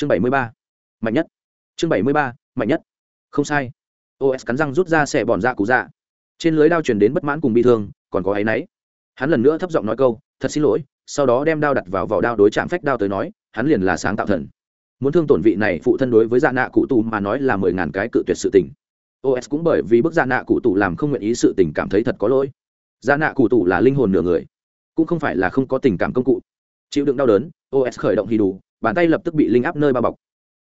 chương bảy mươi ba. Mạnh nhất. Chương bảy mươi ba, mạnh nhất. Không sai. Os cắn răng rút ra xẻ bòn dạ ra cụ dạ. Trên lưới đao truyền đến bất mãn cùng bị thương, còn có áy náy. Hắn lần nữa thấp giọng nói câu, thật xin lỗi. Sau đó đem đao đặt vào vỏ đao đối chạm phách đao tới nói, hắn liền là sáng tạo thần. Muốn thương tổn vị này phụ thân đối với dạ nạ cụ tù mà nói là mười ngàn cái cự tuyệt sự tình. Os cũng bởi vì bức dạ nạ cụ tù làm không nguyện ý sự tình cảm thấy thật có lỗi. Dạ nạ cụ tù là linh hồn nửa người, cũng không phải là không có tình cảm công cụ. Chịu đựng đau đớn os khởi động hì đủ bàn tay lập tức bị linh áp nơi bao bọc.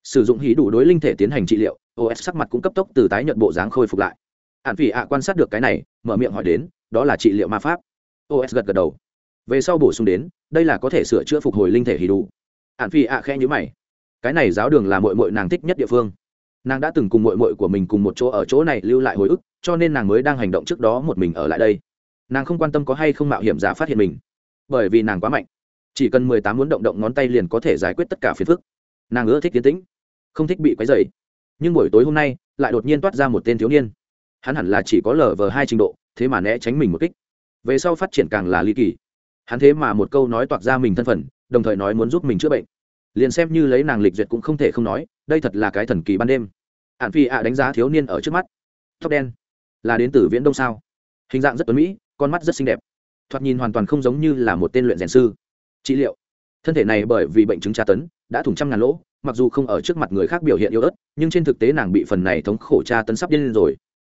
Sử dụng hí đủ đối linh thể tiến hành trị liệu os sắc mặt cũng cấp tốc từ tái nhận bộ dáng khôi phục lại. Hạn phỉ ạ quan sát được cái này, mở miệng hỏi đến, đó là trị liệu ma pháp. Os gật gật đầu. Về sau bổ sung đến, đây là có thể sửa chữa phục hồi linh thể hì đủ. Hạn phỉ ạ khe nhữ mày. Cái này giáo đường là mội mội nàng thích nhất địa phương. Nàng đã từng cùng mội mội của mình cùng một chỗ ở chỗ này lưu lại hồi ức, cho nên nàng mới đang hành động trước đó một mình ở lại đây. Nàng không quan tâm có hay không mạo hiểm giả phát hiện mình. Bởi vì nàng quá mạnh chỉ cần mười tám muốn động động ngón tay liền có thể giải quyết tất cả phiền phức. Nàng ưa thích tiến tĩnh, không thích bị quấy dày nhưng buổi tối hôm nay, lại đột nhiên toát ra một tên thiếu niên. Hắn hẳn là chỉ có lờ vờ hai trình độ, thế mà né tránh mình một kích. Về sau phát triển càng là ly kỳ. Hắn thế mà một câu nói toạc ra mình thân phận, đồng thời nói muốn giúp mình chữa bệnh. Liền xem như lấy nàng lịch duyệt cũng không thể không nói, đây thật là cái thần kỳ ban đêm. Ạn phi ạ đánh giá thiếu niên ở trước mắt. Tóc đen. Là đến từ viễn đông sao? Hình dạng rất tuấn mỹ, con mắt rất xinh đẹp. Thoạt nhìn hoàn toàn không giống như là một tên luyện rèn sư trị liệu. Thân thể này bởi vì bệnh chứng tra tấn, đã thủng trăm ngàn lỗ, mặc dù không ở trước mặt người khác biểu hiện yếu ớt, nhưng trên thực tế nàng bị phần này thống khổ tra tấn sắp điên lên rồi.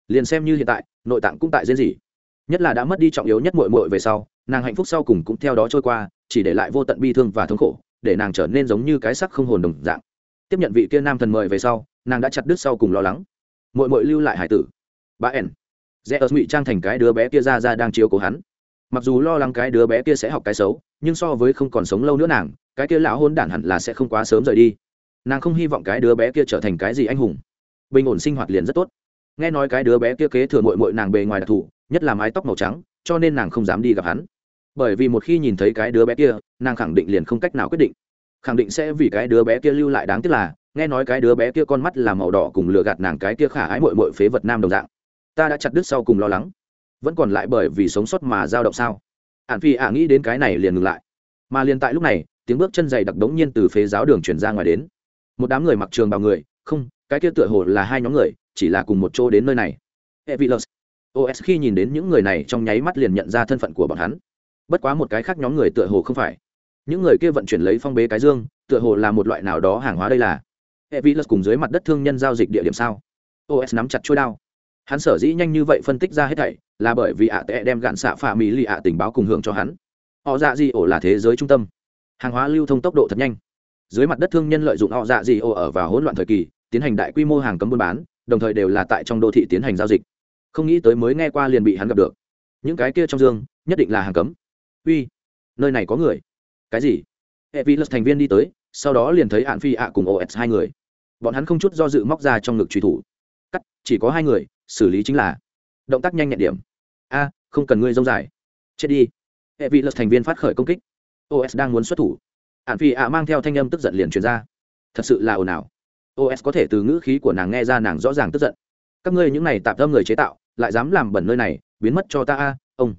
Liền xem như hiện tại, nội tạng cũng tại diễn gì nhất là đã mất đi trọng yếu nhất mội mội về sau, nàng hạnh phúc sau cùng cũng theo đó trôi qua, chỉ để lại vô tận bi thương và thống khổ, để nàng trở nên giống như cái sắc không hồn đồng dạng. Tiếp nhận vị kia nam thần mời về sau, nàng đã chặt đứt sau cùng lo lắng. Mội mội lưu lại hải tử. Bà ẻn. Rẽ ớt ngụy trang thành cái đứa bé kia ra ra đang chiếu cố hắn. Mặc dù lo lắng cái đứa bé kia sẽ học cái xấu nhưng so với không còn sống lâu nữa nàng, cái kia lão hôn đản hẳn là sẽ không quá sớm rời đi. Nàng không hy vọng cái đứa bé kia trở thành cái gì anh hùng. Bình ổn sinh hoạt liền rất tốt. Nghe nói cái đứa bé kia kế thừa mội mội nàng bề ngoài đặc thù, nhất là mái tóc màu trắng, cho nên nàng không dám đi gặp hắn. Bởi vì một khi nhìn thấy cái đứa bé kia, nàng khẳng định liền không cách nào quyết định. Khẳng định sẽ vì cái đứa bé kia lưu lại đáng tiếc là, nghe nói cái đứa bé kia con mắt là màu đỏ cùng lừa gạt nàng cái kia khả ái mội mội phế vật nam đồng dạng. Ta đã chặt đứt sau cùng lo lắng. Vẫn còn lại bởi vì sống sót mà dao động sao? Ạn phi ả nghĩ đến cái này liền ngừng lại. Mà liền tại lúc này, tiếng bước chân dày đặc đống nhiên từ phế giáo đường chuyển ra ngoài đến. Một đám người mặc trường bào người, không, cái kia tựa hồ là hai nhóm người, chỉ là cùng một chỗ đến nơi này. Evilus os khi nhìn đến những người này trong nháy mắt liền nhận ra thân phận của bọn hắn. Bất quá một cái khác nhóm người tựa hồ không phải. Những người kia vận chuyển lấy phong bế cái dương, tựa hồ là một loại nào đó hàng hóa đây là. Evilus cùng dưới mặt đất thương nhân giao dịch địa điểm sao? Os nắm chặt chuôi đao hắn sở dĩ nhanh như vậy phân tích ra hết thảy là bởi vì ạ tệ đem gạn xạ phà mỹ lì ạ tình báo cùng hưởng cho hắn. Họ dạ gì ổ là thế giới trung tâm. Hàng hóa lưu thông tốc độ thật nhanh. Dưới mặt đất thương nhân lợi dụng họ dạ gì ổ ở vào hỗn loạn thời kỳ, tiến hành đại quy mô hàng cấm buôn bán, đồng thời đều là tại trong đô thị tiến hành giao dịch. Không nghĩ tới mới nghe qua liền bị hắn gặp được. Những cái kia trong dương, nhất định là hàng cấm. Uy, nơi này có người. Cái gì? Hệ vi lật thành viên đi tới, sau đó liền thấy hạn phi ạ cùng os hai người. Bọn hắn không chút do dự móc ra trong ngực truy thủ. Cắt, chỉ có hai người xử lý chính là động tác nhanh nhẹn điểm. A, không cần ngươi rông dài. Chết đi. Hệ vị lật thành viên phát khởi công kích. Os đang muốn xuất thủ. Hạn phi ạ mang theo thanh âm tức giận liền truyền ra. Thật sự là ồn ào. Os có thể từ ngữ khí của nàng nghe ra nàng rõ ràng tức giận. Các ngươi những này tạm tâm người chế tạo, lại dám làm bẩn nơi này, biến mất cho ta a, ông.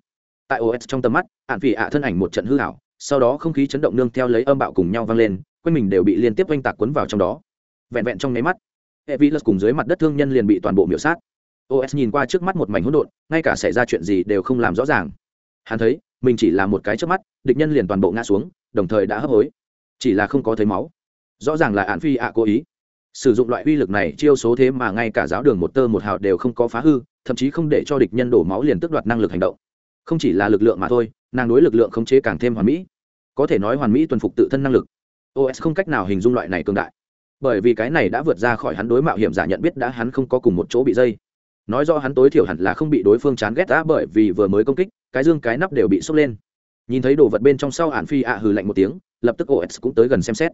Tại os trong tầm mắt hạn phi ạ thân ảnh một trận hư hảo sau đó không khí chấn động nương theo lấy âm bạo cùng nhau vang lên, quanh mình đều bị liên tiếp oanh tạc cuốn vào trong đó. Vẹn vẹn trong nháy mắt, hệ vi lật cùng dưới mặt đất thương nhân liền bị toàn bộ miểu sát os nhìn qua trước mắt một mảnh hỗn độn, ngay cả xảy ra chuyện gì đều không làm rõ ràng. Hắn thấy, mình chỉ là một cái trước mắt, địch nhân liền toàn bộ ngã xuống, đồng thời đã hấp hối. Chỉ là không có thấy máu. Rõ ràng là hạn phi ạ cố ý. Sử dụng loại uy lực này chiêu số thế mà ngay cả giáo đường một tơ một hào đều không có phá hư, thậm chí không để cho địch nhân đổ máu liền tước đoạt năng lực hành động. Không chỉ là lực lượng mà thôi, nàng đối lực lượng khống chế càng thêm hoàn mỹ. Có thể nói hoàn mỹ tuần phục tự thân năng lực. Os không cách nào hình dung loại này cường đại. Bởi vì cái này đã vượt ra khỏi hắn đối mạo hiểm giả nhận biết đã hắn không có cùng một chỗ bị dây nói rõ hắn tối thiểu hẳn là không bị đối phương chán ghét đã bởi vì vừa mới công kích, cái dương cái nắp đều bị sốc lên. Nhìn thấy đồ vật bên trong sau ạn phi ạ hừ lạnh một tiếng, lập tức os cũng tới gần xem xét.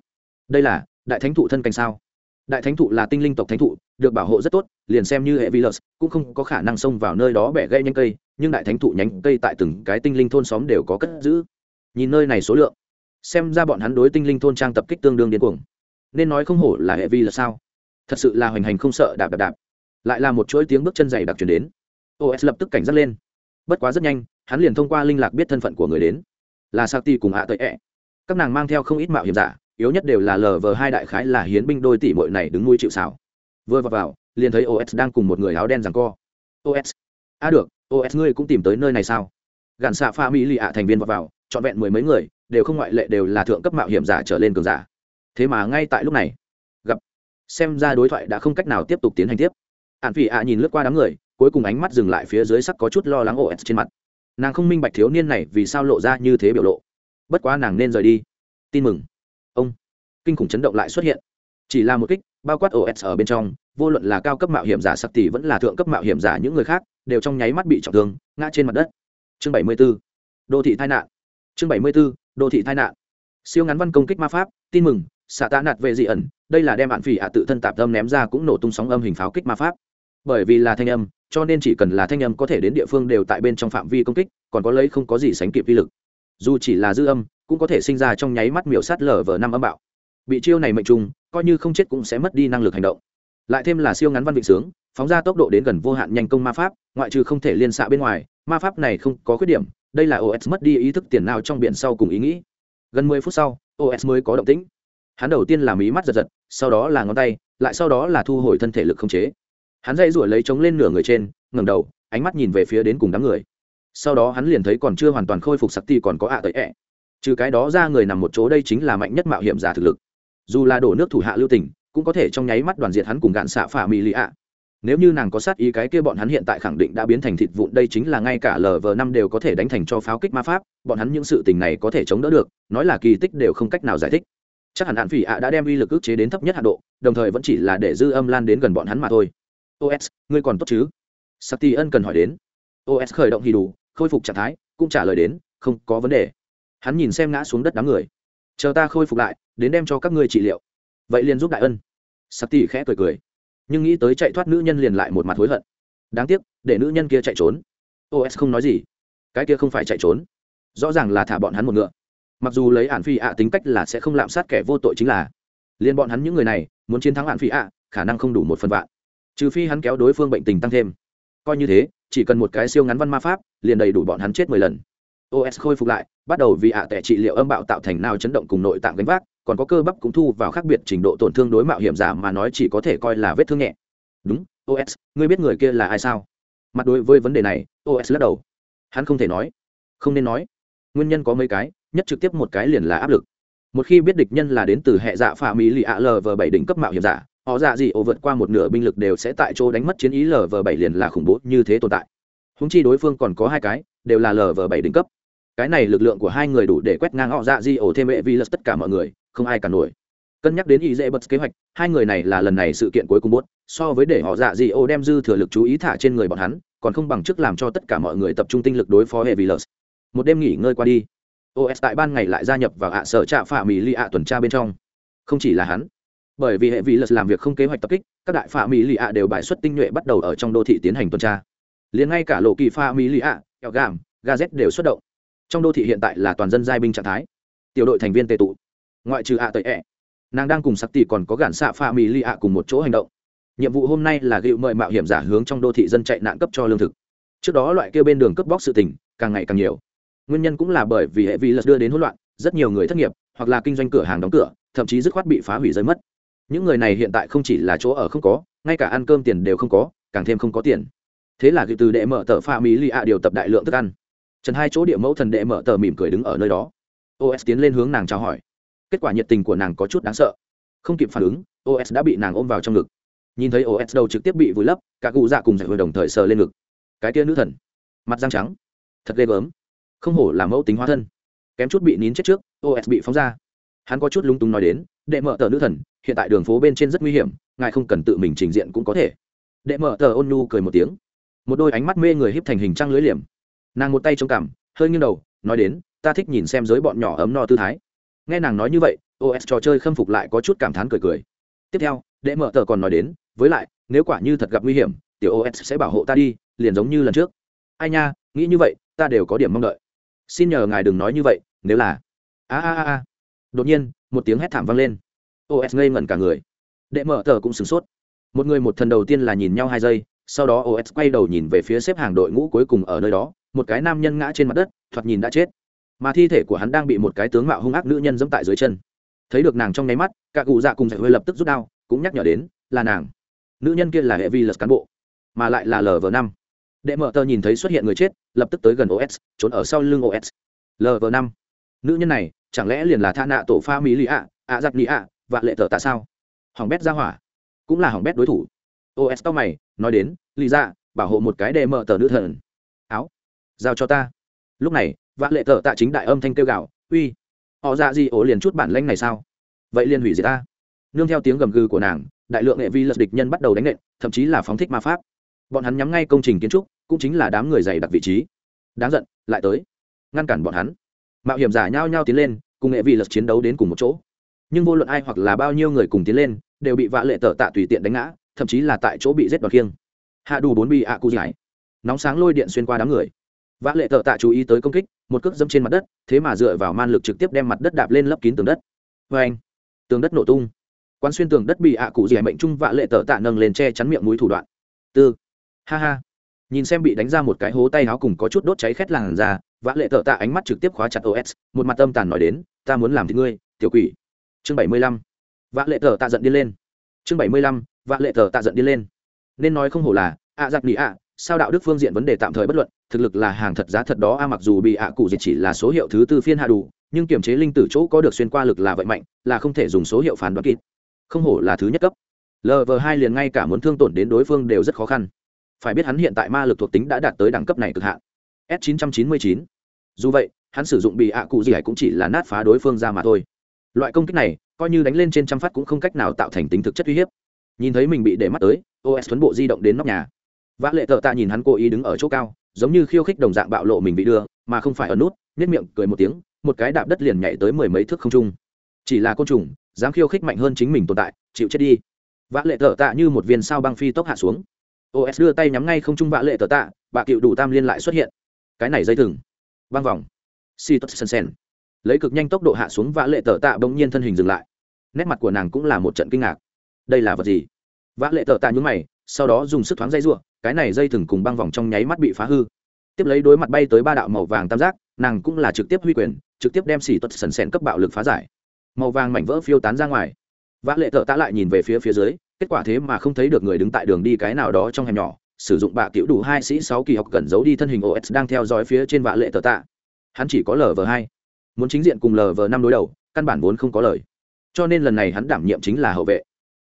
Đây là, đại thánh thụ thân canh sao? Đại thánh thụ là tinh linh tộc thánh thụ, được bảo hộ rất tốt, liền xem như hệ vilus cũng không có khả năng xông vào nơi đó bẻ gây nhanh cây, nhưng đại thánh thụ nhánh cây tại từng cái tinh linh thôn xóm đều có cất giữ. Nhìn nơi này số lượng, xem ra bọn hắn đối tinh linh thôn trang tập kích tương đương điên cuồng. Nên nói không hổ là hệ vi là sao? Thật sự là hoành hành không sợ, đạp đạp đạp lại là một chuỗi tiếng bước chân dày đặc chuyển đến. Os lập tức cảnh giác lên. Bất quá rất nhanh hắn liền thông qua linh lạc biết thân phận của người đến. Là sao ti cùng hạ tệ ẹ. Các nàng mang theo không ít mạo hiểm giả yếu nhất đều là lờ vờ hai đại khái là hiến binh đôi tỷ mội này đứng nuôi chịu xảo vừa vào, vào liền thấy os đang cùng một người áo đen rằng co. Os a à được os ngươi cũng tìm tới nơi này sao? Gàn xạ pha mỹ lì ạ thành viên vào, vào trọn vẹn mười mấy người đều không ngoại lệ đều là thượng cấp mạo hiểm giả trở lên cường giả. Thế mà ngay tại lúc này gặp xem ra đối thoại đã không cách nào tiếp tục tiến hành tiếp ạn phỉ ạ nhìn lướt qua đám người, cuối cùng ánh mắt dừng lại phía dưới sắc có chút lo lắng os trên mặt. Nàng không minh bạch thiếu niên này vì sao lộ ra như thế biểu lộ. Bất quá nàng nên rời đi. Tin mừng. Ông. Kinh khủng chấn động lại xuất hiện. Chỉ là một kích, bao quát os ở bên trong, vô luận là cao cấp mạo hiểm giả sắc tỷ vẫn là thượng cấp mạo hiểm giả những người khác, đều trong nháy mắt bị trọng thương, ngã trên mặt đất. Chương 74. đô thị tai nạn. Chương 74. đô thị tai nạn. Siêu ngắn văn công kích ma pháp, tin mừng, xạ tạ nạt về dị ẩn, đây là đem bạn phỉ ạ tự thân tạp âm ném ra cũng nổ tung sóng âm hình pháo kích ma pháp bởi vì là thanh âm, cho nên chỉ cần là thanh âm có thể đến địa phương đều tại bên trong phạm vi công kích, còn có lấy không có gì sánh kịp vi lực. Dù chỉ là dư âm, cũng có thể sinh ra trong nháy mắt miểu sát lở vở năm âm bạo. Bị chiêu này mệnh trùng coi như không chết cũng sẽ mất đi năng lực hành động. Lại thêm là siêu ngắn văn vịnh sướng, phóng ra tốc độ đến gần vô hạn nhanh công ma pháp, ngoại trừ không thể liên xạ bên ngoài, ma pháp này không có khuyết điểm, đây là os mất đi ý thức tiền nào trong biển sau cùng ý nghĩ. Gần mười phút sau os mới có động tĩnh. Hắn đầu tiên là mí mắt giật giật, sau đó là ngón tay, lại sau đó là thu hồi thân thể lực không chế hắn dây rủi lấy chống lên nửa người trên ngầm đầu, ánh mắt nhìn về phía đến cùng đám người. Sau đó hắn liền thấy còn chưa hoàn toàn khôi phục sắc ti còn có ạ tới ẹ. Trừ cái đó ra người nằm một chỗ đây chính là mạnh nhất mạo hiểm giả thực lực. Dù là đổ nước thủ hạ lưu tình, cũng có thể trong nháy mắt đoàn diệt hắn cùng gạn xạ phả mỹ lì ạ. Nếu như nàng có sát ý cái kia bọn hắn hiện tại khẳng định đã biến thành thịt vụn, đây chính là ngay cả lv năm đều có thể đánh thành cho pháo kích ma pháp, bọn hắn những sự tình này có thể chống đỡ được, nói là kỳ tích đều không cách nào giải thích. Chắc hẳn hạn phỉ ạ đã đem uy lực ức chế đến thấp nhất hạ độ, đồng thời vẫn chỉ là để dư âm lan đến gần bọn hắn mà thôi os ngươi còn tốt chứ? Sati ân cần hỏi đến. Os khởi động hì đủ, khôi phục trạng thái, cũng trả lời đến, không có vấn đề. Hắn nhìn xem ngã xuống đất đám người. Chờ ta khôi phục lại, đến đem cho các ngươi trị liệu. Vậy liền giúp đại ân. Sati khẽ cười cười. Nhưng nghĩ tới chạy thoát nữ nhân liền lại một mặt hối hận. Đáng tiếc, để nữ nhân kia chạy trốn. Os không nói gì. Cái kia không phải chạy trốn. Rõ ràng là thả bọn hắn một ngựa. Mặc dù lấy ạn phi ạ tính cách là sẽ không lạm sát kẻ vô tội chính là. Liên bọn hắn những người này, muốn chiến thắng ạn phi ạ, khả năng không đủ một phần vạn trừ phi hắn kéo đối phương bệnh tình tăng thêm. Coi như thế, chỉ cần một cái siêu ngắn văn ma pháp, liền đầy đủ bọn hắn chết mười lần. Os khôi phục lại, bắt đầu vì ạ à tệ trị liệu âm bạo tạo thành nào chấn động cùng nội tạng gánh vác, còn có cơ bắp cũng thu vào khác biệt trình độ tổn thương đối mạo hiểm giả mà nói chỉ có thể coi là vết thương nhẹ. Đúng os ngươi biết người kia là ai sao? Mặt đối với vấn đề này os lắc đầu. Hắn không thể nói. Không nên nói. Nguyên nhân có mấy cái, nhất trực tiếp một cái liền là áp lực. Một khi biết địch nhân là đến từ hệ dạ phạm mỹ lì ạ lv bảy đỉnh cấp mạo hiểm giả họ dạ gì ổ vượt qua một nửa binh lực đều sẽ tại chỗ đánh mất chiến ý lv bảy liền là khủng bố như thế tồn tại. Húng chi đối phương còn có hai cái, đều là lv bảy đỉnh cấp. Cái này lực lượng của hai người đủ để quét ngang họ dạ di ổ thêm vệ vi lật tất cả mọi người, không ai cả nổi. Cân nhắc đến ý dễ bật kế hoạch, hai người này là lần này sự kiện cuối cùng bốt so với để họ dạ di ổ đem dư thừa lực chú ý thả trên người bọn hắn, còn không bằng chức làm cho tất cả mọi người tập trung tinh lực đối phó hệ vi lật. Một đêm nghỉ ngơi qua đi. Os tại ban ngày lại gia nhập vào hạ sở trạ phạm mỹ lì ạ tuần tra bên trong. Không chỉ là hắn bởi vì hệ vi lật làm việc không kế hoạch tập kích, các đại phạm mỹ lì ạ đều bài xuất tinh nhuệ bắt đầu ở trong đô thị tiến hành tuần tra. Liền ngay cả lộ kỳ phạ mỹ lì ạ kẹo gàm, gazet đều xuất động. Trong đô thị hiện tại là toàn dân giai binh trạng thái. Tiểu đội thành viên tệ tụ. Ngoại trừ ạ tẩy ẹ, nàng đang cùng sắc tỷ còn có gản xạ phạ mỹ lì ạ cùng một chỗ hành động. Nhiệm vụ hôm nay là gịu mời mạo hiểm giả hướng trong đô thị dân chạy nạn cấp cho lương thực. Trước đó loại kêu bên đường cướp bóc sự tình, càng ngày càng nhiều. Nguyên nhân cũng là bởi vì hệ vi lật đưa đến hỗn loạn, rất nhiều người thất nghiệp, hoặc là kinh doanh cửa hàng đóng cửa, thậm chí dứt khoát bị phá hủy rơi mất những người này hiện tại không chỉ là chỗ ở không có, ngay cả ăn cơm tiền đều không có, càng thêm không có tiền. Thế là từ đệ mở tờ pha mỹ lì ạ điều tập đại lượng thức ăn. Trần hai chỗ địa mẫu thần đệ mở tờ mỉm cười đứng ở nơi đó. Os tiến lên hướng nàng chào hỏi. Kết quả nhiệt tình của nàng có chút đáng sợ. Không kịp phản ứng os đã bị nàng ôm vào trong ngực. Nhìn thấy os đầu trực tiếp bị vùi lấp, cả cụ dạ cùng dạ giải vừa đồng thời sờ lên ngực. Cái tia nữ thần, mặt răng trắng, thật ghê gớm. Không hổ là mẫu tính hóa thân. Kém chút bị nín chết trước os bị phóng ra hắn có chút lung tung nói đến, đệ mở tờ nữ thần, hiện tại đường phố bên trên rất nguy hiểm, ngài không cần tự mình trình diện cũng có thể. Đệ mở tờ ôn nhu cười một tiếng. Một đôi ánh mắt mê người híp thành hình trăng lưới liềm. Nàng một tay chống cằm, hơi nghiêng đầu, nói đến, ta thích nhìn xem giới bọn nhỏ ấm no tư thái. Nghe nàng nói như vậy os trò chơi khâm phục lại có chút cảm thán cười cười. Tiếp theo, đệ mở tờ còn nói đến, với lại, nếu quả như thật gặp nguy hiểm, tiểu os sẽ bảo hộ ta đi, liền giống như lần trước. Ai nha, nghĩ như vậy, ta đều có điểm mong đợi. Xin nhờ ngài đừng nói như vậy, nếu là. A a a a đột nhiên, một tiếng hét thảm vang lên. Os ngây ngẩn cả người. Đệ mở tờ cũng sửng sốt. Một người một thần đầu tiên là nhìn nhau hai giây, sau đó os quay đầu nhìn về phía xếp hàng đội ngũ cuối cùng ở nơi đó, một cái nam nhân ngã trên mặt đất, thoạt nhìn đã chết. Mà thi thể của hắn đang bị một cái tướng mạo hung ác nữ nhân dẫm tại dưới chân. Thấy được nàng trong nháy mắt, cả cụ dạ cùng dạ giải huệ lập tức rút đao, cũng nhắc nhở đến, là nàng. Nữ nhân kia là hệ vi lật cán bộ, mà lại là lv năm. Đệ mở tờ nhìn thấy xuất hiện người chết, lập tức tới gần os trốn ở sau lưng os lv năm. Nữ nhân này chẳng lẽ liền là tha nạ tổ pha mỹ lì ạ ạ giặc nị ạ và lệ tờ tại sao? Hỏng bét ra hỏa. Cũng là hỏng bét đối thủ. Os tao mày nói đến lì ra bảo hộ một cái đề mở tờ nữ thần. Áo. Giao cho ta. Lúc này vạn lệ tờ tạ chính đại âm thanh kêu gào, uy họ ra gì ổ liền chút bản lanh này sao? Vậy liền hủy diệt ta. Nương theo tiếng gầm gừ của nàng đại lượng nghệ vi lật địch nhân bắt đầu đánh nện thậm chí là phóng thích ma pháp. Bọn hắn nhắm ngay công trình kiến trúc cũng chính là đám người dày đặc vị trí. Đáng giận lại tới. Ngăn cản bọn hắn mạo hiểm giả nhao nhao tiến lên, cùng nghệ vị lật chiến đấu đến cùng một chỗ. Nhưng vô luận ai hoặc là bao nhiêu người cùng tiến lên, đều bị vạ lệ tờ tạ tùy tiện đánh ngã, thậm chí là tại chỗ bị giết đoạt kiêng hạ đủ bốn bị ạ cụ giải. Nóng sáng lôi điện xuyên qua đám người. Vã lệ tờ tạ chú ý tới công kích, một cước dẫm trên mặt đất, thế mà dựa vào man lực trực tiếp đem mặt đất đạp lên lấp kín tường đất. Vê anh, tường đất nổ tung. Quán xuyên tường đất bị ạ cụ dẻ mệnh trung vạ lệ tờ tạ nâng lên che chắn miệng mũi thủ đoạn. Tư. Ha ha. Nhìn xem bị đánh ra một cái hố tay áo cùng có chút đốt cháy khét làn ra vã lệ thợ tạ ánh mắt trực tiếp khóa chặt os một mặt tâm tàn nói đến, ta muốn làm thì ngươi, tiểu quỷ. Chương bảy mươi lăm. Vã lệ thợ tạ giận đi lên. Chương bảy mươi lăm, vã lệ thợ tạ giận đi lên. Nên nói không hổ là, ạ giặc nỉ ạ, sao đạo đức phương diện vấn đề tạm thời bất luận, thực lực là hàng thật giá thật đó a, mặc dù bị ạ cụ diệt chỉ là số hiệu thứ tư phiên hạ đủ, nhưng kiểm chế linh tử chỗ có được xuyên qua lực là vậy mạnh, là không thể dùng số hiệu phán đoán kịp. Không hổ là thứ nhất cấp. Lv hai liền ngay cả muốn thương tổn đến đối phương đều rất khó khăn. Phải biết hắn hiện tại ma lực thuộc tính đã đạt tới đẳng cấp này cực hạn. S 999 dù vậy, hắn sử dụng bị ạ cụ gì cũng chỉ là nát phá đối phương ra mà thôi. Loại công kích này, coi như đánh lên trên trăm phát cũng không cách nào tạo thành tính thực chất uy hiếp. Nhìn thấy mình bị để mắt tới os tuấn bộ di động đến nóc nhà. Vã lệ thợ tạ nhìn hắn cố ý đứng ở chỗ cao, giống như khiêu khích đồng dạng bạo lộ mình bị đưa, mà không phải ở nút nếp miệng cười một tiếng, một cái đạp đất liền nhảy tới mười mấy thước không trung. Chỉ là côn trùng, dám khiêu khích mạnh hơn chính mình tồn tại, chịu chết đi. Vã lệ thợ tạ như một viên sao băng phi tốc hạ xuống. Os đưa tay nhắm ngay không trung vã lệ thợ tạ, bà cựu đủ tam liên lại xuất hiện. Cái này dây thừng băng vòng si tốt sân sen lấy cực nhanh tốc độ hạ xuống vã lệ tờ tạ bỗng nhiên thân hình dừng lại. Nét mặt của nàng cũng là một trận kinh ngạc. Đây là vật gì? Vã lệ tờ tạ nhúng mày, sau đó dùng sức thoáng dây ruộng cái này dây thừng cùng băng vòng trong nháy mắt bị phá hư. Tiếp lấy đối mặt bay tới ba đạo màu vàng tam giác, nàng cũng là trực tiếp huy quyền, trực tiếp đem xỉ tuật sần sèn cấp bạo lực phá giải. Màu vàng mảnh vỡ phiêu tán ra ngoài. Vã lệ thợ tạ lại nhìn về phía phía dưới, kết quả thế mà không thấy được người đứng tại đường đi cái nào đó trong hẻm nhỏ sử dụng bạ cựu đủ hai sĩ sáu kỳ học cẩn giấu đi thân hình os đang theo dõi phía trên vạ lệ tờ tạ. Hắn chỉ có lv hai. Muốn chính diện cùng lv năm đối đầu, căn bản vốn không có lời. Cho nên lần này hắn đảm nhiệm chính là hậu vệ.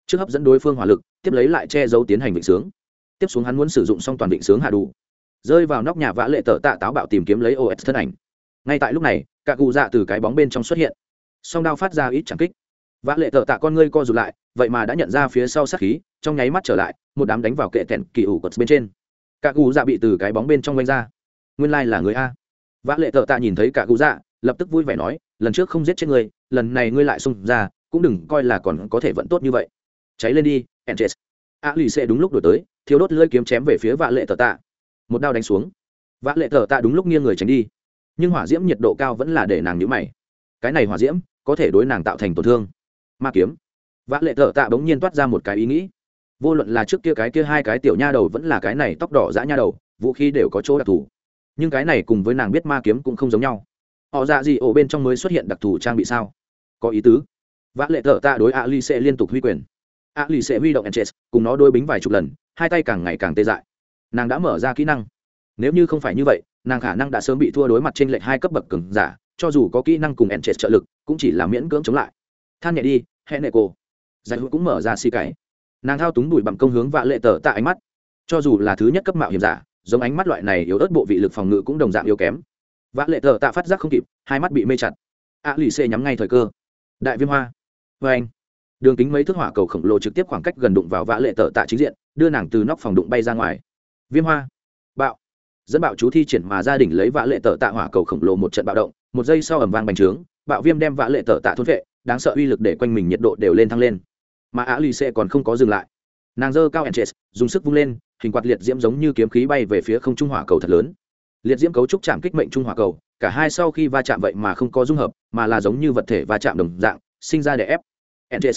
Trước hấp dẫn đối phương hỏa lực, tiếp lấy lại che giấu tiến hành vịnh sướng. Tiếp xuống hắn muốn sử dụng xong toàn định sướng hạ đủ. Rơi vào nóc nhà vã lệ tờ tạ táo bạo tìm kiếm lấy os thân ảnh. Ngay tại lúc này cả cụ dạ từ cái bóng bên trong xuất hiện. Song đao phát ra ít chẳng kích vã lệ tờ tạ con ngươi co rụt lại, vậy mà đã nhận ra phía sau sát khí, trong nháy mắt trở lại, một đám đánh vào kệ tẹn kỳ ủ quật bên trên. Cả cụ dạ bị từ cái bóng bên trong quanh ra. Nguyên lai、like、là người a. Vã lệ tờ tạ nhìn thấy cả cụ dạ lập tức vui vẻ nói, lần trước không giết chết người lần này ngươi lại xông ra, cũng đừng coi là còn có thể vẫn tốt như vậy. Cháy lên đi, enches. A lì sẽ đúng lúc đổi tới thiếu đốt lưỡi kiếm chém về phía vã lệ tờ tạ. Một đao đánh xuống. Vã lệ tờ tạ đúng lúc nghiêng người tránh đi. Nhưng hỏa diễm nhiệt độ cao vẫn là để nàng nhữ mày. Cái này hỏa diễm có thể đối nàng tạo thành tổn thương ma kiếm. Vạ lệ thợ tạ bỗng nhiên toát ra một cái ý nghĩ. Vô luận là trước kia cái kia hai cái tiểu nha đầu vẫn là cái này tóc đỏ dã nha đầu, vũ khí đều có chỗ đặc thù. Nhưng cái này cùng với nàng biết ma kiếm cũng không giống nhau. Họ dạ gì ổ bên trong mới xuất hiện đặc thù trang bị sao? Có ý tứ. Vã lệ thợ tạ đối a ly sẽ liên tục huy quyền. A lì sẽ huy động enches, cùng nó đôi bính vài chục lần, hai tay càng ngày càng tê dại. Nàng đã mở ra kỹ năng. Nếu như không phải như vậy, nàng khả năng đã sớm bị thua đối mặt trên lệnh hai cấp bậc cứng giả, cho dù có kỹ năng cùng enches trợ lực, cũng chỉ là miễn cưỡng chống lại than nhẹ đi hẹn nệ cô giải hữu cũng mở ra xi cái. Nàng thao túng đùi bằng công hướng vạ lệ tờ tạ ánh mắt. Cho dù là thứ nhất cấp mạo hiểm giả, giống ánh mắt loại này yếu ớt bộ vị lực phòng ngự cũng đồng dạng yếu kém. Vạ lệ tờ tạ phát giác không kịp, hai mắt bị mê chặt. A lì xê nhắm ngay thời cơ. Đại viêm hoa. Vê anh. Đường kính mấy thước hỏa cầu khổng lồ trực tiếp khoảng cách gần đụng vào vạ lệ tờ tạ chính diện, đưa nàng từ nóc phòng đụng bay ra ngoài. Viêm hoa. Bạo. Dẫn bạo chú thi triển mà gia đình lấy vạ lệ tờ tạ hỏa cầu khổng lồ một trận bạo động, một giây sau ẩm vang bành trướng, bạo viêm đem vạ lệ tờ tạ thôn vệ đáng sợ uy lực để quanh mình nhiệt độ đều lên thăng lên. Mà á lì xê còn không có dừng lại. Nàng dơ cao enches, dùng sức vung lên, hình quạt liệt diễm giống như kiếm khí bay về phía không trung hỏa cầu thật lớn. Liệt diễm cấu trúc chạm kích mệnh trung hỏa cầu, cả hai sau khi va chạm vậy mà không có dung hợp, mà là giống như vật thể va chạm đồng dạng, sinh ra để ép. Enches,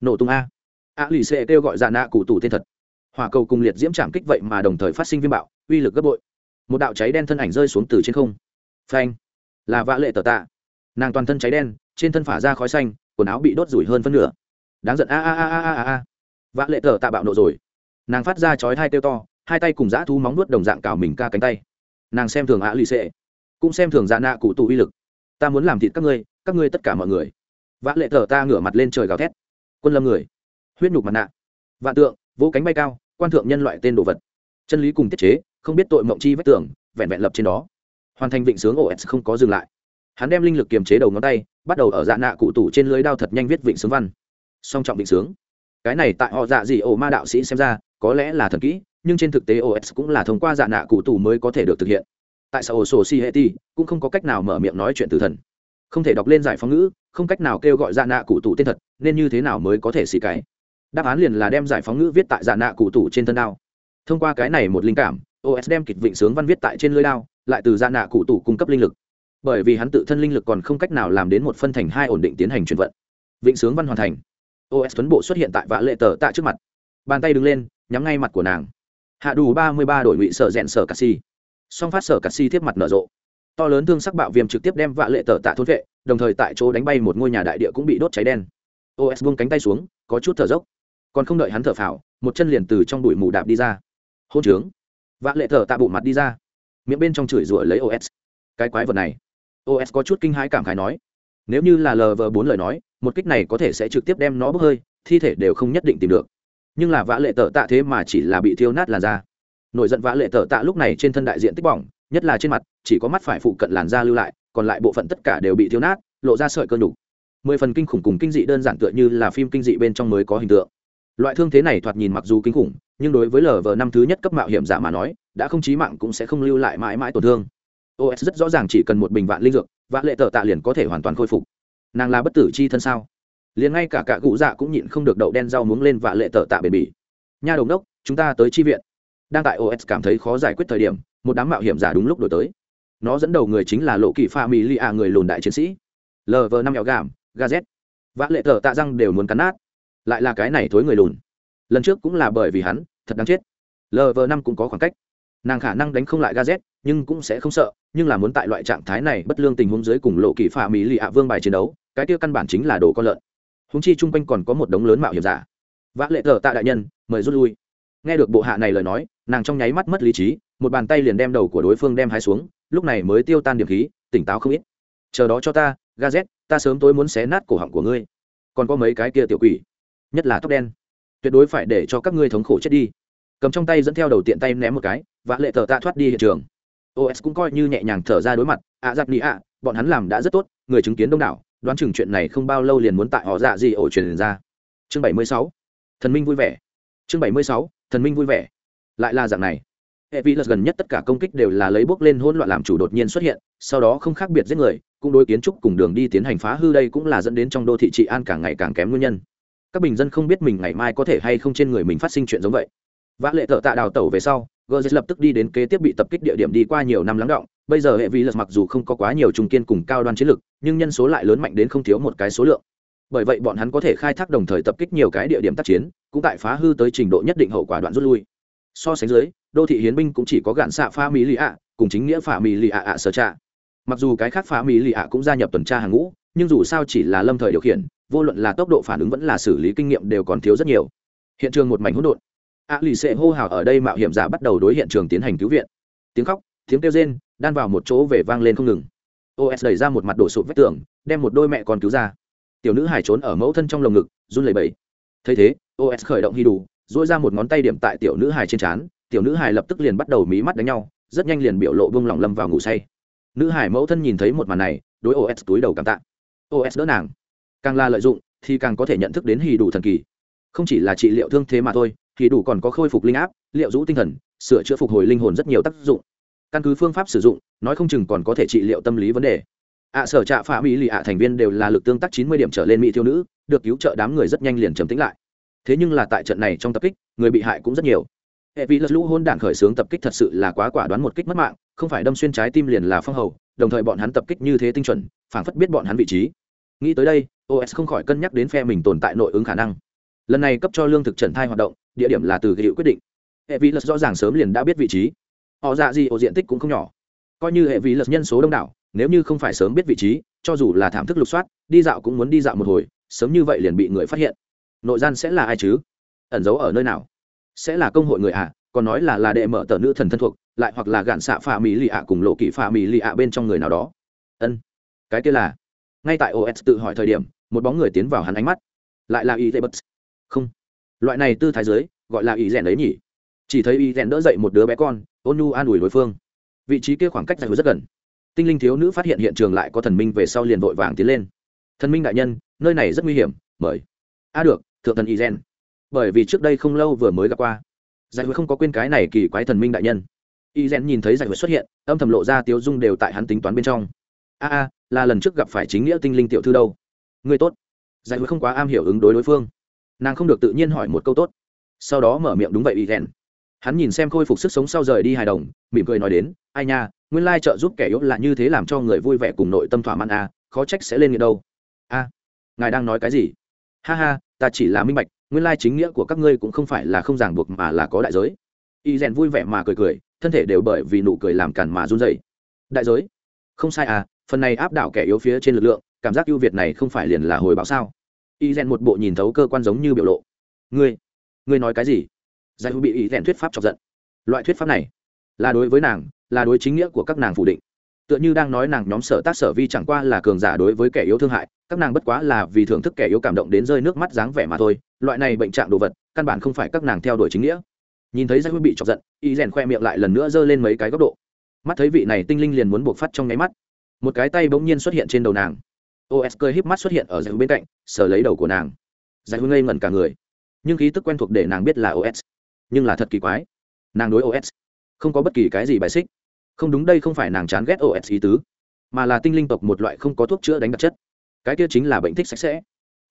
nổ tung a. Á lì xệ kêu gọi dạ nạ cụ tủ tên thật. Hỏa cầu cùng liệt diễm chạm kích vậy mà đồng thời phát sinh viêm bạo, uy lực gấp bội. Một đạo cháy đen thân ảnh rơi xuống từ trên không. Phanh. Là vã lệ tờ tạ. Nàng toàn thân cháy đen trên thân phả ra khói xanh, quần áo bị đốt rủi hơn phân nửa. Đáng giận, a a a a a a vã lệ tờ tạ bạo nộ rồi. Nàng phát ra chói hai kêu to, hai tay cùng dã thu móng nuốt đồng dạng cào mình ca cánh tay. Nàng xem thường ạ lì xệ cũng xem thường dạ nạ cụ tù uy lực. Ta muốn làm thịt các ngươi các ngươi tất cả mọi người. Vã lệ thở ta ngửa mặt lên trời gào thét. Quân lâm người, huyết nhục mặt nạ. Vạn tượng, vỗ cánh bay cao, quan thượng nhân loại tên đồ vật. Chân lý cùng tiết chế, không biết tội mộng chi vách tường, vẹn vẹn lập trên đó. Hoàn thành vịnh sướng os không có dừng lại. Hắn đem linh lực kiềm chế đầu ngón tay bắt đầu ở dạ nạ cụ tủ trên lưới đao thật nhanh viết vịnh sướng văn. Song trọng vịnh sướng. Cái này tại họ dạ gì ổ ma đạo sĩ xem ra, có lẽ là thần kỹ, nhưng trên thực tế os cũng là thông qua dạ nạ cụ tủ mới có thể được thực hiện. Tại sao sổ si hệ ti cũng không có cách nào mở miệng nói chuyện từ thần. Không thể đọc lên giải phóng ngữ, không cách nào kêu gọi dạ nạ cụ tủ tên thật, nên như thế nào mới có thể xì cái đáp án liền là đem giải phóng ngữ viết tại dạ nạ cụ tủ trên thân đao. Thông qua cái này một linh cảm os đem kịch vịnh sướng văn viết tại trên lưới đao, lại từ dạ nạ cụ tủ cung cấp linh lực bởi vì hắn tự thân linh lực còn không cách nào làm đến một phân thành hai ổn định tiến hành chuyển vận. Vịnh sướng văn hoàn thành. Os tuấn bộ xuất hiện tại vã lệ tờ tạ trước mặt. Bàn tay đứng lên, nhắm ngay mặt của nàng. Hạ đủ ba mươi ba đổi ngụy sở rẽn sở cà si. Song phát sở cà si tiếp mặt nở rộ. To lớn thương sắc bạo viêm trực tiếp đem vạ lệ tờ tạ thôn vệ, đồng thời tại chỗ đánh bay một ngôi nhà đại địa cũng bị đốt cháy đen. Os buông cánh tay xuống, có chút thở dốc. Còn không đợi hắn thở phào, một chân liền từ trong bụi mù đạp đi ra. Hôn trướng. Vạ lệ thở tạ bụng mặt đi ra. Miệng bên trong chửi rủa lấy os cái quái vật này os có chút kinh hãi cảm khái nói, nếu như là lv bốn lời nói, một kích này có thể sẽ trực tiếp đem nó bốc hơi, thi thể đều không nhất định tìm được. Nhưng là vã lệ tờ tạ thế mà chỉ là bị thiêu nát làn da. Nổi giận vã lệ tờ tạ lúc này trên thân đại diện tích bỏng, nhất là trên mặt, chỉ có mắt phải phụ cận làn da lưu lại, còn lại bộ phận tất cả đều bị thiêu nát, lộ ra sợi cơ nhục. Mười phần kinh khủng cùng kinh dị đơn giản tựa như là phim kinh dị bên trong mới có hình tượng. Loại thương thế này thoạt nhìn mặc dù kinh khủng, nhưng đối với lờ vờ năm thứ nhất cấp mạo hiểm giả mà nói, đã không chí mạng cũng sẽ không lưu lại mãi mãi tổn thương os rất rõ ràng chỉ cần một bình vạn linh dược vạn lệ tờ tạ liền có thể hoàn toàn khôi phục. Nàng là bất tử chi thân sao? Liền ngay cả cả cụ dạ cũng nhịn không được đậu đen rau muống lên vạn lệ tờ tạ bền bỉ. Nha đồng đốc, chúng ta tới chi viện. Đang tại os cảm thấy khó giải quyết thời điểm, một đám mạo hiểm giả đúng lúc đổi tới. Nó dẫn đầu người chính là lộ kỳ pha mỹ li a, người lùn đại chiến sĩ. Lv năm eo gàm gaz vã lệ tờ tạ răng đều muốn cắn nát. Lại là cái này thối người lùn. Lần trước cũng là bởi vì hắn, thật đáng chết. Lv năm cũng có khoảng cách. Nàng khả năng đánh không lại gaz nhưng cũng sẽ không sợ, nhưng là muốn tại loại trạng thái này bất lương tình huống dưới cùng lộ kỳ pha mỹ lì ạ vương bài chiến đấu, cái tiêu căn bản chính là đồ con lợn. Húng chi chung quanh còn có một đống lớn mạo hiểm giả. Vã lệ thờ tạ đại nhân, mời rút lui. Nghe được bộ hạ này lời nói, nàng trong nháy mắt mất lý trí, một bàn tay liền đem đầu của đối phương đem hái xuống, lúc này mới tiêu tan điểm khí, tỉnh táo không ít. Chờ đó cho ta gazet ta sớm tối muốn xé nát cổ họng của ngươi. Còn có mấy cái kia tiểu quỷ, nhất là tóc đen. Tuyệt đối phải để cho các ngươi thống khổ chết đi. Cầm trong tay dẫn theo đầu tiện tay ném một cái, vã lệ thờ tạ thoát đi hiện trường os cũng coi như nhẹ nhàng thở ra đối mặt ạ giặc nị ạ bọn hắn làm đã rất tốt, người chứng kiến đông đảo, đoán chừng chuyện này không bao lâu liền muốn tại họ dạ gì ổ truyền ra. Chương bảy mươi sáu, thần minh vui vẻ. Chương bảy mươi sáu, thần minh vui vẻ. Lại là dạng này. Hệ vi lật gần nhất tất cả công kích đều là lấy bước lên hỗn loạn làm chủ đột nhiên xuất hiện, sau đó không khác biệt giết người, cũng đối kiến trúc cùng đường đi tiến hành phá hư đây cũng là dẫn đến trong đô thị trị an càng ngày càng kém nguyên nhân. Các bình dân không biết mình ngày mai có thể hay không trên người mình phát sinh chuyện giống vậy. Vã lệ thợ tạ đào tẩu về sau gờ lập tức đi đến kế tiếp bị tập kích địa điểm đi qua nhiều năm lắng động. Bây giờ hệ vi lật mặc dù không có quá nhiều trung kiên cùng cao đoan chiến lực, nhưng nhân số lại lớn mạnh đến không thiếu một cái số lượng. Bởi vậy bọn hắn có thể khai thác đồng thời tập kích nhiều cái địa điểm tác chiến, cũng tại phá hư tới trình độ nhất định hậu quả đoạn rút lui. So sánh dưới, đô thị hiến binh cũng chỉ có gạn xạ pha mỹ lì ạ, cùng chính nghĩa phá mỹ lì ạ ạ sở trạ. Mặc dù cái khác phá mỹ lì ạ cũng gia nhập tuần tra hàng ngũ, nhưng dù sao chỉ là lâm thời điều khiển, vô luận là tốc độ phản ứng vẫn là xử lý kinh nghiệm đều còn thiếu rất nhiều. Hiện trường một mảnh hỗn độn. A lì xệ hô hào ở đây mạo hiểm giả bắt đầu đối hiện trường tiến hành cứu viện. Tiếng khóc, tiếng kêu rên, đan vào một chỗ về vang lên không ngừng. Os đẩy ra một mặt đổ sụp vách tường, đem một đôi mẹ con cứu ra. Tiểu nữ hải trốn ở mẫu thân trong lồng ngực, run lẩy bẩy. Thấy thế os khởi động hy đủ dỗi ra một ngón tay điểm tại tiểu nữ hải trên trán. Tiểu nữ hải lập tức liền bắt đầu mí mắt đánh nhau, rất nhanh liền biểu lộ bông lỏng lâm vào ngủ say. Nữ hải mẫu thân nhìn thấy một màn này, đối os túi đầu cảm tạ. Os đỡ nàng. Càng là lợi dụng, thì càng có thể nhận thức đến hì đủ thần kỳ. Không chỉ là trị liệu thương thế mà thôi thì đủ còn có khôi phục linh áp, liệu rũ tinh thần, sửa chữa phục hồi linh hồn rất nhiều tác dụng. Căn cứ phương pháp sử dụng, nói không chừng còn có thể trị liệu tâm lý vấn đề. Ạ sở trạ phá mỹ lì ạ thành viên đều là lực tương tác chín mươi điểm trở lên mỹ thiếu nữ, được cứu trợ đám người rất nhanh liền trầm tĩnh lại. Thế nhưng là tại trận này trong tập kích, người bị hại cũng rất nhiều. Hệ vị lật lũ hôn đảng khởi xướng tập kích thật sự là quá quả đoán một kích mất mạng, không phải đâm xuyên trái tim liền là phong hầu, đồng thời bọn hắn tập kích như thế tinh chuẩn, phảng phất biết bọn hắn vị trí. Nghĩ tới đây os không khỏi cân nhắc đến phe mình tồn tại nội ứng khả năng. Lần này cấp cho lương thực trần thai hoạt động địa điểm là từ hiệu quyết định. Hệ vi lật rõ ràng sớm liền đã biết vị trí. Họ dạ gì ổ diện tích cũng không nhỏ. Coi như hệ vi lật nhân số đông đảo nếu như không phải sớm biết vị trí cho dù là thảm thức lục soát đi dạo cũng muốn đi dạo một hồi sớm như vậy liền bị người phát hiện. Nội gian sẽ là ai chứ? Ẩn giấu ở nơi nào? Sẽ là công hội người ạ à, còn nói là là đệ mở tờ nữ thần thân thuộc lại hoặc là gạn xạ pha mỹ lì ạ cùng lộ kỵ pha mỹ lì ạ bên trong người nào đó. Ân cái kia là. Ngay tại os tự hỏi thời điểm một bóng người tiến vào hắn ánh mắt. Lại là y tê bất không loại này tư thái dưới, gọi là y rèn đấy nhỉ. Chỉ thấy y rèn đỡ dậy một đứa bé con, ôn nhu an ủi đối phương. Vị trí kia khoảng cách dài rất gần. Tinh linh thiếu nữ phát hiện hiện trường lại có thần minh về sau liền vội vàng tiến lên. Thần minh đại nhân, nơi này rất nguy hiểm, mời. A được, thượng thần y rèn. Bởi vì trước đây không lâu vừa mới gặp qua. Giải hứa không có quên cái này kỳ quái thần minh đại nhân. Y rèn nhìn thấy giải hứa xuất hiện, âm thầm lộ ra tiếu dung đều tại hắn tính toán bên trong. A a là lần trước gặp phải chính nghĩa tinh linh tiểu thư đâu. Người tốt. Giải hứa không quá am hiểu ứng đối đối phương nàng không được tự nhiên hỏi một câu tốt. Sau đó mở miệng đúng vậy y ghen hắn nhìn xem khôi phục sức sống sau rời đi hài đồng mỉm cười nói đến ai nha nguyên lai trợ giúp kẻ yếu là như thế làm cho người vui vẻ cùng nội tâm thỏa mãn à, khó trách sẽ lên nghĩa đâu. A ngài đang nói cái gì? Ha ha ta chỉ là minh bạch nguyên lai chính nghĩa của các ngươi cũng không phải là không ràng buộc mà là có đại giới. Y rèn vui vẻ mà cười cười thân thể đều bởi vì nụ cười làm cản mà run dậy đại giới? Không sai à phần này áp đảo kẻ yếu phía trên lực lượng cảm giác ưu việt này không phải liền là hồi báo sao? Y rèn một bộ nhìn thấu cơ quan giống như biểu lộ. Ngươi ngươi nói cái gì? Giải hữu bị y rèn thuyết pháp chọc giận. Loại thuyết pháp này là đối với nàng, là đối chính nghĩa của các nàng phủ định. Tựa như đang nói nàng nhóm sở tác sở vi chẳng qua là cường giả đối với kẻ yếu thương hại, các nàng bất quá là vì thưởng thức kẻ yếu cảm động đến rơi nước mắt dáng vẻ mà thôi, loại này bệnh trạng đồ vật, căn bản không phải các nàng theo đuổi chính nghĩa. Nhìn thấy giai bị chọc giận, y rèn khoe miệng lại lần nữa giơ lên mấy cái góc độ. Mắt thấy vị này tinh linh liền muốn buộc phát trong nháy mắt. Một cái tay bỗng nhiên xuất hiện trên đầu nàng os cười híp mắt xuất hiện ở giải bên cạnh, sờ lấy đầu của nàng. Giải giai ngây ngẩn cả người. Nhưng khí tức quen thuộc để nàng biết là os nhưng là thật kỳ quái. Nàng đối os không có bất kỳ cái gì bài xích. Không đúng đây không phải nàng chán ghét os ý tứ, mà là tinh linh tộc một loại không có thuốc chữa đánh đặc chất. Cái kia chính là bệnh thích sạch sẽ.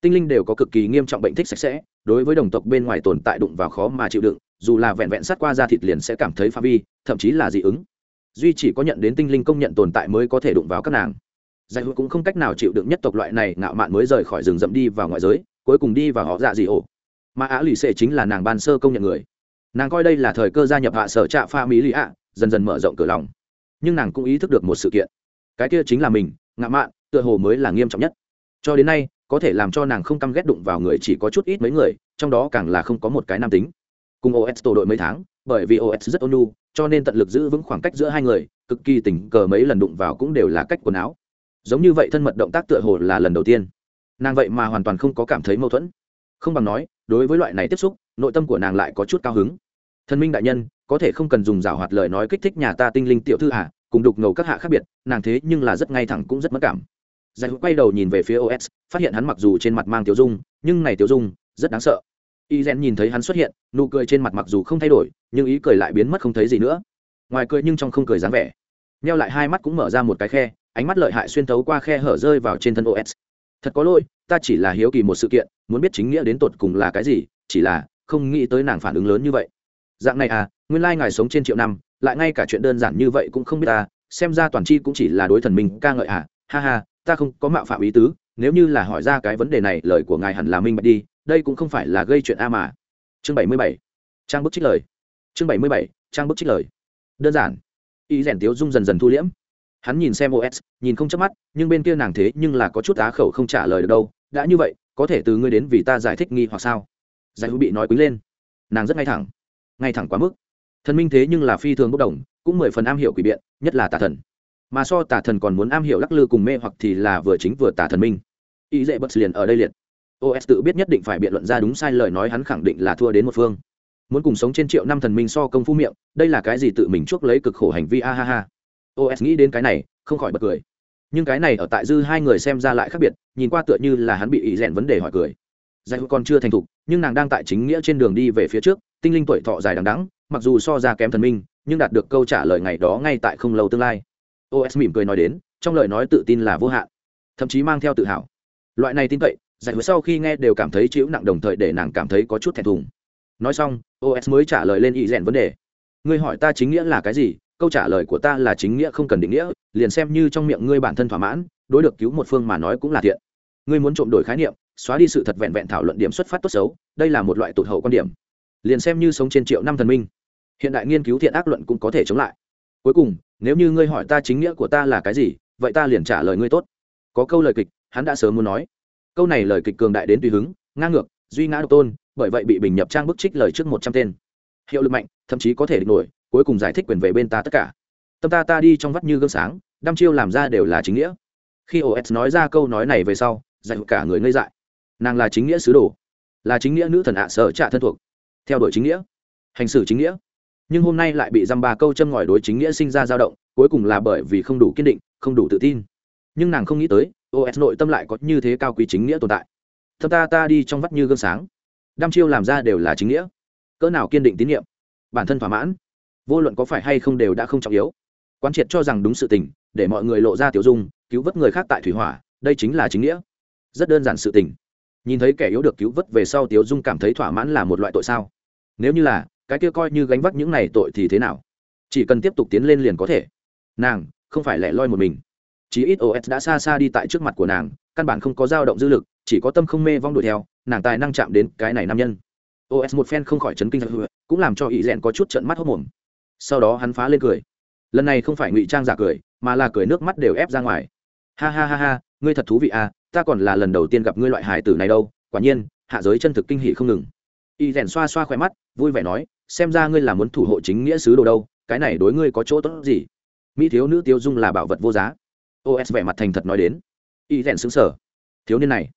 Tinh linh đều có cực kỳ nghiêm trọng bệnh thích sạch sẽ, đối với đồng tộc bên ngoài tồn tại đụng vào khó mà chịu đựng, dù là vẹn vẹn sát qua da thịt liền sẽ cảm thấy pha vi, thậm chí là dị ứng. Duy chỉ có nhận đến tinh linh công nhận tồn tại mới có thể đụng vào các nàng giải hữu cũng không cách nào chịu đựng nhất tộc loại này ngạo mạn mới rời khỏi rừng rậm đi vào ngoại giới, cuối cùng đi vào họ dạ dị ổ. Mà á lì xệ chính là nàng ban sơ công nhận người. Nàng coi đây là thời cơ gia nhập hạ sở trạ pha mỹ lì ạ, dần dần mở rộng cửa lòng. Nhưng nàng cũng ý thức được một sự kiện. Cái kia chính là mình, ngạo mạn, tựa hồ mới là nghiêm trọng nhất. Cho đến nay, có thể làm cho nàng không căm ghét đụng vào người chỉ có chút ít mấy người, trong đó càng là không có một cái nam tính. Cùng os tổ đội mấy tháng, bởi vì os rất ônu cho nên tận lực giữ vững khoảng cách giữa hai người, cực kỳ tình cờ mấy lần đụng vào cũng đều là cách quần áo giống như vậy thân mật động tác tựa hồ là lần đầu tiên. Nàng vậy mà hoàn toàn không có cảm thấy mâu thuẫn. Không bằng nói, đối với loại này tiếp xúc, nội tâm của nàng lại có chút cao hứng. Thần minh đại nhân, có thể không cần dùng rào hoạt lời nói kích thích nhà ta tinh linh tiểu thư hạ cùng đục ngầu các hạ khác biệt, nàng thế nhưng là rất ngay thẳng cũng rất mất cảm. Giải hữu quay đầu nhìn về phía os phát hiện hắn mặc dù trên mặt mang tiểu dung, nhưng này tiểu dung, rất đáng sợ. Y rèn nhìn thấy hắn xuất hiện, nụ cười trên mặt mặc dù không thay đổi, nhưng ý cười lại biến mất không thấy gì nữa. Ngoài cười nhưng trong không cười dáng vẻ. Neo lại hai mắt cũng mở ra một cái khe ánh mắt lợi hại xuyên thấu qua khe hở rơi vào trên thân os thật có lỗi, ta chỉ là hiếu kỳ một sự kiện, muốn biết chính nghĩa đến tột cùng là cái gì, chỉ là không nghĩ tới nàng phản ứng lớn như vậy. Dạng này à nguyên lai ngài sống trên triệu năm, lại ngay cả chuyện đơn giản như vậy cũng không biết ta, xem ra toàn chi cũng chỉ là đối thần mình ca ngợi à. Ha ha, ta không có mạo phạm ý tứ, nếu như là hỏi ra cái vấn đề này, lời của ngài hẳn là minh bạch đi, đây cũng không phải là gây chuyện a mà. Chương bảy mươi bảy, trang bức trích lời. Chương bảy mươi bảy, trang bức trích lời. Đơn giản. Ý rèn tiếu dung dần dần thu liễm hắn nhìn xem os nhìn không chớp mắt, nhưng bên kia nàng thế nhưng là có chút á khẩu không trả lời được đâu. Đã như vậy, có thể từ ngươi đến vì ta giải thích nghi hoặc sao? Giải hữu bị nói quý lên. Nàng rất ngay thẳng. Ngay thẳng quá mức. Thần minh thế nhưng là phi thường bốc đồng, cũng mười phần am hiểu quỷ biện, nhất là tà thần. Mà so tà thần còn muốn am hiểu lắc lư cùng mê hoặc thì là vừa chính vừa tà thần minh. Ý dễ bật liền ở đây liệt. Os tự biết nhất định phải biện luận ra đúng sai lời nói hắn khẳng định là thua đến một phương. Muốn cùng sống trên triệu năm thần minh so công phu miệng, đây là cái gì tự mình chuốc lấy cực khổ hành vi, a ha ha os nghĩ đến cái này, không khỏi bật cười. Nhưng cái này ở tại dư hai người xem ra lại khác biệt, nhìn qua tựa như là hắn bị ý rèn vấn đề hỏi cười. Giải hữu còn chưa thành thục, nhưng nàng đang tại chính nghĩa trên đường đi về phía trước, tinh linh tuổi thọ dài đằng đắng mặc dù so ra kém thần minh, nhưng đạt được câu trả lời ngày đó ngay tại không lâu tương lai. os mỉm cười nói đến, trong lời nói tự tin là vô hạn, thậm chí mang theo tự hào. Loại này tin cậy, giải hữu sau khi nghe đều cảm thấy chịu nặng đồng thời để nàng cảm thấy có chút thẹn thùng. Nói xong, os mới trả lời lên ý rèn vấn đề. Ngươi hỏi ta chính nghĩa là cái gì câu trả lời của ta là chính nghĩa không cần định nghĩa, liền xem như trong miệng ngươi bản thân thỏa mãn, đối được cứu một phương mà nói cũng là thiện. Ngươi muốn trộm đổi khái niệm, xóa đi sự thật vẹn vẹn thảo luận điểm xuất phát tốt xấu, đây là một loại tụt hậu quan điểm. Liền xem như sống trên triệu năm thần minh, hiện đại nghiên cứu thiện ác luận cũng có thể chống lại. Cuối cùng, nếu như ngươi hỏi ta chính nghĩa của ta là cái gì, vậy ta liền trả lời ngươi tốt. Có câu lời kịch, hắn đã sớm muốn nói. Câu này lời kịch cường đại đến tùy hứng, ngang ngược, duy ngã độc tôn, bởi vậy bị bình nhập trang bức trích lời trước một trăm tên. Hiệu lực mạnh, thậm chí có thể địch nổi cuối cùng giải thích quyền về bên ta tất cả. Tâm ta ta đi trong vắt như gương sáng, đăm chiêu làm ra đều là chính nghĩa. Khi os nói ra câu nói này về sau, dạy cả người ngây dại. Nàng là chính nghĩa sứ đồ, là chính nghĩa nữ thần ạ sợ trạ thân thuộc, theo đuổi chính nghĩa, hành xử chính nghĩa. Nhưng hôm nay lại bị dăm ba câu châm ngòi đối chính nghĩa sinh ra dao động, cuối cùng là bởi vì không đủ kiên định, không đủ tự tin. Nhưng nàng không nghĩ tới os nội tâm lại có như thế cao quý chính nghĩa tồn tại. Thâm ta ta đi trong vắt như gương sáng, đăm chiêu làm ra đều là chính nghĩa. Cỡ nào kiên định tín nhiệm, bản thân thỏa mãn vô luận có phải hay không đều đã không trọng yếu. Quán triệt cho rằng đúng sự tình, để mọi người lộ ra tiểu dung, cứu vớt người khác tại thủy hỏa, đây chính là chính nghĩa. Rất đơn giản sự tình. Nhìn thấy kẻ yếu được cứu vớt về sau tiểu dung cảm thấy thỏa mãn là một loại tội sao? Nếu như là, cái kia coi như gánh vác những này tội thì thế nào? Chỉ cần tiếp tục tiến lên liền có thể. Nàng, không phải lẻ loi một mình. Chí ít os đã xa xa đi tại trước mặt của nàng, căn bản không có dao động dư lực, chỉ có tâm không mê vong đuổi theo, nàng tài năng chạm đến cái này nam nhân. Os một phen không khỏi chấn kinh, cũng làm cho ý rèn có chút trận mắt hốc mồm sau đó hắn phá lên cười. Lần này không phải ngụy trang giả cười mà là cười nước mắt đều ép ra ngoài. Ha ha ha ha ngươi thật thú vị à ta còn là lần đầu tiên gặp ngươi loại hải tử này đâu quả nhiên hạ giới chân thực kinh hỷ không ngừng. Y rèn xoa xoa khỏe mắt vui vẻ nói xem ra ngươi là muốn thủ hộ chính nghĩa sứ đồ đâu cái này đối ngươi có chỗ tốt gì? Mỹ thiếu nữ tiêu dung là bảo vật vô giá. Os vẻ mặt thành thật nói đến. Y rèn xứng sở thiếu niên này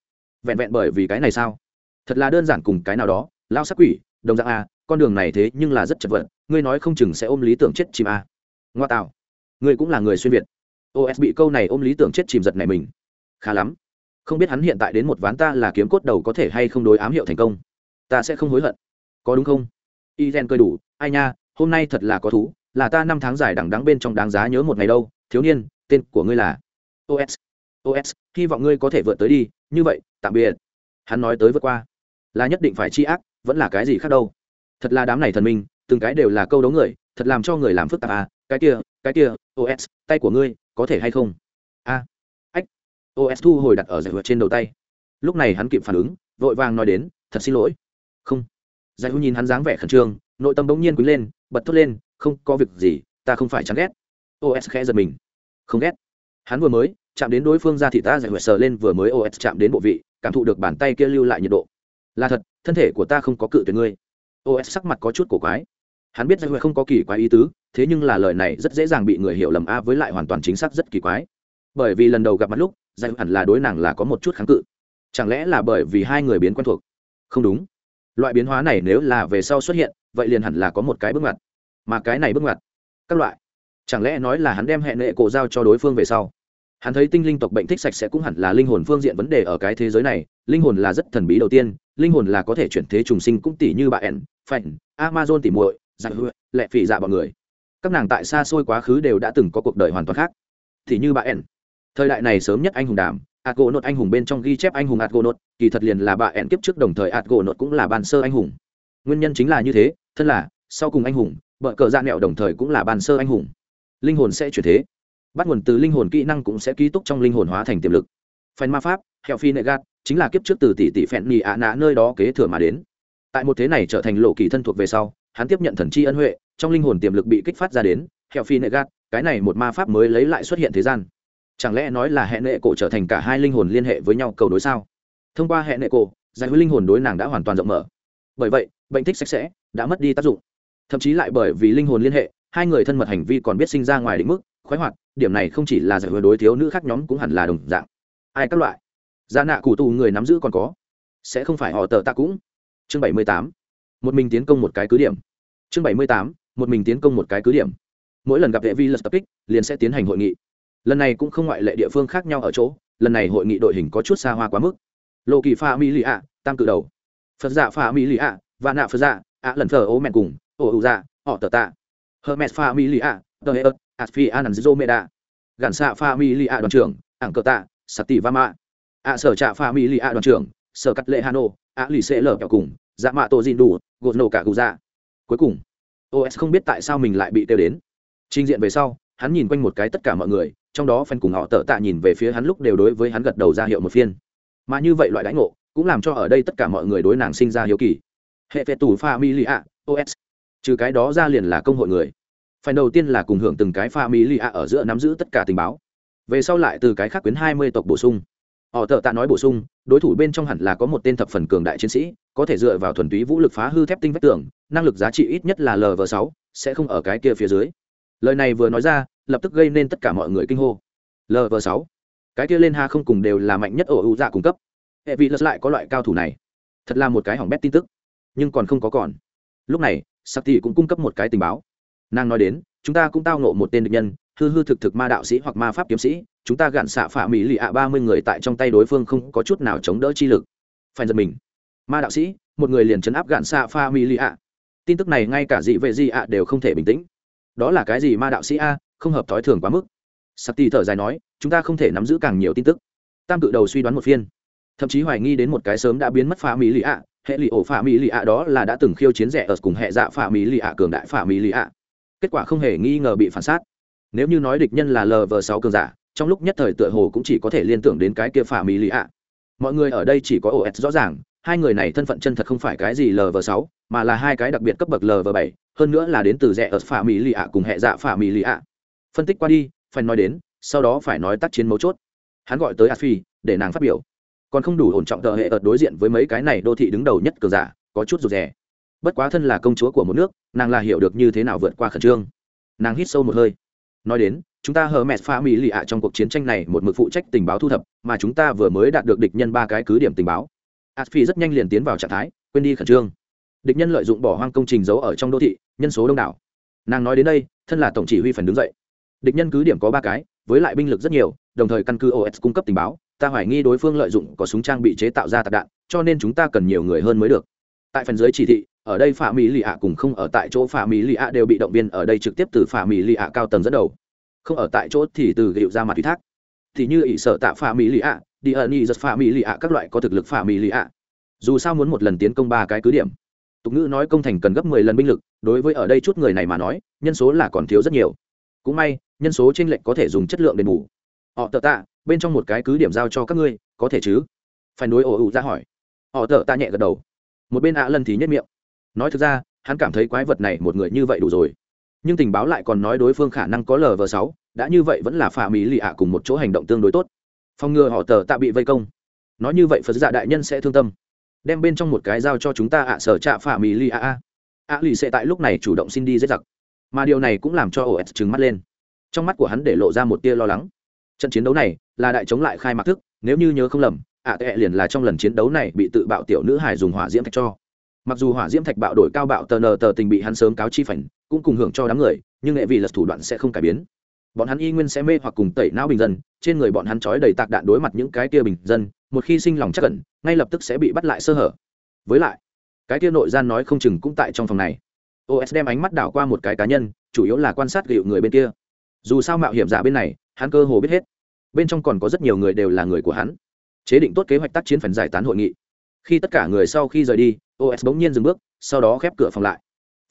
vẹn vẹn bởi vì cái này sao? Thật là đơn giản cùng cái nào đó lao sắc quỷ đồng dạng à, con đường này thế nhưng là rất chật vật, ngươi nói không chừng sẽ ôm lý tưởng chết chìm a à. ngoa tạo. Ngươi cũng là người xuyên việt. Os bị câu này ôm lý tưởng chết chìm giật này mình. Khá lắm. Không biết hắn hiện tại đến một ván ta là kiếm cốt đầu có thể hay không đối ám hiệu thành công. Ta sẽ không hối hận. Có đúng không? Y gen cơi đủ. Ai nha, hôm nay thật là có thú. Là ta năm tháng dài đằng đắng bên trong đáng giá nhớ một ngày đâu. Thiếu niên, tên của ngươi là os os hy vọng ngươi có thể vượt tới đi. Như vậy, tạm biệt. Hắn nói tới vượt qua. Là nhất định phải chi ác, vẫn là cái gì khác đâu thật là đám này thần minh, từng cái đều là câu đấu người, thật làm cho người làm phức tạp à cái kia cái kia os tay của ngươi, có thể hay không? A, ách os thu hồi đặt ở giải vượt trên đầu tay. Lúc này hắn kịp phản ứng, vội vàng nói đến, thật xin lỗi. Không. Giải hữu nhìn hắn dáng vẻ khẩn trương, nội tâm bỗng nhiên quý lên, bật thốt lên, không có việc gì, ta không phải chán ghét. Os khẽ giật mình. Không ghét. Hắn vừa mới chạm đến đối phương ra thì ta giải hữu sờ lên, vừa mới os chạm đến bộ vị, cảm thụ được bàn tay kia lưu lại nhiệt độ. Là thật, thân thể của ta không có cự tuyệt ngươi os sắc mặt có chút cổ quái. Hắn biết giải hữu không có kỳ quái ý tứ, thế nhưng là lời này rất dễ dàng bị người hiểu lầm a với lại hoàn toàn chính xác rất kỳ quái. Bởi vì lần đầu gặp mặt lúc giải hữu hẳn là đối nàng là có một chút kháng cự. Chẳng lẽ là bởi vì hai người biến quen thuộc? Không đúng. Loại biến hóa này nếu là về sau xuất hiện, vậy liền hẳn là có một cái bước ngoặt. Mà cái này bước ngoặt, các loại. Chẳng lẽ nói là hắn đem hẹn nệ cổ giao cho đối phương về sau? Hắn thấy tinh linh tộc bệnh thích sạch sẽ cũng hẳn là linh hồn phương diện vấn đề ở cái thế giới này. Linh hồn là rất thần bí đầu tiên, linh hồn là có thể chuyển thế trùng sinh cũng tỷ như bà ẻn phảnh, amazon tỉ muội dạ hựa lệ phỉ dạ bọn người. Các nàng tại xa xôi quá khứ đều đã từng có cuộc đời hoàn toàn khác. Thì như bà ẻn. Thời đại này sớm nhất anh hùng đàm ạt nốt anh hùng bên trong ghi chép anh hùng ạt nốt kỳ thật liền là bà ẻn kiếp trước đồng thời ạt nốt cũng là ban sơ anh hùng. Nguyên nhân chính là như thế, thân là, sau cùng anh hùng vợ cờ dạ mẹo đồng thời cũng là ban sơ anh hùng. Linh hồn sẽ chuyển thế. Bắt nguồn từ linh hồn kỹ năng cũng sẽ ký túc trong linh hồn hóa thành tiềm lực. Phèn ma pháp, hẹo phi nệ gạt, chính là kiếp trước từ tỷ tỷ phẹn nhì ạ nã nơi đó kế thừa mà đến tại một thế này trở thành lộ kỳ thân thuộc về sau, hắn tiếp nhận thần chi ân huệ, trong linh hồn tiềm lực bị kích phát ra đến, hẹo phi nệ gạt, cái này một ma pháp mới lấy lại xuất hiện thế gian. Chẳng lẽ nói là hệ nệ cổ trở thành cả hai linh hồn liên hệ với nhau cầu đối sao? Thông qua hệ nệ cổ, giải quyết linh hồn đối nàng đã hoàn toàn rộng mở. Bởi vậy, bệnh thích sạch sẽ, đã mất đi tác dụng. Thậm chí lại bởi vì linh hồn liên hệ, hai người thân mật hành vi còn biết sinh ra ngoài định mức, khoái hoạt, điểm này không chỉ là giải quyết đối thiếu nữ khác nhóm cũng hẳn là đồng dạng. Ai các loại? Gia nạ cụ tù người nắm giữ còn có. Sẽ không phải họ tờ ta cũng chương bảy mươi tám. Một mình tiến công một cái cứ điểm. Chương bảy mươi tám. Một mình tiến công một cái cứ điểm. Mỗi lần gặp vệ vi lật tập kích, liền sẽ tiến hành hội nghị. Lần này cũng không ngoại lệ địa phương khác nhau ở chỗ, lần này hội nghị đội hình có chút xa hoa quá mức. Lộ kỳ pha mỹ lì ạ tam cự đầu. Phật dạ pha mỹ lì ạ và nạ phật dạ ạ lần thờ ô mẹ cùng ổ ủ dạ họ tờ tạ. Hermes pha mỹ lì ạ tờ hệ ớt ạt phi an dô mẹ đạ gạn xạ pha mỹ lì ạ đoàn trưởng, ảng cờ tạ, sạt tỷ ạ sở trạ pha mỹ lì ạ đoàn trưởng, sở cắt lệ hà nô ạ lì xệ lở kẹo cùng dạ mạ tổ dìn đủ gột nổ cả cụ dạ. Cuối cùng os không biết tại sao mình lại bị tiêu đến. Trình diện về sau hắn nhìn quanh một cái tất cả mọi người trong đó phen cùng họ tợ tạ nhìn về phía hắn lúc đều đối với hắn gật đầu ra hiệu một phiên. Mà như vậy loại đãi ngộ cũng làm cho ở đây tất cả mọi người đối nàng sinh ra hiếu kỳ. Hệ phệ tù pha mi lì ạ, os trừ cái đó ra liền là công hội người. Phải đầu tiên là cùng hưởng từng cái pha mi lì ạ ở giữa nắm giữ tất cả tình báo. Về sau lại từ cái khác quyến hai mươi tộc bổ sung họ thợ tạ nói bổ sung, đối thủ bên trong hẳn là có một tên thập phần cường đại chiến sĩ, có thể dựa vào thuần túy vũ lực phá hư thép tinh vách tường, năng lực giá trị ít nhất là lv sáu, sẽ không ở cái kia phía dưới. Lời này vừa nói ra, lập tức gây nên tất cả mọi người kinh hô. Lv sáu, cái kia lên ha không cùng đều là mạnh nhất ở ưu dạ cung cấp. Hệ vị lật lại có loại cao thủ này. Thật là một cái hỏng bét tin tức. Nhưng còn không có còn. Lúc này, sắc tỷ cũng cung cấp một cái tình báo. Nàng nói đến, chúng ta cũng tao nộ một tên địch nhân, hư hư thực thực ma đạo sĩ hoặc ma pháp kiếm sĩ chúng ta gạn xạ phạ mỹ lì ạ ba mươi người tại trong tay đối phương không có chút nào chống đỡ chi lực. Phải giật mình. Ma đạo sĩ, một người liền chấn áp gạn xạ phạ mỹ lì ạ. Tin tức này ngay cả dị vệ dị ạ đều không thể bình tĩnh. Đó là cái gì ma đạo sĩ a? Không hợp thói thường quá mức. Sắc tì thở dài nói, chúng ta không thể nắm giữ càng nhiều tin tức. Tam cự đầu suy đoán một phiên. Thậm chí hoài nghi đến một cái sớm đã biến mất phá mỹ lì ạ. Hệ lì ổ phá mỹ lì ạ đó là đã từng khiêu chiến rẻ ở cùng hệ dạ phá mỹ lì ạ, cường đại phá mỹ lì ạ. Kết quả không hề nghi ngờ bị phản sát nếu như nói địch nhân là lv sáu cường giả trong lúc nhất thời tựa hồ cũng chỉ có thể liên tưởng đến cái kia phá mỹ lì ạ. Mọi người ở đây chỉ có os rõ ràng, hai người này thân phận chân thật không phải cái gì lv sáu, mà là hai cái đặc biệt cấp bậc lv bảy, hơn nữa là đến từ rẻ ở phá mỹ lì ạ cùng hệ dạ phá mỹ lì ạ. Phân tích qua đi, phải nói đến, sau đó phải nói tác chiến mấu chốt. Hắn gọi tới a phi để nàng phát biểu. Còn không đủ ổn trọng tờ hệ ợt đối diện với mấy cái này đô thị đứng đầu nhất cờ giả, có chút rụt rè. Bất quá thân là công chúa của một nước, nàng là hiểu được như thế nào vượt qua khẩn trương. Nàng hít sâu một hơi. Nói đến chúng ta hờ mẹ pha mỹ lì ạ trong cuộc chiến tranh này một mực phụ trách tình báo thu thập, mà chúng ta vừa mới đạt được địch nhân ba cái cứ điểm tình báo. Aspi rất nhanh liền tiến vào trạng thái, quên đi khẩn trương. Địch nhân lợi dụng bỏ hoang công trình giấu ở trong đô thị, nhân số đông đảo. Nàng nói đến đây, thân là tổng chỉ huy phần đứng dậy. Địch nhân cứ điểm có ba cái, với lại binh lực rất nhiều, đồng thời căn cứ os cung cấp tình báo, ta hoài nghi đối phương lợi dụng có súng trang bị chế tạo ra tạc đạn, cho nên chúng ta cần nhiều người hơn mới được. Tại phần dưới chỉ thị, ở đây phạm mỹ lì ạ cùng không ở tại chỗ phạm mỹ lì ạ đều bị động viên, ở đây trực tiếp từ phạm mỹ lì ạ cao tầng dẫn đầu không ở tại chỗ thì từ gịu ra mặt ủy thác. Thì như ỷ sợ tạ phạm mỹ lì ạ, đi ẩn y giật phạm mỹ lì ạ, các loại có thực lực phạm mỹ lì ạ. Dù sao muốn một lần tiến công ba cái cứ điểm. Tục ngữ nói công thành cần gấp mười lần binh lực, đối với ở đây chút người này mà nói, nhân số là còn thiếu rất nhiều. Cũng may, nhân số t r ê n lệch có thể dùng chất lượng đền bù. Họ tờ tạ, bên trong một cái cứ điểm giao cho các ngươi, có thể chứ? Phải nối ồ ụ ra hỏi. Họ tờ tạ nhẹ gật đầu. Một bên ạ lần thì nhất miệng. Nói thực ra, hắn cảm thấy quái vật này một người như vậy đủ rồi nhưng tình báo lại còn nói đối phương khả năng có lv sáu, đã như vậy vẫn là phà mỹ lì ạ cùng một chỗ hành động tương đối tốt. Phòng ngừa họ tờ tạ bị vây công. Nói như vậy phật dạ đại nhân sẽ thương tâm. Đem bên trong một cái giao cho chúng ta ạ, sở trạ phà mỹ lì ạ a. Ạ lì sẽ tại lúc này chủ động xin đi giết giặc. Mà điều này cũng làm cho os trừng mắt lên. Trong mắt của hắn để lộ ra một tia lo lắng. Trận chiến đấu này là đại chống lại khai mạc thức, nếu như nhớ không lầm, ạ à tệ liền là trong lần chiến đấu này bị tự bạo tiểu nữ hải dùng hỏa diễm thạch cho mặc dù hỏa diễm thạch bạo đổi cao bạo tờ nờ tờ tình bị hắn sớm cáo chi phảnh, cũng cùng hưởng cho đám người, nhưng nghệ vì lật thủ đoạn sẽ không cải biến. Bọn hắn y nguyên sẽ mê hoặc cùng tẩy não bình dân, trên người bọn hắn trói đầy tạc đạn đối mặt những cái kia bình dân, một khi sinh lòng chắc cẩn ngay lập tức sẽ bị bắt lại sơ hở. Với lại, cái kia nội gian nói không chừng cũng tại trong phòng này. Os đem ánh mắt đảo qua một cái cá nhân, chủ yếu là quan sát gịu người bên kia. Dù sao mạo hiểm giả bên này, hắn cơ hồ biết hết. Bên trong còn có rất nhiều người đều là người của hắn. Chế định tốt kế hoạch tác chiến phần giải tán hội nghị. Khi tất cả người sau khi rời đi os bỗng nhiên dừng bước, sau đó khép cửa phòng lại.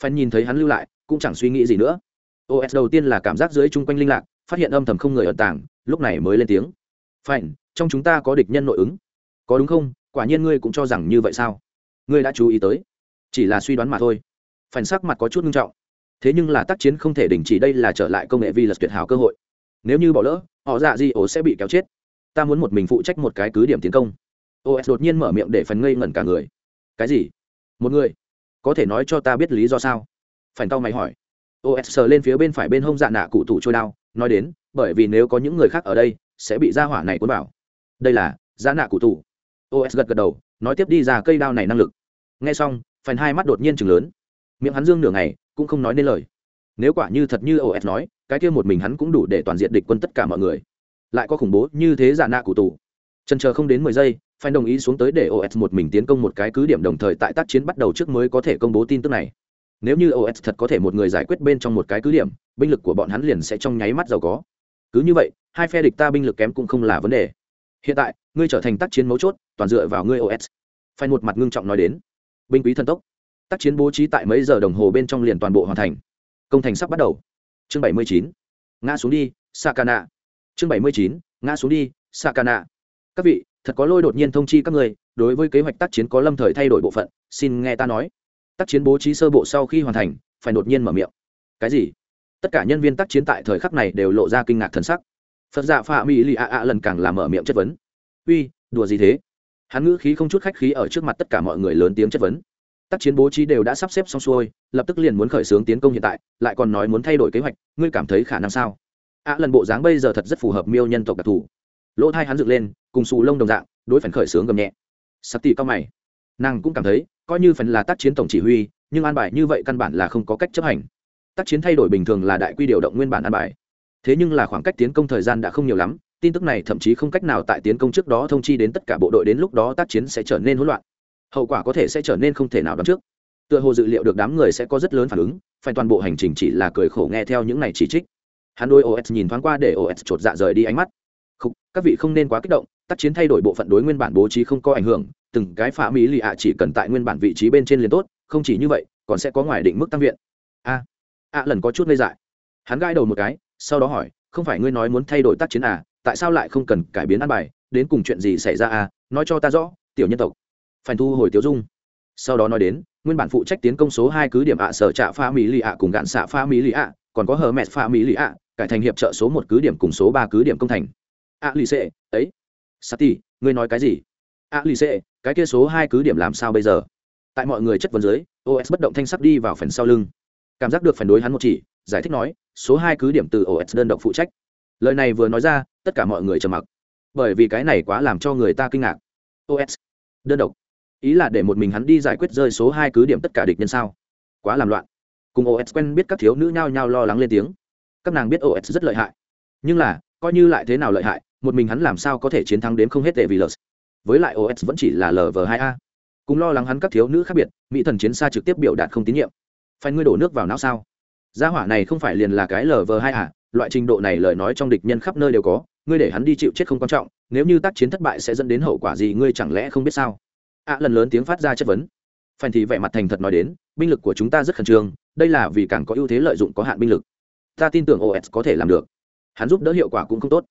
Phan nhìn thấy hắn lưu lại, cũng chẳng suy nghĩ gì nữa. Os đầu tiên là cảm giác dưới chung quanh linh lạc, phát hiện âm thầm không người ẩn tàng, lúc này mới lên tiếng. Phan trong chúng ta có địch nhân nội ứng. Có đúng không? Quả nhiên ngươi cũng cho rằng như vậy sao? Ngươi đã chú ý tới. Chỉ là suy đoán mà thôi. Phản sắc mặt có chút nghiêm trọng. Thế nhưng là tác chiến không thể đình chỉ đây là trở lại công nghệ vi lật tuyệt hảo cơ hội. Nếu như bỏ lỡ, họ dạ di ổ sẽ bị kéo chết. Ta muốn một mình phụ trách một cái cứ điểm tiến công. Os đột nhiên mở miệng để phần ngây ngẩn cả người cái gì? Một người? Có thể nói cho ta biết lý do sao? Phản tao mày hỏi. Os sờ lên phía bên phải bên hông dạ nạ cụ tủ trôi đao, nói đến, bởi vì nếu có những người khác ở đây, sẽ bị ra hỏa này cuốn vào. Đây là dạ nạ cụ tủ. Os gật gật đầu, nói tiếp đi ra cây đao này năng lực. Nghe xong phần hai mắt đột nhiên chừng lớn. Miệng hắn dương nửa ngày, cũng không nói nên lời. Nếu quả như thật như os nói, cái kia một mình hắn cũng đủ để toàn diện địch quân tất cả mọi người. Lại có khủng bố như thế giả nạ cụ tù trần chờ không đến mười giây phải đồng ý xuống tới để os một mình tiến công một cái cứ điểm đồng thời tại tác chiến bắt đầu trước mới có thể công bố tin tức này. Nếu như os thật có thể một người giải quyết bên trong một cái cứ điểm, binh lực của bọn hắn liền sẽ trong nháy mắt giàu có. Cứ như vậy, hai phe địch ta binh lực kém cũng không là vấn đề. Hiện tại, ngươi trở thành tác chiến mấu chốt, toàn dựa vào ngươi os phải một mặt ngưng trọng nói đến. Binh quý thần tốc. Tác chiến bố trí tại mấy giờ đồng hồ bên trong liền toàn bộ hoàn thành. Công thành sắp bắt đầu. Chương bảy mươi chín. Ngã xuống đi, sakana. Chương bảy mươi chín. Ngã xuống đi, sakana. Các vị thật có lôi đột nhiên thông chi các người đối với kế hoạch tác chiến có lâm thời thay đổi bộ phận, xin nghe ta nói. Tác chiến bố trí sơ bộ sau khi hoàn thành, phải đột nhiên mở miệng. Cái gì? Tất cả nhân viên tác chiến tại thời khắc này đều lộ ra kinh ngạc thần sắc. Phật dạ pha mỹ lì ạ ạ lần càng làm mở miệng chất vấn. Uy, đùa gì thế? Hắn ngữ khí không chút khách khí ở trước mặt tất cả mọi người lớn tiếng chất vấn. Tác chiến bố trí đều đã sắp xếp xong xuôi, lập tức liền muốn khởi xướng tiến công hiện tại, lại còn nói muốn thay đổi kế hoạch, ngươi cảm thấy khả năng sao? Ạ lần bộ dáng bây giờ thật rất phù hợp miêu nhân tộc đặc thù. Lỗ thai hắn dựng lên cùng xù lông đồng dạng đối phần khởi sướng gầm nhẹ. Sắc tỷ cao mày. Nàng cũng cảm thấy coi như phần là tác chiến tổng chỉ huy nhưng an bài như vậy căn bản là không có cách chấp hành. Tác chiến thay đổi bình thường là đại quy điều động nguyên bản an bài. Thế nhưng là khoảng cách tiến công thời gian đã không nhiều lắm tin tức này thậm chí không cách nào tại tiến công trước đó thông chi đến tất cả bộ đội đến lúc đó tác chiến sẽ trở nên hỗn loạn. Hậu quả có thể sẽ trở nên không thể nào đoán trước. Tựa hồ dự liệu được đám người sẽ có rất lớn phản ứng phải toàn bộ hành trình chỉ là cười khổ nghe theo những này chỉ trích. Hắn đôi os nhìn thoáng qua để os chột dạ rời đi ánh mắt. Không, các vị không nên quá kích động tác chiến thay đổi bộ phận đối nguyên bản bố trí không có ảnh hưởng, từng cái phá mỹ lì ạ chỉ cần tại nguyên bản vị trí bên trên liền tốt, không chỉ như vậy, còn sẽ có ngoài định mức tăng viện. A a lần có chút ngây dại. Hắn gãi đầu một cái, sau đó hỏi, không phải ngươi nói muốn thay đổi tác chiến à tại sao lại không cần cải biến ăn bài, đến cùng chuyện gì xảy ra à nói cho ta rõ, tiểu nhân tộc. Phải thu hồi tiêu dung. Sau đó nói đến, nguyên bản phụ trách tiến công số hai cứ điểm ạ sở trạ pha mỹ lì ạ cùng gạn xạ pha mỹ lì ạ, còn có hờ mẹt pha mỹ lì ạ, cải thành hiệp trợ số một cứ điểm cùng số ba cứ điểm công thành. Ạ lì xệ, ấy sati, ngươi nói cái gì? Ạ lì xê cái kia số hai cứ điểm làm sao bây giờ? Tại mọi người chất vấn dưới os bất động thanh sắc đi vào phần sau lưng. Cảm giác được phản đối hắn một chỉ, giải thích nói, số hai cứ điểm từ os đơn độc phụ trách. Lời này vừa nói ra, tất cả mọi người trầm mặc. Bởi vì cái này quá làm cho người ta kinh ngạc. Os đơn độc. Ý là để một mình hắn đi giải quyết rơi số hai cứ điểm tất cả địch nhân sao? Quá làm loạn. Cùng os quen biết các thiếu nữ nhao nhao lo lắng lên tiếng. Các nàng biết os rất lợi hại. Nhưng là, coi như lại thế nào lợi hại một mình hắn làm sao có thể chiến thắng đến không hết tệ vì lợt với lại os vẫn chỉ là lv hai a. Cùng lo lắng hắn các thiếu nữ khác biệt, mỹ thần chiến xa trực tiếp biểu đạt không tín nhiệm. Phải ngươi đổ nước vào não sao? Gia hỏa này không phải liền là cái lv hai à loại trình độ này lời nói trong địch nhân khắp nơi đều có, ngươi để hắn đi chịu chết không quan trọng, nếu như tác chiến thất bại sẽ dẫn đến hậu quả gì ngươi chẳng lẽ không biết sao? Ạ à, lần lớn tiếng phát ra chất vấn. Phản thì vẻ mặt thành thật nói đến, binh lực của chúng ta rất khẩn trương, đây là vì càng có ưu thế lợi dụng có hạn binh lực. Ta tin tưởng os có thể làm được. Hắn giúp đỡ hiệu quả cũng không tốt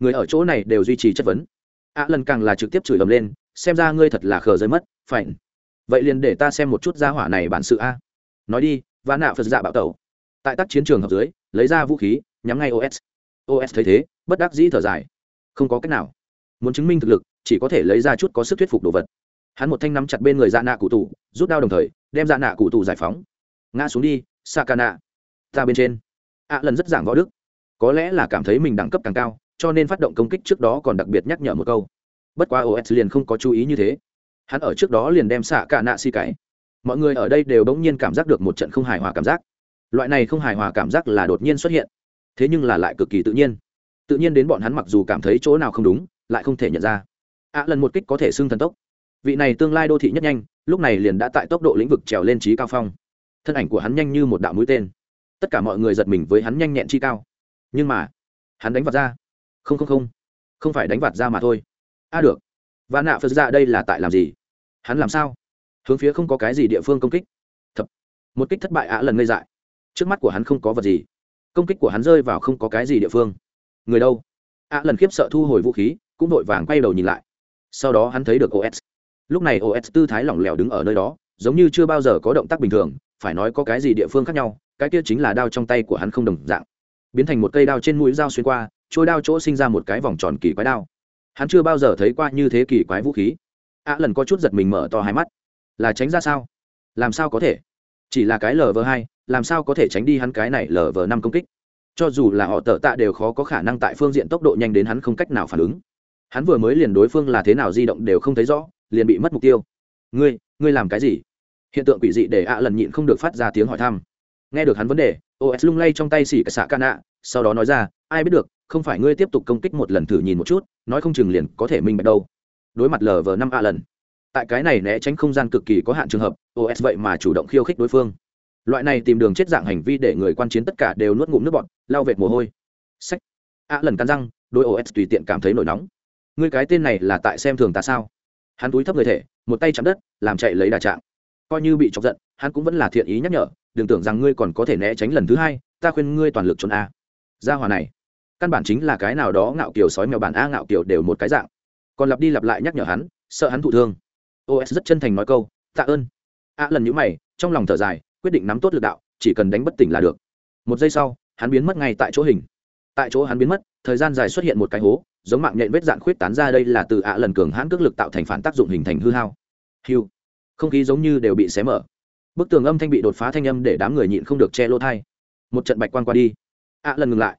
người ở chỗ này đều duy trì chất vấn. Ạ lần càng là trực tiếp chửi ầm lên, xem ra ngươi thật là khờ rơi mất, phải. Vậy liền để ta xem một chút gia hỏa này bản sự a. Nói đi và nạ phật dạ bạo tẩu. Tại tác chiến trường hợp dưới, lấy ra vũ khí, nhắm ngay os os thấy thế, bất đắc dĩ thở dài. Không có cách nào. Muốn chứng minh thực lực, chỉ có thể lấy ra chút có sức thuyết phục đồ vật. Hắn một thanh nắm chặt bên người dạ nạ cụ tù, rút đao đồng thời, đem dạ nạ cụ tù giải phóng. Ngã xuống đi sa ca nạ ta bên trên. Ạ lần rất giảng võ đức. Có lẽ là cảm thấy mình đẳng cấp càng cao cho nên phát động công kích trước đó còn đặc biệt nhắc nhở một câu. Bất quá os liền không có chú ý như thế. Hắn ở trước đó liền đem xạ cả nạ si cái. Mọi người ở đây đều bỗng nhiên cảm giác được một trận không hài hòa cảm giác. Loại này không hài hòa cảm giác là đột nhiên xuất hiện. Thế nhưng là lại cực kỳ tự nhiên. Tự nhiên đến bọn hắn mặc dù cảm thấy chỗ nào không đúng, lại không thể nhận ra. Ạ lần một kích có thể xưng thần tốc. Vị này tương lai đô thị nhất nhanh, lúc này liền đã tại tốc độ lĩnh vực trèo lên trí cao phong. Thân ảnh của hắn nhanh như một đạo mũi tên. Tất cả mọi người giật mình với hắn nhanh nhẹn chi cao. Nhưng mà, hắn đánh vật ra không không không không phải đánh vặt ra mà thôi. A được. Và nạ phật ra đây là tại làm gì? Hắn làm sao? Hướng phía không có cái gì địa phương công kích. Thập. Một kích thất bại ạ lần ngây dại. Trước mắt của hắn không có vật gì. Công kích của hắn rơi vào không có cái gì địa phương. Người đâu? Ạ lần khiếp sợ thu hồi vũ khí, cũng vội vàng quay đầu nhìn lại. Sau đó hắn thấy được os lúc này os tư thái lỏng lẻo đứng ở nơi đó, giống như chưa bao giờ có động tác bình thường, phải nói có cái gì địa phương khác nhau, cái kia chính là đao trong tay của hắn không đồng dạng. Biến thành một cây đao trên mũi dao xuyên qua trôi đao chỗ sinh ra một cái vòng tròn kỳ quái đao. Hắn chưa bao giờ thấy qua như thế kỳ quái vũ khí. Ạ lần có chút giật mình mở to hai mắt. Là tránh ra sao? Làm sao có thể? Chỉ là cái lv hai, làm sao có thể tránh đi hắn cái này lv năm công kích? Cho dù là họ tợ tạ đều khó có khả năng tại phương diện tốc độ nhanh đến hắn không cách nào phản ứng. Hắn vừa mới liền đối phương là thế nào di động đều không thấy rõ, liền bị mất mục tiêu. Ngươi ngươi làm cái gì? Hiện tượng quỷ dị để ạ lần nhịn không được phát ra tiếng hỏi thăm. Nghe được hắn vấn đề os lung lay trong tay xỉ cả xạ ca nạ, sau đó nói ra, ai biết được không phải ngươi tiếp tục công kích một lần thử nhìn một chút, nói không chừng liền có thể minh bạch đâu. Đối mặt lờ vờ năm a lần. Tại cái này né tránh không gian cực kỳ có hạn trường hợp os vậy mà chủ động khiêu khích đối phương. Loại này tìm đường chết dạng hành vi để người quan chiến tất cả đều nuốt ngụm nước bọt lao vệt mồ hôi. Sách. A lần cắn răng đôi os tùy tiện cảm thấy nổi nóng. Ngươi cái tên này là tại xem thường ta sao? Hắn túi thấp người thể, một tay chạm đất, làm chạy lấy đà trạng. Coi như bị chọc giận, hắn cũng vẫn là thiện ý nhắc nhở, đừng tưởng rằng ngươi còn có thể né tránh lần thứ hai, ta khuyên ngươi toàn lực trốn a. Gia hòa này căn bản chính là cái nào đó ngạo kiều sói mèo bản a ngạo kiều đều một cái dạng. Còn lặp đi lặp lại nhắc nhở hắn, sợ hắn thụ thương. Os rất chân thành nói câu, tạ ơn. A lần nhữ mày, trong lòng thở dài, quyết định nắm tốt lực đạo, chỉ cần đánh bất tỉnh là được. Một giây sau, hắn biến mất ngay tại chỗ hình. Tại chỗ hắn biến mất, thời gian dài xuất hiện một cái hố, giống mạng nhện vết dạn khuyết tán ra đây là từ ạ lần cường hãn cước lực tạo thành phản tác dụng hình thành hư hao. Hiu. Không khí giống như đều bị xé mở. Bức tường âm thanh bị đột phá thanh âm để đám người nhịn không được che lỗ thai một trận bạch quan qua đi. Ạ lần ngừng lại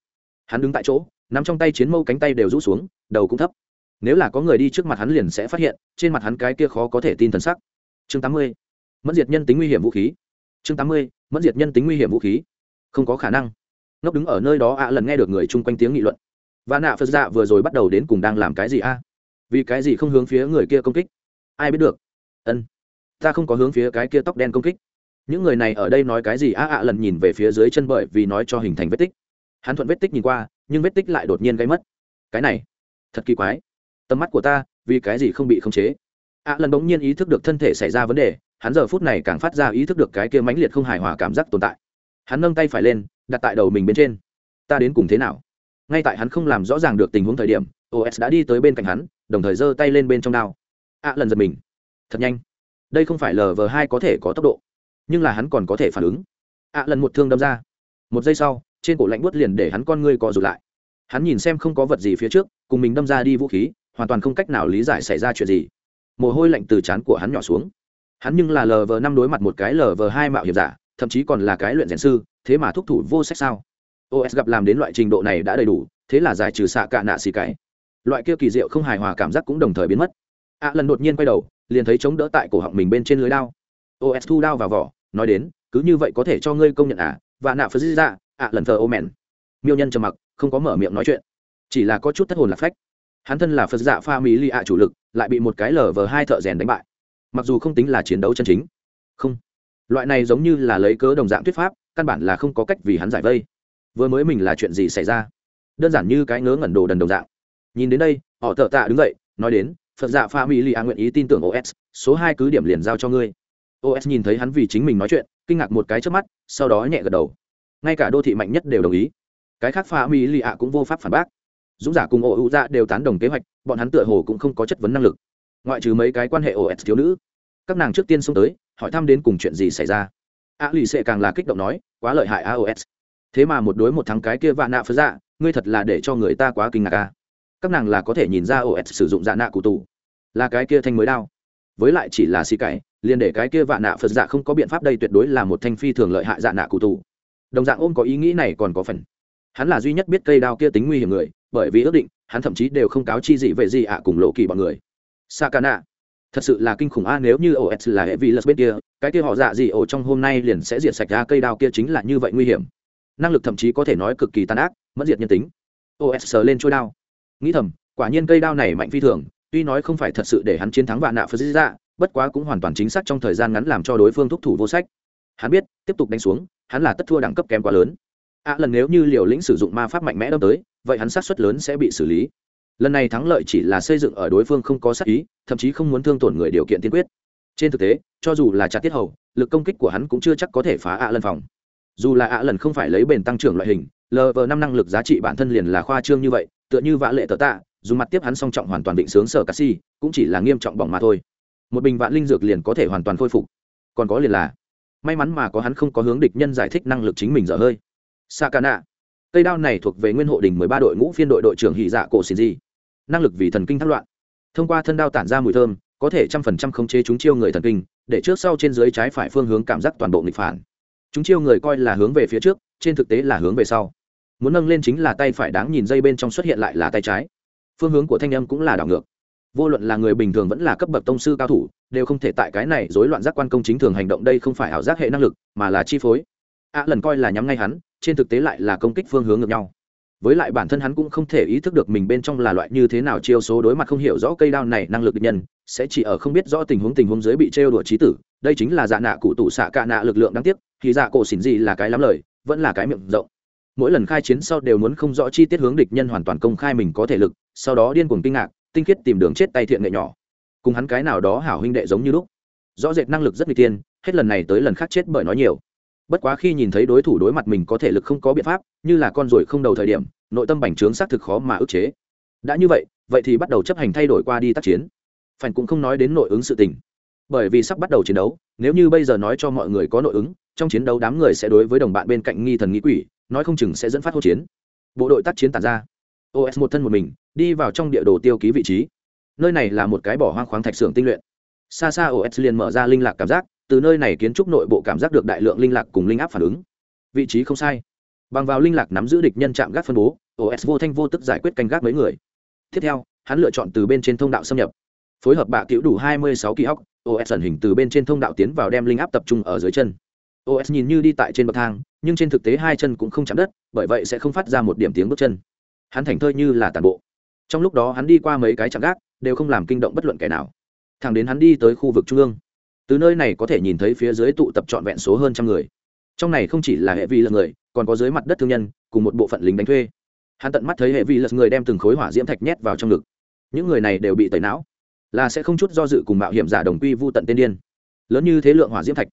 hắn đứng tại chỗ, nắm trong tay chiến mâu cánh tay đều rũ xuống, đầu cũng thấp. Nếu là có người đi trước mặt hắn liền sẽ phát hiện, trên mặt hắn cái kia khó có thể tin thần sắc. Chương tám mươi mất diệt nhân tính nguy hiểm vũ khí. Chương tám mươi mất diệt nhân tính nguy hiểm vũ khí. Không có khả năng. Ngốc đứng ở nơi đó ạ lần nghe được người chung quanh tiếng nghị luận. Và nạ phật dạ vừa rồi bắt đầu đến cùng đang làm cái gì a? Vì cái gì không hướng phía người kia công kích? Ai biết được? Ân, ta không có hướng phía cái kia tóc đen công kích. Những người này ở đây nói cái gì? A ạ lần nhìn về phía dưới chân bởi vì nói cho hình thành vết tích hắn thuận vết tích nhìn qua, nhưng vết tích lại đột nhiên gây mất. Cái này, thật kỳ quái. Tầm mắt của ta, vì cái gì không bị khống chế? Ạ lần bỗng nhiên ý thức được thân thể xảy ra vấn đề, hắn giờ phút này càng phát ra ý thức được cái kia mãnh liệt không hài hòa cảm giác tồn tại. Hắn nâng tay phải lên, đặt tại đầu mình bên trên. Ta đến cùng thế nào? Ngay tại hắn không làm rõ ràng được tình huống thời điểm os đã đi tới bên cạnh hắn, đồng thời giơ tay lên bên trong đao. Ạ lần giật mình. Thật nhanh. Đây không phải lv hai có thể có tốc độ, nhưng là hắn còn có thể phản ứng. Ạ lần một thương đâm ra. Một giây sau trên cổ lạnh buốt liền để hắn con ngươi co rụt lại. Hắn nhìn xem không có vật gì phía trước, cùng mình đâm ra đi vũ khí, hoàn toàn không cách nào lý giải xảy ra chuyện gì. Mồ hôi lạnh từ trán của hắn nhỏ xuống. Hắn nhưng là lv năm đối mặt một cái lv hai mạo hiểm giả, thậm chí còn là cái luyện rèn sư, thế mà thúc thủ vô sách sao? Os gặp làm đến loại trình độ này đã đầy đủ, thế là giải trừ xạ cạ nạ xì cái. Loại kia kỳ diệu không hài hòa cảm giác cũng đồng thời biến mất. Ạ lần đột nhiên quay đầu, liền thấy chống đỡ tại cổ họng mình bên trên lưới đao. Os thu đao vào vỏ, nói đến, cứ như vậy có thể cho ngươi công nhận à và nạ phật ra ạ lần thờ ô mèn miêu nhân trầm mặc, không có mở miệng nói chuyện. Chỉ là có chút thất hồn lạc phách. Hắn thân là phật dạ pha mỹ li ạ chủ lực, lại bị một cái lờ vờ hai thợ rèn đánh bại. Mặc dù không tính là chiến đấu chân chính. Không. Loại này giống như là lấy cớ đồng dạng thuyết pháp, căn bản là không có cách vì hắn giải vây. Vừa mới mình là chuyện gì xảy ra? Đơn giản như cái ngớ ngẩn đồ đần đồng dạng. Nhìn đến đây, họ thợ tạ đứng dậy, nói đến, phật dạ pha mỹ li ạ nguyện ý tin tưởng os số hai cứ điểm liền giao cho ngươi. Os nhìn thấy hắn vì chính mình nói chuyện, kinh ngạc một cái trước mắt, sau đó nhẹ gật đầu ngay cả đô thị mạnh nhất đều đồng ý. Cái khác pha mỹ lì ạ cũng vô pháp phản bác. Dũng giả cùng ổ hữu dạ đều tán đồng kế hoạch, bọn hắn tựa hồ cũng không có chất vấn năng lực. Ngoại trừ mấy cái quan hệ os thiếu nữ. Các nàng trước tiên xông tới, hỏi thăm đến cùng chuyện gì xảy ra. A lì xệ càng là kích động nói, quá lợi hại aos thế mà một đối một thắng cái kia vạ nạ phớ dạ ngươi thật là để cho người ta quá kinh ngạc a. Các nàng là có thể nhìn ra os sử dụng dạ nạ cụ tù. Là cái kia thanh mới đao. Với lại chỉ là xì cải, liền để cái kia vạ nạ phật dạ không có biện pháp đây tuyệt đối là một thanh phi thường lợi hại dạ nạ cụ tù đồng dạng ôm có ý nghĩ này còn có phần. Hắn là duy nhất biết cây đao kia tính nguy hiểm người, bởi vì ước định, hắn thậm chí đều không cáo chi gì về gì ạ cùng lộ kỳ bọn người. Sakana, thật sự là kinh khủng a, nếu như os là hệ vi lật bên kia, cái kia họ dạ gì ổ trong hôm nay liền sẽ diệt sạch ra cây đao kia chính là như vậy nguy hiểm. Năng lực thậm chí có thể nói cực kỳ tàn ác mất diệt nhân tính. Os sờ lên trôi đao. Nghĩ thầm, quả nhiên cây đao này mạnh phi thường, tuy nói không phải thật sự để hắn chiến thắng vạn nạ phật ra dạ, bất quá cũng hoàn toàn chính xác trong thời gian ngắn làm cho đối phương thúc thủ vô sách hắn biết, tiếp tục đánh xuống, hắn là tất thua đẳng cấp kém quá lớn. Ạ lần nếu như liều lĩnh sử dụng ma pháp mạnh mẽ đâm tới, vậy hắn sát xuất lớn sẽ bị xử lý. Lần này thắng lợi chỉ là xây dựng ở đối phương không có sát ý, thậm chí không muốn thương tổn người điều kiện tiên quyết. Trên thực tế, cho dù là chặt tiết hầu, lực công kích của hắn cũng chưa chắc có thể phá ạ lần phòng. Dù là ạ lần không phải lấy bền tăng trưởng loại hình lv năm năng lực giá trị bản thân liền là khoa trương như vậy, tựa như vã lệ tờ tạ, dù mặt tiếp hắn song trọng hoàn toàn định sướng sở cà si, cũng chỉ là nghiêm trọng bỏng mà thôi. Một bình vạn linh dược liền có thể hoàn toàn khôi phục. Còn có liền là may mắn mà có hắn không có hướng địch nhân giải thích năng lực chính mình dở hơi. Sakana, cây đao này thuộc về nguyên hộ đình mười ba đội ngũ phiên đội đội trưởng hỷ dạ cổ xin di. Năng lực vì thần kinh thác loạn. Thông qua thân đao tản ra mùi thơm, có thể trăm phần trăm khống chế chúng chiêu người thần kinh, để trước sau trên dưới trái phải phương hướng cảm giác toàn bộ nghịch phản. Chúng chiêu người coi là hướng về phía trước, trên thực tế là hướng về sau. Muốn nâng lên chính là tay phải đáng nhìn dây bên trong xuất hiện lại là tay trái. Phương hướng của thanh âm cũng là đảo ngược vô luận là người bình thường vẫn là cấp bậc tông sư cao thủ, đều không thể tại cái này rối loạn giác quan công chính thường hành động đây không phải ảo giác hệ năng lực, mà là chi phối. A lần coi là nhắm ngay hắn, trên thực tế lại là công kích phương hướng ngược nhau. Với lại bản thân hắn cũng không thể ý thức được mình bên trong là loại như thế nào chiêu số đối mặt không hiểu rõ cây đao này năng lực nhân, sẽ chỉ ở không biết rõ tình huống tình huống dưới bị trêu đùa trí tử. Đây chính là dạ nạ cụ tụ xạ cạ nạ lực lượng đáng tiếc, thì dạ cổ xỉn gì là cái lắm lời, vẫn là cái miệng rộng. Mỗi lần khai chiến sau đều muốn không rõ chi tiết hướng địch nhân hoàn toàn công khai mình có thể lực, sau đó điên cuồng kinh ngạc tinh khiết tìm đường chết tay thiện nghệ nhỏ. Cùng hắn cái nào đó hảo huynh đệ giống như lúc. Rõ rệt năng lực rất nguy tiên hết lần này tới lần khác chết bởi nói nhiều. Bất quá khi nhìn thấy đối thủ đối mặt mình có thể lực không có biện pháp, như là con ruồi không đầu thời điểm, nội tâm bành trướng xác thực khó mà ức chế. Đã như vậy vậy thì bắt đầu chấp hành thay đổi qua đi tác chiến. Phản cũng không nói đến nội ứng sự tình. Bởi vì sắp bắt đầu chiến đấu, nếu như bây giờ nói cho mọi người có nội ứng, trong chiến đấu đám người sẽ đối với đồng bạn bên cạnh nghi thần nghĩ quỷ, nói không chừng sẽ dẫn phát hỗn chiến. Bộ đội tác chiến tàn ra. Os một thân một mình đi vào trong địa đồ tiêu ký vị trí. Nơi này là một cái bỏ hoang khoáng thạch xưởng tinh luyện. Xa xa os liền mở ra linh lạc cảm giác, từ nơi này kiến trúc nội bộ cảm giác được đại lượng linh lạc cùng linh áp phản ứng. Vị trí không sai. Bằng vào linh lạc nắm giữ địch nhân chạm gác phân bố os vô thanh vô tức giải quyết canh gác mấy người. Tiếp theo, hắn lựa chọn từ bên trên thông đạo xâm nhập. Phối hợp bạ cứu đủ 26 kỳ óc os ẩn hình từ bên trên thông đạo tiến vào đem linh áp tập trung ở dưới chân. Os nhìn như đi tại trên bậc thang, nhưng trên thực tế hai chân cũng không chạm đất, bởi vậy sẽ không phát ra một điểm tiếng bước chân. Hắn thành thơi như là tàn bộ trong lúc đó hắn đi qua mấy cái chạm gác, đều không làm kinh động bất luận kẻ nào. Thẳng đến hắn đi tới khu vực trung ương. Từ nơi này có thể nhìn thấy phía dưới tụ tập trọn vẹn số hơn trăm người. Trong này không chỉ là hệ vi lật người, còn có dưới mặt đất thương nhân, cùng một bộ phận lính đánh thuê. Hắn tận mắt thấy hệ vi lật người đem từng khối hỏa diễm thạch nhét vào trong ngực. Những người này đều bị tẩy não. Là sẽ không chút do dự cùng mạo hiểm giả đồng quy vô tận tên điên. Lớn như thế lượng hỏa diễm thạch.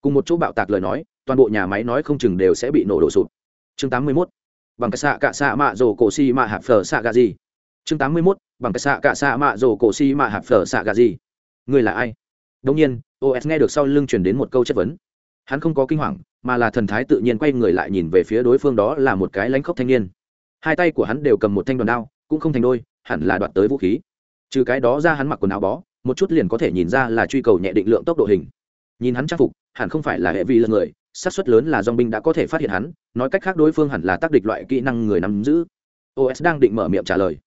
Cùng một chỗ bạo tạc lời nói, toàn bộ nhà máy nói không chừng đều sẽ bị nổ đổ sụp. Chương 81. bằng cái xạ cạ xạ mạ rồ cổ xi mạ hạp phở xạ gà gì? Chương 81. bằng cái xạ cả xạ mạ rổ cổ xi mạ hạp phở xạ gà gì? Người là ai? Đông nhiên os nghe được sau lưng truyền đến một câu chất vấn. Hắn không có kinh hoàng, mà là thần thái tự nhiên quay người lại nhìn về phía đối phương đó là một cái lãnh khốc thanh niên. Hai tay của hắn đều cầm một thanh đoàn đao, cũng không thành đôi, hẳn là đoạt tới vũ khí. Trừ cái đó ra hắn mặc quần áo bó, một chút liền có thể nhìn ra là truy cầu nhẹ định lượng tốc độ hình. Nhìn hắn trang phục, hẳn không phải là hệ vi lần người, xác suất lớn là dong binh đã có thể phát hiện hắn, nói cách khác đối phương hẳn là tác địch loại kỹ năng người nắm giữ. Os đang định mở miệng trả lời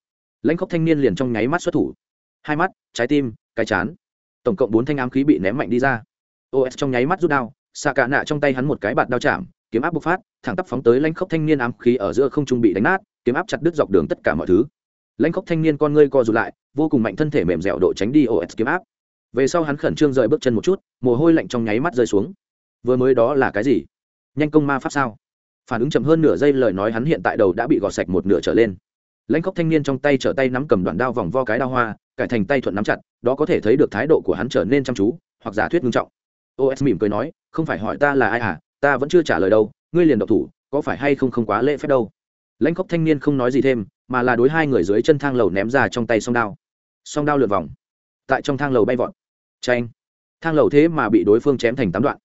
lãnh khốc thanh niên liền trong nháy mắt xuất thủ. Hai mắt, trái tim, cái chán. Tổng cộng bốn thanh ám khí bị ném mạnh đi ra. Os trong nháy mắt rút đao xạ cả nạ trong tay hắn một cái bạt đao chạm, kiếm áp bộc phát, thẳng tắp phóng tới lãnh khốc thanh niên ám khí ở giữa không trung bị đánh nát, kiếm áp chặt đứt dọc đường tất cả mọi thứ. Lãnh khốc thanh niên con ngươi co rụt lại, vô cùng mạnh thân thể mềm dẻo độ tránh đi os kiếm áp. Về sau hắn khẩn trương rời bước chân một chút, mồ hôi lạnh trong nháy mắt rơi xuống. Vừa mới đó là cái gì? Nhanh công ma pháp sao? Phản ứng chậm hơn nửa giây lời nói hắn hiện tại đầu đã bị gọt sạch một nửa trở lên lãnh khóc thanh niên trong tay trở tay nắm cầm đoạn đao vòng vo cái đao hoa, cải thành tay thuận nắm chặt, đó có thể thấy được thái độ của hắn trở nên chăm chú, hoặc giả thuyết nghiêm trọng. Os mỉm cười nói, không phải hỏi ta là ai à ta vẫn chưa trả lời đâu, ngươi liền độc thủ, có phải hay không không quá lễ phép đâu? Lãnh khóc thanh niên không nói gì thêm, mà là đối hai người dưới chân thang lầu ném ra trong tay song đao. Song đao lượt vòng. Tại trong thang lầu bay vọt. Tranh thang lầu thế mà bị đối phương chém thành tám đoạn.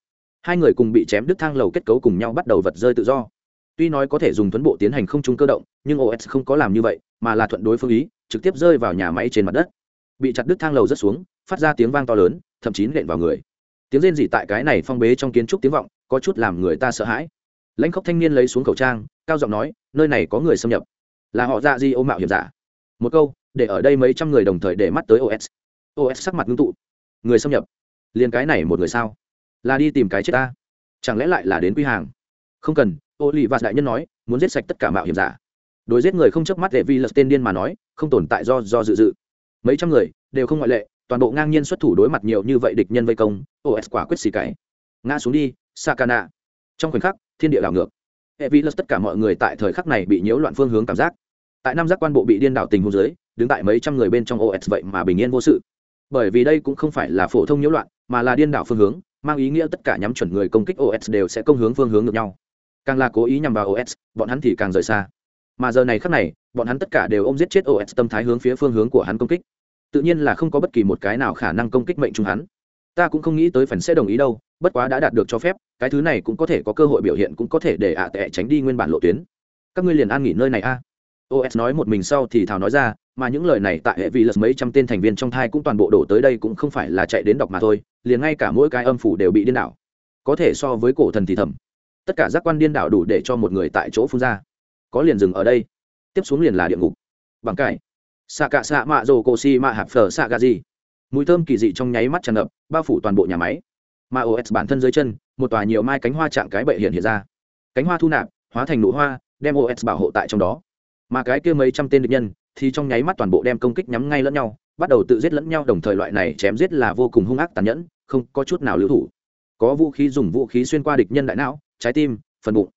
Hai người cùng bị chém đứt thang lầu kết cấu cùng nhau bắt đầu vật rơi tự do tuy nói có thể dùng tuấn bộ tiến hành không trung cơ động, nhưng os không có làm như vậy, mà là thuận đối phương ý, trực tiếp rơi vào nhà máy trên mặt đất. Bị chặt đứt thang lầu rất xuống, phát ra tiếng vang to lớn, thậm chí nện vào người. Tiếng rên rỉ tại cái này phong bế trong kiến trúc tiếng vọng, có chút làm người ta sợ hãi. Lãnh khóc thanh niên lấy xuống khẩu trang, cao giọng nói, nơi này có người xâm nhập. Là họ dạ di ô mạo hiểm giả. Một câu, để ở đây mấy trăm người đồng thời để mắt tới os os sắc mặt ngưng tụ. Người xâm nhập? Liền cái này một người sao? Là đi tìm cái chết ta? Chẳng lẽ lại là đến quy hàng? Không cần ô lì và đại nhân nói, muốn giết sạch tất cả mạo hiểm giả. Đối giết người không chớp mắt để vi lật tên điên mà nói, không tồn tại do do dự dự. Mấy trăm người, đều không ngoại lệ, toàn bộ ngang nhiên xuất thủ đối mặt nhiều như vậy địch nhân vây công os quả quyết xì cái. Ngã xuống đi, sakana. Trong khoảnh khắc, thiên địa đảo ngược. Hệ vi lật tất cả mọi người tại thời khắc này bị nhiễu loạn phương hướng cảm giác. Tại năm giác quan bộ bị điên đảo tình hôn giới đứng tại mấy trăm người bên trong os vậy mà bình yên vô sự. Bởi vì đây cũng không phải là phổ thông nhiễu loạn, mà là điên đảo phương hướng, mang ý nghĩa tất cả nhắm chuẩn người công kích os đều sẽ công hướng phương hướng ngược nhau càng là cố ý nhằm vào os bọn hắn thì càng rời xa. Mà giờ này khắc này, bọn hắn tất cả đều ôm giết chết os tâm thái hướng phía phương hướng của hắn công kích. Tự nhiên là không có bất kỳ một cái nào khả năng công kích mệnh chúng hắn. Ta cũng không nghĩ tới phần sẽ đồng ý đâu, bất quá đã đạt được cho phép, cái thứ này cũng có thể có cơ hội biểu hiện cũng có thể để ạ à tệ tránh đi nguyên bản lộ tuyến. Các ngươi liền an nghỉ nơi này a. Os nói một mình sau thì thảo nói ra, mà những lời này tại hệ vi lật mấy trăm tên thành viên trong thai cũng toàn bộ đổ tới đây cũng không phải là chạy đến đọc mà thôi, liền ngay cả mỗi cái âm phủ đều bị điên đảo. Có thể so với cổ thần thì thầm tất cả giác quan điên đảo đủ để cho một người tại chỗ phun ra. Có liền dừng ở đây. Tiếp xuống liền là địa ngục. Bằng cải. Xạ cạ xạ mạ rồ cổ xi mạ hạp phở xạ gà gì mùi thơm kỳ dị trong nháy mắt tràn ngập, bao phủ toàn bộ nhà máy. Mà os bản thân dưới chân, một tòa nhiều mai cánh hoa chạm cái bệ hiện hiện ra. Cánh hoa thu nạp, hóa thành nụ hoa, đem os bảo hộ tại trong đó. Mà cái kia mấy trăm tên địch nhân, thì trong nháy mắt toàn bộ đem công kích nhắm ngay lẫn nhau, bắt đầu tự giết lẫn nhau, đồng thời loại này chém giết là vô cùng hung ác tàn nhẫn, không có chút nào lưu thủ. Có vũ khí dùng vũ khí xuyên qua địch nhân đại não trái tim, phần bụng.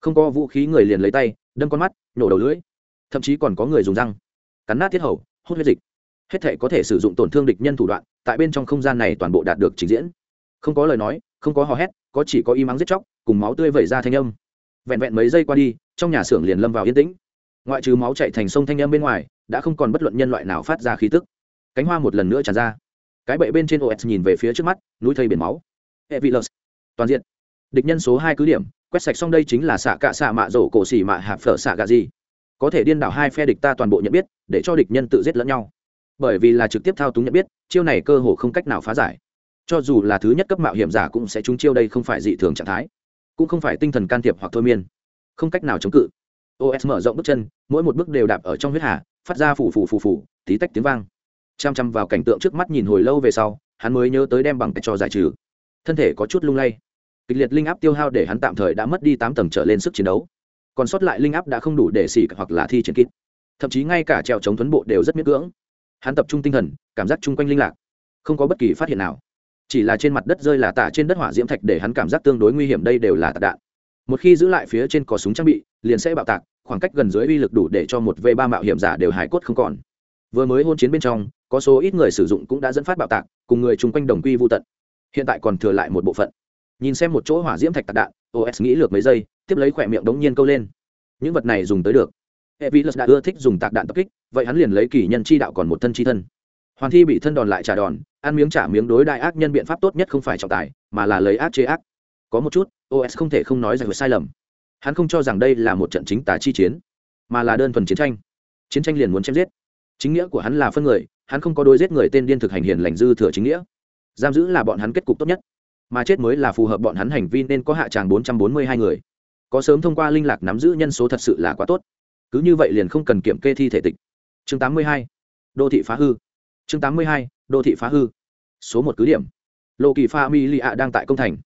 Không có vũ khí người liền lấy tay, đâm con mắt, nổ đầu lưỡi. Thậm chí còn có người dùng răng. Cắn nát thiết hầu, hút huyết dịch. Hết thể có thể sử dụng tổn thương địch nhân thủ đoạn, tại bên trong không gian này toàn bộ đạt được trình diễn. Không có lời nói, không có hò hét, có chỉ có im mắng giết chóc, cùng máu tươi vẩy ra thanh âm. Vẹn vẹn mấy giây qua đi, trong nhà xưởng liền lâm vào yên tĩnh. Ngoại trừ máu chạy thành sông thanh âm bên ngoài, đã không còn bất luận nhân loại nào phát ra khí tức. Cánh hoa một lần nữa tràn ra. Cái bậy bên trên os nhìn về phía trước mắt, núi thây biển máu. Evilus toàn diện địch nhân số hai cứ điểm, quét sạch xong đây chính là xạ cạ xạ mạ rổ cổ xỉ mạ hạp phở xạ gà gì. Có thể điên đảo hai phe địch ta toàn bộ nhận biết, để cho địch nhân tự giết lẫn nhau. Bởi vì là trực tiếp thao túng nhận biết, chiêu này cơ hồ không cách nào phá giải. Cho dù là thứ nhất cấp mạo hiểm giả cũng sẽ trúng chiêu đây không phải dị thường trạng thái. Cũng không phải tinh thần can thiệp hoặc thôi miên. Không cách nào chống cự. Os mở rộng bước chân, mỗi một bước đều đạp ở trong huyết hà, phát ra phủ phủ phủ phủ tí tách tiếng vang. Chăm chăm vào cảnh tượng trước mắt nhìn hồi lâu về sau, hắn mới nhớ tới đem bằng cách cho giải trừ. Thân thể có chút lung lay kịch liệt linh áp tiêu hao để hắn tạm thời đã mất đi tám tầng trở lên sức chiến đấu. Còn sót lại linh áp đã không đủ để xỉ hoặc là thi triển kít thậm chí ngay cả trèo chống tuấn bộ đều rất miễn cưỡng. Hắn tập trung tinh thần, cảm giác chung quanh linh lạc. Không có bất kỳ phát hiện nào. Chỉ là trên mặt đất rơi là tả trên đất hỏa diễm thạch để hắn cảm giác tương đối nguy hiểm đây đều là tạc đạn. Một khi giữ lại phía trên có súng trang bị, liền sẽ bạo tạc, khoảng cách gần dưới uy lực đủ để cho một v ba mạo hiểm giả đều hải cốt không còn. Vừa mới hôn chiến bên trong, có số ít người sử dụng cũng đã dẫn phát bạo tạc, cùng người chung quanh đồng quy vô tận. Hiện tại còn thừa lại một bộ phận nhìn xem một chỗ hỏa diễm thạch tạc đạn os nghĩ lược mấy giây, tiếp lấy khỏe miệng đống nhiên câu lên. Những vật này dùng tới được. Evilus đã ưa thích dùng tạc đạn tập kích, vậy hắn liền lấy kỷ nhân chi đạo còn một thân chi thân. Hoàn thi bị thân đòn lại trả đòn, ăn miếng trả miếng đối đại ác nhân biện pháp tốt nhất không phải trọng tài, mà là lấy ác chế ác. Có một chút os không thể không nói rằng sai lầm. Hắn không cho rằng đây là một trận chính tả chi chiến, mà là đơn thuần chiến tranh. Chiến tranh liền muốn chém giết. Chính nghĩa của hắn là phân người, hắn không có đôi giết người tên điên thực hành hiền lành dư thừa chính nghĩa. Giam giữ là bọn hắn kết cục tốt nhất mà chết mới là phù hợp bọn hắn hành vi nên có hạ tràng bốn trăm bốn mươi hai người. Có sớm thông qua linh lạc nắm giữ nhân số thật sự là quá tốt. Cứ như vậy liền không cần kiểm kê thi thể tịch. Chương tám mươi hai, đô thị phá hư. Chương tám mươi hai, đô thị phá hư. Số một cứ điểm. Lô kỳ pha mi lì ạ đang tại công thành.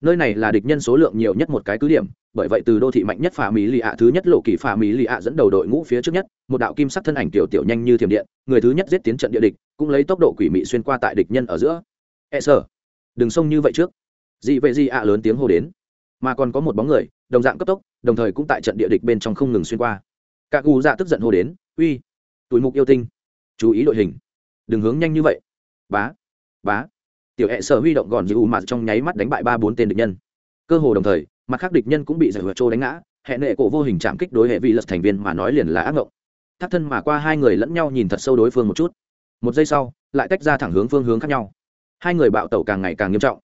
Nơi này là địch nhân số lượng nhiều nhất một cái cứ điểm, bởi vậy từ đô thị mạnh nhất phà mỹ lì ạ thứ nhất lộ kỳ phà mỹ lì ạ dẫn đầu đội ngũ phía trước nhất, một đạo kim sắc thân ảnh tiểu tiểu nhanh như thiểm điện, người thứ nhất giết tiến trận địa địch, cũng lấy tốc độ quỷ mị xuyên qua tại địch nhân ở giữa. E sở đừng xông như vậy trước. Dị vậy dị ạ lớn tiếng hô đến. Mà còn có một bóng người, đồng dạng cấp tốc, đồng thời cũng tại trận địa địch bên trong không ngừng xuyên qua. Cả gù dạ tức giận hô đến, uy tụi mục yêu tinh, chú ý đội hình. Đừng hướng nhanh như vậy. Bá bá. Tiểu hẹ sở huy động gòn u mà trong nháy mắt đánh bại ba bốn tên địch nhân. Cơ hồ đồng thời, mặt khác địch nhân cũng bị giải hựa trô đánh ngã. Hệ nệ cổ vô hình chạm kích đối hệ vi lật thành viên mà nói liền là ác mộng thắt thân mà qua hai người lẫn nhau nhìn thật sâu đối phương một chút. Một giây sau, lại tách ra thẳng hướng phương hướng khác nhau hai người bạo tẩu càng ngày càng nghiêm trọng.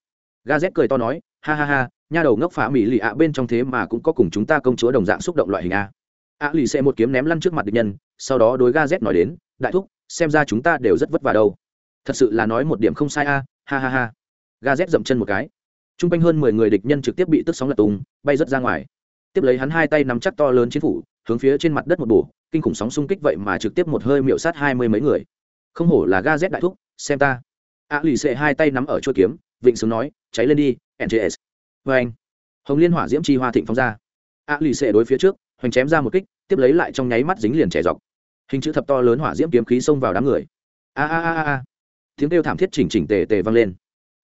Ga z cười to nói, ha ha ha, nha đầu ngốc phá mỹ lì ạ, bên trong thế mà cũng có cùng chúng ta công chúa đồng dạng xúc động loại hình a. A lì sẽ một kiếm ném lăn trước mặt địch nhân, sau đó đối ga z nói đến, đại thúc, xem ra chúng ta đều rất vất vả đâu. Thật sự là nói một điểm không sai a, ha ha ha. Ga z dậm chân một cái. T r u n g quanh hơn mười người địch nhân trực tiếp bị tức sóng lật tung, bay rớt ra ngoài. Tiếp lấy hắn hai tay nắm chắc to lớn c h i ế n phủ, hướng phía trên mặt đất một bổ, kinh khủng sóng xung kích vậy mà trực tiếp một hơi miệu sát hai mươi mấy người. Không hổ là ga z đại thúc, xem ta a lì xệ hai tay nắm ở chuỗi kiếm, vịnh sướng nói, cháy lên đi ngs vê anh, hồng liên hỏa diễm chi hoa thịnh phóng ra. A lì xệ đối phía trước, hoành chém ra một kích, tiếp lấy lại trong nháy mắt dính liền trẻ dọc. Hình chữ thập to lớn hỏa diễm kiếm khí xông vào đám người. A a a a tiếng kêu thảm thiết chỉnh chỉnh tề tề vang lên.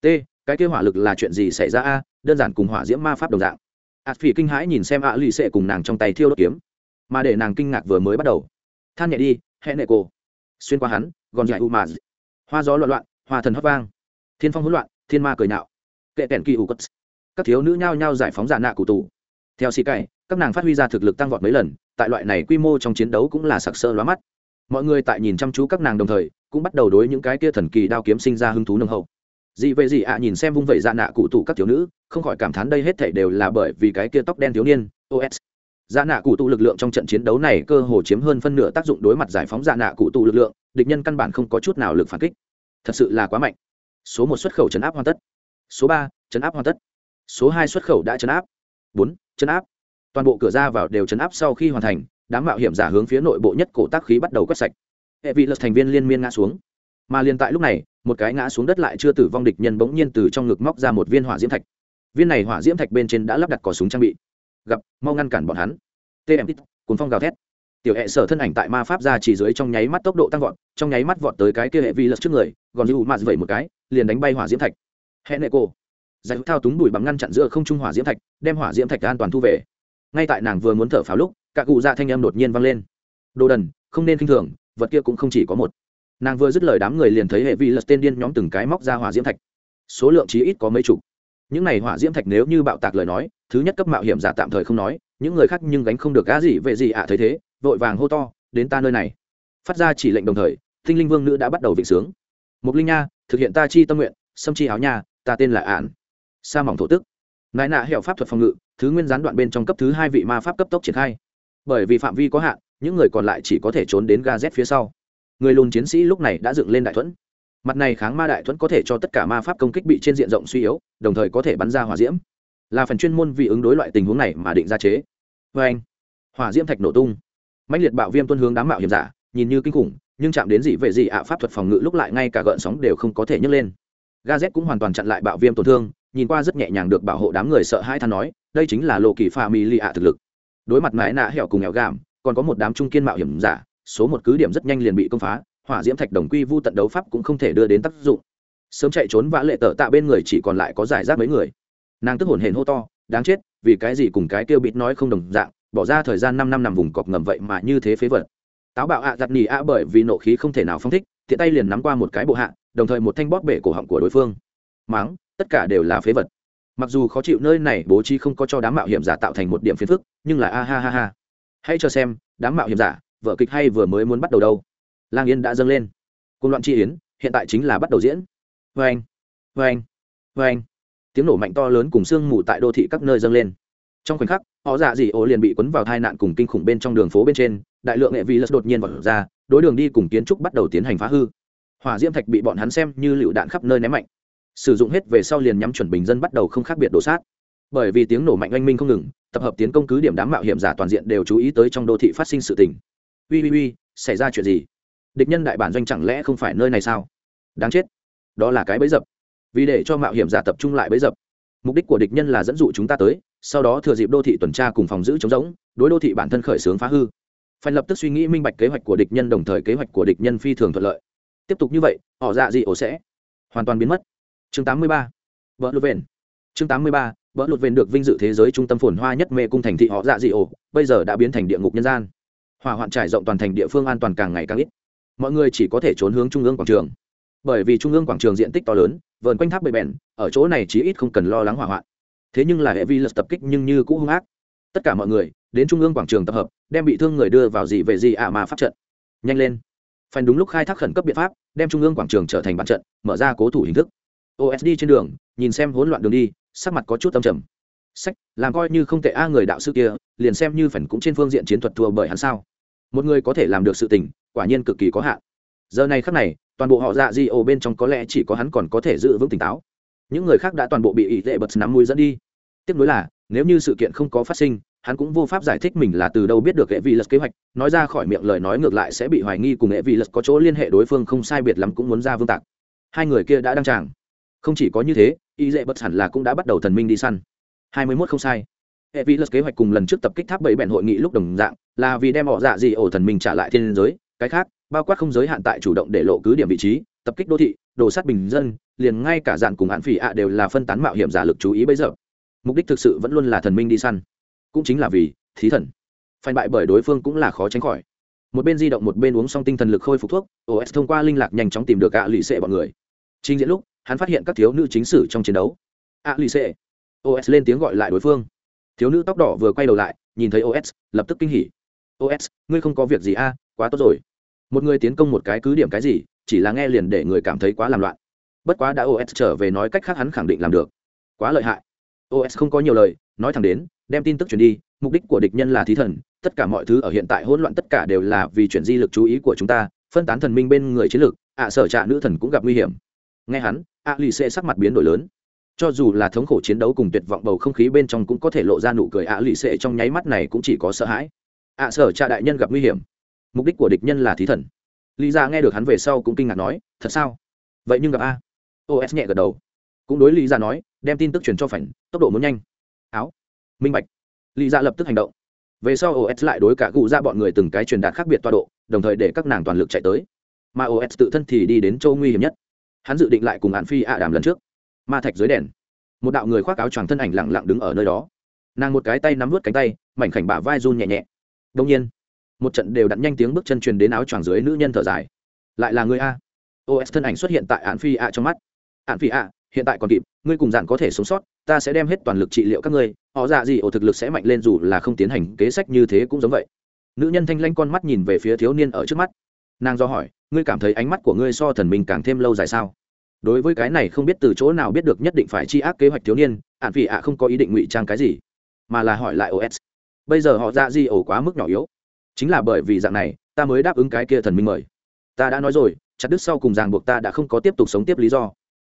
T, cái kêu hỏa lực là chuyện gì xảy ra a? Đơn giản cùng hỏa diễm ma pháp đồng dạng. Ạt phỉ kinh hãi nhìn xem A lì xệ cùng nàng trong tay thiêu đốt kiếm. Mà để nàng kinh ngạc vừa mới bắt đầu. Than nhẹ đi, hẹn nệ cô. xuyên qua hắn, gòn dài u mà. Hoa gió loạn loạn hòa thần hót vang. Thiên phong hỗn loạn, thiên ma cười nạo. Kệ kèn kỳ u cất các thiếu nữ nhao nhao giải phóng giả nạ cụ tù. Theo xì cày các nàng phát huy ra thực lực tăng vọt mấy lần, tại loại này quy mô trong chiến đấu cũng là sặc sỡ lóa mắt. Mọi người tại nhìn chăm chú các nàng đồng thời, cũng bắt đầu đối những cái kia thần kỳ đao kiếm sinh ra hứng thú nồng hậu. Dị vậy dị ạ nhìn xem vung vẩy dạ nạ cụ tụ các thiếu nữ, không khỏi cảm thán đây hết thảy đều là bởi vì cái kia tóc đen thiếu niên os dạ nạ cụ tụ lực lượng trong trận chiến đấu này cơ hồ chiếm hơn phân nửa tác dụng đối mặt giải phóng dạ nạ cụ tụ lực lượng, địch nhân căn bản không có chút nào lực phản kích thật sự là quá mạnh. Số một xuất khẩu chấn áp hoàn tất. Số ba, chấn áp hoàn tất. Số hai xuất khẩu đã chấn áp. Bốn, chấn áp. Toàn bộ cửa ra vào đều chấn áp sau khi hoàn thành, đám mạo hiểm giả hướng phía nội bộ nhất cổ tác khí bắt đầu quét sạch. Hệ vị lật thành viên liên miên ngã xuống. Mà liền tại lúc này, một cái ngã xuống đất lại chưa tử vong địch nhân bỗng nhiên từ trong ngực móc ra một viên hỏa diễm thạch. Viên này hỏa diễm thạch bên trên đã lắp đặt cỏ súng trang bị. Gặp, mau ngăn cản bọn hắn. Tm cuốn phong gào thét tiểu hệ sở thân ảnh tại ma pháp ra chỉ dưới trong nháy mắt tốc độ tăng vọt, trong nháy mắt vọt tới cái kia hệ vi lật trước người gòn dù mạt vẩy một cái, liền đánh bay hỏa diễm thạch. Hệ nệ cô giải thao túng đùi bằng ngăn chặn giữa không trung hỏa diễm thạch, đem hỏa diễm thạch an toàn thu về. Ngay tại nàng vừa muốn thở pháo lúc, cả cụ dạ thanh âm đột nhiên vang lên. Đồ đần, không nên k i n h thường, vật kia cũng không chỉ có một. Nàng vừa dứt lời đám người liền thấy hệ vi lật tên điên nhóm từng cái móc ra hỏa diễm thạch. Số lượng chí ít có mấy chục. Những này hỏa diễm thạch nếu như bạo tạc lời nói, thứ nhất cấp mạo hiểm giả tạm thời không nói, những người khác nhưng gánh không được gã gì về gì ạ thấy thế vội vàng hô to, đến ta nơi này. Phát ra chỉ lệnh đồng thời tinh linh vương nữ đã bắt đầu vịnh sướng. Mục linh nha, thực hiện ta chi tâm nguyện xâm chi áo nha, ta tên là ạn sa mỏng thổ tức. Nại nạ hiệu pháp thuật phòng ngự, thứ nguyên gián đoạn bên trong cấp thứ hai vị ma pháp cấp tốc triển khai. Bởi vì phạm vi có hạn, những người còn lại chỉ có thể trốn đến ga z phía sau. Người lùn chiến sĩ lúc này đã dựng lên đại thuẫn. Mặt này kháng ma đại thuẫn có thể cho tất cả ma pháp công kích bị trên diện rộng suy yếu, đồng thời có thể bắn ra hỏa diễm. Là phần chuyên môn vì ứng đối loại tình huống này mà định ra chế. Vê anh hỏa diễm thạch nổ tung mạnh liệt bạo viêm tuân hướng đám mạo hiểm giả, nhìn như kinh khủng, nhưng chạm đến gì về gì ạ, pháp thuật phòng ngự lúc lại ngay cả gợn sóng đều không có thể nhấc lên. Ga z cũng hoàn toàn chặn lại bạo viêm tổn thương, nhìn qua rất nhẹ nhàng được bảo hộ đám người sợ hai than nói, đây chính là lộ kỳ pha mi li ạ thực lực. Đối mặt mãi nạ hẹo cùng nghèo gàm còn có một đám trung kiên mạo hiểm giả, số một cứ điểm rất nhanh liền bị công phá, hỏa diễm thạch đồng quy vu tận đấu pháp cũng không thể đưa đến tác dụng. Sớm chạy trốn vã lệ tở tạ bên người chỉ còn lại có giải rác mấy người. Nàng tức hồn hển hô to, đáng chết, vì cái gì cùng cái kêu bịt nói không đồng dạng bỏ ra thời gian năm năm nằm vùng cọc ngầm vậy mà như thế phế vật. Táo bạo ạ giặt nỉ ạ bởi vì nộ khí không thể nào phong thích, tiện tay liền nắm qua một cái bộ hạ, đồng thời một thanh bóp bể cổ họng của đối phương. Máng, tất cả đều là phế vật. Mặc dù khó chịu nơi này bố trí không có cho đám mạo hiểm giả tạo thành một điểm phiền phức, nhưng là a ha ha ha. Hãy cho xem, đám mạo hiểm giả, vở kịch hay vừa mới muốn bắt đầu đâu. Lang yên đã dâng lên. Côn loạn chi yến, hiện tại chính là bắt đầu diễn. Vê anh vê anh vê anh tiếng nổ mạnh to lớn cùng sương mù tại đô thị các nơi dâng lên. Trong khoảnh khắc họ dạ dị ô liền bị cuốn vào tai nạn cùng kinh khủng bên trong đường phố bên trên, đại lượng nghệ vi lật đột nhiên vào ra, đối đường đi cùng kiến trúc bắt đầu tiến hành phá hư. Hỏa diễm thạch bị bọn hắn xem như lựu đạn khắp nơi ném mạnh. Sử dụng hết về sau liền nhắm chuẩn bình dân bắt đầu không khác biệt đổ sát. Bởi vì tiếng nổ mạnh oanh minh không ngừng, tập hợp tiến công cứ điểm đám mạo hiểm giả toàn diện đều chú ý tới trong đô thị phát sinh sự tình. Ui ui ui, xảy ra chuyện gì? Địch nhân đại bản doanh chẳng lẽ không phải nơi này sao? Đáng chết. Đó là cái bẫy dập. Vì để cho mạo hiểm giả tập trung lại bẫy dập, mục đích của địch nhân là dẫn dụ chúng ta tới sau đó thừa dịp đô thị tuần tra cùng phòng giữ chống rỗng, đối đô thị bản thân khởi xướng phá hư. Phải lập tức suy nghĩ minh bạch kế hoạch của địch nhân, đồng thời kế hoạch của địch nhân phi thường thuận lợi. Tiếp tục như vậy, họ dạ dị ổ sẽ hoàn toàn biến mất. Chương 83. vợ lụt vền. Chương 83. vợ lụt vền được vinh dự thế giới trung tâm phồn hoa nhất mê cung thành thị họ dạ dị ổ, bây giờ đã biến thành địa ngục nhân gian. Hỏa hoạn trải rộng toàn thành địa phương an toàn càng ngày càng ít. Mọi người chỉ có thể trốn hướng trung ương quảng trường. Bởi vì trung ương quảng trường diện tích to lớn, vườn quanh tháp bầy bèn ở chỗ này chí ít không cần lo lắng hỏa hoạn thế nhưng là hệ vi lật tập kích nhưng như cũ hung ác. Tất cả mọi người, đến trung ương quảng trường tập hợp, đem bị thương người đưa vào gì về gì ạ mà phát trận. Nhanh lên. Phanh đúng lúc khai thác khẩn cấp biện pháp, đem trung ương quảng trường trở thành bản trận, mở ra cố thủ hình thức. Osd trên đường, nhìn xem hỗn loạn đường đi, sắc mặt có chút tâm trầm. Sách, làm coi như không tệ a người đạo sư kia, liền xem như phần cũng trên phương diện chiến thuật thua bởi hắn sao. Một người có thể làm được sự tình, quả nhiên cực kỳ có hạn. Giờ này khắc này, toàn bộ họ dạ di ô bên trong có lẽ chỉ có hắn còn có thể giữ vững tỉnh táo những người khác đã toàn bộ bị ỷ tệ bật nắm mũi dẫn đi. Tiếp nối là, nếu như sự kiện không có phát sinh, hắn cũng vô pháp giải thích mình là từ đâu biết được hệ vi lật kế hoạch, nói ra khỏi miệng lời nói ngược lại sẽ bị hoài nghi cùng hệ vi lật có chỗ liên hệ đối phương không sai biệt lắm cũng muốn ra vương tạc. Hai người kia đã đăng tràng. Không chỉ có như thế y dễ bật hẳn là cũng đã bắt đầu thần minh đi săn. Hai mươi mốt không sai. Hệ vi lật kế hoạch cùng lần trước tập kích tháp bảy bèn hội nghị lúc đồng dạng, là vì đem họ dạ gì ổ thần minh trả lại thiên giới, cái khác bao quát không giới hạn tại chủ động để lộ cứ điểm vị trí, tập kích đô thị, đồ sát bình dân, liền ngay cả dạn cùng hạn phỉ ạ đều là phân tán mạo hiểm giả lực chú ý bây giờ. Mục đích thực sự vẫn luôn là thần minh đi săn. Cũng chính là vì thí thần. Phanh bại bởi đối phương cũng là khó tránh khỏi. Một bên di động một bên uống xong tinh thần lực khôi phục thuốc os thông qua linh lạc nhanh chóng tìm được ạ lì xệ bọn người. Trình diễn lúc, hắn phát hiện các thiếu nữ chính sử trong chiến đấu. ạ lì xệ. Os lên tiếng gọi lại đối phương. Thiếu nữ tóc đỏ vừa quay đầu lại, nhìn thấy os lập tức kinh hỉ. Os ngươi không có việc gì a quá tốt rồi một người tiến công một cái cứ điểm cái gì, chỉ là nghe liền để người cảm thấy quá làm loạn. Bất quá đã os trở về nói cách khác hắn khẳng định làm được. Quá lợi hại. Os không có nhiều lời, nói thẳng đến, đem tin tức truyền đi, mục đích của địch nhân là thí thần, tất cả mọi thứ ở hiện tại hỗn loạn tất cả đều là vì chuyển di lực chú ý của chúng ta, phân tán thần minh bên người chiến lược ạ sở trạ nữ thần cũng gặp nguy hiểm. Nghe hắn, ạ lì xê sắc mặt biến đổi lớn. Cho dù là thống khổ chiến đấu cùng tuyệt vọng bầu không khí bên trong cũng có thể lộ ra nụ cười ạ lì xê trong nháy mắt này cũng chỉ có sợ hãi. Ạ sở trạ đại nhân gặp nguy hiểm mục đích của địch nhân là thí thần. Lý ra nghe được hắn về sau cũng kinh ngạc nói, thật sao? Vậy nhưng gặp a. Os nhẹ gật đầu. Cũng đối lý ra nói, đem tin tức truyền cho phảnh tốc độ muốn nhanh. Áo. Minh bạch. Lý ra lập tức hành động. Về sau os lại đối cả cụ ra bọn người từng cái truyền đạt khác biệt toa độ, đồng thời để các nàng toàn lực chạy tới. Mà os tự thân thì đi đến châu nguy hiểm nhất. Hắn dự định lại cùng hạn phi ạ đàm lần trước. Ma thạch dưới đèn. Một đạo người khoác áo choàng thân ảnh lẳng lặng đứng ở nơi đó. Nàng một cái tay nắm vút cánh tay, mảnh khảnh bả vai run nhẹ nhẹ. Đông nhiên một trận đều đặn nhanh tiếng bước chân truyền đến áo choàng dưới nữ nhân thở dài. Lại là người a. Os thân ảnh xuất hiện tại hạn phi ạ trong mắt. Hạn phi ạ hiện tại còn kịp, ngươi cùng dạn có thể sống sót, ta sẽ đem hết toàn lực trị liệu các ngươi, họ dạ gì, ổ thực lực sẽ mạnh lên dù là không tiến hành kế sách như thế cũng giống vậy. Nữ nhân thanh lanh con mắt nhìn về phía thiếu niên ở trước mắt. Nàng do hỏi, ngươi cảm thấy ánh mắt của ngươi so thần minh càng thêm lâu dài sao? Đối với cái này không biết từ chỗ nào biết được nhất định phải chi ác kế hoạch thiếu niên ạn phỉ ạ không có ý định ngụy trang cái gì, mà là hỏi lại os bây giờ họ dạ di ổ quá mức nhỏ yếu chính là bởi vì dạng này, ta mới đáp ứng cái kia thần minh mời. Ta đã nói rồi, chặt đứt sau cùng ràng buộc ta đã không có tiếp tục sống tiếp lý do.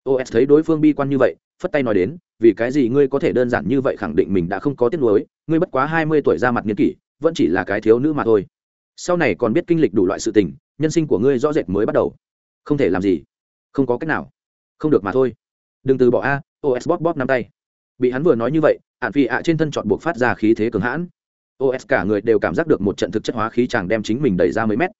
Os thấy đối phương bi quan như vậy, phất tay nói đến, vì cái gì ngươi có thể đơn giản như vậy khẳng định mình đã không có tiếc nuối, ngươi bất quá hai mươi tuổi ra mặt n kỷ, vẫn chỉ là cái thiếu nữ mà thôi. Sau này còn biết kinh lịch đủ loại sự tình, nhân sinh của ngươi rõ rệt mới bắt đầu. Không thể làm gì. Không có cách nào. Không được mà thôi. Đừng từ bỏ a os bóp bóp năm tay. Bị hắn vừa nói như vậy hạn phi ạ trên thân chọn buộc phát ra khí thế cường hãn os cả người đều cảm giác được một trận thực chất hóa khí chàng đem chính mình đẩy ra mấy mét.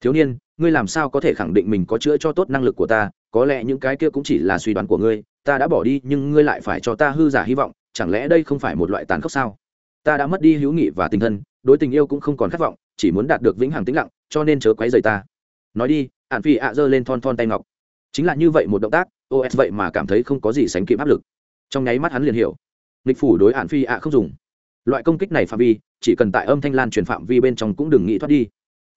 Thiếu niên, ngươi làm sao có thể khẳng định mình có chữa cho tốt năng lực của ta? Có lẽ những cái kia cũng chỉ là suy đoán của ngươi. Ta đã bỏ đi, nhưng ngươi lại phải cho ta hư giả hy vọng. Chẳng lẽ đây không phải một loại tàn khốc sao? Ta đã mất đi hữu nghị và tình thân, đối tình yêu cũng không còn khát vọng, chỉ muốn đạt được vĩnh hằng tĩnh lặng, cho nên chớ quấy rầy ta. Nói đi ạn phi ạ giơ lên thon thon tay ngọc. Chính là như vậy một động tác os vậy mà cảm thấy không có gì sánh kịp áp lực. Trong nháy mắt hắn liền hiểu. Nghịch phủ đối ạn phi ạ không dùng. Loại công kích này phạm vi chỉ cần tại âm thanh lan truyền phạm vi bên trong cũng đừng nghĩ thoát đi.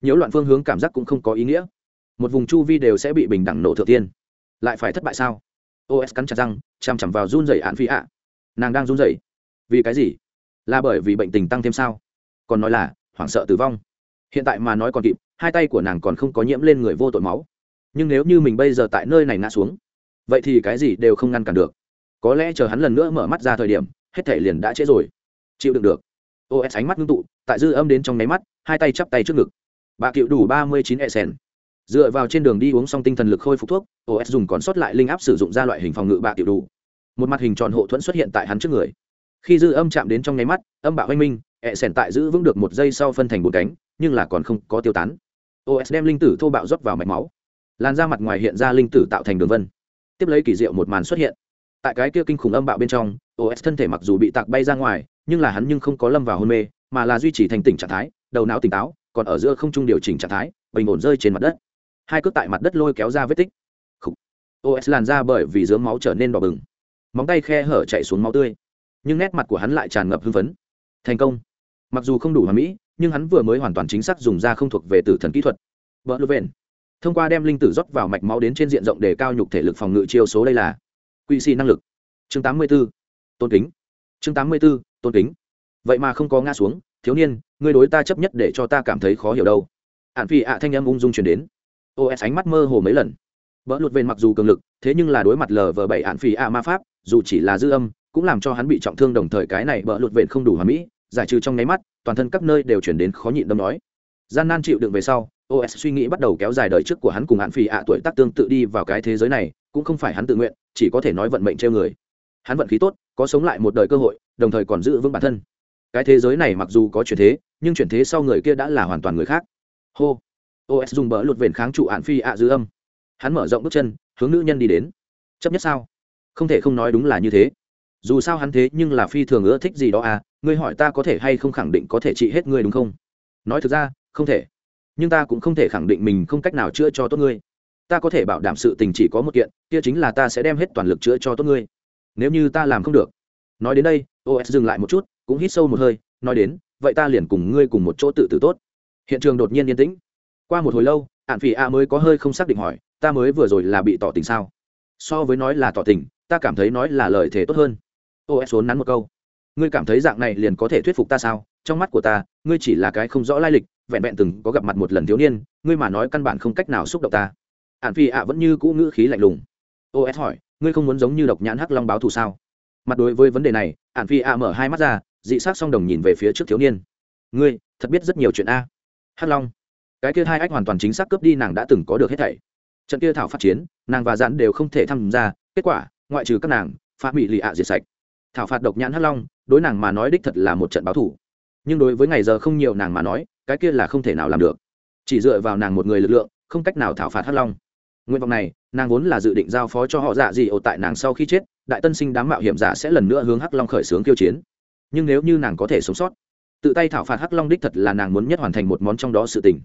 Nhiễu loạn phương hướng cảm giác cũng không có ý nghĩa. Một vùng chu vi đều sẽ bị bình đẳng nổ thượng tiên. Lại phải thất bại sao? Os cắn chặt răng, chằm chằm vào run rẩy ạn phi ạ. Nàng đang run rẩy. Vì cái gì? Là bởi vì bệnh tình tăng thêm sao? Còn nói là, hoảng sợ tử vong. Hiện tại mà nói còn kịp, hai tay của nàng còn không có nhiễm lên người vô tội máu. Nhưng nếu như mình bây giờ tại nơi này ngã xuống, vậy thì cái gì đều không ngăn cản được. Có lẽ chờ hắn lần nữa mở mắt ra thời điểm, hết thể liền đã trễ rồi. Chịu đựng được os ánh mắt ngưng tụ, tại dư âm đến trong nháy mắt, hai tay chắp tay trước ngực. Bà cựu đủ ba mươi chín e sen. Dựa vào trên đường đi uống xong tinh thần lực khôi phục thuốc os dùng còn sót lại linh áp sử dụng ra loại hình phòng ngự bà cựu đủ. Một mặt hình tròn hộ thuẫn xuất hiện tại hắn trước người. Khi dư âm chạm đến trong nháy mắt, âm bạo oanh minh e sen tại giữ vững được một giây sau phân thành một cánh, nhưng là còn không có tiêu tán. Os đem linh tử thô bạo rót vào mạch máu. Lan ra mặt ngoài hiện ra linh tử tạo thành đường vân. Tiếp lấy kỳ diệu một màn xuất hiện. Tại cái kia kinh khủng âm bạo bên trong os thân thể mặc dù bị tạc bay ra ngoài nhưng là hắn nhưng không có lâm vào hôn mê, mà là duy trì thành tỉnh trạng thái, đầu não tỉnh táo, còn ở giữa không trung điều chỉnh trạng thái, bình ổn rơi trên mặt đất. Hai cước tại mặt đất lôi kéo ra vết tích. Os làn ra bởi vì dướng máu trở nên đỏ bừng. Móng tay khe hở chạy xuống máu tươi. Nhưng nét mặt của hắn lại tràn ngập hưng phấn. Thành công. Mặc dù không đủ hoàn mỹ, nhưng hắn vừa mới hoàn toàn chính xác dùng ra không thuộc về tử thần kỹ thuật. Vợ lưu vên thông qua đem linh tử rót vào mạch máu đến trên diện rộng để cao nhục thể lực phòng ngự chiêu số đây là. Quỵ xì năng lực. Chương 84. tôn kính. Chương 84 tôn kính. Vậy mà không có ngã xuống, thiếu niên, ngươi đối ta chấp nhất để cho ta cảm thấy khó hiểu đâu. Ạn phi ạ thanh âm ung dung chuyển đến. Os ánh mắt mơ hồ mấy lần. Vỡ lụt vên mặc dù cường lực, thế nhưng là đối mặt lờ vờ bảy ạn phi ạ ma pháp, dù chỉ là dư âm, cũng làm cho hắn bị trọng thương đồng thời cái này vỡ lụt vên không đủ hòa mỹ, giải trừ trong nháy mắt, toàn thân các nơi đều chuyển đến khó nhịn đâm nói. Gian nan chịu đựng về sau os suy nghĩ bắt đầu kéo dài đời trước của hắn cùng hạn phi ạ tuổi tác tương tự đi vào cái thế giới này, cũng không phải hắn tự nguyện, chỉ có thể nói vận mệnh treo người. Hắn vận khí tốt, có sống lại một đời cơ hội đồng thời còn giữ vững bản thân. Cái thế giới này mặc dù có chuyển thế, nhưng chuyển thế sau người kia đã là hoàn toàn người khác. Hô. Os dùng bỡ lụt vền kháng trụ hạn phi ạ dư âm. Hắn mở rộng bước chân, hướng nữ nhân đi đến. Chấp nhất sao? Không thể không nói đúng là như thế. Dù sao hắn thế nhưng là phi thường ưa thích gì đó à ngươi hỏi ta có thể hay không khẳng định có thể trị hết ngươi đúng không? Nói thực ra, không thể. Nhưng ta cũng không thể khẳng định mình không cách nào chữa cho tốt ngươi. Ta có thể bảo đảm sự tình chỉ có một kiện, kia chính là ta sẽ đem hết toàn lực chữa cho tốt ngươi. Nếu như ta làm không được nói đến đây os dừng lại một chút, cũng hít sâu một hơi, nói đến, vậy ta liền cùng ngươi cùng một chỗ tự tử tốt. Hiện trường đột nhiên yên tĩnh. Qua một hồi lâu ạn phỉ a mới có hơi không xác định hỏi, ta mới vừa rồi là bị tỏ tình sao? So với nói là tỏ tình, ta cảm thấy nói là lời thể tốt hơn. Os xuống nắn một câu. Ngươi cảm thấy dạng này liền có thể thuyết phục ta sao? Trong mắt của ta, ngươi chỉ là cái không rõ lai lịch, vẹn vẹn từng có gặp mặt một lần thiếu niên, ngươi mà nói căn bản không cách nào xúc động ta. Ạn phi ạ vẫn như cũ ngữ khí lạnh lùng. Os hỏi, ngươi không muốn giống như độc nhãn hắc long báo thù sao? Mặt đối với vấn đề này ạn phi a mở hai mắt ra, dị s á c song đồng nhìn về phía trước thiếu niên. Ngươi, thật biết rất nhiều chuyện a. Hắc long, cái kia hai ách hoàn toàn chính xác cướp đi nàng đã từng có được hết thảy. Trận kia thảo phát chiến, nàng và dán đều không thể tham gia, kết quả, ngoại trừ các nàng, phá bị lì ạ diệt sạch. Thảo phạt độc nhãn hắc long, đối nàng mà nói đích thật là một trận báo thủ nhưng đối với ngày giờ không nhiều nàng mà nói, cái kia là không thể nào làm được. Chỉ dựa vào nàng một người lực lượng, không cách nào thảo phạt hắc long. Nguyện vọng này, nàng vốn là dự định giao phó cho họ dạ gì ồ tại nàng sau khi chết đại tân sinh đám mạo hiểm giả sẽ lần nữa hướng hắc long khởi xướng kiêu chiến. Nhưng nếu như nàng có thể sống sót, tự tay thảo phạt hắc long đích thật là nàng muốn nhất hoàn thành một món trong đó sự tình.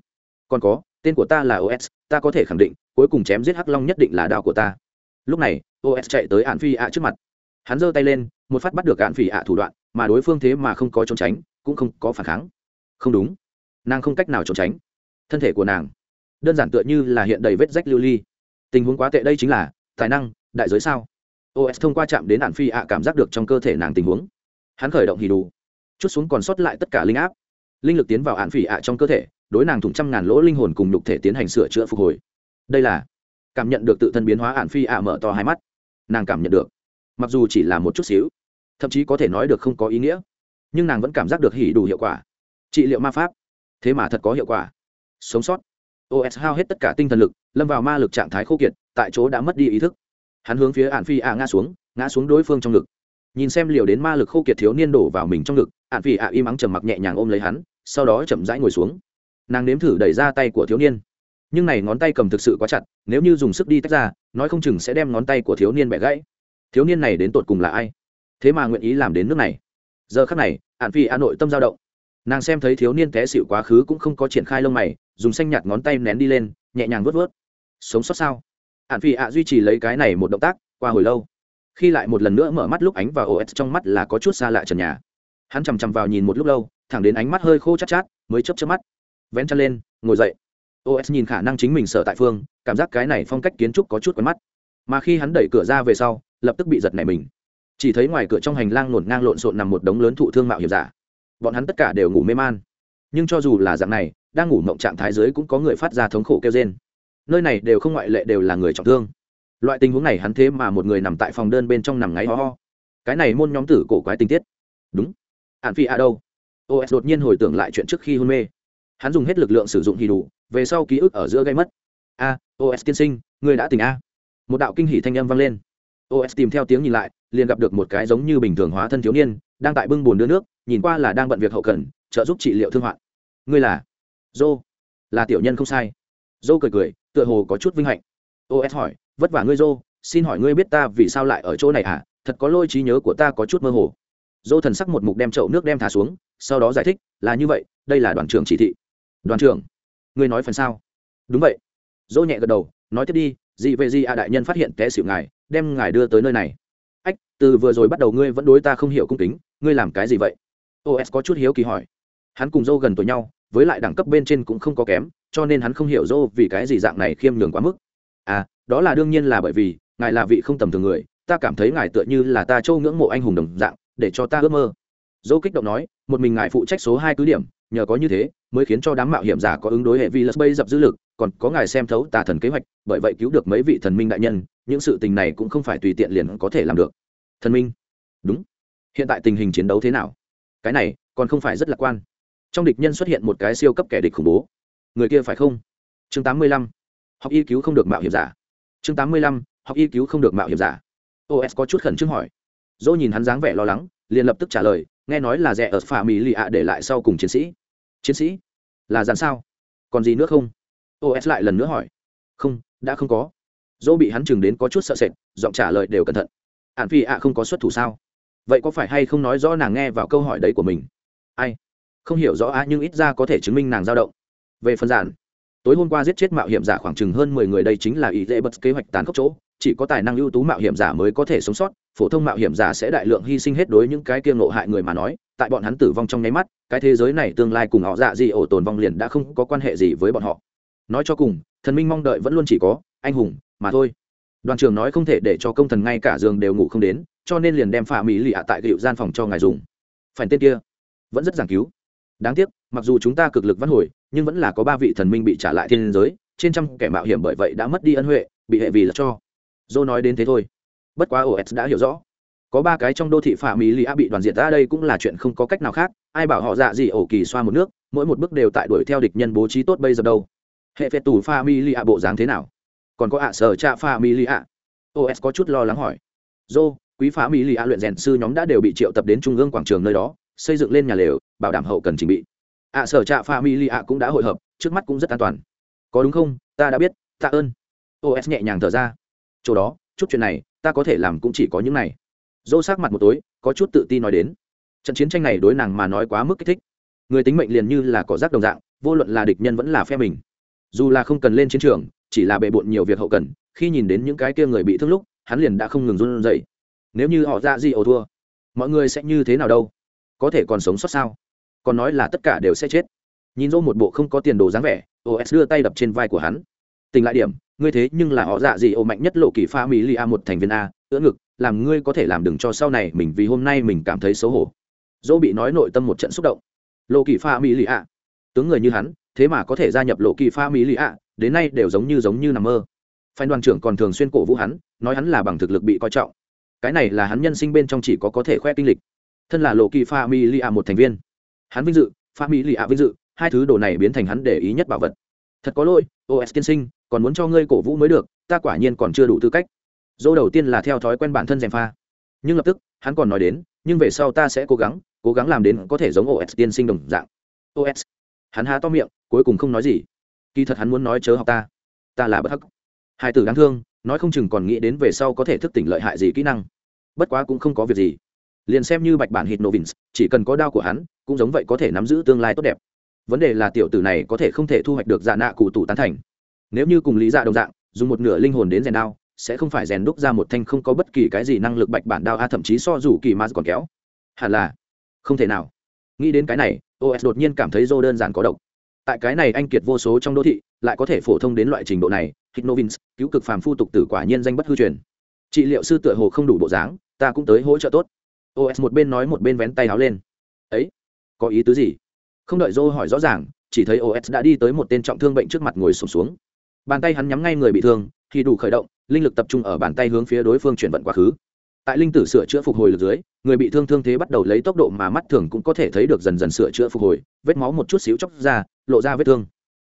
Còn có, tên của ta là os ta có thể khẳng định, cuối cùng chém giết hắc long nhất định là đao của ta. Lúc này os chạy tới ạn phi ạ trước mặt. Hắn giơ tay lên, một phát bắt được ạn phi ạ thủ đoạn, mà đối phương thế mà không có trốn tránh, cũng không có phản kháng. Không đúng, nàng không cách nào trốn tránh. Thân thể của nàng, đơn giản tựa như là hiện đầy vết rách lưu ly. Tình huống quá tệ đây chính là, tài năng, đại giới sao? Os thông qua chạm đến ạn phi ạ cảm giác được trong cơ thể nàng tình huống. Hắn khởi động hì đủ chút xuống còn sót lại tất cả linh áp. Linh lực tiến vào ạn phỉ ạ trong cơ thể, đối nàng thủng trăm ngàn lỗ linh hồn cùng nhục thể tiến hành sửa chữa phục hồi. Đây là cảm nhận được tự thân biến hóa ạn phi ạ mở to hai mắt. Nàng cảm nhận được. Mặc dù chỉ là một chút xíu, thậm chí có thể nói được không có ý nghĩa, nhưng nàng vẫn cảm giác được hỉ đủ hiệu quả. Trị liệu ma pháp. Thế mà thật có hiệu quả. Sống sót. Os hao hết tất cả tinh thần lực, lâm vào ma lực trạng thái khô kiệt, tại chỗ đã mất đi ý thức hắn hướng phía ạn phi ạ ngã xuống ngã xuống đối phương trong ngực. Nhìn xem liều đến ma lực khô kiệt thiếu niên đổ vào mình trong ngực, ạn phi ạ im ắng trầm mặc nhẹ nhàng ôm lấy hắn, sau đó chậm rãi ngồi xuống. Nàng nếm thử đẩy ra tay của thiếu niên. Nhưng này ngón tay cầm thực sự quá chặt, nếu như dùng sức đi tách ra, nói không chừng sẽ đem ngón tay của thiếu niên bẻ gãy. Thiếu niên này đến tột cùng là ai? Thế mà nguyện ý làm đến nước này. Giờ khắc này, ạn phi ạ nội tâm dao động. Nàng xem thấy thiếu niên té xịu quá khứ cũng không có triển khai lông mày, dùng xanh nhạt ngón tay nén đi lên, nhẹ nhàng vớt vớt sống sót sao? Ạn phi ạ duy trì lấy cái này một động tác, qua hồi lâu, khi lại một lần nữa mở mắt lúc ánh và os trong mắt là có chút xa lạ trần nhà. Hắn chằm chằm vào nhìn một lúc lâu, thẳng đến ánh mắt hơi khô chát chát, mới chấp chấp mắt, vén chân lên, ngồi dậy. Os nhìn khả năng chính mình sở tại phương, cảm giác cái này phong cách kiến trúc có chút quen mắt. Mà khi hắn đẩy cửa ra về sau, lập tức bị giật nảy mình. Chỉ thấy ngoài cửa trong hành lang nổn ngang lộn xộn nằm một đống lớn thụ thương mạo hiểm giả. Bọn hắn tất cả đều ngủ mê man. Nhưng cho dù là dạng này, đang ngủ mộng trạng thái dưới cũng có người phát ra thống khổ kêu trên nơi này đều không ngoại lệ đều là người trọng thương. Loại tình huống này hắn thế mà một người nằm tại phòng đơn bên trong nằm ngáy ho ho. Cái này môn nhóm tử cổ quái tình tiết. Đúng. Ạn phi a đâu? Os đột nhiên hồi tưởng lại chuyện trước khi hôn mê. Hắn dùng hết lực lượng sử dụng hì đủ, về sau ký ức ở giữa gây mất. A os tiên sinh người đã tỉnh a. Một đạo kinh hỷ thanh âm vang lên. Os tìm theo tiếng nhìn lại, liền gặp được một cái giống như bình thường hóa thân thiếu niên, đang tại bưng bồn đưa nước, nhìn qua là đang bận việc hậu cần, trợ giúp trị liệu thương hoạn. Ngươi là? Dô. Là tiểu nhân không sai. Dô cười cười tựa hồ có chút vinh hạnh. Os hỏi, vất vả ngươi, dô, xin hỏi ngươi biết ta vì sao lại ở chỗ này à? Thật có lôi trí nhớ của ta có chút mơ hồ. Dô thần sắc một mục đem chậu nước đem thả xuống, sau đó giải thích, là như vậy, đây là đoàn trưởng chỉ thị. Đoàn trưởng? Ngươi nói phần sao? Đúng vậy. Dô nhẹ gật đầu, nói tiếp đi, dị về dị a đại nhân phát hiện té xỉu ngài, đem ngài đưa tới nơi này. Ách, từ vừa rồi bắt đầu ngươi vẫn đối ta không hiểu cung kính, ngươi làm cái gì vậy? Os có chút hiếu kỳ hỏi. Hắn cùng dô gần tuổi nhau, với lại đẳng cấp bên trên cũng không có kém cho nên hắn không hiểu dô vì cái gì dạng này khiêm nhường quá mức. À đó là đương nhiên là bởi vì, ngài là vị không tầm thường người, ta cảm thấy ngài tựa như là ta châu ngưỡng mộ anh hùng đồng dạng, để cho ta ước mơ. Dô kích động nói, một mình ngài phụ trách số hai cứ điểm, nhờ có như thế, mới khiến cho đám mạo hiểm giả có ứng đối hệ vi lật bay dập dữ lực, còn có ngài xem thấu tà thần kế hoạch, bởi vậy cứu được mấy vị thần minh đại nhân, những sự tình này cũng không phải tùy tiện liền có thể làm được. Thần minh? Đúng. Hiện tại tình hình chiến đấu thế nào? Cái này còn không phải rất lạc quan. Trong địch nhân xuất hiện một cái siêu cấp kẻ địch khủng bố người kia phải không? Chương tám mươi lăm. Học y cứu không được mạo hiểm giả. Chương tám mươi lăm. Học y cứu không được mạo hiểm giả. Os có chút khẩn trương hỏi. Dỗ nhìn hắn dáng vẻ lo lắng, liền lập tức trả lời, nghe nói là rẻ ở phà mỹ lì ạ để lại sau cùng chiến sĩ. Chiến sĩ? Là dàn sao? Còn gì nữa không? Os lại lần nữa hỏi. Không, đã không có. Dỗ bị hắn chừng đến có chút sợ sệt, giọng trả lời đều cẩn thận. Ạn phi ạ không có xuất thủ sao? Vậy có phải hay không nói rõ nàng nghe vào câu hỏi đấy của mình? Ai? Không hiểu rõ á, nhưng ít ra có thể chứng minh nàng dao động về phần giản. Tối hôm qua giết chết mạo hiểm giả khoảng chừng hơn mười người đây chính là ý dễ bật kế hoạch tàn khốc chỗ, chỉ có tài năng ưu tú mạo hiểm giả mới có thể sống sót, phổ thông mạo hiểm giả sẽ đại lượng hy sinh hết đối những cái kia ngộ hại người mà nói, tại bọn hắn tử vong trong nháy mắt, cái thế giới này tương lai cùng họ dạ gì ổ tồn vong liền đã không có quan hệ gì với bọn họ. Nói cho cùng, thần minh mong đợi vẫn luôn chỉ có anh hùng mà thôi. Đoàn trưởng nói không thể để cho công thần ngay cả giường đều ngủ không đến, cho nên liền đem phà mỹ lì ạ tại cựu gian phòng cho ngài dùng. Phải tên kia vẫn rất giảng cứu đáng tiếc, mặc dù chúng ta cực lực văn hồi, nhưng vẫn là có ba vị thần minh bị trả lại thiên giới, trên trăm kẻ mạo hiểm bởi vậy đã mất đi ân huệ, bị hệ vì là cho. Dô nói đến thế thôi. Bất quá os đã hiểu rõ. Có ba cái trong đô thị phạm mỹ lì a bị đoàn diệt ra đây cũng là chuyện không có cách nào khác, ai bảo họ dạ gì ổ kỳ xoa một nước, mỗi một bước đều tại đuổi theo địch nhân bố trí tốt bây giờ đâu. Hệ phệt tù pha mi li a bộ dáng thế nào? Còn có ạ, sở cha pha mi li a? Os có chút lo lắng hỏi. Dô, quý phạm mỹ lì a luyện rèn sư nhóm đã đều bị triệu tập đến trung ương quảng trường nơi đó, xây dựng lên nhà lều bảo đảm hậu cần trình bị. Ạ sở trạ pha mi li ạ cũng đã hội hợp, trước mắt cũng rất an toàn. Có đúng không? Ta đã biết, tạ ơn. Os nhẹ nhàng thở ra. Chỗ đó, chút chuyện này, ta có thể làm cũng chỉ có những này. Dô sát mặt một tối, có chút tự ti nói đến. Trận chiến tranh này đối nàng mà nói quá mức kích thích. Người tính mệnh liền như là cỏ rác đồng dạng, vô luận là địch nhân vẫn là phe mình. Dù là không cần lên chiến trường, chỉ là bề bộn nhiều việc hậu cần, khi nhìn đến những cái kia người bị thương lúc, hắn liền đã không ngừng run rẩy. Nếu như họ ra gì ổ thua, mọi người sẽ như thế nào đâu? Có thể còn sống sót sao? Còn nói là tất cả đều sẽ chết. Nhìn dỗ một bộ không có tiền đồ dáng vẻ os đưa tay đập trên vai của hắn. Tình lại điểm ngươi thế nhưng là họ dạ gì ổ mạnh nhất lộ kỳ pha mỹ lia một thành viên a ưỡn ngực làm ngươi có thể làm đừng cho sau này mình vì hôm nay mình cảm thấy xấu hổ. Dỗ bị nói nội tâm một trận xúc động. Lộ kỳ pha mỹ li a, tướng người như hắn thế mà có thể gia nhập lộ kỳ pha mỹ li a, đến nay đều giống như giống như nằm mơ. Phan đoàn trưởng còn thường xuyên cổ vũ hắn nói hắn là bằng thực lực bị coi trọng. Cái này là hắn nhân sinh bên trong chỉ có có thể khoe kinh lịch. Thân là lộ kỳ pha mỹ li a một thành viên hắn vinh dự, pha mỹ lì ạ vinh dự, hai thứ đồ này biến thành hắn để ý nhất bảo vật. Thật có lỗi os tiên sinh, còn muốn cho ngươi cổ vũ mới được, ta quả nhiên còn chưa đủ tư cách. Dô đầu tiên là theo thói quen bản thân gièm pha. Nhưng lập tức, hắn còn nói đến, nhưng về sau ta sẽ cố gắng cố gắng làm đến có thể giống os tiên sinh đồng dạng. Os hắn há to miệng, cuối cùng không nói gì. Kỳ thật hắn muốn nói chớ học ta. Ta là bất hắc. Hai từ đáng thương, nói không chừng còn nghĩ đến về sau có thể thức tỉnh lợi hại gì kỹ năng. Bất quá cũng không có việc gì liền xem như bạch bản hít novins chỉ cần có đao của hắn, cũng giống vậy có thể nắm giữ tương lai tốt đẹp. Vấn đề là tiểu tử này có thể không thể thu hoạch được dạ nạ cụ tủ tán thành. Nếu như cùng lý dạ đồng dạng, dùng một nửa linh hồn đến rèn đao, sẽ không phải rèn đúc ra một thanh không có bất kỳ cái gì năng lực bạch bản đao, a, thậm chí so dù kỳ ma còn kéo. Hẳn là, không thể nào. Nghĩ đến cái này os đột nhiên cảm thấy dô đơn giản có độc. Tại cái này anh kiệt vô số trong đô thị, lại có thể phổ thông đến loại trình độ này hitnovins cứu cực phàm phu tục tử quả nhiên danh bất hư truyền. Trị liệu sư tựa hồ không đủ bộ dáng, ta cũng tới hỗ trợ tốt os một bên nói một bên vén tay áo lên. Ấy có ý tứ gì? Không đợi dô hỏi rõ ràng chỉ thấy os đã đi tới một tên trọng thương bệnh trước mặt ngồi sụp xuống, xuống. Bàn tay hắn nhắm ngay người bị thương thì đủ khởi động linh lực tập trung ở bàn tay hướng phía đối phương chuyển vận quá khứ. Tại linh tử sửa chữa phục hồi lực dưới người bị thương thương thế bắt đầu lấy tốc độ mà mắt thường cũng có thể thấy được dần dần sửa chữa phục hồi vết máu một chút xíu chóc ra lộ ra vết thương.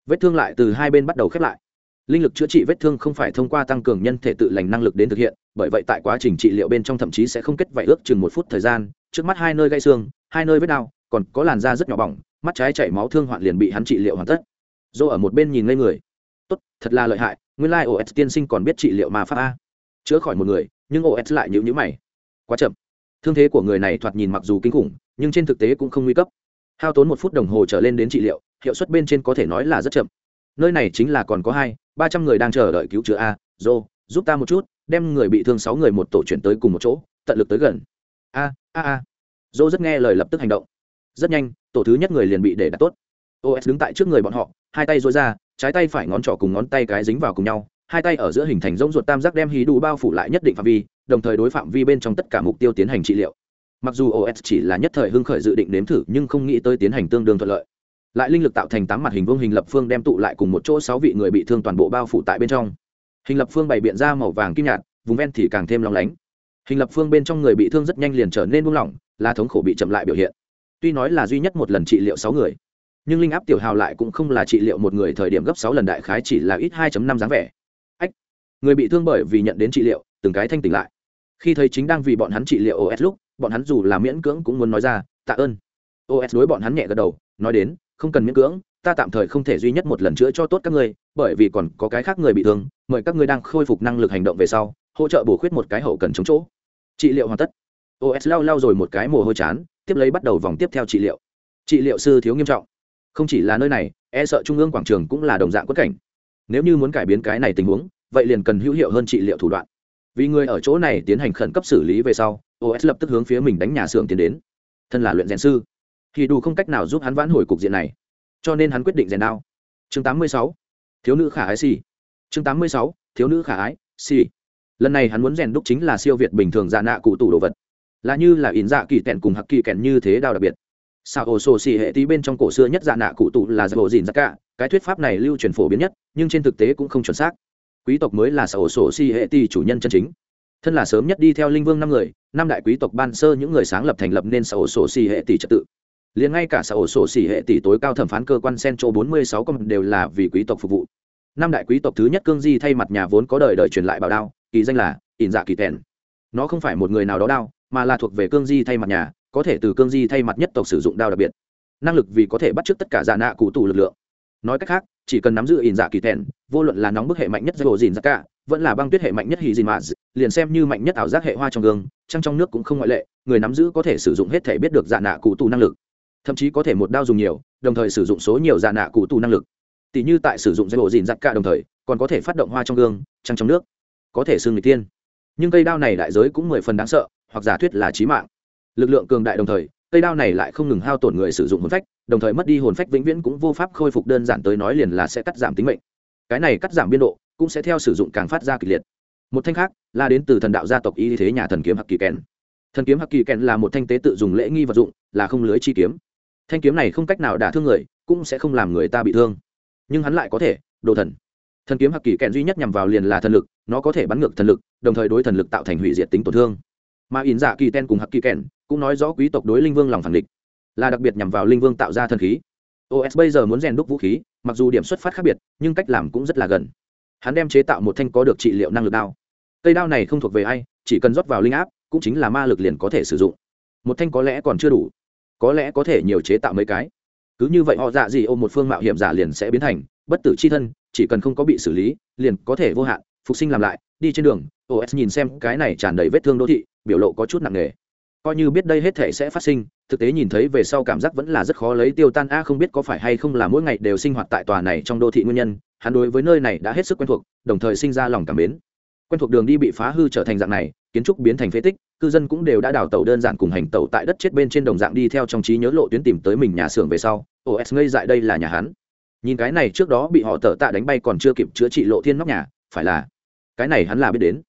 Vết thương lại từ hai bên bắt đầu khép lại linh lực chữa trị vết thương không phải thông qua tăng cường nhân thể tự lành năng lực đến thực hiện, bởi vậy tại quá trình trị liệu bên trong thậm chí sẽ không kết vảy ước chừng một phút thời gian, trước mắt hai nơi gãy xương, hai nơi vết đau, còn có làn da rất nhỏ bỏng, mắt trái chảy máu thương hoạn liền bị hắn trị liệu hoàn tất. Dô ở một bên nhìn ngây người. Tốt, thật là lợi hại, nguyên lai like os tiên sinh còn biết trị liệu mà pháp a. Chữa khỏi một người, nhưng os lại nhữ nhữ mày. Quá chậm. Thương thế của người này thoạt nhìn mặc dù kinh khủng, nhưng trên thực tế cũng không nguy cấp. Hao tốn một phút đồng hồ trở lên đến trị liệu, hiệu suất bên trên có thể nói là rất chậm nơi này chính là còn có hai, ba trăm người đang chờ đợi cứu chữa a dô giúp ta một chút, đem người bị thương sáu người một tổ chuyển tới cùng một chỗ, tận lực tới gần. A a a. Dô rất nghe lời lập tức hành động. Rất nhanh, tổ thứ nhất người liền bị để đặt tốt. Os đứng tại trước người bọn họ, hai tay dối ra, trái tay phải ngón trỏ cùng ngón tay cái dính vào cùng nhau, hai tay ở giữa hình thành rỗng ruột tam giác đem hí đủ bao phủ lại nhất định phạm vi, đồng thời đối phạm vi bên trong tất cả mục tiêu tiến hành trị liệu. Mặc dù os chỉ là nhất thời hưng khởi dự định nếm thử, nhưng không nghĩ tới tiến hành tương đương thuận lợi lại linh lực tạo thành tám mặt hình vuông hình lập phương đem tụ lại cùng một chỗ sáu vị người bị thương toàn bộ bao phủ tại bên trong. Hình lập phương bày biện ra màu vàng kim nhạt, vùng ven thì càng thêm lóng lánh. Hình lập phương bên trong người bị thương rất nhanh liền trở nên buông lỏng, là thống khổ bị chậm lại biểu hiện. Tuy nói là duy nhất một lần trị liệu sáu người, nhưng linh áp tiểu hào lại cũng không là trị liệu một người thời điểm gấp sáu lần đại khái chỉ là ít hai năm dáng vẻ. Ách, người bị thương bởi vì nhận đến trị liệu, từng cái thanh tỉnh lại. Khi thấy chính đang vì bọn hắn trị liệu os lúc, bọn hắn dù là miễn cưỡng cũng muốn nói ra, tạ ơn. Os đối bọn hắn nhẹ gật đầu, nói đến không cần miễn cưỡng, ta tạm thời không thể duy nhất một lần chữa cho tốt các ngươi, bởi vì còn có cái khác người bị thương, mời các ngươi đang khôi phục năng lực hành động về sau, hỗ trợ bổ khuyết một cái hậu cần chống chỗ. Trị liệu hoàn tất. Os lau lau rồi một cái mồ hôi chán, tiếp lấy bắt đầu vòng tiếp theo trị liệu. Trị liệu sư thiếu nghiêm trọng. Không chỉ là nơi này e sợ trung ương quảng trường cũng là đồng dạng quất cảnh. Nếu như muốn cải biến cái này tình huống, vậy liền cần hữu hiệu hơn trị liệu thủ đoạn. Vì người ở chỗ này tiến hành khẩn cấp xử lý về sau os lập tức hướng phía mình đánh nhà xưởng tiến đến. Thân là luyện rèn sư thì đủ không cách nào giúp hắn vãn hồi cục diện này. Cho nên hắn quyết định rèn đao. Chương 86. thiếu nữ khả ái si chương 86. thiếu nữ khả ái si lần này hắn muốn rèn đúc chính là siêu việt bình thường dạ nạ cụ tủ đồ vật. Là như là in dạ kỳ tẹn cùng hặc kỳ kèn như thế đao đặc biệt. Sao ổ sổ xì hệ tí bên trong cổ xưa nhất dạ nạ cụ tụ là dạ bộ dìn dạ cả. Cái thuyết pháp này lưu truyền phổ biến nhất, nhưng trên thực tế cũng không chuẩn xác. Quý tộc mới là sao ổ sổ xì hệ tí chủ nhân chân chính. Thân là sớm nhất đi theo linh vương năm người, năm đại quý tộc ban sơ những người sáng lập thành lập nên sao ổ sổ xì hệ tỷ trật tự liền ngay cả xã ổ sổ xỉ hệ tỷ tối cao thẩm phán cơ quan centro bốn mươi sáu công đều là vì quý tộc phục vụ. Năm đại quý tộc thứ nhất cương di thay mặt nhà vốn có đời đời truyền lại bảo đao, kỳ danh là ỉn dạ kỳ tèn. Nó không phải một người nào đó đao, mà là thuộc về cương di thay mặt nhà, có thể từ cương di thay mặt nhất tộc sử dụng đao đặc biệt. Năng lực vì có thể bắt chước tất cả giả nạ cụ tù lực lượng. Nói cách khác, chỉ cần nắm giữ ỉn dạ kỳ tèn, vô luận là nóng bức hệ mạnh nhất dầu dìn ra cả vẫn là băng tuyết hệ mạnh nhất hì dìn mà liền xem như mạnh nhất ảo giác hệ hoa trong gương, trăng trong nước cũng không ngoại lệ, người nắm giữ có thể sử dụng hết thể biết được giả nạ cụ tù năng lực thậm chí có thể một đao dùng nhiều, đồng thời sử dụng số nhiều dạ nạ cụ tù năng lực. Tỷ như tại sử dụng dây bộ dìn giặt cả đồng thời, còn có thể phát động hoa trong gương, trăng trong nước. Có thể xương người tiên. Nhưng cây đao này đại giới cũng mười phần đáng sợ, hoặc giả thuyết là trí mạng. Lực lượng cường đại đồng thời, cây đao này lại không ngừng hao tổn người sử dụng hồn phách, đồng thời mất đi hồn phách vĩnh viễn cũng vô pháp khôi phục đơn giản tới nói liền là sẽ cắt giảm tính mệnh. Cái này cắt giảm biên độ, cũng sẽ theo sử dụng càng phát ra kịch liệt. Một thanh khác, là đến từ thần đạo gia tộc y thế nhà thần kiếm hắc kỳ kèn. Thần kiếm hắc kỳ kèn là một thanh tế tự dùng lễ nghi vật dụng, là không lưới chi kiếm thanh kiếm này không cách nào đả thương người, cũng sẽ không làm người ta bị thương. Nhưng hắn lại có thể, đồ thần. Thần kiếm hạc kỳ kẹn duy nhất nhằm vào liền là thần lực, nó có thể bắn ngược thần lực, đồng thời đối thần lực tạo thành hủy diệt tính tổn thương. Mà ỉn dạ kỳ ten cùng hạc kỳ kẹn cũng nói rõ quý tộc đối linh vương lòng phản địch, là đặc biệt nhằm vào linh vương tạo ra thần khí. Os bây giờ muốn rèn đúc vũ khí, mặc dù điểm xuất phát khác biệt, nhưng cách làm cũng rất là gần. Hắn đem chế tạo một thanh có được trị liệu năng lực đao. Cây đao này không thuộc về ai, chỉ cần rót vào linh áp, cũng chính là ma lực liền có thể sử dụng. Một thanh có lẽ còn chưa đủ có lẽ có thể nhiều chế tạo mấy cái. Cứ như vậy họ dạ gì ôm một phương mạo hiểm giả liền sẽ biến thành, bất tử c h i thân, chỉ cần không có bị xử lý, liền có thể vô hạn, phục sinh làm lại, đi trên đường. Os nhìn xem cái này tràn đầy vết thương đô thị, biểu lộ có chút nặng nề. Coi như biết đây hết thể sẽ phát sinh, thực tế nhìn thấy về sau cảm giác vẫn là rất khó lấy tiêu tan. A không biết có phải hay không là mỗi ngày đều sinh hoạt tại tòa này trong đô thị nguyên nhân, hắn đối với nơi này đã hết sức quen thuộc, đồng thời sinh ra lòng cảm mến. Quen thuộc đường đi bị phá hư trở thành dạng này kiến trúc biến thành phế tích, cư dân cũng đều đã đào tàu đơn giản cùng hành tàu tại đất chết bên trên đồng dạng đi theo trong trí nhớ lộ tuyến tìm tới mình nhà xưởng về sau. Os ngây dại đây là nhà hắn. Nhìn cái này trước đó bị họ tờ tạ đánh bay còn chưa kịp chữa trị lộ thiên nóc nhà, phải là cái này hắn là biết đến.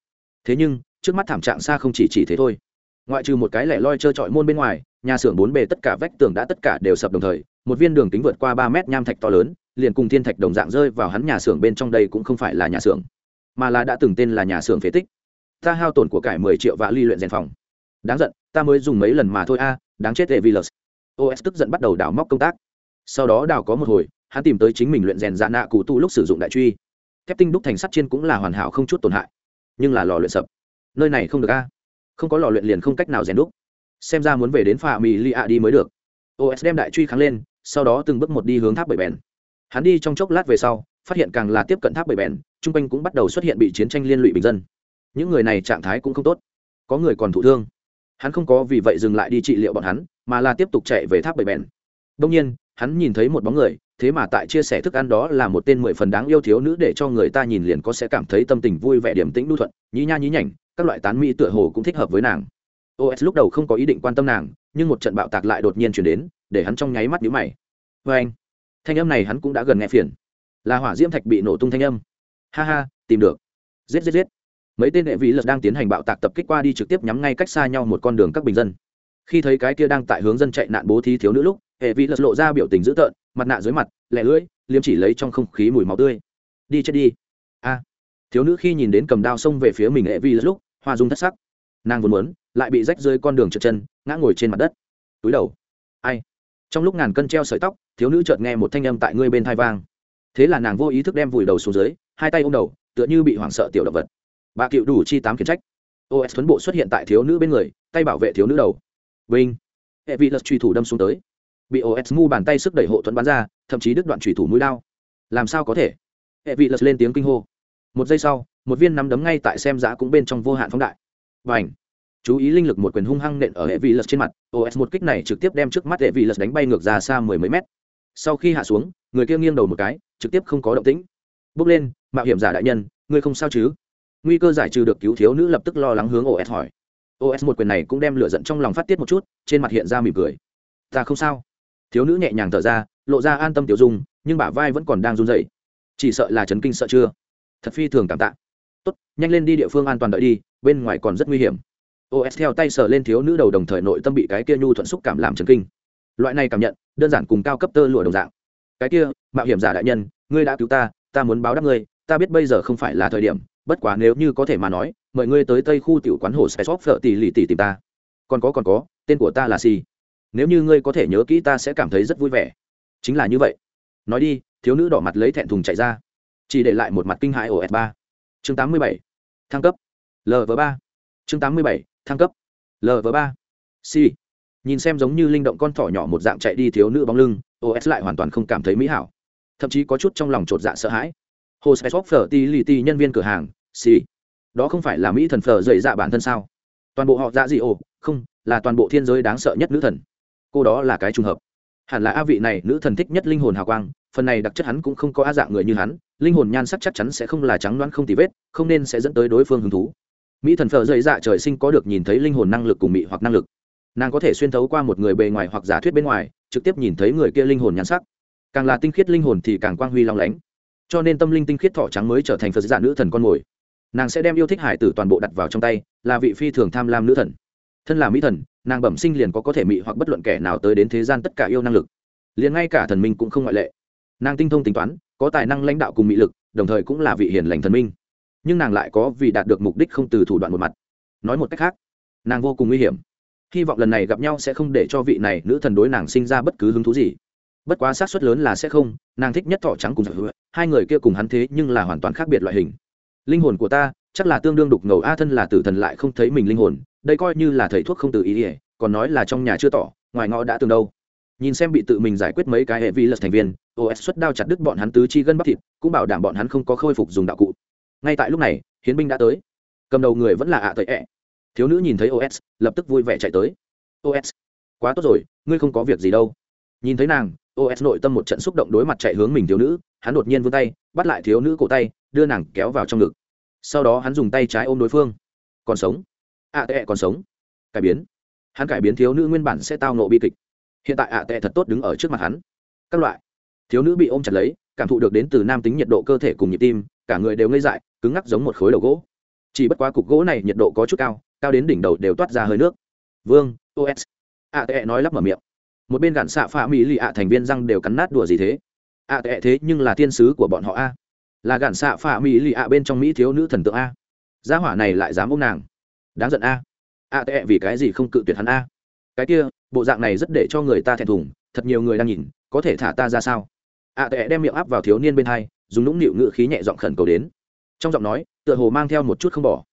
Thế nhưng, trước mắt thảm trạng xa không chỉ chỉ thế thôi. Ngoại trừ một cái lẻ loi trơ trọi môn bên ngoài, nhà xưởng bốn bề tất cả vách tường đã tất cả đều sập đồng thời, một viên đường kính vượt qua ba mét nham thạch to lớn, liền cùng thiên thạch đồng dạng rơi vào hắn nhà xưởng bên trong đây cũng không phải là nhà xưởng, mà là đã từng tên là nhà xưởng phế tích ta hao tổn của cải mười triệu vạ ly luyện rèn phòng. Đáng giận, ta mới dùng mấy lần mà thôi a, đáng chết hệ villas os tức giận bắt đầu đào móc công tác. Sau đó đào có một hồi, hắn tìm tới chính mình luyện rèn dạ nạ cụ tu lúc sử dụng đại truy. Thép tinh đúc thành sắt trên cũng là hoàn hảo không chút tổn hại. Nhưng là lò luyện sập. Nơi này không được a. Không có lò luyện liền không cách nào rèn đúc. Xem ra muốn về đến phà mì li a đi mới được. Os đem đại truy kháng lên, sau đó từng bước một đi hướng tháp bảy bèn. Hắn đi trong chốc lát về sau, phát hiện càng là tiếp cận tháp bảy bèn, chung quanh cũng bắt đầu xuất hiện bị chiến tranh liên lụy bình dân những người này trạng thái cũng không tốt. Có người còn thụ thương. Hắn không có vì vậy dừng lại đi trị liệu bọn hắn, mà là tiếp tục chạy về tháp bảy bèn. Đông nhiên, hắn nhìn thấy một bóng người, thế mà tại chia sẻ thức ăn đó là một tên mười phần đáng yêu thiếu nữ để cho người ta nhìn liền có sẽ cảm thấy tâm tình vui vẻ điểm tĩnh đu thuận, nhí nha nhí nhảnh, các loại tán mỹ tựa hồ cũng thích hợp với nàng. Os lúc đầu không có ý định quan tâm nàng, nhưng một trận bạo tạc lại đột nhiên chuyển đến, để hắn trong nháy mắt nhíu mày. Vê anh. Thanh âm này hắn cũng đã gần nghe phiền. Là hỏa diễm thạch bị nổ tung thanh âm. Ha ha, tìm được. Giết giết giết mấy tên hệ vị lật đang tiến hành bạo tạc tập kích qua đi trực tiếp nhắm ngay cách xa nhau một con đường các bình dân. Khi thấy cái kia đang tại hướng dân chạy nạn bố thí thiếu nữ lúc, hệ vị lật lộ ra biểu tình dữ tợn, mặt nạ dưới mặt, lẻ lưỡi liêm chỉ lấy trong không khí mùi máu tươi. Đi chết đi. A. Thiếu nữ khi nhìn đến cầm đao xông về phía mình hệ vị lật lúc, hoa dung thất sắc. Nàng vốn muốn, lại bị rách rơi con đường trượt chân, ngã ngồi trên mặt đất. Túi đầu. Ai? Trong lúc ngàn cân treo sợi tóc, thiếu nữ chợt nghe một thanh âm tại ngươi bên thai vang. Thế là nàng vô ý thức đem vùi đầu xuống dưới, hai tay ôm đầu, tựa như bị hoảng sợ tiểu động vật bà cựu đủ chi tám khiển trách. Os tuấn bộ xuất hiện tại thiếu nữ bên người, tay bảo vệ thiếu nữ đầu. Vinh. Hệ vị lật truy thủ đâm xuống tới. Bị os mu bàn tay sức đẩy hộ thuẫn bắn ra, thậm chí đứt đoạn truy thủ mũi lao. Làm sao có thể? Hệ vị lật lên tiếng kinh hô. Một giây sau, một viên nắm đấm ngay tại xem giá cũng bên trong vô hạn phóng đại. Và ảnh chú ý linh lực một quyền hung hăng nện ở hệ vị lật trên mặt os một kích này trực tiếp đem trước mắt hệ vị lật đánh bay ngược ra xa mười mấy mét. Sau khi hạ xuống, người kia nghiêng đầu một cái, trực tiếp không có động tĩnh. Bước lên, mạo hiểm giả đại nhân, ngươi không sao chứ? Nguy cơ giải trừ được cứu thiếu nữ lập tức lo lắng hướng os hỏi. Os một quyền này cũng đem lửa giận trong lòng phát tiết một chút, trên mặt hiện ra mỉm cười. Ta không sao. Thiếu nữ nhẹ nhàng thở ra, lộ ra an tâm tiểu dung, nhưng bả vai vẫn còn đang run rẩy. Chỉ sợ là chấn kinh sợ chưa? Thật phi thường cảm tạ. Tốt, nhanh lên đi địa phương an toàn đợi đi, bên ngoài còn rất nguy hiểm. Os theo tay sờ lên thiếu nữ đầu đồng thời nội tâm bị cái kia nhu thuận xúc cảm làm chấn kinh. Loại này cảm nhận, đơn giản cùng cao cấp tơ lụa đồng dạng. Cái kia, mạo hiểm giả đại nhân, ngươi đã cứu ta ta muốn báo đáp ngươi, ta biết bây giờ không phải là thời điểm bất quá nếu như có thể mà nói, mời ngươi tới tây khu tiểu quán hồ sẽ xóp phở tỷ lì tỷ tìm ta. Còn có còn có, tên của ta là si nếu như ngươi có thể nhớ kỹ ta sẽ cảm thấy rất vui vẻ. Chính là như vậy. Nói đi, thiếu nữ đỏ mặt lấy thẹn thùng chạy ra. Chỉ để lại một mặt kinh hãi os ba. Chương tám mươi bảy. Thăng cấp. Lv ba. Chương tám mươi bảy. Thăng cấp. Lv ba. Si nhìn xem giống như linh động con thỏ nhỏ một dạng chạy đi thiếu nữ bóng lưng os lại hoàn toàn không cảm thấy mỹ hảo. Thậm chí có chút trong lòng chột dạ sợ hãi hồ sẽ xóp phở ti lì ti nhân viên cửa hàng, xì. Đó không phải là mỹ thần phở dày dạ bản thân sao? Toàn bộ họ dạ gì ồ không, là toàn bộ thiên giới đáng sợ nhất nữ thần. Cô đó là cái trùng hợp. Hẳn là a vị này nữ thần thích nhất linh hồn hào quang, phần này đặc chất hắn cũng không có a dạng người như hắn, linh hồn nhan sắc chắc chắn sẽ không là trắng đoán không tì vết, không nên sẽ dẫn tới đối phương hứng thú. Mỹ thần phở dày dạ trời sinh có được nhìn thấy linh hồn năng lực cùng mỹ hoặc năng lực. Nàng có thể xuyên thấu qua một người bề ngoài hoặc giả thuyết bên ngoài, trực tiếp nhìn thấy người kia linh hồn nhan sắc. Càng là tinh khiết linh hồn thì càng quang huy long lánh cho nên tâm linh tinh khiết thọ trắng mới trở thành phật giả nữ thần con mồi. Nàng sẽ đem yêu thích hải tử toàn bộ đặt vào trong tay, là vị phi thường tham lam nữ thần. Thân là mỹ thần, nàng bẩm sinh liền có có thể mị hoặc bất luận kẻ nào tới đến thế gian tất cả yêu năng lực. Liền ngay cả thần minh cũng không ngoại lệ. Nàng tinh thông tính toán, có tài năng lãnh đạo cùng mị lực, đồng thời cũng là vị hiền lành thần minh. Nhưng nàng lại có vì đạt được mục đích không từ thủ đoạn một mặt. Nói một cách khác, nàng vô cùng nguy hiểm. Hy vọng lần này gặp nhau sẽ không để cho vị này nữ thần đối nàng sinh ra bất cứ hứng thú gì bất quá xác suất lớn là sẽ không, nàng thích nhất thọ trắng cùng hứa, hai người kia cùng hắn thế nhưng là hoàn toàn khác biệt loại hình. Linh hồn của ta, chắc là tương đương đục ngầu, a, thân là tử thần lại không thấy mình linh hồn, đây coi như là thầy thuốc không từ ý ỉa còn nói là trong nhà chưa tỏ, ngoài ngõ đã từng đâu. Nhìn xem bị tự mình giải quyết mấy cái hệ vi lật thành viên os xuất đao chặt đứt bọn hắn tứ chi gân bắp thịt, cũng bảo đảm bọn hắn không có khôi phục dùng đạo cụ. Ngay tại lúc này, hiến binh đã tới. Cầm đầu người vẫn là ạ tệ ẹ. Thiếu nữ nhìn thấy os lập tức vui vẻ chạy tới. Os quá tốt rồi, ngươi không có việc gì đâu. Nhìn thấy nàng os nội tâm một trận xúc động đối mặt chạy hướng mình thiếu nữ, hắn đột nhiên vươn tay, bắt lại thiếu nữ cổ tay, đưa nàng kéo vào trong ngực. Sau đó hắn dùng tay trái ôm đối phương. Còn sống. Ạ tệ còn sống. Cải biến. Hắn cải biến thiếu nữ nguyên bản sẽ tao nộ bi kịch. Hiện tại ạ tệ thật tốt đứng ở trước mặt hắn. Các loại. Thiếu nữ bị ôm chặt lấy, cảm thụ được đến từ nam tính nhiệt độ cơ thể cùng nhịp tim, cả người đều ngây dại, cứng ngắc giống một khối đầu gỗ. Chỉ bất quá cục gỗ này nhiệt độ có chút cao cao đến đỉnh đầu đều toát ra hơi nước. Vương os ạ tệ nói lắp mở miệng một bên gạn xạ phạ mỹ lì ạ thành viên răng đều cắn nát đùa gì thế? Ạ tệ thế nhưng là thiên sứ của bọn họ a. Là gạn xạ phạ mỹ lì ạ bên trong mỹ thiếu nữ thần tượng a. Gia hỏa này lại dám ôm nàng. Đáng giận a. Ạ tệ vì cái gì không cự tuyệt hắn a? Cái kia, bộ dạng này rất để cho người ta thẹn thùng, thật nhiều người đang nhìn, có thể thả ta ra sao? Ạ tệ đem miệng áp vào thiếu niên bên hai, dùng nũng nịu ngự khí nhẹ giọng khẩn cầu đến. Trong giọng nói, tựa hồ mang theo một chút không bỏ.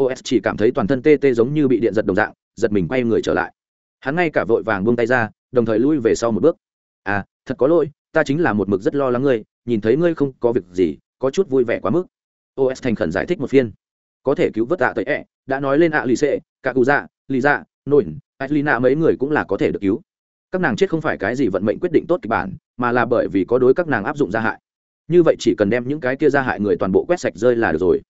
Os chỉ cảm thấy toàn thân tê tê giống như bị điện giật đồng dạng, giật mình quay người trở lại. Hắn ngay cả vội vàng buông tay ra đồng thời lui về sau một bước à thật có lỗi ta chính là một mực rất lo lắng ngươi nhìn thấy ngươi không có việc gì có chút vui vẻ quá mức os thành khẩn giải thích một phiên có thể cứu vớt tạ tới ẹ đã nói lên ạ lì xệ cả cụ dạ lì dạ nổi Atlina mấy người cũng là có thể được cứu. Các nàng chết không phải cái gì vận mệnh quyết định tốt kịch bản, mà là bởi vì có đối các nàng áp dụng gia hại. Như vậy chỉ cần đem những cái kia gia hại người toàn bộ quét sạch rơi là được rồi.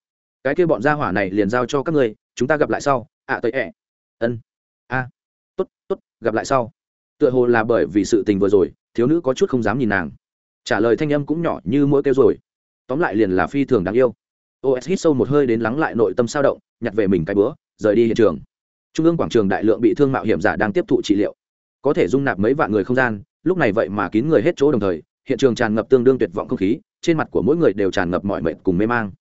Cái kia bọn gia hỏa này liền giao cho các ngươi, chúng ta gặp lại sau. ạ à, tới ẹ. Ân. A. Tốt, tốt, gặp lại sau. Tựa hồ là bởi vì sự tình vừa rồi, thiếu nữ có chút không dám nhìn nàng. Trả lời thanh âm cũng nhỏ như mỗi kêu rồi. Tóm lại liền là phi thường đáng yêu. OS hít sâu một hơi đến lắng lại nội tâm sao động, nhặt về mình cái bữa, rời đi hiện trường trung ương quảng trường đại lượng bị thương mạo hiểm giả đang tiếp thụ trị liệu có thể dung nạp mấy vạn người không gian lúc này vậy mà kín người hết chỗ đồng thời hiện trường tràn ngập tương đương tuyệt vọng không khí trên mặt của mỗi người đều tràn ngập mọi mệt cùng mê mang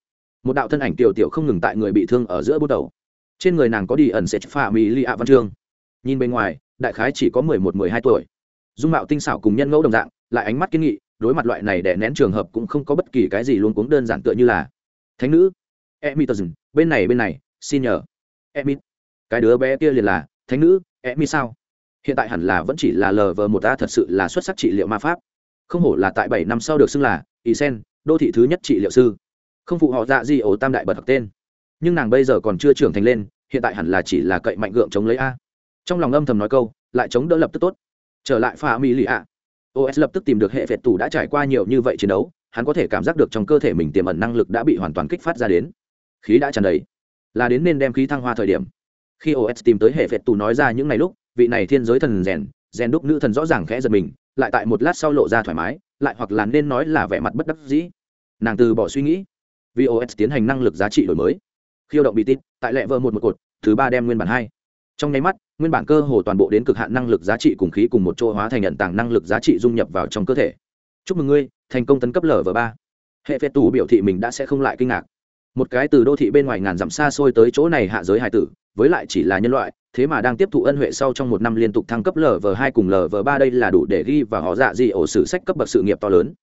một đạo thân ảnh tiểu tiểu không ngừng tại người bị thương ở giữa bút đầu trên người nàng có đi ẩn sẽ pha mỹ li ạ văn trương nhìn bên ngoài đại khái chỉ có mười một, mười hai tuổi. Dung mạo tinh xảo cùng nhân ngẫu đồng dạng, lại ánh mắt kiên nghị, đối mặt loại này để nén trường hợp cũng không có bất kỳ cái gì luôn cuống đơn giản tựa như là, thánh nữ emitazn bên này bên này, xin nhờ. Emit, cái đứa bé kia liền là, thánh nữ e sao? Hiện tại hẳn là vẫn chỉ là lv vờ một a thật sự là xuất sắc trị liệu ma pháp. Không hổ là tại bảy năm sau được xưng là y sen đô thị thứ nhất trị liệu sư. Không phụ họ dạ gì ổ tam đại bật thật tên. Nhưng nàng bây giờ còn chưa trưởng thành lên, hiện tại hẳn là chỉ là cậy mạnh gượng chống lấy a trong lòng âm thầm nói câu, lại chống đỡ lập tức tốt. Trở lại pha mỹ lì ạ. Os lập tức tìm được hệ vẹt tù đã trải qua nhiều như vậy chiến đấu, hắn có thể cảm giác được trong cơ thể mình tiềm ẩn năng lực đã bị hoàn toàn kích phát ra đến. Khí đã tràn đầy. Là đến nên đem khí thăng hoa thời điểm. Khi os tìm tới hệ phệt tù nói ra những ngày lúc, vị này thiên giới thần rèn rèn đúc nữ thần rõ ràng khẽ giật mình, lại tại một lát sau lộ ra thoải mái, lại hoặc là nên nói là vẻ mặt bất đắc dĩ. Nàng từ bỏ suy nghĩ. Vì os tiến hành năng lực giá trị đổi mới. Khiêu động bị tít, tại lệ vơ một một cột, thứ ba đem nguyên bản hai. Trong nháy mắt nguyên bản cơ hồ toàn bộ đến cực hạn năng lực giá trị cùng khí cùng một chỗ hóa thành nhận tàng năng lực giá trị dung nhập vào trong cơ thể. Chúc mừng ngươi, thành công tấn cấp lở v ba. Hệ phệt tù biểu thị mình đã sẽ không lại kinh ngạc. Một cái từ đô thị bên ngoài ngàn dặm xa xôi tới chỗ này hạ giới hải tử, với lại chỉ là nhân loại, thế mà đang tiếp thụ ân huệ sau trong một năm liên tục thăng cấp lv hai cùng lv ba đây là đủ để ghi và họ dạ gì ổ sử sách cấp bậc sự nghiệp to lớn.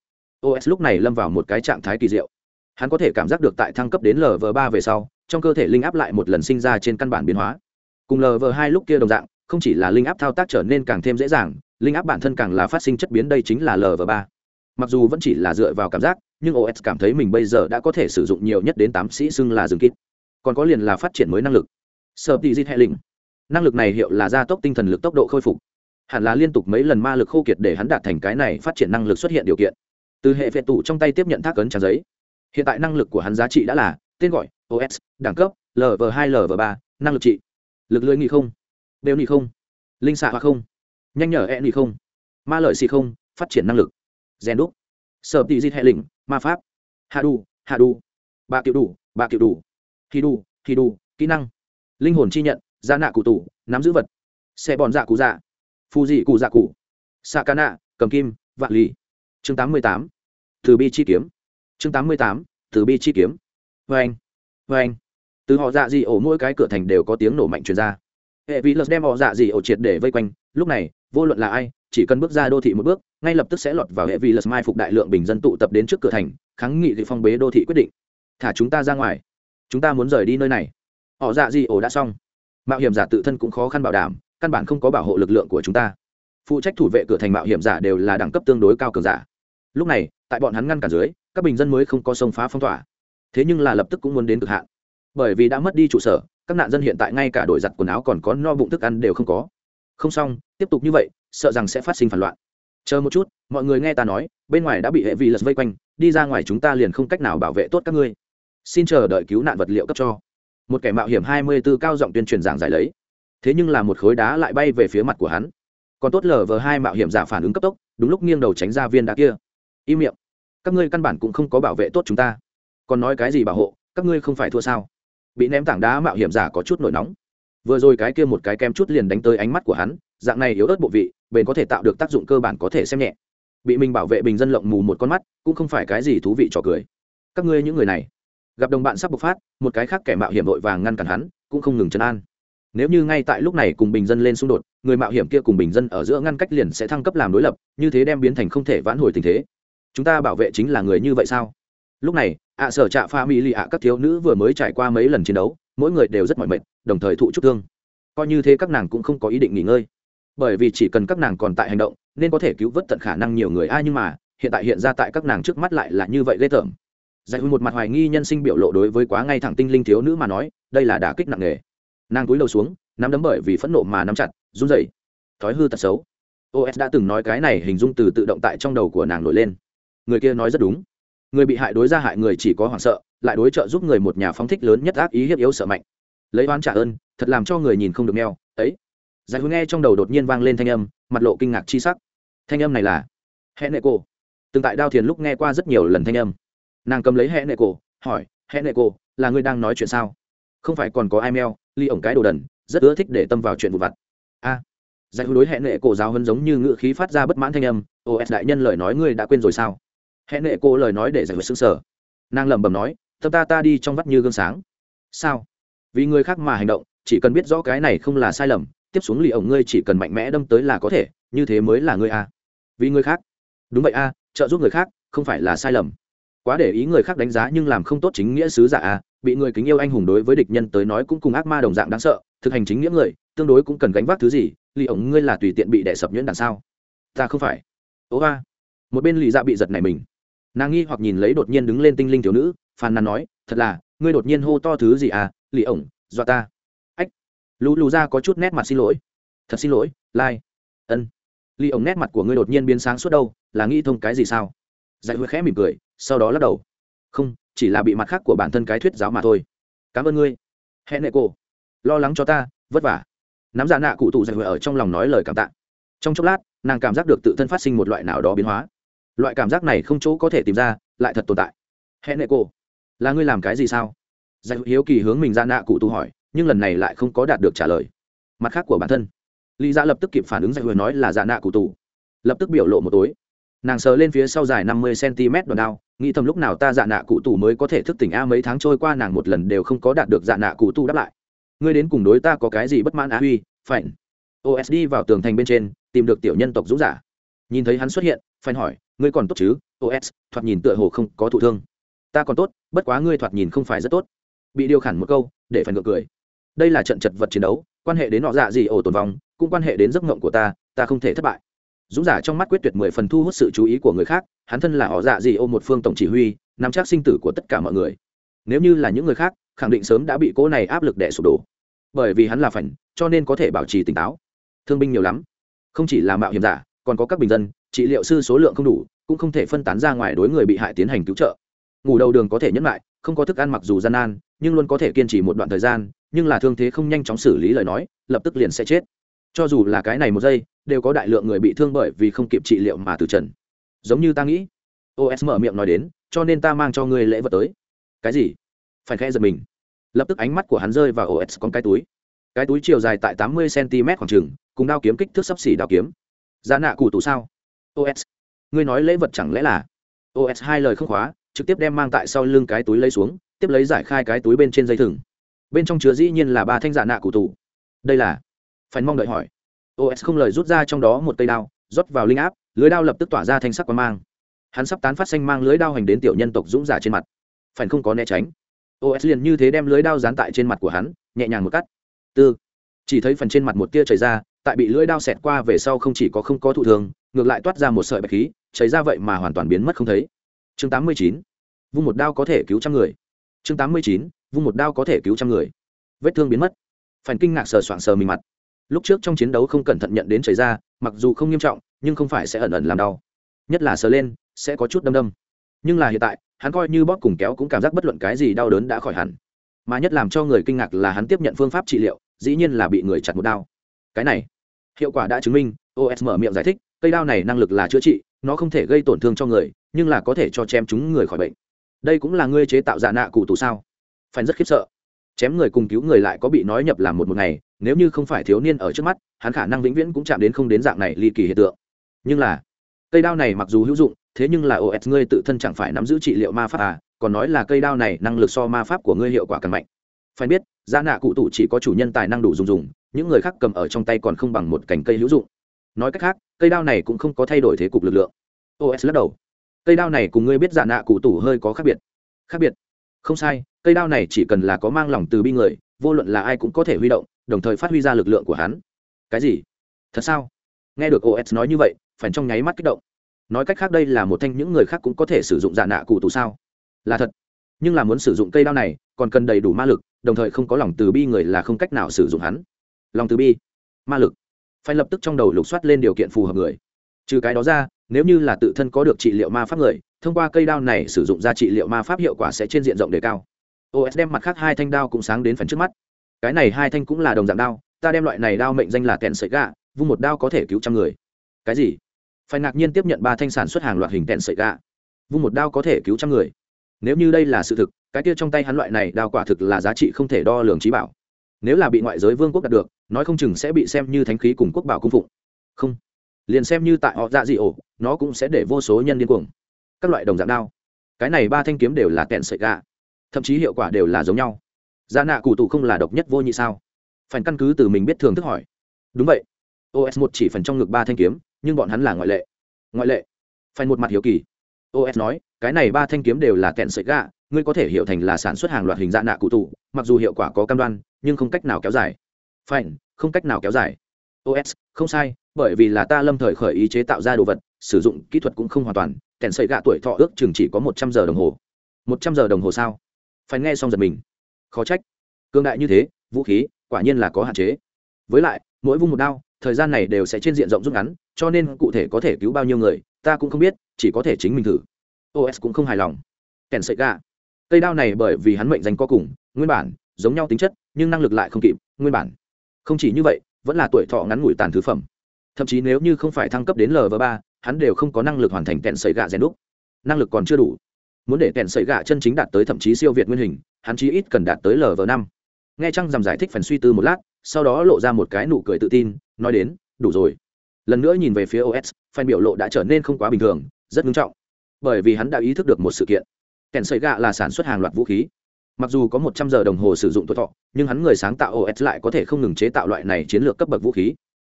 Os lúc này lâm vào một cái trạng thái kỳ diệu. Hắn có thể cảm giác được tại thăng cấp đến lv ba về sau, trong cơ thể linh áp lại một lần sinh ra trên căn bản biến hóa cùng lv hai lúc kia đồng dạng không chỉ là linh áp thao tác trở nên càng thêm dễ dàng linh áp bản thân càng là phát sinh chất biến đây chính là lv ba. Mặc dù vẫn chỉ là dựa vào cảm giác nhưng os cảm thấy mình bây giờ đã có thể sử dụng nhiều nhất đến tám sĩ xưng là rừng kít. Còn có liền là phát triển mới năng lực. Sợ tị dít hệ Linh, năng lực này hiệu là gia tốc tinh thần lực tốc độ khôi phục. Hẳn là liên tục mấy lần ma lực khô kiệt để hắn đạt thành cái này phát triển năng lực xuất hiện điều kiện. Từ hệ vệ tủ trong tay tiếp nhận thác ấn trang giấy. Hiện tại năng lực của hắn giá trị đã là tên gọi os đẳng cấp lv hai lv ba năng lực trị lực lưỡi nghị không? Đều nghị không? Linh xạ hoa không? Nhanh nhở e nghị không? Ma lợi xì không? Phát triển năng lực. Gen đúc. Sợ tị di hệ lĩnh, ma pháp. Hạ đủ hạ đủ. Ba kiểu đủ ba kiểu đủ. Thì đủ thì đủ, kỹ năng. Linh hồn chi nhận, gia nạ cụ tủ, nắm giữ vật. Xe bòn dạ cụ dạ. Phù dị cụ dạ cụ. Xạ ca nạ cầm kim, vạn lì. Chương tám mươi tám. Từ bi chi kiếm. Chương tám mươi tám. Từ bi chi kiếm. Vê anh vê anh từ họ dạ dị ổ mỗi cái cửa thành đều có tiếng nổ mạnh truyền ra. Hệ vị lật đem họ dạ dị ổ triệt để vây quanh, lúc này, vô luận là ai, chỉ cần bước ra đô thị một bước, ngay lập tức sẽ lọt vào hệ vị lật mai phục đại lượng bình dân tụ tập đến trước cửa thành, kháng nghị thì phong bế đô thị quyết định. Thả chúng ta ra ngoài. Chúng ta muốn rời đi nơi này. Họ dạ dị ổ đã xong. Mạo hiểm giả tự thân cũng khó khăn bảo đảm, căn bản không có bảo hộ lực lượng của chúng ta. Phụ trách thủ vệ cửa thành mạo hiểm giả đều là đẳng cấp tương đối cao cường giả. Lúc này, tại bọn hắn ngăn cản dưới, các bình dân mới không có sông phá phong tỏa. Thế nhưng là lập tức cũng muốn đến cực hạn bởi vì đã mất đi trụ sở, các nạn dân hiện tại ngay cả đổi giặt quần áo còn có no bụng thức ăn đều không có. Không xong, tiếp tục như vậy, sợ rằng sẽ phát sinh phản loạn. Chờ một chút, mọi người nghe ta nói, bên ngoài đã bị hệ vi lật vây quanh, đi ra ngoài chúng ta liền không cách nào bảo vệ tốt các ngươi. Xin chờ đợi cứu nạn vật liệu cấp cho. Một kẻ mạo hiểm hai mươi b ố cao giọng tuyên truyền giảng giải lấy. Thế nhưng là một khối đá lại bay về phía mặt của hắn. Còn tốt lờ vờ hai mạo hiểm giả phản ứng cấp tốc, đúng lúc nghiêng đầu tránh ra viên đá kia. Im miệng. Các ngươi căn bản cũng không có bảo vệ tốt chúng ta. Còn nói cái gì bảo hộ, các ngươi không phải thua sao? Bị ném tảng đá mạo hiểm giả có chút nổi nóng. Vừa rồi cái kia một cái kem chút liền đánh tới ánh mắt của hắn, dạng này yếu ớt bộ vị, bền có thể tạo được tác dụng cơ bản có thể xem nhẹ. Bị mình bảo vệ bình dân lộng mù một con mắt, cũng không phải cái gì thú vị trò cười. Các ngươi những người này, gặp đồng bạn sắp bộc phát, một cái khác kẻ mạo hiểm vội vàng ngăn cản hắn, cũng không ngừng chấn an. Nếu như ngay tại lúc này cùng bình dân lên xung đột, người mạo hiểm kia cùng bình dân ở giữa ngăn cách liền sẽ thăng cấp làm đối lập, như thế đem biến thành không thể vãn hồi tình thế. Chúng ta bảo vệ chính là người như vậy sao? Lúc này, ạ sở trạ pha mỹ lì ạ các thiếu nữ vừa mới trải qua mấy lần chiến đấu, mỗi người đều rất mỏi mệt, đồng thời thụ chút thương. Coi như thế các nàng cũng không có ý định nghỉ ngơi. Bởi vì chỉ cần các nàng còn tại hành động, nên có thể cứu vớt tận khả năng nhiều người ai nhưng mà, hiện tại hiện ra tại các nàng trước mắt lại là như vậy ghê tởm. Giải hư một mặt hoài nghi nhân sinh biểu lộ đối với quá ngay thẳng tinh linh thiếu nữ mà nói, đây là đả kích nặng nề. Nàng cúi đầu xuống, nắm đấm bởi vì phẫn nộ mà nắm chặt, run rẩy. Thói hư tật xấu. Os đã từng nói cái này hình dung từ tự động tại trong đầu của nàng nổi lên. Người kia nói rất đúng người bị hại đối ra hại người chỉ có hoảng sợ lại đối trợ giúp người một nhà phóng thích lớn nhất ác ý hiếp yếu sợ mạnh. Lấy oán trả ơn thật làm cho người nhìn không được neo ấy. Giải hữu nghe trong đầu đột nhiên vang lên thanh âm mặt lộ kinh ngạc chi sắc. Thanh âm này là hẹn nệ cô từng tại đao thiền lúc nghe qua rất nhiều lần thanh âm. Nàng cầm lấy hẹn nệ cô hỏi hẹn nệ cô là người đang nói chuyện sao? Không phải còn có ai meo ly ổng cái đồ đần rất ưa thích để tâm vào chuyện vụ vặt. A. À, giải hữu đối hẹn nệ cô giáo hơn giống như ngữ khí phát ra bất mãn thanh âm os đại nhân lời nói ngươi đã quên rồi sao? Hẹn nệ cô lời nói để giải quyết xứng sở. Nàng lẩm bẩm nói, tâm ta ta đi trong vắt như gương sáng. Sao? Vì người khác mà hành động, chỉ cần biết rõ cái này không là sai lầm, tiếp xuống lì ổng ngươi chỉ cần mạnh mẽ đâm tới là có thể, như thế mới là ngươi a. Vì người khác? Đúng vậy a, trợ giúp người khác, không phải là sai lầm. Quá để ý người khác đánh giá nhưng làm không tốt chính nghĩa sứ giả a, bị người kính yêu anh hùng đối với địch nhân tới nói cũng cùng ác ma đồng dạng đáng sợ, thực hành chính nghĩa người, tương đối cũng cần gánh vác thứ gì, lì ổng ngươi là tùy tiện bị đẻ sập nhuyễn đằng sau ta không phải. Ố a. Một bên lì dạ bị giật này mình nàng nghi hoặc nhìn lấy đột nhiên đứng lên tinh linh thiếu nữ, phàn nàn nói, thật là, ngươi đột nhiên hô to thứ gì à lì ổng, dọa ta. Ách, lù lù ra có chút nét mặt xin lỗi. Thật xin lỗi, lai、like. ân. Lì ổng nét mặt của ngươi đột nhiên biến sáng suốt đâu, là nghĩ thông cái gì sao? Dạy huệ khẽ mỉm cười, sau đó lắc đầu. Không, chỉ là bị mặt khác của bản thân cái thuyết giáo mà thôi. Cảm ơn ngươi. Hẹn nệ cô lo lắng cho ta, vất vả. Nắm giả nạ cụ tụ dạy huệ ở trong lòng nói lời cảm tạ. Trong chốc lát, nàng cảm giác được tự thân phát sinh một loại nào đó biến hóa loại cảm giác này không chỗ có thể tìm ra, lại thật tồn tại. Hẹn nệ cô là ngươi làm cái gì sao? Giải hiếu kỳ hướng mình ra nạ cụ tu hỏi, nhưng lần này lại không có đạt được trả lời. Mặt khác của bản thân, lý dạ lập tức kịp phản ứng giải huệ nói là dạ nạ cụ tù. Lập tức biểu lộ một tối. Nàng sờ lên phía sau dài năm mươi cm đòn đao, nghĩ thầm lúc nào ta dạ nạ cụ tù mới có thể thức tỉnh a mấy tháng trôi qua nàng một lần đều không có đạt được dạ nạ cụ tù đáp lại. Ngươi đến cùng đối ta có cái gì bất mãn á huy phảnh osd vào tường thành bên trên, tìm được tiểu nhân tộc dũng giả. Nhìn thấy hắn xuất hiện phanh hỏi, ngươi còn tốt chứ? Os thoạt nhìn tựa hồ không có thụ thương. Ta còn tốt, bất quá ngươi thoạt nhìn không phải rất tốt. Bị điều khản một câu, để phải ngược cười. Đây là trận chật vật chiến đấu, quan hệ đến nọ dạ gì ổ tồn vong, cũng quan hệ đến giấc ngộng của ta ta không thể thất bại. Dũng giả trong mắt quyết tuyệt mười phần thu hút sự chú ý của người khác, hắn thân là họ dạ gì ô một phương tổng chỉ huy, nắm chắc sinh tử của tất cả mọi người. Nếu như là những người khác, khẳng định sớm đã bị cỗ này áp lực đẻ sụp đổ. Bởi vì hắn là phần cho nên có thể bảo trì tỉnh táo. Thương binh nhiều lắm. Không chỉ là mạo hiểm giả, còn có các bình dân trị liệu sư số lượng không đủ, cũng không thể phân tán ra ngoài đối người bị hại tiến hành cứu trợ. Ngủ đầu đường có thể nhẫn lại không có thức ăn mặc dù gian nan, nhưng luôn có thể kiên trì một đoạn thời gian, nhưng là thương thế không nhanh chóng xử lý lời nói, lập tức liền sẽ chết. Cho dù là cái này một giây, đều có đại lượng người bị thương bởi vì không kịp trị liệu mà từ trần. Giống như ta nghĩ. Os mở miệng nói đến, cho nên ta mang cho ngươi lễ vật tới. Cái gì? Phải khẽ giật mình. Lập tức ánh mắt của hắn rơi vào os con cái túi. Cái túi chiều dài tại tám mươi cm khoảng trừng cùng đao kiếm kích thước sấp xỉ đao kiếm. Giá nạ cụ tủ sao? Os ngươi nói lễ vật chẳng lẽ là? Os hai lời không khóa, trực tiếp đem mang tại sau lưng cái túi lấy xuống, tiếp lấy giải khai cái túi bên trên dây thừng. Bên trong chứa dĩ nhiên là ba thanh giả nạ cụ tù. Đây là? Phải mong đợi hỏi. Os không lời rút ra trong đó một cây đao, rót vào linh áp, lưới đao lập tức tỏa ra thanh sắc quang mang. Hắn sắp tán phát xanh mang lưới đao hành đến tiểu nhân tộc dũng giả trên mặt. Phải không có né tránh. Os liền như thế đem lưới đao dán tại trên mặt của hắn, nhẹ nhàng một cắt. Tư. Chỉ thấy phần trên mặt một tia chảy ra, tại bị lưỡi đao xẹt qua về sau không chỉ có không có thụ thường ngược lại toát ra một sợi bạch khí, chảy ra vậy mà hoàn toàn biến mất không thấy. Chương 89. vung một đao có thể cứu trăm người. Chương 89. vung một đao có thể cứu trăm người. Vết thương biến mất. Phản kinh ngạc sờ soạng sờ mình mặt. Lúc trước trong chiến đấu không cẩn thận nhận đến chảy ra, mặc dù không nghiêm trọng, nhưng không phải sẽ ẩn ẩn làm đau. Nhất là sờ lên, sẽ có chút đâm đâm. Nhưng là hiện tại, hắn coi như bóp cùng kéo cũng cảm giác bất luận cái gì đau đớn đã khỏi hẳn. Mà nhất làm cho người kinh ngạc là hắn tiếp nhận phương pháp trị liệu, dĩ nhiên là bị người chặt một đao. Cái này, hiệu quả đã chứng minh os mở miệng giải thích cây đao này năng lực là chữa trị, nó không thể gây tổn thương cho người, nhưng là có thể cho chém chúng người khỏi bệnh. Đây cũng là ngươi chế tạo giả nạ cụ tù sao? Phải rất khiếp sợ. Chém người cùng cứu người lại có bị nói nhập làm một một ngày, nếu như không phải thiếu niên ở trước mắt, hắn khả năng vĩnh viễn cũng chạm đến không đến dạng này ly kỳ hiện tượng. Nhưng là, cây đao này mặc dù hữu dụng, thế nhưng là os ngươi tự thân chẳng phải nắm giữ trị liệu ma pháp à? Còn nói là cây đao này năng lực so ma pháp của ngươi hiệu quả càng mạnh. Phải biết giả nạ cụ tụ chỉ có chủ nhân tài năng đủ dùng dùng, những người khác cầm ở trong tay còn không bằng một cành cây hữu dụng nói cách khác, cây đao này cũng không có thay đổi thế cục lực lượng. Os lắc đầu. Cây đao này cùng ngươi biết giả nạ cụ tủ hơi có khác biệt. Khác biệt. Không sai, cây đao này chỉ cần là có mang lòng từ bi người, vô luận là ai cũng có thể huy động, đồng thời phát huy ra lực lượng của hắn. Cái gì? Thật sao? Nghe được os nói như vậy phải trong nháy mắt kích động. Nói cách khác đây là một thanh những người khác cũng có thể sử dụng giả nạ cụ tù sao? Là thật. Nhưng là muốn sử dụng cây đao này, còn cần đầy đủ ma lực, đồng thời không có lòng từ bi người là không cách nào sử dụng hắn. Lòng từ bi. Ma lực phải lập tức trong đầu lục soát lên điều kiện phù hợp người. Trừ cái đó ra, nếu như là tự thân có được trị liệu ma pháp người, thông qua cây đao này sử dụng ra trị liệu ma pháp hiệu quả sẽ trên diện rộng đề cao. Os đem mặt khác hai thanh đao cũng sáng đến phần trước mắt. Cái này hai thanh cũng là đồng dạng đao, ta đem loại này đao mệnh danh là kèn sợi gạ, vung một đao có thể cứu trăm người. Cái gì? Phải ngạc nhiên tiếp nhận ba thanh sản xuất hàng loạt hình kèn sợi gạ. Vung một đao có thể cứu trăm người. Nếu như đây là sự thực, cái kia trong tay hắn loại này đao quả thực là giá trị không thể đo lường trí bảo. Nếu là bị ngoại giới vương quốc đạt được nói không chừng sẽ bị xem như thánh khí cùng quốc bảo cung phụng. Không. Liền xem như tại họ dạ dị ổ, nó cũng sẽ để vô số nhân điên cuồng. Các loại đồng dạng đao. Cái này ba thanh kiếm đều là kẹn sợi gà. Thậm chí hiệu quả đều là giống nhau. Gia nạ cụ tụ không là độc nhất vô nhị sao? Phải căn cứ từ mình biết thường thức hỏi. Đúng vậy. Os một chỉ phần trong ngực ba thanh kiếm, nhưng bọn hắn là ngoại lệ. Ngoại lệ. Phải một mặt hiếu kỳ. Os nói, cái này ba thanh kiếm đều là kẹn sợi gà, ngươi có thể hiểu thành là sản xuất hàng loạt hình dạ nạ cụ tụ, mặc dù hiệu quả có cam đoan, nhưng không cách nào kéo dài phải không cách nào kéo dài. Os không sai, bởi vì là ta lâm thời khởi ý chế tạo ra đồ vật, sử dụng kỹ thuật cũng không hoàn toàn kèn sợi gạ tuổi thọ ước chừng chỉ có một trăm giờ đồng hồ. Một trăm giờ đồng hồ sao? Phải nghe xong giật mình. Khó trách. Cương đại như thế, vũ khí, quả nhiên là có hạn chế. Với lại, mỗi vung một đao, thời gian này đều sẽ trên diện rộng rút ngắn, cho nên cụ thể có thể cứu bao nhiêu người, ta cũng không biết, chỉ có thể chính mình thử. Os cũng không hài lòng. Kèn sợi gạ. Cây đao này bởi vì hắn mệnh danh có cùng, nguyên bản, giống nhau tính chất, nhưng năng lực lại không kịp, nguyên bản không chỉ như vậy, vẫn là tuổi thọ ngắn ngủi tàn thứ phẩm. Thậm chí nếu như không phải thăng cấp đến lv ba, hắn đều không có năng lực hoàn thành kẹn sợi gạ rèn đúc. Năng lực còn chưa đủ. Muốn để kẹn sợi gạ chân chính đạt tới thậm chí siêu việt nguyên hình, hắn chí ít cần đạt tới lv năm. Nghe trăng dằm giải thích phần suy tư một lát, sau đó lộ ra một cái nụ cười tự tin, nói đến, đủ rồi. Lần nữa nhìn về phía os phan biểu lộ đã trở nên không quá bình thường, rất nghiêm trọng. Bởi vì hắn đã ý thức được một sự kiện. Kèn sợi gạ là sản xuất hàng loạt vũ khí mặc dù có một trăm giờ đồng hồ sử dụng tuổi thọ, nhưng hắn người sáng tạo os lại có thể không ngừng chế tạo loại này chiến lược cấp bậc vũ khí.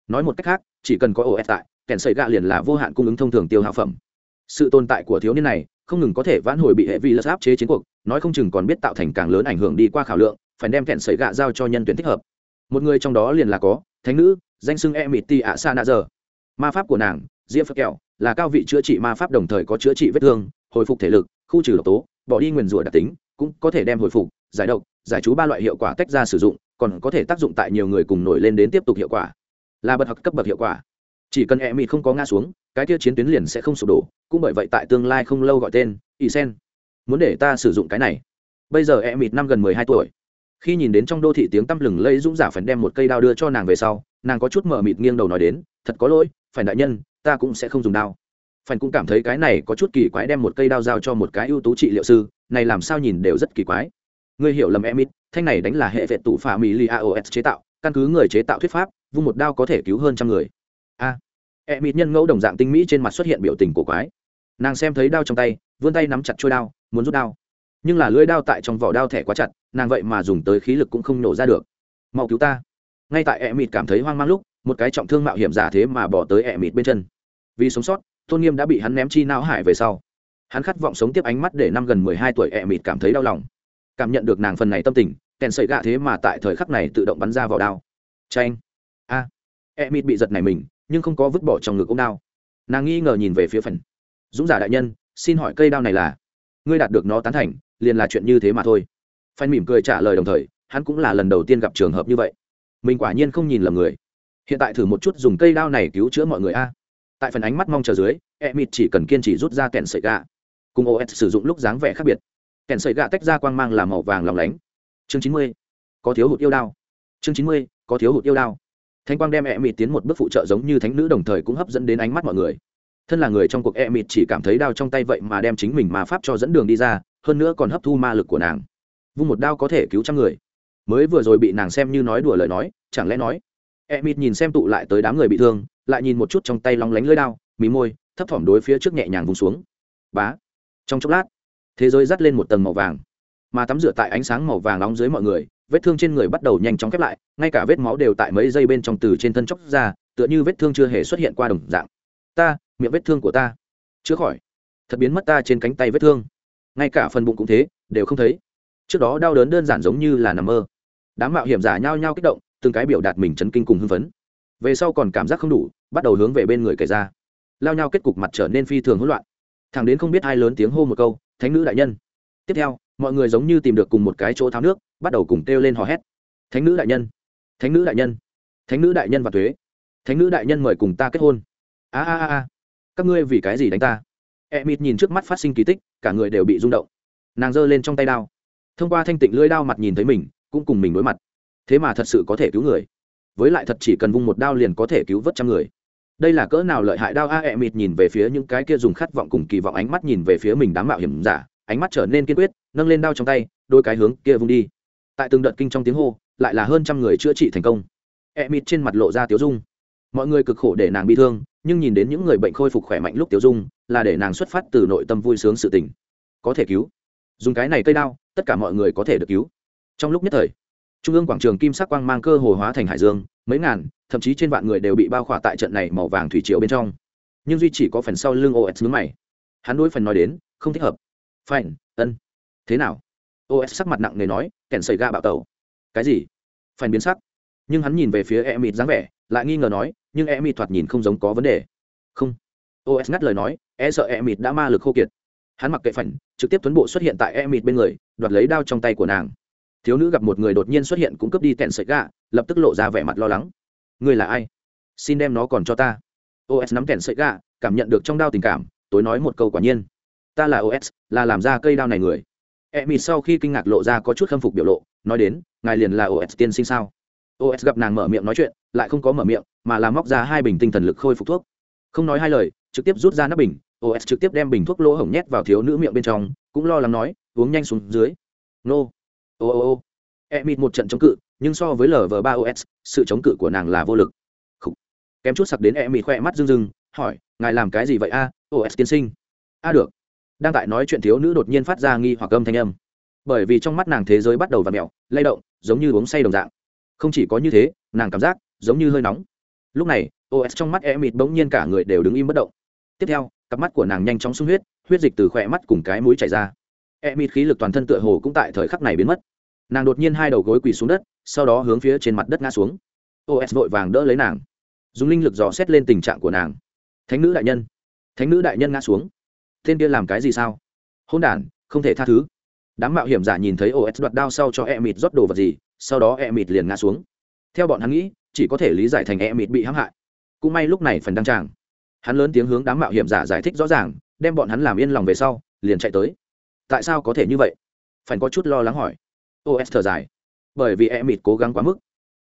Nói một cách khác, chỉ cần có os tại, kèn sợi gạ liền là vô hạn cung ứng thông thường tiêu hao phẩm. Sự tồn tại của thiếu niên này, không ngừng có thể vãn hồi bị hệ vi lật áp chế chiến cuộc, nói không chừng còn biết tạo thành càng lớn ảnh hưởng đi qua khảo lượng, phải đem kèn sợi gạ giao cho nhân tuyển thích hợp. Một người trong đó liền là có, thánh nữ, danh xưng e mịt ti ạ sa nạ giờ ma pháp của nàng diễm phật kẹo, là cao vị chữa trị ma pháp đồng thời có chữa trị vết thương, hồi phục thể lực, khu trừ độc tố, bỏ đi nguyền rủa đặc tính cũng có thể đem hồi phục, giải độc, giải chú ba loại hiệu quả tách ra sử dụng, còn có thể tác dụng tại nhiều người cùng nổi lên đến tiếp tục hiệu quả. Là bật học cấp bậc hiệu quả. Chỉ cần e mị không có ngã xuống, cái kia chiến tuyến liền sẽ không sụp đổ, cũng bởi vậy tại tương lai không lâu gọi tên y sen muốn để ta sử dụng cái này. Bây giờ e mịt năm gần mười hai tuổi. Khi nhìn đến trong đô thị tiếng tăm lừng lây dũng giả phần đem một cây đao đưa cho nàng về sau, nàng có chút mở mịt nghiêng đầu nói đến, thật có lỗi phải đại nhân, ta cũng sẽ không dùng đao. Phần cũng cảm thấy cái này có chút kỳ quái đem một cây đao giao cho một cái ưu tú trị liệu sư này làm sao nhìn đều rất kỳ quái. Ngươi hiểu lầm, emit, thanh này đánh là hệ vệ tụ phà mỹ li aos chế tạo, căn cứ người chế tạo thuyết pháp, vung một đao có thể cứu hơn trăm người. A. E nhân ngẫu đồng dạng tinh mỹ trên mặt xuất hiện biểu tình cổ quái. Nàng xem thấy đao trong tay, vươn tay nắm chặt trôi đao, muốn rút đao. Nhưng là lưỡi đao tại trong vỏ đao thẻ quá chặt, nàng vậy mà dùng tới khí lực cũng không nổ ra được. Mau cứu ta. Ngay tại e mịt cảm thấy hoang mang lúc, một cái trọng thương mạo hiểm giả thế mà bỏ tới e mịt bên chân. Vì sống sót, tôn nghiêm đã bị hắn ném chi não hải về sau hắn khát vọng sống tiếp ánh mắt để năm gần mười hai tuổi e mịt cảm thấy đau lòng. Cảm nhận được nàng phần này tâm tình, kèn sợi gạ thế mà tại thời khắc này tự động bắn ra vào đao. Tranh a. À. e mịt bị giật này mình, nhưng không có vứt bỏ trong ngực ông đao. Nàng nghi ngờ nhìn về phía phần. Dũng giả đại nhân, xin hỏi cây đao này là? Ngươi đạt được nó tán thành, liền là chuyện như thế mà thôi. Phan mỉm cười trả lời đồng thời, hắn cũng là lần đầu tiên gặp trường hợp như vậy. Mình quả nhiên không nhìn lầm người. Hiện tại thử một chút dùng cây đao này cứu chữa mọi người a. Tại phần ánh mắt mong chờ dưới e mịt chỉ cần kiên trì rút ra kèn sợi gà cùng os sử dụng lúc dáng vẻ khác biệt. Kèn sợi gạ tách ra quang mang làm màu vàng lòng lánh. Chương chín mươi, có thiếu hụt yêu đao. Chương chín mươi, có thiếu hụt yêu đao. Thanh quang đem e mịt tiến một bước phụ trợ giống như thánh nữ đồng thời cũng hấp dẫn đến ánh mắt mọi người. Thân là người trong cuộc e mịt chỉ cảm thấy đao trong tay vậy mà đem chính mình mà pháp cho dẫn đường đi ra, hơn nữa còn hấp thu ma lực của nàng. Vung một đao có thể cứu trăm người. Mới vừa rồi bị nàng xem như nói đùa lời nói, chẳng lẽ nói e mịt nhìn xem tụ lại tới đám người bị thương, lại nhìn một chút trong tay lóng lánh lưỡi đao, mí môi, thấp thỏm đối phía trước nhẹ nhàng vùng xuống. Bá trong chốc lát, thế giới dắt lên một tầng màu vàng. Mà tắm rửa tại ánh sáng màu vàng nóng dưới mọi người, vết thương trên người bắt đầu nhanh chóng khép lại, ngay cả vết máu đều tại mấy giây bên trong từ trên thân chóc ra, tựa như vết thương chưa hề xuất hiện qua đồng dạng. Ta, miệng vết thương của ta. Chữa khỏi. Thật biến mất ta trên cánh tay vết thương. Ngay cả phần bụng cũng thế, đều không thấy. Trước đó đau đớn đơn giản giống như là nằm mơ. Đám mạo hiểm giả nhao nhao kích động, từng cái biểu đạt mình chấn kinh cùng hưng phấn. Về sau còn cảm giác không đủ, bắt đầu hướng về bên người kể ra. Lao nhau kết cục mặt trở nên phi thường hỗn loạn thằng đến không biết ai lớn tiếng hô một câu, thánh nữ đại nhân. Tiếp theo, mọi người giống như tìm được cùng một cái chỗ tháo nước, bắt đầu cùng kêu lên hò hét. Thánh nữ đại nhân! Thánh nữ đại nhân! Thánh nữ đại nhân và thuế! Thánh nữ đại nhân mời cùng ta kết hôn! A a a các ngươi vì cái gì đánh ta? E mịt nhìn trước mắt phát sinh kỳ tích, cả người đều bị rung động. Nàng giơ lên trong tay đao. Thông qua thanh tịnh lưỡi đao mặt nhìn thấy mình, cũng cùng mình đối mặt. Thế mà thật sự có thể cứu người. Với lại thật chỉ cần vung một đao liền có thể cứu vớt trăm người đây là cỡ nào lợi hại đao a e mịt nhìn về phía những cái kia dùng khát vọng cùng kỳ vọng ánh mắt nhìn về phía mình đám mạo hiểm giả, ánh mắt trở nên kiên quyết, nâng lên đao trong tay, đôi cái hướng kia vung đi. Tại từng đợt kinh trong tiếng hô, lại là hơn trăm người chữa trị thành công. E mịt trên mặt lộ ra tiếu dung. Mọi người cực khổ để nàng bị thương, nhưng nhìn đến những người bệnh khôi phục khỏe mạnh lúc tiếu dung, là để nàng xuất phát từ nội tâm vui sướng sự tình. Có thể cứu. Dùng cái này cây đao, tất cả mọi người có thể được cứu. Trong lúc nhất thời trung ương quảng trường kim sắc quang mang cơ hồ hóa thành hải dương, mấy ngàn, thậm chí trên vạn người đều bị bao khỏa tại trận này màu vàng thủy triều bên trong. Nhưng duy chỉ có phần sau lưng os nhướng mày. Hắn đối phần nói đến, không thích hợp. Phanh ân. Thế nào? Os sắc mặt nặng nề nói kèn xảy ga bạo tẩu. Cái gì? Phanh biến sắc. Nhưng hắn nhìn về phía e mịt dáng vẻ, lại nghi ngờ nói, nhưng e mịt thoạt nhìn không giống có vấn đề. Không. Os ngắt lời nói e sợ e mịt đã ma lực khô kiệt. Hắn mặc kệ phảnh trực tiếp tuấn bộ xuất hiện tại e mịt bên người, đoạt lấy đao trong tay của nàng thiếu nữ gặp một người đột nhiên xuất hiện cũng cướp đi tẹn sợi gà, lập tức lộ ra vẻ mặt lo lắng. Ngươi là ai? Xin đem nó còn cho ta. Os nắm tẹn sợi gà, cảm nhận được trong đao tình cảm, tối nói một câu quả nhiên. Ta là os là làm ra cây đao này người. E mịt sau khi kinh ngạc lộ ra có chút khâm phục biểu lộ, nói đến, ngài liền là os tiên sinh sao? Os gặp nàng mở miệng nói chuyện, lại không có mở miệng, mà làm móc ra hai bình tinh thần lực khôi phục thuốc. Không nói hai lời, trực tiếp rút ra nắp bình os trực tiếp đem bình thuốc lỗ hổng nhét vào thiếu nữ miệng bên trong, cũng lo lắng nói, uống nhanh xuống dưới. Nô ô ô ô. E mịt một trận chống cự, nhưng so với lv ba os sự chống cự của nàng là vô lực. Khủ. kém chút sặc đến e mịt khoe mắt rưng rưng, hỏi, ngài làm cái gì vậy a os tiên sinh? A, được. Đang tại nói chuyện thiếu nữ đột nhiên phát ra nghi hoặc âm thanh âm. Bởi vì trong mắt nàng thế giới bắt đầu và mẹo lay động, giống như uống say đồng dạng. Không chỉ có như thế, nàng cảm giác giống như hơi nóng. Lúc này os trong mắt e mịt bỗng nhiên cả người đều đứng im bất động. Tiếp theo, cặp mắt của nàng nhanh chóng sung huyết huyết dịch từ khỏe mắt cùng cái mũi chảy ra e mịt khí lực toàn thân tựa hồ cũng tại thời khắc này biến mất. Nàng đột nhiên hai đầu gối quỳ xuống đất, sau đó hướng phía trên mặt đất ngã xuống. Os vội vàng đỡ lấy nàng. Dùng linh lực dò xét lên tình trạng của nàng. Thánh nữ đại nhân. Thánh nữ đại nhân ngã xuống. Tên kia làm cái gì sao? Hôn đản, không thể tha thứ. Đám mạo hiểm giả nhìn thấy os đoạt đao sau cho e mịt rót đồ vật gì, sau đó e mịt liền ngã xuống. Theo bọn hắn nghĩ, chỉ có thể lý giải thành e mịt bị hãm hại. Cũng may lúc này phần đăng tràng. Hắn lớn tiếng hướng đám mạo hiểm giả giải thích rõ ràng, đem bọn hắn làm yên lòng về sau, liền chạy tới tại sao có thể như vậy? Phải có chút lo lắng hỏi. Os thở dài. Bởi vì e mịt cố gắng quá mức.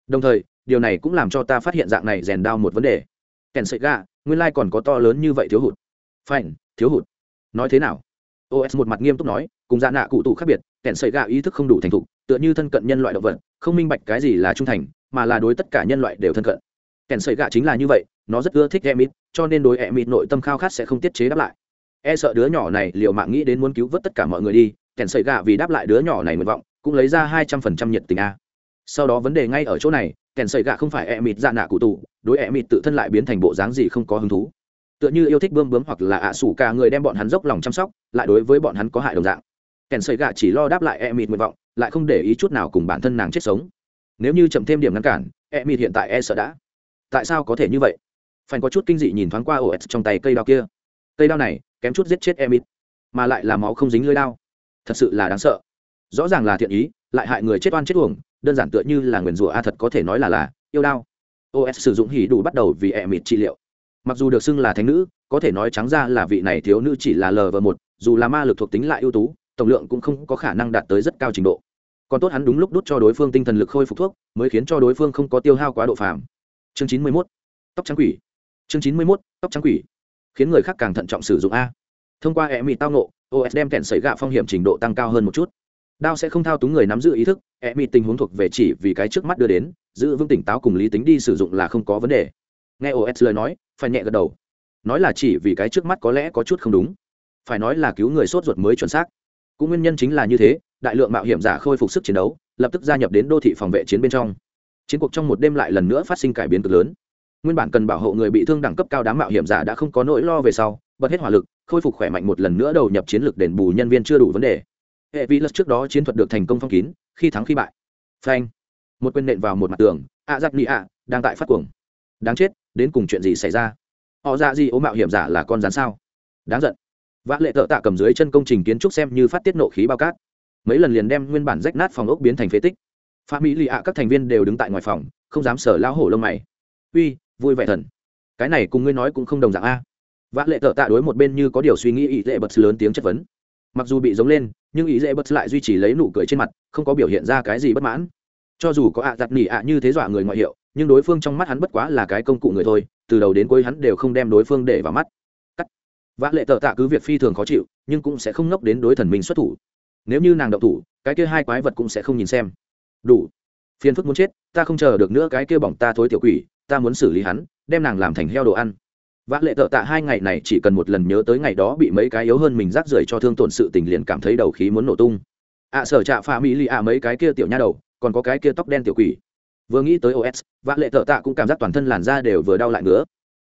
Đồng thời, điều này cũng làm cho ta phát hiện dạng này rèn đao một vấn đề. Kèn sợi ga nguyên lai còn có to lớn như vậy thiếu hụt. Phanh thiếu hụt. Nói thế nào? Os một mặt nghiêm túc nói, cùng dạ nạ cụ tụ khác biệt, kèn sợi ga ý thức không đủ thành thục, tựa như thân cận nhân loại động vật, không minh bạch cái gì là trung thành, mà là đối tất cả nhân loại đều thân cận. Kèn sợi gạ chính là như vậy, nó rất ưa thích e mịt, cho nên đối e mịt nội tâm khao khát sẽ không tiết chế đáp lại e sợ đứa nhỏ này liệu mạng nghĩ đến muốn cứu vớt tất cả mọi người đi, kèn sợi gạ vì đáp lại đứa nhỏ này nguyện vọng, cũng lấy ra hai trăm phần trăm nhiệt tình a. Sau đó vấn đề ngay ở chỗ này, kèn sợi gạ không phải e mịt dạ nạ cụ tụ đối e mịt tự thân lại biến thành bộ dáng gì không có hứng thú. Tựa như yêu thích bươm bướm hoặc là ạ à sủ cả người đem bọn hắn dốc lòng chăm sóc, lại đối với bọn hắn có hại đồng dạng. Kèn sợi gạ chỉ lo đáp lại e mịt nguyện vọng, lại không để ý chút nào cùng bản thân nàng chết sống. Nếu như chậm thêm điểm ngăn cản e mịt hiện tại e sợ đã. Tại sao có thể như vậy? Phanh có chút kinh dị nhìn thoáng qua ổ trong tay cây đao kia. Cây đao này kém chút giết chết emit, mà lại là máu không dính lưới đao. Thật sự là đáng sợ. Rõ ràng là thiện ý, lại hại người chết oan chết uổng, đơn giản tựa như là nguyền rủa a thật có thể nói là là yêu đao. Os sử dụng hỉ đủ bắt đầu vì emit trị liệu. Mặc dù được xưng là thánh nữ, có thể nói trắng ra là vị này thiếu nữ chỉ là lv một, dù là ma lực thuộc tính lại ưu tú, tổng lượng cũng không có khả năng đạt tới rất cao trình độ. Còn tốt hắn đúng lúc đút cho đối phương tinh thần lực khôi phục thuốc, mới khiến cho đối phương không có tiêu hao quá độ phàm. Chương chín mươi mốt, tóc trắng quỷ. Chương chín mươi mốt, tóc trắng quỷ khiến người khác càng thận trọng sử dụng a. Thông qua e mị tao nộ os đem kẹn xảy gạ phong hiểm trình độ tăng cao hơn một chút. Đao sẽ không thao túng người nắm giữ ý thức e mị tình huống thuộc về chỉ vì cái trước mắt đưa đến, giữ vững tỉnh táo cùng lý tính đi sử dụng là không có vấn đề. Nghe os lời nói, phải nhẹ gật đầu. Nói là chỉ vì cái trước mắt có lẽ có chút không đúng. Phải nói là cứu người sốt ruột mới chuẩn xác. Cũng nguyên nhân chính là như thế, đại lượng mạo hiểm giả khôi phục sức chiến đấu, lập tức gia nhập đến đô thị phòng vệ chiến bên trong. Chiến cuộc trong một đêm lại lần nữa phát sinh cải biến cực lớn nguyên bản cần bảo hộ người bị thương đẳng cấp cao đám mạo hiểm giả đã không có nỗi lo về sau, bật hết hỏa lực, khôi phục khỏe mạnh một lần nữa đầu nhập chiến lược đền bù nhân viên chưa đủ vấn đề. Hệ vi lật trước đó chiến thuật được thành công phong kín, khi thắng khi bại. Phanh. Một quyền nện vào một mặt tường, a giặc ni a, đang tại phát cuồng. Đáng chết, đến cùng chuyện gì xảy ra? Họ ra gì ố mạo hiểm giả là con rắn sao? Đáng giận. Vã lệ thợ tạ cầm dưới chân công trình kiến trúc xem như phát tiết nộ khí bao cát. Mấy lần liền đem nguyên bản rách nát phòng ốc biến thành phế tích. Pha mỹ lì ạ các thành viên đều đứng tại ngoài phòng, không dám sở lao hổ lông mày. Uy vui vẻ thần. Cái này cùng ngươi nói cũng không đồng dạng a. Vã lệ thợ tạ đối một bên như có điều suy nghĩ ý dễ bật lớn tiếng chất vấn. Mặc dù bị giống lên, nhưng ý dễ bật lại duy trì lấy nụ cười trên mặt, không có biểu hiện ra cái gì bất mãn. Cho dù có ạ giặt nỉ ạ như thế dọa người ngoại hiệu, nhưng đối phương trong mắt hắn bất quá là cái công cụ người thôi, từ đầu đến cuối hắn đều không đem đối phương để vào mắt. Cắt. Vã lệ tợ tạ cứ việc phi thường khó chịu, nhưng cũng sẽ không ngốc đến đối thần mình xuất thủ. Nếu như nàng đậu thủ, cái kia hai quái vật cũng sẽ không nhìn xem. Đủ. Phiền phức muốn chết, ta không chờ được nữa cái kia bỏng ta thối tiểu quỷ ta muốn xử lý hắn, đem nàng làm thành heo đồ ăn. Vã lệ tợ tạ hai ngày này chỉ cần một lần nhớ tới ngày đó bị mấy cái yếu hơn mình rác rưởi cho thương tổn sự tình liền cảm thấy đầu khí muốn nổ tung. Ạ sở trạ pha mỹ lì ạ mấy cái kia tiểu nha đầu, còn có cái kia tóc đen tiểu quỷ. Vừa nghĩ tới os vã lệ tợ tạ cũng cảm giác toàn thân làn da đều vừa đau lại ngứa,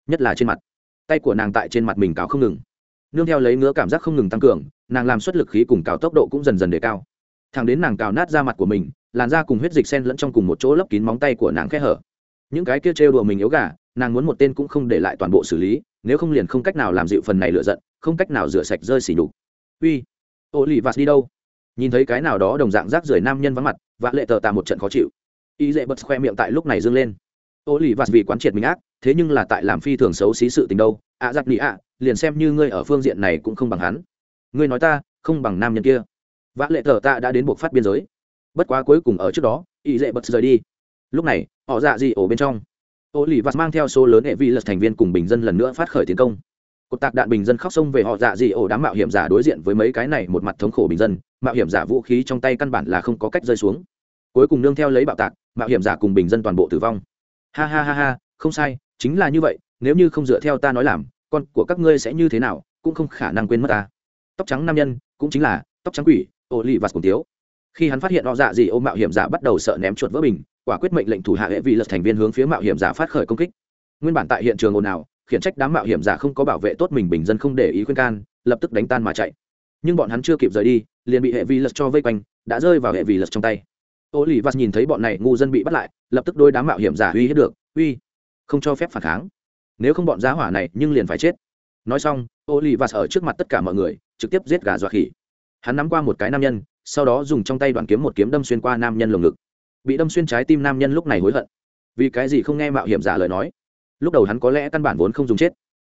nhất là trên mặt. Tay của nàng tại trên mặt mình cào không ngừng. Nương theo lấy ngứa cảm giác không ngừng tăng cường, nàng làm suất lực khí cùng cào tốc độ cũng dần dần đề cao. Thẳng đến nàng cào nát da mặt của mình, làn da cùng huyết dịch sen lẫn trong cùng một chỗ lấp kín móng tay của nàng khe hở những cái kia trêu đùa mình yếu gà nàng muốn một tên cũng không để lại toàn bộ xử lý nếu không liền không cách nào làm dịu phần này lựa giận không cách nào rửa sạch rơi xỉ nhục. Uy ô lì vạt đi đâu? Nhìn thấy cái nào đó đồng dạng rác rưởi nam nhân vắng mặt và lệ tờ tạ một trận khó chịu. Y dễ bật khoe miệng tại lúc này dâng lên. Ô lì vạt vì quán triệt mình ác thế nhưng là tại làm phi thường xấu xí sự tình đâu. Ạ à, giặc nị ạ liền xem như ngươi ở phương diện này cũng không bằng hắn. Ngươi nói ta không bằng nam nhân kia. Vã lệ tờ tạ đã đến buộc phát biên giới. Bất quá cuối cùng ở trước đó y dễ bật rời đi lúc này, họ dạ gì ổ bên trong. Ô lì vạt mang theo số lớn hệ vi lật thành viên cùng bình dân lần nữa phát khởi tiến công. Cột tạc đạn bình dân khóc sông về họ dạ gì ổ đám mạo hiểm giả đối diện với mấy cái này một mặt thống khổ bình dân. Mạo hiểm giả vũ khí trong tay căn bản là không có cách rơi xuống. Cuối cùng nương theo lấy bạo tạc, mạo hiểm giả cùng bình dân toàn bộ tử vong. Ha ha ha ha, không sai, chính là như vậy, nếu như không dựa theo ta nói làm, con của các ngươi sẽ như thế nào, cũng không khả năng quên mất ta. Tóc trắng nam nhân, cũng chính là tóc trắng quỷ, ô lì vạt cùng tiếu khi hắn phát hiện họ dạ gì ô mạo hiểm giả bắt đầu sợ ném chuột vỡ bình, quả quyết mệnh lệnh thủ hạ hệ vị lật thành viên hướng phía mạo hiểm giả phát khởi công kích. Nguyên bản tại hiện trường ồn ào, khiển trách đám mạo hiểm giả không có bảo vệ tốt mình bình dân không để ý khuyên can, lập tức đánh tan mà chạy. Nhưng bọn hắn chưa kịp rời đi, liền bị hệ vi lật cho vây quanh, đã rơi vào hệ vi lật trong tay. Ô lì vạt nhìn thấy bọn này ngu dân bị bắt lại, lập tức đôi đám mạo hiểm giả uy hết được, uy, không cho phép phản kháng. Nếu không bọn giá hỏa này nhưng liền phải chết. Nói xong ô lì vạt ở trước mặt tất cả mọi người, trực tiếp giết gà dọa khỉ. Hắn nắm qua một cái nam nhân sau đó dùng trong tay đoạn kiếm một kiếm đâm xuyên qua nam nhân lồng ngực. Bị đâm xuyên trái tim nam nhân lúc này hối hận. Vì cái gì không nghe mạo hiểm giả lời nói? Lúc đầu hắn có lẽ căn bản vốn không dùng chết.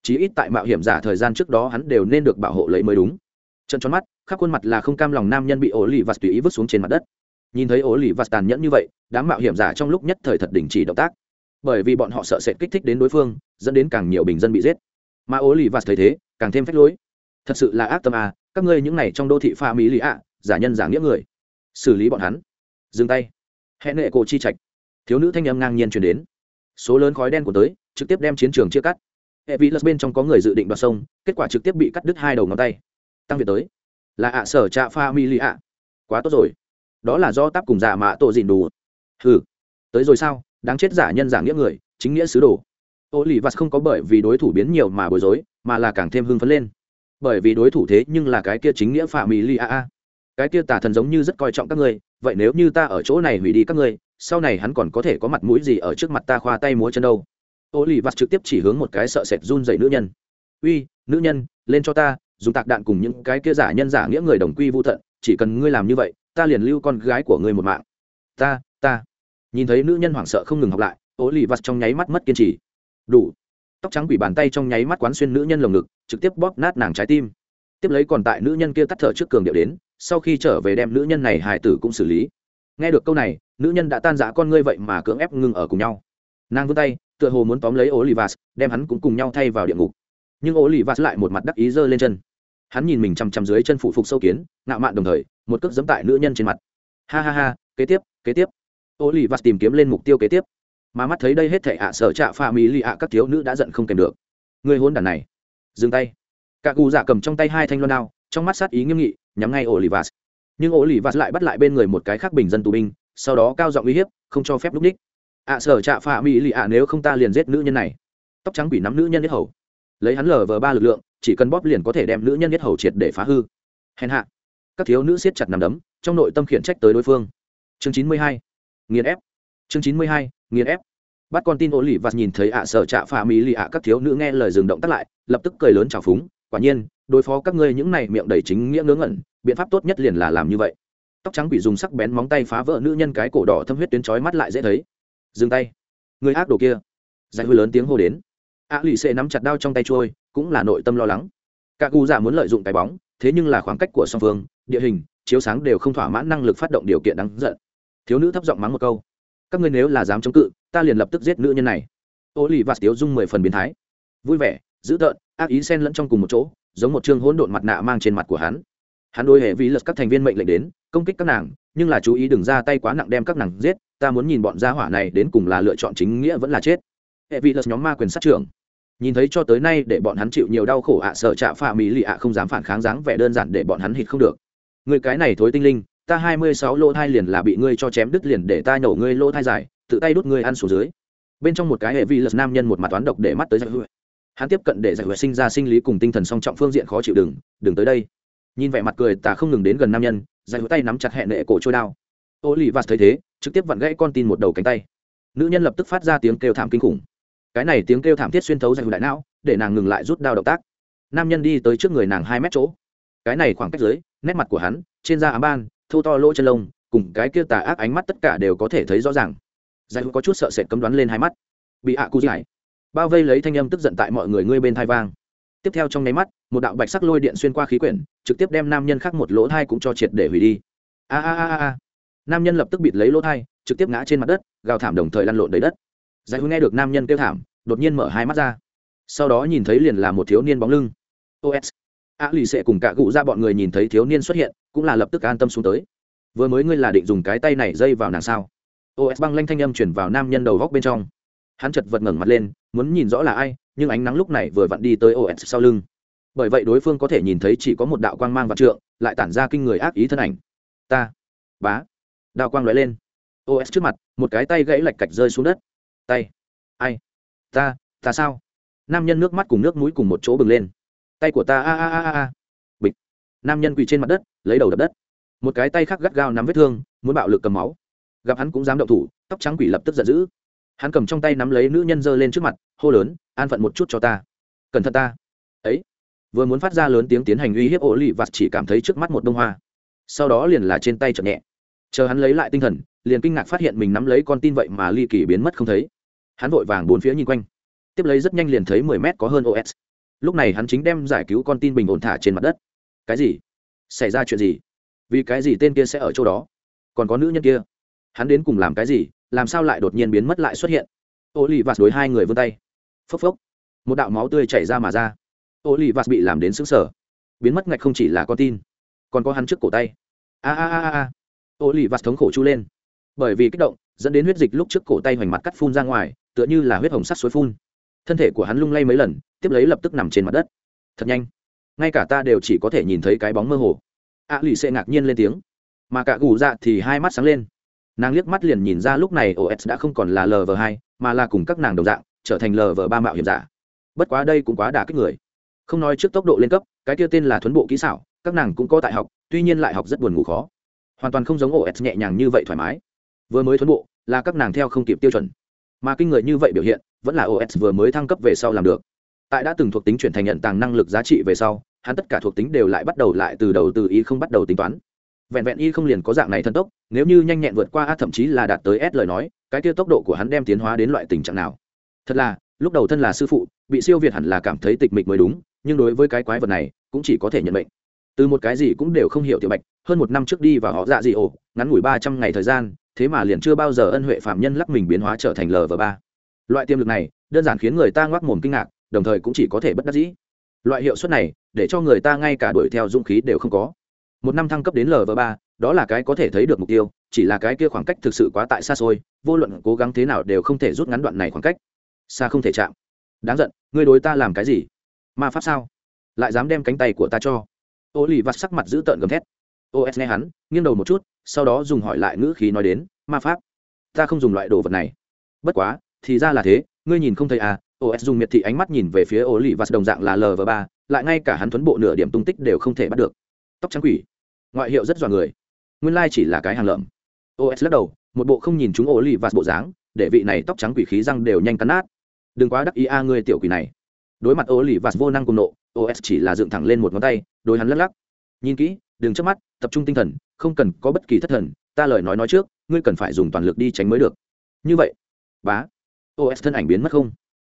Chí ít tại mạo hiểm giả thời gian trước đó hắn đều nên được bảo hộ lấy mới đúng. Trận tròn mắt, khắp khuôn mặt là không cam lòng nam nhân bị ổ lì vặt tùy ý vứt xuống trên mặt đất. Nhìn thấy ổ lì vặt tàn nhẫn như vậy, đám mạo hiểm giả trong lúc nhất thời thật đình chỉ động tác. Bởi vì bọn họ sợ sẽ kích thích đến đối phương, dẫn đến càng nhiều bình dân bị giết. Mà ổ lì vặt thấy thế, càng thêm phách lối. Thật sự là ác tâm à các ngươi những này trong đô thị pha mỹ lì ạ giả nhân giả nghĩa người. Xử lý bọn hắn. Dừng tay. Hẹn nệ cổ chi trạch. Thiếu nữ thanh âm ngang nhiên chuyển đến. Số lớn khói đen của tới, trực tiếp đem chiến trường chia cắt. Hệ vị lật bên trong có người dự định đoạt sông, kết quả trực tiếp bị cắt đứt hai đầu ngón tay. Tăng việt tới. Là ạ sở trạ pha mi lì ạ. Quá tốt rồi. Đó là do táp cùng giả mạ tổ dịn đủ. Hừ. Tới rồi sao? Đáng chết giả nhân giả nghĩa người, chính nghĩa sứ đồ. Ô lì vặt không có bởi vì đối thủ biến nhiều mà bối rối, mà là càng thêm hưng phấn lên. Bởi vì đối thủ thế nhưng là cái kia chính nghĩa phạm mỹ li a a cái kia tà thần giống như rất coi trọng các ngươi, vậy nếu như ta ở chỗ này hủy đi các ngươi, sau này hắn còn có thể có mặt mũi gì ở trước mặt ta khoa tay múa chân đâu? Ô lì vặt trực tiếp chỉ hướng một cái sợ sệt run dậy nữ nhân. Uy, nữ nhân, lên cho ta, dùng tạc đạn cùng những cái kia giả nhân giả nghĩa người đồng quy vô thận chỉ cần ngươi làm như vậy, ta liền lưu con gái của ngươi một mạng. Ta ta. Nhìn thấy nữ nhân hoảng sợ không ngừng học lại ô lì vặt trong nháy mắt mất kiên trì. Đủ. Tóc trắng quỷ bàn tay trong nháy mắt quán xuyên nữ nhân lồng ngực, trực tiếp bóp nát nàng trái tim. Tiếp lấy còn tại nữ nhân kia tắt thở trước cường điệu đến sau khi trở về đem nữ nhân này hài tử cũng xử lý. Nghe được câu này, nữ nhân đã tan giã con ngươi vậy mà cưỡng ép ngưng ở cùng nhau. Nàng vươn tay, tựa hồ muốn tóm lấy olivas, đem hắn cũng cùng nhau thay vào địa ngục. Nhưng olivas lại một mặt đắc ý giơ lên chân. Hắn nhìn mình chằm chằm dưới chân phủ phục sâu kiến, ngạo mạn đồng thời, một cước dẫm tại nữ nhân trên mặt. Ha ha ha, kế tiếp kế tiếp. Ô tìm kiếm lên mục tiêu kế tiếp. Mà mắt thấy đây hết thảy ạ, sở trạ pha mỹ lì ạ, các thiếu nữ đã giận không kèm được. Người hôn đàn này. Dừng tay. Cả cụ giả cầm trong tay hai thanh loan đao, trong mắt sát ý nghiêm nghị nhắm ngay olivas. Nhưng olivas lại bắt lại bên người một cái khác bình dân tù binh, sau đó cao giọng uy hiếp, không cho phép lúc ních. Ạ, sở trạ phạ mỹ lì ạ, nếu không ta liền giết nữ nhân này. Tóc trắng quỷ nắm nữ nhân nhất hầu. Lấy hắn lờ vờ ba lực lượng, chỉ cần bóp liền có thể đem nữ nhân nhất hầu triệt để phá hư. Hèn hạ. Các thiếu nữ siết chặt nằm đấm, trong nội tâm khiển trách tới đối phương. Chương chín mươi hai. Nghiền ép. Chương chín mươi hai. Nghiền ép. Bắt con tin ô lì và nhìn thấy ạ, sở trạ phà mỹ lì ạ, các thiếu nữ nghe lời dừng động tắt lại, lập tức cười lớn trào phúng quả nhiên, đối phó các ngươi những này miệng đầy chính nghĩa ngớ ngẩn, biện pháp tốt nhất liền là làm như vậy. Tóc trắng bị dùng sắc bén móng tay phá vỡ nữ nhân cái cổ đỏ thâm huyết tuyến trói mắt lại dễ thấy. Dừng tay. Người ác đồ kia. Giải hư lớn tiếng hô đến. A lì xệ nắm chặt đao trong tay trôi, cũng là nội tâm lo lắng. Cả gu giả muốn lợi dụng cái bóng, thế nhưng là khoảng cách của song phương, địa hình, chiếu sáng đều không thỏa mãn năng lực phát động điều kiện đáng giận. Thiếu nữ thấp giọng mắng một câu. Các ngươi nếu là dám chống cự, ta liền lập tức giết nữ nhân này. Ô lì và tiếu dung mười phần biến thái. Vui vẻ, dữ tợn ác ý xen lẫn trong cùng một chỗ, giống một chương hỗn độn mặt nạ mang trên mặt của hắn. Hắn đôi hệ vi lật các thành viên mệnh lệnh đến, công kích các nàng, nhưng là chú ý đừng ra tay quá nặng đem các nàng giết, ta muốn nhìn bọn gia hỏa này đến cùng là lựa chọn chính nghĩa vẫn là chết. Hệ vi lật nhóm ma quyền sát trưởng. Nhìn thấy cho tới nay để bọn hắn chịu nhiều đau khổ ạ, sợ trạ phạ mỹ lì ạ không dám phản kháng dáng vẻ đơn giản để bọn hắn hít không được. Người cái này thối tinh linh, ta hai mươi sáu lô thai liền là bị ngươi cho chém đứt liền để ta nhổ ngươi lô thai dài, tự tay đút ngươi ăn xuống dưới. Bên trong một cái hệ vi lật nam nhân một mặt toán độc để mắt tới dạ giải hữu hắn tiếp cận để giải hữu sinh ra sinh lý cùng tinh thần song trọng phương diện khó chịu đừng đừng tới đây. Nhìn vẻ mặt cười tà không ngừng đến gần nam nhân, giải hữu tay nắm chặt hẹn nệ cổ trôi đao. Ô lì vạt thấy thế, trực tiếp vặn gãy con tin một đầu cánh tay. Nữ nhân lập tức phát ra tiếng kêu thảm kinh khủng. Cái này tiếng kêu thảm thiết xuyên thấu giải hữu đại não, để nàng ngừng lại rút đao động tác. Nam nhân đi tới trước người nàng hai mét chỗ. Cái này khoảng cách dưới, nét mặt của hắn, trên da ám ban, thô to lỗ chân lông, cùng cái kia tà ác ánh mắt tất cả đều có thể thấy rõ ràng. Giải có chút sợ sệt cấm đoán lên hai mắt. Bị ạ cu giải bao vây lấy thanh âm tức giận tại mọi người ngươi bên thai vang. Tiếp theo trong nháy mắt, một đạo bạch sắc lôi điện xuyên qua khí quyển, trực tiếp đem nam nhân khác một lỗ thai cũng cho triệt để hủy đi. A a a a nam nhân lập tức bịt lấy lỗ thai, trực tiếp ngã trên mặt đất, gào thảm đồng thời lăn lộn đầy đất. Giải hữu nghe được nam nhân kêu thảm, đột nhiên mở hai mắt ra. Sau đó nhìn thấy liền là một thiếu niên bóng lưng. Os a lì xệ cùng cả cụ ra bọn người nhìn thấy thiếu niên xuất hiện, cũng là lập tức an tâm xuống tới. Vừa mới ngươi là định dùng cái tay này dây vào nàng sao? Os băng lanh thanh âm chuyển vào nam nhân đầu góc bên trong hắn chật vật ngẩng mặt lên, muốn nhìn rõ là ai, nhưng ánh nắng lúc này vừa vặn đi tới os sau lưng. Bởi vậy đối phương có thể nhìn thấy chỉ có một đạo quang mang vạn trượng, lại tản ra kinh người ác ý thân ảnh. Ta, bá đạo quang lóe lên. Os trước mặt, một cái tay gãy lạch cạch rơi xuống đất. Tay, ai? Ta ta sao? Nam nhân nước mắt cùng nước mũi cùng một chỗ bừng lên. Tay của ta a a a a. Bịch. Nam nhân quỳ trên mặt đất, lấy đầu đập đất. Một cái tay khác gắt gao nắm vết thương, muốn bạo lực cầm máu. Gặp hắn cũng dám động thủ, tóc trắng quỷ lập tức giận dữ hắn cầm trong tay nắm lấy nữ nhân giơ lên trước mặt, hô lớn, an phận một chút cho ta. Cẩn thận ta. Ấy. Vừa muốn phát ra lớn tiếng tiến hành uy hiếp ổ lì vặt chỉ cảm thấy trước mắt một bông hoa. Sau đó liền là trên tay chậm nhẹ. Chờ hắn lấy lại tinh thần, liền kinh ngạc phát hiện mình nắm lấy con tin vậy mà ly kỳ biến mất không thấy. Hắn vội vàng bốn phía nhìn quanh. Tiếp lấy rất nhanh liền thấy mười mét có hơn os lúc này hắn chính đem giải cứu con tin bình ổn thả trên mặt đất. Cái gì? Xảy ra chuyện gì? Vì cái gì tên kia sẽ ở chỗ đó? Còn có nữ nhân kia? Hắn đến cùng làm cái gì, làm sao lại đột nhiên biến mất lại xuất hiện? Ô lì vạt đối hai người vươn tay. Phốc phốc. Một đạo máu tươi chảy ra mà ra. Ô lì vạt bị làm đến xứng sở biến mất ngạch không chỉ là con tin, còn có hắn trước cổ tay. A a a a ô lì vạt thống khổ chu lên. Bởi vì kích động, dẫn đến huyết dịch lúc trước cổ tay hoành mặt cắt phun ra ngoài, tựa như là huyết hồng sắt suối phun. Thân thể của hắn lung lay mấy lần, tiếp lấy lập tức nằm trên mặt đất. Thật nhanh. Ngay cả ta đều chỉ có thể nhìn thấy cái bóng mơ hồ. A lì sẽ ngạc nhiên lên tiếng. Mà cả gù dạ thì hai mắt sáng lên nàng liếc mắt liền nhìn ra lúc này os đã không còn là lv hai, mà là cùng các nàng đồng dạng, trở thành lv ba mạo hiểm giả. Bất quá đây cũng quá đả kích người. Không nói trước tốc độ lên cấp, cái kia tên là thuấn bộ kỹ xảo, các nàng cũng có tại học, tuy nhiên lại học rất buồn ngủ khó. Hoàn toàn không giống os nhẹ nhàng như vậy thoải mái. Vừa mới thuấn bộ, là các nàng theo không kịp tiêu chuẩn. Mà kinh người như vậy biểu hiện, vẫn là os vừa mới thăng cấp về sau làm được. Tại đã từng thuộc tính chuyển thành nhận tàng năng lực giá trị về sau, hắn tất cả thuộc tính đều lại bắt đầu lại từ đầu từ ý không bắt đầu tính toán vẹn vẹn y không liền có dạng này thần tốc, nếu như nhanh nhẹn vượt qua a thậm chí là đạt tới s lời nói, cái kia tốc độ của hắn đem tiến hóa đến loại tình trạng nào? Thật là, lúc đầu thân là sư phụ, bị siêu việt hẳn là cảm thấy tịch mịch mới đúng, nhưng đối với cái quái vật này, cũng chỉ có thể nhận mệnh. Từ một cái gì cũng đều không hiểu tiểu bạch, hơn một năm trước đi và họ dạ gì ồ ngắn ngủi ba trăm ngày thời gian, thế mà liền chưa bao giờ ân huệ phạm nhân lắc mình biến hóa trở thành l và ba. Loại tiềm lực này, đơn giản khiến người ta ngoác mồm kinh ngạc, đồng thời cũng chỉ có thể bất đắc dĩ. Loại hiệu suất này, để cho người ta ngay cả đuổi theo dũng khí đều không có một năm thăng cấp đến lv ba, đó là cái có thể thấy được mục tiêu, chỉ là cái kia khoảng cách thực sự quá tại xa xôi, vô luận cố gắng thế nào đều không thể rút ngắn đoạn này khoảng cách. Xa không thể chạm. Đáng giận, ngươi đối ta làm cái gì? Ma pháp sao? Lại dám đem cánh tay của ta cho. Ô lì vặt sắc mặt giữ tợn gầm thét. Os nghe hắn, nghiêng đầu một chút, sau đó dùng hỏi lại ngữ khí nói đến, ma pháp, ta không dùng loại đồ vật này. Bất quá, thì ra là thế, ngươi nhìn không thấy à? Os dùng miệt thị ánh mắt nhìn về phía ô lì vặt đồng dạng là lv ba, lại ngay cả hắn thuấn bộ nửa điểm tung tích đều không thể bắt được tóc trắng quỷ. Ngoại hiệu rất dọa người. Nguyên lai chỉ là cái hàng lợm. Os lắc đầu, một bộ không nhìn chúng ô lì và bộ dáng, để vị này tóc trắng quỷ khí răng đều nhanh cắn nát. Đừng quá đắc ý a người tiểu quỷ này. Đối mặt ô lì và vô năng cùng nộ os chỉ là dựng thẳng lên một ngón tay đôi hắn lắc lắc. Nhìn kỹ, đừng chớp mắt, tập trung tinh thần, không cần có bất kỳ thất thần, ta lời nói nói trước, ngươi cần phải dùng toàn lực đi tránh mới được. Như vậy, bá. Os thân ảnh biến mất không.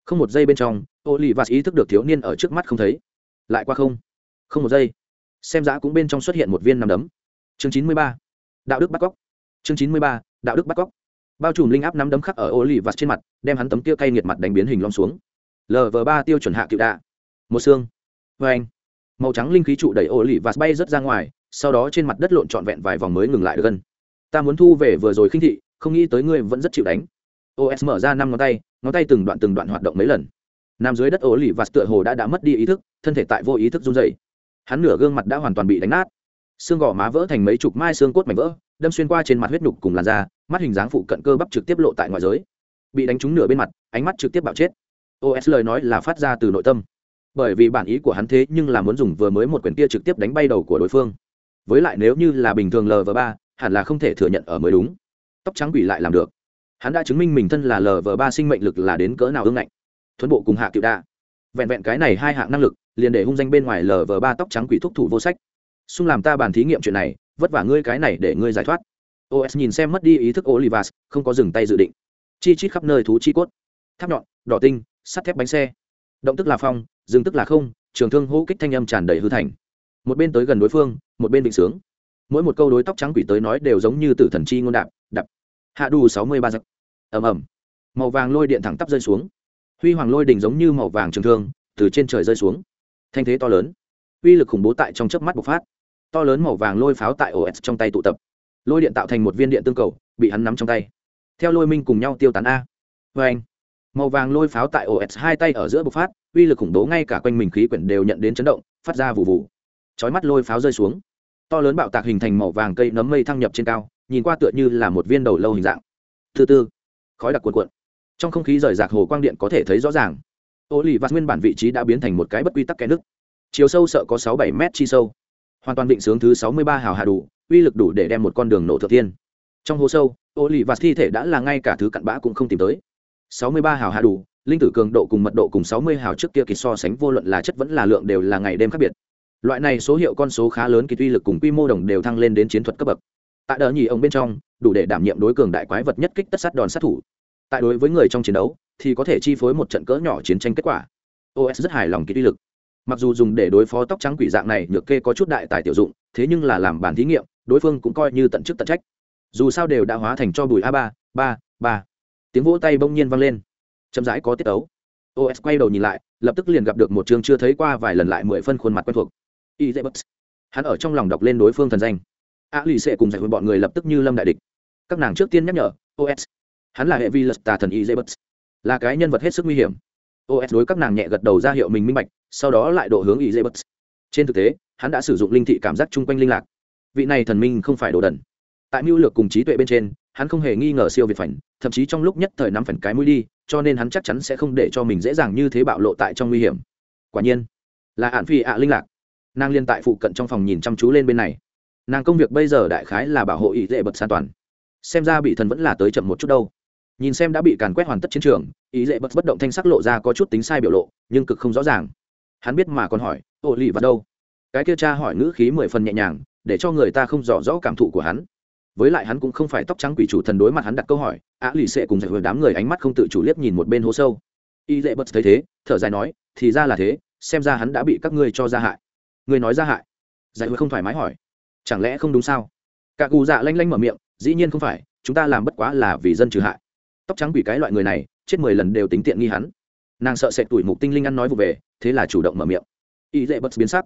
Không một giây bên trong ô lì vạt ý thức được thiếu niên ở trước mắt không thấy. Lại qua không. Không một giây xem giá cũng bên trong xuất hiện một viên nằm đấm. Chương chín mươi ba, đạo đức bắt cóc. Chương chín mươi ba, đạo đức bắt cóc. Bao trùm linh áp nắm đấm khắc ở ô lì vạt trên mặt, đem hắn tấm tia cay nghiệt mặt đánh biến hình lom xuống. Lv ba tiêu chuẩn hạ cựu đạ. Một xương. Vê anh. Màu trắng linh khí trụ đẩy ô lì vạt bay rớt ra ngoài, sau đó trên mặt đất lộn trọn vẹn vài vòng mới ngừng lại được gần. Ta muốn thu về vừa rồi khinh thị, không nghĩ tới ngươi vẫn rất chịu đánh. Os mở ra năm ngón tay ngón tay từng đoạn từng đoạn hoạt động mấy lần. Nằm dưới đất ô lì vạt tựa hồ đã đã mất đi ý thức, thân thể tại vô ý thức run dày hắn nửa gương mặt đã hoàn toàn bị đánh nát. Xương gò má vỡ thành mấy chục mai xương cốt mảnh vỡ, đâm xuyên qua trên mặt huyết nhục cùng làn da, mắt hình dáng phụ cận cơ bắp trực tiếp lộ tại ngoài giới. Bị đánh trúng nửa bên mặt, ánh mắt trực tiếp bạo chết. Os lời nói là phát ra từ nội tâm. Bởi vì bản ý của hắn thế nhưng là muốn dùng vừa mới một quyển kia trực tiếp đánh bay đầu của đối phương. Với lại nếu như là bình thường lv ba, hẳn là không thể thừa nhận ở mới đúng. Tóc trắng quỷ lại làm được. Hắn đã chứng minh mình thân là lv ba sinh mệnh lực là đến cỡ nào ương ngạnh. Thuấn bộ cùng hạ cựu đa vẹn vẹn cái này hai hạng năng lực, liền để hung danh bên ngoài lv ba tóc trắng quỷ thúc thủ vô sách. Xung làm ta bàn thí nghiệm chuyện này, vất vả ngươi cái này để ngươi giải thoát. Os nhìn xem mất đi ý thức olivas, không có dừng tay dự định. Chi chít khắp nơi thú chi cốt. Tháp nhọn, đỏ tinh, sắt thép bánh xe. Động tức là phong dừng tức là không, trường thương hô kích thanh âm tràn đầy hư thành. Một bên tới gần đối phương, một bên định sướng. Mỗi một câu đối tóc trắng quỷ tới nói đều giống như tử thần chi ngôn đạp đập hạ đủ sáu mươi ba giặc ầm ầm. Màu vàng lôi điện thẳng tắp rơi xuống huy hoàng lôi đỉnh giống như màu vàng trường thương, từ trên trời rơi xuống. Thanh thế to lớn, uy lực khủng bố tại trong chớp mắt bộc phát. To lớn màu vàng lôi pháo tại os trong tay tụ tập. Lôi điện tạo thành một viên điện tương cầu, bị hắn nắm trong tay. Theo lôi minh cùng nhau tiêu tán a. Vê anh, màu vàng lôi pháo tại os hai tay ở giữa bộc phát, uy lực khủng bố ngay cả quanh mình khí quyển đều nhận đến chấn động, phát ra vụ vụ chói mắt lôi pháo rơi xuống. To lớn bạo tạc hình thành màu vàng cây nấm mây thăng nhập trên cao, nhìn qua tựa như là một viên đầu lâu hình dạng. Thứ tư khói đặc cuộn cuộn trong không khí rời rạc hồ quang điện có thể thấy rõ ràng. Ô lì và nguyên bản vị trí đã biến thành một cái bất quy tắc kẽ nước. Chiều sâu sợ có sáu bảy mét chi sâu. Hoàn toàn định sướng thứ sáu mươi ba hào hạ đủ, uy lực đủ để đem một con đường nổ thượng tiên. Trong hồ sâu ô lì và thi thể đã là ngay cả thứ cặn bã cũng không tìm tới. Sáu mươi ba hào hạ đủ, linh tử cường độ cùng mật độ cùng sáu mươi hào trước kia kỳ so sánh vô luận là chất vẫn là lượng đều là ngày đêm khác biệt. Loại này số hiệu con số khá lớn kỳ uy lực cùng quy mô đồng đều thăng lên đến chiến thuật cấp bậc. Tại đờ nhì ông bên trong, đủ để đảm nhiệm đối cường đại quái vật nhất kích tất sát đòn sát thủ tại đối với người trong chiến đấu, thì có thể chi phối một trận cỡ nhỏ chiến tranh kết quả. Os rất hài lòng kỹ uy lực. Mặc dù dùng để đối phó tóc trắng quỷ dạng này, nhược kê có chút đại tài tiểu dụng, thế nhưng là làm bản thí nghiệm, đối phương cũng coi như tận chức tận trách. Dù sao đều đã hóa thành cho bùi a ba ba ba. Tiếng vỗ tay bỗng nhiên vang lên. Chậm rãi có tiết ấu os quay đầu nhìn lại, lập tức liền gặp được một chương chưa thấy qua vài lần lại mười phân khuôn mặt quen thuộc. Y dễ bất. Hắn ở trong lòng đọc lên đối phương thần danh. A lì xệ cùng giải quyết bọn người lập tức như lâm đại địch. Các nàng trước tiên nhắc nhở os hắn là hệ vi lật tà thần y dê bất là cái nhân vật hết sức nguy hiểm. Os đối các nàng nhẹ gật đầu ra hiệu mình minh bạch, sau đó lại độ hướng y dê bất trên thực tế, hắn đã sử dụng linh thị cảm giác chung quanh linh lạc. Vị này thần minh không phải đồ đần. Tại mưu lược cùng trí tuệ bên trên, hắn không hề nghi ngờ siêu việt phảnh thậm chí trong lúc nhất thời nắm phảnh cái mũi đi, cho nên hắn chắc chắn sẽ không để cho mình dễ dàng như thế bạo lộ tại trong nguy hiểm. Quả nhiên, là hạn phi ạ linh lạc. Nàng liên tại phụ cận trong phòng nhìn chăm chú lên bên này. Nàng công việc bây giờ đại khái là bảo hộ ý dễ bật an toàn. Xem ra bị thần vẫn là tới chậm một chút đâu nhìn xem đã bị càn quét hoàn tất chiến trường, ý dễ bật bất động thanh sắc lộ ra có chút tính sai biểu lộ, nhưng cực không rõ ràng. Hắn biết mà còn hỏi, ô lì vào đâu? Cái kia cha hỏi ngữ khí mười phần nhẹ nhàng, để cho người ta không rõ rõ cảm thụ của hắn. Với lại hắn cũng không phải tóc trắng quỷ chủ thần đối mặt hắn đặt câu hỏi, á lì xệ cùng giải hồi đám người ánh mắt không tự chủ liếc nhìn một bên hố sâu. Y dễ bật thấy thế, thở dài nói, thì ra là thế, xem ra hắn đã bị các ngươi cho ra hại. Ngươi nói ra hại? Giải hồi không thoải mái hỏi. Chẳng lẽ không đúng sao? Cả cù dạ lanh lanh mở miệng, dĩ nhiên không phải, chúng ta làm bất quá là vì dân trừ hại tóc trắng quỷ cái loại người này, chết mười lần đều tính tiện nghi hắn. Nàng sợ sệt tuổi mục tinh linh ăn nói vụ về, thế là chủ động mở miệng. Y dễ bật biến sắc.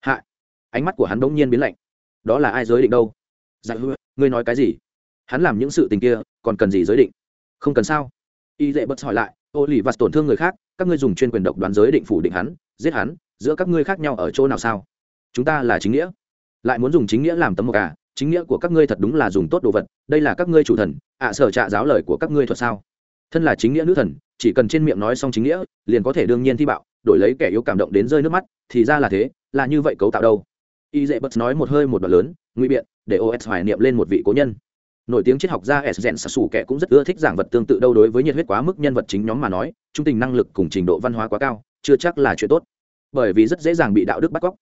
Hạ. Ánh mắt của hắn bỗng nhiên biến lạnh. Đó là ai giới định đâu? Dạ hư ngươi nói cái gì? Hắn làm những sự tình kia, còn cần gì giới định? Không cần sao? Y dễ bật hỏi lại, ô lì vặt tổn thương người khác, các ngươi dùng chuyên quyền độc đoán giới định phủ định hắn, giết hắn, giữa các ngươi khác nhau ở chỗ nào sao? Chúng ta là chính nghĩa. Lại muốn dùng chính nghĩa làm tấm mộc à? Chính nghĩa của các ngươi thật đúng là dùng tốt đồ vật, đây là các ngươi chủ thần, ạ sở trạ giáo lời của các ngươi thuật sao? Thân là chính nghĩa nữ thần, chỉ cần trên miệng nói xong chính nghĩa, liền có thể đương nhiên thi bạo, đổi lấy kẻ yếu cảm động đến rơi nước mắt, thì ra là thế, là như vậy cấu tạo đâu? Y dễ bật nói một hơi một đoạn lớn nguy biện, để os hoài niệm lên một vị cố nhân. Nổi tiếng triết học gia s rèn sà sủ kẻ cũng rất ưa thích giảng vật tương tự đâu đối với nhiệt huyết quá mức nhân vật chính nhóm mà nói, trung tình năng lực cùng trình độ văn hóa quá cao, chưa chắc là chuyện tốt. Bởi vì rất dễ dàng bị đạo đức bắt cóc.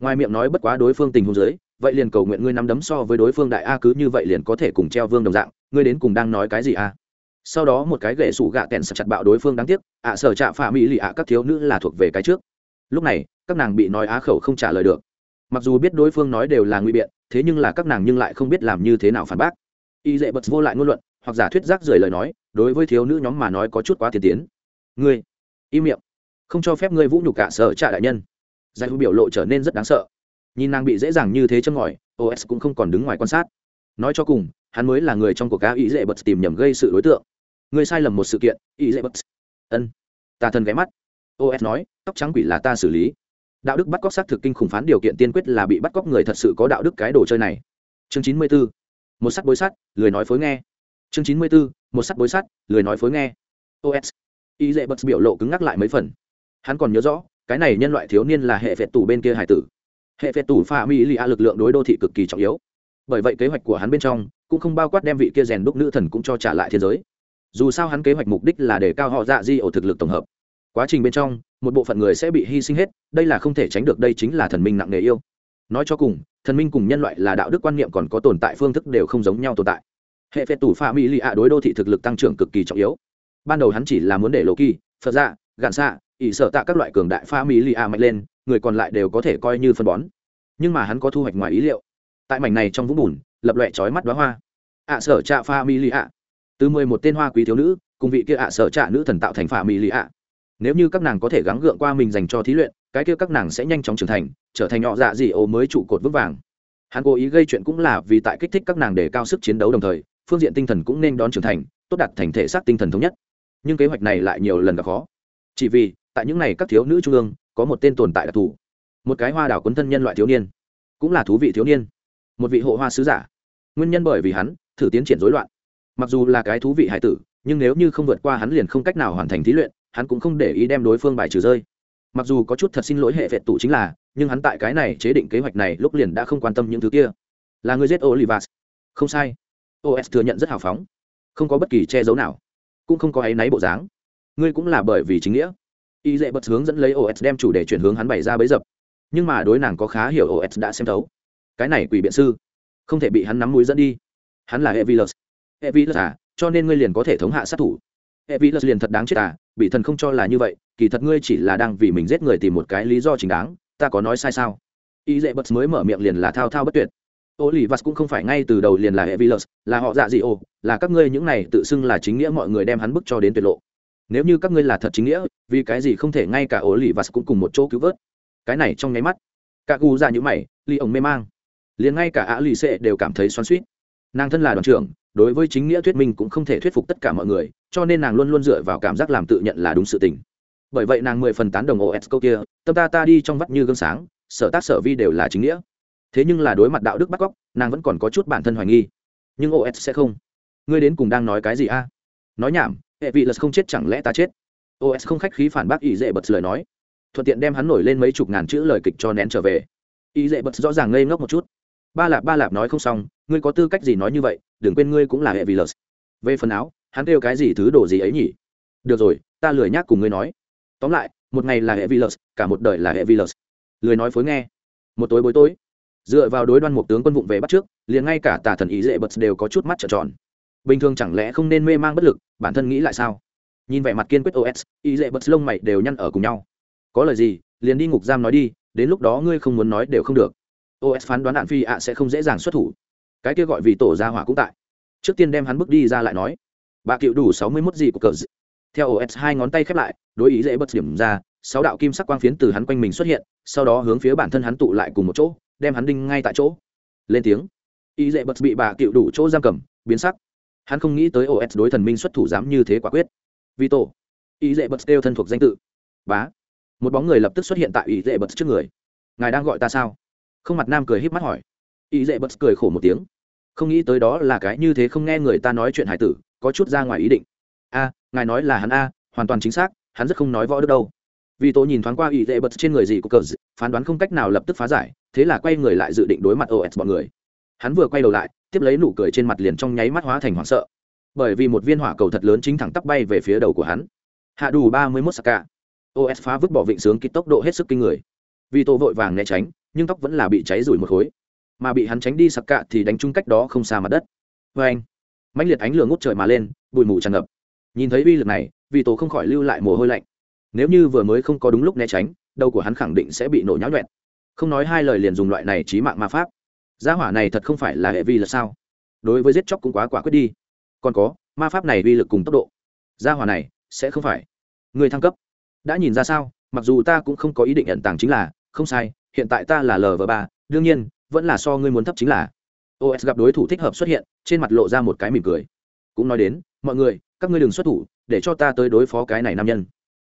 Ngoài miệng nói bất quá đối phương tình hôn giới vậy liền cầu nguyện ngươi nắm đấm so với đối phương đại a cứ như vậy liền có thể cùng treo vương đồng dạng, ngươi đến cùng đang nói cái gì a? Sau đó một cái gậy sủ gạ kèn sập chặt bạo đối phương đáng tiếc, ạ sở trạ phạ mỹ lì ạ các thiếu nữ là thuộc về cái trước. Lúc này, các nàng bị nói á khẩu không trả lời được. Mặc dù biết đối phương nói đều là nguy biện, thế nhưng là các nàng nhưng lại không biết làm như thế nào phản bác. Y dễ bật vô lại ngôn luận, hoặc giả thuyết giác rời lời nói, đối với thiếu nữ nhóm mà nói có chút quá tiên tiến. Ngươi, im miệng. Không cho phép ngươi vũ nhục cả sở trạ đại nhân. Giải hữu biểu lộ trở nên rất đáng sợ nhìn nàng bị dễ dàng như thế châm ngòi os cũng không còn đứng ngoài quan sát. Nói cho cùng, hắn mới là người trong cuộc cá ý dễ bật tìm nhầm gây sự đối tượng. Người sai lầm một sự kiện ý dễ bật ân. Ta thần ghé mắt. Os nói, tóc trắng quỷ là ta xử lý. Đạo đức bắt cóc xác thực kinh khủng phán điều kiện tiên quyết là bị bắt cóc người thật sự có đạo đức cái đồ chơi này. Chương chín mươi 94. một sắt bối sắt, lười nói phối nghe. Chương chín mươi 94. một sắt bối sắt, lười nói phối nghe. Os y dễ bật biểu lộ cứng ngắc lại mấy phần. Hắn còn nhớ rõ, cái này nhân loại thiếu niên là hệ vẹt tù bên kia hải tử hệ phệt tủ pha mỹ lì a lực lượng đối đô thị cực kỳ trọng yếu. Bởi vậy kế hoạch của hắn bên trong cũng không bao quát đem vị kia rèn đúc nữ thần cũng cho trả lại thế giới. Dù sao hắn kế hoạch mục đích là để cao họ dạ di ổ thực lực tổng hợp. Quá trình bên trong, một bộ phận người sẽ bị hy sinh hết, đây là không thể tránh được, đây chính là thần minh nặng nề yêu. Nói cho cùng, thần minh cùng nhân loại là đạo đức quan niệm còn có tồn tại phương thức đều không giống nhau tồn tại. Hệ phệ tủ pha mỹ lì ạ đối đô thị thực lực tăng trưởng cực kỳ trọng yếu. Ban đầu hắn chỉ là muốn để lộ kỳ phật dạ gạn xạ, ỷ sợ tạ các loại cường đại pha mỹ lì ạ mạnh lên người còn lại đều có thể coi như phân bón. Nhưng mà hắn có thu hoạch ngoài ý liệu. Tại mảnh này trong vũng bùn, lập loẹ trói mắt đoá hoa. Ạ sở trạ pha mi lì ạ. Từ mười một tên hoa quý thiếu nữ, cùng vị kia ạ sở trạ nữ thần tạo thành pha mi lì ạ. Nếu như các nàng có thể gắng gượng qua mình dành cho thí luyện, cái kia các nàng sẽ nhanh chóng trưởng thành, trở thành nhọ dạ dị ô mới trụ cột vững vàng. Hắn cố ý gây chuyện cũng là vì tại kích thích các nàng để cao sức chiến đấu đồng thời, phương diện tinh thần cũng nên đón trưởng thành, tốt đạt thành thể xác tinh thần thống nhất. Nhưng kế hoạch này lại nhiều lần gặp khó. Chỉ vì, tại những này các thiếu nữ trung ương có một tên tồn tại đặc thù. Một cái hoa đảo quấn thân nhân loại thiếu niên. Cũng là thú vị thiếu niên. Một vị hộ hoa sứ giả. Nguyên nhân bởi vì hắn, thử tiến triển rối loạn. Mặc dù là cái thú vị hải tử, nhưng nếu như không vượt qua hắn liền không cách nào hoàn thành thí luyện, hắn cũng không để ý đem đối phương bài trừ rơi. Mặc dù có chút thật xin lỗi hệ vệ tụ chính là, nhưng hắn tại cái này chế định kế hoạch này lúc liền đã không quan tâm những thứ kia. Là người giết olivas. Không sai. Os thừa nhận rất hào phóng. Không có bất kỳ che giấu nào. Cũng không có áy náy bộ dáng. Ngươi cũng là bởi vì chính nghĩa y dễ bật hướng dẫn lấy os đem chủ đề chuyển hướng hắn bày ra bấy dập. Nhưng mà đối nàng có khá hiểu os đã xem thấu. Cái này quỷ biện sư, không thể bị hắn nắm mũi dẫn đi. Hắn là evilus. Evilus à cho nên ngươi liền có thể thống hạ sát thủ. Evilus liền thật đáng chết à bị thần không cho là như vậy, kỳ thật ngươi chỉ là đang vì mình giết người tìm một cái lý do chính đáng, ta có nói sai sao? Y dễ bật mới mở miệng liền là thao thao bất tuyệt. Ô lì vắt cũng không phải ngay từ đầu liền là evilus, là họ dạ gì ô, là các ngươi những này tự xưng là chính nghĩa mọi người đem hắn bức cho đến tuyệt lộ nếu như các ngươi là thật chính nghĩa, vì cái gì không thể ngay cả ổ lì và cũng cùng một chỗ cứu vớt? Cái này trong nháy mắt, cả gu ra như mày ly ổng mê mang. Liền ngay cả ạ lì xệ đều cảm thấy xoắn suýt nàng thân là đoàn trưởng, đối với chính nghĩa thuyết minh cũng không thể thuyết phục tất cả mọi người, cho nên nàng luôn luôn dựa vào cảm giác làm tự nhận là đúng sự tình. Bởi vậy nàng mười phần tán đồng os câu kia, tâm ta ta đi trong vắt như gương sáng, sở tác sở vi đều là chính nghĩa. Thế nhưng là đối mặt đạo đức bắt cóc, nàng vẫn còn có chút bản thân hoài nghi. Nhưng os sẽ không. Ngươi đến cùng đang nói cái gì a? Nói nhảm hệ vị lật không chết chẳng lẽ ta chết? Os không khách khí phản bác ý dễ bật lời nói. Thuận tiện đem hắn nổi lên mấy chục ngàn chữ lời kịch cho nén trở về. Ý dễ bật rõ ràng ngây ngốc một chút. Ba lạp ba lạp nói không xong, ngươi có tư cách gì nói như vậy, đừng quên ngươi cũng là hệ vị lật về phần áo, hắn kêu cái gì thứ đồ gì ấy nhỉ? Được rồi, ta lười nhác cùng ngươi nói. Tóm lại, một ngày là hệ vị lật cả một đời là hệ vị lật lười nói phối nghe. Một tối bối tối, dựa vào đối đoan một tướng quân vụng về bắt trước, liền ngay cả tà thần ý dễ bật đều có chút mắt trợn tròn bình thường chẳng lẽ không nên mê mang bất lực, bản thân nghĩ lại sao? Nhìn vẻ mặt kiên quyết os Y dễ bật lông mày đều nhăn ở cùng nhau. Có lời gì, liền đi ngục giam nói đi, đến lúc đó ngươi không muốn nói đều không được. Os phán đoán đạn phi ạ sẽ không dễ dàng xuất thủ. Cái kia gọi vì tổ gia hỏa cũng tại. Trước tiên đem hắn bước đi ra lại nói. Bà cựu đủ sáu mươi mốt gì của cờ d... theo os hai ngón tay khép lại, đối ý dễ bật điểm ra, sáu đạo kim sắc quang phiến từ hắn quanh mình xuất hiện, sau đó hướng phía bản thân hắn tụ lại cùng một chỗ, đem hắn đinh ngay tại chỗ. Lên tiếng. Ý dễ bật bị bà cựu đủ chỗ giam cầm, biến sắc hắn không nghĩ tới os đối thần minh xuất thủ dám như thế quả quyết. Vì tổ ý dễ bật kêu thân thuộc danh tự. Bá. Một bóng người lập tức xuất hiện tại ý dễ bật trước người. Ngài đang gọi ta sao? Không mặt nam cười híp mắt hỏi. Ý dễ bật cười khổ một tiếng. Không nghĩ tới đó là cái như thế không nghe người ta nói chuyện hải tử, có chút ra ngoài ý định. A, ngài nói là hắn a, hoàn toàn chính xác, hắn rất không nói võ được đâu. Vì tôi nhìn thoáng qua ý dễ bật trên người gì của cờ phán đoán không cách nào lập tức phá giải, thế là quay người lại dự định đối mặt os bọn người. Hắn vừa quay đầu lại tiếp lấy nụ cười trên mặt liền trong nháy mắt hóa thành hoảng sợ. Bởi vì một viên hỏa cầu thật lớn chính thẳng tắp bay về phía đầu của hắn. Hạ đủ ba mươi mốt saka. Os phá vứt bỏ vịnh sướng kịp tốc độ hết sức kinh người. Vì tô vội vàng né tránh, nhưng tóc vẫn là bị cháy rủi một khối. Mà bị hắn tránh đi sặc cạ thì đánh trúng cách đó không xa mặt đất. Vê anh, mãnh liệt ánh lửa ngút trời mà lên, bụi mù tràn ngập. Nhìn thấy uy lực này, vì tổ không khỏi lưu lại mồ hôi lạnh. Nếu như vừa mới không có đúng lúc né tránh, đầu của hắn khẳng định sẽ bị nổ nháo nhuẹn. Không nói hai lời liền dùng loại này trí mạng ma pháp gia hỏa này thật không phải là hệ vi là sao? Đối với giết chóc cũng quá quả quyết đi. Còn có, ma pháp này uy lực cùng tốc độ. Gia hỏa này, sẽ không phải. Người thăng cấp. Đã nhìn ra sao? Mặc dù ta cũng không có ý định nhận tàng chính là, không sai, hiện tại ta là lv ba, đương nhiên, vẫn là so ngươi muốn thấp chính là. Os gặp đối thủ thích hợp xuất hiện, trên mặt lộ ra một cái mỉm cười. Cũng nói đến, mọi người, các ngươi đừng xuất thủ, để cho ta tới đối phó cái này nam nhân.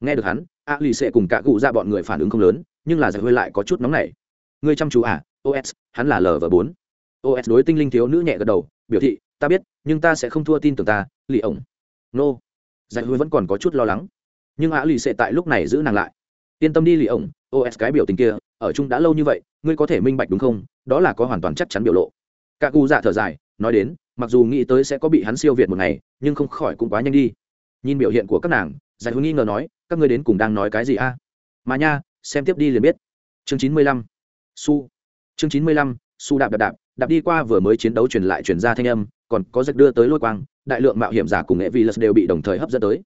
Nghe được hắn, a lì sẽ cùng cả cụ ra bọn người phản ứng không lớn, nhưng là giải hơi lại có chút nóng nảy. Ngươi chăm chú à os hắn là lv bốn. Os đối tinh linh thiếu nữ nhẹ gật đầu, biểu thị, ta biết, nhưng ta sẽ không thua tin tưởng ta, lì ổng. Nô. Giải hơi vẫn còn có chút lo lắng. Nhưng a lì sẽ tại lúc này giữ nàng lại. Yên tâm đi, lì ổng os cái biểu tình kia, ở chung đã lâu như vậy, ngươi có thể minh bạch đúng không? Đó là có hoàn toàn chắc chắn biểu lộ. Cả cụ dạ thở dài, nói đến, mặc dù nghĩ tới sẽ có bị hắn siêu việt một ngày, nhưng không khỏi cũng quá nhanh đi. Nhìn biểu hiện của các nàng, giải hữu nghi ngờ nói, các ngươi đến cùng đang nói cái gì a? Mà nha, xem tiếp đi liền biết. Chương chín mươi lăm. Su chương chín mươi lăm, su đạp đạp đạp đạp đi qua vừa mới chiến đấu truyền lại truyền ra thanh âm, còn có giật đưa tới lôi quang, đại lượng mạo hiểm giả cùng nghệ vi lật đều bị đồng thời hấp dẫn tới.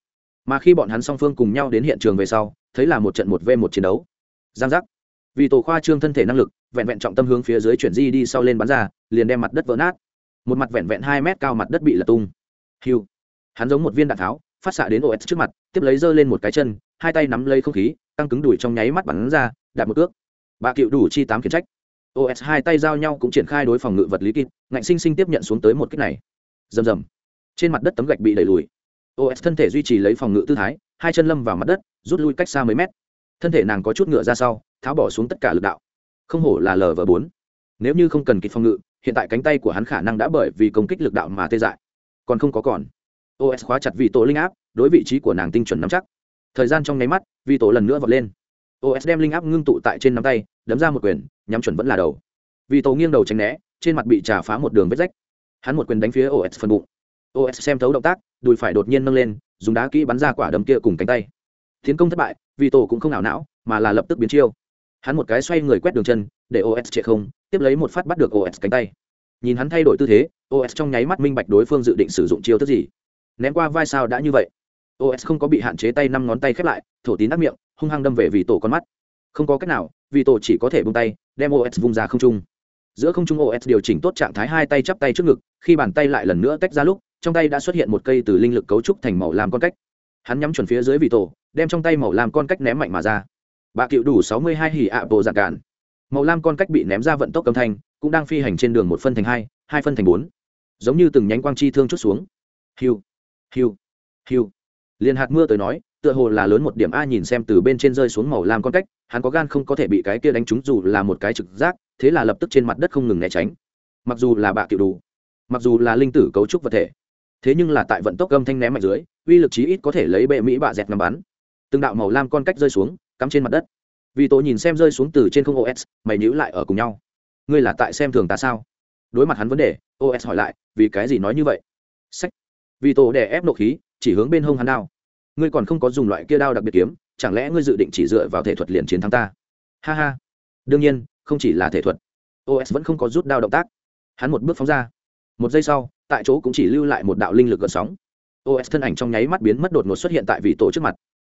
Mà khi bọn hắn song phương cùng nhau đến hiện trường về sau, thấy là một trận một v một chiến đấu. Giang giác. Vì tổ khoa trương thân thể năng lực, vẹn vẹn trọng tâm hướng phía dưới chuyển di đi sau lên bắn ra, liền đem mặt đất vỡ nát. Một mặt vẹn vẹn hai mét cao mặt đất bị lật tung. Hiu. Hắn giống một viên đạn tháo, phát xạ đến os trước mặt, tiếp lấy giơ lên một cái chân, hai tay nắm lấy không khí, căng cứng đùi trong nháy mắt bắn ra, đạp một cước. Bà cựu đủ chi tám khiển trách os hai tay giao nhau cũng triển khai đối phòng ngự vật lý kịp ngạnh sinh sinh tiếp nhận xuống tới một kích này. Rầm rầm. Trên mặt đất tấm gạch bị đẩy lùi. Os thân thể duy trì lấy phòng ngự tư thái, hai chân lâm vào mặt đất, rút lui cách xa mấy mét. Thân thể nàng có chút ngựa ra sau, tháo bỏ xuống tất cả lực đạo. Không hổ là lv bốn. Nếu như không cần kịp phòng ngự, hiện tại cánh tay của hắn khả năng đã bởi vì công kích lực đạo mà tê dại. Còn không có còn. Os khóa chặt vị tổ linh áp, đối vị trí của nàng tinh chuẩn nắm chắc. Thời gian trong nháy mắt, vị tổ lần nữa vọt lên. Os đem linh áp ngưng tụ tại trên nắm tay đấm ra một quyền, nhắm chuẩn vẫn là đầu. Vì tổ nghiêng đầu tránh né, trên mặt bị trà phá một đường vết rách. Hắn một quyền đánh phía os phần bụng. Os xem thấu động tác, đùi phải đột nhiên nâng lên, dùng đá kỹ bắn ra quả đấm kia cùng cánh tay. Tiến công thất bại, vì tổ cũng không ảo não, mà là lập tức biến chiêu. Hắn một cái xoay người quét đường chân, để os chạy không, tiếp lấy một phát bắt được os cánh tay. Nhìn hắn thay đổi tư thế os trong nháy mắt minh bạch đối phương dự định sử dụng chiêu thức gì. Ném qua vai sao đã như vậy? Os không có bị hạn chế tay năm ngón tay khép lại, thổ tín ác miệng, hung hăng đâm về vì tổ con mắt không có cách nào, vì tổ chỉ có thể bung tay, đem os vung ra không trung. Giữa không trung os điều chỉnh tốt trạng thái hai tay chắp tay trước ngực, khi bàn tay lại lần nữa tách ra lúc, trong tay đã xuất hiện một cây từ linh lực cấu trúc thành màu làm con cách. Hắn nhắm chuẩn phía dưới vị tổ, đem trong tay màu làm con cách ném mạnh mà ra. Bà cựu đủ sáu mươi hai hỉ ạ bộ giàn cản. Màu lam con cách bị ném ra vận tốc âm thanh, cũng đang phi hành trên đường một phân thành hai hai phân thành bốn. Giống như từng nhánh quang chi thương chút xuống. Hiu hiu hiu. Liền hạt mưa tới nói tựa hồ là lớn một điểm a nhìn xem từ bên trên rơi xuống màu lam con cách, hắn có gan không có thể bị cái kia đánh trúng dù là một cái trực giác, thế là lập tức trên mặt đất không ngừng né tránh. Mặc dù là bạ tiểu đủ, mặc dù là linh tử cấu trúc vật thể, thế nhưng là tại vận tốc gâm thanh ném mạnh dưới, uy lực chí ít có thể lấy bệ mỹ bạ dẹt ngắm bắn. Từng đạo màu lam con cách rơi xuống, cắm trên mặt đất. Vì tổ nhìn xem rơi xuống từ trên không os mày nhữ lại ở cùng nhau. Ngươi là tại xem thường ta sao? Đối mặt hắn vấn đề os hỏi lại, vì cái gì nói như vậy? Sách. Vì tổ đè ép nộ khí, chỉ hướng bên hông hắn đao ngươi còn không có dùng loại kia đao đặc biệt kiếm, chẳng lẽ ngươi dự định chỉ dựa vào thể thuật liền chiến thắng ta? Ha ha. Đương nhiên, không chỉ là thể thuật. Os vẫn không có rút đao động tác. Hắn một bước phóng ra. Một giây sau, tại chỗ cũng chỉ lưu lại một đạo linh lực gợn sóng. Os thân ảnh trong nháy mắt biến mất đột ngột xuất hiện tại vị tổ trước mặt.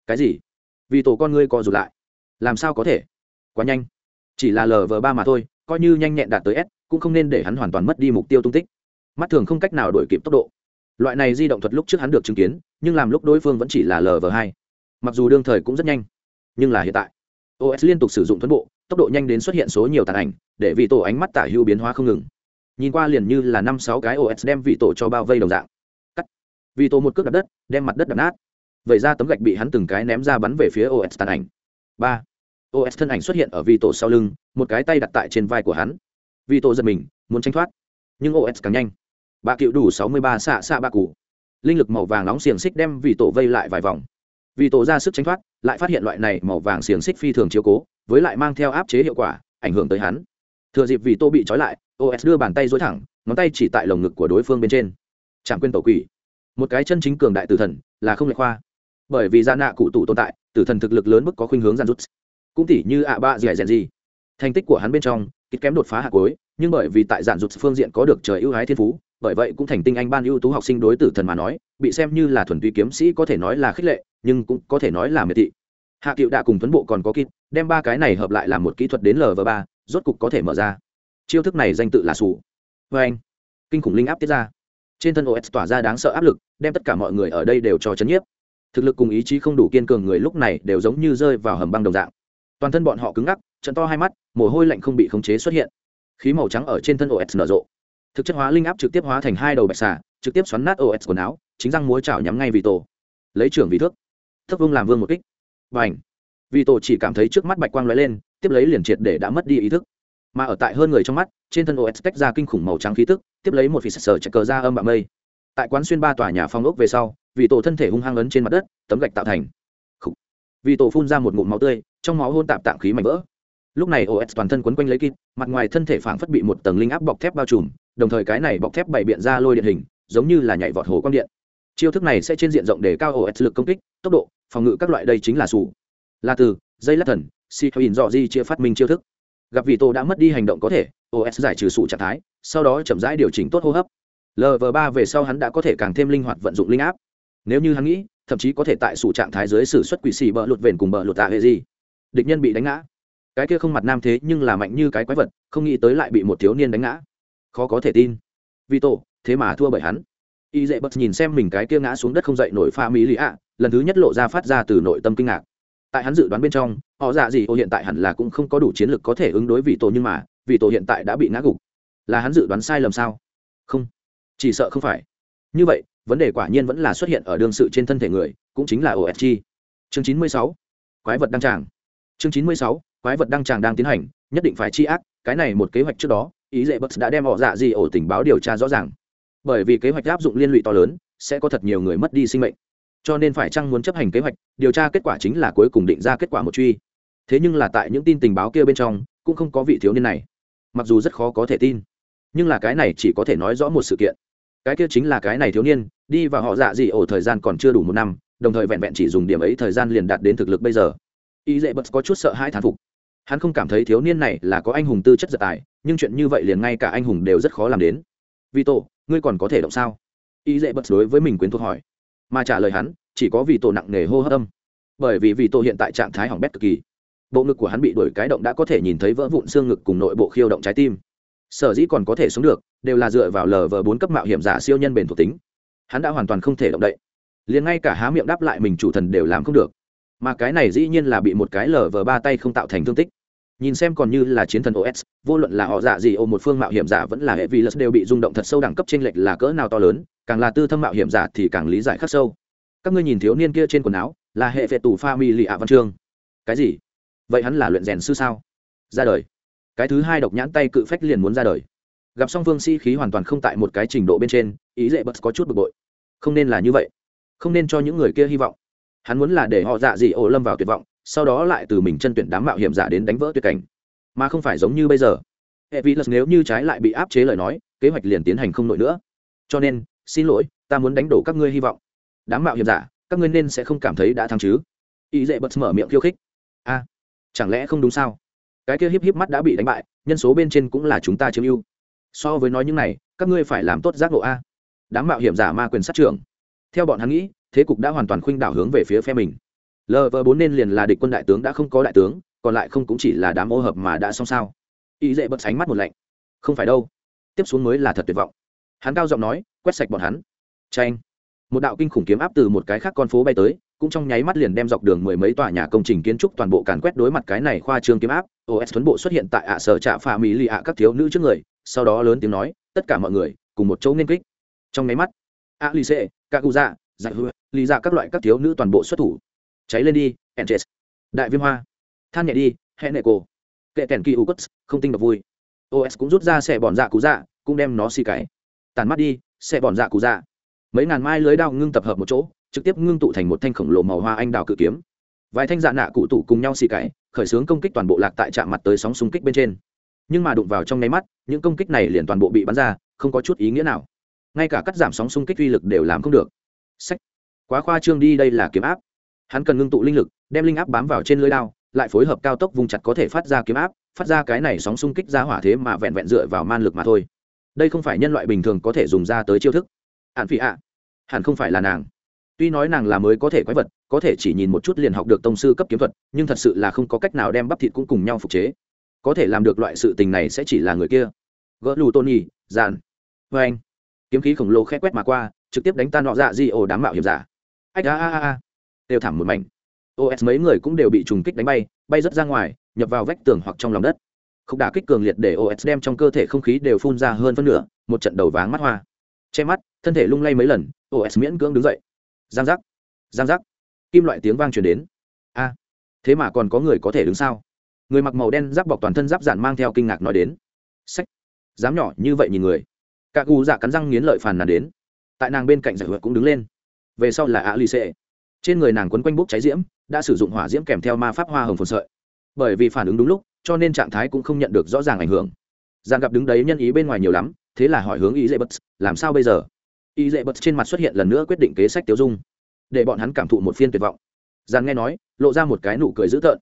Cái gì? Vì tổ con ngươi co rụt lại. Làm sao có thể? Quá nhanh. Chỉ là lờ vờ ba mà thôi, coi như nhanh nhẹn đạt tới s, cũng không nên để hắn hoàn toàn mất đi mục tiêu tung tích. Mắt thường không cách nào đổi kịp tốc độ. Loại này di động thuật lúc trước hắn được chứng kiến nhưng làm lúc đối phương vẫn chỉ là lv hai. Mặc dù đương thời cũng rất nhanh, nhưng là hiện tại os liên tục sử dụng thuẫn bộ, tốc độ nhanh đến xuất hiện số nhiều tàn ảnh, để vị tổ ánh mắt tả hưu biến hóa không ngừng. Nhìn qua liền như là năm sáu cái os đem vị tổ cho bao vây đồng dạng. Cắt. Vị tổ một cước đập đất, đem mặt đất đập nát. Vậy ra tấm gạch bị hắn từng cái ném ra bắn về phía os tàn ảnh. Ba. Os thân ảnh xuất hiện ở vị tổ sau lưng, một cái tay đặt tại trên vai của hắn. Vị tổ giật mình, muốn tranh thoát, nhưng os càng nhanh. Bà cựu đủ sáu mươi ba xạ xạ ba cụ linh lực màu vàng nóng xiềng xích đem vị tổ vây lại vài vòng. Vị tổ ra sức tranh thoát, lại phát hiện loại này màu vàng xiềng xích phi thường chiếu cố, với lại mang theo áp chế hiệu quả, ảnh hưởng tới hắn. Thừa dịp vị tổ bị trói lại os đưa bàn tay dối thẳng, ngón tay chỉ tại lồng ngực của đối phương bên trên. Chẳng quên tổ quỷ. Một cái chân chính cường đại tử thần, là không lệ khoa. Bởi vì gian nạ cụ tụ tồn tại, tử thần thực lực lớn mức có khuynh hướng gian rút. Cũng tỉ như ạ ba dẻ dẹn gì. Thành tích của hắn bên trong kít kém đột phá hạt cối nhưng bởi vì tại giản rụt phương diện có được trời ưu ái thiên phú bởi vậy cũng thành tinh anh ban ưu tú học sinh đối tử thần mà nói, bị xem như là thuần túy kiếm sĩ có thể nói là khích lệ, nhưng cũng có thể nói là miệt thị. Hạ cựu đã cùng tuấn bộ còn có kít đem ba cái này hợp lại làm một kỹ thuật đến lv ba, rốt cục có thể mở ra. Chiêu thức này danh tự là sủ. Vê anh, kinh khủng linh áp tiết ra. Trên thân os tỏa ra đáng sợ áp lực, đem tất cả mọi người ở đây đều cho chấn nhiếp. Thực lực cùng ý chí không đủ kiên cường người lúc này đều giống như rơi vào hầm băng đồng dạng. Toàn thân bọn họ cứng ngắc, trận to hai mắt, mồ hôi lạnh không bị khống chế xuất hiện. Khí màu trắng ở trên thân os nở rộ thực chất hóa linh áp trực tiếp hóa thành hai đầu bạch xà, trực tiếp xoắn nát os quần áo, chính răng múa chảo nhắm ngay vì tổ lấy trưởng vì thước. Thước vương làm vương một kích. Và ảnh vì tổ chỉ cảm thấy trước mắt bạch quang lóe lên, tiếp lấy liền triệt để đã mất đi ý thức. Mà ở tại hơn người trong mắt, trên thân os tách ra kinh khủng màu trắng khí tức, tiếp lấy một vị sờ chạy cờ ra âm bạo mây. Tại quán xuyên ba tòa nhà phong ốc về sau vì tổ thân thể hung hăng ấn trên mặt đất, tấm gạch tạo thành. Vì tổ phun ra một ngụm máu tươi, trong máu hôn tạp tạng khí mảnh vỡ lúc này os toàn thân quấn quanh lấy kít mặt ngoài thân thể phảng phất bị một tầng linh áp bọc thép bao trùm, đồng thời cái này bọc thép bày biện ra lôi điện hình, giống như là nhảy vọt hồ quang điện. Chiêu thức này sẽ trên diện rộng để cao os lực công kích, tốc độ, phòng ngự các loại đây chính là sủ. Là từ, dây lát thần, si thoa in dọ di chia phát minh chiêu thức. Gặp vị tổ đã mất đi hành động có thể os giải trừ sụ trạng thái, sau đó chậm rãi điều chỉnh tốt hô hấp. Lv ba về sau hắn đã có thể càng thêm linh hoạt vận dụng linh áp. Nếu như hắn nghĩ, thậm chí có thể tại sụ trạng thái dưới sử xuất quỷ xì bờ lụt vền cùng bờ lụt tạ hệ gì. Địch nhân bị đánh ngã cái kia không mặt nam thế nhưng là mạnh như cái quái vật, không nghĩ tới lại bị một thiếu niên đánh ngã. Khó có thể tin. Vì tổ, thế mà thua bởi hắn. Y dễ bật nhìn xem mình cái kia ngã xuống đất không dậy nổi pha mỹ lý ạ, lần thứ nhất lộ ra phát ra từ nội tâm kinh ngạc. Tại hắn dự đoán bên trong, họ dạ gì ô hiện tại hẳn là cũng không có đủ chiến lược có thể ứng đối vị tổ nhưng mà vị tổ hiện tại đã bị ngã gục. Là hắn dự đoán sai lầm sao? Không. Chỉ sợ không phải. Như vậy, vấn đề quả nhiên vẫn là xuất hiện ở đương sự trên thân thể người, cũng chính là osg chương chín mươi sáu. Quái vật đăng tràng. Chương chín mươi sáu quái vật đăng tràng đang tiến hành, nhất định phải chi ác, cái này một kế hoạch trước đó, ý dễ bất đã đem họ dạ gì ổ tình báo điều tra rõ ràng. Bởi vì kế hoạch áp dụng liên lụy to lớn, sẽ có thật nhiều người mất đi sinh mệnh. Cho nên phải chăng muốn chấp hành kế hoạch, điều tra kết quả chính là cuối cùng định ra kết quả một truy. Thế nhưng là tại những tin tình báo kia bên trong, cũng không có vị thiếu niên này. Mặc dù rất khó có thể tin, nhưng là cái này chỉ có thể nói rõ một sự kiện. Cái kia chính là cái này thiếu niên, đi và họ dạ gì ổ thời gian còn chưa đủ một năm, đồng thời vẹn vẹn chỉ dùng điểm ấy thời gian liền đạt đến thực lực bây giờ. Y dễ bật có chút sợ hãi thán phục hắn không cảm thấy thiếu niên này là có anh hùng tư chất giật tài, nhưng chuyện như vậy liền ngay cả anh hùng đều rất khó làm đến. Vì tổ ngươi còn có thể động sao? Y dễ bật đối với mình quyến thuộc hỏi. Mà trả lời hắn, chỉ có vì tổ nặng nề hô hấp âm. Bởi vì vì tổ hiện tại trạng thái hỏng bét cực kỳ. Bộ ngực của hắn bị đuổi cái động đã có thể nhìn thấy vỡ vụn xương ngực cùng nội bộ khiêu động trái tim. Sở dĩ còn có thể sống được, đều là dựa vào lờ vờ bốn cấp mạo hiểm giả siêu nhân bền thuộc tính. Hắn đã hoàn toàn không thể động đậy. Liền ngay cả há miệng đáp lại mình chủ thần đều làm không được mà cái này dĩ nhiên là bị một cái lờ vờ ba tay không tạo thành thương tích. Nhìn xem còn như là chiến thần os vô luận là họ dạ gì ô một phương mạo hiểm giả vẫn là hệ vi lật đều bị rung động thật sâu đẳng cấp trên lệch là cỡ nào to lớn, càng là tư thâm mạo hiểm giả thì càng lý giải khắc sâu. Các ngươi nhìn thiếu niên kia trên quần áo, là hệ vệ tù pha mi lì ạ văn chương cái gì? Vậy hắn là luyện rèn sư sao? Ra đời. Cái thứ hai độc nhãn tay cự phách liền muốn ra đời. Gặp song phương sĩ、si、khí hoàn toàn không tại một cái trình độ bên trên, ý dễ bật có chút bực bội. Không nên là như vậy. Không nên cho những người kia hy vọng hắn muốn là để họ dạ dị ổ lâm vào tuyệt vọng, sau đó lại từ mình chân tuyển đám mạo hiểm giả đến đánh vỡ tuyệt cảnh. Mà không phải giống như bây giờ. Hệ vi lật nếu như trái lại bị áp chế lời nói, kế hoạch liền tiến hành không nổi nữa. Cho nên, xin lỗi, ta muốn đánh đổ các ngươi hy vọng. Đám mạo hiểm giả, các ngươi nên sẽ không cảm thấy đã thăng chứ. Ý dễ bật mở miệng khiêu khích. A, chẳng lẽ không đúng sao? Cái kia híp híp mắt đã bị đánh bại, nhân số bên trên cũng là chúng ta chiếm ưu. So với nói những này, các ngươi phải làm tốt giác ngộ a. Đám mạo hiểm giả ma quyền sát trưởng. Theo bọn hắn nghĩ thế cục đã hoàn toàn khuynh đảo hướng về phía phe mình. Lv bốn nên liền là địch quân đại tướng đã không có đại tướng, còn lại không cũng chỉ là đám ô hợp mà đã xong sao. Ý dễ bật sánh mắt một lạnh. Không phải đâu. Tiếp xuống mới là thật tuyệt vọng. Hắn cao giọng nói, quét sạch bọn hắn. Tranh một đạo kinh khủng kiếm áp từ một cái khác con phố bay tới, cũng trong nháy mắt liền đem dọc đường mười mấy tòa nhà công trình kiến trúc toàn bộ càn quét đối mặt cái này khoa trương kiếm áp. Os tuấn bộ xuất hiện tại ạ sở trạ phà mỹ lì ạ các thiếu nữ trước người, sau đó lớn tiếng nói, tất cả mọi người, cùng một chỗ nên kích. Trong nháy mắt, a lì xê dạ giải hứa, lý ra các loại các thiếu nữ toàn bộ xuất thủ. Cháy lên đi entres đại viêm hoa. Than nhẹ đi hẹn nệ cổ. Kệ kèn kỳ u cất không tinh đọc vui. Os cũng rút ra xe bòn dạ cú dạ cũng đem nó xì cái. Tàn mắt đi xe bòn dạ cú dạ. Mấy ngàn mai lưới đao ngưng tập hợp một chỗ, trực tiếp ngưng tụ thành một thanh khổng lồ màu hoa anh đào cự kiếm. Vài thanh dạ nạ cụ tủ cùng nhau xì cái, khởi xướng công kích toàn bộ lạc tại trạm mặt tới sóng xung kích bên trên. Nhưng mà đụng vào trong nháy mắt, những công kích này liền toàn bộ bị bắn ra, không có chút ý nghĩa nào. Ngay cả cắt giảm sóng xung kích uy lực đều làm không được sách. Quá khoa trương đi, đây là kiếm áp. Hắn cần ngưng tụ linh lực, đem linh áp bám vào trên lưới đao, lại phối hợp cao tốc vùng chặt có thể phát ra kiếm áp, phát ra cái này sóng xung kích ra hỏa thế mà vẹn vẹn dựa vào man lực mà thôi. Đây không phải nhân loại bình thường có thể dùng ra tới chiêu thức. Hạn phi ạ, hẳn không phải là nàng. Tuy nói nàng là mới có thể quái vật, có thể chỉ nhìn một chút liền học được tông sư cấp kiếm thuật, nhưng thật sự là không có cách nào đem bắp thịt cũng cùng nhau phục chế. Có thể làm được loại sự tình này sẽ chỉ là người kia. Gỡ lù tôn nhì dàn. Vê anh kiếm khí khổng lồ khẽ quét mà qua trực tiếp đánh tan nọ dạ di ổ đám mạo hiểm giả. Ách, a a a a. Đều thảm một mảnh. Os mấy người cũng đều bị trùng kích đánh bay bay rất ra ngoài, nhập vào vách tường hoặc trong lòng đất. Không đả kích cường liệt để os đem trong cơ thể không khí đều phun ra hơn phân nửa, một trận đầu váng mắt hoa. Che mắt, thân thể lung lay mấy lần os miễn cưỡng đứng dậy. Giang giác giang giác. Kim loại tiếng vang truyền đến. A, thế mà còn có người có thể đứng sao? Người mặc màu đen giáp bọc toàn thân giáp giản mang theo kinh ngạc nói đến. Sách dám nhỏ như vậy nhìn người. Cả cụ dạ cắn răng nghiến lợi phàn nàn đến tại nàng bên cạnh giải hựa cũng đứng lên. Về sau là ạ lì xệ. Trên người nàng quấn quanh bốc cháy diễm đã sử dụng hỏa diễm kèm theo ma pháp hoa hồng phồn sợi. Bởi vì phản ứng đúng lúc cho nên trạng thái cũng không nhận được rõ ràng ảnh hưởng. Giang gặp đứng đấy nhân ý bên ngoài nhiều lắm thế là hỏi hướng ý dễ bật, làm sao bây giờ? Ý dễ bật trên mặt xuất hiện lần nữa quyết định kế sách tiêu dung để bọn hắn cảm thụ một phiên tuyệt vọng. Giang nghe nói lộ ra một cái nụ cười dữ tợn.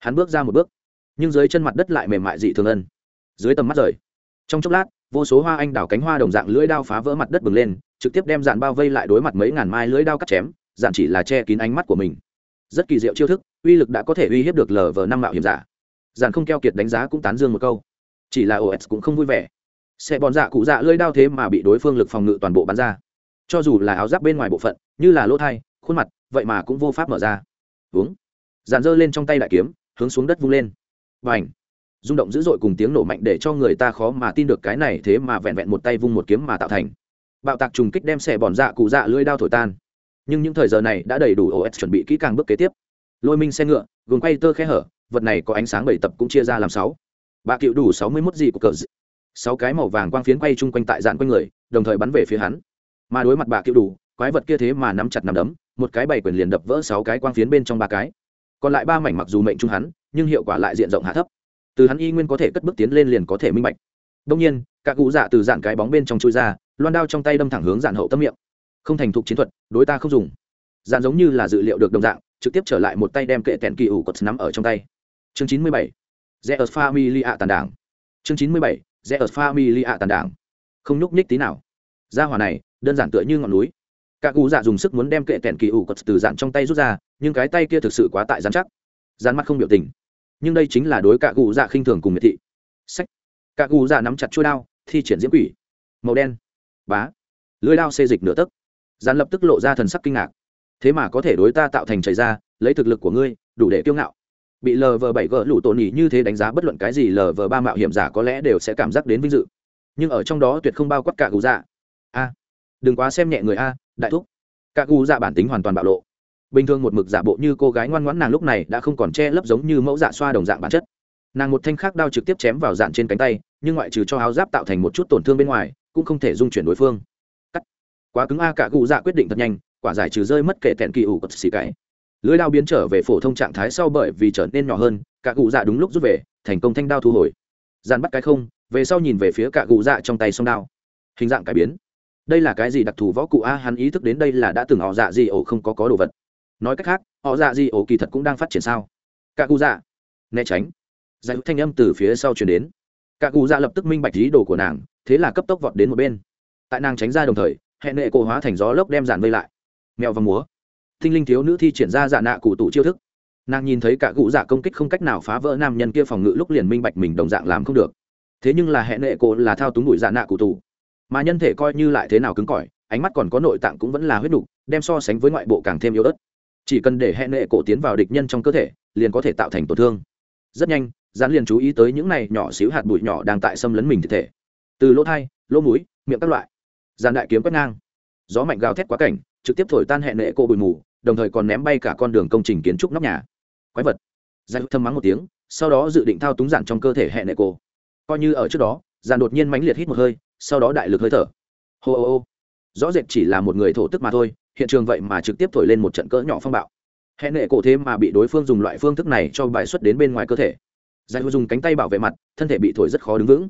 Hắn bước ra một bước nhưng dưới chân mặt đất lại mềm mại dị thường ân. Dưới tầm mắt rời trong chốc lát vô số hoa anh đào cánh hoa đồng dạng lưỡi đao phá vỡ mặt đất bừng lên, trực tiếp đem dạn bao vây lại đối mặt mấy ngàn mai lưỡi đao cắt chém, dạn chỉ là che kín ánh mắt của mình. Rất kỳ diệu chiêu thức, uy lực đã có thể uy hiếp được lờ vờ năm mạo hiểm giả. Dạn không keo kiệt đánh giá cũng tán dương một câu. Chỉ là os cũng không vui vẻ. Xe bòn dạ cụ dạ lưỡi đao thế mà bị đối phương lực phòng ngự toàn bộ bắn ra. Cho dù là áo giáp bên ngoài bộ phận, như là lỗ thai, khuôn mặt, vậy mà cũng vô pháp mở ra. Uống dàn giơ lên trong tay đại kiếm, hướng xuống đất vung lên. Và ảnh rung động dữ dội cùng tiếng nổ mạnh để cho người ta khó mà tin được cái này thế mà vẹn vẹn một tay vung một kiếm mà tạo thành. Bạo tạc trùng kích đem xẻ bòn dạ cụ dạ lưỡi đao thổi tan. Nhưng những thời giờ này đã đầy đủ os chuẩn bị kỹ càng bước kế tiếp. Lôi minh xe ngựa, gồm quay tơ khe hở, vật này có ánh sáng bảy tập cũng chia ra làm sáu. Bà cựu đủ sáu mươi mốt gì của cờ d... sáu cái màu vàng quang phiến quay chung quanh tại dạn quanh người, đồng thời bắn về phía hắn. Mà đối mặt bà cựu đủ, quái vật kia thế mà nắm chặt nắm đấm, một cái bảy quyền liền đập vỡ sáu cái quang phiến bên trong ba cái. Còn lại ba mảnh mặc dù mệnh trung hắn, nhưng hiệu quả lại diện rộng hạ thấp từ hắn y nguyên có thể cất bước tiến lên liền có thể minh bạch. Đông nhiên, cả cụ dạ từ dạn cái bóng bên trong chui ra, loan đao trong tay đâm thẳng hướng dạn hậu tâm miệng. Không thành thục chiến thuật, đối ta không dùng. Dạn giống như là dự liệu được đồng dạng, trực tiếp trở lại một tay đem kệ tèn kỳ ủ quật nắm ở trong tay. Chương chín mươi bảy rẽ ở family ạ tàn đảng. Chương chín mươi bảy rẽ ở family ạ tàn đảng. Không nhúc nhích tí nào. Ra hỏa này, đơn giản tựa như ngọn núi. Cả cụ dạ dùng sức muốn đem kệ tèn kỳ ủ quật từ dạn trong tay rút ra, nhưng cái tay kia thực sự quá tại dán chắc. Dán mắt không biểu tình nhưng đây chính là đối cả cụ dạ khinh thường cùng miệt thị. Sách. Cả cụ dạ nắm chặt chuôi đao, thi triển diễm quỷ. Màu đen. Bá. Lưới đao xê dịch nửa tấc. Dán lập tức lộ ra thần sắc kinh ngạc. Thế mà có thể đối ta tạo thành chảy ra, lấy thực lực của ngươi, đủ để kiêu ngạo. Bị lv bảy gỡ lũ tổn nhỉ như thế đánh giá bất luận cái gì lv ba mạo hiểm giả có lẽ đều sẽ cảm giác đến vinh dự. Nhưng ở trong đó tuyệt không bao quát cả cụ dạ. A. Đừng quá xem nhẹ người a, đại thúc. Cả cụ dạ bản tính hoàn toàn bạo lộ bình thường một mực giả bộ như cô gái ngoan ngoãn nàng lúc này đã không còn che lấp giống như mẫu dạ xoa đồng dạng bản chất. Nàng một thanh khác đao trực tiếp chém vào dạn trên cánh tay, nhưng ngoại trừ cho áo giáp tạo thành một chút tổn thương bên ngoài, cũng không thể dung chuyển đối phương. Cắt. Quá cứng a cả cụ dạ quyết định thật nhanh, quả giải trừ rơi mất kể tẹn kỳ ủ cật xì cái. Lưới đao biến trở về phổ thông trạng thái sau bởi vì trở nên nhỏ hơn, cả cụ dạ đúng lúc rút về, thành công thanh đao thu hồi. Dàn bắt cái không, về sau nhìn về phía cả cụ dạ trong tay song đao. Hình dạng cải biến. Đây là cái gì đặc thù võ cụ a? Hắn ý thức đến đây là đã từng họ dạ gì ổ không có có đồ vật nói cách khác, họ dạ di ổ kỳ thật cũng đang phát triển sao? Cả cụ dạ. Né tránh. Giải thanh âm từ phía sau chuyển đến. Cả cụ dạ lập tức minh bạch ý đồ của nàng, thế là cấp tốc vọt đến một bên. Tại nàng tránh ra đồng thời hẹn nệ cổ hóa thành gió lốc đem giản vây lại. Mèo và múa. Tinh linh thiếu nữ thi triển ra dạ nạ cụ tụ chiêu thức. Nàng nhìn thấy cả cụ dạ công kích không cách nào phá vỡ nam nhân kia phòng ngự lúc liền minh bạch mình đồng dạng làm không được. Thế nhưng là hẹn nệ cổ là thao túng đuổi dạ nạ cụ tụ. Mà nhân thể coi như lại thế nào cứng cỏi, ánh mắt còn có nội tạng cũng vẫn là huyết đục đem so sánh với ngoại bộ càng thêm yếu ớt chỉ cần để hẹn nệ cổ tiến vào địch nhân trong cơ thể, liền có thể tạo thành tổn thương. Rất nhanh dán liền chú ý tới những này nhỏ xíu hạt bụi nhỏ đang tại xâm lấn mình thực thể. Từ lỗ thai, lỗ mũi, miệng các loại. Dàn đại kiếm quét ngang. Gió mạnh gào thét quá cảnh, trực tiếp thổi tan hẹn nệ cổ bụi mù, đồng thời còn ném bay cả con đường công trình kiến trúc nóc nhà. Quái vật. Giai thâm mắng một tiếng, sau đó dự định thao túng dạn trong cơ thể hẹn nệ cổ. Coi như ở trước đó dàn đột nhiên mãnh liệt hít một hơi, sau đó đại lực hơi thở. Hô ô ô rõ rệt chỉ là một người thổ tức mà thôi hiện trường vậy mà trực tiếp thổi lên một trận cỡ nhỏ phong bạo. Hẹn nệ cổ thế mà bị đối phương dùng loại phương thức này cho bài xuất đến bên ngoài cơ thể. Giải hữu dùng cánh tay bảo vệ mặt, thân thể bị thổi rất khó đứng vững.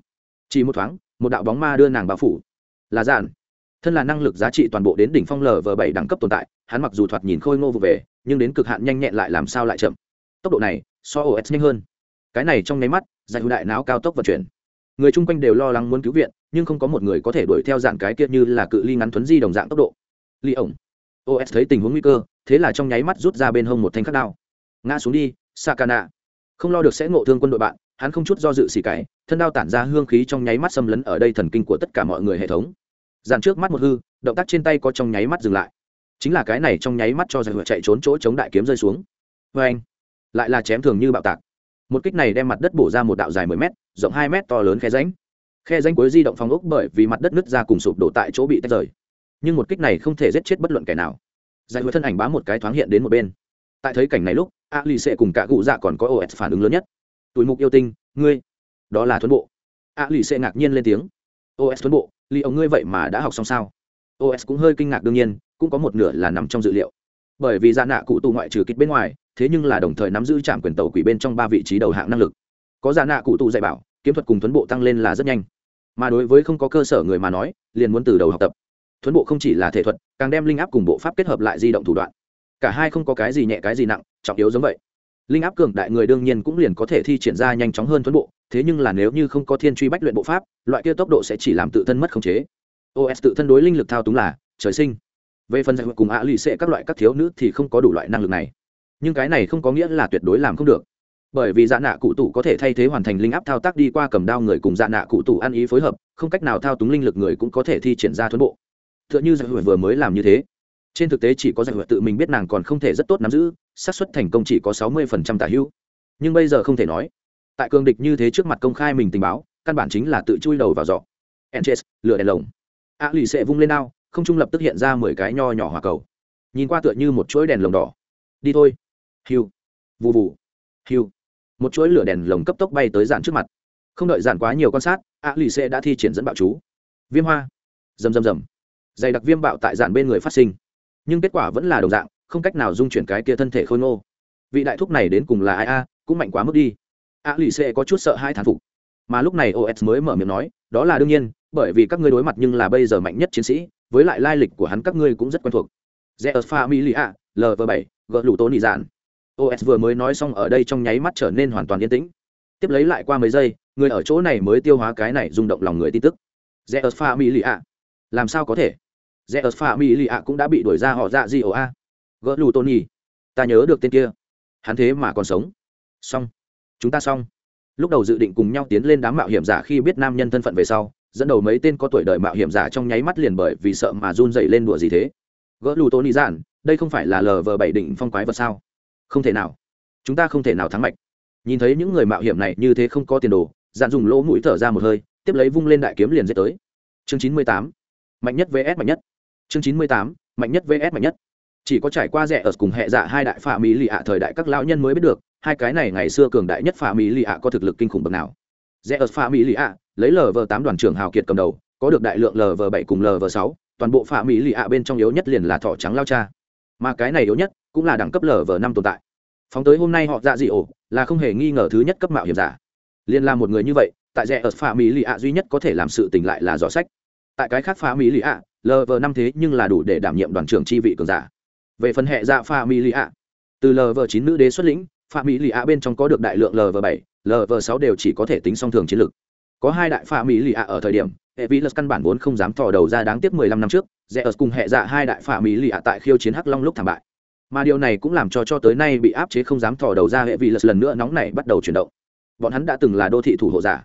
Chỉ một thoáng, một đạo bóng ma đưa nàng bao phủ. Là giản. Thân là năng lực giá trị toàn bộ đến đỉnh phong lv bảy đẳng cấp tồn tại, hắn mặc dù thoạt nhìn khôi ngô vụ về, nhưng đến cực hạn nhanh nhẹn lại làm sao lại chậm. Tốc độ này, so os nhanh hơn. Cái này trong nháy mắt, giải hữu đại não cao tốc vận chuyển. Người chung quanh đều lo lắng muốn cứu viện, nhưng không có một người có thể đuổi theo dạng cái kia như là cự ly ngắn thuấn di đồng dạng tốc độ. Ly ổng os thấy tình huống nguy cơ, thế là trong nháy mắt rút ra bên hông một thanh khắc đao. Ngã xuống đi, sakana. Không lo được sẽ ngộ thương quân đội bạn, hắn không chút do dự xì cái thân đao tản ra hương khí trong nháy mắt xâm lấn ở đây thần kinh của tất cả mọi người hệ thống. Dàn trước mắt một hư, động tác trên tay có trong nháy mắt dừng lại. Chính là cái này trong nháy mắt cho giải chạy trốn chỗ chống đại kiếm rơi xuống. Vê anh, lại là chém thường như bạo tạc. Một kích này đem mặt đất bổ ra một đạo dài mười m rộng hai m to lớn khe ránh khe ránh cuối di động phong ốc bởi vì mặt đất nứt ra cùng sụp đổ tại chỗ bị tách rời nhưng một kích này không thể giết chết bất luận kẻ nào. Giải hứa thân ảnh bám một cái thoáng hiện đến một bên. Tại thấy cảnh này lúc, a lì xệ cùng cả cụ dạ còn có os phản ứng lớn nhất. Tuổi mục yêu tinh, ngươi, đó là thuấn bộ. A lì xệ ngạc nhiên lên tiếng. Os thuấn bộ, lì ông ngươi vậy mà đã học xong sao? Os cũng hơi kinh ngạc đương nhiên, cũng có một nửa là nằm trong dự liệu. Bởi vì gia nạ cụ tù ngoại trừ kích bên ngoài, thế nhưng là đồng thời nắm giữ trạm quyền tàu quỷ bên trong ba vị trí đầu hạng năng lực. Có gia nạ cụ tù dạy bảo, kiếm thuật cùng thuấn bộ tăng lên là rất nhanh. Mà đối với không có cơ sở người mà nói, liền muốn từ đầu học tập thuấn bộ không chỉ là thể thuật, càng đem linh áp cùng bộ pháp kết hợp lại di động thủ đoạn. Cả hai không có cái gì nhẹ cái gì nặng, trọng yếu giống vậy. Linh áp cường đại người đương nhiên cũng liền có thể thi triển ra nhanh chóng hơn thuấn bộ, thế nhưng là nếu như không có thiên truy bách luyện bộ pháp, loại kia tốc độ sẽ chỉ làm tự thân mất khống chế. Os tự thân đối linh lực thao túng là trời sinh. Về phần giải cùng ạ lì xệ các loại các thiếu nữ thì không có đủ loại năng lực này. Nhưng cái này không có nghĩa là tuyệt đối làm không được. Bởi vì dạ nạ cụ tủ có thể thay thế hoàn thành linh áp thao tác đi qua cầm đao người cùng dạ nạ cụ tủ ăn ý phối hợp, không cách nào thao túng linh lực người cũng có thể thi triển ra thuấn bộ t h ư ợ n h ư giải vừa mới làm như thế. Trên thực tế chỉ có giải tự mình biết nàng còn không thể rất tốt nắm giữ, xác suất thành công chỉ có sáu mươi tả hữu. Nhưng bây giờ không thể nói. Tại cường địch như thế trước mặt công khai mình tình báo, căn bản chính là tự chui đầu vào giỏ. Enches, lửa đèn lồng. A lì sẽ vung lên ao không trung lập tức hiện ra mười cái nho nhỏ hòa cầu. Nhìn qua tựa như một chuỗi đèn lồng đỏ. Đi thôi. Hiu. Vù vù. Hiu. Một chuỗi lửa đèn lồng cấp tốc bay tới dạn trước mặt. Không đợi dạn quá nhiều quan sát, a lì xệ đã thi triển dẫn bạo chú. Viêm hoa. Rầm rầm rầm dày đặc viêm bạo tại dạn bên người phát sinh. Nhưng kết quả vẫn là đồng dạng, không cách nào dung chuyển cái kia thân thể khôi ngô. Vị đại thúc này đến cùng là ai a, cũng mạnh quá mức đi. A lì xê có chút sợ hai thán phục. Mà lúc này os mới mở miệng nói, đó là đương nhiên, bởi vì các ngươi đối mặt nhưng là bây giờ mạnh nhất chiến sĩ, với lại lai lịch của hắn các ngươi cũng rất quen thuộc. Zeus familia lv bảy gỡ lũ tố nị dạn. Os vừa mới nói xong ở đây trong nháy mắt trở nên hoàn toàn yên tĩnh. Tiếp lấy lại qua mấy giây, người ở chỗ này mới tiêu hóa cái này rung động lòng người tin tức. Zeus pha lì ạ làm sao có thể? Zeus pha lì ạ cũng đã bị đuổi ra họ dạ gì ồ a. Gỡ lù tony ta nhớ được tên kia. Hắn thế mà còn sống. Xong. Chúng ta xong. Lúc đầu dự định cùng nhau tiến lên đám mạo hiểm giả khi biết nam nhân thân phận về sau, dẫn đầu mấy tên có tuổi đời mạo hiểm giả trong nháy mắt liền bởi vì sợ mà run dậy lên đùa gì thế. Gỡ lù tony giản, đây không phải là lờ vờ bảy đỉnh phong quái vật sao? Không thể nào. Chúng ta không thể nào thắng mạch. Nhìn thấy những người mạo hiểm này như thế không có tiền đồ dạ giản dùng lỗ mũi thở ra một hơi, tiếp lấy vung lên đại kiếm liền giết tới. Chương chín mươi tám. Mạnh nhất vs mạnh nhất chương chín mươi tám, mạnh nhất vs mạnh nhất. Chỉ có trải qua rẻ ở cùng hệ dạ hai đại phạm mỹ lì ạ thời đại các lão nhân mới biết được, hai cái này ngày xưa cường đại nhất phạm mỹ lì ạ có thực lực kinh khủng bậc nào. Rẻ ở phạm mỹ lì ạ, lấy lv tám đoàn trưởng hào kiệt cầm đầu, có được đại lượng lv bảy cùng lv sáu, toàn bộ phạm mỹ lì ạ bên trong yếu nhất liền là thỏ trắng lao cha. Mà cái này yếu nhất cũng là đẳng cấp lv năm tồn tại. Phóng tới hôm nay họ dạ dị ổ, là không hề nghi ngờ thứ nhất cấp mạo hiểm giả. Liên là một người như vậy, tại rẻ ở phạm mỹ lì ạ duy nhất có thể làm sự tỉnh lại là dò sách. Tại cái khác phạm mỹ lì ạ lv năm thế nhưng là đủ để đảm nhiệm đoàn trưởng chi vị cường giả. Về phần hệ dạ pha mỹ lì ạ từ lv chín nữ đế xuất lĩnh, pha mỹ lì ạ bên trong có được đại lượng lv bảy lv sáu đều chỉ có thể tính song thường chiến lược. Có hai đại pha mỹ lì ạ ở thời điểm hệ vi căn bản vốn không dám thò đầu ra đáng tiếc mười lăm năm trước rẽ ở cùng hệ dạ hai đại pha mỹ lì ạ tại khiêu chiến hắc long lúc thảm bại. Mà điều này cũng làm cho cho tới nay bị áp chế không dám thò đầu ra hệ vi lần nữa nóng này bắt đầu chuyển động. Bọn hắn đã từng là đô thị thủ hộ giả,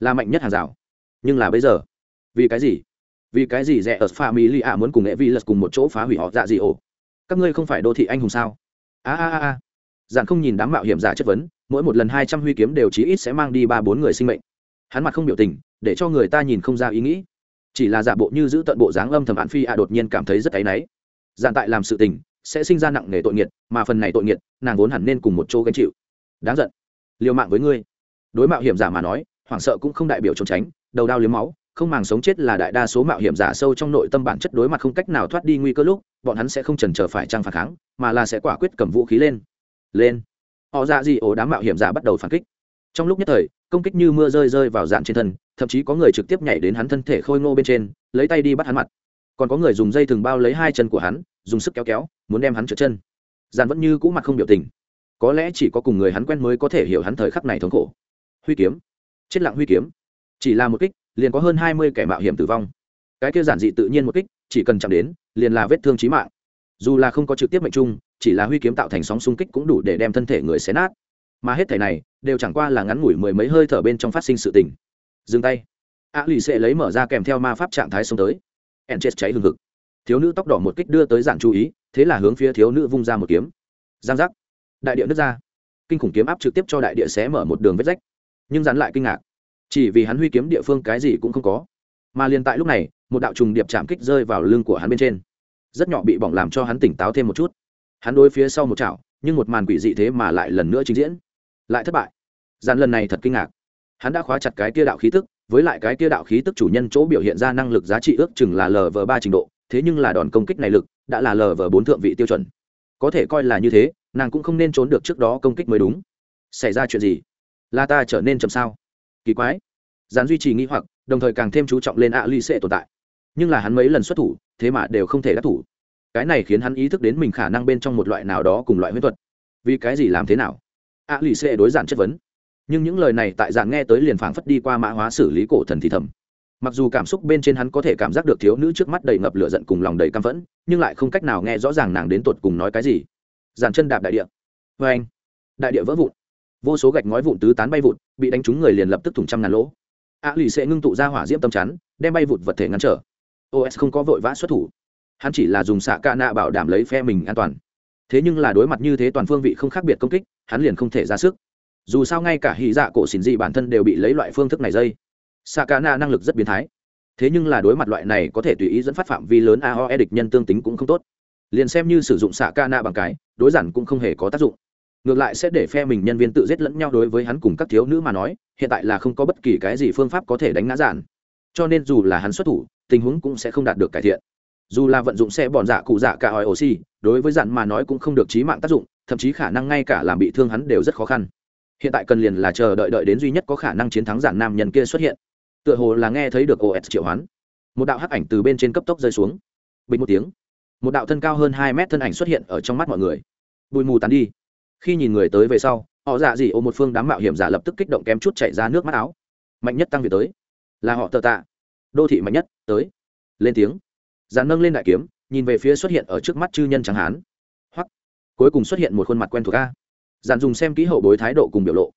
là mạnh nhất hàng rào. Nhưng là bây giờ, vì cái gì? Vì cái gì rẻ ở pha mỹ lì ạ muốn cùng nghệ vi lật cùng một chỗ phá hủy họ dạ gì ổ? Các ngươi không phải đô thị anh hùng sao? A a a a. Giản không nhìn đám mạo hiểm giả chất vấn, mỗi một lần hai trăm huy kiếm đều chí ít sẽ mang đi ba bốn người sinh mệnh. Hắn mặt không biểu tình, để cho người ta nhìn không ra ý nghĩ. Chỉ là giả bộ như giữ tận bộ dáng âm thầm án phi à đột nhiên cảm thấy rất áy náy. Giản tại làm sự tình, sẽ sinh ra nặng nề tội nghiệt, mà phần này tội nghiệt, nàng vốn hẳn nên cùng một chỗ gánh chịu. Đáng giận. Liều mạng với ngươi. Đối mạo hiểm giả mà nói, hoảng sợ cũng không đại biểu trốn tránh, đầu đao liếm máu không màng sống chết là đại đa số mạo hiểm giả sâu trong nội tâm bản chất đối mặt không cách nào thoát đi nguy cơ lúc, bọn hắn sẽ không chần chờ phải trang phản kháng, mà là sẽ quả quyết cầm vũ khí lên. Lên. Họ dạ gì ổ đám mạo hiểm giả bắt đầu phản kích. Trong lúc nhất thời, công kích như mưa rơi rơi vào dạn trên thân, thậm chí có người trực tiếp nhảy đến hắn thân thể khôi ngô bên trên, lấy tay đi bắt hắn mặt. Còn có người dùng dây thừng bao lấy hai chân của hắn, dùng sức kéo kéo, muốn đem hắn trượt chân. Dạn vẫn như cũ mặt không biểu tình. Có lẽ chỉ có cùng người hắn quen mới có thể hiểu hắn thời khắc này thống khổ. Huy kiếm. Chết lặng huy kiếm. Chỉ là một kích liền có hơn hai mươi kẻ mạo hiểm tử vong. Cái kia giản dị tự nhiên một kích, chỉ cần chạm đến, liền là vết thương chí mạng. Dù là không có trực tiếp mệnh trung, chỉ là huy kiếm tạo thành sóng xung kích cũng đủ để đem thân thể người xé nát. Mà hết thể này, đều chẳng qua là ngắn ngủi mười mấy hơi thở bên trong phát sinh sự tình. Dừng tay. A lì sẽ lấy mở ra kèm theo ma pháp trạng thái xông tới. En chết cháy hừng hực. Thiếu nữ tóc đỏ một kích đưa tới dạng chú ý, thế là hướng phía thiếu nữ vung ra một kiếm. Giang giác. Đại địa nứt ra. Kinh khủng kiếm áp trực tiếp cho đại địa xé mở một đường vết rách. Nhưng dán lại kinh ngạc chỉ vì hắn huy kiếm địa phương cái gì cũng không có. Mà liền tại lúc này, một đạo trùng điệp chạm kích rơi vào lưng của hắn bên trên. Rất nhỏ bị bỏng làm cho hắn tỉnh táo thêm một chút. Hắn đối phía sau một chảo, nhưng một màn quỷ dị thế mà lại lần nữa trình diễn. Lại thất bại. Dàn lần này thật kinh ngạc. Hắn đã khóa chặt cái tia đạo khí tức, với lại cái tia đạo khí tức chủ nhân chỗ biểu hiện ra năng lực giá trị ước chừng là lv ba trình độ, thế nhưng là đòn công kích này lực đã là lv bốn thượng vị tiêu chuẩn. Có thể coi là như thế, nàng cũng không nên trốn được trước đó công kích mới đúng. Xảy ra chuyện gì? Là ta trở nên chậm sao? Kỳ quái. Dán duy trì nghĩ hoặc, đồng thời càng thêm chú trọng lên ạ ly xệ tồn tại. Nhưng là hắn mấy lần xuất thủ, thế mà đều không thể đắc thủ. Cái này khiến hắn ý thức đến mình khả năng bên trong một loại nào đó cùng loại huyết thuật. Vì cái gì làm thế nào? Ạ ly xệ đối giản chất vấn. Nhưng những lời này tại giản nghe tới liền phảng phất đi qua mã hóa xử lý cổ thần thì thầm. Mặc dù cảm xúc bên trên hắn có thể cảm giác được thiếu nữ trước mắt đầy ngập lửa giận cùng lòng đầy căm phẫn, nhưng lại không cách nào nghe rõ ràng nàng đến tột cùng nói cái gì. Giản chân đạp đại địa. Vê anh. Đại địa vỡ vụn vô số gạch ngói vụn tứ tán bay vụn bị đánh trúng người liền lập tức thủng trăm ngàn lỗ. A lì sẽ ngưng tụ ra hỏa diễm tâm chắn, đem bay vụt vật thể ngăn trở. Os không có vội vã xuất thủ. Hắn chỉ là dùng xạ ca nạ bảo đảm lấy phe mình an toàn. Thế nhưng là đối mặt như thế toàn phương vị không khác biệt công kích, hắn liền không thể ra sức. Dù sao ngay cả hy dạ cổ xỉn dị bản thân đều bị lấy loại phương thức này dây. Xạ ca nạ năng lực rất biến thái. Thế nhưng là đối mặt loại này có thể tùy ý dẫn phát phạm vi lớn aoe địch nhân tương tính cũng không tốt. Liền xem như sử dụng xạ ca nạ bằng cái, đối giản cũng không hề có tác dụng ngược lại sẽ để phe mình nhân viên tự giết lẫn nhau đối với hắn cùng các thiếu nữ mà nói, hiện tại là không có bất kỳ cái gì phương pháp có thể đánh ngã giản cho nên dù là hắn xuất thủ, tình huống cũng sẽ không đạt được cải thiện. Dù là vận dụng xe bòn dạ cụ dạ cả hỏi oxy đối với dặn mà nói cũng không được trí mạng tác dụng, thậm chí khả năng ngay cả làm bị thương hắn đều rất khó khăn. Hiện tại cần liền là chờ đợi đợi đến duy nhất có khả năng chiến thắng giản nam nhân kia xuất hiện. Tựa hồ là nghe thấy được os triệu hoán. Một đạo hắc ảnh từ bên trên cấp tốc rơi xuống. Bình một tiếng. Một đạo thân cao hơn hai mét thân ảnh xuất hiện ở trong mắt mọi người. Bụi mù tàn đi khi nhìn người tới về sau, họ dạ gì ô một phương đám mạo hiểm giả lập tức kích động kém chút chạy ra nước mắt áo. Mạnh nhất tăng việt tới. Là họ tờ tạ. Đô thị mạnh nhất, tới. Lên tiếng. Dàn nâng lên đại kiếm, nhìn về phía xuất hiện ở trước mắt chư nhân trắng hán. Hoặc cuối cùng xuất hiện một khuôn mặt quen thuộc a. Dàn dùng xem kỹ hậu bối thái độ cùng biểu lộ.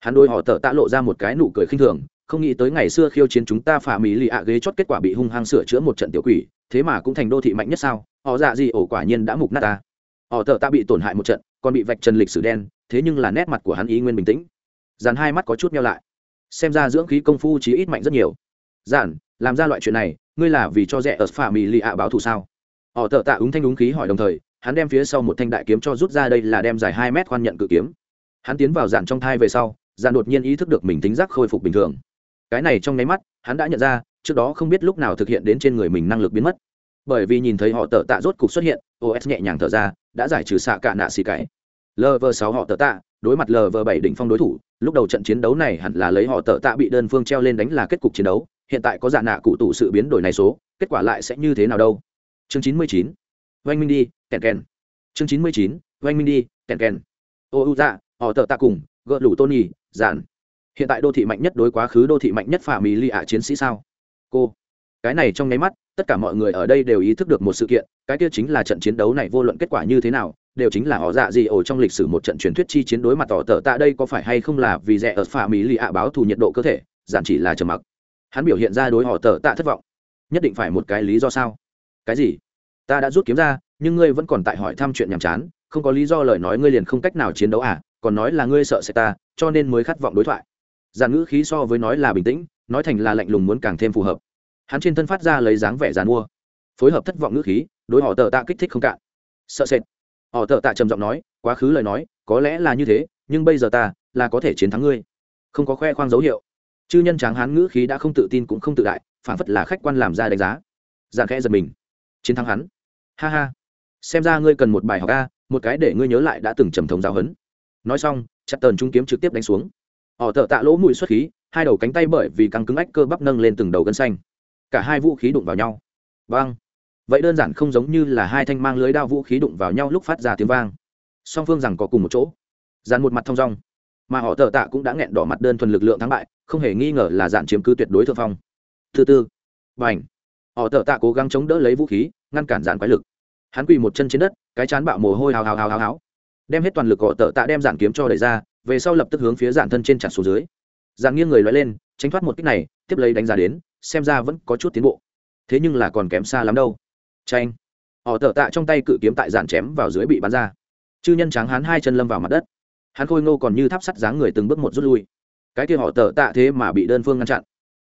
Hắn đôi họ tờ tạ lộ ra một cái nụ cười khinh thường, không nghĩ tới ngày xưa khiêu chiến chúng ta phà mỹ lì ạ ghế chót kết quả bị hung hăng sửa chữa một trận tiểu quỷ, thế mà cũng thành đô thị mạnh nhất sao? Họ dạ gì ổ quả nhiên đã mục nát ta. Họ tờ tạ bị tổn hại một trận còn bị vạch trần lịch sử đen, thế nhưng là nét mặt của hắn ý nguyên bình tĩnh. Dàn hai mắt có chút nhau lại. Xem ra dưỡng khí công phu chí ít mạnh rất nhiều. Dàn làm ra loại chuyện này, ngươi là vì cho rẻ ở phà mì lì ạ báo thù sao? Họ tợ tạ ứng thanh ứng khí hỏi đồng thời, hắn đem phía sau một thanh đại kiếm cho rút ra đây là đem dài hai mét khoan nhận cự kiếm. Hắn tiến vào dàn trong thai về sau dàn đột nhiên ý thức được mình tính giác khôi phục bình thường. Cái này trong nháy mắt, hắn đã nhận ra, trước đó không biết lúc nào thực hiện đến trên người mình năng lực biến mất. Bởi vì nhìn thấy họ tợ tạ rốt cục xuất hiện os nhẹ nhàng thở ra, đã giải trừ xạ cả nạ xì cái. Lv sáu họ tờ tạ, đối mặt lv bảy đỉnh phong đối thủ, lúc đầu trận chiến đấu này hẳn là lấy họ tờ tạ bị đơn phương treo lên đánh là kết cục chiến đấu, hiện tại có giả nạ cụ tụ sự biến đổi này số, kết quả lại sẽ như thế nào đâu? Chương chín mươi chín, oanh minh đi, kèn kèn. Chương chín mươi chín, oanh minh đi, kèn kèn. Ô u dạ họ tờ tạ cùng, gỡ lủ tôn nhì giản hiện tại đô thị mạnh nhất đối quá khứ đô thị mạnh nhất phạm mì lì ạ chiến sĩ sao? Cô cái này trong nháy mắt, tất cả mọi người ở đây đều ý thức được một sự kiện, cái kia chính là trận chiến đấu này vô luận kết quả như thế nào, đều chính là họ dạ gì ổ trong lịch sử một trận truyền thuyết chi chiến đối mặt tỏ tờ tạ đây có phải hay không là vì rẻ ở phà mỹ lì ạ báo thù nhiệt độ cơ thể, giản chỉ là trầm mặc. Hắn biểu hiện ra đối họ tờ tạ thất vọng. Nhất định phải một cái lý do sao? Cái gì? Ta đã rút kiếm ra, nhưng ngươi vẫn còn tại hỏi thăm chuyện nhàm chán, không có lý do lời nói ngươi liền không cách nào chiến đấu à còn nói là ngươi sợ sẽ ta, cho nên mới khát vọng đối thoại. Giản ngữ khí so với nói là bình tĩnh, nói thành là lạnh lùng muốn càng thêm phù hợp hắn trên thân phát ra lấy dáng vẻ dàn mua, phối hợp thất vọng ngữ khí, đối họ tờ tạ kích thích không cạn. Sợ sệt. Họ tờ tạ trầm giọng nói, quá khứ lời nói, có lẽ là như thế, nhưng bây giờ ta, là có thể chiến thắng ngươi. Không có khoe khoang dấu hiệu. Chư nhân tráng hán ngữ khí đã không tự tin cũng không tự đại phản phất là khách quan làm ra đánh giá. Giàn khẽ giật mình. Chiến thắng hắn. Ha ha. Xem ra ngươi cần một bài học a, một cái để ngươi nhớ lại đã từng trầm thống giáo hấn nói xong, chặt tờn trung kiếm trực tiếp đánh xuống. Họ thợ tạ lỗ mũi xuất khí, hai đầu cánh tay bởi vì căng cứng ách cơ bắp nâng lên từng đầu gân xanh cả hai vũ khí đụng vào nhau. Vang vậy đơn giản không giống như là hai thanh mang lưới đao vũ khí đụng vào nhau lúc phát ra tiếng vang. Song phương rằng có cùng một chỗ. Dàn một mặt thong dong. Mà họ tờ tạ cũng đã nghẹn đỏ mặt đơn thuần lực lượng thắng bại, không hề nghi ngờ là dàn chiếm cứ tuyệt đối thượng phong. Thứ tư. Và h họ tờ tạ cố gắng chống đỡ lấy vũ khí, ngăn cản dàn quái lực. Hắn quỳ một chân trên đất, cái chán bạo mồ hôi hào hào hào hào hào. Đem hết toàn lực họ tờ tạ đem dàn kiếm cho đẩy ra, về sau lập tức hướng phía dàn thân trên chặt xuống dưới. Dàn nghiêng người loay lên, tránh thoát một kích này, tiếp lấy đánh giá đến xem ra vẫn có chút tiến bộ. Thế nhưng là còn kém xa lắm đâu. Tranh họ tở tạ trong tay cự kiếm tại dạn chém vào dưới bị bắn ra. Chư nhân tráng hắn hai chân lâm vào mặt đất. Hắn khôi ngô còn như tháp sắt dáng người từng bước một rút lui. Cái kia họ tở tạ thế mà bị đơn phương ngăn chặn.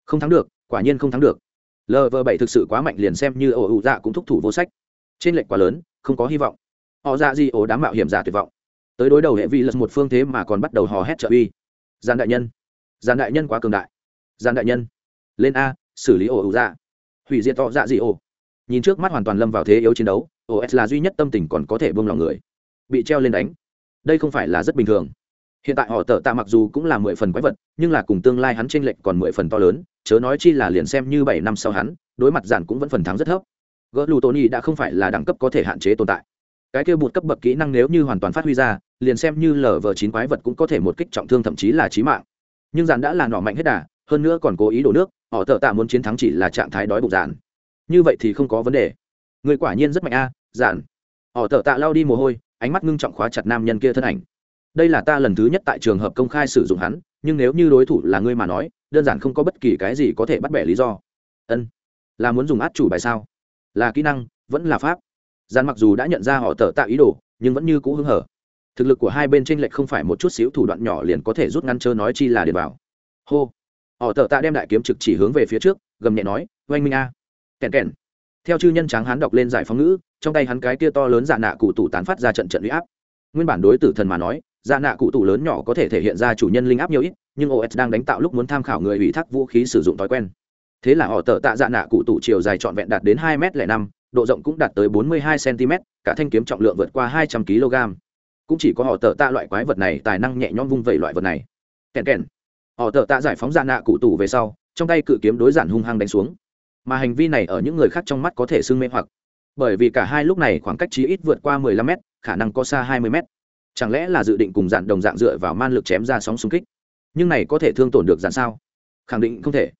Không thắng được, quả nhiên không thắng được. Lv bảy thực sự quá mạnh liền xem như ổ ủ dạ cũng thúc thủ vô sách. Trên lệnh quá lớn, không có hy vọng. Họ dạ gì ổ đám mạo hiểm giả tuyệt vọng. Tới đối đầu hệ vi lật một phương thế mà còn bắt đầu hò hét trợ uy. Gian đại nhân. Gian đại nhân quá cường đại. Gian đại nhân. Lên a xử lý ổ ủ dạ. Hủy diệt tọ dạ gì ổ. Nhìn trước mắt hoàn toàn lâm vào thế yếu chiến đấu os là duy nhất tâm tình còn có thể buông lòng người. Bị treo lên đánh. Đây không phải là rất bình thường. Hiện tại họ tờ tạ mặc dù cũng là mười phần quái vật, nhưng là cùng tương lai hắn tranh lệch còn mười phần to lớn, chớ nói chi là liền xem như bảy năm sau hắn, đối mặt giản cũng vẫn phần thắng rất thấp. Gỡ lù tony đã không phải là đẳng cấp có thể hạn chế tồn tại. Cái kêu bụt cấp bậc kỹ năng nếu như hoàn toàn phát huy ra, liền xem như lở vờ chín quái vật cũng có thể một kích trọng thương thậm chí là chí mạng. Nhưng giản đã là nọ mạnh hết đà, hơn nữa còn cố ý đổ nước họ tờ tạ muốn chiến thắng chỉ là trạng thái đói bụng giản như vậy thì không có vấn đề. Người quả nhiên rất mạnh a à, giản họ tờ tạ lao đi mồ hôi ánh mắt ngưng trọng khóa chặt nam nhân kia thân ảnh. Đây là ta lần thứ nhất tại trường hợp công khai sử dụng hắn nhưng nếu như đối thủ là ngươi mà nói đơn giản không có bất kỳ cái gì có thể bắt bẻ lý do. Ân. Là muốn dùng át chủ bài sao? Là kỹ năng vẫn là pháp. Gian mặc dù đã nhận ra họ tờ tạ ý đồ nhưng vẫn như cũ hứng hở. Thực lực của hai bên tranh lệch không phải một chút xíu thủ đoạn nhỏ liền có thể rút ngăn chớ nói chi là để bảo hô họ tờ tạ đem đại kiếm trực chỉ hướng về phía trước, gầm nhẹ nói, oanh minh a. Kèn kèn. Theo chư nhân tráng hắn đọc lên giải phóng ngữ, trong tay hắn cái kia to lớn dạ nạ cụ tủ tán phát ra trận trận uy áp. Nguyên bản đối tử thần mà nói dạ nạ cụ tủ lớn nhỏ có thể thể hiện ra chủ nhân linh áp nhiều ít, nhưng os đang đánh tạo lúc muốn tham khảo người ủy thác vũ khí sử dụng thói quen. Thế là họ tờ tạ dạ nạ cụ tủ chiều dài trọn vẹn đạt đến hai m năm, độ rộng cũng đạt tới bốn mươi hai cm cả thanh kiếm trọng lượng vượt qua hai trăm kg cũng chỉ có họ tờ tạ loại quái vật này tài năng nhẹ nhõm vung vẩy loại vật này. Kèn kèn họ tờ tạ giải phóng dạ nạ cụ tủ về sau, trong tay cự kiếm đối giản hung hăng đánh xuống. Mà hành vi này ở những người khác trong mắt có thể sưng mê hoặc. Bởi vì cả hai lúc này khoảng cách chí ít vượt qua mười lăm mét, khả năng có xa hai mươi mét. Chẳng lẽ là dự định cùng dạn đồng dạng dựa vào man lực chém ra sóng xung kích? Nhưng này có thể thương tổn được dạn sao? Khẳng định không thể.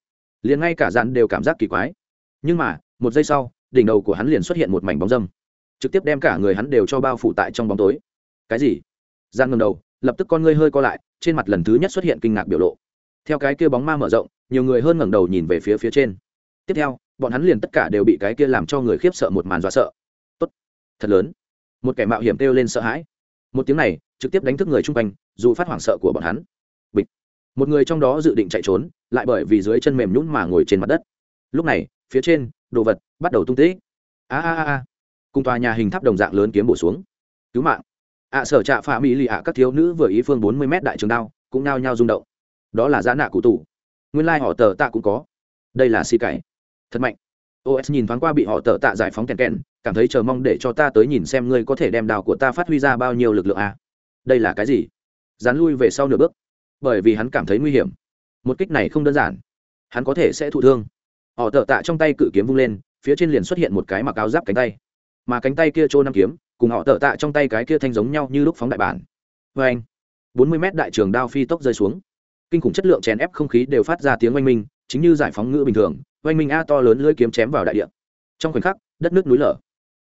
Liền ngay cả dạn đều cảm giác kỳ quái. Nhưng mà, một giây sau, đỉnh đầu của hắn liền xuất hiện một mảnh bóng dâm. Trực tiếp đem cả người hắn đều cho bao phủ tại trong bóng tối. Cái gì? Dạn ngầm đầu, lập tức con ngươi hơi co lại, trên mặt lần thứ nhất xuất hiện kinh ngạc biểu lộ theo cái kia bóng ma mở rộng, nhiều người hơn ngẩng đầu nhìn về phía phía trên. Tiếp theo, bọn hắn liền tất cả đều bị cái kia làm cho người khiếp sợ một màn dọa sợ. Tốt. Thật lớn. Một kẻ mạo hiểm kêu lên sợ hãi. Một tiếng này, trực tiếp đánh thức người chung quanh, dù phát hoảng sợ của bọn hắn. Bịch. Một người trong đó dự định chạy trốn, lại bởi vì dưới chân mềm nhún mà ngồi trên mặt đất. Lúc này, phía trên, đồ vật bắt đầu tung tích. A a a cùng tòa nhà hình tháp đồng dạng lớn kiếm bổ xuống. Cứu mạng. Ạ sở trạ phạm mỹ lì ạ, các thiếu nữ vừa ý phương bốn mươi m đại trường đao, cũng nao nhao rung động đó là giá nạ cụ tủ nguyên lai、like、họ tờ tạ cũng có. Đây là si cày thật mạnh. Os nhìn thoáng qua bị họ tờ tạ giải phóng kèn kèn, cảm thấy chờ mong để cho ta tới nhìn xem ngươi có thể đem đào của ta phát huy ra bao nhiêu lực lượng à. đây là cái gì? Dán lui về sau nửa bước. Bởi vì hắn cảm thấy nguy hiểm. Một kích này không đơn giản. Hắn có thể sẽ thụ thương. Họ tờ tạ trong tay cự kiếm vung lên, phía trên liền xuất hiện một cái mặc áo giáp cánh tay. Mà cánh tay kia trô năm kiếm, cùng họ tờ tạ trong tay cái kia thanh giống nhau như lúc phóng đại bản. Vê anh bốn mươi mét đại trường đao phi tốc rơi xuống kinh khủng chất lượng chèn ép không khí đều phát ra tiếng oanh minh, chính như giải phóng ngữ bình thường, oanh minh a to lớn lưỡi kiếm chém vào đại địa. Trong khoảnh khắc, đất nước núi lở.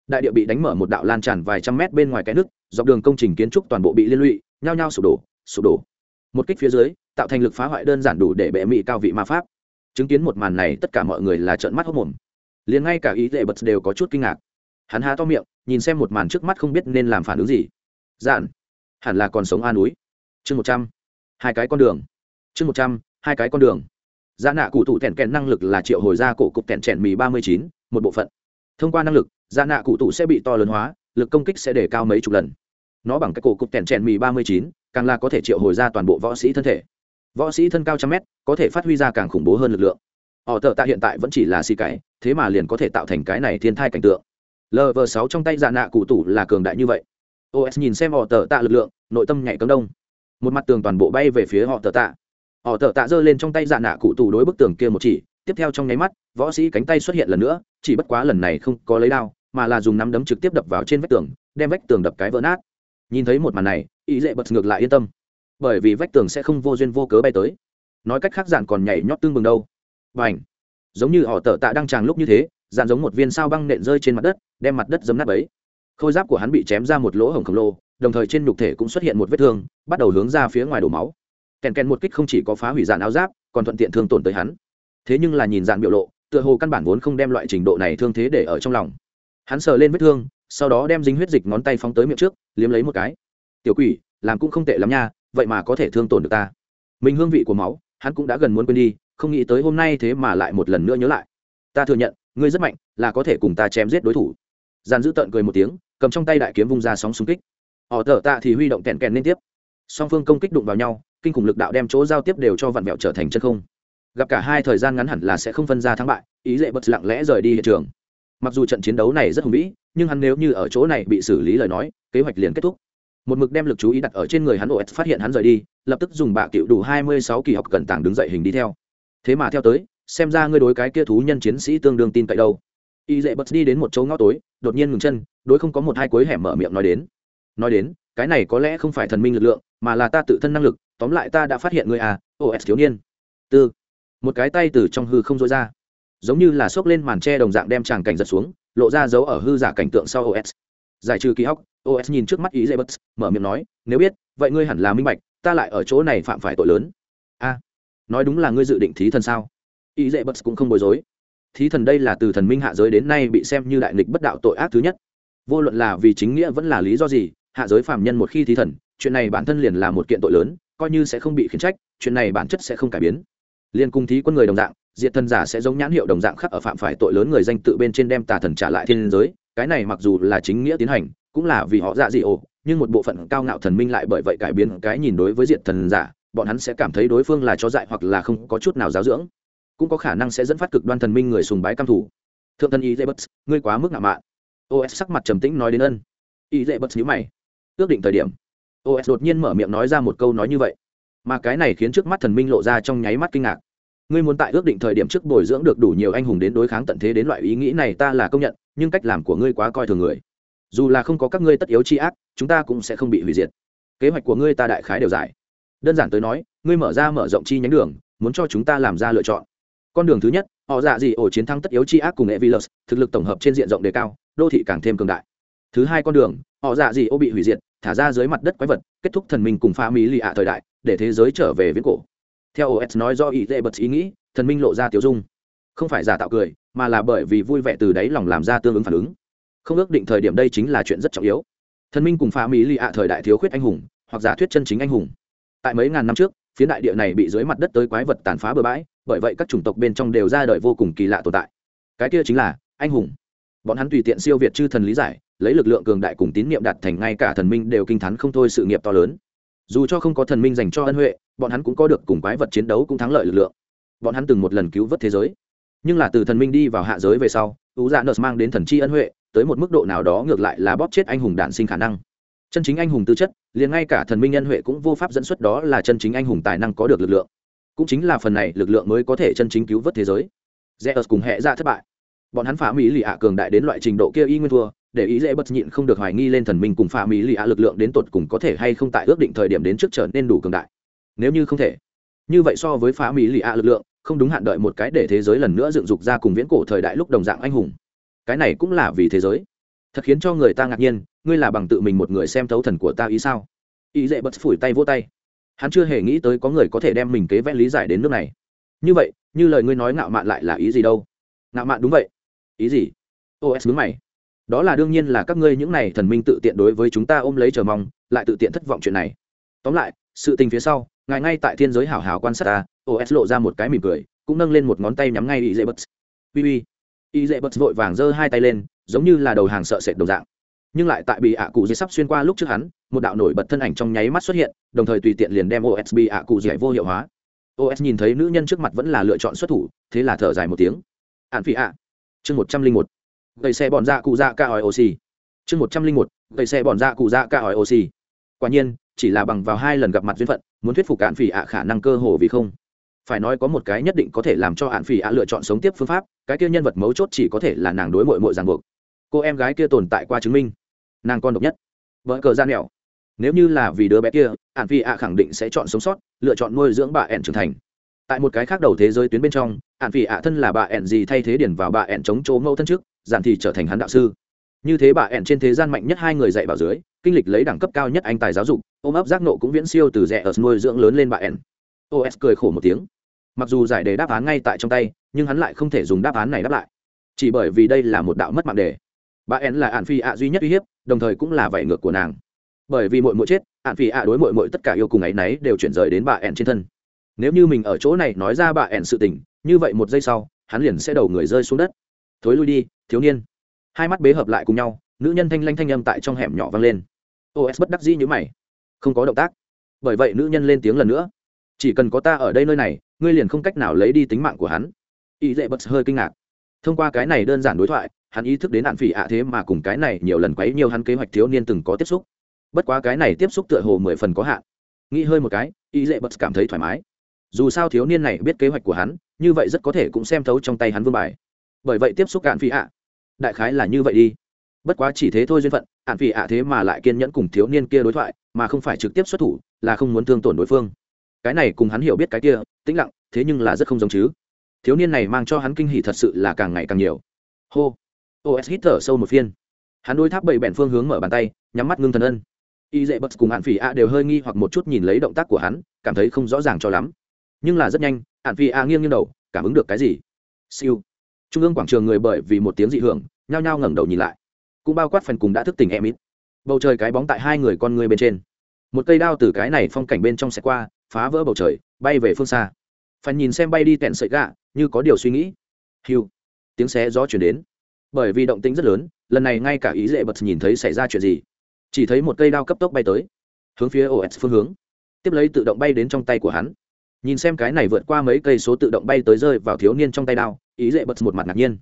Đại địa bị đánh mở một đạo lan tràn vài trăm mét bên ngoài cái nước, dọc đường công trình kiến trúc toàn bộ bị liên lụy, nhao nhao sụp đổ sụp đổ. Một kích phía dưới, tạo thành lực phá hoại đơn giản đủ để bệ mỹ cao vị ma pháp. Chứng kiến một màn này, tất cả mọi người là trợn mắt hốc mồm liền ngay cả ý lệ bật đều có chút kinh ngạc. Hắn há to miệng, nhìn xem một màn trước mắt không biết nên làm phản ứng gì. Dạn, hẳn là còn sống a núi. Chương một trăm. Hai cái con đường chương một trăm, hai cái con đường. Giá nạ cụ tụ tèn kèn năng lực là triệu hồi ra cổ cục tèn chèn mì ba mươi chín, một bộ phận. Thông qua năng lực giá nạ cụ tụ sẽ bị to lớn hóa, lực công kích sẽ để cao mấy chục lần. Nó bằng cái cổ cục tèn chèn mì ba mươi chín, càng là có thể triệu hồi ra toàn bộ võ sĩ thân thể. Võ sĩ thân cao trăm mét, có thể phát huy ra càng khủng bố hơn lực lượng. Họ tợ tạ hiện tại vẫn chỉ là xì cái, thế mà liền có thể tạo thành cái này thiên thai cảnh tượng. Lv sáu trong tay dạ nạ cụ tủ là cường đại như vậy. Os nhìn xem họ tợ tạ lực lượng, nội tâm nhảy cấm đông. Một mặt tường toàn bộ bay về phía họ tợ tạ họ tợ tạ giơ lên trong tay dạ nạ cụ tù đối bức tường kia một chỉ. Tiếp theo trong nháy mắt, võ sĩ cánh tay xuất hiện lần nữa, chỉ bất quá lần này không có lấy đao, mà là dùng nắm đấm trực tiếp đập vào trên vách tường, đem vách tường đập cái vỡ nát. Nhìn thấy một màn này, ý lệ bật ngược lại yên tâm. Bởi vì vách tường sẽ không vô duyên vô cớ bay tới. Nói cách khác dạn còn nhảy nhót tương bừng đâu. Và ảnh giống như họ tợ tạ đang tràng lúc như thế, dạn giống một viên sao băng nện rơi trên mặt đất, đem mặt đất dấm nát ấy khôi giáp của hắn bị chém ra một lỗ hổng khổng lồ, đồng thời trên nhục thể cũng xuất hiện một vết thương, bắt đầu hướng ra phía ngoài đổ máu kèn kèn một kích không chỉ có phá hủy dàn áo giáp, còn thuận tiện thương tổn tới hắn. Thế nhưng là nhìn dàn biểu lộ, tựa hồ căn bản vốn không đem loại trình độ này thương thế để ở trong lòng. Hắn sờ lên vết thương, sau đó đem dính huyết dịch ngón tay phóng tới miệng trước, liếm lấy một cái. Tiểu quỷ, làm cũng không tệ lắm nha, vậy mà có thể thương tổn được ta. Mình hương vị của máu, hắn cũng đã gần muốn quên đi, không nghĩ tới hôm nay thế mà lại một lần nữa nhớ lại. Ta thừa nhận, ngươi rất mạnh, là có thể cùng ta chém giết đối thủ. Giàn giữ tợn cười một tiếng, cầm trong tay đại kiếm vung ra sóng xung kích. Họ thở tạ thì huy động kèn kèn liên tiếp. Song phương công kích đụng vào nhau kinh khủng lực đạo đem chỗ giao tiếp đều cho vặn vẹo trở thành chân không. Gặp cả hai thời gian ngắn hẳn là sẽ không phân ra thắng bại, ý dễ bật lặng lẽ rời đi hiện trường. Mặc dù trận chiến đấu này rất hùng vĩ, nhưng hắn nếu như ở chỗ này bị xử lý lời nói, kế hoạch liền kết thúc. Một mực đem lực chú ý đặt ở trên người hắn os phát hiện hắn rời đi, lập tức dùng bạ cựu đủ hai mươi sáu kỳ học cẩn tàng đứng dậy hình đi theo. Thế mà theo tới, xem ra ngươi đối cái kia thú nhân chiến sĩ tương đương tin cậy đâu. Y dễ bật đi đến một chỗ ngõ tối, đột nhiên ngừng chân, đối không có một hai cuối hẻm mở miệng nói đến. Nói đến, cái này có lẽ không phải thần minh lực lượng, mà là ta tự thân năng lực tóm lại ta đã phát hiện ngươi à os thiếu niên. Tư. Một cái tay từ trong hư không dối ra. Giống như là xốc lên màn tre đồng dạng đem tràng cảnh giật xuống, lộ ra dấu ở hư giả cảnh tượng sau os giải trừ ký hóc os nhìn trước mắt ý dễ bất mở miệng nói, nếu biết, vậy ngươi hẳn là minh bạch, ta lại ở chỗ này phạm phải tội lớn. A, nói đúng là ngươi dự định thí thần sao? Ý dễ bất cũng không bối rối. Thí thần đây là từ thần minh hạ giới đến nay bị xem như đại nghịch bất đạo tội ác thứ nhất. Vô luận là vì chính nghĩa vẫn là lý do gì, hạ giới phạm nhân một khi thí thần, chuyện này bản thân liền là một kiện tội lớn coi như sẽ không bị khiển trách, chuyện này bản chất sẽ không cải biến. Liên cung thí quân người đồng dạng, diệt thần giả sẽ giống nhãn hiệu đồng dạng khác ở phạm phải tội lớn người danh tự bên trên đem tà thần trả lại thiên giới. Cái này mặc dù là chính nghĩa tiến hành, cũng là vì họ dạ dị ổ, nhưng một bộ phận cao ngạo thần minh lại bởi vậy cải biến cái nhìn đối với diện thần giả, bọn hắn sẽ cảm thấy đối phương là chó dại hoặc là không có chút nào giáo dưỡng. Cũng có khả năng sẽ dẫn phát cực đoan thần minh người sùng bái cam thủ thượng thần y dễ bất ngươi quá mức ngạo mạn. Os sắc mặt trầm tĩnh nói đến ân. Y dễ bất nhíu mày. Ước định thời điểm os đột nhiên mở miệng nói ra một câu nói như vậy. Mà cái này khiến trước mắt thần minh lộ ra trong nháy mắt kinh ngạc. Ngươi muốn tại ước định thời điểm trước bồi dưỡng được đủ nhiều anh hùng đến đối kháng tận thế đến loại ý nghĩ này ta là công nhận, nhưng cách làm của ngươi quá coi thường người. Dù là không có các ngươi tất yếu chi ác, chúng ta cũng sẽ không bị hủy diệt. Kế hoạch của ngươi ta đại khái đều giải. Đơn giản tới nói, ngươi mở ra mở rộng chi nhánh đường, muốn cho chúng ta làm ra lựa chọn. Con đường thứ nhất, họ dạ gì ổ chiến thắng tất yếu chi ác cùng evilus thực lực tổng hợp trên diện rộng đề cao, đô thị càng thêm cường đại. Thứ hai con đường, họ dạ gì ô bị hủy diệt thả ra dưới mặt đất quái vật, kết thúc thần minh cùng pha mỹ lì ạ thời đại, để thế giới trở về viễn cổ. Theo os nói do ý tệ bật ý nghĩ, thần minh lộ ra tiểu dung. Không phải giả tạo cười, mà là bởi vì vui vẻ từ đáy lòng làm ra tương ứng phản ứng. Không ước định thời điểm đây chính là chuyện rất trọng yếu. Thần minh cùng pha mỹ lì ạ thời đại thiếu khuyết anh hùng, hoặc giả thuyết chân chính anh hùng. Tại mấy ngàn năm trước, phiến đại địa này bị dưới mặt đất tới quái vật tàn phá bừa bãi, bởi vậy các chủng tộc bên trong đều ra đời vô cùng kỳ lạ tồn tại. Cái kia chính là anh hùng. Bọn hắn tùy tiện siêu việt chư thần lý giải lấy lực lượng cường đại cùng tín niệm đạt thành ngay cả thần minh đều kinh t h ắ n không thôi sự nghiệp to lớn. Dù cho không có thần minh dành cho ân huệ, bọn hắn cũng có được cùng quái vật chiến đấu cũng thắng lợi lực lượng. Bọn hắn từng một lần cứu vớt thế giới. Nhưng là từ thần minh đi vào hạ giới về sau u dạ nợt mang đến thần chi ân huệ, tới một mức độ nào đó ngược lại là bóp chết anh hùng đản sinh khả năng. Chân chính anh hùng tư chất, liền ngay cả thần minh ân huệ cũng vô pháp dẫn xuất đó là chân chính anh hùng tài năng có được lực lượng. Cũng chính là phần này lực lượng mới có thể chân chính cứu vớt thế giới. Rẽ ớt cùng hệ ra thất bại. Bọn hắn phá mỹ lì ạ cường đại đến loại trình độ kia y nguyên thua để ý dễ bất nhịn không được hoài nghi lên thần minh cùng phá mỹ lì ạ lực lượng đến tột cùng có thể hay không tại ước định thời điểm đến trước trở nên đủ cường đại. Nếu như không thể, như vậy so với phá mỹ lì ạ lực lượng, không đúng hạn đợi một cái để thế giới lần nữa dựng dục ra cùng viễn cổ thời đại lúc đồng dạng anh hùng. Cái này cũng là vì thế giới. Thật khiến cho người ta ngạc nhiên, ngươi là bằng tự mình một người xem thấu thần của ta ý sao? Ý dễ bật phủi tay vô tay. Hắn chưa hề nghĩ tới có người có thể đem mình kế vẽ lý giải đến nước này. Như vậy, như lời ngươi nói ngạo mạn lại là ý gì đâu? Ngạo mạn đúng vậy. Ý gì? Os mướn mày đó là đương nhiên là các ngươi những này thần minh tự tiện đối với chúng ta ôm lấy chờ mong, lại tự tiện thất vọng chuyện này. Tóm lại, sự tình phía sau, ngài ngay tại thiên giới hảo hảo quan sát ta os lộ ra một cái mỉm cười, cũng nâng lên một ngón tay nhắm ngay y dễ bật ui ui dễ bật vội vàng giơ hai tay lên, giống như là đầu hàng sợ sệt đồng dạng. Nhưng lại tại bị ạ cụ dây sắp xuyên qua lúc trước hắn, một đạo nổi bật thân ảnh trong nháy mắt xuất hiện, đồng thời tùy tiện liền đem os bị ạ cụ dạy vô hiệu hóa. Os nhìn thấy nữ nhân trước mặt vẫn là lựa chọn xuất thủ, thế là thở dài một tiếng. Ạn phi ạ. Chương một trăm linh một tẩy xe bọn dạ cụ dạ ca hỏi oxy. Chương một trăm linh một tẩy xe bọn dạ cụ dạ ca hỏi oxy. Quả nhiên, chỉ là bằng vào hai lần gặp mặt duyên phận, muốn thuyết phục cạn phỉ ạ khả năng cơ hồ vì không. Phải nói có một cái nhất định có thể làm cho hạn phỉ ạ lựa chọn sống tiếp phương pháp, cái kia nhân vật mấu chốt chỉ có thể là nàng đối mội mội ràng buộc. Cô em gái kia tồn tại qua chứng minh. Nàng con độc nhất. Vợ cờ gian mẹo nếu như là vì đứa bé kia hạn phỉ ạ khẳng định sẽ chọn sống sót, lựa chọn nuôi dưỡng bà ẻn trưởng thành tại một cái khác đầu thế giới tuyến bên trong ạn phỉ ạ thân là bà ẹn gì thay thế điển vào bà ẹn chống chỗ mẫu thân trước, giản thì trở thành hắn đạo sư. Như thế bà ẹn trên thế gian mạnh nhất hai người dạy bảo dưới, kinh lịch lấy đẳng cấp cao nhất anh tài giáo dục, ôm ấp giác nộ cũng viễn siêu từ rẻ ở nuôi dưỡng lớn lên bà ẹn. os cười khổ một tiếng. Mặc dù giải đề đáp án ngay tại trong tay, nhưng hắn lại không thể dùng đáp án này đáp lại. Chỉ bởi vì đây là một đạo mất mạng đề. Bà ẹn là ạn phi ạ duy nhất uy hiếp, đồng thời cũng là vảy ngược của nàng. Bởi vì mội mội chết ạn phi ạ đối mội mội tất cả yêu cùng ấy nấy đều chuyển rời đến bà ẹn trên thân nếu như mình ở chỗ này nói ra bà ẻn sự tình, như vậy một giây sau, hắn liền sẽ đầu người rơi xuống đất. Thối lui đi, thiếu niên. Hai mắt bế hợp lại cùng nhau, nữ nhân thanh lanh thanh âm tại trong hẻm nhỏ vang lên. Os bất đắc dĩ như mày. Không có động tác. Bởi vậy nữ nhân lên tiếng lần nữa. Chỉ cần có ta ở đây nơi này, ngươi liền không cách nào lấy đi tính mạng của hắn. Y dễ bật hơi kinh ngạc. Thông qua cái này đơn giản đối thoại, hắn ý thức đến nạn phỉ ạ thế mà cùng cái này nhiều lần quấy nhiều hắn kế hoạch thiếu niên từng có tiếp xúc. Bất quá cái này tiếp xúc tựa hồ mười phần có hạn. Nghĩ hơi một cái, y dễ bật cảm thấy thoải mái dù sao thiếu niên này biết kế hoạch của hắn, như vậy rất có thể cũng xem thấu trong tay hắn vương bài. Bởi vậy tiếp xúc cạn phi ạ. Đại khái là như vậy đi. Bất quá chỉ thế thôi duyên phận ạn phi ạ thế mà lại kiên nhẫn cùng thiếu niên kia đối thoại, mà không phải trực tiếp xuất thủ, là không muốn thương tổn đối phương. Cái này cùng hắn hiểu biết cái kia, tĩnh lặng, thế nhưng là rất không giống chứ. Thiếu niên này mang cho hắn kinh hỉ thật sự là càng ngày càng nhiều. Hô. Os hít thở sâu một phiên. Hắn đôi tháp bảy bẹn phương hướng mở bàn tay, nhắm mắt ngưng thần ân. Y dễ bật cùng hạn phỉ ạ đều hơi nghi hoặc một chút nhìn lấy động tác của hắn, cảm thấy không rõ ràng cho lắm nhưng là rất nhanh hạn phi a nghiêng nghiêng đầu, cảm ứng được cái gì? Siêu. Trung ương quảng trường người bởi vì một tiếng dị hưởng, nhao nhao ngẩng đầu nhìn lại. Cũng bao quát phần cùng đã thức tỉnh em ít bầu trời cái bóng tại hai người con người bên trên. Một cây đao từ cái này phong cảnh bên trong xe qua, phá vỡ bầu trời, bay về phương xa. Phần nhìn xem bay đi tẹn sợi gạ, như có điều suy nghĩ. Hiu. Tiếng xé gió chuyển đến. Bởi vì động tĩnh rất lớn, lần này ngay cả ý dễ bật nhìn thấy xảy ra chuyện gì. Chỉ thấy một cây đao cấp tốc bay tới. Hướng phía os phương hướng. Tiếp lấy tự động bay đến trong tay của hắn nhìn xem cái này vượt qua mấy cây số tự động bay tới rơi vào thiếu niên trong tay đao, ý dễ bật một mặt ngạc nhiên.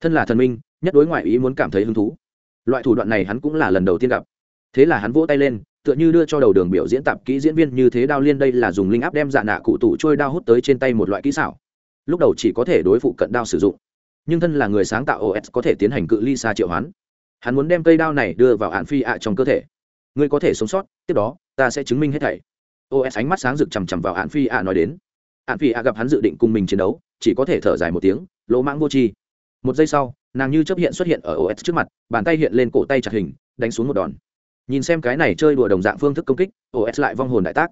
Thân là thần minh, nhất đối ngoại ý muốn cảm thấy hứng thú. Loại thủ đoạn này hắn cũng là lần đầu tiên gặp. Thế là hắn vỗ tay lên, tựa như đưa cho đầu đường biểu diễn tạp kỹ diễn viên như thế đao liên đây là dùng linh áp đem dạ nạ cụ tủ trôi đao hút tới trên tay một loại kỹ xảo. Lúc đầu chỉ có thể đối phụ cận đao sử dụng, nhưng thân là người sáng tạo os có thể tiến hành cự ly xa triệu hoán. Hắn muốn đem cây đao này đưa vào hạn phi ạ trong cơ thể. Ngươi có thể sống sót, tiếp đó, ta sẽ chứng minh hết thảy os ánh mắt sáng rực chằm chằm vào hạn phi ạ nói đến. Hạn phi ạ gặp hắn dự định cùng mình chiến đấu, chỉ có thể thở dài một tiếng, lỗ mãng vô tri. Một giây sau, nàng như chấp hiện xuất hiện ở os trước mặt, bàn tay hiện lên cổ tay chặt hình, đánh xuống một đòn. Nhìn xem cái này chơi đùa đồng dạng phương thức công kích os lại vong hồn đại tác.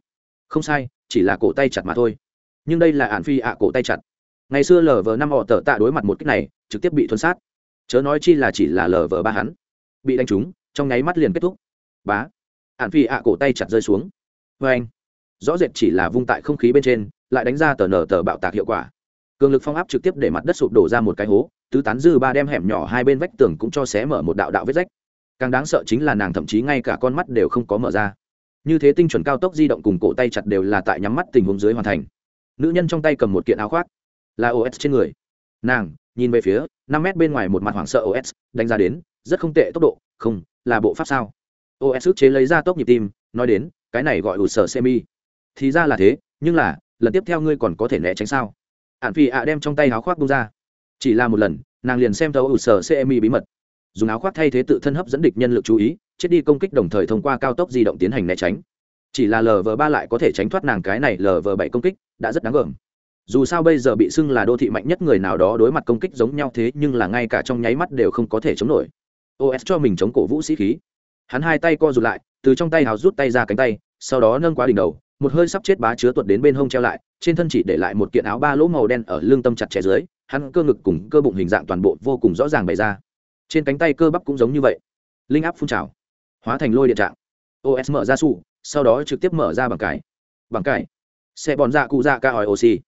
Không sai, chỉ là cổ tay chặt mà thôi. Nhưng đây là hạn phi ạ cổ tay chặt. Ngày xưa lờ vờ năm họ tờ tạ đối mặt một kích này, trực tiếp bị thuần sát. Chớ nói chi là chỉ là lờ vờ ba hắn. Bị đánh trúng, trong nháy mắt liền kết thúc. Bá. Hạn phi ạ cổ tay chặt rơi xuống. Vê anh rõ rệt chỉ là vung tại không khí bên trên, lại đánh ra tờ nở tờ bạo tạc hiệu quả. Cường lực phong áp trực tiếp để mặt đất sụp đổ ra một cái hố, tứ tán dư ba đem hẻm nhỏ hai bên vách tường cũng cho xé mở một đạo đạo vết rách. Càng đáng sợ chính là nàng thậm chí ngay cả con mắt đều không có mở ra. Như thế tinh chuẩn cao tốc di động cùng cổ tay chặt đều là tại nhắm mắt tình huống dưới hoàn thành. Nữ nhân trong tay cầm một kiện áo khoác, là os trên người. Nàng, nhìn về phía, năm mét bên ngoài một mặt hoảng sợ os đánh ra đến, rất không tệ tốc độ, không, là bộ pháp sao? Os ức chế lấy ra tốc nhịp tim, nói đến, cái này gọi ụt sở semi thì ra là thế, nhưng là, lần tiếp theo ngươi còn có thể né tránh sao? Hạn phi ạ đem trong tay áo khoác bung ra. Chỉ là một lần, nàng liền xem thấu ủ sở cmi bí mật. Dùng áo khoác thay thế tự thân hấp dẫn địch nhân lực chú ý, chết đi công kích đồng thời thông qua cao tốc di động tiến hành né tránh. Chỉ là lv ba lại có thể tránh thoát nàng cái này lv bảy công kích, đã rất đáng gờm. Dù sao bây giờ bị xưng là đô thị mạnh nhất người nào đó đối mặt công kích giống nhau thế, nhưng là ngay cả trong nháy mắt đều không có thể chống nổi. Os cho mình chống cổ vũ sĩ khí. Hắn hai tay co rụt lại, từ trong tay hào rút tay ra cánh tay, sau đó nâng qua đỉnh đầu một hơi sắp chết bá chứa tuột đến bên hông treo lại, trên thân chỉ để lại một kiện áo ba lỗ màu đen ở lưng tâm chặt chẽ dưới, hắn cơ ngực cùng cơ bụng hình dạng toàn bộ vô cùng rõ ràng bày ra. Trên cánh tay cơ bắp cũng giống như vậy. Linh áp phun trào, hóa thành lôi điện trạng. Os mở ra sụ sau đó trực tiếp mở ra bằng cải. Bằng cải. Xe bòn dạ cụ dạ ca hỏi oxy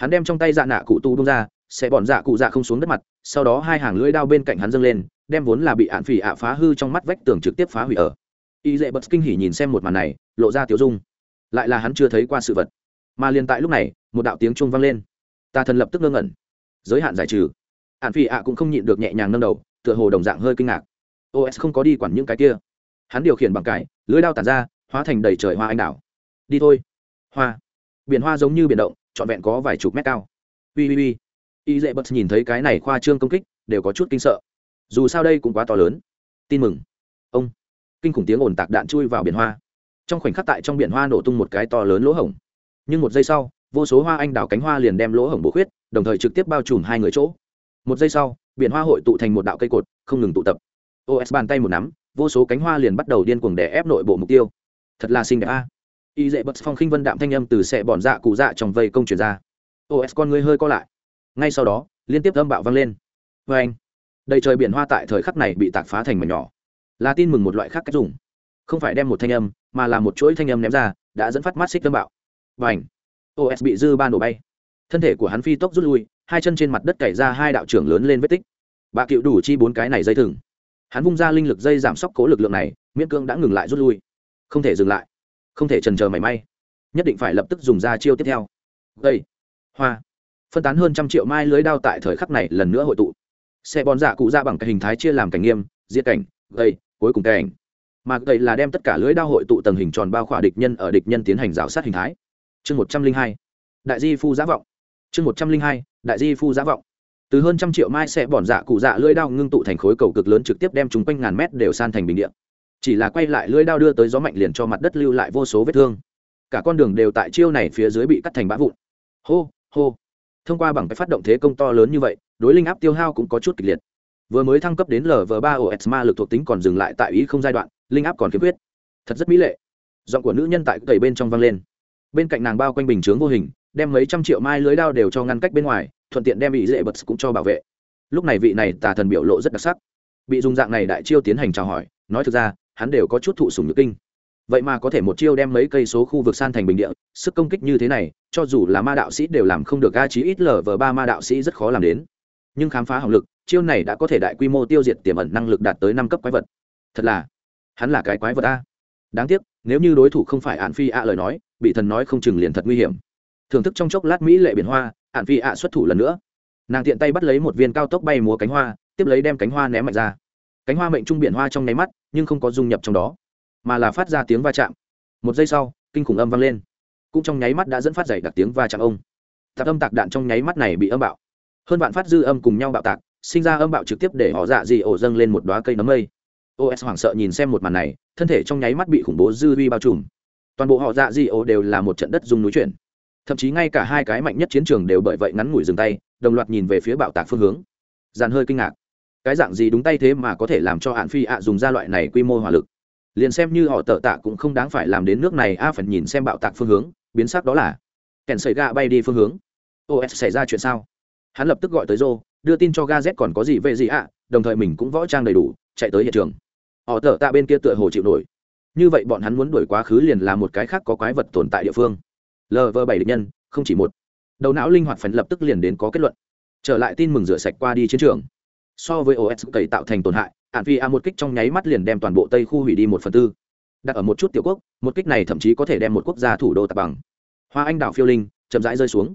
hắn đem trong tay dạ nạ cụ tu bung ra xe bòn dạ cụ dạ không xuống đất mặt, sau đó hai hàng lưỡi đao bên cạnh hắn dâng lên, đem vốn là bị ạn phỉ ạ phá hư trong mắt vách tường trực tiếp phá hủy ở. Y dễ bật kinh hỉ nhìn xem một màn này, lộ ra tiểu dung lại là hắn chưa thấy qua sự vật. Mà liền tại lúc này, một đạo tiếng trung vang lên. Ta thần lập tức ngơ ngẩn. Giới hạn giải trừ. Hạn phi ạ cũng không nhịn được nhẹ nhàng nâng đầu, tựa hồ đồng dạng hơi kinh ngạc. Os không có đi quản những cái kia. Hắn điều khiển bằng cải, lưới đao tản ra, hóa thành đầy trời hoa anh đào. Đi thôi. Hoa. Biển hoa giống như biển động, trọn vẹn có vài chục mét cao. Ui ui ui y dễ bật nhìn thấy cái này khoa trương công kích, đều có chút kinh sợ. Dù sao đây cũng quá to lớn. Tin mừng. Ông. Kinh khủng tiếng ồn tạc đạn chui vào biển hoa trong khoảnh khắc tại trong biển hoa nổ tung một cái to lớn lỗ hổng. Nhưng một giây sau, vô số hoa anh đào cánh hoa liền đem lỗ hổng bổ khuyết, đồng thời trực tiếp bao trùm hai người chỗ. Một giây sau, biển hoa hội tụ thành một đạo cây cột, không ngừng tụ tập. Os bàn tay một nắm, vô số cánh hoa liền bắt đầu điên cuồng đè ép nội bộ mục tiêu. Thật là xinh đẹp a. Y dễ bật phong khinh vân đạm thanh âm từ xe bọn dạ cụ dạ trong vây công chuyển ra. Os con người hơi co lại. Ngay sau đó, liên tiếp âm bạo vang lên. Vê anh, đầy trời biển hoa tại thời khắc này bị tạc phá thành mảnh nhỏ. Là tin mừng một loại khác cách dùng. Không phải đem một thanh âm mà là một chuỗi thanh âm ném ra, đã dẫn phát mắt xích âm bạo. Và ảnh os bị dư ba nổ bay. Thân thể của hắn phi tốc rút lui, hai chân trên mặt đất cày ra hai đạo trưởng lớn lên vết tích. Bà cựu đủ chi bốn cái này dây thừng. Hắn vung ra linh lực dây giảm sốc cố lực lượng này, miễn cương đã ngừng lại rút lui. Không thể dừng lại. Không thể trần chờ mảy may. Nhất định phải lập tức dùng ra chiêu tiếp theo. Đây! Hoa! Phân tán hơn trăm triệu mai lưới đao tại thời khắc này lần nữa hội tụ. Xe bón dạ cụ ra bằng cái hình thái chia làm cảnh nghiêm, diệt cảnh, gây, cuối cùng cảnh mà gậy là đem tất cả lưới đao hội tụ tầng hình tròn bao khỏa địch nhân ở địch nhân tiến hành rào sát hình thái. Chương một trăm linh hai, đại di phu giá vọng. Chương một trăm linh hai, đại di phu giá vọng. Từ hơn trăm triệu mai sẽ bỏn dạ cụ dạ lưỡi đao ngưng tụ thành khối cầu cực lớn trực tiếp đem chúng quanh ngàn mét đều san thành bình điện chỉ là quay lại lưỡi đao đưa tới gió mạnh liền cho mặt đất lưu lại vô số vết thương. Cả con đường đều tại chiêu này phía dưới bị cắt thành bã vụn. Hô hô. Thông qua bằng cái phát động thế công to lớn như vậy, đối linh áp tiêu hao cũng có chút kịch liệt vừa mới thăng cấp đến lv ba os ma lực thuộc tính còn dừng lại tại ý không giai đoạn, linh áp còn khiếm khuyết. Thật rất mỹ lệ. Giọng của nữ nhân tại tẩy bên trong vang lên. Bên cạnh nàng bao quanh bình chướng vô hình, đem mấy trăm triệu mai lưới đao đều cho ngăn cách bên ngoài, thuận tiện đem bị dễ bật cũng cho bảo vệ. Lúc này vị này tà thần biểu lộ rất đặc sắc. Bị dùng dạng này đại chiêu tiến hành chào hỏi, nói thực ra, hắn đều có chút thụ sùng nhược kinh. Vậy mà có thể một chiêu đem mấy cây số khu vực san thành bình địa, sức công kích như thế này, cho dù là ma đạo sĩ đều làm không được ga chí ít lv vờ ba ma đạo sĩ rất khó làm đến. Nhưng khám phá hỏng lực chiêu này đã có thể đại quy mô tiêu diệt tiềm ẩn năng lực đạt tới năm cấp quái vật. Thật là, hắn là cái quái vật a. Đáng tiếc, nếu như đối thủ không phải ạn phi ạ lời nói, bị thần nói không chừng liền thật nguy hiểm. Thưởng thức trong chốc lát mỹ lệ biển hoa, ạn phi ạ xuất thủ lần nữa. Nàng tiện tay bắt lấy một viên cao tốc bay múa cánh hoa, tiếp lấy đem cánh hoa ném mạnh ra. Cánh hoa mệnh trung biển hoa trong nháy mắt, nhưng không có dung nhập trong đó, mà là phát ra tiếng va chạm. Một giây sau, kinh khủng âm vang lên. Cũng trong nháy mắt đã dẫn phát dày đặc tiếng va chạm ông. Tạc âm tạc đạn trong nháy mắt này bị âm bạo. Hơn vạn phát dư âm cùng nhau bạo tạc sinh ra âm bạo trực tiếp để họ dạ dị ổ dâng lên một đoá cây nấm mây. Os hoảng sợ nhìn xem một màn này, thân thể trong nháy mắt bị khủng bố dư vi bao trùm. Toàn bộ họ dạ dị ổ đều là một trận đất dung núi chuyển. Thậm chí ngay cả hai cái mạnh nhất chiến trường đều bởi vậy ngắn ngủi dừng tay, đồng loạt nhìn về phía bạo tạc phương hướng. Dàn hơi kinh ngạc. Cái dạng gì đúng tay thế mà có thể làm cho hạn phi ạ dùng ra loại này quy mô hỏa lực? Liền xem như họ tợ tạ cũng không đáng phải làm đến nước này, a phần nhìn xem bạo tạc phương hướng, biến sắc đó là. Kèn sợi gạ bay đi phương hướng. Os xảy ra chuyện sao? Hắn lập tức gọi tới rô đưa tin cho ga z còn có gì về gì ạ? Đồng thời mình cũng võ trang đầy đủ, chạy tới hiện trường. Họ tờ tạ bên kia tựa hồ chịu nổi. Như vậy bọn hắn muốn đuổi quá khứ liền là một cái khác có quái vật tồn tại địa phương. Lv bảy địch nhân, không chỉ một. Đầu não linh hoạt phần lập tức liền đến có kết luận. Trở lại tin mừng rửa sạch qua đi chiến trường. So với os cầy tạo thành tổn hại ạn phi a một kích trong nháy mắt liền đem toàn bộ tây khu hủy đi một phần tư. Đặt ở một chút tiểu quốc, một kích này thậm chí có thể đem một quốc gia thủ đô tạp bằng. Hoa anh đào phiêu linh, chậm rãi rơi xuống.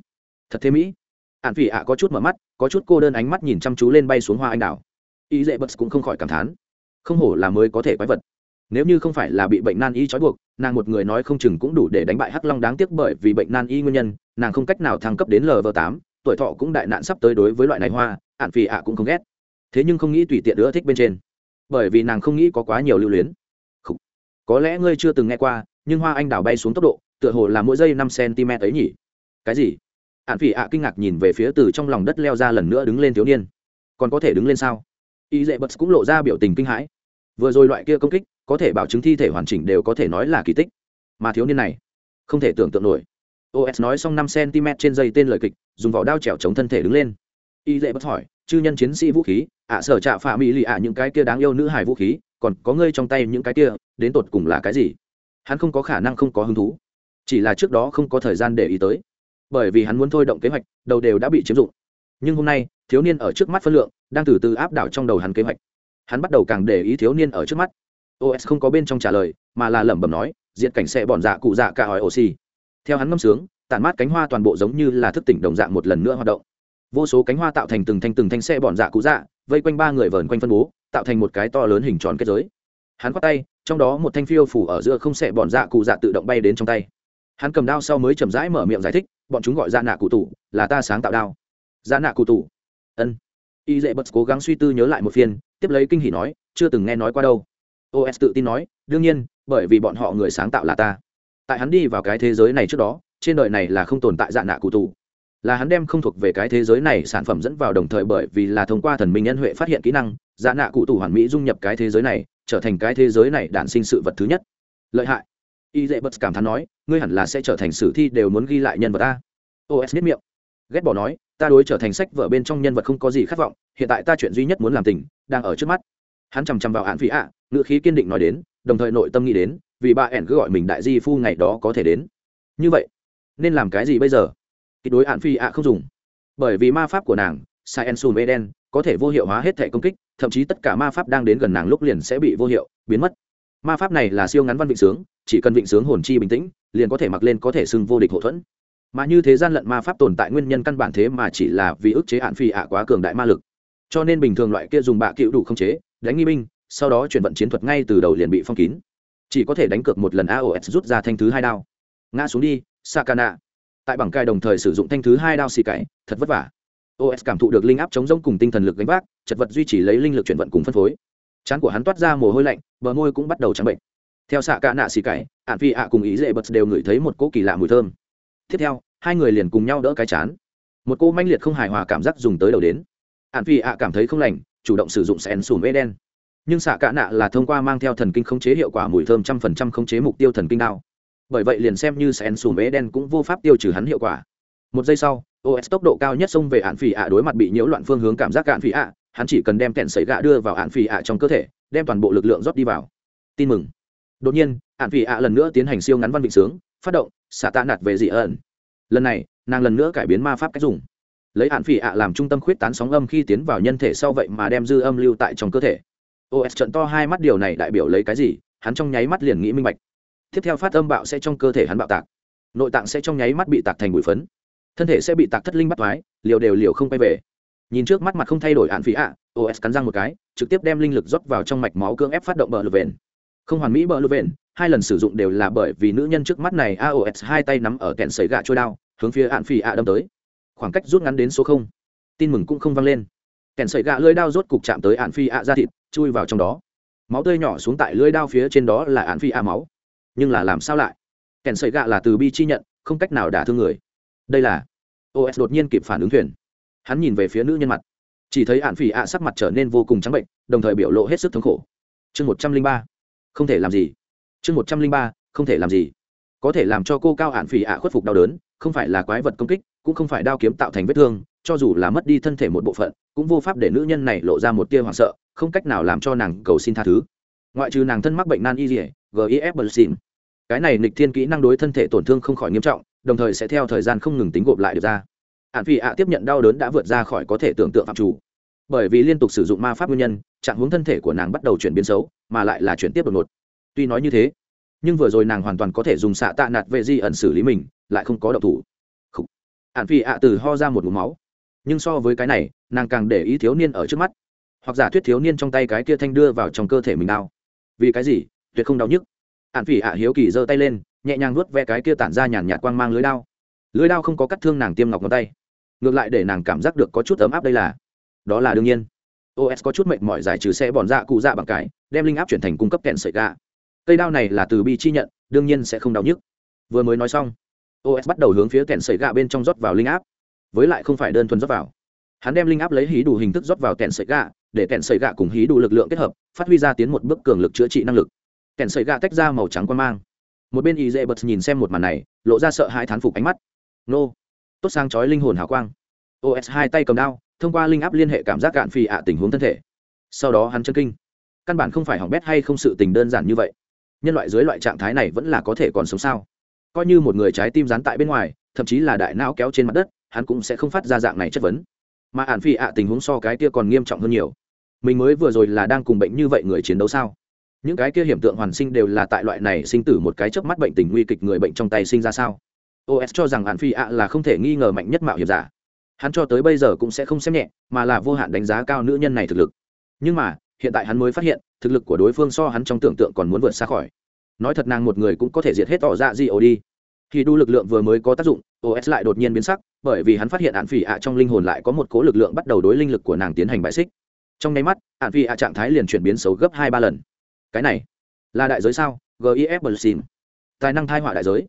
Thật thế mỹ ạn phỉ ạ có chút mở mắt, có chút cô đơn ánh mắt nhìn chăm chú lên bay xuống hoa anh đào. Ý dễ bật cũng không khỏi cảm thán. Không hổ là mới có thể quái vật. Nếu như không phải là bị bệnh nan y trói buộc, nàng một người nói không chừng cũng đủ để đánh bại hắc long đáng tiếc bởi vì bệnh nan y nguyên nhân, nàng không cách nào thăng cấp đến lv tám, tuổi thọ cũng đại nạn sắp tới đối với loại này hoa ạn phỉ ạ cũng không ghét. Thế nhưng không nghĩ tùy tiện nữa thích bên trên. Bởi vì nàng không nghĩ có quá nhiều lưu luyến. Có lẽ ngươi chưa từng nghe qua, nhưng hoa anh đào bay xuống tốc độ, tựa hồ là mỗi giây năm cm ấy nhỉ? Cái gì? Ạn phỉ ạ kinh ngạc nhìn về phía từ trong lòng đất leo ra lần nữa đứng lên thiếu niên. Còn có thể đứng lên sao? Y dễ bật cũng lộ ra biểu tình kinh hãi. Vừa rồi loại kia công kích, có thể bảo chứng thi thể hoàn chỉnh đều có thể nói là kỳ tích. Mà thiếu niên này, không thể tưởng tượng nổi. Os nói xong năm cm trên dây tên lời kịch, dùng vỏ đao trèo chống thân thể đứng lên. Y dễ bất hỏi, chư nhân chiến sĩ vũ khí, ạ sở trạ phạ mỹ lì ạ những cái kia đáng yêu nữ hài vũ khí, còn có ngươi trong tay những cái kia, đến tột cùng là cái gì? Hắn không có khả năng không có hứng thú. Chỉ là trước đó không có thời gian để ý tới bởi vì hắn muốn thôi động kế hoạch, đầu đều đã bị chiếm dụng. Nhưng hôm nay, thiếu niên ở trước mắt phân lượng, đang từ từ áp đảo trong đầu hắn kế hoạch. Hắn bắt đầu càng để ý thiếu niên ở trước mắt. Os không có bên trong trả lời, mà là lẩm bẩm nói diện cảnh sẽ bọn dạ cụ dạ cả hỏi oxy. Theo hắn ngâm sướng, tản mát cánh hoa toàn bộ giống như là thức tỉnh đồng dạng một lần nữa hoạt động. Vô số cánh hoa tạo thành từng thanh từng thanh xe bọn dạ cụ dạ vây quanh ba người vờn quanh phân bố, tạo thành một cái to lớn hình tròn kết giới. Hắn quát tay, trong đó một thanh phiêu phủ ở giữa không xe bọn dạ cụ dạ tự động bay đến trong tay. Hắn cầm đao sau mới chậm rãi mở miệng giải thích bọn chúng gọi ra nạ cụ tủ, là ta sáng tạo đao. Ra nạ cụ tủ. Ân. Y dễ bật cố gắng suy tư nhớ lại một phiên, tiếp lấy kinh hỉ nói, chưa từng nghe nói qua đâu. Os tự tin nói, đương nhiên, bởi vì bọn họ người sáng tạo là ta. Tại hắn đi vào cái thế giới này trước đó, trên đời này là không tồn tại dạ nạ cụ tù là hắn đem không thuộc về cái thế giới này sản phẩm dẫn vào đồng thời bởi vì là thông qua thần minh nhân huệ phát hiện kỹ năng dạ nạ cụ tù hoàn mỹ dung nhập cái thế giới này, trở thành cái thế giới này đản sinh sự vật thứ nhất. Lợi hại y dễ bật cảm thán nói, ngươi hẳn là sẽ trở thành sử thi đều muốn ghi lại nhân vật ta os biết miệng. Ghét bỏ nói, ta đối trở thành sách vở bên trong nhân vật không có gì khát vọng, hiện tại ta chuyện duy nhất muốn làm tình, đang ở trước mắt. Hắn chằm chằm vào hạn phí ạ ngữ khí kiên định nói đến, đồng thời nội tâm nghĩ đến, vì bà ẻn cứ gọi mình đại di phu ngày đó có thể đến. Như vậy, nên làm cái gì bây giờ? Kỳ đối hạn phi ạ không dùng. Bởi vì ma pháp của nàng sai en sùm eden, có thể vô hiệu hóa hết thẻ công kích, thậm chí tất cả ma pháp đang đến gần nàng lúc liền sẽ bị vô hiệu, biến mất. Ma pháp này là siêu ngắn văn vịnh sướng chỉ cần vịnh sướng hồn chi bình tĩnh, liền có thể mặc lên có thể xưng vô địch hậu thuẫn. Mà như thế gian lận ma pháp tồn tại nguyên nhân căn bản thế mà chỉ là vì ức chế hạn phi ạ quá cường đại ma lực. Cho nên bình thường loại kia dùng bạ cựu đủ không chế, đánh nghi binh, sau đó chuyển vận chiến thuật ngay từ đầu liền bị phong kín. Chỉ có thể đánh cược một lần aos rút ra thanh thứ hai đao. Ngã xuống đi, sakana. Tại bảng cai đồng thời sử dụng thanh thứ hai đao xì cải, thật vất vả. Os cảm thụ được linh áp chống rông cùng tinh thần lực gánh vác, chật vật duy trì lấy linh lực chuyển vận cùng phân phối. Chán của hắn toát ra mồ hôi lạnh, bờ môi cũng bắt đầu trắng bệnh theo xạ cả nạ xì cải, ạn phi ạ cùng ý dễ bật đều ngửi thấy một cỗ kỳ lạ mùi thơm. Tiếp theo hai người liền cùng nhau đỡ cái chán. Một cô manh liệt không hài hòa cảm giác dùng tới đầu đến. Ạn phi ạ cảm thấy không lành chủ động sử dụng sen sùm đen. nhưng xạ cả nạ là thông qua mang theo thần kinh khống chế hiệu quả mùi thơm trăm phần trăm khống chế mục tiêu thần kinh đao. Bởi vậy liền xem như sen sùm đen cũng vô pháp tiêu trừ hắn hiệu quả. Một giây sau os tốc độ cao nhất xông về ạn phi ạ đối mặt bị nhiễu loạn phương hướng cảm giác ạn phi ạ hắn chỉ cần đem kẹn sấy gạ đưa vào ạn phi ạ trong cơ thể đem toàn bộ lực lượng rót đi vào. Tin mừng đột nhiên ạn vị ạ lần nữa tiến hành siêu ngắn văn vịnh sướng, phát động xạ tạ nạt về dị ẩn. Lần này, nàng lần nữa cải biến ma pháp cách dùng. Lấy hạn phỉ ạ làm trung tâm khuyết tán sóng âm khi tiến vào nhân thể sau vậy mà đem dư âm lưu tại trong cơ thể. Os trận to hai mắt điều này đại biểu lấy cái gì? Hắn trong nháy mắt liền nghĩ minh bạch. Tiếp theo phát âm bạo sẽ trong cơ thể hắn bạo tạc. Nội tạng sẽ trong nháy mắt bị tạc thành bụi phấn. Thân thể sẽ bị tạc thất linh bắt thoái, liều đều liều không quay về. Nhìn trước mắt mặt không thay đổi hạn phỉ ạ os cắn răng một cái, trực tiếp đem linh lực rót vào trong mạch máu cưỡng ép phát động bờ lượt vền không hoàn mỹ bờ lượt vện hai lần sử dụng đều là bởi vì nữ nhân trước mắt này aos hai tay nắm ở kẹn sấy gạ trôi đao, hướng phía hạn Phi ạ đâm tới. Khoảng cách rút ngắn đến số không. Tin mừng cũng không vang lên. Kẹn sấy gạ lưỡi đao rốt cục chạm tới hạn phi ạ ra thịt, chui vào trong đó. Máu tươi nhỏ xuống tại lưỡi đao phía trên đó là hạn phi ạ máu. Nhưng là làm sao lại? Kẹn sợi gạ là từ bi chi nhận, không cách nào đả thương người. Đây là os đột nhiên kịp phản ứng thuyền. Hắn nhìn về phía nữ nhân mặt. Chỉ thấy hạn phỉ ạ sắc mặt trở nên vô cùng trắng bệnh, đồng thời biểu lộ hết sức thống khổ. Chương một trăm linh ba không thể làm gì. Chương một trăm linh ba, không thể làm gì. Có thể làm cho cô cao hạn phỉ ạ khuất phục đau đớn, không phải là quái vật công kích, cũng không phải đao kiếm tạo thành vết thương, cho dù là mất đi thân thể một bộ phận, cũng vô pháp để nữ nhân này lộ ra một tia hoảng sợ, không cách nào làm cho nàng cầu xin tha thứ. Ngoại trừ nàng thân mắc bệnh nan y dỉa gif bersin cái này nịch thiên kỹ năng đối thân thể tổn thương không khỏi nghiêm trọng, đồng thời sẽ theo thời gian không ngừng tính gộp lại được ra. Hạn phì ạ tiếp nhận đau đớn đã vượt ra khỏi có thể tưởng tượng phạm chủ bởi vì liên tục sử dụng ma pháp nguyên nhân, trạng hướng thân thể của nàng bắt đầu chuyển biến xấu, mà lại là chuyển tiếp đột ngột. Tuy nói như thế, nhưng vừa rồi nàng hoàn toàn có thể dùng xạ tạ nạt về di ẩn xử lý mình, lại không có độc thủ. Hạn phi ạ từ ho ra một mũ máu. Nhưng so với cái này, nàng càng để ý thiếu niên ở trước mắt. Hoặc giả thuyết thiếu niên trong tay cái kia thanh đưa vào trong cơ thể mình đau. Vì cái gì? Tuyệt không đau nhức. Hạn phi ạ hiếu kỳ giơ tay lên, nhẹ nhàng nuốt ve cái kia tản ra nhàn nhạt quang mang lưới đao. Lưới đao không có cắt thương nàng tiêm ngọc ngón tay. Ngược lại để nàng cảm giác được có chút ấm áp đây là đó là đương nhiên. Os có chút mệnh mỏi giải trừ xe bòn dạ cụ dạ bằng cái, đem linh áp chuyển thành cung cấp kẹn sợi gà. Cây đao này là từ bi chi nhận, đương nhiên sẽ không đau nhức. Vừa mới nói xong os bắt đầu hướng phía kẹn sợi gà bên trong rót vào linh áp. Với lại không phải đơn thuần rót vào. Hắn đem linh áp lấy hí đủ hình thức rót vào kẹn sợi gà, để kẹn sợi gà cùng hí đủ lực lượng kết hợp, phát huy ra tiến một bước cường lực chữa trị năng lực. Kẹn sợi gà tách ra màu trắng quan mang. Một bên y dễ bật nhìn xem một màn này, lộ ra sợ hãi thán phục ánh mắt. Nô, tốt sang chói linh hồn hào quang. Os hai tay cầm đao thông qua linh áp liên hệ cảm giác cạn phì ạ tình huống thân thể. Sau đó hắn chân kinh. Căn bản không phải hỏng bét hay không sự tình đơn giản như vậy. Nhân loại dưới loại trạng thái này vẫn là có thể còn sống sao? Coi như một người trái tim dán tại bên ngoài, thậm chí là đại não kéo trên mặt đất, hắn cũng sẽ không phát ra dạng này chất vấn. Mà ạn phi ạ tình huống so cái kia còn nghiêm trọng hơn nhiều. Mình mới vừa rồi là đang cùng bệnh như vậy người chiến đấu sao? Những cái kia hiểm tượng hoàn sinh đều là tại loại này sinh tử một cái chớp mắt bệnh tình nguy kịch người bệnh trong tay sinh ra sao? Os cho rằng ạn phi ạ là không thể nghi ngờ mạnh nhất mạo hiểm giả hắn cho tới bây giờ cũng sẽ không xem nhẹ, mà là vô hạn đánh giá cao nữ nhân này thực lực. Nhưng mà, hiện tại hắn mới phát hiện, thực lực của đối phương so hắn trong tưởng tượng còn muốn vượt xa khỏi. Nói thật nàng một người cũng có thể diệt hết tỏ ra gì ổ đi. Khi đu lực lượng vừa mới có tác dụng os lại đột nhiên biến sắc, bởi vì hắn phát hiện ạn phỉ ạ trong linh hồn lại có một cố lực lượng bắt đầu đối linh lực của nàng tiến hành bại xích. Trong nháy mắt, ạn phỉ ạ trạng thái liền chuyển biến xấu gấp hai ba lần. Cái này, là đại giới sao? Gif bersin tài năng thai họa đại giới.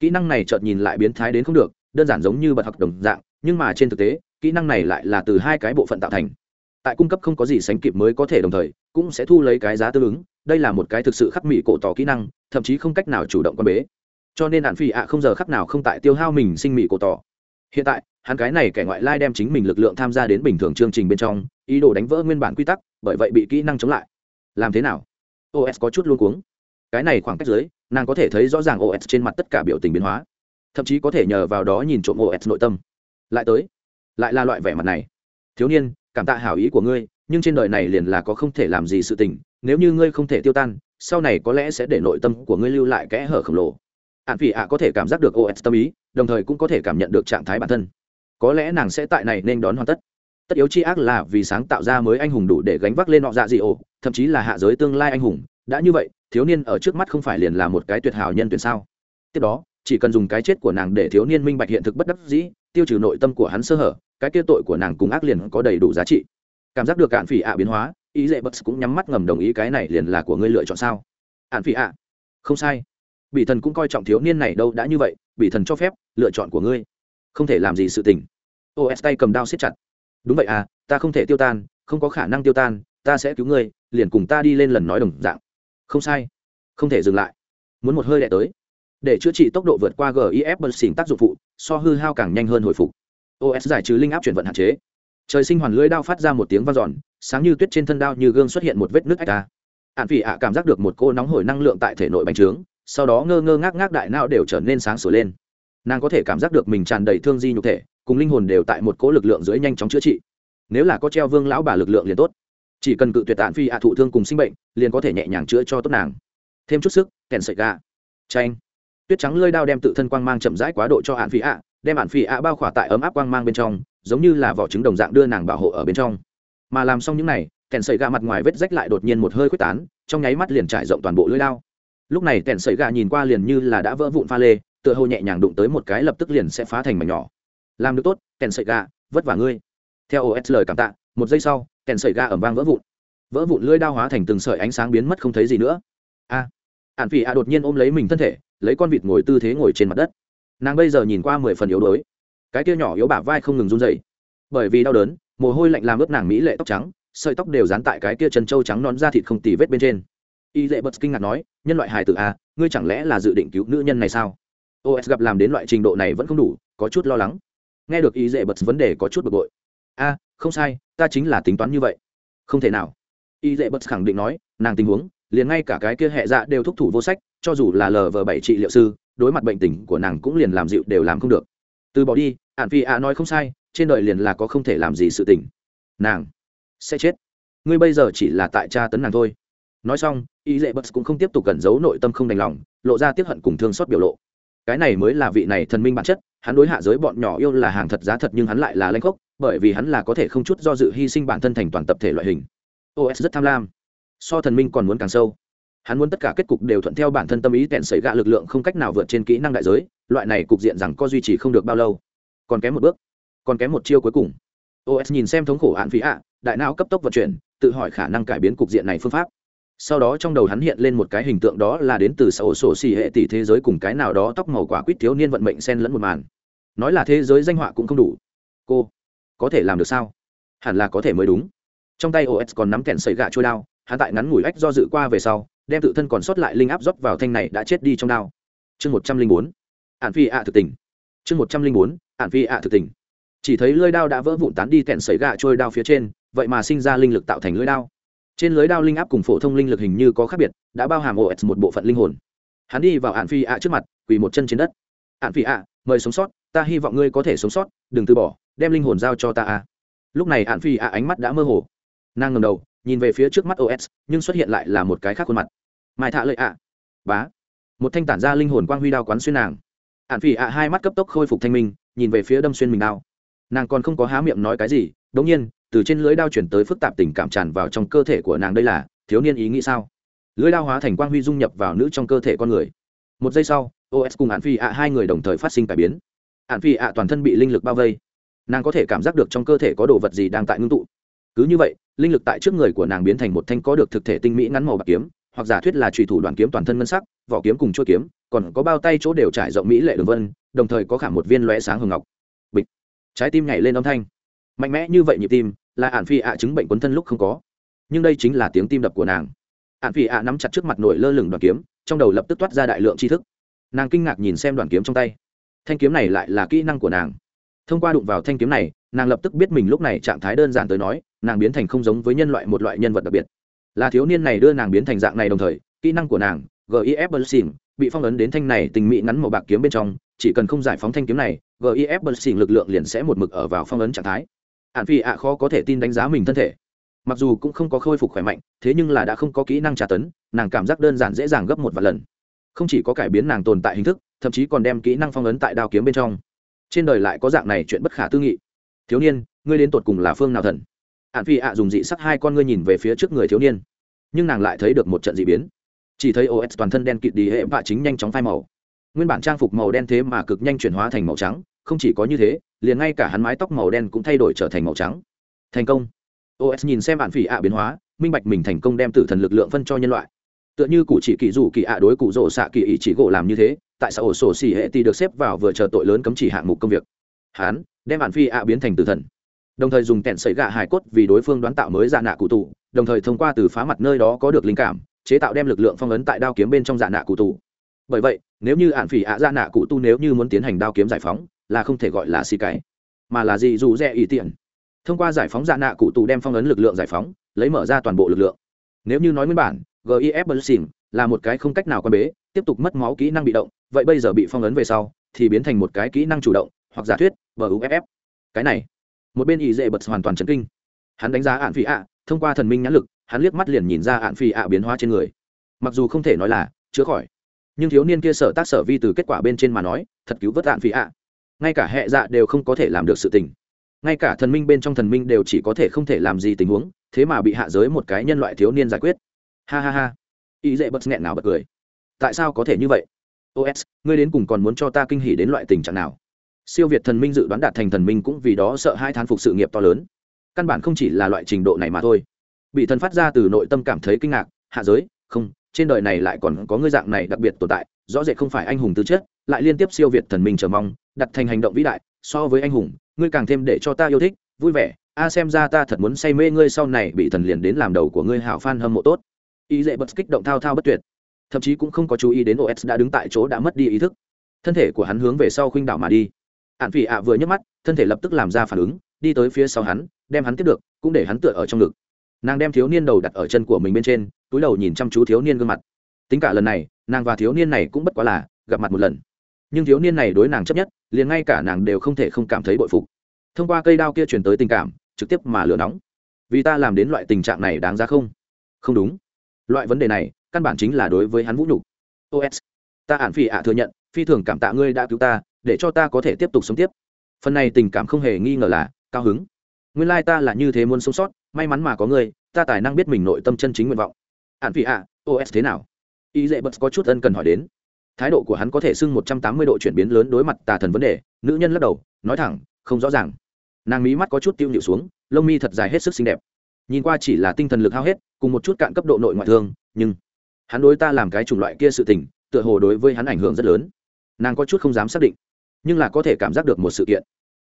Kỹ năng này chợt nhìn lại biến thái đến không được, đơn giản giống như bật học đồng dạng nhưng mà trên thực tế, kỹ năng này lại là từ hai cái bộ phận tạo thành. Tại cung cấp không có gì sánh kịp mới có thể đồng thời, cũng sẽ thu lấy cái giá tương ứng, đây là một cái thực sự khắc mỹ cổ tỏ kỹ năng, thậm chí không cách nào chủ động quan bế. Cho nên hạn phi ạ không giờ khắc nào không tại tiêu hao mình sinh mỹ cổ tỏ. Hiện tại, hắn cái này kẻ ngoại lai đem chính mình lực lượng tham gia đến bình thường chương trình bên trong, ý đồ đánh vỡ nguyên bản quy tắc, bởi vậy bị kỹ năng chống lại. Làm thế nào? Os có chút luôn cuống. Cái này khoảng cách dưới, nàng có thể thấy rõ ràng os trên mặt tất cả biểu tình biến hóa. Thậm chí có thể nhờ vào đó nhìn trộm os nội tâm lại tới. Lại là loại vẻ mặt này. Thiếu niên, cảm tạ hảo ý của ngươi, nhưng trên đời này liền là có không thể làm gì sự tình, nếu như ngươi không thể tiêu tan, sau này có lẽ sẽ để nội tâm của ngươi lưu lại kẽ hở khổng lồ. Hạn phỉ ạ có thể cảm giác được os tâm ý, đồng thời cũng có thể cảm nhận được trạng thái bản thân. Có lẽ nàng sẽ tại này nên đón hoàn tất. Tất yếu chi ác là vì sáng tạo ra mới anh hùng đủ để gánh vác lên họ dạ dị ồ thậm chí là hạ giới tương lai anh hùng. Đã như vậy, thiếu niên ở trước mắt không phải liền là một cái tuyệt hảo nhân tuyển sao? Tiếp đó, chỉ cần dùng cái chết của nàng để thiếu niên minh bạch hiện thực bất đắc dĩ tiêu trừ nội tâm của hắn sơ hở, cái kia tội của nàng cùng ác liền có đầy đủ giá trị. Cảm giác được cạn phỉ ạ biến hóa, ý dễ bất cũng nhắm mắt ngầm đồng ý cái này liền là của ngươi lựa chọn sao? Ạn phỉ ạ, không sai. Bị thần cũng coi trọng thiếu niên này đâu đã như vậy bị thần cho phép, lựa chọn của ngươi. Không thể làm gì sự tình. Os tay cầm đao siết chặt. Đúng vậy à ta không thể tiêu tan, không có khả năng tiêu tan, ta sẽ cứu ngươi, liền cùng ta đi lên lần nói đồng dạng. Không sai. Không thể dừng lại. Muốn một hơi đẻ tới để chữa trị tốc độ vượt qua gif bật xỉn tác dụng phụ, so hư hao càng nhanh hơn hồi phục. Os giải trừ linh áp chuyển vận hạn chế. Trời sinh hoàn lưỡi đao phát ra một tiếng vang dọn, sáng như tuyết trên thân đao như gương xuất hiện một vết nứt ách ta ạn phỉ ạ cảm giác được một cô nóng hổi năng lượng tại thể nội bành trướng, sau đó ngơ ngơ ngác ngác đại não đều trở nên sáng sủa lên. Nàng có thể cảm giác được mình tràn đầy thương di nhục thể, cùng linh hồn đều tại một cỗ lực lượng dưới nhanh chóng chữa trị. Nếu là có treo vương lão bà lực lượng liền tốt. Chỉ cần cự tuyệt tạn phi ạ thụ thương cùng sinh bệnh, liền có thể nhẹ nhàng chữa cho tốt nàng. Thêm chút sức, kèn sợi gà. Tranh tuyết trắng lơi đao đem tự thân quang mang chậm rãi quá độ cho hạn phi ạ đem hạn phi ạ bao khỏa tại ấm áp quang mang bên trong giống như là vỏ trứng đồng dạng đưa nàng bảo hộ ở bên trong. Mà làm xong những này kèn sợi gà mặt ngoài vết rách lại đột nhiên một hơi quyết tán trong nháy mắt liền trải rộng toàn bộ lưỡi đao. Lúc này kèn sợi gà nhìn qua liền như là đã vỡ vụn pha lê tựa hồ nhẹ nhàng đụng tới một cái lập tức liền sẽ phá thành mảnh nhỏ. Làm được tốt kèn sợi gà vất vả ngươi. Theo os lời cảm tạ một giây sau kèn sợi gà ẩm vang vỡ vụn. Vỡ vụn lưỡi đao hóa thành từng sợi ánh sáng biến mất không thấy gì nữa. A à, ạn phỉ a đột nhiên ôm lấy mình thân thể, lấy con vịt ngồi tư thế ngồi trên mặt đất. Nàng bây giờ nhìn qua mười phần yếu đuối. Cái kia nhỏ yếu bả vai không ngừng run dày bởi vì đau đớn, mồ hôi lạnh làm ướt nàng mỹ lệ tóc trắng, sợi tóc đều dán tại cái kia chân trâu trắng non da thịt không tì vết bên trên. Y lệ bật kinh ngạc nói, nhân loại hài tử a ngươi chẳng lẽ là dự định cứu nữ nhân này sao? Os gặp làm đến loại trình độ này vẫn không đủ, có chút lo lắng. Nghe được y lệ bật vấn đề có chút bực bội. A, không sai, ta chính là tính toán như vậy. Không thể nào. Y lệ bật khẳng định nói, nàng tình huống liền ngay cả cái kia hệ dạ đều thúc thủ vô sách, cho dù là lờ vờ bảy trị liệu sư, đối mặt bệnh tình của nàng cũng liền làm dịu đều làm không được. Từ bỏ đi ạn phi ạ nói không sai, trên đời liền là có không thể làm gì sự tình. Nàng sẽ chết. Ngươi bây giờ chỉ là tại cha tấn nàng thôi. Nói xong, y lệ bật cũng không tiếp tục cẩn giấu nội tâm không đành lòng, lộ ra tiếp hận cùng thương xót biểu lộ. Cái này mới là vị này thần minh bản chất, hắn đối hạ giới bọn nhỏ yêu là hàng thật giá thật nhưng hắn lại là lanh khốc, bởi vì hắn là có thể không chút do dự hy sinh bản thân thành toàn tập thể loại hình. Os rất tham lam so thần minh còn muốn càng sâu. Hắn muốn tất cả kết cục đều thuận theo bản thân tâm ý tẹn xảy gạ lực lượng không cách nào vượt trên kỹ năng đại giới, loại này cục diện rằng có duy trì không được bao lâu. Còn kém một bước, còn kém một chiêu cuối cùng. Os nhìn xem thống khổ hạn phí ạ, đại não cấp tốc vận chuyển, tự hỏi khả năng cải biến cục diện này phương pháp. Sau đó trong đầu hắn hiện lên một cái hình tượng đó là đến từ xã hội sổ xì hệ tỷ thế giới cùng cái nào đó tóc màu quả quýt thiếu niên vận mệnh xen lẫn một màn. Nói là thế giới danh họa cũng không đủ. Cô, có thể làm được sao? Hẳn là có thể mới đúng. Trong tay os còn nắm kẹn sợi gạ trôi đao hắn tại ngắn ngủi ách do dự qua về sau, đem tự thân còn sót lại linh áp rót vào thanh này đã chết đi trong đao. Chương một trăm linh bốn ạn phi ạ thực tình. Chương một trăm linh bốn ạn phi ạ thực tình. Chỉ thấy lưỡi đao đã vỡ vụn tán đi kẹn sợi gạ trôi đao phía trên, vậy mà sinh ra linh lực tạo thành lưỡi đao. Trên lưới đao linh áp cùng phổ thông linh lực hình như có khác biệt, đã bao hàm os một bộ phận linh hồn. Hắn đi vào ạn phi ạ trước mặt, quỳ một chân trên đất. Ạn phi ạ, mời sống sót, ta hy vọng ngươi có thể sống sót, đừng từ bỏ, đem linh hồn giao cho ta a. Lúc này ạn phi ạ ánh mắt đã mơ hồ. Nàng ngầm đầu nhìn về phía trước mắt os nhưng xuất hiện lại là một cái khác khuôn mặt. Mai thạ lợi ạ. Bá. Một thanh tản ra linh hồn quang huy đao quán xuyên nàng. Ạn phi ạ hai mắt cấp tốc khôi phục thanh minh, nhìn về phía đâm xuyên mình đao. Nàng còn không có há miệng nói cái gì đ ỗ n g nhiên, từ trên lưới đao chuyển tới phức tạp tình cảm tràn vào trong cơ thể của nàng đây là, thiếu niên ý nghĩ sao? Lưới đao hóa thành quang huy dung nhập vào nữ trong cơ thể con người. Một giây sau os cùng ạn phi ạ hai người đồng thời phát sinh cải biến. Ạn phi ạ toàn thân bị linh lực bao vây. Nàng có thể cảm giác được trong cơ thể có đồ vật gì đang tại ngưng tụ cứ như vậy, linh lực tại trước người của nàng biến thành một thanh có được thực thể tinh mỹ ngắn màu bạc kiếm, hoặc giả thuyết là trùy thủ đoàn kiếm toàn thân ngân sắc, vỏ kiếm cùng chuôi kiếm, còn có bao tay chỗ đều trải rộng mỹ lệ đường vân, đồng thời có khả một viên lóe sáng hồng ngọc. Bịch. Trái tim nhảy lên âm thanh. Mạnh mẽ như vậy nhịp tim, là ạn phi ạ chứng bệnh quấn thân lúc không có. Nhưng đây chính là tiếng tim đập của nàng. Ạn phi ạ nắm chặt trước mặt nổi lơ lửng đoàn kiếm, trong đầu lập tức toát ra đại lượng tri thức. Nàng kinh ngạc nhìn xem đoàn kiếm trong tay. Thanh kiếm này lại là kỹ năng của nàng. Thông qua đụng vào thanh kiếm này, nàng lập tức biết mình lúc này trạng thái đơn giản tới nói nàng biến thành không giống với nhân loại một loại nhân vật đặc biệt. Là thiếu niên này đưa nàng biến thành dạng này đồng thời, kỹ năng của nàng gif bờ bị phong ấn đến thanh này tình mỹ ngắn màu bạc kiếm bên trong, chỉ cần không giải phóng thanh kiếm này gif bờ lực lượng liền sẽ một mực ở vào phong ấn trạng thái. Hạn phi ạ khó có thể tin đánh giá mình thân thể. Mặc dù cũng không có khôi phục khỏe mạnh, thế nhưng là đã không có kỹ năng trả tấn, nàng cảm giác đơn giản dễ dàng gấp một vài lần. Không chỉ có cải biến nàng tồn tại hình thức, thậm chí còn đem kỹ năng phong ấn tại đao kiếm bên trong. Trên đời lại có dạng này chuyện bất khả tư nghị. Thiếu niên, ngươi đến tột cùng là phương nào thần? Hạn phi ạ dùng dị sắc hai con ngươi nhìn về phía trước người thiếu niên. Nhưng nàng lại thấy được một trận dị biến. Chỉ thấy os toàn thân đen kịt đi hệ vạ chính nhanh chóng phai màu. Nguyên bản trang phục màu đen thế mà cực nhanh chuyển hóa thành màu trắng, không chỉ có như thế, liền ngay cả hắn mái tóc màu đen cũng thay đổi trở thành màu trắng. Thành công. Os nhìn xem bạn phỉ ạ biến hóa, minh bạch mình thành công đem tử thần lực lượng phân cho nhân loại. Tựa như cụ chỉ kỳ dù kỳ ạ đối cụ rỗ xạ kỳ ý chỉ gỗ làm như thế, tại sao ổ sổ xỉ hệ thì được xếp vào vừa chờ tội lớn cấm chỉ hạng mục công việc. Hán đem bạn phi ạ biến thành tử thần đồng thời dùng kẹn sấy gạ hải cốt vì đối phương đoán tạo mới dạ nạ cụ tụ đồng thời thông qua từ phá mặt nơi đó có được linh cảm, chế tạo đem lực lượng phong ấn tại đao kiếm bên trong dạ nạ cụ tụ bởi vậy, nếu như ạn phỉ ạ dạ nạ cụ tu nếu như muốn tiến hành đao kiếm giải phóng, là không thể gọi là xì cái, mà là gì dù rẻ ý tiện. Thông qua giải phóng dạ nạ cụ tù đem phong ấn lực lượng giải phóng, lấy mở ra toàn bộ lực lượng. Nếu như nói nguyên bản gif bờ là một cái không cách nào quan bế, tiếp tục mất máu kỹ năng bị động, vậy bây giờ bị phong ấn về sau, thì biến thành một cái kỹ năng chủ động, hoặc giả thuyết buff cái này một bên ý dễ bật hoàn toàn chấn kinh. Hắn đánh giá ạn phi ạ, thông qua thần minh nhãn lực, hắn liếc mắt liền nhìn ra ạn phi ạ biến hóa trên người. Mặc dù không thể nói là chữa khỏi, nhưng thiếu niên kia sở tác sở vi từ kết quả bên trên mà nói, thật cứu vớt ạn phi ạ. Ngay cả hệ dạ đều không có thể làm được sự tình. Ngay cả thần minh bên trong thần minh đều chỉ có thể không thể làm gì tình huống, thế mà bị hạ giới một cái nhân loại thiếu niên giải quyết. Ha ha ha. Ý dễ bật nghẹn nào bật cười. Tại sao có thể như vậy? Os ngươi đến cùng còn muốn cho ta kinh hỉ đến loại tình trạng nào? Siêu việt thần minh dự đoán đạt thành thần minh cũng vì đó sợ hai thán phục sự nghiệp to lớn. Căn bản không chỉ là loại trình độ này mà thôi. Bị thần phát ra từ nội tâm cảm thấy kinh ngạc, hạ giới, không, trên đời này lại còn có ngư dạng này đặc biệt tồn tại, rõ rệt không phải anh hùng tư chất, lại liên tiếp siêu việt thần minh chờ mong, đặt thành hành động vĩ đại, so với anh hùng, ngươi càng thêm để cho ta yêu thích, vui vẻ, a xem ra ta thật muốn say mê ngươi sau này bị thần liền đến làm đầu của ngươi hảo phan hâm mộ tốt. Ý dễ bật kích động thao thao bất tuyệt. Thậm chí cũng không có chú ý đến os đã đứng tại chỗ đã mất đi ý thức. Thân thể của hắn hướng về sau khuynh đảo mà đi ạn phỉ ạ vừa nhấc mắt, thân thể lập tức làm ra phản ứng, đi tới phía sau hắn, đem hắn tiếp được, cũng để hắn tựa ở trong ngực. Nàng đem thiếu niên đầu đặt ở chân của mình bên trên, túi đầu nhìn chăm chú thiếu niên gương mặt. Tính cả lần này, nàng và thiếu niên này cũng bất quá là gặp mặt một lần. Nhưng thiếu niên này đối nàng chấp nhất, liền ngay cả nàng đều không thể không cảm thấy bội phục. Thông qua cây đao kia chuyển tới tình cảm, trực tiếp mà lửa nóng. Vì ta làm đến loại tình trạng này đáng ra không? Không đúng. Loại vấn đề này, căn bản chính là đối với hắn vũ nhục. Os ta ản phi ạ thừa nhận, phi thường cảm tạ ngươi đã cứu ta để cho ta có thể tiếp tục sống tiếp. Phần này tình cảm không hề nghi ngờ là cao hứng. Nguyên lai ta là như thế muốn sống sót may mắn mà có người, ta tài năng biết mình nội tâm chân chính nguyện vọng. Hạn phi ạ os thế nào? Y dễ bật có chút ân cần hỏi đến. Thái độ của hắn có thể xưng một trăm tám mươi độ chuyển biến lớn đối mặt tà thần vấn đề nữ nhân lắc đầu nói thẳng không rõ ràng. Nàng mí mắt có chút tiêu nhịu xuống lông mi thật dài hết sức xinh đẹp. Nhìn qua chỉ là tinh thần lực hao hết cùng một chút cạn cấp độ nội ngoại thương nhưng hắn đối ta làm cái chủng loại kia sự tình tựa hồ đối với hắn ảnh hưởng rất lớn. Nàng có chút không dám xác định nhưng là có thể cảm giác được một sự kiện.